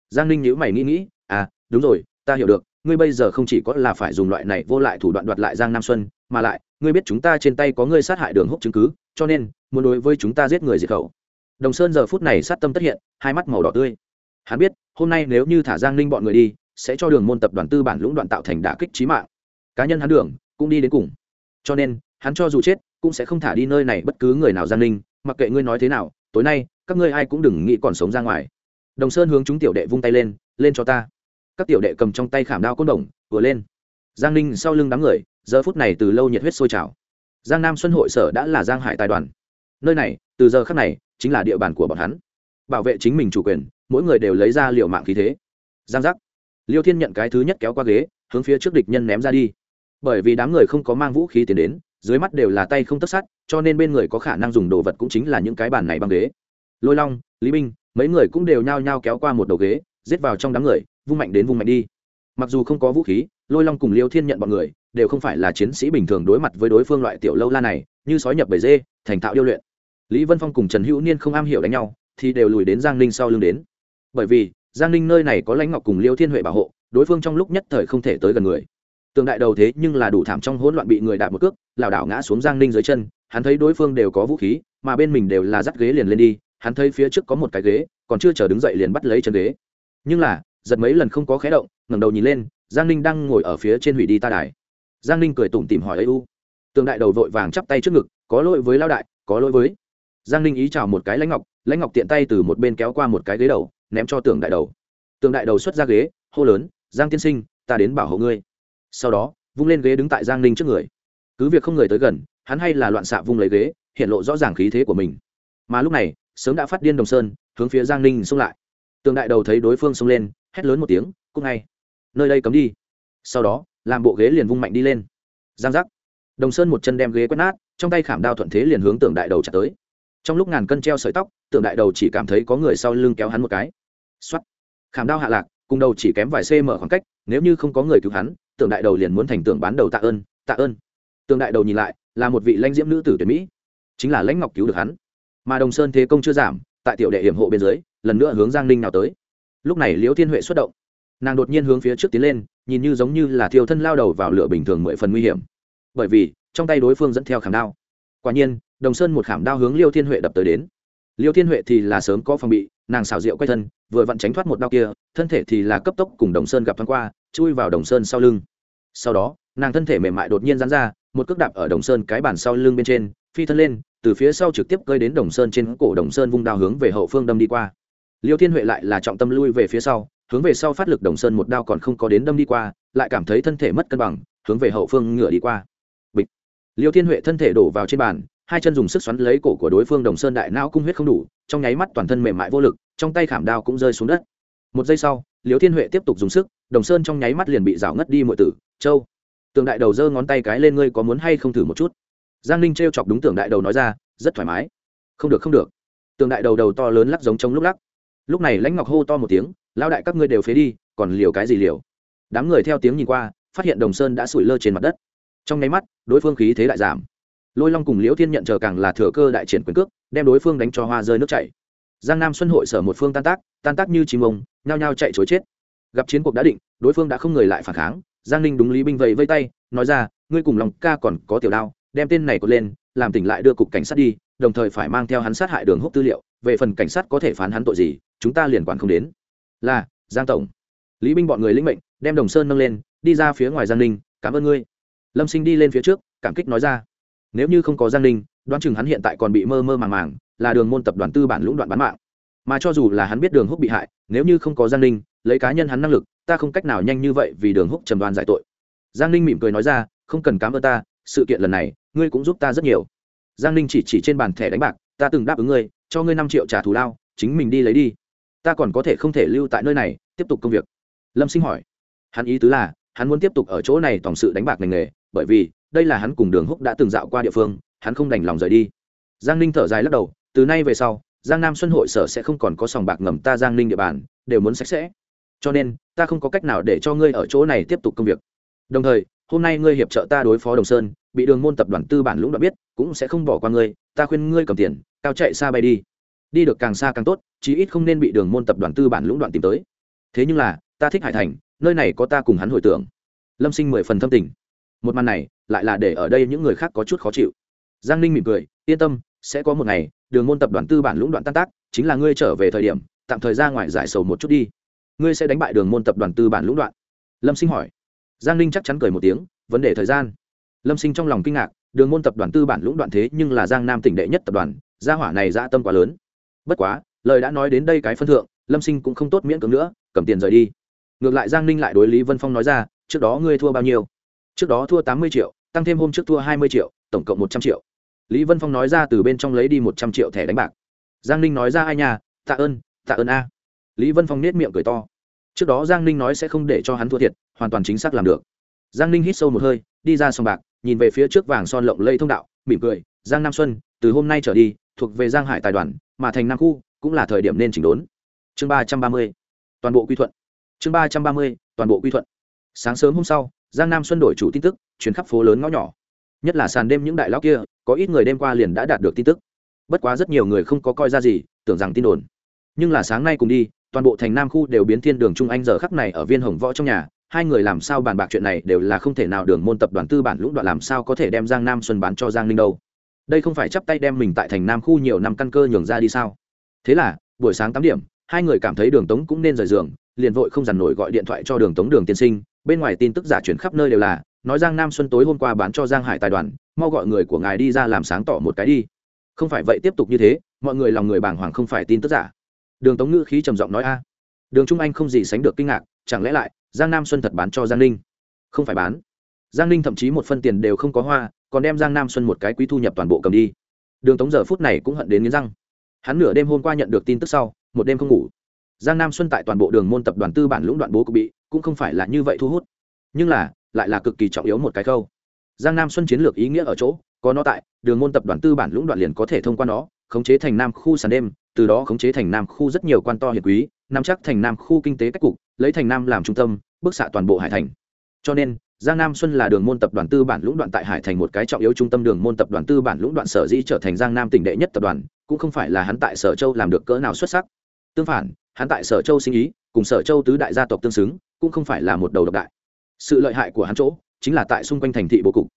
Giang ninh nhữ mày nghĩ nghĩ à đúng rồi, ta hiểu được, ngươi bây giờ không chỉ có là phải dùng loại này vô lại thủ đoạn đoạt lại giang nam xuân, mà lại, ngươi biết chúng ta trên tay có ngươi sát hại đường húc chứng cứ, cho nên, muốn đối với chúng ta giết người diệt khẩu. Đồng sơn giờ phút này sát tâm tất hiện, hai mắt màu đỏ tươi. Hắn biết, hôm nay nếu như thả giang ninh bọn người đi sẽ cho đường môn tập đoàn tư bản lũng đoạn tạo thành đả kích trí mạng. Cá nhân hắn đường cũng đi đến cùng. Cho nên, hắn cho dù chết, cũng sẽ không thả đi nơi này bất cứ người nào giang ninh, mặc kệ ngươi nói thế nào, tối nay, các ngươi ai cũng đừng nghĩ còn sống ra ngoài. Đồng sơn hướng chúng tiểu đệ vung tay lên lên cho ta. Các tiểu đệ cầm trong tay khảm đao côn đồng, vừa lên. Giang ninh sau lưng đám người, giờ phút này từ lâu nhiệt huyết sôi trào. Giang nam xuân hội sở đã là giang hải tài đoàn. Nơi này, từ giờ khắc này, chính là địa bàn của bọn hắn. Bảo vệ chính mình chủ quyền, mỗi người đều lấy ra liệu mạng khí thế. Giang giác liêu thiên nhận cái thứ nhất kéo qua ghế, hướng phía trước địch nhân ném ra đi. Bởi vì đám người không có mang vũ khí tiến đến, dưới mắt đều là tay không tất sắt cho nên bên người có khả năng dùng đồ vật cũng chính là những cái bàn này băng ghế. Lôi long, lý binh mấy người cũng đều nhao nhao kéo qua một đầu ghế, giết vào trong đám người, vung mạnh đến vung mạnh đi. Mặc dù không có vũ khí, lôi long cùng liêu thiên nhận bọn người, đều không phải là chiến sĩ bình thường đối mặt với đối phương loại tiểu lâu la này, như sói nhập bầy dê, thành thạo điêu luyện. Lý vân phong cùng trần hữu niên không am hiểu đánh nhau, thì đều lùi đến giang ninh sau lưng đến. Bởi vì giang ninh nơi này có lãnh ngọc cùng liêu thiên huệ bảo hộ, đối phương trong lúc nhất thời không thể tới gần người. Tường đại đầu thế nhưng là đủ thảm trong hỗn loạn bị người đạp một cước, lảo đảo ngã xuống giang ninh dưới chân, hắn thấy đối phương đều có vũ khí, mà bên mình đều là dắt ghế liền lên đi, hắn thấy phía trước có một cái ghế, còn chưa chờ đứng dậy liền bắt lấy chân ghế. Nhưng là, giật mấy lần không có khé động, ngẩng đầu nhìn lên, giang ninh đang ngồi ở phía trên hủy đi ta đài. Giang ninh cười tủm tìm hỏi ấy u? Tường đại đầu vội vàng chắp tay trước ngực, có lỗi với lao đại, có lỗi với. Giang ninh ý chào một cái lãnh ngọc lãnh ngọc tiện tay từ một bên kéo qua một cái ghế đầu ném cho tường đại đầu. Tường đại đầu xuất ra ghế, hô lớn, giang tiên sinh, ta đến bảo hộ ngươi. Sau đó, vung lên ghế đứng tại giang ninh trước người. Cứ việc không người tới gần, hắn hay là loạn xạ vung lấy ghế, hiện lộ rõ ràng khí thế của mình. Mà lúc này, sớm đã phát điên đồng sơn, hướng phía giang ninh xông lại. Tường đại đầu thấy đối phương xông lên, hét lớn một tiếng cúc ngay, nơi đây cấm đi. Sau đó, làm bộ ghế liền vung mạnh đi lên. Giang giác. Đồng sơn một chân đem ghế quét nát, trong tay khảm đao thuận thế liền hướng Tường đại đầu chặt tới. Trong lúc ngàn cân treo sợi tóc, Tường đại đầu chỉ cảm thấy có người sau lưng kéo hắn một cái xuất, khảm đao hạ lạc cùng đầu chỉ kém vài cm khoảng cách nếu như không có người cứu hắn tưởng đại đầu liền muốn thành tưởng bán đầu tạ ơn tạ ơn. Tưởng đại đầu nhìn lại là một vị lãnh diễm nữ tử tuyển mỹ. Chính là lãnh ngọc cứu được hắn. Mà đồng sơn thế công chưa giảm tại tiểu đệ hiểm hộ bên dưới lần nữa hướng giang ninh nào tới. Lúc này liễu thiên huệ xuất động. Nàng đột nhiên hướng phía trước tiến lên nhìn như giống như là thiêu thân lao đầu vào lửa bình thường mười phần nguy hiểm. Bởi vì trong tay đối phương dẫn theo khảm đao. Quả nhiên đồng sơn một khảm đao hướng liêu thiên huệ đập tới đến. Liêu thiên huệ thì là sớm có phòng bị nàng xảo rượu quay thân, vừa vặn tránh thoát một đao kia, thân thể thì là cấp tốc cùng đồng sơn gặp thoáng qua, chui vào đồng sơn sau lưng. Sau đó, nàng thân thể mềm mại đột nhiên dán ra, một cước đạp ở đồng sơn cái bàn sau lưng bên trên, phi thân lên, từ phía sau trực tiếp cơi đến đồng sơn trên cổ đồng sơn vung đao hướng về hậu phương đâm đi qua. Liêu thiên huệ lại là trọng tâm lui về phía sau, hướng về sau phát lực đồng sơn một đao còn không có đến đâm đi qua, lại cảm thấy thân thể mất cân bằng, hướng về hậu phương ngựa đi qua. Bịch. Liêu thiên huệ thân thể đổ vào trên bàn hai chân dùng sức xoắn lấy cổ của đối phương đồng sơn đại não cung huyết không đủ, trong nháy mắt toàn thân mềm mại vô lực, trong tay khảm đao cũng rơi xuống đất. Một giây sau liều thiên huệ tiếp tục dùng sức, đồng sơn trong nháy mắt liền bị rào ngất đi mọi tử, châu, tường đại đầu giơ ngón tay cái lên, ngươi có muốn hay không thử một chút? Giang ninh t chọc đúng tường đại đầu nói ra, rất thoải mái. Không được không được. Tường đại đầu đầu to lớn lắc giống trong lúc lắc. Lúc này lãnh ngọc hô to một tiếng lao đại các ngươi đều phế đi, còn liều cái gì liều? Đám người theo tiếng nhìn qua, phát hiện đồng sơn đã sủi lơ trên mặt đất. Trong nháy mắt, đối phương khí thế lại giảm lôi long cùng liễu thiên nhận chờ càng là thừa cơ đại triển quyền cước, đem đối phương đánh cho hoa rơi nước chảy. Giang nam xuân hội sở một phương tan tác tan tác như chim ông, nhao nhao chạy chối chết. Gặp chiến cuộc đã định, đối phương đã không người lại phản kháng, giang ninh đúng lý binh vẫy vây tay, nói ra, ngươi cùng lòng ca còn có tiểu đao, đem tên này cột lên, làm tỉnh lại đưa cục cảnh sát đi, đồng thời phải mang theo hắn sát hại đường húc tư liệu, về phần cảnh sát có thể phán hắn tội gì, chúng ta liền quản không đến. Là, giang tổng. Lý binh bọn người lĩnh mệnh, đem đồng sơn nâng lên, đi ra phía ngoài giang ninh, cảm ơn ngươi. Lâm sinh đi lên phía trước, cảm kích nói ra nếu như không có giang ninh, đoán chừng hắn hiện tại còn bị mơ mơ màng màng, là đường môn tập đoàn tư bản lũng đoạn bán mạng. Mà cho dù là hắn biết đường húc bị hại, nếu như không có giang ninh, lấy cá nhân hắn năng lực, ta không cách nào nhanh như vậy vì đường húc trầm đoan giải tội. Giang ninh mỉm cười nói ra, không cần cám ơn ta, sự kiện lần này, ngươi cũng giúp ta rất nhiều. Giang ninh chỉ chỉ trên bàn thẻ đánh bạc, ta từng đáp ứng ngươi, cho ngươi năm triệu trả thù lao, chính mình đi lấy đi. Ta còn có thể không thể lưu tại nơi này, tiếp tục công việc. Lâm sinh hỏi. Hắn ý tứ là, hắn muốn tiếp tục ở chỗ này tổng sự đánh bạc ngành nghề, bởi vì đây là hắn cùng đường húc đã từng dạo qua địa phương, hắn không đành lòng rời đi. Giang ninh thở dài lắc đầu, từ nay về sau, giang nam xuân hội sở sẽ không còn có sòng bạc ngầm ta giang ninh địa bàn, đều muốn sạch sẽ. Cho nên, ta không có cách nào để cho ngươi ở chỗ này tiếp tục công việc. Đồng thời, hôm nay ngươi hiệp trợ ta đối phó đồng sơn, bị đường môn tập đoàn tư bản lũng đoạn biết, cũng sẽ không bỏ qua ngươi, ta khuyên ngươi cầm tiền, cao chạy xa bay đi. Đi được càng xa càng tốt, chí ít không nên bị đường môn tập đoàn tư bản lũng đoạn tìm tới. Thế nhưng là, ta thích hải thành, nơi này có ta cùng hắn hồi tưởng. Lâm sinh mười phần thâm tình. Một màn này lại là để ở đây những người khác có chút khó chịu. Giang ninh mỉm cười, yên tâm, sẽ có một ngày, đường môn tập đoàn tư bản lũng đoạn tan tác, chính là ngươi trở về thời điểm, tạm thời ra ngoài giải sầu một chút đi. Ngươi sẽ đánh bại đường môn tập đoàn tư bản lũng đoạn. Lâm sinh hỏi. Giang ninh chắc chắn cười một tiếng, vấn đề thời gian. Lâm sinh trong lòng kinh ngạc, đường môn tập đoàn tư bản lũng đoạn thế nhưng là giang nam tỉnh đệ nhất tập đoàn, gia hỏa này dã tâm quá lớn. Bất quá, lời đã nói đến đây cái phân thượng, lâm sinh cũng không tốt miễn cưỡng nữa, cầm tiền rời đi. Ngược lại giang ninh lại đối lý vân phong nói ra, trước đó ngươi thua bao nhiêu? Trước đó thua tám mươi triệu tăng thêm hôm trước thua hai mươi triệu, tổng cộng một trăm triệu. Lý vân phong nói ra từ bên trong lấy đi một trăm triệu thẻ đánh bạc. Giang ninh nói ra ai nhà tạ ơn tạ ơn a. Lý vân phong nết miệng cười to. Trước đó giang ninh nói sẽ không để cho hắn thua thiệt, hoàn toàn chính xác làm được. Giang ninh hít sâu một hơi, đi ra sòng bạc, nhìn về phía trước vàng son lộng lây thông đạo, mỉm cười, giang nam xuân, từ hôm nay trở đi, thuộc về giang hải tài đoàn, mà thành nam khu, cũng là thời điểm nên chỉnh đốn. Chương ba trăm ba mươi, toàn bộ quy thuận. Chương ba trăm ba mươi, toàn bộ quy thuận. Sáng sớm hôm sau giang nam xuân đổi chủ tin tức chuyến khắp phố lớn ngõ nhỏ. Nhất là sàn đêm những đại lão kia, có ít người đêm qua liền đã đạt được tin tức. Bất quá rất nhiều người không có coi ra gì, tưởng rằng tin đồn. Nhưng là sáng nay cùng đi, toàn bộ thành nam khu đều biến thiên đường trung anh giờ khắc này ở viên hồng võ trong nhà. Hai người làm sao bàn bạc chuyện này đều là không thể nào đường môn tập đoàn tư bản lũng đoạn làm sao có thể đem giang nam xuân bán cho giang ninh đâu. Đây không phải chắp tay đem mình tại thành nam khu nhiều năm căn cơ nhường ra đi sao? Thế là, buổi sáng tám điểm, hai người cảm thấy đường tống cũng nên rời giường liền vội không dằn nổi gọi điện thoại cho đường tống đường tiên sinh, bên ngoài tin tức giả chuyển khắp nơi đều là, nói giang nam xuân tối hôm qua bán cho giang hải tài đoàn, mau gọi người của ngài đi ra làm sáng tỏ một cái đi. Không phải vậy tiếp tục như thế, mọi người lòng người bàng hoàng không phải tin tức giả. Đường tống ngữ khí trầm giọng nói a. Đường trung anh không gì sánh được kinh ngạc, chẳng lẽ lại, giang nam xuân thật bán cho giang ninh? Không phải bán. Giang ninh thậm chí một phân tiền đều không có hoa, còn đem giang nam xuân một cái quý thu nhập toàn bộ cầm đi. Đường tống giờ phút này cũng hận đến nghiến răng. Hắn nửa đêm hôm qua nhận được tin tức sau, một đêm không ngủ giang nam xuân tại toàn bộ đường môn tập đoàn tư bản lũng đoạn bố cục bị, cũng không phải là như vậy thu hút. Nhưng là, lại là cực kỳ trọng yếu một cái khâu. Giang nam xuân chiến lược ý nghĩa ở chỗ, có nó tại, đường môn tập đoàn tư bản lũng đoạn liền có thể thông qua nó, khống chế thành nam khu sàn đêm, từ đó khống chế thành nam khu rất nhiều quan to hiền quý, nắm chắc thành nam khu kinh tế cách cục, lấy thành nam làm trung tâm, bức xạ toàn bộ hải thành. Cho nên, giang nam xuân là đường môn tập đoàn tư bản lũng đoạn tại hải thành một cái trọng yếu trung tâm đường môn tập đoàn tư bản lũng đoạn sở dĩ trở thành giang nam tỉnh đệ nhất tập đoàn, cũng không phải là hắn tại sở châu làm được cỡ nào xuất sắc. Tương phản hắn tại sở châu sinh ý, cùng sở châu tứ đại gia tộc tương xứng, cũng không phải là một đầu độc đại. Sự lợi hại của hắn chỗ, chính là tại xung quanh thành thị bố cục.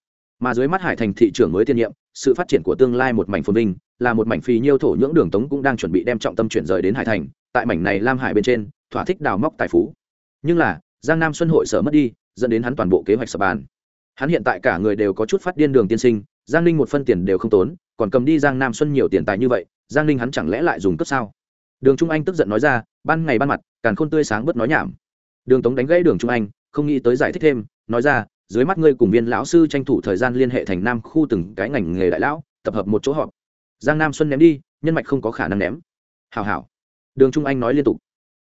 Mà dưới mắt hải thành thị trưởng mới tiên nhiệm, sự phát triển của tương lai một mảnh phồn vinh, là một mảnh phì nhiêu thổ nhưỡng đường tống cũng đang chuẩn bị đem trọng tâm chuyển rời đến hải thành, tại mảnh này lam hải bên trên, thỏa thích đào móc tài phú. Nhưng là, giang nam xuân hội sở mất đi, dẫn đến hắn toàn bộ kế hoạch sập bàn. Hắn hiện tại cả người đều có chút phát điên đường tiên sinh, giang ninh một phân tiền đều không tốn, còn cầm đi giang nam xuân nhiều tiền tài như vậy, giang ninh hắn chẳng lẽ lại dùng cấp sao? Đường trung anh tức giận nói ra ban ngày ban mặt càng khôn tươi sáng bớt nói nhảm. Đường tống đánh gãy đường trung anh, không nghĩ tới giải thích thêm, nói ra, dưới mắt ngươi cùng viên lão sư tranh thủ thời gian liên hệ thành nam khu từng cái ngành nghề đại lão, tập hợp một chỗ họp. Giang nam xuân ném đi, nhân mạch không có khả năng ném. Hào hảo. Đường trung anh nói liên tục.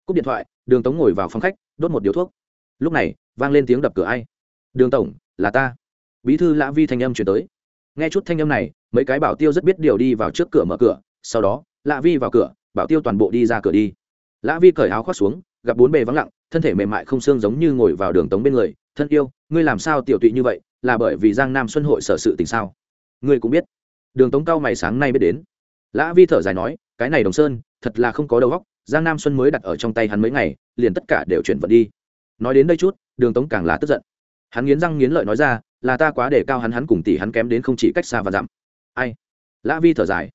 Cúp điện thoại, đường tống ngồi vào phòng khách, đốt một điếu thuốc. Lúc này, vang lên tiếng đập cửa ai. Đường tổng, là ta. Bí thư lã vi thanh âm chuyển tới. Nghe chút thanh âm này, mấy cái bảo tiêu rất biết điều đi vào trước cửa mở cửa, sau đó, lã vi vào cửa, bảo tiêu toàn bộ đi ra cửa đi lã vi cởi áo khoác xuống, gặp bốn bề vắng lặng, thân thể mềm mại không xương giống như ngồi vào đường tống bên người, thân yêu, ngươi làm sao tiểu tụy như vậy, là bởi vì giang nam xuân hội sở sự tình sao? Ngươi cũng biết. Đường tống cao mày sáng nay biết đến. Lã vi thở dài nói, cái này đồng sơn, thật là không có đầu óc, giang nam xuân mới đặt ở trong tay hắn mấy ngày, liền tất cả đều chuyển vận đi. Nói đến đây chút, đường tống càng là tức giận. Hắn nghiến răng nghiến lợi nói ra, là ta quá để cao hắn hắn cùng tỷ hắn kém đến không chỉ cách xa và dặm. Ai? Lã vi thở dài.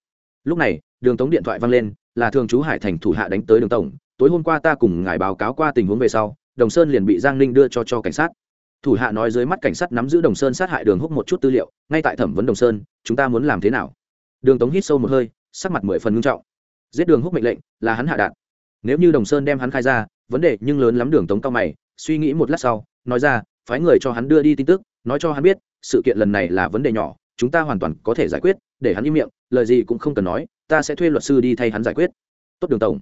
Lúc này, đường tống điện thoại văng lên là thường chú hải thành thủ hạ đánh tới đường tổng, tối hôm qua ta cùng ngài báo cáo qua tình huống về sau, đồng sơn liền bị giang ninh đưa cho cho cảnh sát. Thủ hạ nói dưới mắt cảnh sát nắm giữ đồng sơn sát hại đường húc một chút tư liệu, ngay tại thẩm vấn đồng sơn, chúng ta muốn làm thế nào? Đường tống hít sâu một hơi, sắc mặt mười phần ngưng trọng. Giết đường húc mệnh lệnh, là hắn hạ đạn. Nếu như đồng sơn đem hắn khai ra, vấn đề nhưng lớn lắm đường tống cao mày, suy nghĩ một lát sau, nói ra, phái người cho hắn đưa đi tin tức, nói cho hắn biết, sự kiện lần này là vấn đề nhỏ, chúng ta hoàn toàn có thể giải quyết, để hắn im miệng, lời gì cũng không cần nói ta sẽ thuê luật sư đi thay hắn giải quyết. Tốt đường tổng.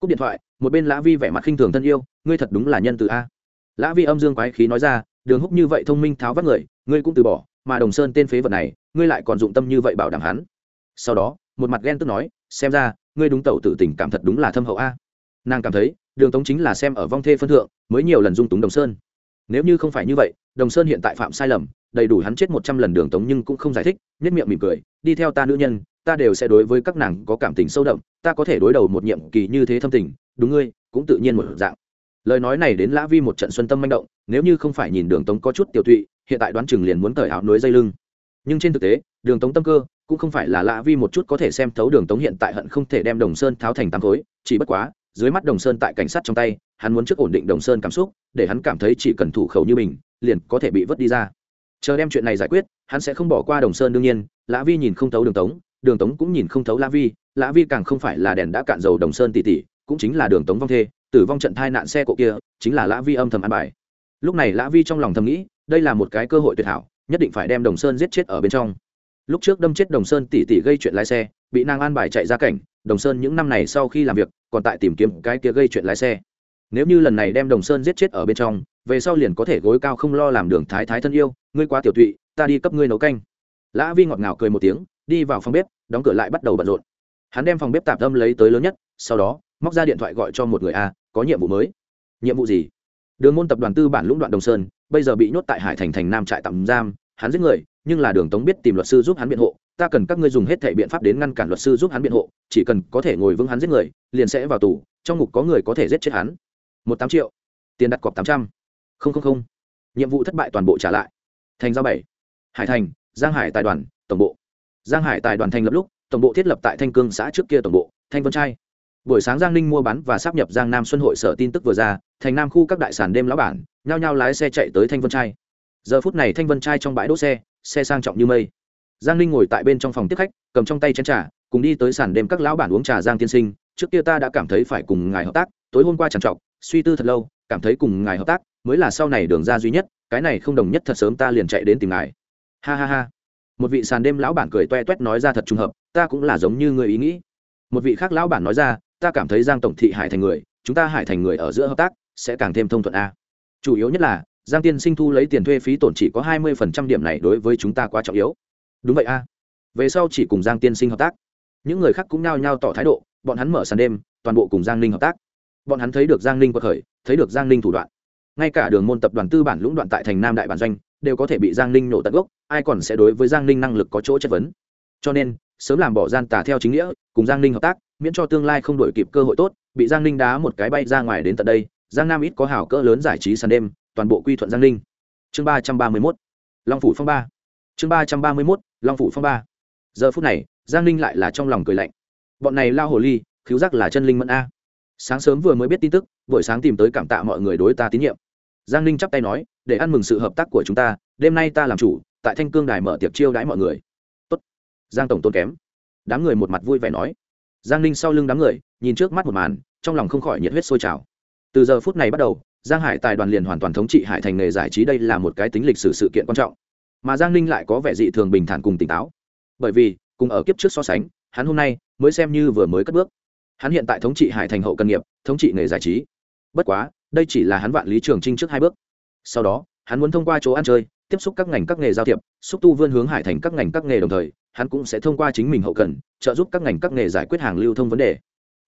Cúp điện thoại, một bên lã vi vẻ mặt khinh thường thân yêu, ngươi thật đúng là nhân từ a. Lã vi âm dương quái khí nói ra, đường húc như vậy thông minh tháo vắt người, ngươi cũng từ bỏ, mà đồng sơn tên phế vật này, ngươi lại còn dụng tâm như vậy bảo đảm hắn. Sau đó, một mặt ghen tức nói, xem ra, ngươi đúng tẩu tự tình cảm thật đúng là thâm hậu a. Nàng cảm thấy, đường tống chính là xem ở vong thê phân thượng, mới nhiều lần dung túng đồng sơn. Nếu như không phải như vậy, đồng sơn hiện tại phạm sai lầm, đầy đủ hắn chết một trăm lần đường tống nhưng cũng không giải thích, nhất miệng mỉm cười, đi theo ta nữ nhân ta đều sẽ đối với các nàng có cảm tình sâu đậm, ta có thể đối đầu một nhiệm kỳ như thế thâm tình, đúng ngươi, cũng tự nhiên một dạng. Lời nói này đến lã vi một trận xuân tâm manh động, nếu như không phải nhìn đường tống có chút tiểu thụy hiện tại đoán chừng liền muốn cởi áo núi dây lưng. Nhưng trên thực tế, đường tống tâm cơ cũng không phải là lã vi một chút có thể xem thấu đường tống hiện tại hận không thể đem đồng sơn tháo thành tám khối, chỉ bất quá, dưới mắt đồng sơn tại cảnh sát trong tay, hắn muốn trước ổn định đồng sơn cảm xúc, để hắn cảm thấy chỉ cần thủ khẩu như mình, liền có thể bị vứt đi ra. Chờ đem chuyện này giải quyết, hắn sẽ không bỏ qua đồng sơn đương nhiên, lã vi nhìn không thấu đường tống đường tống cũng nhìn không thấu lã vi lã vi càng không phải là đèn đã cạn dầu đồng sơn tỷ tỷ cũng chính là đường tống vong thê, tử vong trận thai nạn xe cộ kia, chính là lã vi âm thầm ăn bài. Lúc này lã vi trong lòng thầm nghĩ, đây là một cái cơ hội tuyệt hảo, nhất định phải đem đồng sơn giết chết ở bên trong. Lúc trước đâm chết đồng sơn tỷ tỷ gây chuyện lái xe, bị nàng an bài chạy ra cảnh, đồng sơn những năm này sau khi làm việc, còn tại tìm kiếm cái kia gây chuyện lái xe. Nếu như lần này đem đồng sơn giết chết ở bên trong, về sau liền có thể gối cao không lo làm đường thái thái thân yêu, ngươi quá tiểu thụy ta đi cấp ngươi nấu canh. Lã vi ngọt ngào cười một tiếng đi vào phòng bếp, đóng cửa lại bắt đầu bận rộn. Hắn đem phòng bếp tạp tâm lấy tới lớn nhất, sau đó, móc ra điện thoại gọi cho một người a, có nhiệm vụ mới. Nhiệm vụ gì? Đường môn tập đoàn tư bản lũng đoạn đồng sơn, bây giờ bị nhốt tại hải thành thành nam trại tạm giam, hắn giết người, nhưng là đường tống biết tìm luật sư giúp hắn biện hộ, ta cần các ngươi dùng hết thể biện pháp đến ngăn cản luật sư giúp hắn biện hộ, chỉ cần có thể ngồi vững hắn giết người, liền sẽ vào tù, trong ngục có người có thể giết chết hắn. Một tám triệu. Tiền đặt cọc tám trăm. Không không không. Nhiệm vụ thất bại toàn bộ trả lại. Thành giao bảy. Hải thành, giang hải tài đoàn giang hải tài đoàn thành lập lúc, tổng bộ thiết lập tại thanh cương xã trước kia tổng bộ, thanh vân trai. Buổi sáng giang ninh mua bán và sắp nhập giang nam xuân hội sở tin tức vừa ra, thành nam khu các đại sản đêm lão bản, nhao nhao lái xe chạy tới thanh vân trai. Giờ phút này thanh vân trai trong bãi đỗ xe xe sang trọng như mây. Giang ninh ngồi tại bên trong phòng tiếp khách, cầm trong tay chén trà, cùng đi tới sàn đêm các lão bản uống trà giang tiên sinh, trước kia ta đã cảm thấy phải cùng ngài hợp tác, tối hôm qua trằn trọc, suy tư thật lâu, cảm thấy cùng ngài hợp tác mới là sau này đường ra duy nhất, cái này không đồng nhất thật sớm ta liền chạy đến tìm ngài. Ha ha ha một vị sàn đêm lão bản cười toe toét nói ra thật trùng hợp, ta cũng là giống như người ý nghĩ. Một vị khác lão bản nói ra, ta cảm thấy giang tổng thị hải thành người, chúng ta hải thành người ở giữa hợp tác, sẽ càng thêm thông thuận a. Chủ yếu nhất là, giang tiên sinh thu lấy tiền thuê phí tổn chỉ có hai mươi phần trăm điểm này đối với chúng ta quá trọng yếu. Đúng vậy a. Về sau chỉ cùng giang tiên sinh hợp tác. Những người khác cũng nhao nhao tỏ thái độ, bọn hắn mở sàn đêm, toàn bộ cùng giang ninh hợp tác. Bọn hắn thấy được giang ninh quật khởi, thấy được giang ninh thủ đoạn ngay cả đường môn tập đoàn tư bản lũng đoạn tại thành nam đại bản doanh, đều có thể bị giang ninh nổ tận gốc, ai còn sẽ đối với giang ninh năng lực có chỗ chất vấn. Cho nên, sớm làm bỏ gian tà theo chính nghĩa, cùng giang ninh hợp tác, miễn cho tương lai không đổi kịp cơ hội tốt, bị giang ninh đá một cái bay ra ngoài đến tận đây, giang nam ít có hảo cỡ lớn giải trí sàn đêm, toàn bộ quy thuận giang ninh. Chương ba trăm ba mươi mốt, long phủ phong ba. Chương ba trăm ba mươi mốt, long phủ phong ba. Giờ phút này, giang ninh lại là trong lòng cười lạnh. Bọn này lao hồ ly cứu giác là chân linh mẫn a sáng sớm vừa mới biết tin tức, buổi sáng tìm tới cảm tạ mọi người đối ta tín nhiệm. Giang ninh chắp tay nói, để ăn mừng sự hợp tác của chúng ta, đêm nay ta làm chủ, tại thanh cương đài mở tiệc chiêu đãi mọi người. Tốt. Giang tổng tôn kém. Đám người một mặt vui vẻ nói. Giang ninh sau lưng đám người, nhìn trước mắt một màn, trong lòng không khỏi nhiệt huyết sôi trào. Từ giờ phút này bắt đầu, giang hải tài đoàn liền hoàn toàn thống trị hải thành nghề giải trí đây là một cái tính lịch sử sự kiện quan trọng. Mà giang ninh lại có vẻ dị thường bình thản cùng tỉnh táo. Bởi vì, cùng ở kiếp trước so sánh, hắn hôm nay mới xem như vừa mới cất bước hắn hiện tại thống trị hải thành hậu cần nghiệp, thống trị nghề giải trí. Bất quá, đây chỉ là hắn vạn lý trường trinh trước hai bước. Sau đó, hắn muốn thông qua chỗ ăn chơi, tiếp xúc các ngành các nghề giao thiệp, xúc tu vươn hướng hải thành các ngành các nghề đồng thời, hắn cũng sẽ thông qua chính mình hậu cần, trợ giúp các ngành các nghề giải quyết hàng lưu thông vấn đề.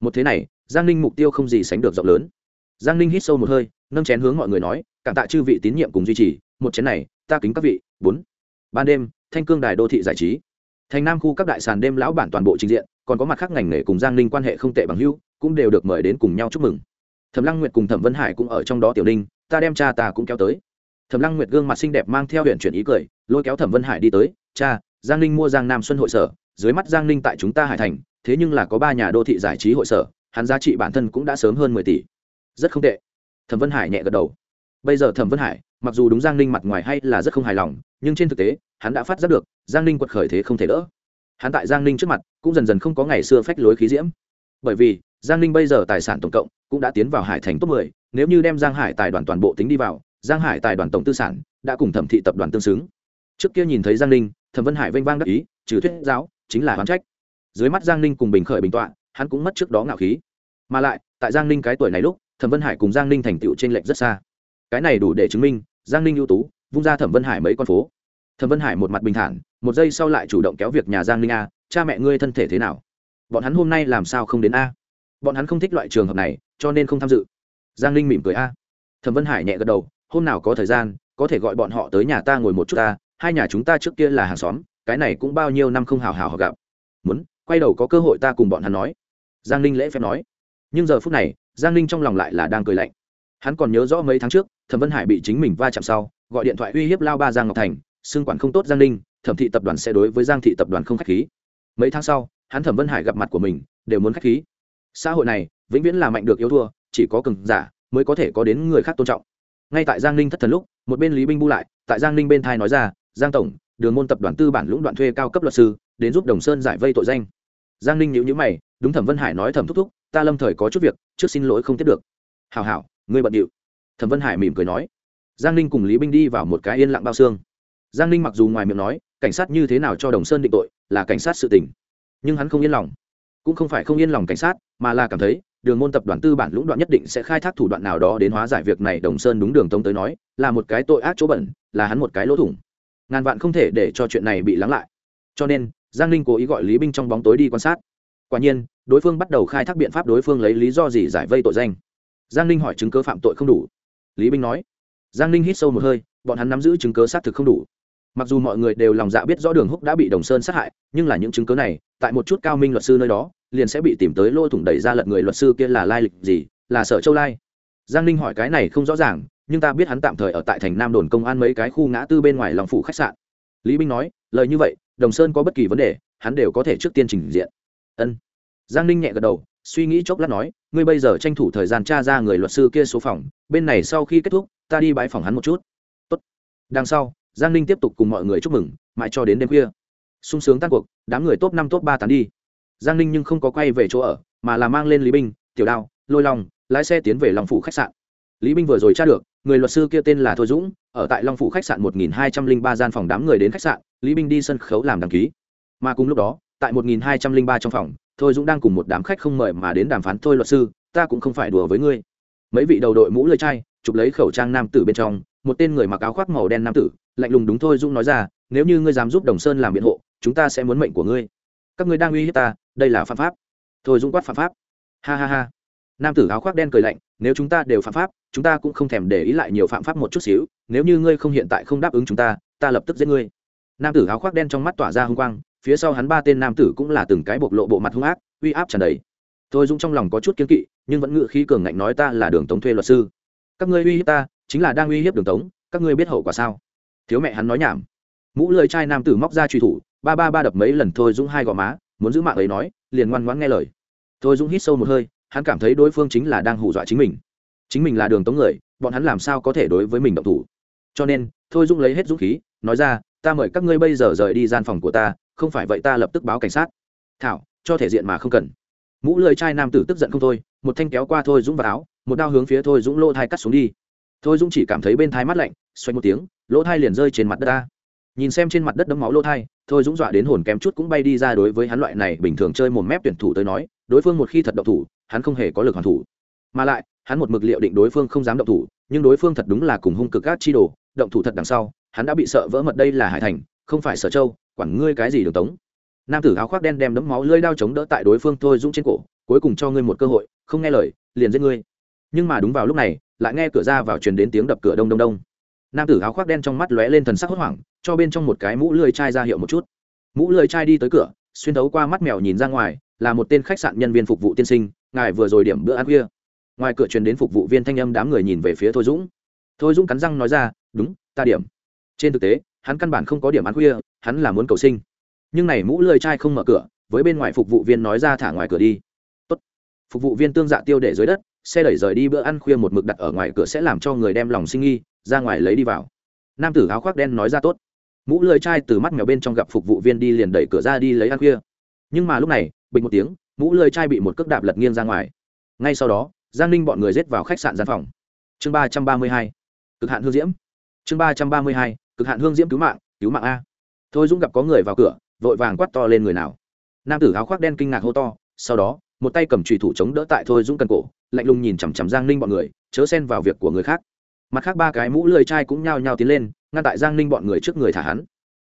Một thế này, giang ninh mục tiêu không gì sánh được rộng lớn. Giang ninh hít sâu một hơi, nâng chén hướng mọi người nói, cảm tạ chư vị tín nhiệm cùng duy trì. Một chén này, ta kính các vị. Bốn. Ban đêm, thanh cương đài đô thị giải trí thành nam khu các đại sàn đêm lão bản toàn bộ trình diện, còn có mặt khác ngành nghề cùng giang ninh quan hệ không tệ bằng hưu cũng đều được mời đến cùng nhau chúc mừng. Thẩm lăng nguyệt cùng thẩm vân hải cũng ở trong đó tiểu ninh, ta đem cha ta cũng kéo tới. Thẩm lăng nguyệt gương mặt xinh đẹp mang theo huyện chuyển ý cười, lôi kéo thẩm vân hải đi tới, cha, giang ninh mua giang nam xuân hội sở, dưới mắt giang ninh tại chúng ta hải thành, thế nhưng là có ba nhà đô thị giải trí hội sở, hắn giá trị bản thân cũng đã sớm hơn mười tỷ. Rất không tệ. Thẩm vân hải nhẹ gật đầu. Bây giờ thẩm vân hải, mặc dù đúng giang ninh mặt ngoài hay là rất không hài lòng nhưng trên thực tế hắn đã phát giác được giang ninh quật khởi thế không thể đỡ. Hắn tại giang ninh trước mặt cũng dần dần không có ngày xưa phách lối khí diễm. Bởi vì giang ninh bây giờ tài sản tổng cộng cũng đã tiến vào hải thành top 10, nếu như đem giang hải tài đoàn toàn bộ tính đi vào giang hải tài đoàn tổng tư sản đã cùng thẩm thị tập đoàn tương xứng. Trước kia nhìn thấy giang ninh thẩm vân hải vênh vang đắc ý trừ thuyết giáo chính là hoán trách. Dưới mắt giang ninh cùng bình khởi bình tọa hắn cũng mất trước đó ngạo khí. Mà lại tại giang ninh cái tuổi này lúc thẩm vân hải cùng giang ninh thành tựu t r ê n lệch rất xa. Cái này đủ để chứng minh giang ninh ưu tú vung ra thẩm vân hải mấy con phố thẩm vân hải một mặt bình thản, một giây sau lại chủ động kéo việc nhà giang ninh a, cha mẹ ngươi thân thể thế nào? Bọn hắn hôm nay làm sao không đến a? Bọn hắn không thích loại trường hợp này, cho nên không tham dự. Giang ninh mỉm cười a. Thẩm vân hải nhẹ gật đầu, hôm nào có thời gian, có thể gọi bọn họ tới nhà ta ngồi một chút ta, hai nhà chúng ta trước kia là hàng xóm, cái này cũng bao nhiêu năm không hào hào họ gặp. Muốn, quay đầu có cơ hội ta cùng bọn hắn nói. Giang ninh lễ phép nói. Nhưng giờ phút này, giang ninh trong lòng lại là đang cười lạnh. Hắn còn nhớ rõ mấy tháng trước, thẩm vân hải bị chính mình va chạm sau, gọi điện thoại uy hiếp lao ba giang ngọc thành xương quản không tốt giang ninh, thẩm thị tập đoàn sẽ đối với giang thị tập đoàn không k h á c h khí. Mấy tháng sau, hắn thẩm vân hải gặp mặt của mình, đều muốn k h á c h khí. Xã hội này, vĩnh viễn là mạnh được yếu thua, chỉ có cường giả mới có thể có đến người khác tôn trọng. Ngay tại giang ninh thất thần lúc, một bên lý binh bu lại, tại giang ninh bên thai nói ra, giang tổng, đường môn tập đoàn tư bản lũng đoạn thuê cao cấp luật sư, đến giúp đồng sơn giải vây tội danh. Giang ninh nhữ nhữ mày, đúng thẩm vân hải nói thẩm thúc thúc, ta lâm thời có chút việc, trước xin lỗi không tiếp được. Hào hảo, ngươi bận điệu. Thẩm vân hải mỉm cười nói. Giang ninh cùng lý binh đi vào một cái yên lặng bao xương giang ninh mặc dù ngoài miệng nói, cảnh sát như thế nào cho đồng sơn định tội là cảnh sát sự tình. Nhưng hắn không yên lòng. Cũng không phải không yên lòng cảnh sát, mà là cảm thấy, đường môn tập đoàn tư bản lũng đoạn nhất định sẽ khai thác thủ đoạn nào đó đến hóa giải việc này. Đồng sơn đúng đường tông tới nói, là một cái tội ác chỗ bẩn, là hắn một cái lỗ thủng. Ngàn vạn không thể để cho chuyện này bị lắng lại. Cho nên, giang ninh cố ý gọi lý binh trong bóng tối đi quan sát. Quả nhiên, đối phương bắt đầu khai thác biện pháp đối phương lấy lý do gì giải vây tội danh. Giang ninh hỏi chứng cớ phạm tội không đủ. Lý binh nói. Giang ninh hít sâu một hơi, bọn hắn nắm giữ chứng cớ xác thực không đủ mặc dù mọi người đều lòng dạ biết rõ đường húc đã bị đồng sơn sát hại, nhưng là những chứng cớ này, tại một chút cao minh luật sư nơi đó, liền sẽ bị tìm tới lôi thủng đẩy ra lật người luật sư kia là lai lịch gì, là sở châu lai. Giang ninh hỏi cái này không rõ ràng, nhưng ta biết hắn tạm thời ở tại thành nam đồn công an mấy cái khu ngã tư bên ngoài lòng phủ khách sạn. Lý binh nói, lời như vậy, đồng sơn có bất kỳ vấn đề, hắn đều có thể trước tiên trình diện. Ân. Giang ninh nhẹ gật đầu, suy nghĩ chốc lát nói, ngươi bây giờ tranh thủ thời gian tra ra người luật sư kia số phòng, bên này sau khi kết thúc, ta đi bãi phòng hắn một chút. Tốt. đằng sau giang ninh tiếp tục cùng mọi người chúc mừng, mãi cho đến đêm khuya. Sung sướng tan cuộc, đám người top năm, top ba tán đi. Giang ninh nhưng không có quay về chỗ ở, mà là mang lên lý binh tiểu đao, lôi long, lái xe tiến về long phủ khách sạn. Lý binh vừa rồi tra được, người luật sư kia tên là thôi dũng, ở tại long phủ khách sạn một nghìn hai trăm linh ba gian phòng đám người đến khách sạn, lý binh đi sân khấu làm đăng ký. Mà cùng lúc đó, tại một nghìn hai trăm linh ba trong phòng, thôi dũng đang cùng một đám khách không mời mà đến đàm phán, thôi luật sư, ta cũng không phải đùa với ngươi. Mấy vị đầu đội mũ lơi chai, chụp lấy khẩu trang nam tử bên trong một tên người mặc áo khoác màu đen nam tử, lạnh lùng đúng thôi, dũng nói ra, nếu như ngươi dám giúp đồng sơn làm biện hộ, chúng ta sẽ muốn mệnh của ngươi. Các ngươi đang uy hiếp ta, đây là phạm pháp. Thôi, dũng quát, phạm pháp? Ha ha ha. Nam tử áo khoác đen cười lạnh, nếu chúng ta đều phạm pháp, chúng ta cũng không thèm để ý lại nhiều phạm pháp một chút xíu, nếu như ngươi không hiện tại không đáp ứng chúng ta ta lập tức giết ngươi. Nam tử áo khoác đen trong mắt tỏa ra hung quang, phía sau hắn ba tên nam tử cũng là từng cái bộc lộ bộ mặt hung ác, uy áp tràn đầy. Thôi, dũng trong lòng có chút kiên kỵ, nhưng vẫn ngự khí cường ngạnh nói, ta là đường tống thuê luật sư. Các ngươi uy hiếp ta chính là đang uy hiếp đường tống, các ngươi biết hậu quả sao? Thiếu mẹ hắn nói nhảm. Mũ lưỡi trai nam tử móc ra truy thủ, ba ba ba đập mấy lần thôi dũng hai gò má, muốn giữ mạng ấy nói, liền ngoan ngoãn nghe lời. Thôi dũng hít sâu một hơi, hắn cảm thấy đối phương chính là đang hù dọa chính mình. Chính mình là đường tống người, bọn hắn làm sao có thể đối với mình động thủ? Cho nên, thôi dũng lấy hết dũng khí, nói ra, ta mời các ngươi bây giờ rời đi gian phòng của ta, không phải vậy ta lập tức báo cảnh sát. Thảo, cho thể diện mà không cần. Mũ lưỡi trai nam tử tức giận không thôi, một thanh kéo qua thôi dũng vào áo, một đao hướng phía thôi dũng lỗ thai cắt xuống đi thôi dũng chỉ cảm thấy bên thai mắt lạnh, xoay một tiếng, lỗ thai liền rơi trên mặt đất ta. Nhìn xem trên mặt đất đấm máu lỗ thai, thôi dũng dọa đến hồn kém chút cũng bay đi ra đối với hắn loại này bình thường chơi một mép tuyển thủ tới nói, đối phương một khi thật động thủ, hắn không hề có lực hoàn thủ. Mà lại, hắn một mực liệu định đối phương không dám động thủ, nhưng đối phương thật đúng là cùng hung cực gác chi đồ, động thủ thật đằng sau, hắn đã bị sợ vỡ mật đây là hải thành, không phải sở châu, quản ngươi cái gì đường tống. Nam tử áo khoác đen đem đấm máu lơi đao chống đỡ tại đối phương thôi dũng trên cổ, cuối cùng cho ngươi một cơ hội, không nghe lời, liền giết ngươi. Nhưng mà đúng vào lúc này lại nghe cửa ra vào truyền đến tiếng đập cửa đông đông đông. Nam tử áo khoác đen trong mắt lóe lên thần sắc hốt hoảng, cho bên trong một cái mũ lười chai ra hiệu một chút. Mũ lười chai đi tới cửa, xuyên thấu qua mắt mèo nhìn ra ngoài, là một tên khách sạn nhân viên phục vụ tiên sinh, ngài vừa rồi điểm bữa ăn khuya. Ngoài cửa truyền đến phục vụ viên thanh âm đám người nhìn về phía thôi dũng. Thôi dũng cắn răng nói ra, đúng, ta điểm. Trên thực tế, hắn căn bản không có điểm ăn khuya, hắn là muốn cầu sinh. Nhưng này mũ lười chai không mở cửa, với bên ngoài phục vụ viên nói ra thả ngoài cửa đi. Tốt. phục vụ viên tương dạ tiêu để dưới đất xe đẩy rời đi bữa ăn khuya một mực đặt ở ngoài cửa sẽ làm cho người đem lòng sinh nghi, ra ngoài lấy đi vào. Nam tử áo khoác đen nói ra tốt. Mũ lưỡi chai từ mắt mèo bên trong gặp phục vụ viên đi liền đẩy cửa ra đi lấy ăn khuya. Nhưng mà lúc này, bình một tiếng, mũ lưỡi chai bị một cước đạp lật nghiêng ra ngoài. Ngay sau đó, giang ninh bọn người rết vào khách sạn gian phòng. Chương ba trăm ba mươi hai, cực hạn hương diễm. Chương ba trăm ba mươi hai, cực hạn hương diễm cứu mạng cứu mạng a. Thôi dũng gặp có người vào cửa, vội vàng quát to lên người nào. Nam tử áo khoác đen kinh ngạc hô to, sau đó, một tay cầm trùy thủ chống đỡ tại thôi dũng cần cổ lạnh lùng nhìn chằm chằm giang ninh bọn người, chớ xen vào việc của người khác. Mặt khác ba cái mũ lười trai cũng nhao nhao tiến lên, ngăn tại giang ninh bọn người trước người thả hắn.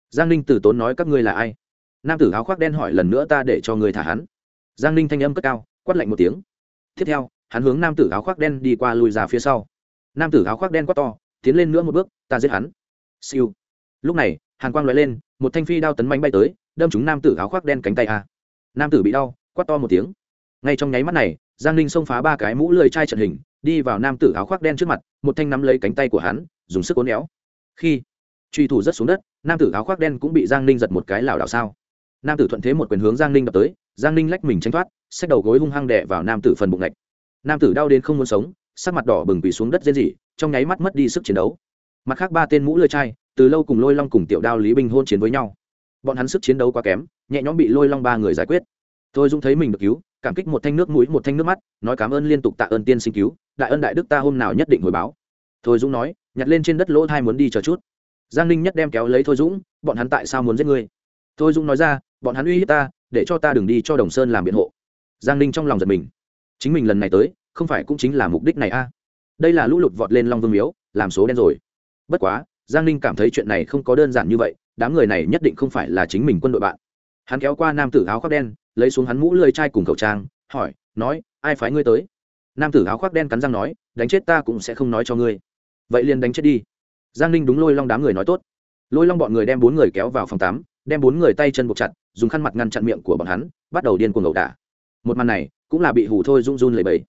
Giang ninh từ tốn nói các ngươi là ai? Nam tử áo khoác đen hỏi lần nữa ta để cho người thả hắn. Giang ninh thanh âm cất cao, quát lạnh một tiếng. Tiếp theo, hắn hướng nam tử áo khoác đen đi qua lùi ra phía sau. Nam tử áo khoác đen quát to, tiến lên nữa một bước, ta giết hắn. Siêu. Lúc này, hàn quang loại lên, một thanh phi đao tấn mánh bay tới, đâm trúng nam tử áo khoác đen cánh tay a. Nam tử bị đau, quát to một tiếng. Ngay trong nháy mắt này giang ninh xông phá ba cái mũ lười chai trận hình, đi vào nam tử áo khoác đen trước mặt, một thanh nắm lấy cánh tay của hắn, dùng sức cố néo khi truy thủ rất xuống đất, nam tử áo khoác đen cũng bị giang ninh giật một cái lảo đảo sao. Nam tử thuận thế một quyền hướng giang ninh đập tới, giang ninh lách mình tranh thoát, xách đầu gối hung hăng đè vào nam tử phần bụng lạch nam tử đau đến không muốn sống, sắc mặt đỏ bừng bị xuống đất dễ dỉ trong nháy mắt mất đi sức chiến đấu. Mặt khác ba tên mũ lưỡi chai, từ lâu cùng lôi long cùng tiểu đao lý binh hôn chiến với nhau. Bọn hắn sức chiến đấu quá kém, nhẹ nhõm bị lôi long ba người giải quyết tôi dung thấy mình được cứu, cảm kích một thanh nước mũi, một thanh nước mắt, nói cảm ơn liên tục tạ ơn tiên sinh cứu, đại ân đại đức ta hôm nào nhất định hồi báo. Thôi dũng nói, nhặt lên trên đất lỗ thai muốn đi chờ chút. Giang ninh nhất đem kéo lấy thôi dũng, bọn hắn tại sao muốn giết ngươi? Thôi dũng nói ra, bọn hắn uy hiếp ta, để cho ta đừng đi cho đồng sơn làm biện hộ. Giang ninh trong lòng giật mình. Chính mình lần này tới, không phải cũng chính là mục đích này a? À. đây là lũ lụt vọt lên long vương miếu, làm số đen rồi. Bất quá, giang ninh cảm thấy chuyện này không có đơn giản như vậy, đám người này nhất định không phải là chính mình quân đội bạn. Hắn kéo qua nam tử áo khoác đen lấy xuống hắn mũ lơi chai cùng khẩu trang, hỏi, nói, ai phái ngươi tới? Nam tử áo khoác đen cắn răng nói, đánh chết ta cũng sẽ không nói cho ngươi. Vậy liền đánh chết đi. Giang ninh đúng lôi long đám người nói tốt. Lôi long bọn người đem bốn người kéo vào phòng tám đem bốn người tay chân buộc chặt, dùng khăn mặt ngăn chặn miệng của bọn hắn, bắt đầu điên cuồng ẩu đả. Một màn này, cũng là bị hủ thôi run run lầy bẫy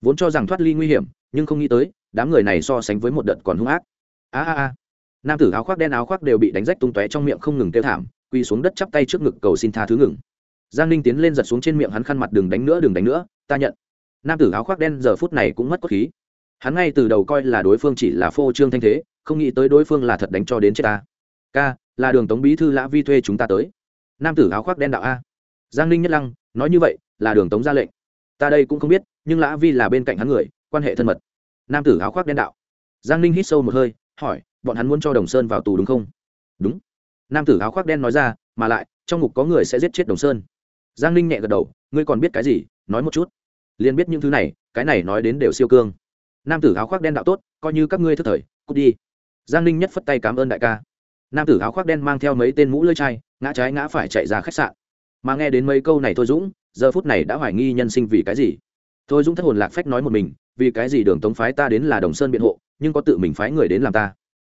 vốn cho rằng thoát ly nguy hiểm, nhưng không nghĩ tới, đám người này so sánh với một đợt còn hung ác. A a a. Nam tử áo khoác đen áo khoác đều bị đánh rách tung tóe trong miệng không ngừng kêu thảm, quỳ xuống đất chắp tay trước ngực cầu xin tha thứ ngừng giang ninh tiến lên giật xuống trên miệng hắn khăn mặt, đừng đánh nữa, đừng đánh nữa, ta nhận. Nam tử áo khoác đen giờ phút này cũng mất cốt khí. Hắn ngay từ đầu coi là đối phương chỉ là phô trương thanh thế, không nghĩ tới đối phương là thật đánh cho đến chết ta. Ca, là đường tống bí thư lã vi thuê chúng ta tới. Nam tử áo khoác đen đạo, a. Giang ninh nhất lăng, nói như vậy, là đường tống ra lệnh. Ta đây cũng không biết, nhưng lã vi là bên cạnh hắn người, quan hệ thân mật. Nam tử áo khoác đen đạo. Giang ninh hít sâu một hơi, hỏi, bọn hắn muốn cho đồng sơn vào tù đúng không? Đúng. Nam tử áo khoác đen nói ra, mà lại, trong ngục có người sẽ giết chết đồng sơn giang ninh nhẹ gật đầu, ngươi còn biết cái gì? Nói một chút. Liền biết những thứ này, cái này nói đến đều siêu cương. Nam tử áo khoác đen đạo tốt, coi như các ngươi thức thời, cút đi. Giang ninh nhất phất tay cảm ơn đại ca. Nam tử áo khoác đen mang theo mấy tên mũ lưỡi chai, ngã trái ngã phải chạy ra khách sạn. Mà nghe đến mấy câu này thôi dũng, giờ phút này đã hoài nghi nhân sinh vì cái gì. Thôi dũng thất hồn lạc phách nói một mình, vì cái gì đường tống phái ta đến là đồng sơn biện hộ, nhưng có tự mình phái người đến làm ta?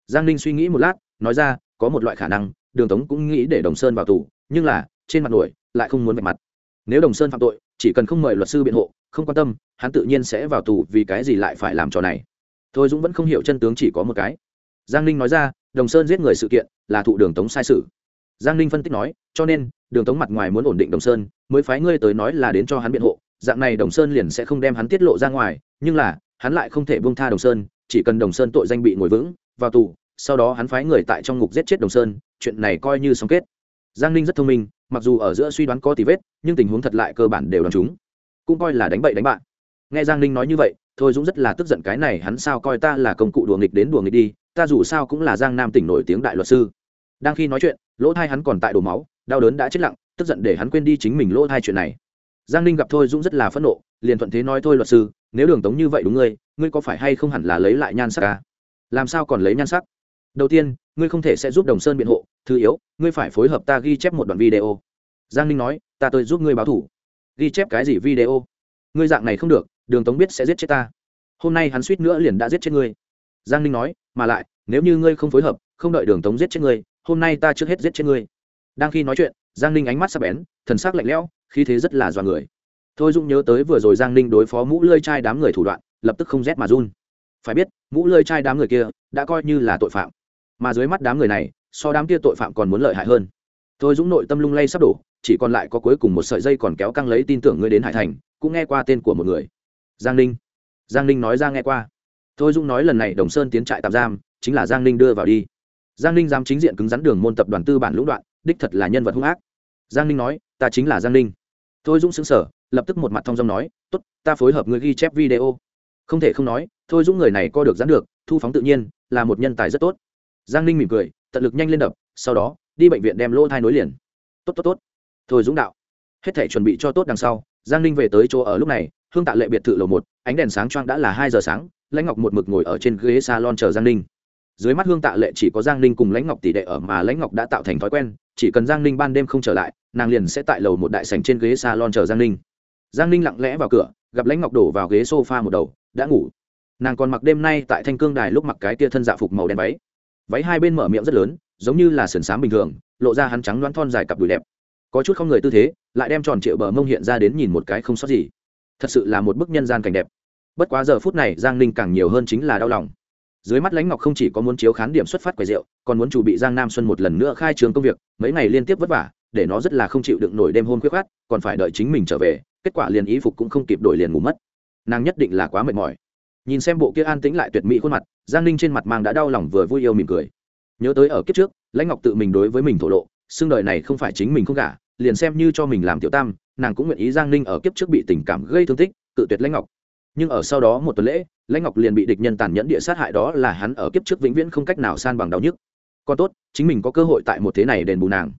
Giang ninh suy nghĩ một lát, nói ra, có một loại khả năng, đường tống cũng nghĩ để đồng sơn vào tù, nhưng là, trên mặt nổi lại không muốn vạch mặt. Nếu đồng sơn phạm tội, chỉ cần không mời luật sư biện hộ, không quan tâm, hắn tự nhiên sẽ vào tù vì cái gì lại phải làm trò này. Thôi dũng vẫn không hiểu chân tướng chỉ có một cái. Giang ninh nói ra, đồng sơn giết người sự kiện là thụ đường tống sai sự. Giang ninh phân tích nói, cho nên, đường tống mặt ngoài muốn ổn định đồng sơn, mới phái ngươi tới nói là đến cho hắn biện hộ, dạng này đồng sơn liền sẽ không đem hắn tiết lộ ra ngoài, nhưng là, hắn lại không thể buông tha đồng sơn, chỉ cần đồng sơn tội danh bị ngồi vững, vào tù, sau đó hắn phái người tại trong ngục giết chết đồng sơn, chuyện này coi như xong kết. Giang ninh rất thông minh mặc dù ở giữa suy đoán có tì vết, nhưng tình huống thật lại cơ bản đều đ chúng. Cũng coi là đánh bậy đánh bạn. Nghe giang ninh nói như vậy, thôi dũng rất là tức giận cái này, hắn sao coi ta là công cụ đùa nghịch đến đùa nghịch đi, ta dù sao cũng là giang nam tỉnh nổi tiếng đại luật sư. Đang khi nói chuyện, lỗ thai hắn còn tại đổ máu, đau đớn đã chết lặng, tức giận để hắn quên đi chính mình lỗ thai chuyện này. Giang ninh gặp thôi dũng rất là phẫn nộ, liền thuận thế nói, thôi luật sư, nếu đường tống như vậy đúng ngươi ngươi có phải hay không hẳn là lấy lại nhan sắc à? làm sao còn lấy nhan sắc? Đầu tiên, ngươi không thể sẽ giúp đồng sơn biện hộ thứ yếu, ngươi phải phối hợp ta ghi chép một đoạn video. Giang ninh nói, ta tôi giúp ngươi báo thủ. Ghi chép cái gì video? Ngươi dạng này không được, đường tống biết sẽ giết chết ta. Hôm nay hắn suýt nữa liền đã giết chết ngươi. Giang ninh nói, mà lại, nếu như ngươi không phối hợp, không đợi đường tống giết chết ngươi, hôm nay ta trước hết giết chết ngươi. Đang khi nói chuyện, giang ninh ánh mắt sắp bén, thần sắc lạnh lẽo, khí thế rất là dọa người. Thôi dũng nhớ tới vừa rồi giang ninh đối phó mũ lơi chai đám người thủ đoạn, lập tức không rét mà run. Phải biết, mũ lơi chai đám người kia đã coi như là tội phạm. Mà dưới mắt đám người này so đám kia tội phạm còn muốn lợi hại hơn. Thôi dũng nội tâm lung lay sắp đổ, chỉ còn lại có cuối cùng một sợi dây còn kéo căng lấy tin tưởng ngươi đến hải thành, cũng nghe qua tên của một người. Giang ninh. Giang ninh nói ra nghe qua. Thôi dũng nói lần này đồng sơn tiến trại tạm giam, chính là giang ninh đưa vào đi. Giang ninh dám chính diện cứng rắn đường môn tập đoàn tư bản lũng đoạn, đích thật là nhân vật hung ác. Giang ninh nói, ta chính là giang ninh. Thôi dũng xứng sở lập tức một mặt thong dong nói t ố t ta phối hợp người ghi chép video. Không thể không nói thôi dũng người này co được rắn được, thu phóng tự nhiên, là một nhân tài rất tốt. Giang ninh mỉm cười tận lực nhanh lên đập, sau đó, đi bệnh viện đem lỗ thai nối liền. Tốt tốt tốt. Thôi dũng đạo. Hết thể chuẩn bị cho tốt đằng sau, giang ninh về tới chỗ ở lúc này, hương tạ lệ biệt thự lầu một, ánh đèn sáng choang đã là hai giờ sáng, lãnh ngọc một mực ngồi ở trên ghế salon chờ giang ninh. Dưới mắt hương tạ lệ chỉ có giang ninh cùng lãnh ngọc tỷ đệ ở mà lãnh ngọc đã tạo thành thói quen, chỉ cần giang ninh ban đêm không trở lại, nàng liền sẽ tại lầu một đại sành trên ghế salon chờ giang ninh. Giang ninh lặng lẽ vào cửa, gặp lãnh ngọc đổ vào ghế s o f a một đầu, đã ngủ. Nàng còn mặc đêm nay tại thanh cương đài lúc mặc cái tia thân dạ phục màu đen váy váy hai bên mở miệng rất lớn, giống như là sườn xám bình thường, lộ ra hắn trắng đoán thon dài cặp đùi đẹp. Có chút không người tư thế, lại đem tròn triệu bờ mông hiện ra đến nhìn một cái không sót gì. Thật sự là một bức nhân gian cảnh đẹp. Bất quá giờ phút này, giang ninh càng nhiều hơn chính là đau lòng. Dưới mắt lãnh ngọc không chỉ có muốn chiếu khán điểm xuất phát quầy rượu, còn muốn chủ bị giang nam xuân một lần nữa khai trường công việc, mấy ngày liên tiếp vất vả, để nó rất là không chịu đựng nổi đêm hôn khuyết khát còn phải đợi chính mình trở về, kết quả liền ý phục cũng không kịp đổi liền ngủ mất. Nàng nhất định là quá mệt mỏi nhìn xem bộ kia an tĩnh lại tuyệt mỹ khuôn mặt, giang ninh trên mặt mang đã đau lòng vừa vui yêu mỉm cười. Nhớ tới ở kiếp trước, lãnh ngọc tự mình đối với mình thổ lộ xương đời này không phải chính mình không cả liền xem như cho mình làm tiểu tam, nàng cũng nguyện ý giang ninh ở kiếp trước bị tình cảm gây thương tích tự tuyệt lãnh ngọc. Nhưng ở sau đó một tuần lễ, lãnh ngọc liền bị địch nhân tàn nhẫn địa sát hại đó là hắn ở kiếp trước vĩnh viễn không cách nào san bằng đau nhức. Còn tốt, chính mình có cơ hội tại một thế này đền bù nàng.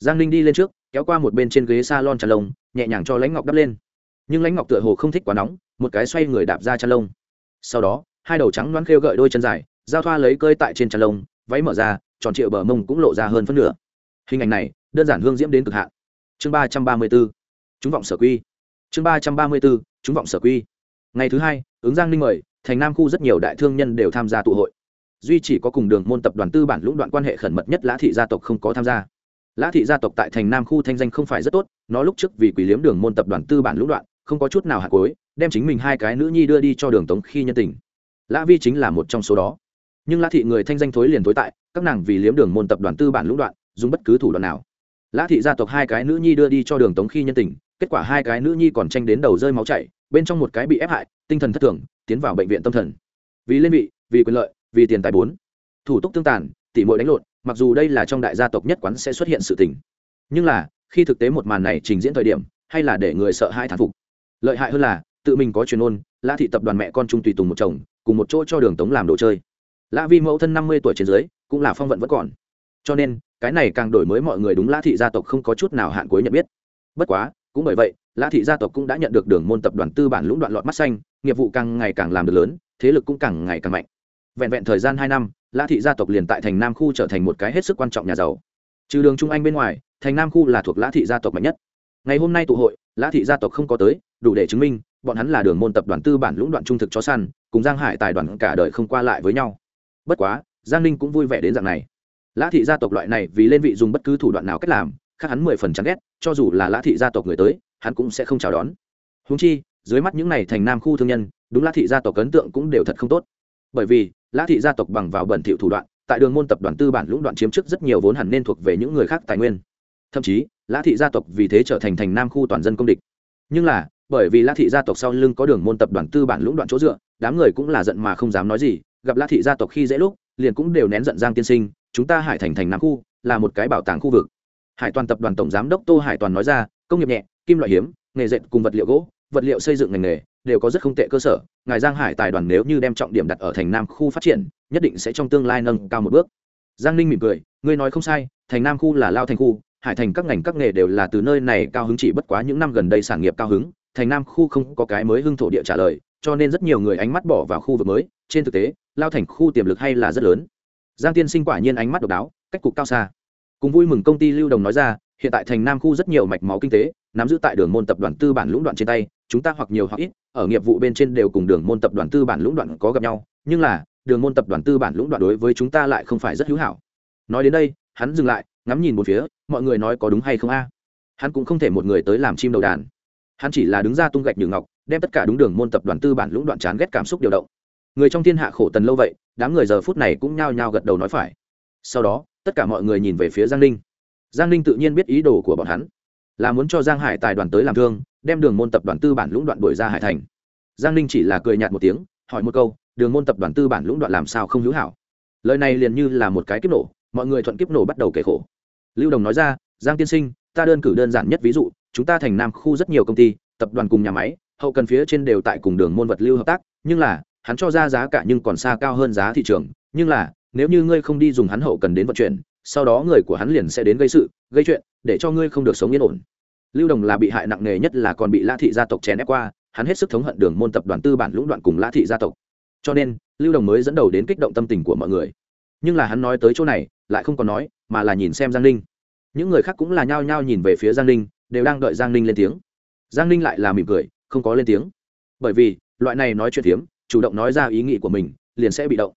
Giang ninh đi lên trước, kéo qua một bên trên ghế s a lon trà lông, nhẹ nhàng cho lãnh ngọc đắp lên. Nhưng lãnh ngọc tựa hồ không thích quá nóng, một cái xoay người đạp ra trà lông sau đó, hai đầu trắng loáng khêu gợi đôi chân dài, giao thoa lấy cơi tại trên tràn lông, váy mở ra, tròn triệu bờ mông cũng lộ ra hơn phân nửa. Hình ảnh này, đơn giản hương diễm đến cực hạn. Chương ba trăm ba mươi b ố chúng vọng sở quy. Chương ba trăm ba mươi b ố chúng vọng sở quy. Ngày thứ hai, ứng giang ninh mời, thành nam khu rất nhiều đại thương nhân đều tham gia tụ hội. Duy chỉ có cùng đường môn tập đoàn tư bản lũng đoạn quan hệ khẩn mật nhất lã thị gia tộc không có tham gia. Lã thị gia tộc tại thành nam khu thanh danh không phải rất tốt, nó lúc trước vì quỷ liếm đường môn tập đoàn tư bản lũng đoạn, không có chút nào hạt cối đem chính mình hai cái nữ nhi đưa đi cho đường tống khi nhân tình. Lã vi chính là một trong số đó. Nhưng lã thị người thanh danh thối liền thối tại, các nàng vì liếm đường môn tập đoàn tư bản lũng đoạn, dùng bất cứ thủ đoạn nào. Lã thị gia tộc hai cái nữ nhi đưa đi cho đường tống khi nhân tình, kết quả hai cái nữ nhi còn tranh đến đầu rơi máu chảy, bên trong một cái bị ép hại, tinh thần thất thường, tiến vào bệnh viện tâm thần. Vì lên vị, vì quyền lợi, vì tiền tài bốn. Thủ tục tương tàn, tỉ mội đánh lộn, mặc dù đây là trong đại gia tộc nhất quán sẽ xuất hiện sự tình. Nhưng là, khi thực tế một màn này trình diễn thời điểm, hay là để người sợ hai thán phục. Lợi hại hơn là tự mình có truyền ôn, lã thị tập đoàn mẹ con trung tùy tùng một chồng, cùng một chỗ cho đường tống làm đồ chơi. Lã vi mẫu thân năm mươi tuổi trên dưới, cũng là phong vận vẫn còn. Cho nên, cái này càng đổi mới mọi người đúng lã thị gia tộc không có chút nào hạn cuối nhận biết. Bất quá, cũng bởi vậy, lã thị gia tộc cũng đã nhận được đường môn tập đoàn tư bản lũng đoạn lọt mắt xanh, nghiệp vụ càng ngày càng làm được lớn, thế lực cũng càng ngày càng mạnh. Vẹn vẹn thời gian hai năm, lã thị gia tộc liền tại thành nam khu trở thành một cái hết sức quan trọng nhà giàu. Trừ đường trung anh bên ngoài, thành nam khu là thuộc lã thị gia tộc mạnh nhất. Ngày hôm nay tụ hội, lã thị gia tộc không có tới, đủ để chứng minh bọn hắn là đường môn tập đoàn tư bản lũng đoạn trung thực chó săn, cùng giang hải tài đoàn cả đời không qua lại với nhau. Bất quá, giang ninh cũng vui vẻ đến dạng này. Lã thị gia tộc loại này vì lên vị dùng bất cứ thủ đoạn nào cách làm, khác hắn mười phần chán ghét, cho dù là lã thị gia tộc người tới, hắn cũng sẽ không chào đón. Húng chi, dưới mắt những này thành nam khu thương nhân, đúng lã thị gia tộc ấn tượng cũng đều thật không tốt. Bởi vì, lã thị gia tộc bằng vào bẩn thiệu thủ đoạn, tại đường môn tập đoàn tư bản lũng đoạn chiếm chức rất nhiều vốn hẳn nên thuộc về những người khác tài nguyên. Thậm chí, lã thị gia tộc vì thế trở thành thành nam khu toàn dân công địch. Nhưng là bởi vì La thị gia tộc sau lưng có đường môn tập đoàn tư bản lũng đoạn chỗ dựa, đám người cũng là giận mà không dám nói gì, gặp La thị gia tộc khi dễ lúc, liền cũng đều nén giận giang tiên sinh, chúng ta hải thành thành nam khu, là một cái bảo tàng khu vực. Hải toàn tập đoàn tổng giám đốc tô hải toàn nói ra, công nghiệp nhẹ, kim loại hiếm, nghề dệt cùng vật liệu gỗ, vật liệu xây dựng ngành nghề đều có rất không tệ cơ sở, ngài giang hải tài đoàn nếu như đem trọng điểm đặt ở thành nam khu phát triển, nhất định sẽ trong tương lai nâng cao một bước. Giang ninh mỉm cười, ngươi nói không sai, thành nam khu là lao thành khu, hải thành các ngành các nghề đều là từ nơi này cao hứng chỉ bất quá những năm gần đây sản nghiệp cao hứng thành nam khu không có cái mới hưng thổ địa trả lời, cho nên rất nhiều người ánh mắt bỏ vào khu vực mới. Trên thực tế, lao thành khu tiềm lực hay là rất lớn. Giang tiên sinh quả nhiên ánh mắt độc đáo, cách cục cao xa. Cùng vui mừng công ty lưu đồng nói ra, hiện tại thành nam khu rất nhiều mạch máu kinh tế, nắm giữ tại đường môn tập đoàn tư bản lũng đoạn trên tay, chúng ta hoặc nhiều hoặc ít, ở nghiệp vụ bên trên đều cùng đường môn tập đoàn tư bản lũng đoạn có gặp nhau, nhưng là, đường môn tập đoàn tư bản lũng đoạn đối với chúng ta lại không phải rất hữu hảo. Nói đến đây, hắn dừng lại, ngắm nhìn một phía, mọi người nói có đúng hay không a? Hắn cũng không thể một người tới làm chim đầu đàn hắn chỉ là đứng ra tung gạch nhường ngọc, đem tất cả đúng đường môn tập đoàn tư bản lũng đoạn chán ghét cảm xúc điều động. Người trong thiên hạ khổ tần lâu vậy, đám người giờ phút này cũng nhao nhao gật đầu nói phải. Sau đó, tất cả mọi người nhìn về phía giang ninh. Giang ninh tự nhiên biết ý đồ của bọn hắn, là muốn cho giang hải tài đoàn tới làm thương, đem đường môn tập đoàn tư bản lũng đoạn đuổi ra hải thành. Giang ninh chỉ là cười nhạt một tiếng, hỏi một câu, đường môn tập đoàn tư bản lũng đoạn làm sao không hữu hảo? Lời này liền như là một cái kiếp nổ, mọi người thuận kiếp nổ bắt đầu kể khổ. Lưu đồng nói ra, giang tiên sinh, ta đơn cử đơn giản nhất ví dụ chúng ta thành nam khu rất nhiều công ty, tập đoàn cùng nhà máy, hậu cần phía trên đều tại cùng đường môn vật lưu hợp tác, nhưng là, hắn cho ra giá cả nhưng còn xa cao hơn giá thị trường, nhưng là, nếu như ngươi không đi dùng hắn hậu cần đến vận chuyển, sau đó người của hắn liền sẽ đến gây sự, gây chuyện, để cho ngươi không được sống yên ổn. Lưu đồng là bị hại nặng nề nhất là còn bị lã thị gia tộc chèn ép qua, hắn hết sức thống hận đường môn tập đoàn tư bản lũng đoạn cùng lã thị gia tộc. Cho nên, lưu đồng mới dẫn đầu đến kích động tâm tình của mọi người. Nhưng là hắn nói tới chỗ này, lại không còn nói, mà là nhìn xem giang ninh. Những người khác cũng là nhao nhao nhìn về phía giang ninh đều đang đợi giang ninh lên tiếng. Giang ninh lại là mỉm cười, không có lên tiếng. Bởi vì, loại này nói chuyện phiếm chủ động nói ra ý nghĩ của mình, liền sẽ bị động.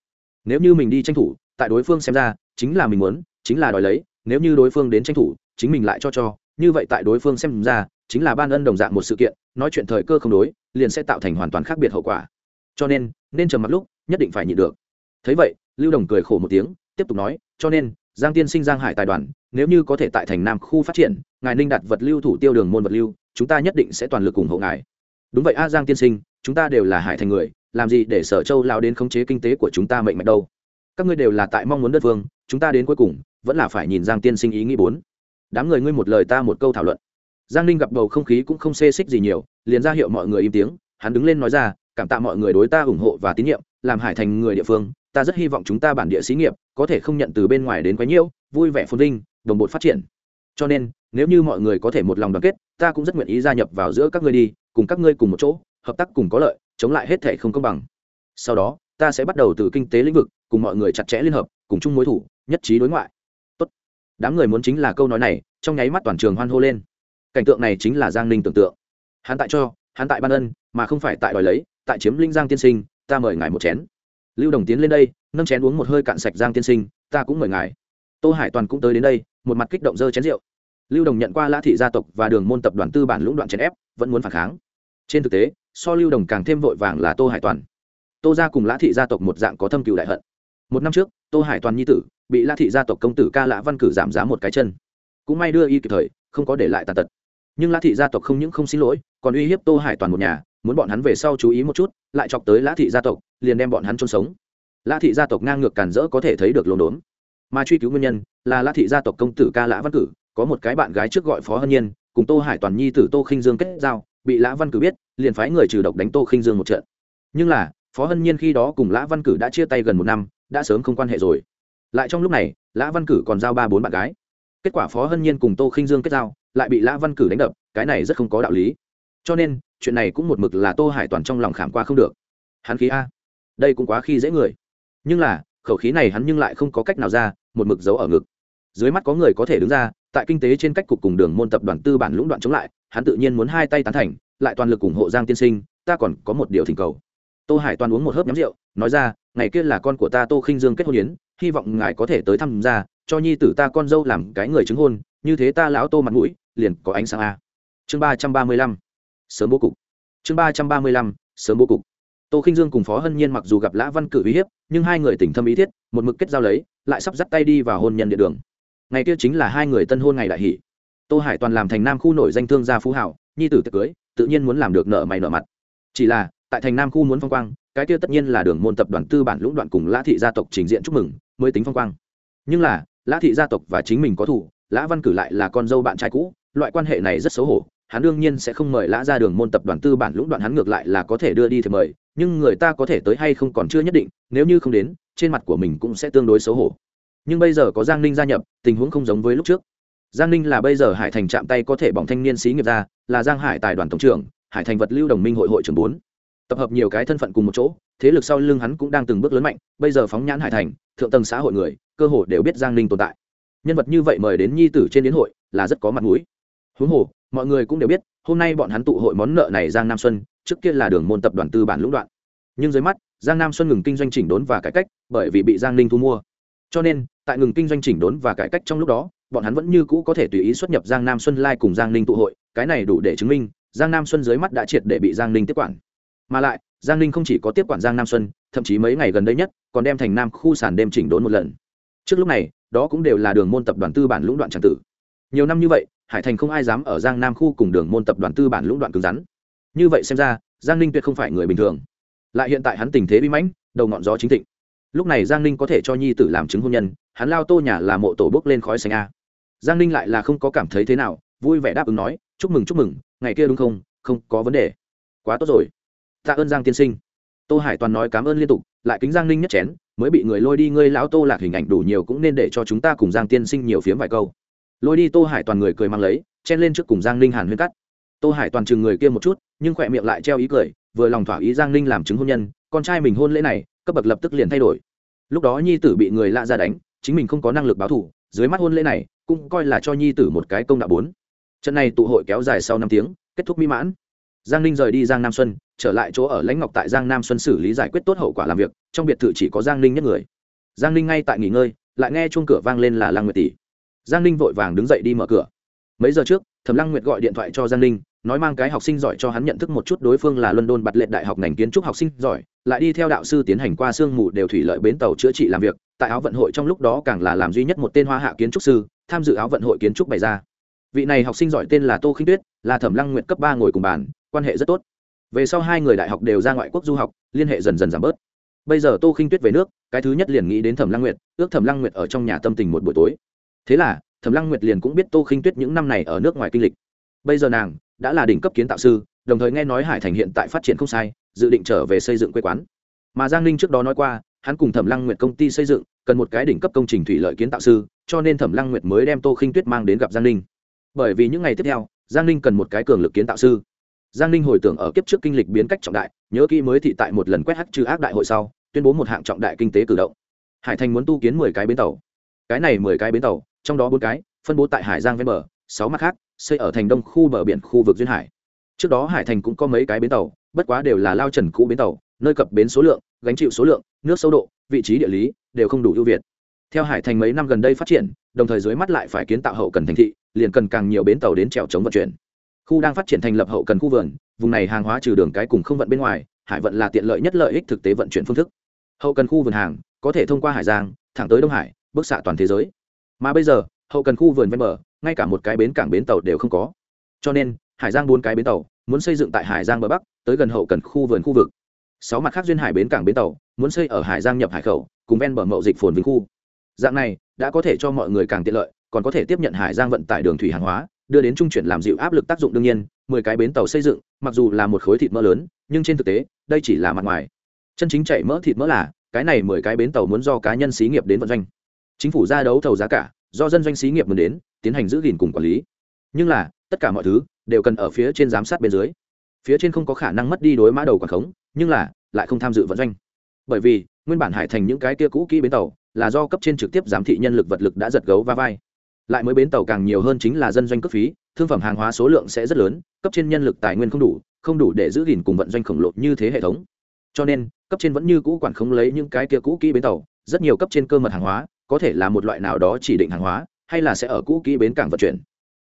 Nếu như mình đi tranh thủ, tại đối phương xem ra, chính là mình muốn, chính là đòi lấy, nếu như đối phương đến tranh thủ, chính mình lại cho cho, như vậy tại đối phương xem ra, chính là ban ân đồng dạng một sự kiện, nói chuyện thời cơ không đối, liền sẽ tạo thành hoàn toàn khác biệt hậu quả. Cho nên nên trầm mặc lúc, nhất định phải nhịn được. Thấy vậy, lưu đồng cười khổ một tiếng, tiếp tục nói, cho nên giang tiên sinh giang hải tài đoàn nếu như có thể tại thành nam khu phát triển ngài ninh đặt vật lưu thủ tiêu đường môn vật lưu chúng ta nhất định sẽ toàn lực ủng hộ ngài. Đúng vậy a giang tiên sinh chúng ta đều là hải thành người làm gì để sở châu lao đến khống chế kinh tế của chúng ta mệnh mạch đâu? Các ngươi đều là tại mong muốn đất vương, chúng ta đến cuối cùng vẫn là phải nhìn giang tiên sinh ý nghĩ bốn. Đám người ngươi một lời ta một câu thảo luận. Giang ninh gặp bầu không khí cũng không xê xích gì nhiều liền ra hiệu mọi người im tiếng hắn đứng lên nói ra cảm tạ mọi người đối ta ủng hộ và tín nhiệm, làm hải thành người địa phương, ta rất hy vọng chúng ta bản địa xí nghiệp có thể không nhận từ bên ngoài đến quấy nhiễu, vui vẻ phồn vinh, đồng bộ phát triển. Cho nên, nếu như mọi người có thể một lòng đoàn kết, ta cũng rất nguyện ý gia nhập vào giữa các ngươi đi, cùng các ngươi cùng một chỗ, hợp tác cùng có lợi, chống lại hết thể không công bằng. Sau đó, ta sẽ bắt đầu từ kinh tế lĩnh vực, cùng mọi người chặt chẽ liên hợp, cùng chung mối thủ, nhất trí đối ngoại. Tốt. đám người muốn chính là câu nói này, trong nháy mắt toàn trường hoan hô lên. Cảnh tượng này chính là giang ninh tưởng tượng. Hắn tại cho hắn tại ban ân, mà không phải tại đòi lấy, tại chiếm linh giang tiên sinh, ta mời ngài một chén. Lưu đồng tiến lên đây, nâng chén uống một hơi cạn sạch giang tiên sinh, ta cũng mời ngài. Tô hải toàn cũng tới đến đây, một mặt kích động dơ chén rượu. Lưu đồng nhận qua lã thị gia tộc và đường môn tập đoàn tư bản lũng đoạn chèn ép, vẫn muốn phản kháng. Trên thực tế, so lưu đồng càng thêm vội vàng là tô hải toàn. Tô gia cùng lã thị gia tộc một dạng có thâm cựu đại hận. Một năm trước, tô hải toàn nhi tử bị lã thị gia tộc công tử ca lã văn cử giảm giá một cái chân. Cũng may đưa y kịp thời, không có để lại tàn tật nhưng lã thị gia tộc không những không xin lỗi, còn uy hiếp tô hải toàn một nhà, muốn bọn hắn về sau chú ý một chút, lại chọc tới lã thị gia tộc, liền đem bọn hắn chôn sống. Lã thị gia tộc ngang ngược càn rỡ có thể thấy được lồn đốn. Mà truy cứu nguyên nhân là lã thị gia tộc công tử ca lã văn cử, có một cái bạn gái trước gọi phó hân nhiên, cùng tô hải toàn nhi tử tô khinh dương kết giao, bị lã văn cử biết, liền phái người trừ độc đánh tô khinh dương một trận. Nhưng là, phó hân nhiên khi đó cùng lã văn cử đã chia tay gần một năm, đã sớm không quan hệ rồi. Lại trong lúc này, lã văn cử còn giao ba bốn bạn gái. Kết quả phó hân nhiên cùng tô khinh dương kết giao lại bị lã văn cử đánh đập, cái này rất không có đạo lý. Cho nên, chuyện này cũng một mực là tô hải toàn trong lòng khảm qua không được. Hắn khí a. Đây cũng quá khi dễ người. Nhưng là, khẩu khí này hắn nhưng lại không có cách nào ra, một mực giấu ở ngực. Dưới mắt có người có thể đứng ra, tại kinh tế trên cách cục cùng đường môn tập đoàn tư bản lũng đoạn chống lại, hắn tự nhiên muốn hai tay tán thành, lại toàn lực ủng hộ giang tiên sinh, ta còn có một điều thỉnh cầu. Tô hải toàn uống một hớp nhắm rượu, nói ra, ngày kia là con của ta tô khinh dương kết hôn yến, hy vọng ngài có thể tới tham gia cho nhi tử ta con dâu làm cái người chứng hôn, như thế ta lão tô mặt mũi liền có ánh sáng a. Chương ba trăm ba mươi lăm, sớm bố cục. Chương ba trăm ba mươi lăm, sớm bố cục. Tô khinh dương cùng phó hân nhiên mặc dù gặp lã văn cử uy hiếp, nhưng hai người tình thâm ý thiết, một mực kết giao lấy, lại sắp dắt tay đi vào hôn nhân địa đường. Ngày kia chính là hai người tân hôn ngày đại hỷ. Tô hải toàn làm thành nam khu nổi danh thương gia phú hảo, nhi tử tiệc cưới, tự nhiên muốn làm được nợ mày nợ mặt. Chỉ là, tại thành nam khu muốn phong quang, cái kia tất nhiên là đường môn tập đoàn tư bản lũng đoạn cùng lã thị gia tộc trình diện chúc mừng, mới tính phong quang. Nhưng là, lã thị gia tộc và chính mình có thủ, lã văn cử lại là con dâu bạn trai cũ loại quan hệ này rất xấu hổ, hắn đương nhiên sẽ không mời lã ra đường môn tập đoàn tư bản lũng đoạn hắn ngược lại là có thể đưa đi thì mời, nhưng người ta có thể tới hay không còn chưa nhất định, nếu như không đến, trên mặt của mình cũng sẽ tương đối xấu hổ. Nhưng bây giờ có giang ninh gia nhập, tình huống không giống với lúc trước. Giang ninh là bây giờ hải thành chạm tay có thể bỏng thanh niên sĩ nghiệp ra, là giang hải tài đoàn tổng trưởng, hải thành vật lưu đồng minh hội hội trưởng bốn. Tập hợp nhiều cái thân phận cùng một chỗ, thế lực sau lưng hắn cũng đang từng bước lớn mạnh, bây giờ phóng nhãn hải thành, thượng tầng xã hội người, cơ hồ đều biết giang ninh tồn tại. Nhân vật như vậy mời đến nhi tử trên đến hội là rất có mặt mũi huống hồ, mọi người cũng đều biết, hôm nay bọn hắn tụ hội món nợ này giang nam xuân, trước kia là đường môn tập đoàn tư bản lũng đoạn. Nhưng dưới mắt, giang nam xuân ngừng kinh doanh chỉnh đốn và cải cách, bởi vì bị giang ninh thu mua. Cho nên, tại ngừng kinh doanh chỉnh đốn và cải cách trong lúc đó, bọn hắn vẫn như cũ có thể tùy ý xuất nhập giang nam xuân lai cùng giang ninh tụ hội, cái này đủ để chứng minh, giang nam xuân dưới mắt đã triệt để bị giang ninh tiếp quản. Mà lại, giang ninh không chỉ có tiếp quản giang nam xuân, thậm chí mấy ngày gần đây nhất, còn đem thành nam khu sản đêm chỉnh đốn một lần. Trước lúc này, đó cũng đều là đường môn tập đoàn tư bản lũng đoạn tràng tử. Nhiều năm như vậy hải thành không ai dám ở giang nam khu cùng đường môn tập đoàn tư bản lũng đoạn cứng rắn. Như vậy xem ra, giang ninh tuyệt không phải người bình thường. Lại hiện tại hắn tình thế bi mãnh, đầu ngọn gió chính thịnh. Lúc này giang ninh có thể cho nhi tử làm chứng hôn nhân, hắn lao tô nhà là mộ tổ bốc lên khói xanh a. Giang ninh lại là không có cảm thấy thế nào, vui vẻ đáp ứng nói, chúc mừng chúc mừng, ngày kia đúng không? Không có vấn đề. Quá tốt rồi. Tạ ơn giang tiên sinh. Tô hải toàn nói cảm ơn liên tục, lại kính giang ninh nhất chén, mới bị người lôi đi, ngươi lão tô lạc hình ảnh đủ nhiều cũng nên để cho chúng ta cùng giang tiên sinh nhiều phiếm vài câu lôi đi tô hải toàn người cười mang lấy, chen lên trước cùng giang ninh hàn huyên cắt. Tô hải toàn chừng người kia một chút, nhưng khỏe miệng lại treo ý cười, vừa lòng thỏa ý giang ninh làm chứng hôn nhân, con trai mình hôn lễ này, cấp bậc lập tức liền thay đổi. Lúc đó nhi tử bị người lạ ra đánh, chính mình không có năng lực báo thủ dưới mắt hôn lễ này, cũng coi là cho nhi tử một cái công đạo bốn. Trận này tụ hội kéo dài sau năm tiếng, kết thúc mỹ mãn. Giang ninh rời đi giang nam xuân, trở lại chỗ ở lãnh ngọc tại giang nam xuân xử lý giải quyết tốt hậu quả làm việc, trong biệt thự chỉ có giang ninh nhất người. Giang ninh ngay tại nghỉ ngơi, lại nghe chuông cửa vang lên là lăng nguyệt tỷ giang ninh vội vàng đứng dậy đi mở cửa. Mấy giờ trước, thẩm lăng nguyệt gọi điện thoại cho giang ninh, nói mang cái học sinh giỏi cho hắn nhận thức một chút đối phương là london bật lệ đại học ngành kiến trúc học sinh giỏi, lại đi theo đạo sư tiến hành qua sương mù đều thủy lợi bến tàu chữa trị làm việc, tại áo vận hội trong lúc đó càng là làm duy nhất một tên hoa hạ kiến trúc sư, tham dự áo vận hội kiến trúc bày ra. Vị này học sinh giỏi tên là tô khinh tuyết, là thẩm lăng nguyệt cấp ba ngồi cùng bàn, quan hệ rất tốt. Về sau hai người đại học đều ra ngoại quốc du học, liên hệ dần dần giảm bớt. Bây giờ tô khinh tuyết về nước, cái thứ nhất liền nghĩ đến thẩm lăng nguyệt, ước thẩm lăng nguyệt ở trong nhà tâm tình một buổi tối thế là, thẩm lăng nguyệt liền cũng biết tô khinh tuyết những năm này ở nước ngoài kinh lịch. Bây giờ nàng đã là đỉnh cấp kiến tạo sư, đồng thời nghe nói hải thành hiện tại phát triển không sai, dự định trở về xây dựng quê quán. Mà giang ninh trước đó nói qua, hắn cùng thẩm lăng nguyệt công ty xây dựng, cần một cái đỉnh cấp công trình thủy lợi kiến tạo sư, cho nên thẩm lăng nguyệt mới đem tô khinh tuyết mang đến gặp giang ninh. Bởi vì những ngày tiếp theo, giang ninh cần một cái cường lực kiến tạo sư. Giang ninh hồi tưởng ở kiếp trước kinh lịch biến cách trọng đại, nhớ kỹ mới thị tại một lần quét hắc trừ ác đại hội sau, tuyên bố một hạng trọng đại kinh tế cử động. Hải thành muốn tu kiến mười cái bến tàu. Cái này mười cái bến tàu trong đó bốn cái, phân bố tại hải giang ven bờ, sáu mặt khác, xây ở thành đông khu bờ biển khu vực duyên hải. Trước đó hải thành cũng có mấy cái bến tàu, bất quá đều là lao trần cũ bến tàu, nơi cập bến số lượng, gánh chịu số lượng, nước sâu độ, vị trí địa lý đều không đủ ưu việt. Theo hải thành mấy năm gần đây phát triển, đồng thời dưới mắt lại phải kiến tạo hậu cần thành thị, liền cần càng nhiều bến tàu đến trèo chống vận chuyển. Khu đang phát triển thành lập hậu cần khu vườn, vùng này hàng hóa trừ đường cái cùng không vận bên ngoài, hải vận là tiện lợi nhất lợi ích thực tế vận chuyển phương thức. Hậu cần khu vườn hàng có thể thông qua hải giang, thẳng tới đông hải bức xạ toàn thế giới mà bây giờ, hậu cần khu vườn ven bờ, ngay cả một cái bến cảng bến tàu đều không có. Cho nên, hải giang bốn cái bến tàu muốn xây dựng tại hải giang bờ bắc, tới gần hậu cần khu vườn khu vực. Sáu mặt khác duyên hải bến cảng bến tàu muốn xây ở hải giang nhập hải khẩu, cùng ven bờ mậu dịch phồn vinh khu. Dạng này, đã có thể cho mọi người càng tiện lợi, còn có thể tiếp nhận hải giang vận tải đường thủy hàng hóa, đưa đến trung chuyển làm dịu áp lực tác dụng đương nhiên, mười cái bến tàu xây dựng, mặc dù là một khối thịt mỡ lớn, nhưng trên thực tế, đây chỉ là mặt ngoài. Chân chính chạy mỡ thịt mỡ là, cái này mười cái bến tàu muốn do cá nhân xí nghiệp đến vận doanh chính phủ ra đấu thầu giá cả, do dân doanh xí nghiệp muốn đến, tiến hành giữ gìn cùng quản lý. Nhưng là, tất cả mọi thứ đều cần ở phía trên giám sát bên dưới. Phía trên không có khả năng mất đi đối mã đầu quản khống, nhưng là, lại không tham dự vận doanh. Bởi vì, nguyên bản hải thành những cái kia cũ kỹ bến tàu là do cấp trên trực tiếp giám thị nhân lực vật lực đã giật gấu va vai. Lại mới bến tàu càng nhiều hơn chính là dân doanh cấp phí, thương phẩm hàng hóa số lượng sẽ rất lớn, cấp trên nhân lực tài nguyên không đủ không đủ để giữ gìn cùng vận doanh khổng lồ như thế hệ thống. Cho nên, cấp trên vẫn như cũ quản không lấy những cái kia cũ kỹ bến tàu, rất nhiều cấp trên cơ mật hàng hóa có thể là một loại nào đó chỉ định hàng hóa, hay là sẽ ở cũ kỹ bến cảng vận chuyển.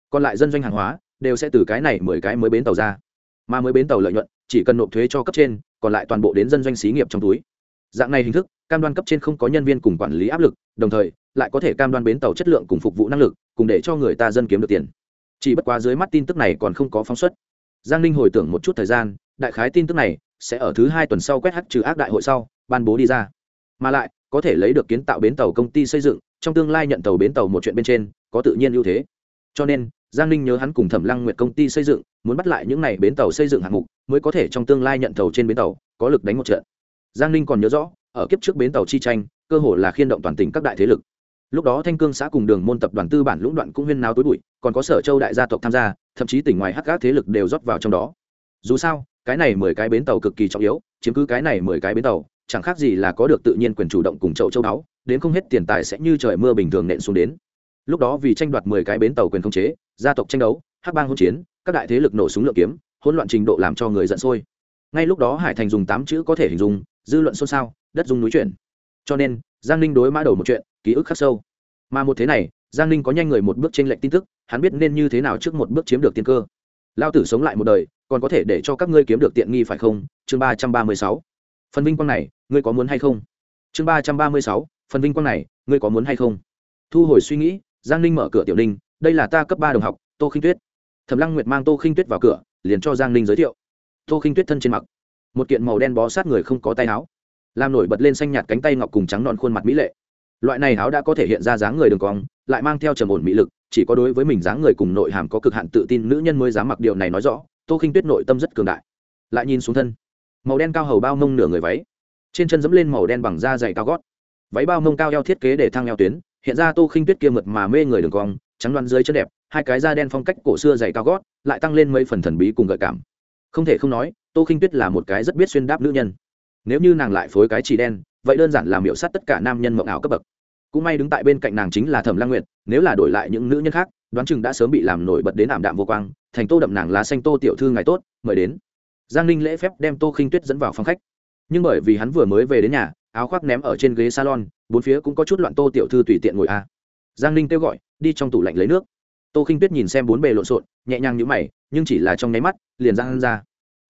Còn lại dân doanh hàng hóa, đều sẽ từ cái này mười cái mới bến tàu ra. Mà mới bến tàu lợi nhuận, chỉ cần nộp thuế cho cấp trên, còn lại toàn bộ đến dân doanh xí nghiệp trong túi. Dạng này hình thức, cam đoan cấp trên không có nhân viên cùng quản lý áp lực, đồng thời, lại có thể cam đoan bến tàu chất lượng cùng phục vụ năng lực, cùng để cho người ta dân kiếm được tiền. Chỉ bất quá dưới mắt tin tức này còn không có phóng xuất. Giang ninh hồi tưởng một chút thời gian, đại khái tin tức này sẽ ở thứ hai tuần sau quét hát trừ ác đại hội sau, ban bố đi ra. Mà lại có thể lấy được kiến tạo bến tàu công ty xây dựng, trong tương lai nhận tàu bến tàu một chuyện bên trên, có tự nhiên ưu thế. Cho nên, giang ninh nhớ hắn cùng thẩm lăng nguyệt công ty xây dựng, muốn bắt lại những n à y bến tàu xây dựng hạng mục, mới có thể trong tương lai nhận tàu trên bến tàu, có lực đánh một trận. Giang ninh còn nhớ rõ, ở kiếp trước bến tàu chi tranh, cơ hồ là khiên động toàn tỉnh các đại thế lực. Lúc đó thanh cương xã cùng đường môn tập đoàn tư bản lũng đoạn cũng huyên náo tối bụi, còn có sở châu đại gia tộc tham gia, thậm chí tỉnh ngoài hắc các thế lực đều rót vào trong đó. Dù sao, cái này mười cái bến tàu cực kỳ trọng yếu, chiếm cứ cái này mười cái bến tàu chẳng khác gì là có được tự nhiên quyền chủ động cùng chậu châu đáo, đến không hết tiền tài sẽ như trời mưa bình thường nện xuống đến. Lúc đó vì tranh đoạt mười cái bến tàu quyền không chế, gia tộc tranh đấu, hắc bang hỗn chiến, các đại thế lực nổ súng lượm kiếm, hỗn loạn trình độ làm cho người giận sôi. Ngay lúc đó hải thành dùng tám chữ có thể hình dung, dư luận xôn xao, đất dung núi chuyển. Cho nên, giang ninh đối mã đầu một chuyện, ký ức khắc sâu. Mà một thế này, giang ninh có nhanh người một bước t r ê n lệch tin tức, hắn biết nên như thế nào trước một bước chiếm được tiên cơ. Lao tử sống lại một đời, còn có thể để cho các ngươi kiếm được tiện nghi phải không? Chương ba trăm ba mươi sáu phần vinh quang này, ngươi có muốn hay không? Chương ba trăm ba mươi sáu, phần vinh quang này, ngươi có muốn hay không? Thu hồi suy nghĩ, giang ninh mở cửa tiểu ninh, đây là ta cấp ba đồng học, tô khinh tuyết. Thẩm lăng nguyệt mang tô khinh tuyết vào cửa, liền cho giang ninh giới thiệu. Tô khinh tuyết thân trên mặc một kiện màu đen bó sát người không có tay áo. Làm nổi bật lên xanh nhạt cánh tay ngọc cùng trắng nọn khuôn mặt mỹ lệ. Loại này áo đã có thể hiện ra dáng người đường cong, lại mang theo trầm ổn mỹ lực, chỉ có đối với mình dáng người cùng nội hàm có cực hạn tự tin, nữ nhân mới dám mặc điều này nói rõ, tô khinh tuyết nội tâm rất cường đại. Lại nhìn xuống thân màu đen cao hầu bao mông nửa người váy. Trên chân dẫm lên màu đen bằng da dày cao gót. Váy bao mông cao eo thiết kế để thang eo tuyến, hiện ra tô khinh tuyết kia mượt mà mê người đường cong, trắng đoan dưới chân đẹp, hai cái da đen phong cách cổ xưa dày cao gót, lại tăng lên mấy phần thần bí cùng gợi cảm. Không thể không nói, tô khinh tuyết là một cái rất biết xuyên đáp nữ nhân. Nếu như nàng lại phối cái chỉ đen, vậy đơn giản là miểu sát tất cả nam nhân mộng ảo cấp bậc. Cũng may đứng tại bên cạnh nàng chính là thẩm lang nguyệt, nếu là đổi lại những nữ nhân khác, đoán chừng đã sớm bị làm nổi bật đến ảm đạm vô quang, thành tô đậm nàng lá xanh tô tiểu thư ngày tốt, mời đến giang ninh lễ phép đem tô khinh tuyết dẫn vào phòng khách. Nhưng bởi vì hắn vừa mới về đến nhà, áo khoác ném ở trên ghế salon, bốn phía cũng có chút loạn tô tiểu thư tùy tiện ngồi a. Giang ninh kêu gọi, đi trong tủ lạnh lấy nước. Tô khinh tuyết nhìn xem bốn bề lộn xộn, nhẹ nhàng nhũ mày, nhưng chỉ là trong nháy mắt, liền giang ra.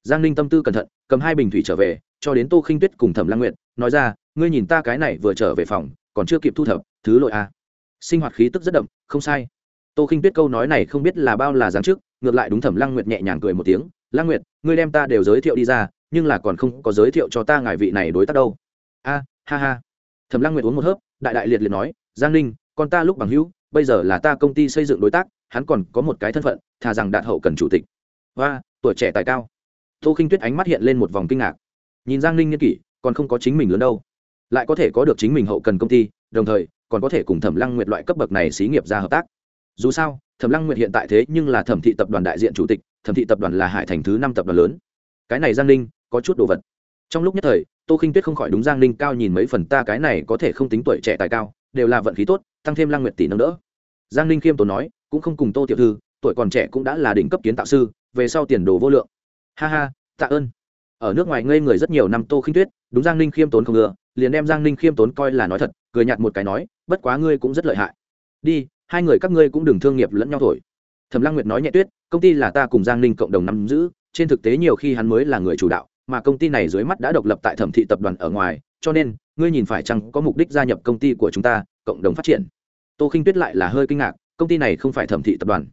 Giang ninh tâm tư cẩn thận, cầm hai bình thủy trở về, cho đến tô khinh tuyết cùng thẩm lang nguyện nói ra, ngươi nhìn ta cái này vừa trở về phòng, còn chưa kịp thu thập, thứ lội a. À. sinh hoạt khí tức rất đậm, không sai. Tô khinh tuyết câu nói này không biết là bao là giáng trước, ngược lại đúng thẩm Lang nguyệt nhẹ nhàng cười một tiếng Lang nguyệt ngươi đem ta đều giới thiệu đi ra, nhưng là còn không có giới thiệu cho ta ngài vị này đối tác đâu. A, ha ha. Thẩm lăng nguyệt uống một hớp, đại đại liệt liệt nói, giang ninh, con ta lúc bằng hữu, bây giờ là ta công ty xây dựng đối tác, hắn còn có một cái thân phận, thà rằng đạt hậu cần chủ tịch. Và tuổi trẻ tài cao. Tô khinh tuyết ánh mắt hiện lên một vòng kinh ngạc. Nhìn giang ninh niên kỷ, còn không có chính mình lớn đâu. Lại có thể có được chính mình hậu cần công ty, đồng thời, còn có thể cùng thẩm lăng nguyệt loại cấp bậc này xí nghiệp ra hợp tác. Dù sao, thẩm lăng nguyệt hiện tại thế nhưng là thẩm thị tập đoàn đại diện chủ tịch thẩm thị tập đoàn là hải thành thứ năm tập đoàn lớn. Cái này giang ninh, có chút đồ vật. Trong lúc nhất thời, tô khinh tuyết không khỏi đúng giang ninh cao nhìn mấy phần ta cái này có thể không tính tuổi trẻ tài cao, đều là vận khí tốt, tăng thêm Lang nguyệt tỷ nâng đỡ. Giang ninh khiêm tốn nói, cũng không cùng tô tiểu thư, tuổi còn trẻ cũng đã là đỉnh cấp kiến tạo sư, về sau tiền đồ vô lượng. Ha ha, tạ ơn. Ở nước ngoài ngây người rất nhiều năm tô khinh tuyết, đúng giang ninh khiêm tốn không ngừa, liền đem giang ninh khiêm tốn coi là nói thật, cười nhạt một cái nói, bất quá ngươi cũng rất lợi hại. Đi, hai người các ngươi cũng đừng thương nghiệp lẫn nhau thổi. Thẩm lăng nguyệt nói nhẹ tuyết công ty là ta cùng giang ninh cộng đồng nắm giữ, trên thực tế nhiều khi hắn mới là người chủ đạo, mà công ty này dưới mắt đã độc lập tại thẩm thị tập đoàn ở ngoài, cho nên, ngươi nhìn phải chăng có mục đích gia nhập công ty của chúng ta, cộng đồng phát triển. Tô khinh tuyết lại là hơi kinh ngạc, công ty này không phải thẩm thị tập đoàn.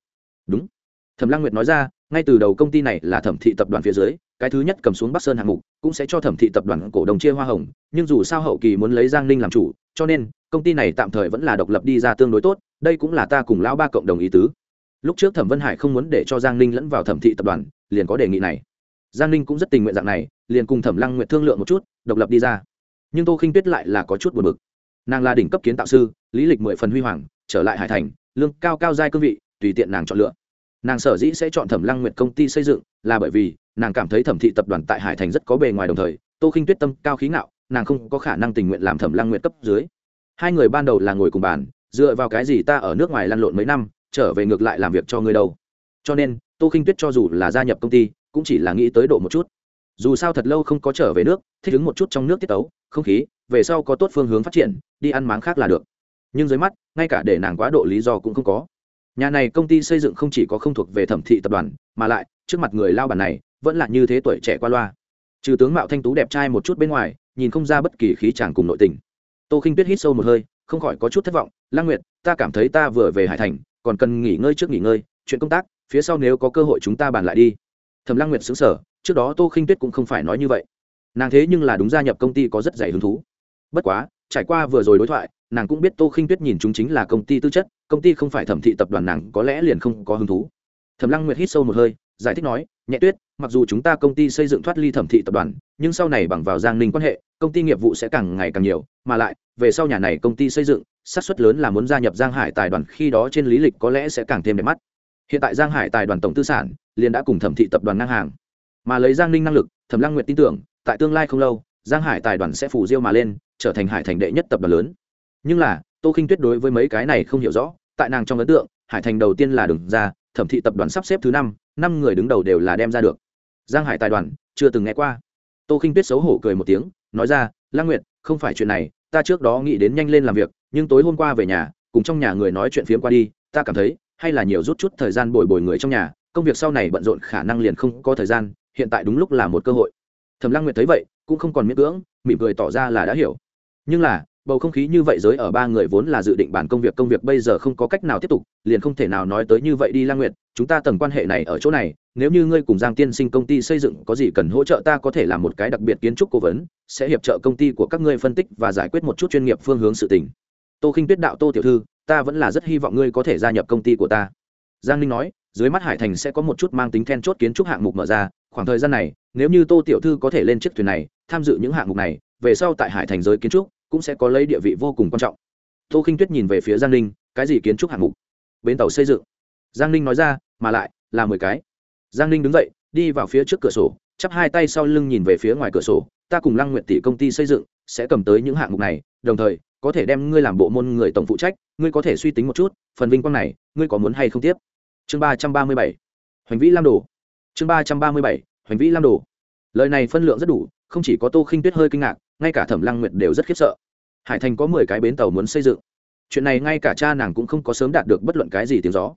Đúng. Thẩm lăng nguyệt nói ra, ngay từ đầu công ty này là thẩm thị tập đoàn phía dưới, cái thứ nhất cầm xuống bắc sơn hạng mục, cũng sẽ cho thẩm thị tập đoàn cổ đồng chia hoa hồng, nhưng dù sao hậu kỳ muốn lấy giang ninh làm chủ, cho nên, công ty này tạm thời vẫn là độc lập đi ra tương đối tốt, đây cũng là ta cùng lão ba cộng đồng ý tứ lúc trước thẩm vân hải không muốn để cho giang ninh lẫn vào thẩm thị tập đoàn, liền có đề nghị này. Giang ninh cũng rất tình nguyện dạng này, liền cùng thẩm lăng nguyện thương lượng một chút, độc lập đi ra. Nhưng tô khinh tuyết lại là có chút buồn bực. Nàng là đỉnh cấp kiến tạo sư, lý lịch mười phần huy hoàng, trở lại hải thành, lương cao cao giai cương vị, tùy tiện nàng chọn lựa. Nàng sở dĩ sẽ chọn thẩm lăng nguyện công ty xây dựng, là bởi vì nàng cảm thấy thẩm thị tập đoàn tại hải thành rất có bề ngoài đồng thời, tô khinh tuyết tâm cao khí ngạo, nàng không có khả năng tình nguyện làm thẩm lăng nguyện cấp dưới. Hai người ban đầu là ngồi cùng bàn, dựa vào cái gì ta ở nước ngoài lăn lộn mấy năm trở về ngược lại làm việc cho ngươi đâu. Cho nên, tô khinh tuyết cho dù là gia nhập công ty, cũng chỉ là nghĩ tới độ một chút. Dù sao thật lâu không có trở về nước, thích ứng một chút trong nước tiết tấu, không khí, về sau có tốt phương hướng phát triển, đi ăn máng khác là được. Nhưng dưới mắt, ngay cả để nàng quá độ lý do cũng không có. Nhà này công ty xây dựng không chỉ có không thuộc về thẩm thị tập đoàn, mà lại, trước mặt người lao bản này, vẫn là như thế tuổi trẻ qua loa. Trừ tướng mạo thanh tú đẹp trai một chút bên ngoài, nhìn không ra bất kỳ khí chàng cùng nội tình. Tô khinh tuyết hít sâu một hơi, không khỏi có chút thất vọng. Lang nguyệt, ta cảm thấy ta vừa về hải thành còn cần nghỉ ngơi trước nghỉ ngơi, chuyện công tác, phía sau nếu có cơ hội chúng ta bàn lại đi. Thẩm lăng nguyệt xứng sở trước đó tô khinh tuyết cũng không phải nói như vậy. Nàng thế nhưng là đúng gia nhập công ty có rất dày hứng thú. Bất quá, trải qua vừa rồi đối thoại, nàng cũng biết tô khinh tuyết nhìn chúng chính là công ty tư chất, công ty không phải thẩm thị tập đoàn nàng có lẽ liền không có hứng thú. Thẩm lăng nguyệt hít sâu một hơi, giải thích nói, nhẹ tuyết, mặc dù chúng ta công ty xây dựng thoát ly thẩm thị tập đoàn, nhưng sau này bằng vào giang ninh quan hệ, công ty nghiệp vụ sẽ càng ngày càng nhiều, mà lại, về sau nhà này công ty xây dựng xác suất lớn là muốn gia nhập giang hải tài đoàn, khi đó trên lý lịch có lẽ sẽ càng thêm đẹp mắt. Hiện tại giang hải tài đoàn tổng tư sản liền đã cùng thẩm thị tập đoàn ngang hàng. Mà lấy giang ninh năng lực, thẩm lăng nguyệt tin tưởng, tại tương lai không lâu, giang hải tài đoàn sẽ phủ diêu mà lên, trở thành hải thành đệ nhất tập đoàn lớn. Nhưng là, tô khinh tuyết đối với mấy cái này không hiểu rõ, tại nàng trong ấn tượng, hải thành đầu tiên là đường ra, thẩm thị tập đoàn sắp xếp thứ năm năm người đứng đầu đều là đem ra được. Giang hải tài đoàn chưa từng nghe qua. Tô khinh tuyết xấu hổ cười một tiếng, nói ra, lăng nguyệt, không phải chuyện này ta trước đó nghĩ đến nhanh lên làm việc, nhưng tối hôm qua về nhà, cùng trong nhà người nói chuyện phiếm qua đi, ta cảm thấy, hay là nhiều rút chút thời gian bồi bồi người trong nhà, công việc sau này bận rộn khả năng liền không có thời gian, hiện tại đúng lúc là một cơ hội. Thẩm lăng nguyệt thấy vậy, cũng không còn miễn cưỡng, mỉm cười tỏ ra là đã hiểu. Nhưng là bầu không khí như vậy giới ở ba người vốn là dự định bản công việc công việc bây giờ không có cách nào tiếp tục, liền không thể nào nói tới như vậy đi lang nguyệt, chúng ta tầng quan hệ này ở chỗ này, nếu như ngươi cùng giang tiên sinh công ty xây dựng có gì cần hỗ trợ ta có thể làm một cái đặc biệt kiến trúc cố vấn, sẽ hiệp trợ công ty của các ngươi phân tích và giải quyết một chút chuyên nghiệp phương hướng sự tình. Tô khinh tuyết đạo tô tiểu thư, ta vẫn là rất hy vọng ngươi có thể gia nhập công ty của ta. Giang ninh nói, dưới mắt hải thành sẽ có một chút mang tính then chốt kiến trúc hạng mục mở ra, khoảng thời gian này, nếu như tô tiểu thư có thể lên chiếc thuyền này, tham dự những hạng mục này, về sau tại hải thành giới kiến trúc cũng sẽ có lấy địa vị vô cùng quan trọng. Tô khinh tuyết nhìn về phía giang ninh, cái gì kiến trúc hạng mục? Bến tàu xây dựng. Giang ninh nói ra, mà lại, là mười cái. Giang ninh đứng dậy, đi vào phía trước cửa sổ, chắp hai tay sau lưng nhìn về phía ngoài cửa sổ. Ta cùng lăng nguyện tỷ công ty xây dựng, sẽ cầm tới những hạng mục này, đồng thời, có thể đem ngươi làm bộ môn người tổng phụ trách, ngươi có thể suy tính một chút, phần vinh quang này, ngươi có muốn hay không tiếp? Chương ba trăm ba mươi bảy. Hoành vĩ lam đồ. Chương ba trăm ba mươi bảy. Hoành vĩ lam đồ. Lời này phân lượng rất đủ, không chỉ có tô khinh tuyết hơi kinh ngạc ngay cả thẩm lăng nguyệt đều rất khiếp sợ hải thành có mười cái bến tàu muốn xây dựng chuyện này ngay cả cha nàng cũng không có sớm đạt được bất luận cái gì tiếng gió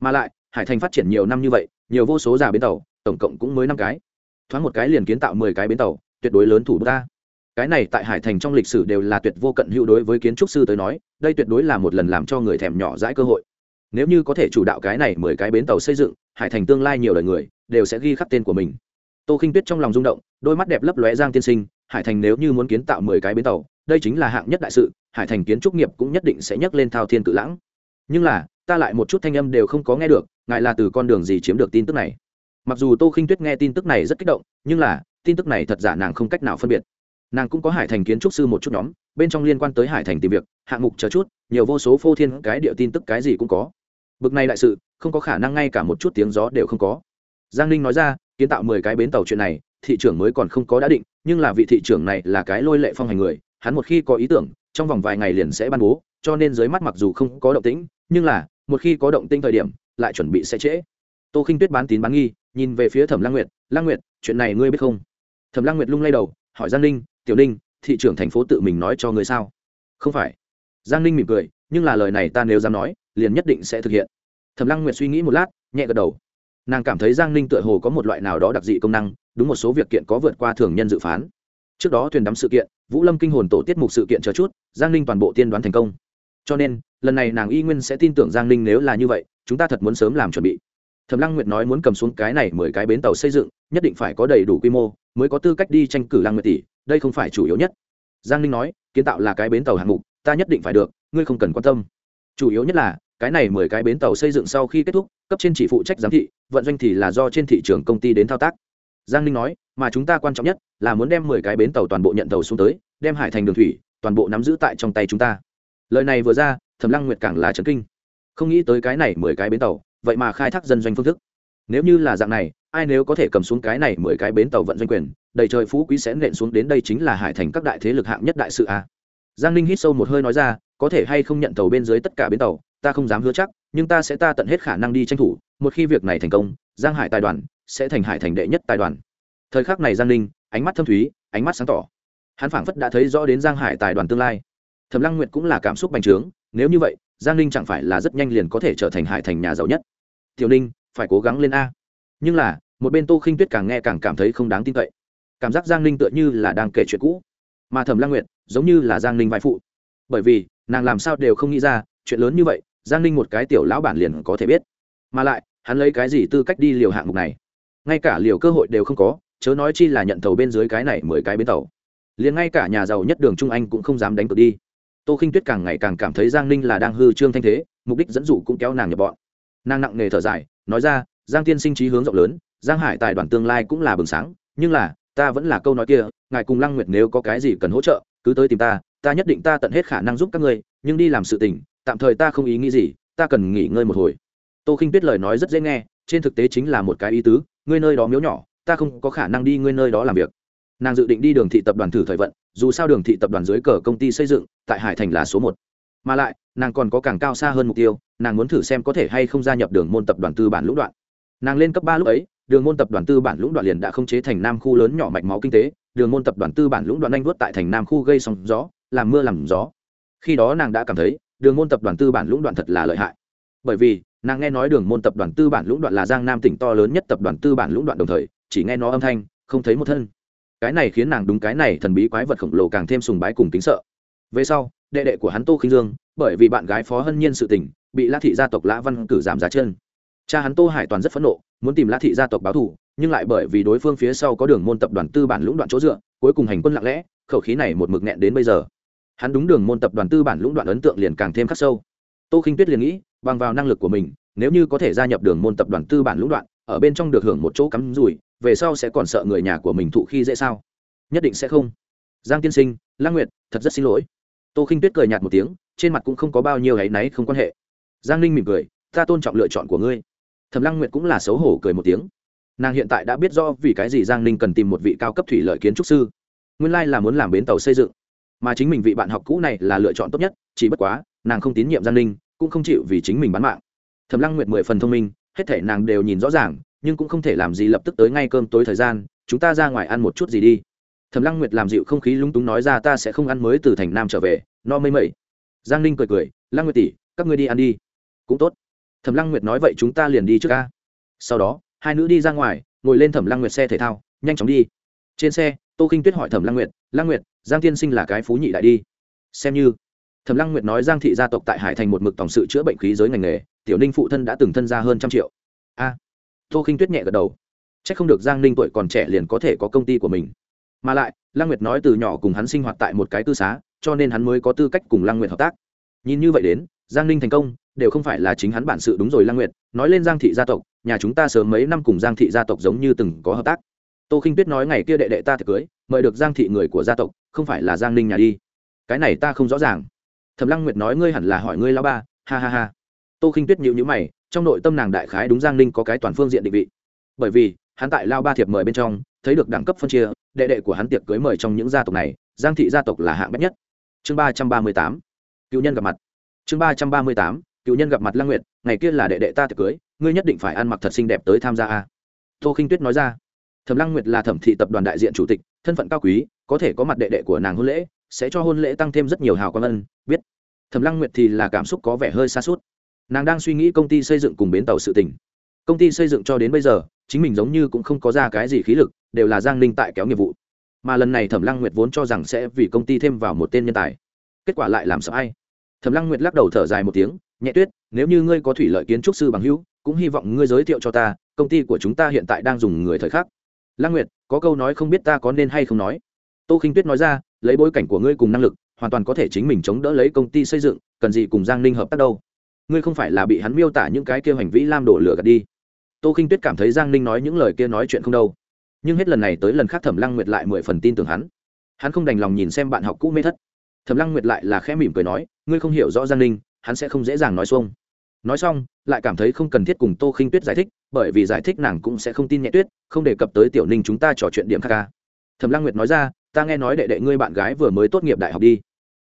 mà lại hải thành phát triển nhiều năm như vậy nhiều vô số già bến tàu tổng cộng cũng mới năm cái thoáng một cái liền kiến tạo mười cái bến tàu tuyệt đối lớn thủ ta. cái này tại hải thành trong lịch sử đều là tuyệt vô cận hữu đối với kiến trúc sư tới nói đây tuyệt đối là một lần làm cho người thèm nhỏ dãi cơ hội nếu như có thể chủ đạo cái này mười cái bến tàu xây dựng hải thành tương lai nhiều đời người đều sẽ ghi khắc tên của mình tô khinh tuyết trong lòng rung động đôi mắt đẹp lấp lóe giang tiên sinh hải thành nếu như muốn kiến tạo mười cái bến tàu, đây chính là hạng nhất đại sự, hải thành kiến trúc nghiệp cũng nhất định sẽ nhấc lên thao thiên cự lãng. Nhưng là, ta lại một chút thanh âm đều không có nghe được ngại là từ con đường gì chiếm được tin tức này? Mặc dù tô khinh tuyết nghe tin tức này rất kích động, nhưng là, tin tức này thật giả nàng không cách nào phân biệt. Nàng cũng có hải thành kiến trúc sư một chút nhóm, bên trong liên quan tới hải thành tìm việc, hạng mục chờ chút, nhiều vô số phô thiên cái địa tin tức cái gì cũng có. Bực này đại sự, không có khả năng ngay cả một chút tiếng gió đều không có. Giang ninh nói ra, kiến tạo mười cái bến tàu chuyện này, thị trưởng mới còn không có đã định nhưng là vị thị trưởng này là cái lôi lệ phong hành người, hắn một khi có ý tưởng, trong vòng vài ngày liền sẽ ban bố, cho nên dưới mắt mặc dù không có động tĩnh, nhưng là, một khi có động tĩnh thời điểm, lại chuẩn bị sẽ trễ. Tô khinh tuyết bán tín bán nghi, nhìn về phía thẩm lang nguyệt lang nguyệt, chuyện này ngươi biết không? Thẩm lang nguyệt lung lay đầu, hỏi giang ninh, tiểu ninh, thị trưởng thành phố tự mình nói cho ngươi sao? Không phải. Giang ninh mỉm cười, nhưng là lời này ta nếu dám nói, liền nhất định sẽ thực hiện. Thẩm lăng nguyệt suy nghĩ một lát, nhẹ gật đầu nàng cảm thấy giang ninh tựa hồ có một loại nào đó đặc dị công năng, đúng một số việc kiện có vượt qua thường nhân dự phán. Trước đó thuyền đắm sự kiện, vũ lâm kinh hồn tổ tiết mục sự kiện chờ chút, giang ninh toàn bộ tiên đoán thành công. Cho nên, lần này nàng y nguyên sẽ tin tưởng giang ninh nếu là như vậy, chúng ta thật muốn sớm làm chuẩn bị. Thẩm lăng nguyệt nói muốn cầm xuống cái này mười cái bến tàu xây dựng, nhất định phải có đầy đủ quy mô, mới có tư cách đi tranh cử lăng nguyệt tỷ, đây không phải chủ yếu nhất. Giang ninh nói, kiến tạo là cái bến tàu hạng mục, ta nhất định phải được, ngươi không cần quan tâm. Chủ yếu nhất là cái này mười cái bến tàu xây dựng sau khi kết thúc, cấp trên chỉ phụ trách giám thị, vận doanh thì là do trên thị trường công ty đến thao tác. Giang ninh nói, mà chúng ta quan trọng nhất là muốn đem mười cái bến tàu toàn bộ nhận tàu xuống tới, đem hải thành đường thủy toàn bộ nắm giữ tại trong tay chúng ta. Lời này vừa ra, thẩm lăng nguyệt càng là trấn kinh. Không nghĩ tới cái này mười cái bến tàu, vậy mà khai thác dân doanh phương thức. Nếu như là dạng này, ai nếu có thể cầm xuống cái này mười cái bến tàu vận doanh quyền, đầy trời phú quý sẽ nện xuống đến đây chính là hải thành các đại thế lực hạng nhất đại sự a. Giang ninh hít sâu một hơi nói ra, có thể hay không nhận tàu bên dưới tất cả bến tàu ta không dám hứa chắc, nhưng ta sẽ ta tận hết khả năng đi tranh thủ, một khi việc này thành công, giang hải tài đoàn sẽ thành hải thành đệ nhất tài đoàn. Thời khắc này giang ninh, ánh mắt thâm thúy, ánh mắt sáng tỏ. Hắn phảng phất đã thấy rõ đến giang hải tài đoàn tương lai. Thẩm lăng nguyệt cũng là cảm xúc bành trướng, nếu như vậy, giang ninh chẳng phải là rất nhanh liền có thể trở thành hải thành nhà giàu nhất. Tiểu ninh, phải cố gắng lên a. Nhưng là, một bên tô khinh tuyết càng nghe càng cảm thấy không đáng tin cậy. Cảm giác giang ninh tựa như là đang kể chuyện cũ. Mà thẩm lăng nguyệt giống như là giang ninh vai phụ. Bởi vì, nàng làm sao đều không nghĩ ra chuyện lớn như vậy, giang ninh một cái tiểu lão bản liền có thể biết. Mà lại, hắn lấy cái gì tư cách đi liều hạng mục này? Ngay cả liều cơ hội đều không có, chớ nói chi là nhận thầu bên dưới cái này mười cái bến tàu. Liền ngay cả nhà giàu nhất đường trung anh cũng không dám đánh cược đi. Tô khinh tuyết càng ngày càng cảm thấy giang ninh là đang hư trương thanh thế, mục đích dẫn dụ cũng kéo nàng nhập bọn. Nàng nặng nề thở dài, nói ra, giang tiên sinh trí hướng rộng lớn, giang hải tài đoàn tương lai cũng là bừng sáng, nhưng là, ta vẫn là câu nói kia, ngài cùng lăng nguyệt nếu có cái gì cần hỗ trợ, cứ tới tìm ta ta nhất định ta tận hết khả năng giúp các ngươi, nhưng đi làm sự tình tạm thời ta không ý nghĩ gì, ta cần nghỉ ngơi một hồi. Tô khinh tuyết lời nói rất dễ nghe, trên thực tế chính là một cái ý tứ, ngươi nơi đó miếu nhỏ, ta không có khả năng đi ngươi nơi đó làm việc. Nàng dự định đi đường thị tập đoàn thử thời vận, dù sao đường thị tập đoàn dưới cờ công ty xây dựng, tại hải thành là số một. Mà lại, nàng còn có càng cao xa hơn mục tiêu, nàng muốn thử xem có thể hay không gia nhập đường môn tập đoàn tư bản lũng đoạn. Nàng lên cấp ba lúc ấy, đường môn tập đoàn tư bản lũng đoạn liền đã không chế thành nam khu lớn nhỏ mạch máu kinh tế, đường môn tập đoàn tư bản lũng đoạn anh vuốt tại thành nam khu gây sóng gió, làm mưa làm gió. Khi đó nàng đã cảm thấy đường môn tập đoàn tư bản lũng đoạn thật là lợi hại. Bởi vì, nàng nghe nói đường môn tập đoàn tư bản lũng đoạn là giang nam tỉnh to lớn nhất tập đoàn tư bản lũng đoạn đồng thời, chỉ nghe nó âm thanh, không thấy một thân. Cái này khiến nàng đúng cái này thần bí quái vật khổng lồ càng thêm sùng bái cùng kính sợ. Về sau, đệ đệ của hắn tô khinh dương, bởi vì bạn gái phó hân nhiên sự tình, bị la thị gia tộc lã văn cử giảm giá chân. Cha hắn tô hải toàn rất phẫn nộ, muốn tìm la thị gia tộc báo thù, nhưng lại bởi vì đối phương phía sau có đường môn tập đoàn tư bản lũng đoạn chỗ dựa, cuối cùng hành quân lặng lẽ, khẩu khí này một mực nghẹn đến bây giờ hắn đúng đường môn tập đoàn tư bản lũng đoạn ấn tượng liền càng thêm khắc sâu. Tô khinh tuyết liền nghĩ, bằng vào năng lực của mình, nếu như có thể gia nhập đường môn tập đoàn tư bản lũng đoạn, ở bên trong được hưởng một chỗ cắm rủi, về sau sẽ còn sợ người nhà của mình thụ khi dễ sao? Nhất định sẽ không. Giang tiên sinh, lăng nguyệt, thật rất xin lỗi. Tô khinh tuyết cười nhạt một tiếng, trên mặt cũng không có bao nhiêu áy náy không quan hệ. Giang ninh mỉm cười, ta tôn trọng lựa chọn của ngươi. Thẩm lăng nguyệt cũng là xấu hổ cười một tiếng. Nàng hiện tại đã biết do vì cái gì giang ninh cần tìm một vị cao cấp thủy lợi kiến trúc sư. Nguyên lai là muốn làm bến tàu xây dựng mà chính mình vị bạn học cũ này là lựa chọn tốt nhất, chỉ bất quá, nàng không tín nhiệm giang Linh cũng không chịu vì chính mình bán mạng. Thẩm lăng nguyệt mười phần thông minh, hết thể nàng đều nhìn rõ ràng, nhưng cũng không thể làm gì lập tức tới ngay cơm tối thời gian, chúng ta ra ngoài ăn một chút gì đi. Thẩm lăng nguyệt làm dịu không khí lúng túng nói ra ta sẽ không ăn mới từ thành nam trở về, no mây mẩy giang ninh cười cười, lăng nguyệt tỷ, các ngươi đi ăn đi. Cũng tốt. Thẩm lăng nguyệt nói, vậy chúng ta liền đi trước ca. Sau đó, hai nữ đi ra ngoài, ngồi lên thẩm lăng nguyệt xe thể thao, nhanh chóng đi. Trên xe, tô k i n h tuyết hỏi thẩm lăng nguyệt lăng nguyệt giang tiên sinh là cái phú nhị đại đi. Xem như. Thẩm lăng nguyệt nói giang thị gia tộc tại hải thành một mực tổng sự chữa bệnh khí giới ngành nghề tiểu ninh phụ thân đã từng thân ra hơn trăm triệu. A. À, tô khinh tuyết nhẹ gật đầu. C h ắ c không được giang ninh tuổi còn trẻ liền có thể có công ty của mình. Mà lại lăng nguyệt nói từ nhỏ cùng hắn sinh hoạt tại một cái tư xá cho nên hắn mới có tư cách cùng lăng nguyệt hợp tác. Nhìn như vậy đến giang ninh thành công đều không phải là chính hắn bản sự đúng rồi lăng nguyệt. Nói lên giang thị gia tộc nhà chúng ta sớm mấy năm cùng giang thị gia tộc giống như từng có hợp tác tô khinh tuyết nói ngày kia đệ đệ ta thực cưới, mời được giang thị người của gia tộc, không phải là giang ninh nhà đi. Cái này ta không rõ ràng. Thẩm lăng nguyệt nói ngươi hẳn là hỏi ngươi lao ba, ha ha ha. Tô khinh tuyết nhịu nhữ mày, trong nội tâm nàng đại khái đúng giang ninh có cái toàn phương diện định vị. Bởi vì, hắn tại lao ba thiệp mời bên trong, thấy được đẳng cấp phân chia, đệ đệ của hắn tiệc cưới mời trong những gia tộc này, giang thị gia tộc là hạng bét nhất. Chương ba trăm ba mươi tám, cựu nhân gặp mặt. Chương ba trăm ba mươi tám, cựu nhân gặp mặt lăng nguyệt, ngày kia là đệ đệ ta tiệc cưới, ngươi nhất định phải ăn mặc thật xinh đẹp tới tham gia a. Tô k i n h tuyết nói ra thẩm lăng nguyệt là thẩm thị tập đoàn đại diện chủ tịch, thân phận cao quý, có thể có mặt đệ đệ của nàng hôn lễ, sẽ cho hôn lễ tăng thêm rất nhiều hào quang ân, biết. Thẩm lăng nguyệt thì là cảm xúc có vẻ hơi xa suốt. Nàng đang suy nghĩ công ty xây dựng cùng bến tàu sự tỉnh công ty xây dựng cho đến bây giờ, chính mình giống như cũng không có ra cái gì khí lực, đều là giang ninh tại kéo nghiệp vụ. Mà lần này thẩm lăng nguyệt vốn cho rằng sẽ vì công ty thêm vào một tên nhân tài. Kết quả lại làm sợ ai? Thẩm lăng nguyệt lắc đầu thở dài một tiếng, nhẹ tuyết, nếu như ngươi có thủy lợi kiến trúc sư bằng hữu, cũng hy vọng ngươi giới thiệu cho ta, công ty của chúng ta hiện tại đang dùng người thời khắc lăng nguyệt, có câu nói không biết ta có nên hay không nói. Tô khinh tuyết nói ra, lấy bối cảnh của ngươi cùng năng lực, hoàn toàn có thể chính mình chống đỡ lấy công ty xây dựng, cần gì cùng giang ninh hợp tác đâu. Ngươi không phải là bị hắn miêu tả những cái kia hành vĩ lam đổ lửa gạt đi. Tô k i n h tuyết cảm thấy giang ninh nói những lời kia nói chuyện không đâu. Nhưng hết lần này tới lần khác thẩm lăng nguyệt lại mười phần tin tưởng hắn. Hắn không đành lòng nhìn xem bạn học cũ mê thất. Thẩm lăng nguyệt lại là khẽ mỉm cười nói, ngươi không hiểu rõ giang ninh, hắn sẽ không dễ dàng nói xuông nói xong, lại cảm thấy không cần thiết cùng tô khinh tuyết giải thích, bởi vì giải thích nàng cũng sẽ không tin nhẹ tuyết, không đề cập tới tiểu ninh chúng ta trò chuyện điểm khác ca thẩm lăng nguyệt nói ra, ta nghe nói đệ đệ ngươi bạn gái vừa mới tốt nghiệp đại học đi.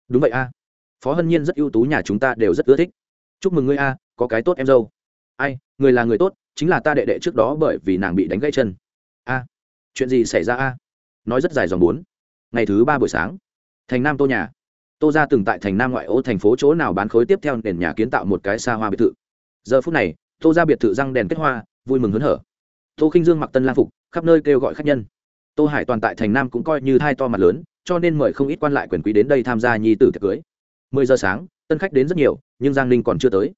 Đúng vậy a. Phó hân nhiên rất ưu tú, nhà chúng ta đều rất ưa thích. Chúc mừng ngươi a, có cái tốt em dâu. Ai, người là người tốt, chính là ta đệ đệ trước đó bởi vì nàng bị đánh gãy chân. A, chuyện gì xảy ra a? Nói rất dài dòng bốn. Ngày thứ ba buổi sáng, thành nam tô nhà tô ra từng tại thành nam ngoại ô thành phố chỗ nào bán khối tiếp theo nền nhà kiến tạo một cái xa hoa biệt thự. Giờ phút này, tô ra biệt thự răng đèn kết hoa, vui mừng hớn hở. Tô khinh dương mặc tân lang phục, khắp nơi kêu gọi khách nhân. Tô hải toàn tại thành nam cũng coi như thai to mặt lớn, cho nên mời không ít quan lại quyền quý đến đây tham gia nhi tử tiệc cưới. Mười giờ sáng, tân khách đến rất nhiều, nhưng giang ninh còn chưa tới.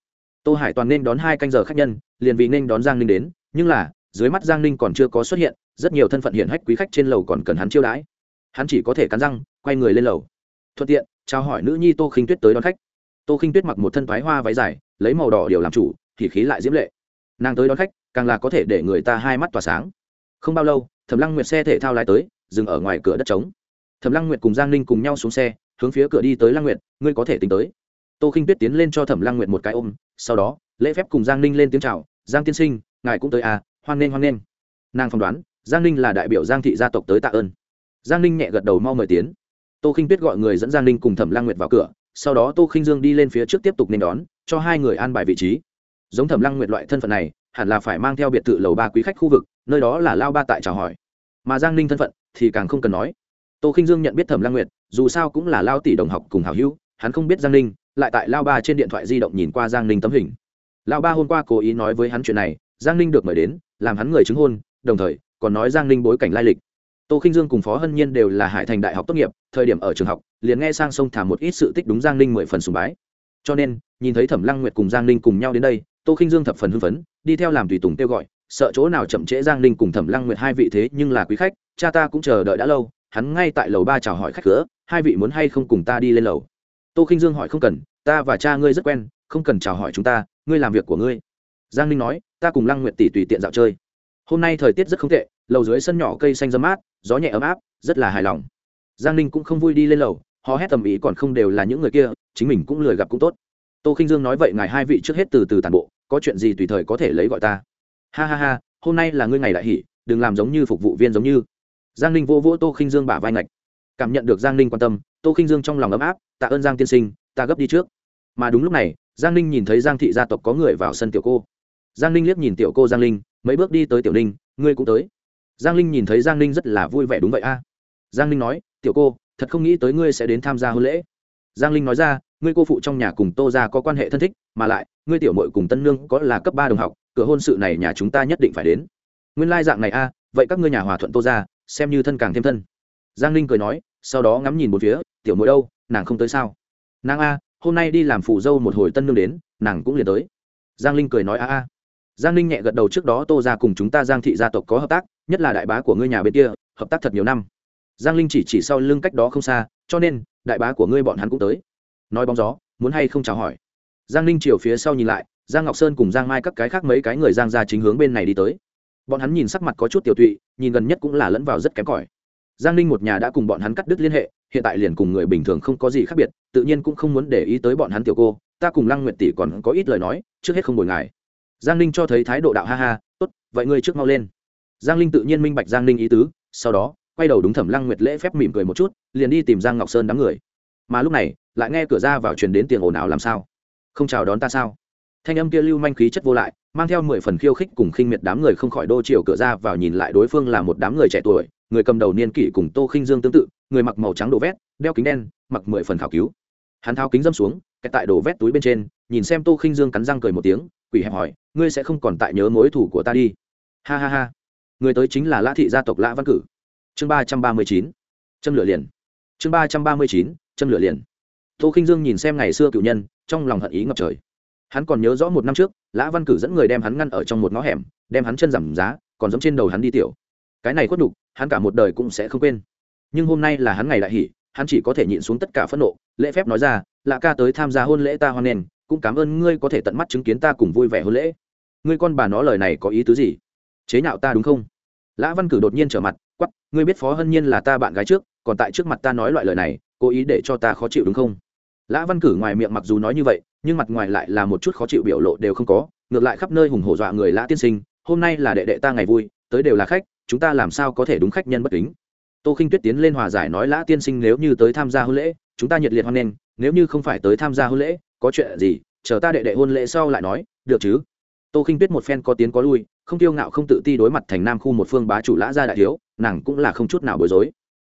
Tô hải toàn nên đón hai canh giờ khách nhân, liền vì nên đón giang ninh đến, nhưng là, dưới mắt giang ninh còn chưa có xuất hiện, rất nhiều thân phận hiện hách quý khách trên lầu còn cần hắn chiêu đãi. Hắn chỉ có thể cắn răng, quay người lên lầu. Thuận tiện trao hỏi nữ nhi tô khinh tuyết tới đón khách. Tô khinh tuyết mặc một thân thoái hoa váy dài, lấy màu đỏ điều làm chủ, thì khí lại diễm lệ. Nàng tới đón khách, càng là có thể để người ta hai mắt tỏa sáng. Không bao lâu, thẩm lăng nguyệt xe thể thao lái tới, dừng ở ngoài cửa đất trống. Thẩm lăng nguyệt cùng giang ninh cùng nhau xuống xe, hướng phía cửa đi tới lăng nguyệt, ngươi có thể tính tới. Tô khinh tuyết tiến lên cho thẩm lăng nguyệt một cái ôm, sau đó, lễ phép cùng giang ninh lên tiếng c h à o giang tiên sinh, ngài cũng tới à hoan nghênh hoan nghênh. Nàng phỏng đoán, giang ninh là đại biểu giang thị gia tộc tới tạ ơn. Giang ninh nhẹ gật đầu mau mời tiến tô khinh tuyết gọi người dẫn giang ninh cùng thẩm lăng nguyệt vào cửa, sau đó tô khinh dương đi lên phía trước tiếp tục nên đón, cho hai người an bài vị trí. Giống thẩm lăng nguyệt loại thân phận này, hẳn là phải mang theo biệt thự lầu ba quý khách khu vực, nơi đó là lao ba tại chào hỏi. Mà giang ninh thân phận thì càng không cần nói. Tô khinh dương nhận biết thẩm lăng nguyệt, dù sao cũng là lao tỷ đồng học cùng hào hữu, hắn không biết giang ninh, lại tại lao ba trên điện thoại di động nhìn qua giang ninh tấm hình. Lao ba hôm qua cố ý nói với hắn chuyện này, giang ninh được mời đến, làm hắn người chứng hôn, đồng thời còn nói giang ninh bối cảnh lai lịch tô khinh dương cùng phó hân nhiên đều là hải thành đại học tốt nghiệp, thời điểm ở trường học, liền nghe sang sông thả một ít sự tích đúng giang ninh mười phần sùng bái. Cho nên, nhìn thấy thẩm lăng nguyệt cùng giang ninh cùng nhau đến đây, tô khinh dương thập phần hưng phấn, đi theo làm tùy tùng kêu gọi, sợ chỗ nào chậm trễ giang ninh cùng thẩm lăng nguyệt hai vị thế nhưng là quý khách, cha ta cũng chờ đợi đã lâu, hắn ngay tại lầu ba chào hỏi khách cửa, hai vị muốn hay không cùng ta đi lên lầu. Tô khinh dương hỏi không cần, ta và cha ngươi rất quen, không cần chào hỏi chúng ta, ngươi làm việc của ngươi. Giang ninh nói, ta cùng lăng nguyệt tỷ tùy tiện dạo chơi. Hôm nay thời tiết rất không tệ lầu dưới sân nhỏ cây xanh dâm mát, gió nhẹ ấm áp, rất là hài lòng. Giang ninh cũng không vui đi lên lầu họ hét tầm ý còn không đều là những người kia, chính mình cũng lười gặp cũng tốt. Tô khinh dương nói vậy ngài hai vị trước hết từ từ tàn bộ, có chuyện gì tùy thời có thể lấy gọi ta. Ha ha ha, hôm nay là ngươi ngày đại hỷ, đừng làm giống như phục vụ viên giống như. Giang ninh vô vỗ tô khinh dương bả vai ngạch. Cảm nhận được giang ninh quan tâm, tô khinh dương trong lòng ấm áp, tạ ơn giang tiên sinh, ta gấp đi trước. Mà đúng lúc này, giang ninh nhìn thấy giang thị gia tộc có người vào sân tiểu cô. Giang ninh liếc nhìn tiểu cô giang linh, mấy bước đi tới tiểu ninh, ngươi cũng tới giang linh nhìn thấy giang ninh rất là vui vẻ đúng vậy a. Giang linh nói, tiểu cô, thật không nghĩ tới ngươi sẽ đến tham gia hôn lễ. Giang linh nói ra, ngươi cô phụ trong nhà cùng tô ra có quan hệ thân thích, mà lại, ngươi tiểu mội cùng tân nương có là cấp ba đồng học, cửa hôn sự này nhà chúng ta nhất định phải đến. Nguyên lai dạng này a, vậy các ngươi nhà hòa thuận tô ra xem như thân càng thêm thân. Giang linh cười nói, sau đó ngắm nhìn một phía, tiểu mội đâu, nàng không tới sao? Nàng a, hôm nay đi làm phụ dâu một hồi tân nương đến, nàng cũng liền tới. Giang linh cười nói, a a. Giang ninh nhẹ gật đầu trước đó tô ra cùng chúng ta giang thị gia tộc có hợp tác nhất là đại bá của ngươi nhà bên kia, hợp tác thật nhiều năm. Giang linh chỉ chỉ sau lưng cách đó không xa, cho nên, đại bá của ngươi bọn hắn cũng tới. Nói bóng gió, muốn hay không chào hỏi. Giang linh chiều phía sau nhìn lại, giang ngọc sơn cùng giang mai các cái khác mấy cái người giang ra chính hướng bên này đi tới. Bọn hắn nhìn sắc mặt có chút tiểu tụy, nhìn gần nhất cũng là lẫn vào rất kém cỏi. Giang ninh một nhà đã cùng bọn hắn cắt đứt liên hệ, hiện tại liền cùng người bình thường không có gì khác biệt, tự nhiên cũng không muốn để ý tới bọn hắn tiểu cô, ta cùng lăng nguyện tỷ còn có ít lời nói, trước hết không bồi ngài. Giang ninh cho thấy thái độ đạo ha ha, tốt, vậy ngươi trước mau lên giang linh tự nhiên minh bạch giang Linh ý tứ, sau đó, quay đầu đúng thẩm lăng nguyệt lễ phép mỉm cười một chút, liền đi tìm giang ngọc sơn đám người. Mà lúc này, lại nghe cửa ra vào truyền đến tiền ồn ào làm sao? Không chào đón ta sao? Thanh âm kia lưu manh khí chất vô lại, mang theo mười phần khiêu khích cùng khinh miệt đám người không khỏi đô chiều cửa ra vào nhìn lại đối phương là một đám người trẻ tuổi, người cầm đầu niên kỷ cùng tô khinh dương tương tự, người mặc màu trắng đồ vét, đeo kính đen, mặc mười phần khảo cứu. Hắn tháo kính dâm xuống, kẹt tại đồ vét túi bên trên, nhìn xem tô khinh dương cắn răng cười một tiếng, quỷ hẹp hỏi, ngươi sẽ không còn tại nhớ mối thủ của ta đi? Ha ha ha người tới chính là lã thị gia tộc lã văn cử. Chương ba trăm ba mươi chín, châm lửa liền. Chương ba trăm ba mươi chín, châm lửa liền. Tô khinh dương nhìn xem ngày xưa cựu nhân, trong lòng hận ý ngập trời. Hắn còn nhớ rõ một năm trước, lã văn cử dẫn người đem hắn ngăn ở trong một ngõ hẻm, đem hắn chân giảm giá, còn giống trên đầu hắn đi tiểu. Cái này khuất đục hắn cả một đời cũng sẽ không quên. Nhưng hôm nay là hắn ngày đại hỷ, hắn chỉ có thể nhịn xuống tất cả phẫn nộ, lễ phép nói ra lạ ca tới tham gia hôn lễ ta hoan nghênh, cũng cảm ơn ngươi có thể tận mắt chứng kiến ta cùng vui vẻ hôn lễ. Ngươi con bà nó lời này có ý tứ gì? Chế nhạo ta đúng không? Lã văn cử đột nhiên trở mặt quắp ngươi biết phó hân nhiên là ta bạn gái trước, còn tại trước mặt ta nói loại lời này, cố ý để cho ta khó chịu đúng không? Lã văn cử ngoài miệng mặc dù nói như vậy, nhưng mặt ngoài lại là một chút khó chịu biểu lộ đều không có, ngược lại khắp nơi hùng hổ dọa người lã tiên sinh, hôm nay là đệ đệ ta ngày vui, tới đều là khách, chúng ta làm sao có thể đúng khách nhân bất kính? Tô khinh tuyết tiến lên hòa giải nói lã tiên sinh nếu như tới tham gia hôn lễ, chúng ta nhiệt liệt hoan nghênh, nếu như không phải tới tham gia hôn lễ, có chuyện gì, chờ ta đệ đệ hôn lễ sau lại nói, được chứ? Tô khinh tuyết một phen có tiến có lui không tiêu ngạo không tự ti đối mặt thành nam khu một phương bá chủ lã gia đại thiếu, nàng cũng là không chút nào bối rối.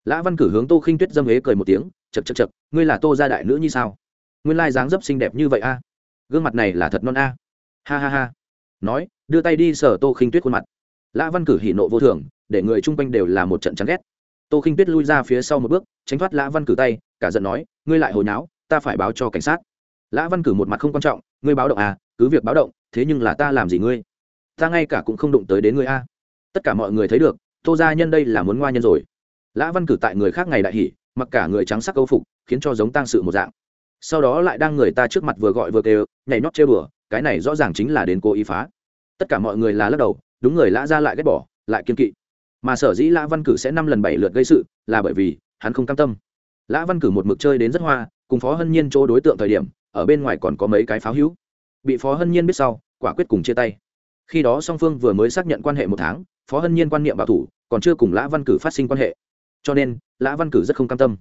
Lã văn cử hướng tô khinh tuyết dâm ghế cười một tiếng chật chật chật ngươi là tô gia đại nữ như sao? Nguyên lai dáng dấp xinh đẹp như vậy a. Gương mặt này là thật non a. Ha ha ha. Nói, đưa tay đi sờ tô khinh tuyết khuôn mặt. Lã văn cử hỉ nộ vô thường, để người chung quanh đều là một trận chán ghét. Tô khinh tuyết lui ra phía sau một bước, tránh thoát lã văn cử tay, cả giận nói, ngươi lại hồi náo ta phải báo cho cảnh sát. Lã văn cử một mặt không quan trọng, ngươi báo động à cứ việc báo động, thế nhưng là ta làm gì ngươi? Ta ngay cả cũng không đụng tới đến ngươi a. Tất cả mọi người thấy được, tô gia nhân đây là muốn ngoa nhân rồi. Lã văn cử tại người khác ngày đại hỉ mặc cả người trắng sắc câu phục, khiến cho giống tăng sự một dạng. Sau đó lại đang người ta trước mặt vừa gọi vừa kêu, nhảy nhót chơi bừa cái này rõ ràng chính là đến cố ý phá. Tất cả mọi người là lắc đầu, đúng người lã ra lại ghét bỏ, lại kiên kỵ. Mà sở dĩ lã văn cử sẽ năm lần bảy lượt gây sự, là bởi vì, hắn không cam tâm. Lã văn cử một mực chơi đến rất hoa, cùng phó hân nhiên chỗ đối tượng thời điểm, ở bên ngoài còn có mấy cái pháo hữu. Bị phó hân nhiên biết sau, quả quyết cùng chia tay khi đó song phương vừa mới xác nhận quan hệ một tháng, phó hân nhiên quan niệm bảo thủ, còn chưa cùng lã văn cử phát sinh quan hệ. Cho nên, lã văn cử rất không cam tâm.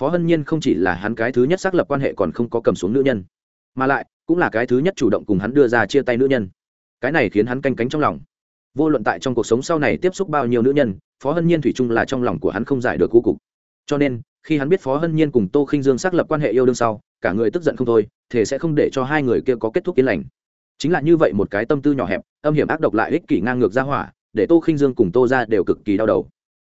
Phó hân nhiên không chỉ là hắn cái thứ nhất xác lập quan hệ còn không có cầm xuống nữ nhân, mà lại cũng là cái thứ nhất chủ động cùng hắn đưa ra chia tay nữ nhân. Cái này khiến hắn canh cánh trong lòng. Vô luận tại trong cuộc sống sau này tiếp xúc bao nhiêu nữ nhân, phó hân nhiên thủy chung là trong lòng của hắn không giải được cô cục. Cho nên, khi hắn biết phó hân nhiên cùng tô khinh dương xác lập quan hệ yêu đương sau, cả người tức giận không thôi thế sẽ không để cho hai người kia có kết thúc yên lành chính là như vậy một cái tâm tư nhỏ hẹp, âm hiểm ác độc lại ích kỷ ngang ngược ra hỏa, để tô khinh dương cùng tô ra đều cực kỳ đau đầu.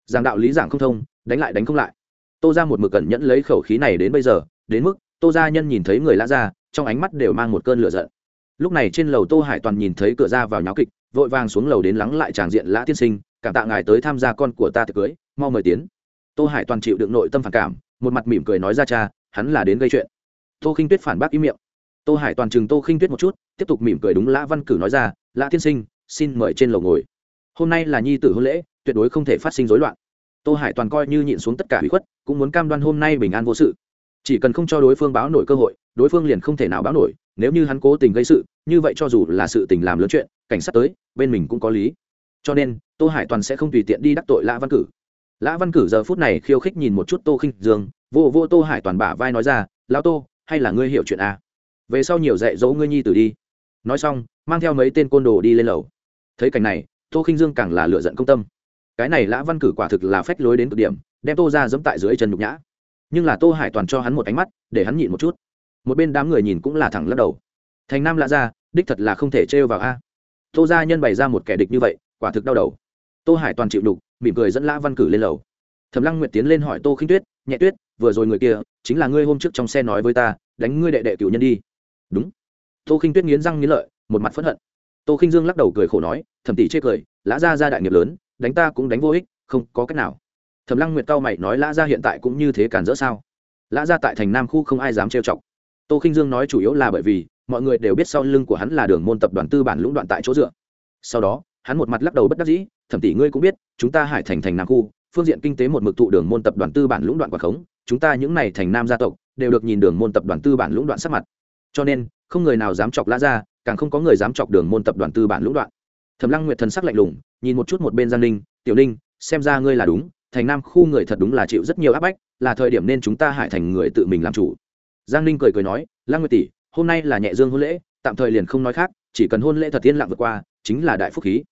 Giảng đạo lý giảng không thông, đánh lại đánh không lại. Tô ra một mực cẩn nhẫn lấy khẩu khí này đến bây giờ, đến mức tô gia nhân nhìn thấy người lã ra, trong ánh mắt đều mang một cơn lửa giận. Lúc này trên lầu tô hải toàn nhìn thấy cửa ra vào nháo kịch, vội vàng xuống lầu đến lắng lại tràng diện lã tiên sinh, cảm tạ ngài tới tham gia con của ta tiệc cưới, mau mời tiến. Tô hải toàn chịu đựng nội tâm phản cảm, một mặt mỉm cười nói ra, cha, hắn là đến gây chuyện. Tô khinh tuyết phản bác ý miệng tô hải toàn chừng tô khinh tuyết một chút, tiếp tục mỉm cười đúng lã văn cử nói ra, lã tiên sinh, xin mời trên lầu ngồi. Hôm nay là nhi tử hôn lễ, tuyệt đối không thể phát sinh rối loạn. Tô hải toàn coi như nhịn xuống tất cả hủy khuất, cũng muốn cam đoan hôm nay bình an vô sự. Chỉ cần không cho đối phương báo nổi cơ hội, đối phương liền không thể nào báo nổi, nếu như hắn cố tình gây sự, như vậy cho dù là sự tình làm lớn chuyện, cảnh sát tới, bên mình cũng có lý. Cho nên, tô hải toàn sẽ không tùy tiện đi đắc tội lã văn cử. Lã văn cử giờ phút này khiêu khích nhìn một chút tô khinh dương, vô vô tô hải toàn bả vai nói ra, lão tô, hay là ngươi hiểu chuyện à? Về sau nhiều dạy dỗ ngươi nhi tử đi. Nói xong, mang theo mấy tên côn đồ đi lên lầu. Thấy cảnh này, tô khinh dương càng là lựa giận công tâm. Cái này lã văn cử quả thực là phách lối đến cực điểm, đem tô ra dẫm tại dưới chân nhục nhã. Nhưng là tô hải toàn cho hắn một ánh mắt, để hắn nhịn một chút. Một bên đám người nhìn cũng là thẳng lắc đầu. Thành nam lạ ra, đích thật là không thể trêu vào a. Tô gia nhân bày ra một kẻ địch như vậy, quả thực đau đầu. Tô hải toàn chịu đục mỉm cười dẫn lã văn cử lên lầu. Thẩm lăng nguyệt tiến lên hỏi tô khinh tuyết, nhẹ tuyết, vừa rồi người kia, chính là ngươi hôm trước trong xe nói với ta, đánh ngươi đệ đệ cửu nhân đi đúng. Tô khinh tuyết nghiến răng nghiến lợi, một mặt phẫn hận. Tô khinh dương lắc đầu cười khổ nói, thẩm tỷ chê cười, lã ra ra đại nghiệp lớn, đánh ta cũng đánh vô ích, không có cách nào. Thẩm lăng nguyệt cao mày nói, lã ra hiện tại cũng như thế cản rỡ sao? Lã ra tại thành nam khu không ai dám trêu chọc. Tô khinh dương nói chủ yếu là bởi vì, mọi người đều biết sau lưng của hắn là đường môn tập đoàn tư bản lũng đoạn tại chỗ dựa. Sau đó, hắn một mặt lắc đầu bất đắc dĩ, thẩm tỷ ngươi cũng biết, chúng ta hải thành thành nam khu, phương diện kinh tế một mực thụ đường môn tập đoàn tư bản lũng đoạn quả khống, chúng ta những này thành nam gia tộc, đều được nhìn đường môn tập đoàn tư bản lũng đoạn sắc mặt cho nên, không người nào dám chọc lã ra càng không có người dám chọc đường môn tập đoàn tư bản lũng đoạn. Thẩm lăng nguyệt thần sắc lạnh lùng, nhìn một chút một bên giang ninh, tiểu ninh, xem ra ngươi là đúng, thành nam khu người thật đúng là chịu rất nhiều áp bách, là thời điểm nên chúng ta hại thành người tự mình làm chủ. Giang ninh cười cười nói, lăng nguyệt tỷ, hôm nay là nhẹ dương hôn lễ, tạm thời liền không nói khác, chỉ cần hôn lễ thật tiên lặng vượt qua, chính là đại phúc khí.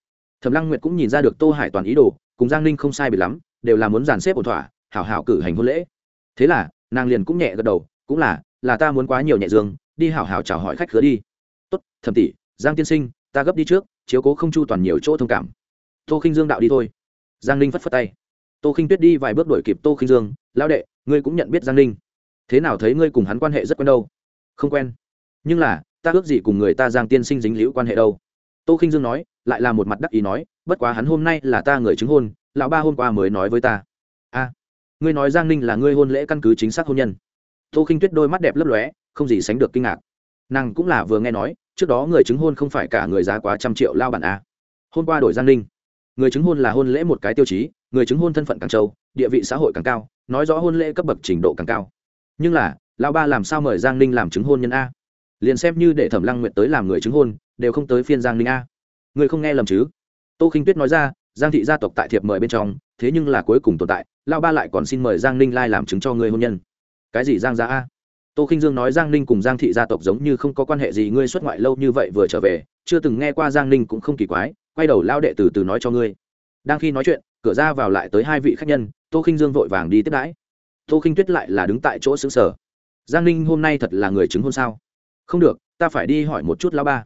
Thẩm lăng nguyệt cũng nhìn ra được tô hải toàn ý đồ, cùng giang ninh không sai biệt lắm, đều là muốn dàn xếp ổn thỏa, hảo hảo cử hành hôn lễ. Thế là, nàng liền cũng nhẹ gật đầu, cũng là là ta muốn quá nhiều nhẹ dương đi hảo hảo chào hỏi khách khứa đi. Tốt, thẩm tỷ, giang tiên sinh, ta gấp đi trước, chiếu cố không chu toàn nhiều chỗ thông cảm. Tô khinh dương đạo đi thôi. Giang ninh phất phất tay. Tô khinh tuyết đi vài bước đuổi kịp tô khinh dương lao đệ, ngươi cũng nhận biết giang ninh. Thế nào thấy ngươi cùng hắn quan hệ rất quen đâu? Không quen. Nhưng là, ta ước gì cùng người ta giang tiên sinh dính liễu quan hệ đâu? Tô khinh dương nói, lại là một mặt đắc ý nói, bất quá hắn hôm nay là ta người chứng hôn, lão ba hôm qua mới nói với ta. A, ngươi nói giang ninh là ngươi hôn lễ căn cứ chính xác hôn nhân. Tô khinh tuyết đôi mắt đẹp lấp lóe không gì sánh được kinh ngạc. Nàng cũng là vừa nghe nói, trước đó người chứng hôn không phải cả người giá quá trăm triệu lao bản a. Hôm qua đổi giang ninh. Người chứng hôn là hôn lễ một cái tiêu chí, người chứng hôn thân phận càng trâu, địa vị xã hội càng cao, nói rõ hôn lễ cấp bậc trình độ càng cao. Nhưng là lao ba làm sao mời giang ninh làm chứng hôn nhân a? Liền xem như để thẩm lăng nguyện tới làm người chứng hôn, đều không tới phiên giang ninh a. Người không nghe lầm chứ? Tô khinh tuyết nói ra, giang thị gia tộc tại thiệp mời bên trong, thế nhưng là cuối cùng tồn tại lao ba lại còn xin mời giang ninh lai làm chứng cho người hôn nhân. Cái gì giang gia a? Tô khinh dương nói giang ninh cùng giang thị gia tộc giống như không có quan hệ gì, ngươi xuất ngoại lâu như vậy vừa trở về, chưa từng nghe qua giang ninh cũng không kỳ quái, quay đầu lao đệ từ từ nói cho ngươi. Đang khi nói chuyện, cửa ra vào lại tới hai vị khách nhân, tô khinh dương vội vàng đi tiếp đãi. Tô khinh tuyết lại là đứng tại chỗ xứng sở giang ninh hôm nay thật là người chứng hôn sao? Không được, ta phải đi hỏi một chút lao ba.